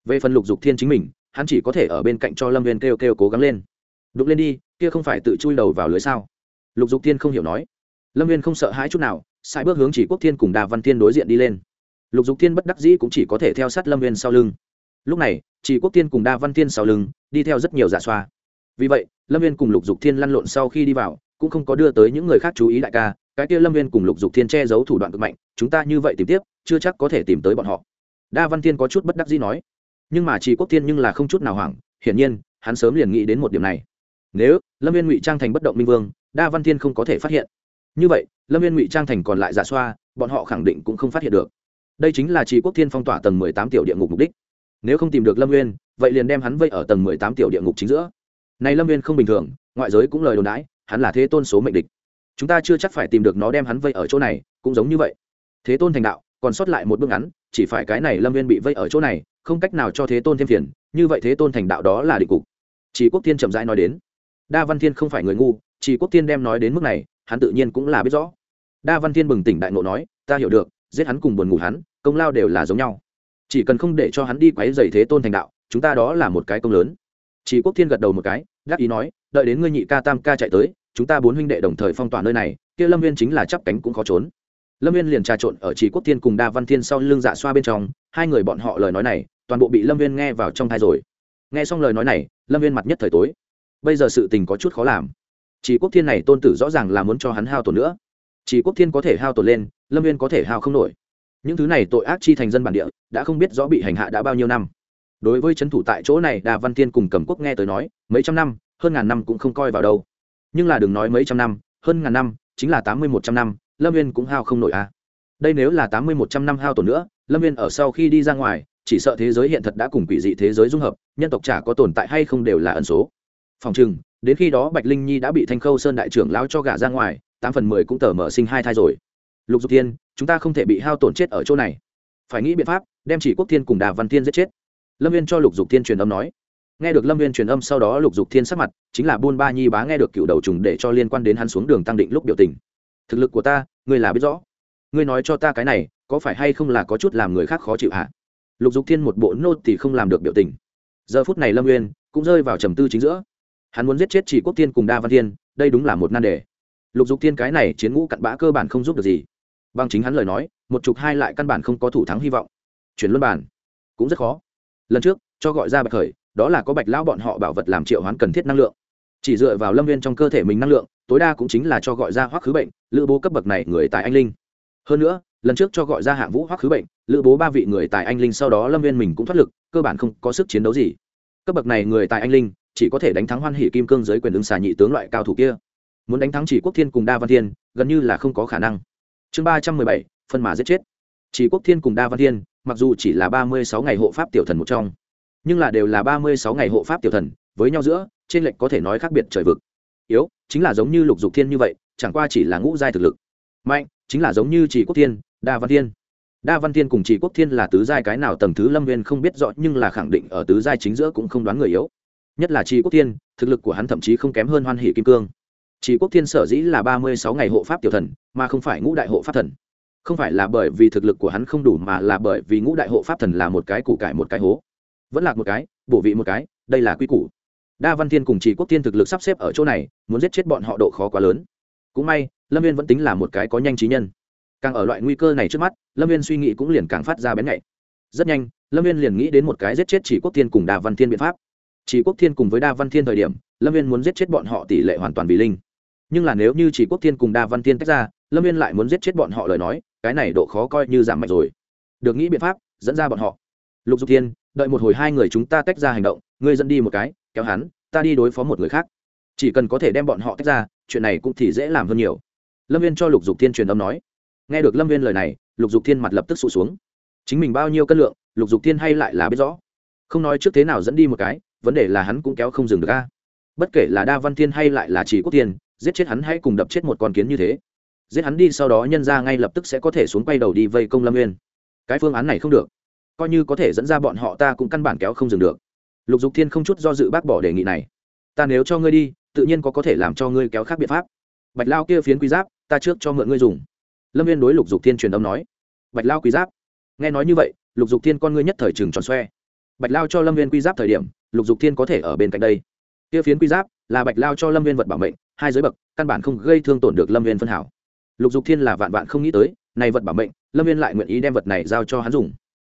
Về phần lục dục thiên chính mình, hắn chỉ có thể ở bên cạnh cho lâm viên kêu kêu cố gắng lên. Đụng lên đi, kia không phải tự chui đầu vào lưới sao? Lục dục thiên không hiểu nói. Lâm viên không sợ hãi chút nào sai bước hướng chỉ quốc thiên cùng đa văn thiên đối diện đi lên. Lục dục thiên bất đắc dĩ cũng chỉ có thể theo sát lâm viên sau lưng lúc này chỉ quốc thiên cùng đa văn thiên sau lưng, đi theo rất nhiều giả xoa. Vì vậy, lâm viên cùng lục dục thiên lăn lộn sau khi đi vào, cũng không có đưa tới những người khác chú ý đại ca, cái kia lâm viên cùng lục dục thiên che giấu thủ đoạn cực mạnh, chúng ta như vậy tìm tiếp, chưa chắc có thể tìm tới bọn họ. Đa văn thiên có chút bất đắc dĩ nói. Nhưng mà chỉ quốc thiên nhưng là không chút nào hoảng, hiển nhiên, hắn sớm liền nghĩ đến một điểm này. Nếu, lâm viên ngụy trang thành bất động minh vương, đa văn thiên không có thể phát hiện. Như vậy, lâm viên ngụy trang thành còn lại giả xoa, bọn họ khẳng định cũng không phát hiện được. Đây chính là chỉ quốc thiên phong tỏa tầng mười tám tiểu địa ngục mục đích nếu không tìm được lâm Nguyên, vậy liền đem hắn vây ở tầng mười tám tiểu địa ngục chính giữa. Này lâm Nguyên không bình thường ngoại giới cũng lời đồn đãi hắn là thế tôn số mệnh địch. Chúng ta chưa chắc phải tìm được nó đem hắn vây ở chỗ này cũng giống như vậy. Thế tôn thành đạo còn sót lại một bước ngắn chỉ phải cái này lâm viên bị vây ở chỗ này không cách nào cho thế tôn thêm phiền như vậy thế tôn thành đạo đó là định cục. Chỉ quốc thiên chậm rãi nói đến. Đa văn thiên không phải người ngu chỉ quốc thiên đem nói đến mức này hắn tự nhiên cũng là biết rõ. Đa văn thiên bừng tỉnh đại ngộ nói ta hiểu được giết hắn cùng buồn ngủ hắn công lao đều là giống nhau chỉ cần không để cho hắn đi quấy dày thế tôn thành đạo, chúng ta đó là một cái công lớn. Chỉ quốc thiên gật đầu một cái gác ý nói, đợi đến ngươi nhị ca tam ca chạy tới, chúng ta bốn huynh đệ đồng thời phong tỏa nơi này, kia lâm viên chính là chắp cánh cũng khó trốn. Lâm viên liền trà trộn ở chỉ quốc thiên cùng đa văn thiên sau lưng dạ xoa bên trong, hai người bọn họ lời nói này, toàn bộ bị lâm viên nghe vào trong thai rồi. Nghe xong lời nói này, lâm viên mặt nhất thời tối. Bây giờ sự tình có chút khó làm. Chỉ quốc thiên này tôn tử rõ ràng là muốn cho hắn hao tổn nữa. Chỉ quốc thiên có thể hao tổn lên, lâm viên có thể hao không nổi những thứ này tội ác chi thành dân bản địa, đã không biết rõ bị hành hạ đã bao nhiêu năm. Đối với c h ấ n thủ tại chỗ này đà văn thiên cùng cầm quốc nghe tới nói, mấy trăm năm, hơn ngàn năm cũng không coi vào đâu. Nhưng là đừng nói mấy trăm năm, hơn ngàn năm, chính là tám mươi một trăm năm, lâm viên cũng hao không nổi à. đây nếu là tám mươi một trăm năm hao tổn nữa, lâm viên ở sau khi đi ra ngoài, chỉ sợ thế giới hiện thật đã cùng quỷ dị thế giới dung hợp, nhân tộc chả có tồn tại hay không đều là ẩn số. Phòng chừng đến khi đó bạch linh nhi đã bị thanh khâu sơn đại trưởng lao cho gả ra ngoài, tám phần mười cũng tờ mở sinh hai thai rồi. Lục dục thiên chúng ta không thể bị hao tổn chết ở chỗ này. Phải nghĩ biện pháp, đem chỉ quốc thiên cùng đà văn thiên giết chết. Lâm viên cho lục dục thiên truyền âm nói. Nghe được lâm viên truyền âm sau đó, lục dục thiên sắc mặt chính là buôn ba nhi bá nghe được cựu đầu trùng để cho liên quan đến hắn xuống đường tăng định lúc biểu tình. Thực lực của ta, ngươi là biết rõ. Ngươi nói cho ta cái này, có phải hay không là có chút làm người khác khó chịu hả? Lục dục thiên một bộ nô thì không làm được biểu tình. Giờ phút này lâm nguyên cũng rơi vào trầm tư chính giữa. Hắn muốn giết chết chỉ quốc thiên cùng đa văn thiên, đây đúng là một nan đề. Lục dục thiên cái này chiến ngũ cặn bã cơ bản không giúp được gì bằng chính hắn lời nói, một chục hai lại căn bản không có thủ thắng hy vọng. Chuyển luân bản cũng rất khó. Lần trước, cho gọi ra bạch khởi, đó là có bạch lão bọn họ bảo vật làm triệu hoán cần thiết năng lượng. Chỉ dựa vào lâm viên trong cơ thể mình năng lượng, tối đa cũng chính là cho gọi ra hoắc khứ bệnh, lữ bố cấp bậc này người tài anh linh. Hơn nữa, lần trước cho gọi ra hạng vũ hoắc khứ bệnh, lữ bố ba vị người tài anh linh sau đó lâm viên mình cũng thoát lực, cơ bản không có sức chiến đấu gì. Cấp bậc này người tài anh linh, chỉ có thể đánh thắng hoan hỷ kim cương giới quyền ứng xà nhị tướng loại cao thủ kia. Muốn đánh thắng chỉ quốc thiên cùng đa văn thiên, gần như là không có khả năng chương ba trăm mười bảy, phân mà giết chết. Chỉ quốc thiên cùng đa văn thiên, mặc dù chỉ là ba mươi sáu ngày hộ pháp tiểu thần một trong, nhưng là đều là ba mươi sáu ngày hộ pháp tiểu thần, với nhau giữa, trên lệnh có thể nói khác biệt trời vực. Yếu, chính là giống như lục dục thiên như vậy, chẳng qua chỉ là ngũ giai thực lực. Mạnh, chính là giống như chỉ quốc thiên, đa văn thiên. Đa văn thiên cùng chỉ quốc thiên là tứ giai cái nào tầng thứ lâm viên không biết rõ, nhưng là khẳng định ở tứ giai chính giữa cũng không đoán người yếu. Nhất là chỉ quốc thiên, thực lực của hắn thậm chí không kém hơn hoan hỷ kim cương chỉ quốc thiên sở dĩ là ba mươi sáu ngày hộ pháp tiểu thần, mà không phải ngũ đại hộ pháp thần. Không phải là bởi vì thực lực của hắn không đủ, mà là bởi vì ngũ đại hộ pháp thần là một cái củ cải một cái hố. Vẫn là một cái, bổ vị một cái, đây là quy củ. Đa văn thiên cùng chỉ quốc thiên thực lực sắp xếp ở chỗ này, muốn giết chết bọn họ độ khó quá lớn. Cũng may, lâm viên vẫn tính là một cái có nhanh trí nhân. Càng ở loại nguy cơ này trước mắt, lâm viên suy nghĩ cũng liền càng phát ra bén nhạy. Rất nhanh, lâm viên liền nghĩ đến một cái giết chết chỉ quốc thiên cùng đa văn thiên biện pháp. Chỉ quốc thiên cùng với đa văn thiên thời điểm, lâm viên muốn giết chết bọn họ tỷ lệ hoàn toàn vì linh nhưng là nếu như chỉ quốc thiên cùng đa văn thiên tách ra, lâm viên lại muốn giết chết bọn họ lời nói, cái này độ khó coi như giảm mạnh rồi. Được nghĩ biện pháp, dẫn ra bọn họ. Lục dục thiên, đợi một hồi hai người chúng ta tách ra hành động, ngươi dẫn đi một cái, kéo hắn, ta đi đối phó một người khác. Chỉ cần có thể đem bọn họ tách ra, chuyện này cũng thì dễ làm hơn nhiều. Lâm viên cho lục dục thiên truyền âm nói. Nghe được lâm viên lời này, lục dục thiên mặt lập tức sụt xuống. Chính mình bao nhiêu cân lượng, lục dục thiên hay lại là biết rõ. Không nói trước thế nào dẫn đi một cái, vấn đề là hắn cũng kéo không dừng được a. Bất kể là đa văn thiên hay lại là chỉ quốc thiên giết chết hắn hãy cùng đập chết một con kiến như thế. Giết hắn đi, sau đó nhân ra ngay lập tức sẽ có thể xuống quay đầu đi vây công lâm nguyên cái phương án này không được. Coi như có thể dẫn ra bọn họ ta cũng căn bản kéo không dừng được. Lục dục thiên không chút do dự bác bỏ đề nghị này. Ta nếu cho ngươi đi, tự nhiên có có thể làm cho ngươi kéo khác biện pháp. Bạch lao kia phiến quý giáp, ta trước cho mượn ngươi dùng. Lâm viên đối lục dục thiên truyền âm nói. Bạch lao quý giáp. Nghe nói như vậy, lục dục thiên con ngươi nhất thời trừng tròn xoe. Bạch lao cho lâm viên quy giáp thời điểm, lục dục thiên có thể ở bên cạnh đây. Kia phiến quy giáp là bạch lao cho lâm viên vật bảo mệnh hai giới bậc, căn bản không gây thương tổn được lâm viên phân hảo. Lục dục thiên là vạn vạn không nghĩ tới, này vật bảo mệnh, lâm viên lại nguyện ý đem vật này giao cho hắn dùng.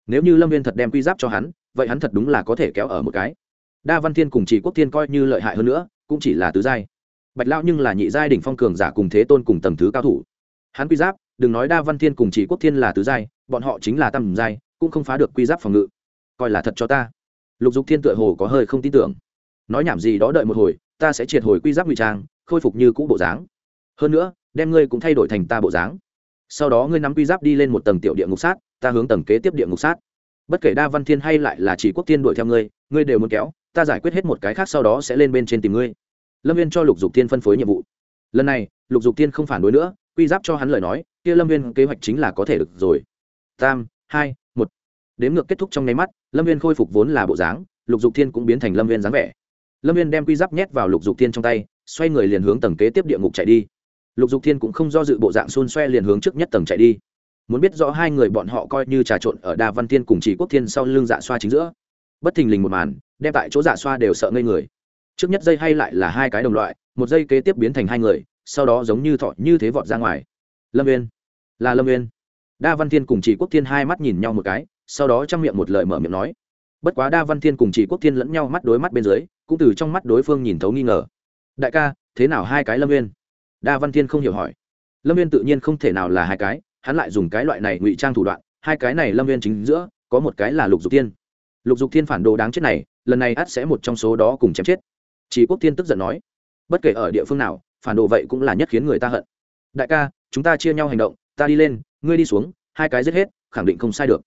Nếu như lâm viên thật đem quy giáp cho hắn, vậy hắn thật đúng là có thể kéo ở một cái. Đa văn thiên cùng chỉ quốc thiên coi như lợi hại hơn nữa, cũng chỉ là tứ giai. Bạch lao nhưng là nhị giai đỉnh phong cường giả cùng thế tôn cùng tầm thứ cao thủ. Hắn quy giáp, đừng nói đa văn thiên cùng chỉ quốc thiên là tứ giai, bọn họ chính là tầm giai, cũng không phá được quy giáp phòng ngự. Coi là thật cho ta. Lục dục thiên tựa hồ có hơi không tin tưởng. Nói nhảm gì đó đợi một hồi, ta sẽ triệt hồi quy giáp ngụy trang khôi phục như cũ bộ dáng. Hơn nữa, đem ngươi cũng thay đổi thành ta bộ dáng. Sau đó ngươi nắm quy giáp đi lên một tầng tiểu địa ngục sát, ta hướng tầng kế tiếp địa ngục sát. Bất kể đa văn thiên hay lại là chỉ quốc thiên đuổi theo ngươi ngươi đều muốn kéo, ta giải quyết hết một cái khác sau đó sẽ lên bên trên tìm ngươi. Lâm viên cho lục dục thiên phân phối nhiệm vụ. Lần này, lục dục thiên không phản đối nữa, quy giáp cho hắn lời nói, kia lâm viên kế hoạch chính là có thể được rồi. Tam, hai, một. Đếm ngược kết thúc trong nháy mắt, lâm viên khôi phục vốn là bộ dáng, lục dục thiên cũng biến thành lâm viên dáng vẻ. Lâm viên đem quy giáp nhét vào lục dục thiên trong tay xoay người liền hướng tầng kế tiếp địa ngục chạy đi. Lục dục thiên cũng không do dự bộ dạng xôn xoe liền hướng trước nhất tầng chạy đi. Muốn biết rõ hai người bọn họ coi như trà trộn ở đa văn thiên cùng chỉ quốc thiên sau lưng dạ xoa chính giữa. Bất thình lình một màn, đem tại chỗ dạ xoa đều sợ ngây người. Trước nhất dây hay lại là hai cái đồng loại, một dây kế tiếp biến thành hai người, sau đó giống như thọ như thế vọt ra ngoài. Lâm viên là lâm viên đa văn thiên cùng chỉ quốc thiên hai mắt nhìn nhau một cái, sau đó trong miệng một lời mở miệng nói. Bất quá đa văn thiên cùng chỉ quốc thiên lẫn nhau mắt đối mắt bên dưới, cũng từ trong mắt đối phương nhìn thấu nghi ngờ đại ca, thế nào hai cái lâm viên đa văn thiên không hiểu hỏi. Lâm viên tự nhiên không thể nào là hai cái, hắn lại dùng cái loại này ngụy trang thủ đoạn, hai cái này lâm viên chính giữa, có một cái là lục dục thiên. Lục dục thiên phản đồ đáng chết này, lần này ắt sẽ một trong số đó cùng chém chết. Chỉ quốc thiên tức giận nói, bất kể ở địa phương nào, phản đồ vậy cũng là nhất khiến người ta hận. Đại ca, chúng ta chia nhau hành động, ta đi lên, ngươi đi xuống, hai cái giết hết, khẳng định không sai được.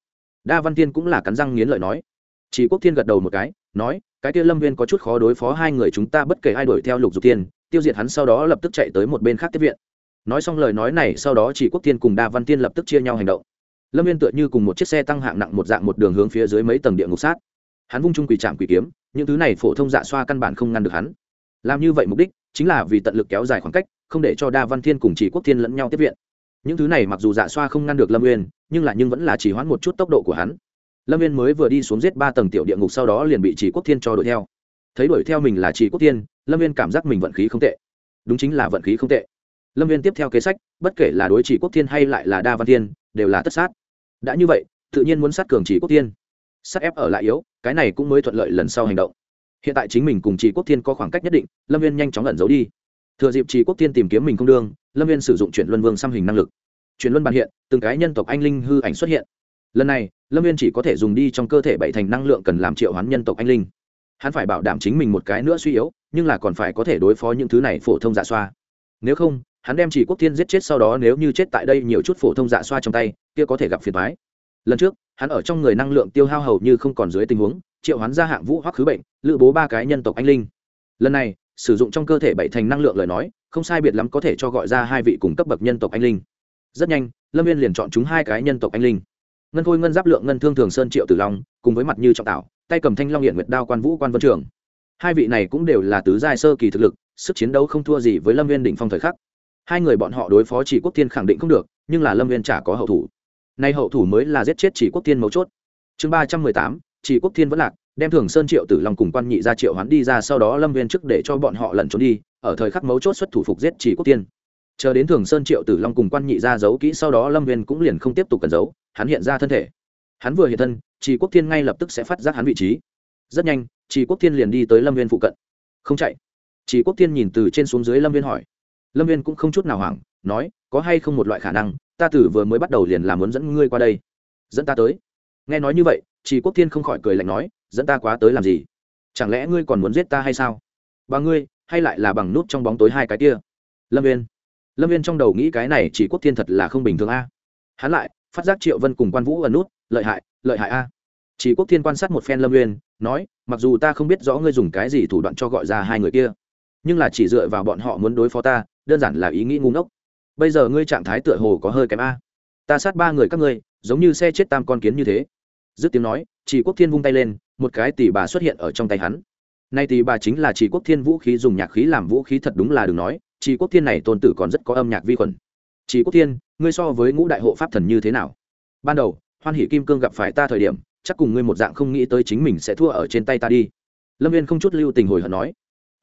Đa văn thiên cũng là cắn răng nghiến lợi nói chỉ quốc thiên gật đầu một cái, nói, cái kia lâm viên có chút khó đối phó hai người chúng ta bất kể ai đuổi theo lục dục thiên, tiêu diệt hắn sau đó lập tức chạy tới một bên khác tiếp viện. Nói xong lời nói này, sau đó chỉ quốc thiên cùng đa văn thiên lập tức chia nhau hành động. Lâm viên tựa như cùng một chiếc xe tăng hạng nặng một dạng một đường hướng phía dưới mấy tầng địa ngục sát. Hắn vung chung quỷ trạm quỷ kiếm, những thứ này phổ thông dạ xoa căn bản không ngăn được hắn. Làm như vậy mục đích chính là vì tận lực kéo dài khoảng cách, không để cho đa văn thiên cùng chỉ quốc thiên lẫn nhau tiếp viện. Những thứ này mặc dù dạ xoa không ngăn được lâm uyên, nhưng là nhưng vẫn là chỉ hoãn một chút tốc độ của hắn lâm Viên mới vừa đi xuống giết ba tầng tiểu địa ngục sau đó liền bị chỉ quốc thiên cho đuổi theo. Thấy đuổi theo mình là chỉ quốc thiên, lâm Viên cảm giác mình vận khí không tệ. Đúng chính là vận khí không tệ. Lâm viên tiếp theo kế sách, bất kể là đối chỉ quốc thiên hay lại là đa văn thiên, đều là tất sát. Đã như vậy, tự nhiên muốn sát cường chỉ quốc thiên. Sát ép ở lại yếu, cái này cũng mới thuận lợi lần sau hành động. Hiện tại chính mình cùng chỉ quốc thiên có khoảng cách nhất định, lâm viên nhanh chóng ẩn giấu đi. Thừa dịp chỉ quốc thiên tìm kiếm mình không đương, lâm viên sử dụng chuyển luân vương xăm hình năng lực. Chuyển luân bàn hiện, từng cái nhân tộc anh linh hư ảnh xuất hiện lần này, lâm viên chỉ có thể dùng đi trong cơ thể bảy thành năng lượng cần làm triệu hoán nhân tộc anh linh. Hắn phải bảo đảm chính mình một cái nữa suy yếu, nhưng là còn phải có thể đối phó những thứ này phổ thông dạ xoa. Nếu không, hắn đem chỉ quốc thiên giết chết sau đó nếu như chết tại đây nhiều chút phổ thông dạ xoa trong tay, kia có thể gặp phiền thoái lần trước, hắn ở trong người năng lượng tiêu hao hầu như không còn dưới tình huống, triệu hắn ra hạng vũ hoặc khứ bệnh lự bố ba cái nhân tộc anh linh. Lần này, sử dụng trong cơ thể bảy thành năng lượng lời nói, không sai biệt lắm có thể cho gọi ra hai vị cùng cấp bậc nhân tộc anh linh. Rất nhanh, lâm viên liền chọn chúng hai cái nhân tộc anh linh ngân khôi ngân giáp lượng ngân thương thường sơn triệu tử long, cùng với mặt như trọng tạo, tay cầm thanh long hiện nguyệt đao quan vũ quan vân trường. Hai vị này cũng đều là tứ giai sơ kỳ thực lực, sức chiến đấu không thua gì với lâm viên đỉnh phong thời khắc. Hai người bọn họ đối phó chỉ quốc tiên khẳng định không được, nhưng là lâm viên chả có hậu thủ. Nay hậu thủ mới là giết chết chỉ quốc tiên mấu chốt. Chương ba trăm mười tám, chỉ quốc tiên vẫn lạc, đem thường sơn triệu tử long cùng quan nhị ra triệu hoán đi ra, sau đó lâm viên trước để cho bọn họ lẩn trốn đi, ở thời khắc mấu chốt xuất thủ phục giết chỉ quốc tiên chờ đến thường sơn triệu tử long cùng quan nhị ra giấu kỹ sau đó lâm viên cũng liền không tiếp tục cần giấu, hắn hiện ra thân thể. Hắn vừa hiện thân chỉ quốc thiên ngay lập tức sẽ phát giác hắn vị trí. Rất nhanh chỉ quốc thiên liền đi tới lâm viên phụ cận. Không chạy. Chỉ quốc thiên nhìn từ trên xuống dưới lâm viên hỏi. Lâm viên cũng không chút nào hoảng, nói, có hay không một loại khả năng, ta tử vừa mới bắt đầu liền làm muốn dẫn ngươi qua đây. Dẫn ta tới. Nghe nói như vậy chỉ quốc thiên không khỏi cười lạnh nói, dẫn ta quá tới làm gì? Chẳng lẽ ngươi còn muốn giết ta hay sao? Bằng ngươi, hay lại là bằng nút trong bóng tối hai cái kia? Lâm viên lâm viên trong đầu nghĩ cái này chỉ quốc thiên thật là không bình thường a. Hắn lại, phát giác triệu vân cùng quan vũ ẩn nút, lợi hại lợi hại a. Chỉ quốc thiên quan sát một phen lâm viên, nói, mặc dù ta không biết rõ ngươi dùng cái gì thủ đoạn cho gọi ra hai người kia, nhưng là chỉ dựa vào bọn họ muốn đối phó ta, đơn giản là ý nghĩ ngu ngốc. Bây giờ ngươi trạng thái tựa hồ có hơi kém a. Ta sát ba người các ngươi, giống như xe chết tam con kiến như thế. Dứt tiếng nói, chỉ quốc thiên vung tay lên, một cái tỷ bà xuất hiện ở trong tay hắn. Nay tỷ bà chính là chỉ quốc thiên vũ khí dùng nhạc khí làm vũ khí thật đúng là đừng nói chỉ quốc thiên này tôn tử còn rất có âm nhạc vi khuẩn. Chỉ quốc thiên, ngươi so với ngũ đại hộ pháp thần như thế nào? Ban đầu, hoan hỷ kim cương gặp phải ta thời điểm, chắc cùng ngươi một dạng không nghĩ tới chính mình sẽ thua ở trên tay ta đi. Lâm viên không chút lưu tình hồi hận nói.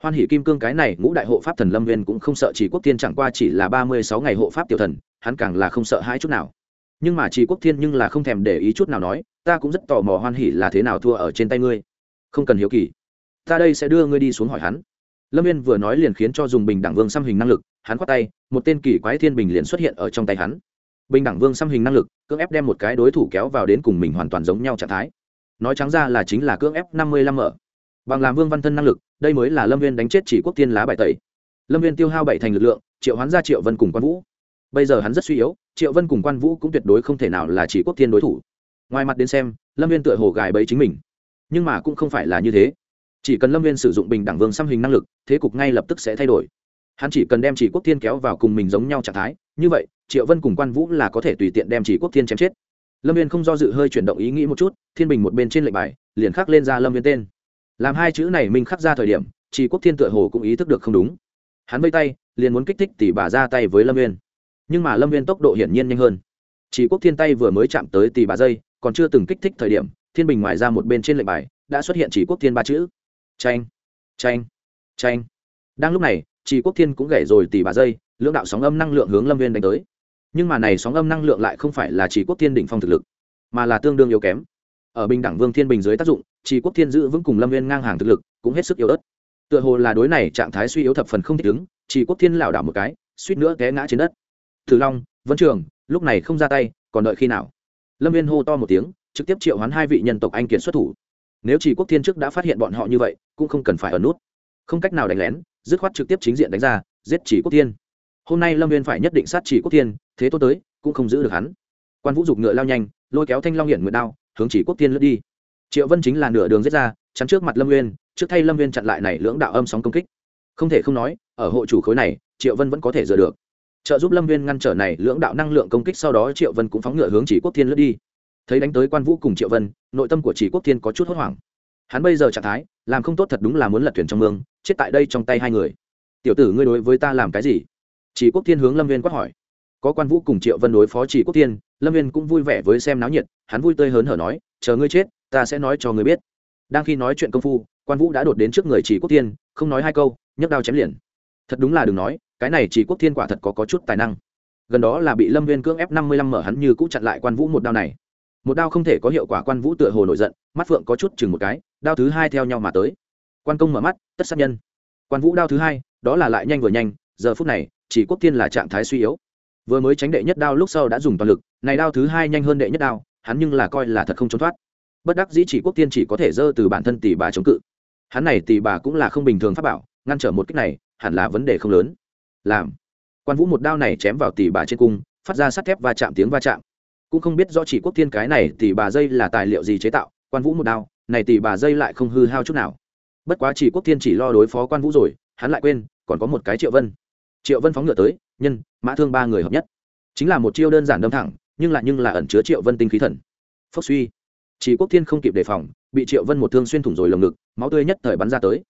Hoan hỷ kim cương cái này ngũ đại hộ pháp thần lâm viên cũng không sợ chỉ quốc thiên chẳng qua chỉ là ba mươi sáu ngày hộ pháp tiểu thần, hắn càng là không sợ hai chút nào. Nhưng mà chỉ quốc thiên nhưng là không thèm để ý chút nào nói, ta cũng rất tò mò hoan hỷ là thế nào thua ở trên tay ngươi. Không cần hiếu kỳ. Ta đây sẽ đưa ngươi đi xuống hỏi hắn lâm viên vừa nói liền khiến cho dùng bình đẳng vương xăm hình năng lực, hắn khoát tay, một tên kỳ quái thiên bình liền xuất hiện ở trong tay hắn. Bình đẳng vương xăm hình năng lực, cưỡng ép đem một cái đối thủ kéo vào đến cùng mình hoàn toàn giống nhau trạng thái. Nói trắng ra là chính là cưỡng ép năm mươi lăm mở. Bằng làm vương văn thân năng lực, đây mới là lâm viên đánh chết chỉ quốc tiên lá bài tẩy. Lâm viên tiêu hao bảy thành lực lượng, triệu hoán ra triệu vân cùng quan vũ. Bây giờ hắn rất suy yếu, triệu vân cùng quan vũ cũng tuyệt đối không thể nào là chỉ quốc tiên đối thủ. Ngoài mặt đến xem, lâm viên tựa hồ gài bẫy chính mình. Nhưng mà cũng không phải là như thế chỉ cần lâm viên sử dụng bình đẳng vương xăm hình năng lực, thế cục ngay lập tức sẽ thay đổi. Hắn chỉ cần đem chỉ quốc thiên kéo vào cùng mình giống nhau trạng thái, như vậy, triệu vân cùng quan vũ là có thể tùy tiện đem chỉ quốc thiên chém chết. Lâm viên không do dự hơi chuyển động ý nghĩ một chút, thiên bình một bên trên lệnh bài, liền khắc lên ra lâm viên tên. Làm hai chữ này mình khắc ra thời điểm, chỉ quốc thiên tựa hồ cũng ý thức được không đúng. Hắn vây tay, liền muốn kích thích tỉ bà ra tay với lâm viên. Nhưng mà lâm viên tốc độ hiển nhiên nhanh hơn. Chỉ quốc thiên tay vừa mới chạm tới tỉ bà dây, còn chưa từng kích thích thời điểm, thiên bình ngoài ra một bên trên lệnh bài, đã xuất hiện chỉ quốc thiên ba chữ tranh tranh tranh đang lúc này chỉ quốc thiên cũng gãy rồi tỉ bà dây, lưỡng đạo sóng âm năng lượng hướng lâm viên đánh tới. Nhưng mà này sóng âm năng lượng lại không phải là chỉ quốc thiên đỉnh phong thực lực, mà là tương đương yếu kém. Ở bình đẳng vương thiên bình dưới tác dụng chỉ quốc thiên giữ vững cùng lâm viên ngang hàng thực lực, cũng hết sức yếu ớt. Tựa hồ là đối này trạng thái suy yếu thập phần không thích ứng chỉ quốc thiên lảo đảo một cái, suýt nữa té ngã trên đất. Thử long, vân trường, lúc này không ra tay, còn đợi khi nào? Lâm viên hô to một tiếng, trực tiếp triệu hoán hai vị nhân tộc anh kiệt xuất thủ nếu chỉ quốc thiên trước đã phát hiện bọn họ như vậy, cũng không cần phải ở nút. Không cách nào đánh lén, dứt khoát trực tiếp chính diện đánh ra, giết chỉ quốc thiên. Hôm nay lâm viên phải nhất định sát chỉ quốc thiên, thế tôi tới, cũng không giữ được hắn. Quan vũ dục ngựa lao nhanh, lôi kéo thanh long hiển nguyệt đao, hướng chỉ quốc thiên lướt đi. Triệu vân chính là nửa đường giết ra, chắn trước mặt lâm nguyên trước thay lâm viên chặn lại này lưỡng đạo âm sóng công kích. Không thể không nói, ở hộ chủ khối này, triệu vân vẫn có thể dựa được. Trợ giúp lâm viên ngăn trở này lưỡng đạo năng lượng công kích, sau đó triệu vân cũng phóng ngựa hướng chỉ quốc thiên lướt đi thấy đánh tới quan vũ cùng triệu vân nội tâm của chỉ quốc thiên có chút hốt hoảng. Hắn bây giờ trạng thái làm không tốt thật đúng là muốn lật thuyền trong mương chết tại đây trong tay hai người. Tiểu tử ngươi đối với ta làm cái gì? Chỉ quốc thiên hướng lâm viên quát hỏi. Có quan vũ cùng triệu vân đối phó chỉ quốc thiên lâm viên cũng vui vẻ với xem náo nhiệt hắn vui tươi hớn hở nói chờ ngươi chết ta sẽ nói cho ngươi biết. Đang khi nói chuyện công phu quan vũ đã đột đến trước người chỉ quốc thiên không nói hai câu nhấc đao chém liền. Thật đúng là đừng nói cái này chỉ quốc thiên quả thật có, có chút tài năng. Gần đó là bị lâm viên cưỡng ép năm mươi lăm mở hắn như cũ chặn lại quan vũ một đao này một đao không thể có hiệu quả quan vũ tựa hồ nổi giận, mắt phượng có chút chừng một cái, đao thứ hai theo nhau mà tới. Quan công mở mắt, tất sát nhân. Quan vũ đao thứ hai, đó là lại nhanh vừa nhanh, giờ phút này, chỉ quốc thiên là trạng thái suy yếu. Vừa mới tránh đệ nhất đao lúc sau đã dùng toàn lực, này đao thứ hai nhanh hơn đệ nhất đao, hắn nhưng là coi là thật không trốn thoát. Bất đắc dĩ chỉ quốc tiên chỉ có thể dơ từ bản thân tỷ bà chống cự. Hắn này tỷ bà cũng là không bình thường pháp bảo, ngăn trở một cách này, hẳn là vấn đề không lớn. Làm. Quan vũ một đao này chém vào tỷ bà trên cung, phát ra sắt thép và chạm tiếng va chạm cũng không biết do chỉ quốc thiên cái này tỷ bà dây là tài liệu gì chế tạo, quan vũ một đao, này tỷ bà dây lại không hư hao chút nào. Bất quá chỉ quốc thiên chỉ lo đối phó quan vũ rồi, hắn lại quên, còn có một cái triệu vân. Triệu vân phóng ngựa tới, nhân, mã thương ba người hợp nhất. Chính là một chiêu đơn giản đâm thẳng, nhưng lại nhưng là ẩn chứa triệu vân tinh khí thần. Phốc suy. Chỉ quốc thiên không kịp đề phòng, bị triệu vân một thương xuyên thủng rồi lồng ngực, máu tươi nhất thời bắn ra tới.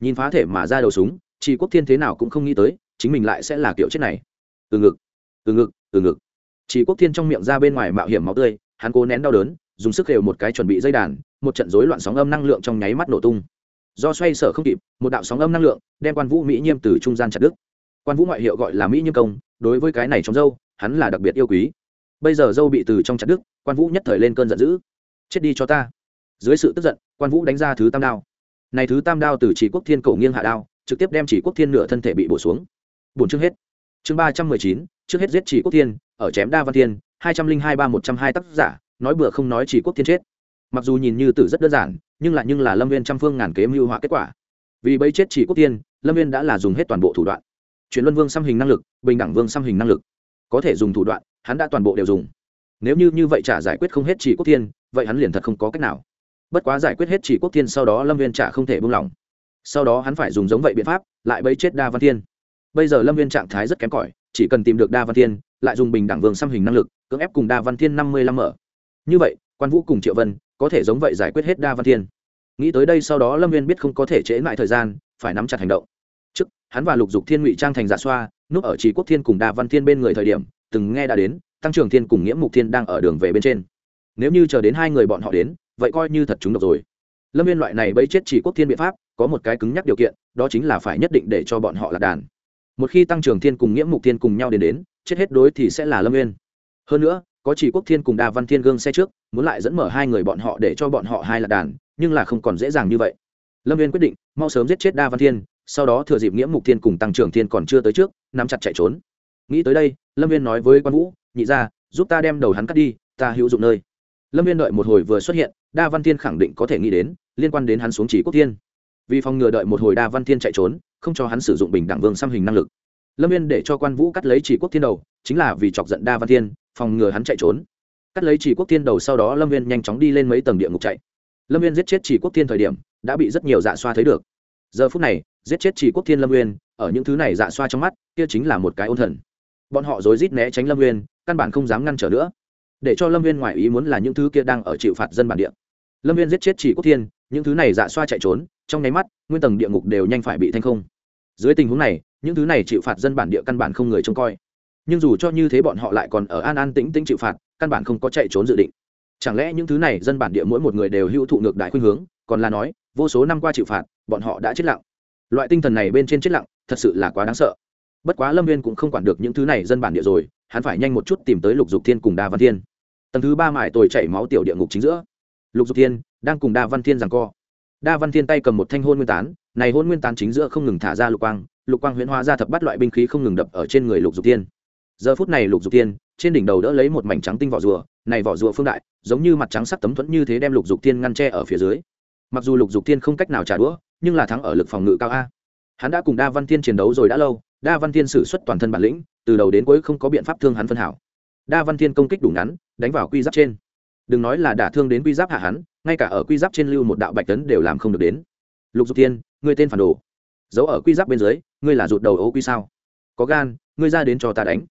Nhìn phá thể mà ra đầu súng, chỉ quốc thiên thế nào cũng không nghĩ tới, chính mình lại sẽ là kiểu chết này. Từ ngực từ ngực từ ngực chỉ quốc thiên trong miệng ra bên ngoài mạo hiểm máu tươi, hắn cố nén đau đớn, dùng sức đều một cái chuẩn bị dây đàn, một trận rối loạn sóng âm năng lượng trong nháy mắt nổ tung. Do xoay sở không kịp, một đạo sóng âm năng lượng đem quan vũ mỹ nhiêm từ trung gian chặt đứt. Quan vũ ngoại hiệu gọi là mỹ nhiêm công, đối với cái này trong dâu, hắn là đặc biệt yêu quý. Bây giờ dâu bị từ trong chặt đứt, quan vũ nhất thời lên cơn giận dữ. Chết đi cho ta. Dưới sự tức giận, quan vũ đánh ra thứ tam đao. Này thứ tam đao từ chỉ quốc thiên cổ nghiêng hạ đao, trực tiếp đem chỉ quốc thiên nửa thân thể bị bổ xuống. Bổn chương hết. Chương ba trăm mười chín, trước hết giết chỉ quốc thiên ở chém đa văn thiên, hai trăm linh hai ba một trăm hai tác giả, nói bừa không nói chỉ quốc thiên chết. Mặc dù nhìn như tử rất đơn giản, nhưng lại nhưng là lâm viên trăm phương ngàn kế mưu họa kết quả. Vì bấy chết chỉ quốc tiên lâm viên đã là dùng hết toàn bộ thủ đoạn. Chuyển luân vương xăm hình năng lực, bình đẳng vương xăm hình năng lực. Có thể dùng thủ đoạn, hắn đã toàn bộ đều dùng. Nếu như như vậy trả giải quyết không hết chỉ quốc tiên vậy hắn liền thật không có cách nào. Bất quá giải quyết hết chỉ quốc tiên sau đó lâm viên trả không thể buông lỏng. Sau đó hắn phải dùng giống vậy biện pháp, lại bấy chết đa văn thiên. Bây giờ lâm viên trạng thái rất kém cỏi, chỉ cần tìm được đa văn thiên lại dùng bình đẳng vương xăm hình năng lực, cưỡng ép cùng đa văn thiên năm mươi lăm mở. Như vậy, quan vũ cùng triệu vân có thể giống vậy giải quyết hết đa văn thiên. Nghĩ tới đây sau đó lâm viên biết không có thể trễ lại thời gian, phải nắm chặt hành động. Trước, hắn và lục dục thiên ngụy trang thành giả xoa, núp ở trí quốc thiên cùng đa văn thiên bên người thời điểm, từng nghe đã đến, tăng trưởng thiên cùng nghĩa mục thiên đang ở đường về bên trên. Nếu như chờ đến hai người bọn họ đến, vậy coi như thật chúng độc rồi. Lâm viên loại này bẫy chết chỉ quốc thiên biện pháp, có một cái cứng nhắc điều kiện, đó chính là phải nhất định để cho bọn họ lạc đàn. Một khi tăng trưởng thiên cùng nghĩa mục thiên cùng nhau đến đến chết hết đối thì sẽ là lâm nguyên hơn nữa, có chỉ quốc thiên cùng đa văn thiên gương xe trước, muốn lại dẫn mở hai người bọn họ để cho bọn họ hai lạc đàn, nhưng là không còn dễ dàng như vậy. Lâm viên quyết định, mau sớm giết chết đa văn thiên, sau đó thừa dịp nghĩa mục thiên cùng tăng trưởng thiên còn chưa tới trước, nắm chặt chạy trốn. Nghĩ tới đây, lâm viên nói với quan vũ, nhị ra giúp ta đem đầu hắn cắt đi, ta hữu dụng nơi. Lâm viên đợi một hồi vừa xuất hiện, đa văn thiên khẳng định có thể nghĩ đến, liên quan đến hắn xuống chỉ quốc thiên. Vì phòng ngừa đợi một hồi đa văn thiên chạy trốn, không cho hắn sử dụng bình đẳng vương xăm hình năng lực lâm viên để cho quan vũ cắt lấy chỉ quốc thiên đầu, chính là vì chọc giận đa văn thiên, phòng ngừa hắn chạy trốn. Cắt lấy chỉ quốc thiên đầu sau đó lâm viên nhanh chóng đi lên mấy tầng địa ngục chạy. Lâm viên giết chết chỉ quốc thiên thời điểm, đã bị rất nhiều dạ xoa thấy được. Giờ phút này, giết chết chỉ quốc thiên lâm viên ở những thứ này dạ xoa trong mắt, kia chính là một cái ôn thần. Bọn họ rối rít né tránh lâm viên căn bản không dám ngăn trở nữa. Để cho lâm viên ngoài ý muốn là những thứ kia đang ở chịu phạt dân bản địa. Lâm viên giết chết chỉ quốc thiên, những thứ này dạ xoa chạy trốn, trong nháy mắt, nguyên tầng địa ngục đều nhanh phải bị thanh không. Dưới tình huống này những thứ này chịu phạt dân bản địa căn bản không người trông coi. Nhưng dù cho như thế bọn họ lại còn ở an an tĩnh tĩnh chịu phạt, căn bản không có chạy trốn dự định. Chẳng lẽ những thứ này dân bản địa mỗi một người đều hữu thụ ngược đại khuynh hướng? Còn là nói, vô số năm qua chịu phạt, bọn họ đã chết lặng. Loại tinh thần này bên trên chết lặng, thật sự là quá đáng sợ. Bất quá lâm viên cũng không quản được những thứ này dân bản địa rồi, hắn phải nhanh một chút tìm tới lục dục thiên cùng đa văn thiên. Tầng thứ ba mải tồi chảy máu tiểu địa ngục chính giữa. Lục dục thiên đang cùng đa văn thiên rằng co. Đa văn thiên tay cầm một thanh hôn nguyên tán, này hôn nguyên tán chính giữa không ngừng thả ra lục quang lục quang huyễn hóa ra thập bắt loại binh khí không ngừng đập ở trên người lục dục tiên. giờ phút này lục dục tiên trên đỉnh đầu đỡ lấy một mảnh trắng tinh vỏ rùa này vỏ rùa phương đại giống như mặt trắng sắc tấm thuẫn như thế đem lục dục tiên ngăn tre ở phía dưới. Mặc dù lục dục tiên không cách nào trả đũa nhưng là thắng ở lực phòng ngự cao a. Hắn đã cùng đa văn thiên chiến đấu rồi đã lâu đa văn thiên xử suất toàn thân bản lĩnh từ đầu đến cuối không có biện pháp thương hắn phân hảo. Đa văn thiên công kích đủ ngắn đánh vào quy giáp trên. Đừng nói là đả thương đến quy giáp hạ hắn ngay cả ở quy giáp trên lưu một đạo bạch tấn đều làm không được đến. Lục dục tiên, người tên phản đồ. Giấu ở quy giáp bên dưới ngươi là rụt đầu ấu quy sao? Có gan, ngươi ra đến cho ta đánh.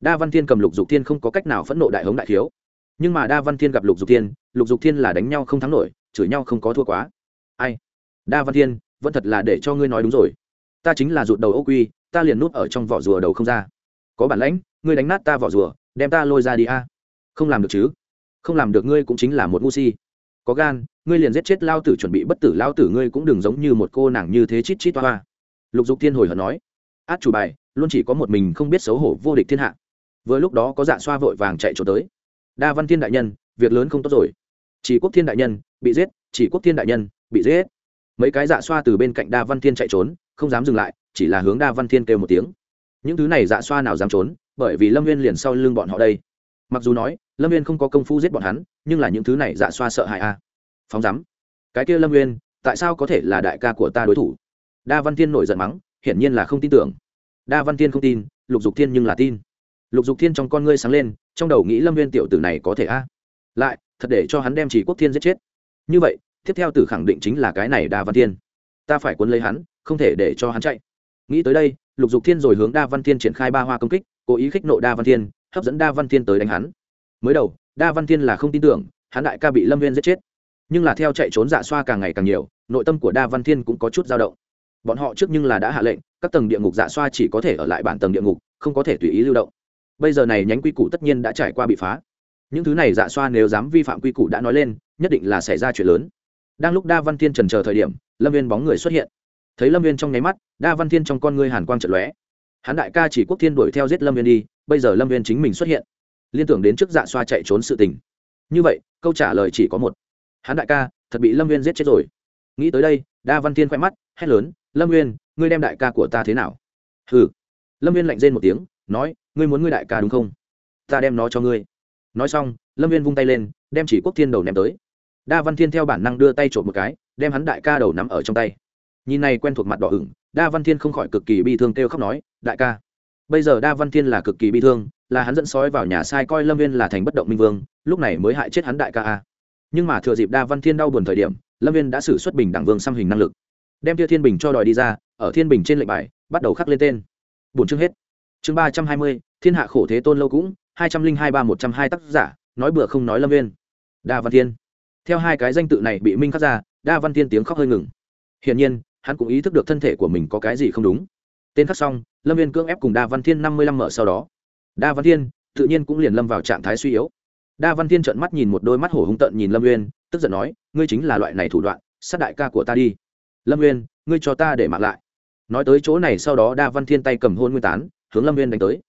Đa văn thiên cầm lục dục thiên không có cách nào phẫn nộ đại hống đại thiếu. Nhưng mà đa văn thiên gặp lục dục thiên, lục dục thiên là đánh nhau không thắng nổi, chửi nhau không có thua quá. Ai? Đa văn thiên, vẫn thật là để cho ngươi nói đúng rồi. Ta chính là rụt đầu ấu quy, ta liền núp ở trong vỏ rùa đầu không ra. Có bản lãnh, ngươi đánh nát ta vỏ rùa, đem ta lôi ra đi a. Không làm được chứ? Không làm được ngươi cũng chính là một ngu si. Có gan, ngươi liền giết chết lao tử chuẩn bị bất tử, lao tử ngươi cũng đừng giống như một cô nàng như thế chít chít toa hoa lục dục thiên hồi hận nói, át chủ bài, luôn chỉ có một mình không biết xấu hổ vô địch thiên hạ. Vừa lúc đó có dạ xoa vội vàng chạy trốn tới. Đa văn thiên đại nhân, việc lớn không tốt rồi. Chỉ quốc thiên đại nhân, bị giết, chỉ quốc thiên đại nhân, bị giết. Mấy cái dạ xoa từ bên cạnh đa văn thiên chạy trốn, không dám dừng lại, chỉ là hướng đa văn thiên kêu một tiếng. Những thứ này dạ xoa nào dám trốn, bởi vì lâm viên liền sau lưng bọn họ đây. Mặc dù nói, lâm viên không có công phu giết bọn hắn, nhưng là những thứ này dạ xoa sợ hãi a à. phóng rắm cái kia lâm viên tại sao có thể là đại ca của ta đối thủ? Đa văn thiên nổi giận mắng, hiển nhiên là không tin tưởng. Đa văn thiên không tin, lục dục thiên nhưng là tin. Lục dục thiên trong con ngươi sáng lên, trong đầu nghĩ lâm viên tiểu tử này có thể a. Lại, thật để cho hắn đem chỉ quốc thiên giết chết. Như vậy, tiếp theo tử khẳng định chính là cái này đa văn thiên. Ta phải cuốn lấy hắn, không thể để cho hắn chạy. Nghĩ tới đây, lục dục thiên rồi hướng đa văn thiên triển khai ba hoa công kích, cố ý khích nộ đa văn thiên, hấp dẫn đa văn thiên tới đánh hắn. Mới đầu, đa văn thiên là không tin tưởng, hắn đại ca bị lâm viên giết chết. Nhưng là theo chạy trốn dạ xoa càng ngày càng nhiều, nội tâm của đa văn thiên cũng có chút dao động bọn họ trước nhưng là đã hạ lệnh, các tầng địa ngục dạ xoa chỉ có thể ở lại bản tầng địa ngục, không có thể tùy ý lưu động. Bây giờ này nhánh quy củ tất nhiên đã trải qua bị phá. Những thứ này dạ xoa nếu dám vi phạm quy củ đã nói lên, nhất định là xảy ra chuyện lớn. Đang lúc đa văn thiên trần chờ thời điểm, lâm viên bóng người xuất hiện. Thấy lâm viên trong nháy mắt, đa văn thiên trong con ngươi hàn quang trận lóe. Hắn đại ca chỉ quốc thiên đuổi theo giết lâm viên đi, bây giờ lâm viên chính mình xuất hiện. Liên tưởng đến trước dạ xoa chạy trốn sự tình. Như vậy, câu trả lời chỉ có một. Hắn đại ca, thật bị lâm viên giết chết rồi. Nghĩ tới đây, đa văn thiên khoe mắt, hét lớn lâm Nguyên, ngươi đem đại ca của ta thế nào? Hừ. Lâm Nguyên lạnh rên một tiếng nói ngươi muốn ngươi đại ca đúng không? Ta đem nó cho ngươi. Nói xong lâm viên vung tay lên đem chỉ quốc thiên đầu ném tới. Đa văn thiên theo bản năng đưa tay trộm một cái đem hắn đại ca đầu nắm ở trong tay. Nhìn này quen thuộc mặt đỏ ửng đa văn thiên không khỏi cực kỳ bi thương kêu khóc nói đại ca. Bây giờ đa văn thiên là cực kỳ bi thương là hắn dẫn sói vào nhà sai coi lâm viên là thành bất động minh vương lúc này mới hại chết hắn đại ca a. Nhưng mà thừa dịp đa văn thiên đau buồn thời điểm lâm viên đã xử xuất bình đẳng vương xăm hình năng lực đem tia thiên bình cho đòi đi ra, ở thiên bình trên lệnh bài, bắt đầu khắc lên tên. Bốn chương hết. Chương ba trăm hai mươi, thiên hạ khổ thế tôn lâu cũng, hai trăm linh hai ba một trăm hai tác giả, nói bừa không nói lâm viên. Đa văn thiên. Theo hai cái danh tự này bị minh khắc ra, đa văn thiên tiếng khóc hơi ngừng. Hiển nhiên, hắn cũng ý thức được thân thể của mình có cái gì không đúng. Tên khắc xong, lâm viên cưỡng ép cùng đa văn thiên năm mươi lăm mở sau đó. Đa văn thiên, tự nhiên cũng liền lâm vào trạng thái suy yếu. Đa văn thiên trợn mắt nhìn một đôi mắt hổ hung tợn nhìn lâm uyên tức giận nói, ngươi chính là loại này thủ đoạn, sát đại ca của ta đi lâm Nguyên, ngươi cho ta để mặc lại. Nói tới chỗ này sau đó đa văn thiên tay cầm hôn nguyên tán hướng lâm Nguyên đánh tới.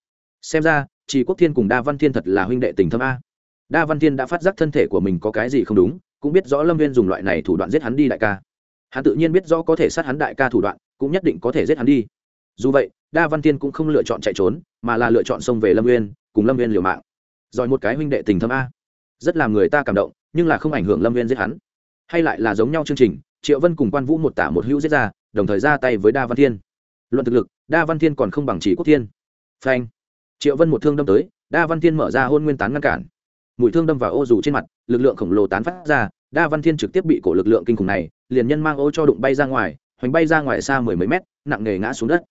Xem ra chỉ quốc thiên cùng đa văn thiên thật là huynh đệ tình thâm a. Đa văn thiên đã phát giác thân thể của mình có cái gì không đúng cũng biết rõ lâm Nguyên dùng loại này thủ đoạn giết hắn đi đại ca. Hắn tự nhiên biết rõ có thể sát hắn đại ca thủ đoạn cũng nhất định có thể giết hắn đi. Dù vậy đa văn thiên cũng không lựa chọn chạy trốn mà là lựa chọn xông về lâm Nguyên, cùng lâm Nguyên liều mạng. Giỏi một cái huynh đệ tình thâm a. Rất làm người ta cảm động nhưng là không ảnh hưởng lâm viên giết hắn. Hay lại là giống nhau chương trình triệu vân cùng quan vũ một tả một hữu giết ra, đồng thời ra tay với đa văn thiên. Luận thực lực, đa văn thiên còn không bằng chỉ quốc thiên. Phanh. Triệu vân một thương đâm tới, đa văn thiên mở ra hôn nguyên tán ngăn cản. Mũi thương đâm vào ô dù trên mặt, lực lượng khổng lồ tán phát ra, đa văn thiên trực tiếp bị cổ lực lượng kinh khủng này, liền nhân mang ô cho đụng bay ra ngoài, hoành bay ra ngoài xa mười mấy mét, nặng nề ngã xuống đất.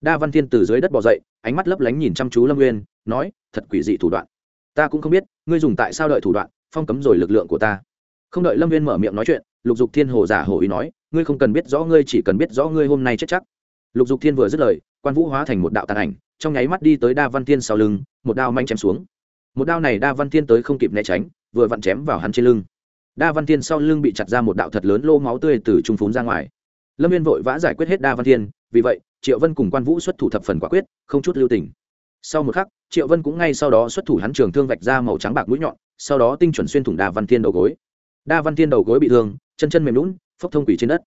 Đa văn thiên từ dưới đất bỏ dậy, ánh mắt lấp lánh nhìn chăm chú lâm nguyên nói, thật quỷ dị thủ đoạn. Ta cũng không biết, ngươi dùng tại sao đợi thủ đoạn, phong cấm rồi lực lượng của ta không đợi lâm viên mở miệng nói chuyện, lục dục thiên hồ giả hồ ý nói, ngươi không cần biết rõ, ngươi chỉ cần biết rõ ngươi hôm nay chết chắc. Lục dục thiên vừa dứt lời, quan vũ hóa thành một đạo tàn ảnh, trong nháy mắt đi tới đa văn thiên sau lưng, một đao manh chém xuống. Một đao này đa văn thiên tới không kịp né tránh, vừa vặn chém vào hắn trên lưng. Đa văn thiên sau lưng bị chặt ra một đạo thật lớn lô máu tươi từ trung phún ra ngoài. Lâm viên vội vã giải quyết hết đa văn thiên, vì vậy, triệu vân cùng quan vũ xuất thủ thập phần quả quyết, không chút lưu tình. Sau một khắc, triệu vân cũng ngay sau đó xuất thủ hắn trường thương vạch ra màu trắng bạc mũi nhọn, sau đó tinh chuẩn xuyên thủng đa văn thiên đầu gối đa văn thiên đầu gối bị thương, chân chân mềm lún phốc thông quỷ trên đất.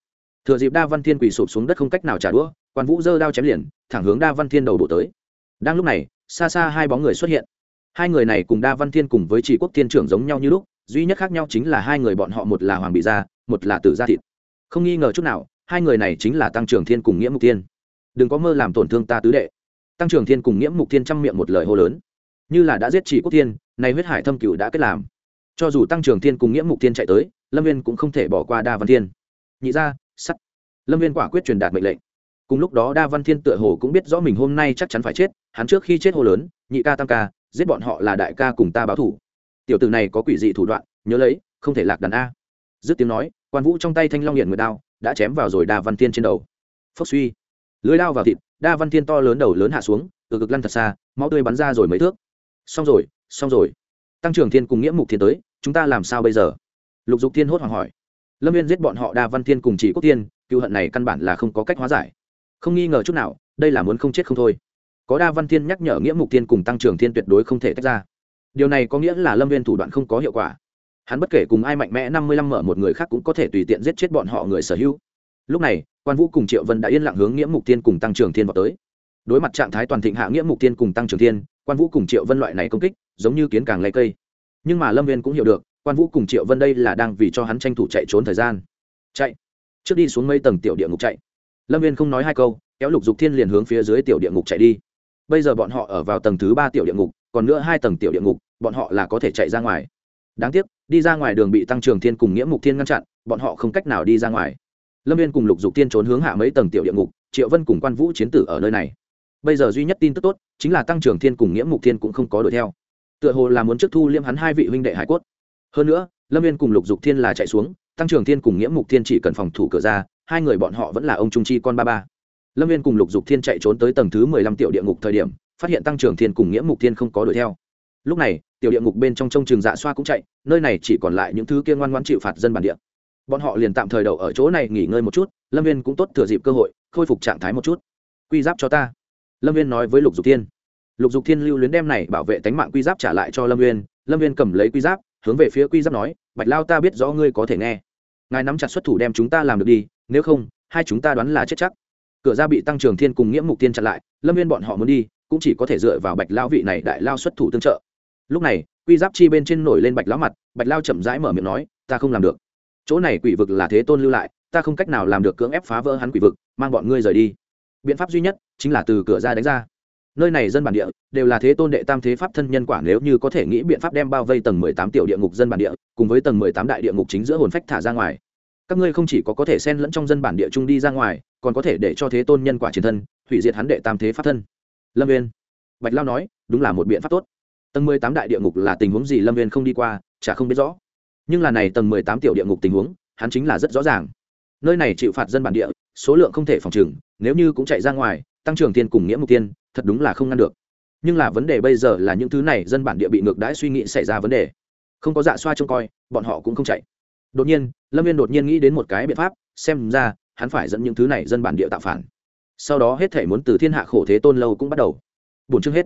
Thừa dịp đa văn thiên quỷ sụp xuống đất không cách nào trả đũa, quan vũ giơ đao chém liền, thẳng hướng đa văn thiên đầu đổ tới. Đang lúc này, xa xa hai bóng người xuất hiện. Hai người này cùng đa văn thiên cùng với chỉ quốc thiên trưởng giống nhau như lúc, duy nhất khác nhau chính là hai người bọn họ một là hoàng bị gia, một là tử gia thịt. Không nghi ngờ chút nào, hai người này chính là tăng trưởng thiên cùng nghĩa mục thiên. Đừng có mơ làm tổn thương ta tứ đệ. Tăng trưởng thiên cùng nghĩa mục thiên chăm miệng một lời hô lớn. Như là đã giết chỉ quốc thiên, nay huyết hải thâm cửu đã kết làm cho dù tăng trưởng thiên cùng nghĩa mục thiên chạy tới, lâm viên cũng không thể bỏ qua đa văn thiên. Nhị ra sắt. Lâm viên quả quyết truyền đạt mệnh lệnh. Cùng lúc đó đa văn thiên tựa hồ cũng biết rõ mình hôm nay chắc chắn phải chết, hắn trước khi chết hô lớn, nhị ca tam ca, giết bọn họ là đại ca cùng ta báo thủ. Tiểu tử này có quỷ dị thủ đoạn, nhớ lấy, không thể lạc đàn a. Dứt tiếng nói, quan vũ trong tay thanh long hiện nguyệt đao, đã chém vào rồi đa văn thiên trên đầu. Phốc suy. Lưới đao vào thịt, đa văn thiên to lớn đầu lớn hạ xuống, từ cực lăn thật xa, máu tươi bắn ra rồi mấy thước. Xong rồi xong rồi. Tăng trưởng thiên cùng nghĩa mục thiên tới chúng ta làm sao bây giờ? Lục dục thiên hốt hoảng hỏi. Lâm viên giết bọn họ đa văn thiên cùng chỉ quốc tiên cựu hận này căn bản là không có cách hóa giải. Không nghi ngờ chút nào, đây là muốn không chết không thôi. Có đa văn thiên nhắc nhở nghĩa mục thiên cùng tăng trưởng thiên tuyệt đối không thể tách ra. Điều này có nghĩa là lâm viên thủ đoạn không có hiệu quả. Hắn bất kể cùng ai mạnh mẽ năm mươi lăm mở một người khác cũng có thể tùy tiện giết chết bọn họ người sở hữu. Lúc này, quan vũ cùng triệu vân đã yên lặng hướng nghĩa mục tiên cùng tăng trưởng thiên vào tới. Đối mặt trạng thái toàn thịnh hạ nghĩa mục tiên cùng tăng trưởng thiên, quan vũ cùng triệu vân loại này công kích, giống như kiến càng lấy cây nhưng mà lâm viên cũng hiểu được, quan vũ cùng triệu vân đây là đang vì cho hắn tranh thủ chạy trốn thời gian. Chạy. Trước đi xuống mấy tầng tiểu địa ngục chạy. Lâm viên không nói hai câu, kéo lục dục thiên liền hướng phía dưới tiểu địa ngục chạy đi. Bây giờ bọn họ ở vào tầng thứ ba tiểu địa ngục, còn nữa hai tầng tiểu địa ngục, bọn họ là có thể chạy ra ngoài. Đáng tiếc, đi ra ngoài đường bị tăng trưởng thiên cùng nghĩa mục thiên ngăn chặn, bọn họ không cách nào đi ra ngoài. Lâm viên cùng lục dục Thiên trốn hướng hạ mấy tầng tiểu địa ngục, triệu vân cùng quan vũ chiến tử ở nơi này. Bây giờ duy nhất tin tức tốt, chính là tăng trưởng thiên cùng nghĩa mục thiên cũng không có đuổi theo tựa hồ là muốn trước thu liêm hắn hai vị huynh đệ hải cốt. Hơn nữa, lâm viên cùng lục dục thiên là chạy xuống, tăng trưởng thiên cùng nghĩa mục thiên chỉ cần phòng thủ cửa ra, hai người bọn họ vẫn là ông trung chi con ba ba. Lâm viên cùng lục dục thiên chạy trốn tới tầng thứ mười lăm tiểu địa ngục thời điểm, phát hiện tăng trưởng thiên cùng nghĩa mục thiên không có đuổi theo. Lúc này, tiểu địa ngục bên trong trông trường dạ xoa cũng chạy, nơi này chỉ còn lại những thứ kia ngoan ngoan chịu phạt dân bản địa. Bọn họ liền tạm thời đậu ở chỗ này nghỉ ngơi một chút, lâm viên cũng tốt thừa dịp cơ hội, khôi phục trạng thái một chút. Quy giáp cho ta. Lâm viên nói với lục dục thiên lục dục thiên lưu luyến đem này bảo vệ tánh mạng quy giáp trả lại cho lâm viên lâm viên cầm lấy quy giáp, hướng về phía quy giáp nói, bạch lao ta biết rõ ngươi có thể nghe. Ngài nắm chặt xuất thủ đem chúng ta làm được đi, nếu không, hai chúng ta đoán là chết chắc. Cửa ra bị tăng trường thiên cùng nghĩa mục tiên chặn lại, lâm viên bọn họ muốn đi, cũng chỉ có thể dựa vào bạch lao vị này đại lao xuất thủ tương trợ. Lúc này, quy giáp chi bên trên nổi lên bạch lão mặt, bạch lao chậm rãi mở miệng nói, ta không làm được. Chỗ này quỷ vực là thế tôn lưu lại, ta không cách nào làm được cưỡng ép phá vỡ hắn quỷ vực, mang bọn ngươi rời đi. Biện pháp duy nhất chính là từ cửa ra đánh ra nơi này dân bản địa đều là thế tôn đệ tam thế pháp thân nhân quả nếu như có thể nghĩ biện pháp đem bao vây tầng mười tám tiểu địa ngục dân bản địa, cùng với tầng mười tám đại địa ngục chính giữa hồn phách thả ra ngoài. Các ngươi không chỉ có có thể xen lẫn trong dân bản địa trung đi ra ngoài, còn có thể để cho thế tôn nhân quả chiến thân, hủy diệt hắn đệ tam thế pháp thân. Lâm viên bạch lao nói, đúng là một biện pháp tốt. Tầng mười tám đại địa ngục là tình huống gì lâm viên không đi qua, chả không biết rõ. Nhưng là này tầng mười tám tiểu địa ngục tình huống, hắn chính là rất rõ ràng. Nơi này chịu phạt dân bản địa, số lượng không thể phòng trừng, nếu như cũng chạy ra ngoài, tăng trưởng tiên cùng nghĩa mục tiên thật đúng là không ngăn được. Nhưng là vấn đề bây giờ là những thứ này dân bản địa bị ngược đãi suy nghĩ xảy ra vấn đề. Không có dạ xoa trông coi, bọn họ cũng không chạy. Đột nhiên, lâm viên đột nhiên nghĩ đến một cái biện pháp, xem ra, hắn phải dẫn những thứ này dân bản địa tạo phản. Sau đó hết thể muốn từ thiên hạ khổ thế tôn lâu cũng bắt đầu. Bổn chương hết.